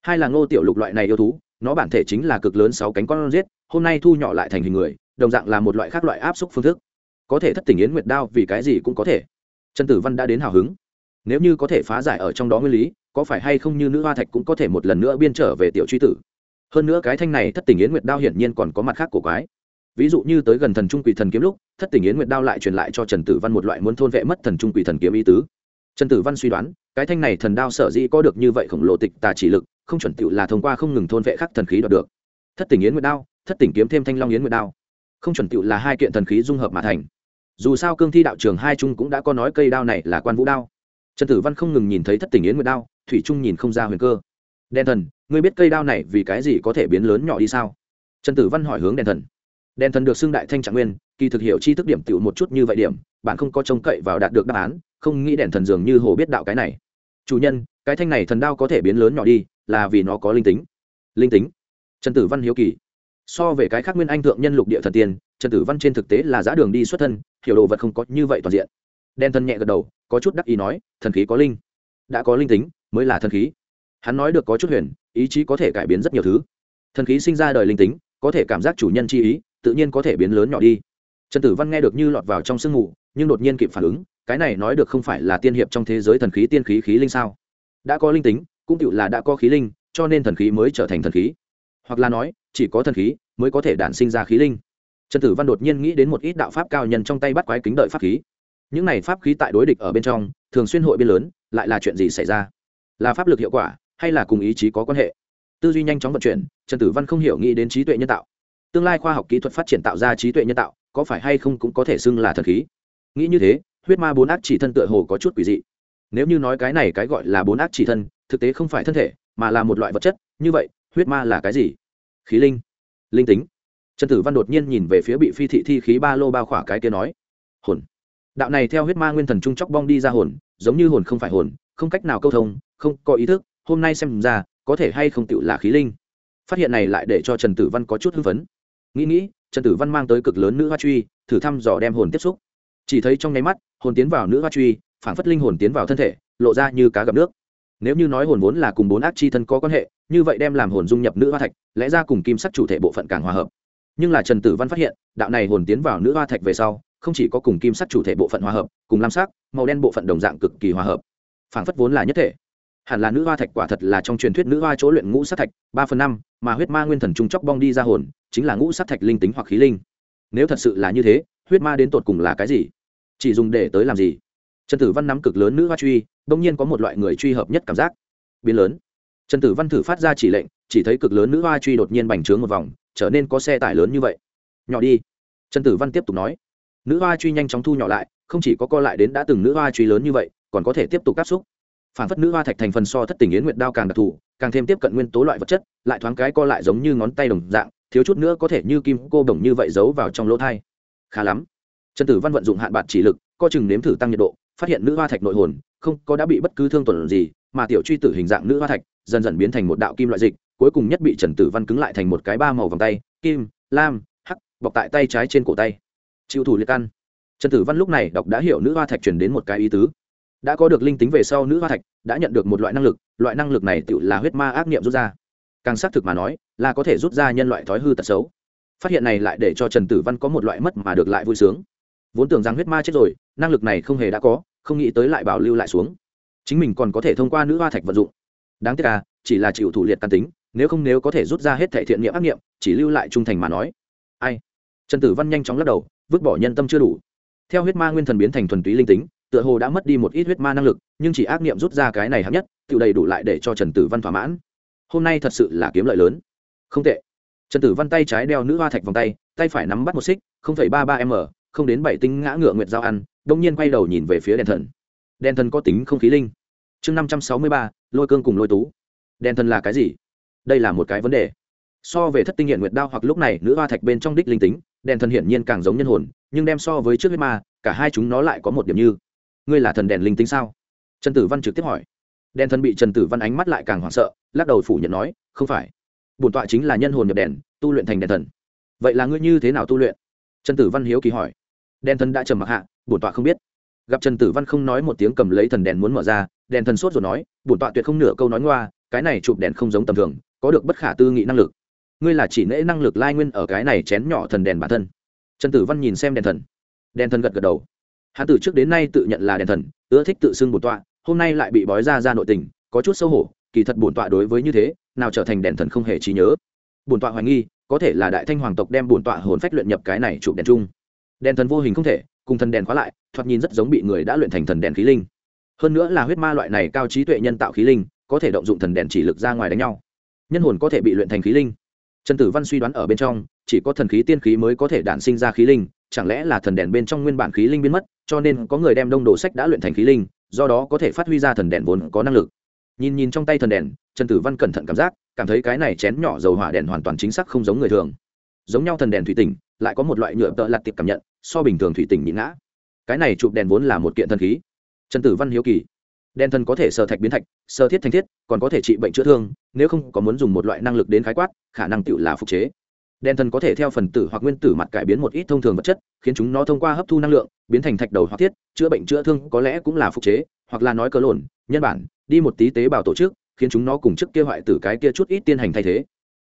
hai là ngô tiểu lục loại này yêu thú, nó bản thể chính là cực lớn sáu cánh con giết, hôm nay thu nhỏ lại thành hình người, đồng dạng là một loại khác loại áp xúc phương thức có thể thất tình yến nguyệt đao vì cái gì cũng có thể. Trần tử văn đã đến hào hứng. Nếu như có thể phá giải ở trong đó nguyên lý, có phải hay không như nữ hoa thạch cũng có thể một lần nữa biên trở về tiểu truy tử? Hơn nữa cái thanh này thất tình yến nguyệt đao hiển nhiên còn có mặt khác của quái. Ví dụ như tới gần thần trung quỷ thần kiếm lúc, thất tình yến nguyệt đao lại truyền lại cho trần tử văn một loại muốn thôn vệ mất thần trung quỷ thần kiếm ý tứ. Trần tử văn suy đoán, cái thanh này thần đao sở dĩ có được như vậy khổng lồ tịch tà chỉ lực, không chuẩn tựu là thông qua không ngừng thôn vệ khắc thần khí đoạt được. Thất tình yến nguyệt đao, thất tình kiếm thêm thanh long yến nguyệt đao. Không chuẩn tựu là hai kiện thần khí dung hợp mà thành dù sao cương thi đạo trường hai trung cũng đã có nói cây đao này là quan vũ đao. Trần tử văn không ngừng nhìn thấy thất tình yến nguyệt đao, thủy trung nhìn không ra huyền cơ. Đen thần, ngươi biết cây đao này vì cái gì có thể biến lớn nhỏ đi sao? Trần tử văn hỏi hướng đen thần. Đen thần được xưng đại thanh trạng nguyên, kỳ thực hiệu chi thức điểm tựu một chút như vậy điểm, bạn không có trông cậy vào đạt được đáp án, không nghĩ đèn thần dường như hồ biết đạo cái này. Chủ nhân, cái thanh này thần đao có thể biến lớn nhỏ đi, là vì nó có linh tính. Linh tính? Trần tử văn hiếu kỳ. So về cái khác nguyên anh thượng nhân lục địa thần tiên trần tử văn trên thực tế là giã đường đi xuất thân, hiểu đồ vật không có như vậy toàn diện. Đen thân nhẹ gật đầu, có chút đắc ý nói, thần khí có linh. Đã có linh tính, mới là thần khí. Hắn nói được có chút huyền, ý chí có thể cải biến rất nhiều thứ. Thần khí sinh ra đời linh tính, có thể cảm giác chủ nhân chi ý, tự nhiên có thể biến lớn nhỏ đi. Trần tử văn nghe được như lọt vào trong sương mù, nhưng đột nhiên kịp phản ứng, cái này nói được không phải là tiên hiệp trong thế giới thần khí tiên khí khí linh sao? Đã có linh tính, cũng tự là đã có khí linh, cho nên thần khí mới trở thành thần khí. Hoặc là nói, chỉ có thần khí mới có thể đản sinh ra khí linh trần tử văn đột nhiên nghĩ đến một ít đạo pháp cao nhân trong tay bắt quái kính đợi pháp khí. Những này pháp khí tại đối địch ở bên trong, thường xuyên hội biên lớn, lại là chuyện gì xảy ra? Là pháp lực hiệu quả, hay là cùng ý chí có quan hệ? Tư duy nhanh chóng vận chuyển, trần tử văn không hiểu nghĩ đến trí tuệ nhân tạo. Tương lai khoa học kỹ thuật phát triển tạo ra trí tuệ nhân tạo, có phải hay không cũng có thể xưng là thần khí? Nghĩ như thế, huyết ma bốn ác chỉ thân tựa hồ có chút quỷ dị. Nếu như nói cái này cái gọi là bốn ác chỉ thân, thực tế không phải thân thể, mà là một loại vật chất, như vậy, huyết ma là cái gì? Khí linh. Linh tính trần tử văn đột nhiên nhìn về phía bị phi thị thi khí ba lô bao khỏa cái kia nói, hồn. Đạo này theo huyết ma nguyên thần trung chóc bong đi ra hồn, giống như hồn không phải hồn, không cách nào câu thông, không có ý thức, hôm nay xem ra, có thể hay không tựu là khí linh. Phát hiện này lại để cho trần tử văn có chút hưng phấn. Nghĩ nghĩ, trần tử văn mang tới cực lớn nữ hoa truy, thử thăm dò đem hồn tiếp xúc. Chỉ thấy trong nháy mắt, hồn tiến vào nữ hoa truy, phản phất linh hồn tiến vào thân thể, lộ ra như cá gặp nước. Nếu như nói hồn vốn là cùng bốn ác chi thân có quan hệ, như vậy đem làm hồn dung nhập nữ hoa thạch, lẽ ra cùng kim sắc chủ thể bộ phận càng hòa hợp nhưng là trần tử văn phát hiện, đạo này hồn tiến vào nữ hoa thạch về sau, không chỉ có cùng kim sắc chủ thể bộ phận hòa hợp, cùng lam sắc, màu đen bộ phận đồng dạng cực kỳ hòa hợp. Phản phất vốn là nhất thể. Hẳn là nữ hoa thạch quả thật là trong truyền thuyết nữ hoa chỗ luyện ngũ sắc thạch, ba phần năm, mà huyết ma nguyên thần trung chóc bong đi ra hồn, chính là ngũ sắc thạch linh tính hoặc khí linh. Nếu thật sự là như thế, huyết ma đến tột cùng là cái gì? Chỉ dùng để tới làm gì? Trần tử văn nắm cực lớn nữ hoa truy, bỗng nhiên có một loại người truy hợp nhất cảm giác. Biến lớn. Trần tử văn thử phát ra chỉ lệnh chỉ thấy cực lớn nữ hoa truy đột nhiên bành trướng một vòng, trở nên có xe tải lớn như vậy. Nhỏ đi. Trần tử văn tiếp tục nói. Nữ hoa truy nhanh chóng thu nhỏ lại, không chỉ có co lại đến đã từng nữ hoa truy lớn như vậy, còn có thể tiếp tục áp xúc. Phản phất nữ hoa thạch thành phần so thất tình yến nguyệt đao càng đặc thù, càng thêm tiếp cận nguyên tố loại vật chất, lại thoáng cái co lại giống như ngón tay đồng dạng, thiếu chút nữa có thể như kim cô đồng như vậy giấu vào trong lỗ thai. Khá lắm. Trần tử văn vận dụng hạn bạc chỉ lực, co chừng nếm thử tăng nhiệt độ, phát hiện nữ hoa thạch nội hồn không có đã bị bất cứ thương tổn gì, mà tiểu truy tử hình dạng nữ hoa thạch dần dần biến thành một đạo kim loại dịch cuối cùng nhất bị trần tử văn cứng lại thành một cái ba màu vòng tay, kim, lam, hắc, bọc tại tay trái trên cổ tay. Chịu thủ liệt căn trần tử văn lúc này đọc đã hiểu nữ hoa thạch truyền đến một cái ý tứ. Đã có được linh tính về sau nữ hoa thạch đã nhận được một loại năng lực, loại năng lực này tự là huyết ma ác nghiệm rút ra. Càng xác thực mà nói, là có thể rút ra nhân loại thói hư tật xấu. Phát hiện này lại để cho trần tử văn có một loại mất mà được lại vui sướng. Vốn tưởng rằng huyết ma chết rồi, năng lực này không hề đã có, không nghĩ tới lại bảo lưu lại xuống. Chính mình còn có thể thông qua nữ hoa thạch vận dụng. Đáng tiếc à chỉ là chịu thủ liệt căn tính nếu không nếu có thể rút ra hết thệ thiện niệm ác nghiệm chỉ lưu lại trung thành mà nói. Ai? Trần tử văn nhanh chóng lắc đầu, vứt bỏ nhân tâm chưa đủ. Theo huyết ma nguyên thần biến thành thuần túy linh tính, tựa hồ đã mất đi một ít huyết ma năng lực, nhưng chỉ ác nghiệm rút ra cái này hạng nhất, tự đầy đủ lại để cho trần tử văn thỏa mãn. Hôm nay thật sự là kiếm lợi lớn. Không tệ. Trần tử văn tay trái đeo nữ hoa thạch vòng tay tay phải nắm bắt một xích, không phẩy ba ba m, không đến bảy tinh ngã ngựa nguyệt giao ăn đông nhiên quay đầu nhìn về phía đèn thần. Đèn thần có tính không khí linh. Chương năm trăm sáu mươi ba, lôi cương cùng lôi tú. Đèn thần là cái gì? Đây là một cái vấn đề. So về thất tinh hiện nguyệt đao hoặc lúc này nữ hoa thạch bên trong đích linh tính, đèn thần hiển nhiên càng giống nhân hồn, nhưng đem so với trước huyết ma, cả hai chúng nó lại có một điểm như. Ngươi là thần đèn linh tính sao? Trần tử văn trực tiếp hỏi. Đèn thần bị trần tử văn ánh mắt lại càng hoảng sợ, lắc đầu phủ nhận nói, không phải. Bổn tọa chính là nhân hồn nhập đèn, tu luyện thành đèn thần. Vậy là ngươi như thế nào tu luyện? Trần tử văn hiếu kỳ hỏi. Đèn thần đã trầm mặc hạ, bổn tọa không biết. Gặp trần tử văn không nói một tiếng cầm lấy thần đèn muốn mở ra, đèn thần sốt rồi nói, bổn tọa tuyệt không nửa câu nói ngoa, cái này chụp đèn không giống tầm thường có được bất khả tư nghị năng lực. Ngươi là chỉ nễ năng lực lai nguyên ở cái này chén nhỏ thần đèn bản thân. Trần tử văn nhìn xem đèn thần. Đèn thần gật gật đầu. Hắn từ trước đến nay tự nhận là đèn thần, ưa thích tự xưng bổn tọa, hôm nay lại bị bói ra ra nội tình, có chút xấu hổ, kỳ thật bổn tọa đối với như thế, nào trở thành đèn thần không hề trí nhớ. Bổn tọa hoài nghi, có thể là đại thanh hoàng tộc đem bổn tọa hồn phách luyện nhập cái này chụp đèn chung. Đèn thần vô hình không thể, cùng thần đèn khóa lại, thoạt nhìn rất giống bị người đã luyện thành thần đèn khí linh. Hơn nữa là huyết ma loại này cao trí tuệ nhân tạo khí linh, có thể động dụng thần đèn chỉ lực ra ngoài đánh nhau nhân hồn có thể bị luyện thành khí linh. Trần tử văn suy đoán ở bên trong, chỉ có thần khí tiên khí mới có thể đản sinh ra khí linh, chẳng lẽ là thần đèn bên trong nguyên bản khí linh biến mất, cho nên có người đem đông đồ sách đã luyện thành khí linh, do đó có thể phát huy ra thần đèn vốn có năng lực. Nhìn nhìn trong tay thần đèn, trần tử văn cẩn thận cảm giác, cảm thấy cái này chén nhỏ dầu hỏa đèn hoàn toàn chính xác không giống người thường. Giống nhau thần đèn thủy tỉnh lại có một loại nhựa tợ lặt tiệp cảm nhận, so bình thường thủy tỉnh nhị ngã. Cái này chụp đèn vốn là một kiện thần khí. Trần tử văn hiếu kỳ. Đen thần có thể sờ thạch biến thạch sơ thiết thành thiết, còn có thể trị bệnh chữa thương, nếu không có muốn dùng một loại năng lực đến khái quát, khả năng tự là phục chế. Đen thần có thể theo phần tử hoặc nguyên tử mặt cải biến một ít thông thường vật chất, khiến chúng nó thông qua hấp thu năng lượng, biến thành thạch đầu hoặc thiết, chữa bệnh chữa thương có lẽ cũng là phục chế, hoặc là nói cớ lộn, nhân bản, đi một tí tế bào tổ chức, khiến chúng nó cùng trước kia hoại tử cái kia chút ít tiên hành thay thế.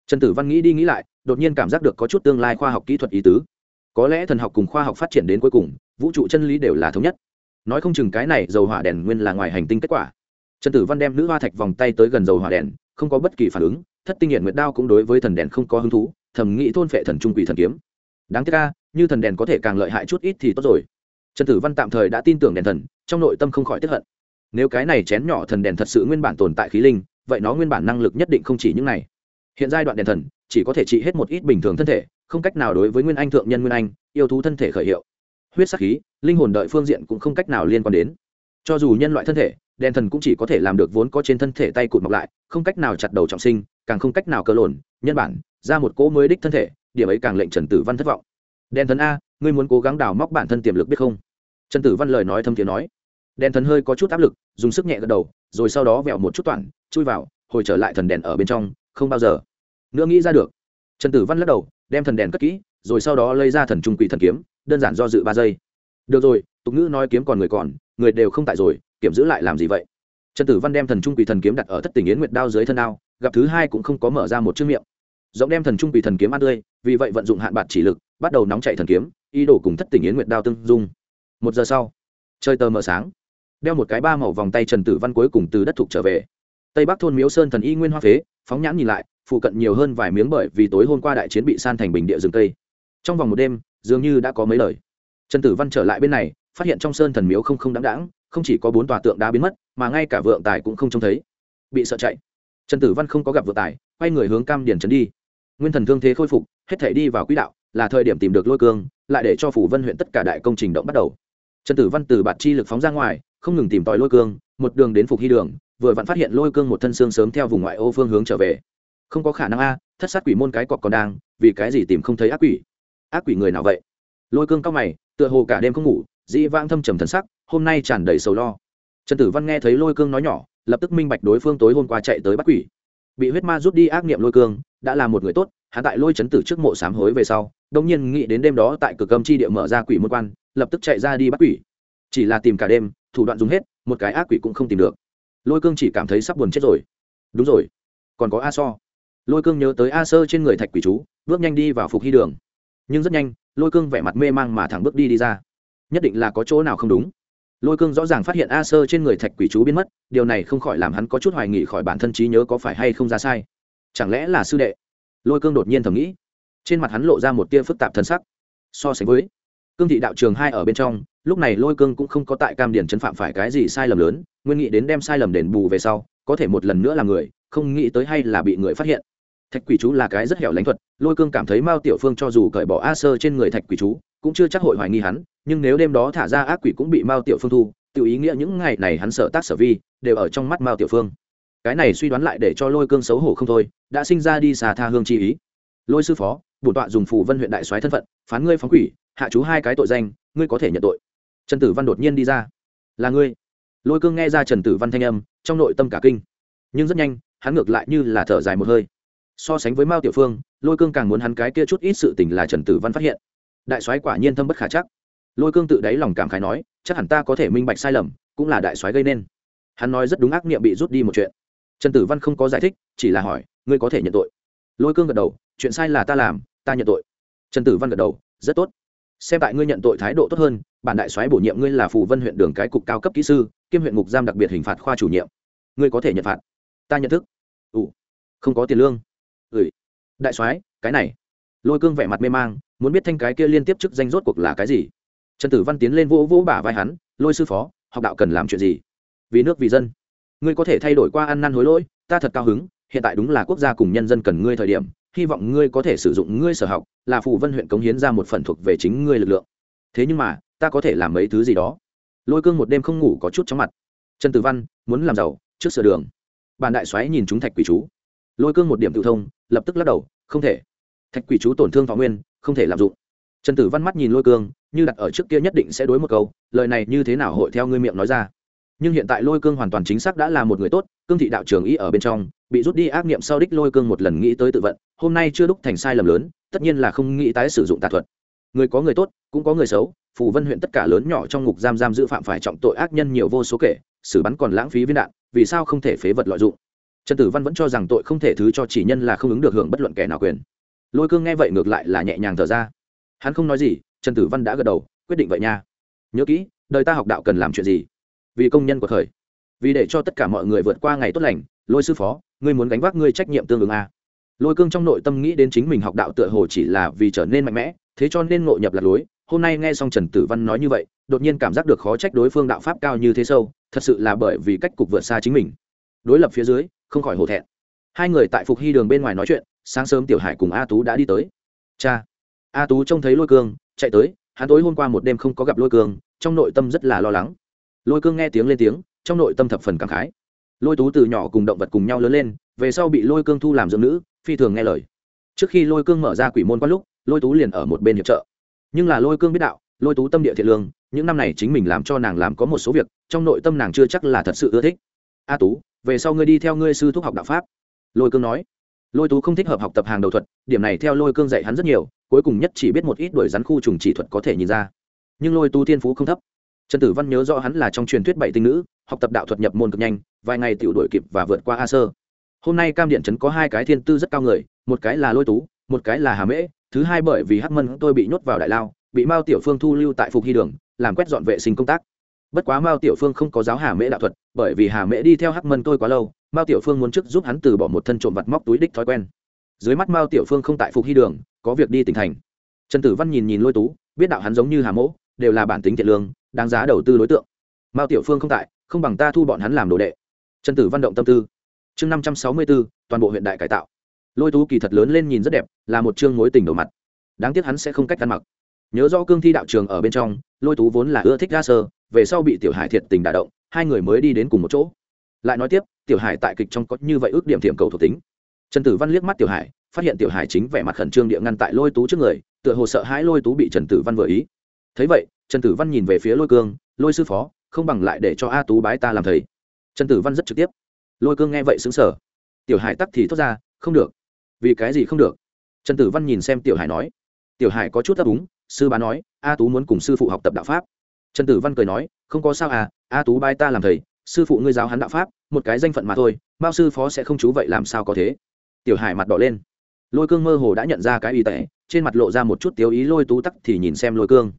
Trần tử văn nghĩ đi nghĩ lại, đột nhiên cảm giác được có chút tương lai khoa học kỹ thuật ý tứ. Có lẽ thần học cùng khoa học phát triển đến cuối cùng, vũ trụ chân lý đều là thống nhất nói không chừng cái này dầu hỏa đèn nguyên là ngoài hành tinh kết quả. Trần tử văn đem nữ hoa thạch vòng tay tới gần dầu hỏa đèn, không có bất kỳ phản ứng, thất tinh hiện nguyệt đao cũng đối với thần đèn không có hứng thú, thầm nghĩ thôn phệ thần trung quỷ thần kiếm. Đáng tiếc ca như thần đèn có thể càng lợi hại chút ít thì tốt rồi. Trần tử văn tạm thời đã tin tưởng đèn thần, trong nội tâm không khỏi tiếp hận. Nếu cái này chén nhỏ thần đèn thật sự nguyên bản tồn tại khí linh, vậy nó nguyên bản năng lực nhất định không chỉ những này. Hiện giai đoạn đèn thần, chỉ có thể trị hết một ít bình thường thân thể, không cách nào đối với nguyên anh thượng nhân nguyên anh, yêu thú thân thể khởi hiệu huyết sắc khí, linh hồn đợi phương diện cũng không cách nào liên quan đến. Cho dù nhân loại thân thể, đèn thần cũng chỉ có thể làm được vốn có trên thân thể tay cụt mọc lại, không cách nào chặt đầu trọng sinh, càng không cách nào cơ lồn, nhân bản, ra một cỗ mới đích thân thể, điểm ấy càng lệnh trần tử văn thất vọng. Đèn thần a, ngươi muốn cố gắng đào móc bản thân tiềm lực biết không? Trần tử văn lời nói thâm tiếng nói. Đèn thần hơi có chút áp lực, dùng sức nhẹ gật đầu, rồi sau đó vẹo một chút toản chui vào, hồi trở lại thần đèn ở bên trong, không bao giờ. Nữa nghĩ ra được. Trần tử văn lắc đầu, đem thần đèn cất kỹ, rồi sau đó lấy ra thần trung quỷ thần kiếm đơn giản do dự ba giây. Được rồi, tục ngữ nói kiếm còn người còn, người đều không tại rồi, kiểm giữ lại làm gì vậy? Trần tử văn đem thần trung quỷ thần kiếm đặt ở thất tình yến nguyệt đao dưới thân đao gặp thứ hai cũng không có mở ra một chiếc miệng. Giọng đem thần trung quỷ thần kiếm ăn tươi, vì vậy vận dụng hạn bạc chỉ lực, bắt đầu nóng chạy thần kiếm, ý đồ cùng thất tình yến nguyệt đao tương dung. Một giờ sau chơi tờ mờ sáng. Đeo một cái ba màu vòng tay trần tử văn cuối cùng từ đất thục trở về. Tây bắc thôn miếu sơn thần y nguyên hoa phế, phóng nhãn nhìn lại, phụ cận nhiều hơn vài miếng bởi vì tối hôm qua đại chiến bị san thành bình địa rừng tây trong vòng một đêm dường như đã có mấy lời. Trần tử văn trở lại bên này, phát hiện trong sơn thần miếu không không đáng đáng, không chỉ có bốn tòa tượng đá biến mất, mà ngay cả vượng tài cũng không trông thấy. Bị sợ chạy. Trần tử văn không có gặp vượng tài, quay người hướng cam điền trấn đi. Nguyên thần thương thế khôi phục, hết thể đi vào quỹ đạo, là thời điểm tìm được lôi cương, lại để cho phủ vân huyện tất cả đại công trình động bắt đầu. Trần tử văn từ bạt chi lực phóng ra ngoài, không ngừng tìm tòi lôi cương, một đường đến phục hy đường, vừa vặn phát hiện lôi cương một thân xương sớm theo vùng ngoại ô phương hướng trở về. Không có khả năng a, thất sát quỷ môn cái cọc còn đang, vì cái gì tìm không thấy ác quỷ? Ác quỷ người nào vậy? Lôi cương cao mày, tựa hồ cả đêm không ngủ, dĩ vãng thâm trầm thần sắc, hôm nay tràn đầy sầu lo. Trần tử văn nghe thấy lôi cương nói nhỏ, lập tức minh bạch đối phương tối hôm qua chạy tới bắt quỷ. Bị huyết ma rút đi ác niệm lôi cương, đã là một người tốt hạ tại lôi trấn tử trước mộ sám hối về sau đông nhiên nghĩ đến đêm đó tại cửa âm chi địa mở ra quỷ môn quan, lập tức chạy ra đi bắt quỷ. Chỉ là tìm cả đêm, thủ đoạn dùng hết, một cái ác quỷ cũng không tìm được. Lôi cương chỉ cảm thấy sắp buồn chết rồi. Đúng rồi, còn có a so. Lôi cương nhớ tới a sơ trên người thạch quỷ chú, bước nhanh đi vào phục hy đường nhưng rất nhanh, lôi cương vẻ mặt mê mang mà thẳng bước đi đi ra. Nhất định là có chỗ nào không đúng. Lôi cương rõ ràng phát hiện a sơ trên người thạch quỷ chú biến mất, điều này không khỏi làm hắn có chút hoài nghị khỏi bản thân trí nhớ có phải hay không ra sai. Chẳng lẽ là sư đệ? Lôi cương đột nhiên thầm nghĩ. Trên mặt hắn lộ ra một tia phức tạp thân sắc. So sánh với cương thị đạo trường hai ở bên trong, lúc này lôi cương cũng không có tại cam điển chấn phạm phải cái gì sai lầm lớn, nguyên nghĩ đến đem sai lầm đền bù về sau, có thể một lần nữa là người, không nghĩ tới hay là bị người phát hiện thạch quỷ chú là cái rất hẻo lánh thuật, lôi cương cảm thấy mao tiểu phương cho dù cởi bỏ a sơ trên người thạch quỷ chú, cũng chưa chắc hội hoài nghi hắn, nhưng nếu đêm đó thả ra ác quỷ cũng bị mao tiểu phương thu, tự ý nghĩa những ngày này hắn sợ tác sở vi, đều ở trong mắt mao tiểu phương. Cái này suy đoán lại để cho lôi cương xấu hổ không thôi, đã sinh ra đi xà tha hương chi ý. Lôi sư phó, bổn tọa dùng phù vân huyện đại soái thân phận, phán ngươi phóng quỷ, hạ chú hai cái tội danh, ngươi có thể nhận tội. Trần tử văn đột nhiên đi ra. Là ngươi. Lôi cương nghe ra trần tử văn thanh âm, trong nội tâm cả kinh. Nhưng rất nhanh, hắn ngược lại như là thở dài một hơi so sánh với mao tiểu phương, lôi cương càng muốn hắn cái kia chút ít sự tình là trần tử văn phát hiện. Đại soái quả nhiên thâm bất khả chắc. Lôi cương tự đáy lòng cảm khái nói, chắc hẳn ta có thể minh bạch sai lầm, cũng là đại soái gây nên. Hắn nói rất đúng ác niệm bị rút đi một chuyện. Trần tử văn không có giải thích, chỉ là hỏi, ngươi có thể nhận tội? Lôi cương gật đầu, chuyện sai là ta làm, ta nhận tội. Trần tử văn gật đầu, rất tốt. Xem tại ngươi nhận tội thái độ tốt hơn, bản đại soái bổ nhiệm ngươi là phù vân huyện đường cái cục cao cấp kỹ sư, kiêm huyện ngục giam đặc biệt hình phạt khoa chủ nhiệm. Ngươi có thể nhận phạt. Ta nhận thức. Ủ không có tiền lương ừ đại soái, cái này. Lôi cương vẻ mặt mê mang, muốn biết thanh cái kia liên tiếp chức danh rốt cuộc là cái gì. Trần tử văn tiến lên vỗ vỗ bả vai hắn, lôi sư phó, học đạo cần làm chuyện gì? Vì nước vì dân. Ngươi có thể thay đổi qua ăn năn hối lỗi, ta thật cao hứng, hiện tại đúng là quốc gia cùng nhân dân cần ngươi thời điểm, hy vọng ngươi có thể sử dụng ngươi sở học, là phù vân huyện cống hiến ra một phần thuộc về chính ngươi lực lượng. Thế nhưng mà, ta có thể làm mấy thứ gì đó? Lôi cương một đêm không ngủ có chút chóng mặt. Trần tử văn, muốn làm giàu, trước sửa đường. Bàn đại xoáy nhìn chúng thạch quỷ chú. Lôi cương một điểm tự thông lập tức lắc đầu, không thể. Thạch quỷ chú tổn thương thọ nguyên, không thể lạm dụng. Trần tử văn mắt nhìn lôi cương, như đặt ở trước kia nhất định sẽ đối một câu, lời này như thế nào hội theo ngươi miệng nói ra. Nhưng hiện tại lôi cương hoàn toàn chính xác đã là một người tốt, cương thị đạo trường ý ở bên trong, bị rút đi ác nghiệm sau đích lôi cương một lần nghĩ tới tự vận, hôm nay chưa đúc thành sai lầm lớn, tất nhiên là không nghĩ tái sử dụng tà thuật. Người có người tốt, cũng có người xấu, phù vân huyện tất cả lớn nhỏ trong ngục giam giam giữ phạm phải trọng tội ác nhân nhiều vô số kể xử bắn còn lãng phí viên đạn, vì sao không thể phế vật lợi dụng? Trần tử văn vẫn cho rằng tội không thể thứ cho chỉ nhân là không ứng được hưởng bất luận kẻ nào quyền. Lôi cương nghe vậy ngược lại là nhẹ nhàng thở ra. Hắn không nói gì, trần tử văn đã gật đầu, quyết định vậy nha. Nhớ kỹ, đời ta học đạo cần làm chuyện gì? Vì công nhân của thời. Vì để cho tất cả mọi người vượt qua ngày tốt lành, lôi sư phó, ngươi muốn gánh vác ngươi trách nhiệm tương ứng à. lôi cương trong nội tâm nghĩ đến chính mình học đạo tựa hồ chỉ là vì trở nên mạnh mẽ, thế cho nên ngộ nhập lạc lối. Hôm nay nghe xong trần tử văn nói như vậy, đột nhiên cảm giác được khó trách đối phương đạo pháp cao như thế sâu, thật sự là bởi vì cách cục vượt xa chính mình. Đối lập phía dưới không khỏi hổ thẹn. Hai người tại phục hy đường bên ngoài nói chuyện, sáng sớm tiểu hải cùng a tú đã đi tới. Cha, a tú trông thấy lôi cương, chạy tới, hắn tối hôm qua một đêm không có gặp lôi cương, trong nội tâm rất là lo lắng. Lôi cương nghe tiếng lên tiếng, trong nội tâm thập phần cảm khái. Lôi tú từ nhỏ cùng động vật cùng nhau lớn lên, về sau bị lôi cương thu làm dưỡng nữ, phi thường nghe lời. Trước khi lôi cương mở ra quỷ môn quan lúc, lôi tú liền ở một bên hiệp trợ. Nhưng là lôi cương biết đạo, lôi tú tâm địa thiện lương, những năm này chính mình làm cho nàng làm có một số việc, trong nội tâm nàng chưa chắc là thật sự ưa thích. A tú về sau ngươi đi theo ngươi sư thúc học đạo pháp. Lôi cương nói. Lôi tú không thích hợp học tập hàng đầu thuật, điểm này theo lôi cương dạy hắn rất nhiều, cuối cùng nhất chỉ biết một ít đuổi rắn khu trùng chỉ thuật có thể nhìn ra. Nhưng lôi tú thiên phú không thấp. Trần tử văn nhớ rõ hắn là trong truyền thuyết bảy tinh nữ, học tập đạo thuật nhập môn cực nhanh, vài ngày tiểu đổi kịp và vượt qua a sơ. Hôm nay cam điện trấn có hai cái thiên tư rất cao người, một cái là lôi tú, một cái là hà mễ, thứ hai bởi vì hắc mân tôi bị nhốt vào đại lao, bị mao tiểu phương thu lưu tại phục hy đường, làm quét dọn vệ sinh công tác bất quá mao tiểu phương không có giáo hà mễ đạo thuật, bởi vì hà mễ đi theo hắc mân tôi quá lâu, mao tiểu phương muốn trước giúp hắn từ bỏ một thân trộm vặt móc túi đích thói quen. Dưới mắt mao tiểu phương không tại phục hy đường, có việc đi tỉnh thành. Trần tử văn nhìn nhìn lôi tú, biết đạo hắn giống như hà mỗ đều là bản tính thiện lương, đáng giá đầu tư đối tượng. Mao tiểu phương không tại, không bằng ta thu bọn hắn làm đồ đệ. Trần tử văn động tâm tư. Chương năm trăm sáu mươi bốn toàn bộ huyện đại cải tạo. Lôi tú kỳ thật lớn lên nhìn rất đẹp, là một chương mối tình đầu mặt. Đáng tiếc hắn sẽ không cách ăn mặc nhớ rõ cương thi đạo trường ở bên trong, lôi tú vốn là ưa thích ra sơ, về sau bị tiểu hải thiệt tình đả động, hai người mới đi đến cùng một chỗ. Lại nói tiếp, tiểu hải tại kịch trong có như vậy ước điểm thiểm cầu thuộc tính. Trần tử văn liếc mắt tiểu hải, phát hiện tiểu hải chính vẻ mặt khẩn trương địa ngăn tại lôi tú trước người, tựa hồ sợ hãi lôi tú bị trần tử văn vừa ý. Thấy vậy, trần tử văn nhìn về phía lôi cương, lôi sư phó, không bằng lại để cho a tú bái ta làm thầy. Trần tử văn rất trực tiếp. Lôi cương nghe vậy xứng sở tiểu hải tắc thì thốt ra, không được. Vì cái gì không được? Trần tử văn nhìn xem tiểu hải nói tiểu hải có chút ấp úng, sư bá nói, a tú muốn cùng sư phụ học tập đạo pháp. Trần tử văn cười nói, không có sao à a tú bái ta làm thầy, sư phụ ngươi giáo hắn đạo pháp, một cái danh phận mà thôi, bao sư phó sẽ không chú vậy làm sao có thế. Tiểu hải mặt đỏ lên. Lôi cương mơ hồ đã nhận ra cái y tệ, trên mặt lộ ra một chút tiếu ý lôi tú tắc thì nhìn xem lôi cương.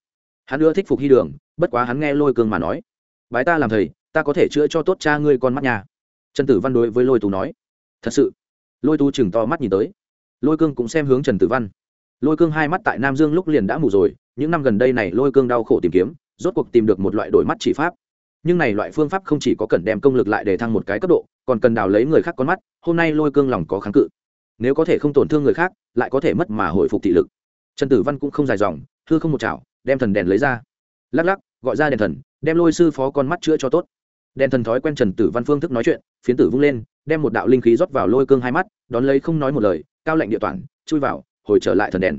Hắn ưa thích phục hy đường, bất quá hắn nghe lôi cương mà nói, bái ta làm thầy, ta có thể chữa cho tốt cha ngươi con mắt nhà. Trần tử văn đối với lôi tú nói, thật sự. Lôi tú chừng to mắt nhìn tới. Lôi cương cũng xem hướng trần tử văn lôi cương hai mắt tại nam dương lúc liền đã mù rồi, những năm gần đây này lôi cương đau khổ tìm kiếm, rốt cuộc tìm được một loại đổi mắt chỉ pháp. Nhưng này loại phương pháp không chỉ có cần đem công lực lại để thăng một cái cấp độ, còn cần đào lấy người khác con mắt, hôm nay lôi cương lòng có kháng cự. Nếu có thể không tổn thương người khác, lại có thể mất mà hồi phục thị lực. Trần tử văn cũng không dài dòng thư không một chảo, đem thần đèn lấy ra. Lắc lắc, gọi ra đèn thần, đem lôi sư phó con mắt chữa cho tốt. Đèn thần thói quen trần tử văn phương thức nói chuyện, phiến tử vung lên, đem một đạo linh khí rót vào lôi cương hai mắt, đón lấy không nói một lời, cao lệnh địa toàn, chui vào hồi trở lại thần đèn.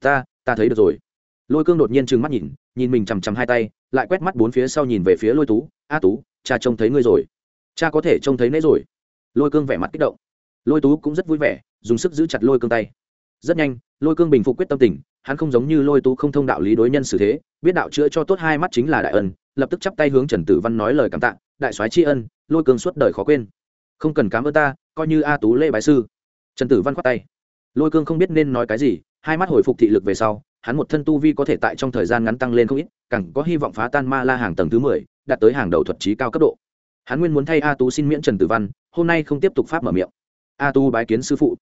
Ta ta thấy được rồi. Lôi cương đột nhiên trừng mắt nhìn nhìn mình chằm chằm hai tay, lại quét mắt bốn phía sau nhìn về phía lôi tú. A tú, cha trông thấy ngươi rồi. Cha có thể trông thấy nấy rồi. Lôi cương vẻ mặt kích động. Lôi tú cũng rất vui vẻ, dùng sức giữ chặt lôi cương tay. Rất nhanh, lôi cương bình phục quyết tâm tình, hắn không giống như lôi tú không thông đạo lý đối nhân xử thế, biết đạo chữa cho tốt hai mắt chính là đại ân, lập tức chắp tay hướng trần tử văn nói lời cảm tạ, đại soái tri ân, lôi cương suốt đời khó quên. Không cần cám ơn ta, coi như a tú lễ bái sư. Trần tử văn khoát tay lôi cương không biết nên nói cái gì, hai mắt hồi phục thị lực về sau, hắn một thân tu vi có thể tại trong thời gian ngắn tăng lên không ít, càng có hy vọng phá tan ma la hàng tầng thứ mười, đạt tới hàng đầu thuật trí cao cấp độ. Hắn nguyên muốn thay a tú xin miễn trần tử văn, hôm nay không tiếp tục pháp mở miệng. A tú bái kiến sư phụ.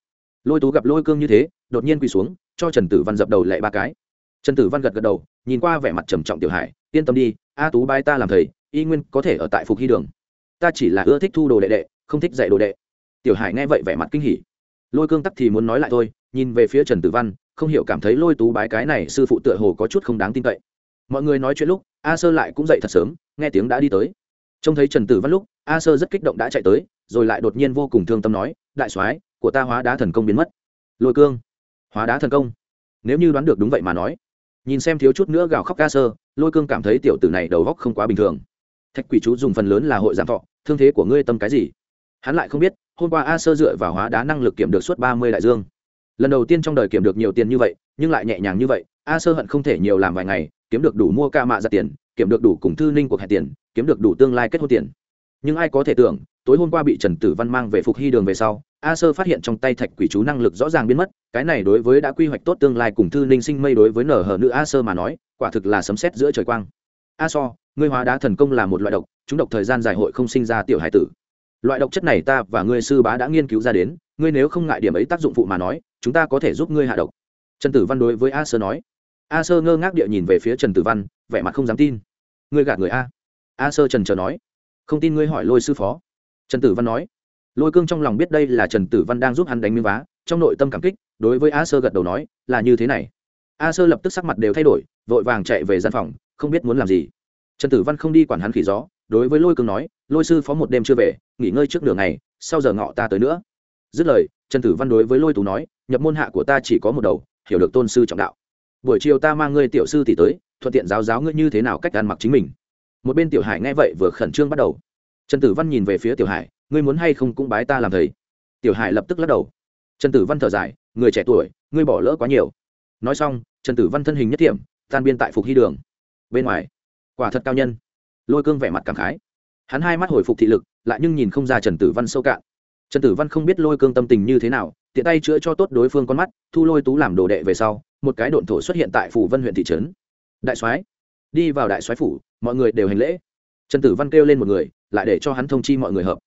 Lôi tú gặp lôi cương như thế, đột nhiên quỳ xuống, cho trần tử văn dập đầu lệ ba cái. Trần tử văn gật gật đầu, nhìn qua vẻ mặt trầm trọng tiểu hải yên tâm đi, a tú bái ta làm thầy, y nguyên có thể ở tại phục hy đường. Ta chỉ là ưa thích thu đồ đệ đệ, không thích dạy đồ đệ. Tiểu hải nghe vậy vẻ mặt kinh hỉ lôi cương tắc thì muốn nói lại thôi, nhìn về phía trần tử văn, không hiểu cảm thấy lôi tú bái cái này sư phụ tựa hồ có chút không đáng tin cậy. Mọi người nói chuyện lúc, a sơ lại cũng dậy thật sớm, nghe tiếng đã đi tới. Trông thấy trần tử văn lúc, a sơ rất kích động đã chạy tới, rồi lại đột nhiên vô cùng thương tâm nói, đại soái, của ta hóa đá thần công biến mất. Lôi cương, hóa đá thần công? Nếu như đoán được đúng vậy mà nói. Nhìn xem thiếu chút nữa gào khóc ca sơ, lôi cương cảm thấy tiểu tử này đầu góc không quá bình thường. Thạch quỷ chú dùng phần lớn là hội giảm thọ, thương thế của ngươi tâm cái gì? Hắn lại không biết, hôm qua a sơ dựa vào hóa đá năng lực kiểm được suốt ba mươi đại dương. Lần đầu tiên trong đời kiểm được nhiều tiền như vậy, nhưng lại nhẹ nhàng như vậy, a sơ hận không thể nhiều làm vài ngày, kiếm được đủ mua ca mạ ra tiền, kiểm được đủ cùng thư ninh cuộc hẹn tiền, kiếm được đủ tương lai kết hôn tiền. Nhưng ai có thể tưởng, tối hôm qua bị trần tử văn mang về phục hy đường về sau, a sơ phát hiện trong tay thạch quỷ chú năng lực rõ ràng biến mất, cái này đối với đã quy hoạch tốt tương lai cùng thư ninh sinh mây đối với nở hở nữ a sơ mà nói, quả thực là sấm xét giữa trời quang. A so, ngươi hóa đá thần công là một loại độc, chúng độc thời gian dài hội không sinh ra tiểu hải tử loại độc chất này ta và ngươi sư bá đã nghiên cứu ra đến, ngươi nếu không ngại điểm ấy tác dụng phụ mà nói, chúng ta có thể giúp ngươi hạ độc. Trần tử văn đối với a sơ nói. A sơ ngơ ngác địa nhìn về phía trần tử văn, vẻ mặt không dám tin. Ngươi gạt người a. A sơ trần trờ nói. Không tin ngươi hỏi lôi sư phó. Trần tử văn nói. Lôi cương trong lòng biết đây là trần tử văn đang giúp hắn đánh miếng vá, trong nội tâm cảm kích, đối với a sơ gật đầu nói, là như thế này. A sơ lập tức sắc mặt đều thay đổi, vội vàng chạy về gian phòng, không biết muốn làm gì. Trần tử văn không đi quản hắn khỉ gió đối với lôi cương nói, lôi sư phó một đêm chưa về, nghỉ ngơi trước đường này sau giờ ngọ ta tới nữa. Dứt lời, trần tử văn đối với lôi tú nói, nhập môn hạ của ta chỉ có một đầu, hiểu được tôn sư trọng đạo. Buổi chiều ta mang ngươi tiểu sư tỷ tới, thuận tiện giáo giáo ngươi như thế nào cách ăn mặc chính mình. Một bên tiểu hải nghe vậy vừa khẩn trương bắt đầu. Trần tử văn nhìn về phía tiểu hải, ngươi muốn hay không cũng bái ta làm thầy. Tiểu hải lập tức lắc đầu. Trần tử văn thở dài, người trẻ tuổi, ngươi bỏ lỡ quá nhiều. Nói xong, trần tử văn thân hình nhất điểm tan biên tại phục hy đường. Bên ngoài, quả thật cao nhân lôi cương vẻ mặt cảm khái. Hắn hai mắt hồi phục thị lực, lại nhưng nhìn không ra trần tử văn sâu cạn. Trần tử văn không biết lôi cương tâm tình như thế nào, tiện tay chữa cho tốt đối phương con mắt, thu lôi tú làm đồ đệ về sau, một cái độn thổ xuất hiện tại phủ vân huyện thị trấn. Đại soái, đi vào đại soái phủ, mọi người đều hành lễ. Trần tử văn kêu lên một người, lại để cho hắn thông chi mọi người hợp.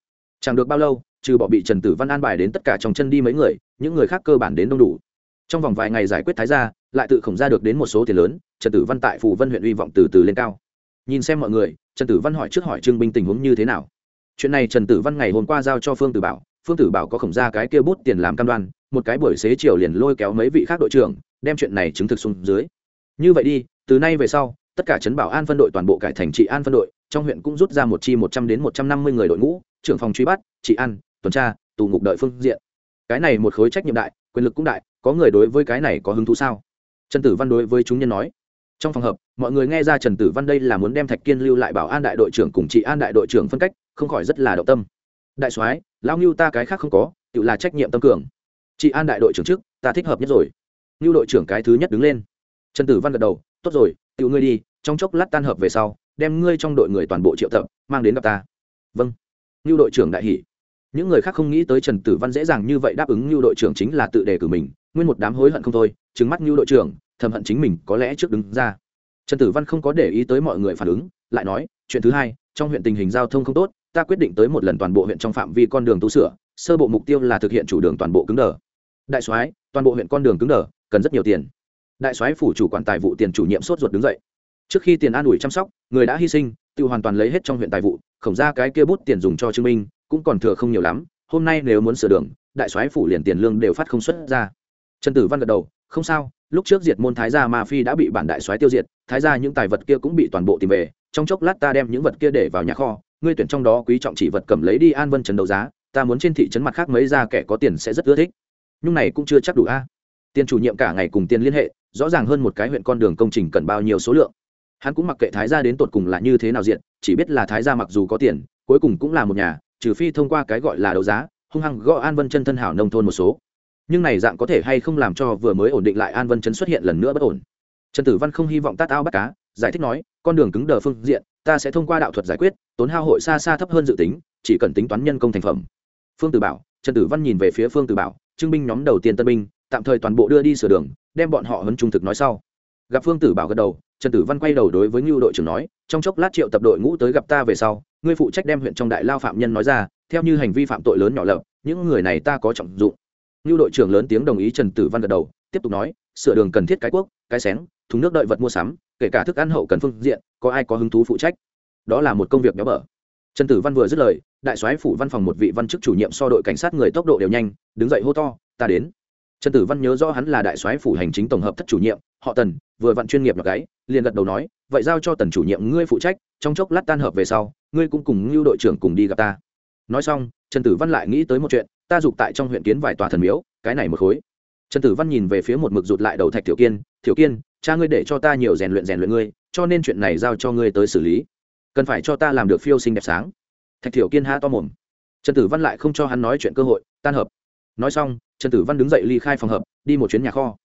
Chẳng được bao lâu, trừ bỏ bị trần tử văn an bài đến tất cả trong chân đi mấy người, những người khác cơ bản đến đông đủ. Trong vòng vài ngày giải quyết thái gia, lại tự khổng ra được đến một số tiền lớn, trần tử văn tại phủ vân huyện hy vọng từ từ lên cao nhìn xem mọi người, trần tử văn hỏi trước hỏi trương binh tình huống như thế nào. Chuyện này trần tử văn ngày hôm qua giao cho phương tử bảo, phương tử bảo có khổng ra cái kia bút tiền làm cam đoan, một cái buổi xế chiều liền lôi kéo mấy vị khác đội trưởng, đem chuyện này chứng thực xuống dưới. Như vậy đi, từ nay về sau, tất cả trấn bảo an phân đội toàn bộ cải thành trị an phân đội, trong huyện cũng rút ra một chi một trăm đến một trăm năm mươi người đội ngũ, trưởng phòng truy bắt, trị an, tuần tra, tù ngục đợi phương diện. Cái này một khối trách nhiệm đại, quyền lực cũng đại, có người đối với cái này có hứng thú sao? Trần tử văn đối với chúng nhân nói. Trong phòng hợp mọi người nghe ra trần tử văn đây là muốn đem thạch kiên lưu lại bảo an đại đội trưởng cùng chị an đại đội trưởng phân cách, không khỏi rất là động tâm. Đại soái, lão ngưu ta cái khác không có, tự là trách nhiệm tâm cường. Chị an đại đội trưởng trước, ta thích hợp nhất rồi. Ngưu đội trưởng cái thứ nhất đứng lên. Trần tử văn gật đầu, tốt rồi, tự ngươi đi, trong chốc lát tan hợp về sau, đem ngươi trong đội người toàn bộ triệu tập, mang đến gặp ta. Vâng. Ngưu đội trưởng đại hỷ những người khác không nghĩ tới trần tử văn dễ dàng như vậy đáp ứng ngưu đội trưởng chính là tự đề cử mình, nguyên một đám hối hận không thôi trứng mắt ngưu đội trưởng, thầm hận chính mình có lẽ trước đứng ra trần tử văn không có để ý tới mọi người phản ứng, lại nói, chuyện thứ hai, trong huyện tình hình giao thông không tốt, ta quyết định tới một lần toàn bộ huyện trong phạm vi con đường tu sửa, sơ bộ mục tiêu là thực hiện chủ đường toàn bộ cứng đờ. Đại soái, toàn bộ huyện con đường cứng đờ, cần rất nhiều tiền. Đại soái phủ chủ quản tài vụ tiền chủ nhiệm sốt ruột đứng dậy. Trước khi tiền an ủi chăm sóc, người đã hy sinh, tự hoàn toàn lấy hết trong huyện tài vụ, khổng ra cái kia bút tiền dùng cho chứng minh, cũng còn thừa không nhiều lắm, hôm nay nếu muốn sửa đường, đại soái phủ liền tiền lương đều phát không xuất ra. Trần tử văn gật đầu, không sao lúc trước diệt môn thái gia ma phi đã bị bản đại soái tiêu diệt, thái gia những tài vật kia cũng bị toàn bộ tìm về, trong chốc lát ta đem những vật kia để vào nhà kho, ngươi tuyển trong đó quý trọng chỉ vật cầm lấy đi an vân trần đấu giá, ta muốn trên thị trấn mặt khác mấy ra kẻ có tiền sẽ rất ưa thích. Nhưng này cũng chưa chắc đủ a. Tiền chủ nhiệm cả ngày cùng tiền liên hệ, rõ ràng hơn một cái huyện con đường công trình cần bao nhiêu số lượng. Hắn cũng mặc kệ thái gia đến tột cùng là như thế nào diện chỉ biết là thái gia mặc dù có tiền, cuối cùng cũng là một nhà, trừ phi thông qua cái gọi là đấu giá, hung hăng gõ an vân chân thân hảo nông thôn một số nhưng này dạng có thể hay không làm cho vừa mới ổn định lại an vân chấn xuất hiện lần nữa bất ổn? Trần tử văn không hy vọng tát ao bắt cá, giải thích nói, con đường cứng đờ phương diện, ta sẽ thông qua đạo thuật giải quyết, tốn hao hội xa xa thấp hơn dự tính, chỉ cần tính toán nhân công thành phẩm. Phương tử bảo, trần tử văn nhìn về phía phương tử bảo, trưng binh nhóm đầu tiên tân binh, tạm thời toàn bộ đưa đi sửa đường, đem bọn họ hấn trung thực nói sau. Gặp phương tử bảo gật đầu, trần tử văn quay đầu đối với ngưu đội trưởng nói, trong chốc lát triệu tập đội ngũ tới gặp ta về sau, ngươi phụ trách đem huyện trong đại lao phạm nhân nói ra, theo như hành vi phạm tội lớn nhỏ lợp những người này ta có trọng dụng. Nưu đội trưởng lớn tiếng đồng ý trần tử văn gật đầu tiếp tục nói sửa đường cần thiết cái quốc cái xén thùng nước đợi vật mua sắm kể cả thức ăn hậu cần phương diện có ai có hứng thú phụ trách? Đó là một công việc béo bở. Trần tử văn vừa dứt lời đại soái phủ văn phòng một vị văn chức chủ nhiệm so đội cảnh sát người tốc độ đều nhanh đứng dậy hô to ta đến. Trần tử văn nhớ rõ hắn là đại soái phủ hành chính tổng hợp thất chủ nhiệm họ tần vừa vặn chuyên nghiệp nhọc gái, liền gật đầu nói vậy giao cho tần chủ nhiệm ngươi phụ trách trong chốc lát tan hợp về sau ngươi cũng cùng Nưu đội trưởng cùng đi gặp ta. Nói xong trần tử văn lại nghĩ tới một chuyện ta dục tại trong huyện kiến vài tòa thần miếu, cái này một khối. Trần tử văn nhìn về phía một mực rụt lại đầu thạch tiểu kiên tiểu kiên, cha ngươi để cho ta nhiều rèn luyện rèn luyện ngươi, cho nên chuyện này giao cho ngươi tới xử lý. Cần phải cho ta làm được phiêu sinh đẹp sáng. Thạch tiểu kiên ha to mồm. Trần tử văn lại không cho hắn nói chuyện cơ hội, tan hợp. Nói xong, trần tử văn đứng dậy ly khai phòng hợp, đi một chuyến nhà kho.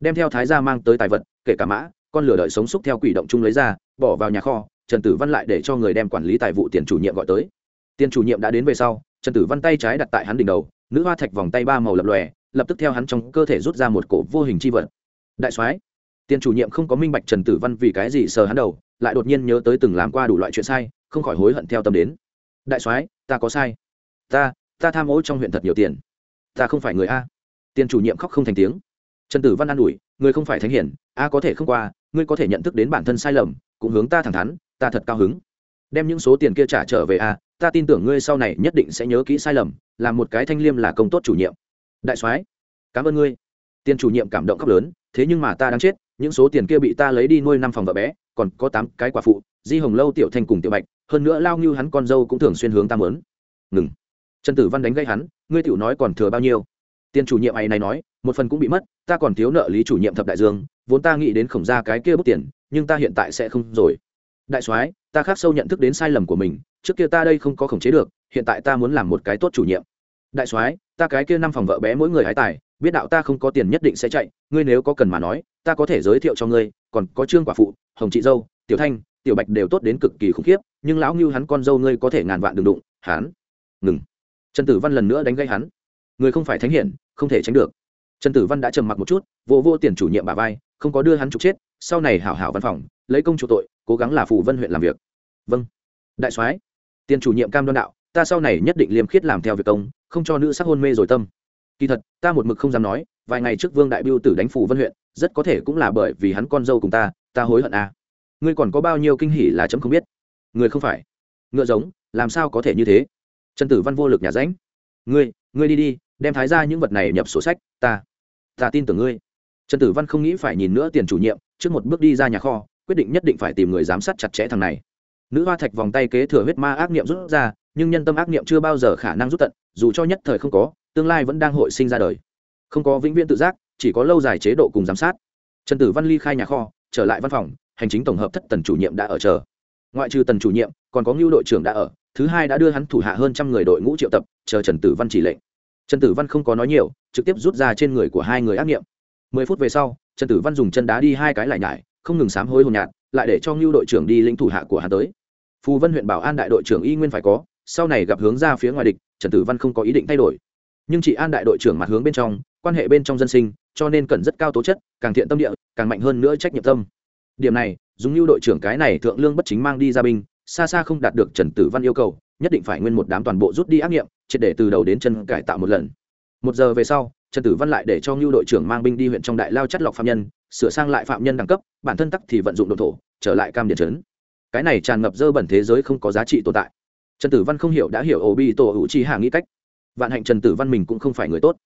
Đem theo thái gia mang tới tài vật, kể cả mã, con lửa đợi sống xúc theo quỷ động chung lấy ra, bỏ vào nhà kho, trần tử văn lại để cho người đem quản lý tài vụ tiền chủ nhiệm gọi tới. Tiền chủ nhiệm đã đến về sau, trần tử văn tay trái đặt tại hắn đỉnh đầu nữ hoa thạch vòng tay ba màu lập lòe, lập tức theo hắn trong cơ thể rút ra một cổ vô hình c h i vật. Đại soái tiền chủ nhiệm không có minh bạch trần tử văn vì cái gì sờ hắn đầu, lại đột nhiên nhớ tới từng làm qua đủ loại chuyện sai, không khỏi hối hận theo tâm đến. Đại soái, ta có sai. Ta ta tham ô trong huyện thật nhiều tiền. Ta không phải người a. Tiền chủ nhiệm khóc không thành tiếng. Trần tử văn an ủi, người không phải thánh hiển, a có thể không qua, ngươi có thể nhận thức đến bản thân sai lầm, cũng hướng ta thẳng thắn, ta thật cao hứng. Đem những số tiền kia trả trở về a ta tin tưởng ngươi sau này nhất định sẽ nhớ kỹ sai lầm, làm một cái thanh liêm là công tốt chủ nhiệm. Đại soái, cảm ơn ngươi. Tiền chủ nhiệm cảm động khóc lớn, thế nhưng mà ta đang chết, những số tiền kia bị ta lấy đi nuôi năm phòng vợ bé, còn có tám cái quả phụ, di hồng lâu, tiểu thanh cùng tiểu bạch, hơn nữa lao như hắn con dâu cũng thường xuyên hướng ta mớn. Ngừng. Trần tử văn đánh gây hắn, ngươi tiểu nói còn thừa bao nhiêu? Tiền chủ nhiệm ấy này nói, một phần cũng bị mất, ta còn thiếu nợ lý chủ nhiệm thập đại dương, vốn ta nghĩ đến khổng ra cái kia bút tiền, nhưng ta hiện tại sẽ không rồi. Đại soái, ta khác sâu nhận thức đến sai lầm của mình trước kia ta đây không có khống chế được, hiện tại ta muốn làm một cái tốt chủ nhiệm. Đại soái, ta cái kia năm phòng vợ bé mỗi người hái tài, biết đạo ta không có tiền nhất định sẽ chạy, ngươi nếu có cần mà nói, ta có thể giới thiệu cho ngươi, còn có trương quả phụ, hồng chị dâu, tiểu thanh, tiểu bạch đều tốt đến cực kỳ khủng khiếp, nhưng lão ngưu hắn con dâu ngươi có thể ngàn vạn đừng đụng, hắn ngừng. Trần tử văn lần nữa đánh gây hắn. Người không phải thánh hiển, không thể tránh được. Trần tử văn đã trầm mặc một chút, vô vô tiền chủ nhiệm bà vai, không có đưa hắn trục chết, sau này hảo hảo văn phòng, lấy công chủ tội, cố gắng là phủ vân huyện làm việc. Vâng. Đại soái tiền chủ nhiệm cam đoan đạo, ta sau này nhất định liêm khiết làm theo việc công, không cho nữ sắc hôn mê rồi tâm. Kỳ thật, ta một mực không dám nói, vài ngày trước vương đại biêu tử đánh phủ vân huyện, rất có thể cũng là bởi vì hắn con dâu cùng ta ta hối hận à. ngươi còn có bao nhiêu kinh hỉ là chấm không biết. Người không phải. Ngựa giống, làm sao có thể như thế? Trần tử văn vô lực nhà ránh. Ngươi ngươi đi đi, đem thái ra những vật này nhập sổ sách, ta ta tin tưởng ngươi. Trần tử văn không nghĩ phải nhìn nữa tiền chủ nhiệm, trước một bước đi ra nhà kho, quyết định nhất định phải tìm người giám sát chặt chẽ thằng này nữ hoa thạch vòng tay kế thừa huyết ma ác niệm rút ra, nhưng nhân tâm ác niệm chưa bao giờ khả năng rút tận, dù cho nhất thời không có, tương lai vẫn đang hội sinh ra đời. Không có vĩnh viễn tự giác, chỉ có lâu dài chế độ cùng giám sát. Trần tử văn ly khai nhà kho, trở lại văn phòng, hành chính tổng hợp thất tần chủ nhiệm đã ở chờ. Ngoại trừ tần chủ nhiệm, còn có ngưu đội trưởng đã ở, thứ hai đã đưa hắn thủ hạ hơn trăm người đội ngũ triệu tập, chờ trần tử văn chỉ lệnh. Trần tử văn không có nói nhiều, trực tiếp rút ra trên người của hai người ác nghiệm mười phút về sau, trần tử văn dùng chân đá đi hai cái lại nhải, không ngừng sám hối hồn nhạt lại để cho ngưu đội trưởng đi lĩnh thủ hạ của hắn tới phù vân huyện bảo an đại đội trưởng y nguyên phải có, sau này gặp hướng ra phía ngoài địch, trần tử văn không có ý định thay đổi. Nhưng chị an đại đội trưởng mặt hướng bên trong, quan hệ bên trong dân sinh, cho nên cần rất cao tố chất, càng thiện tâm địa, càng mạnh hơn nữa trách nhiệm tâm. Điểm này dùng như đội trưởng cái này thượng lương bất chính mang đi ra binh, xa xa không đạt được trần tử văn yêu cầu, nhất định phải nguyên một đám toàn bộ rút đi ác nghiệm, triệt để từ đầu đến chân cải tạo một lần. Một giờ về sau, trần tử văn lại để cho ngưu đội trưởng mang binh đi huyện trong đại lao chất lọc phạm nhân, sửa sang lại phạm nhân đẳng cấp, bản thân tắc thì vận dụng đ thổ, trở lại cam điện trấn cái này tràn ngập dơ bẩn thế giới không có giá trị tồn tại. Trần tử văn không hiểu đã hiểu ổ bi tổ hữu chi hạ nghĩ cách. Vạn hạnh trần tử văn mình cũng không phải người tốt.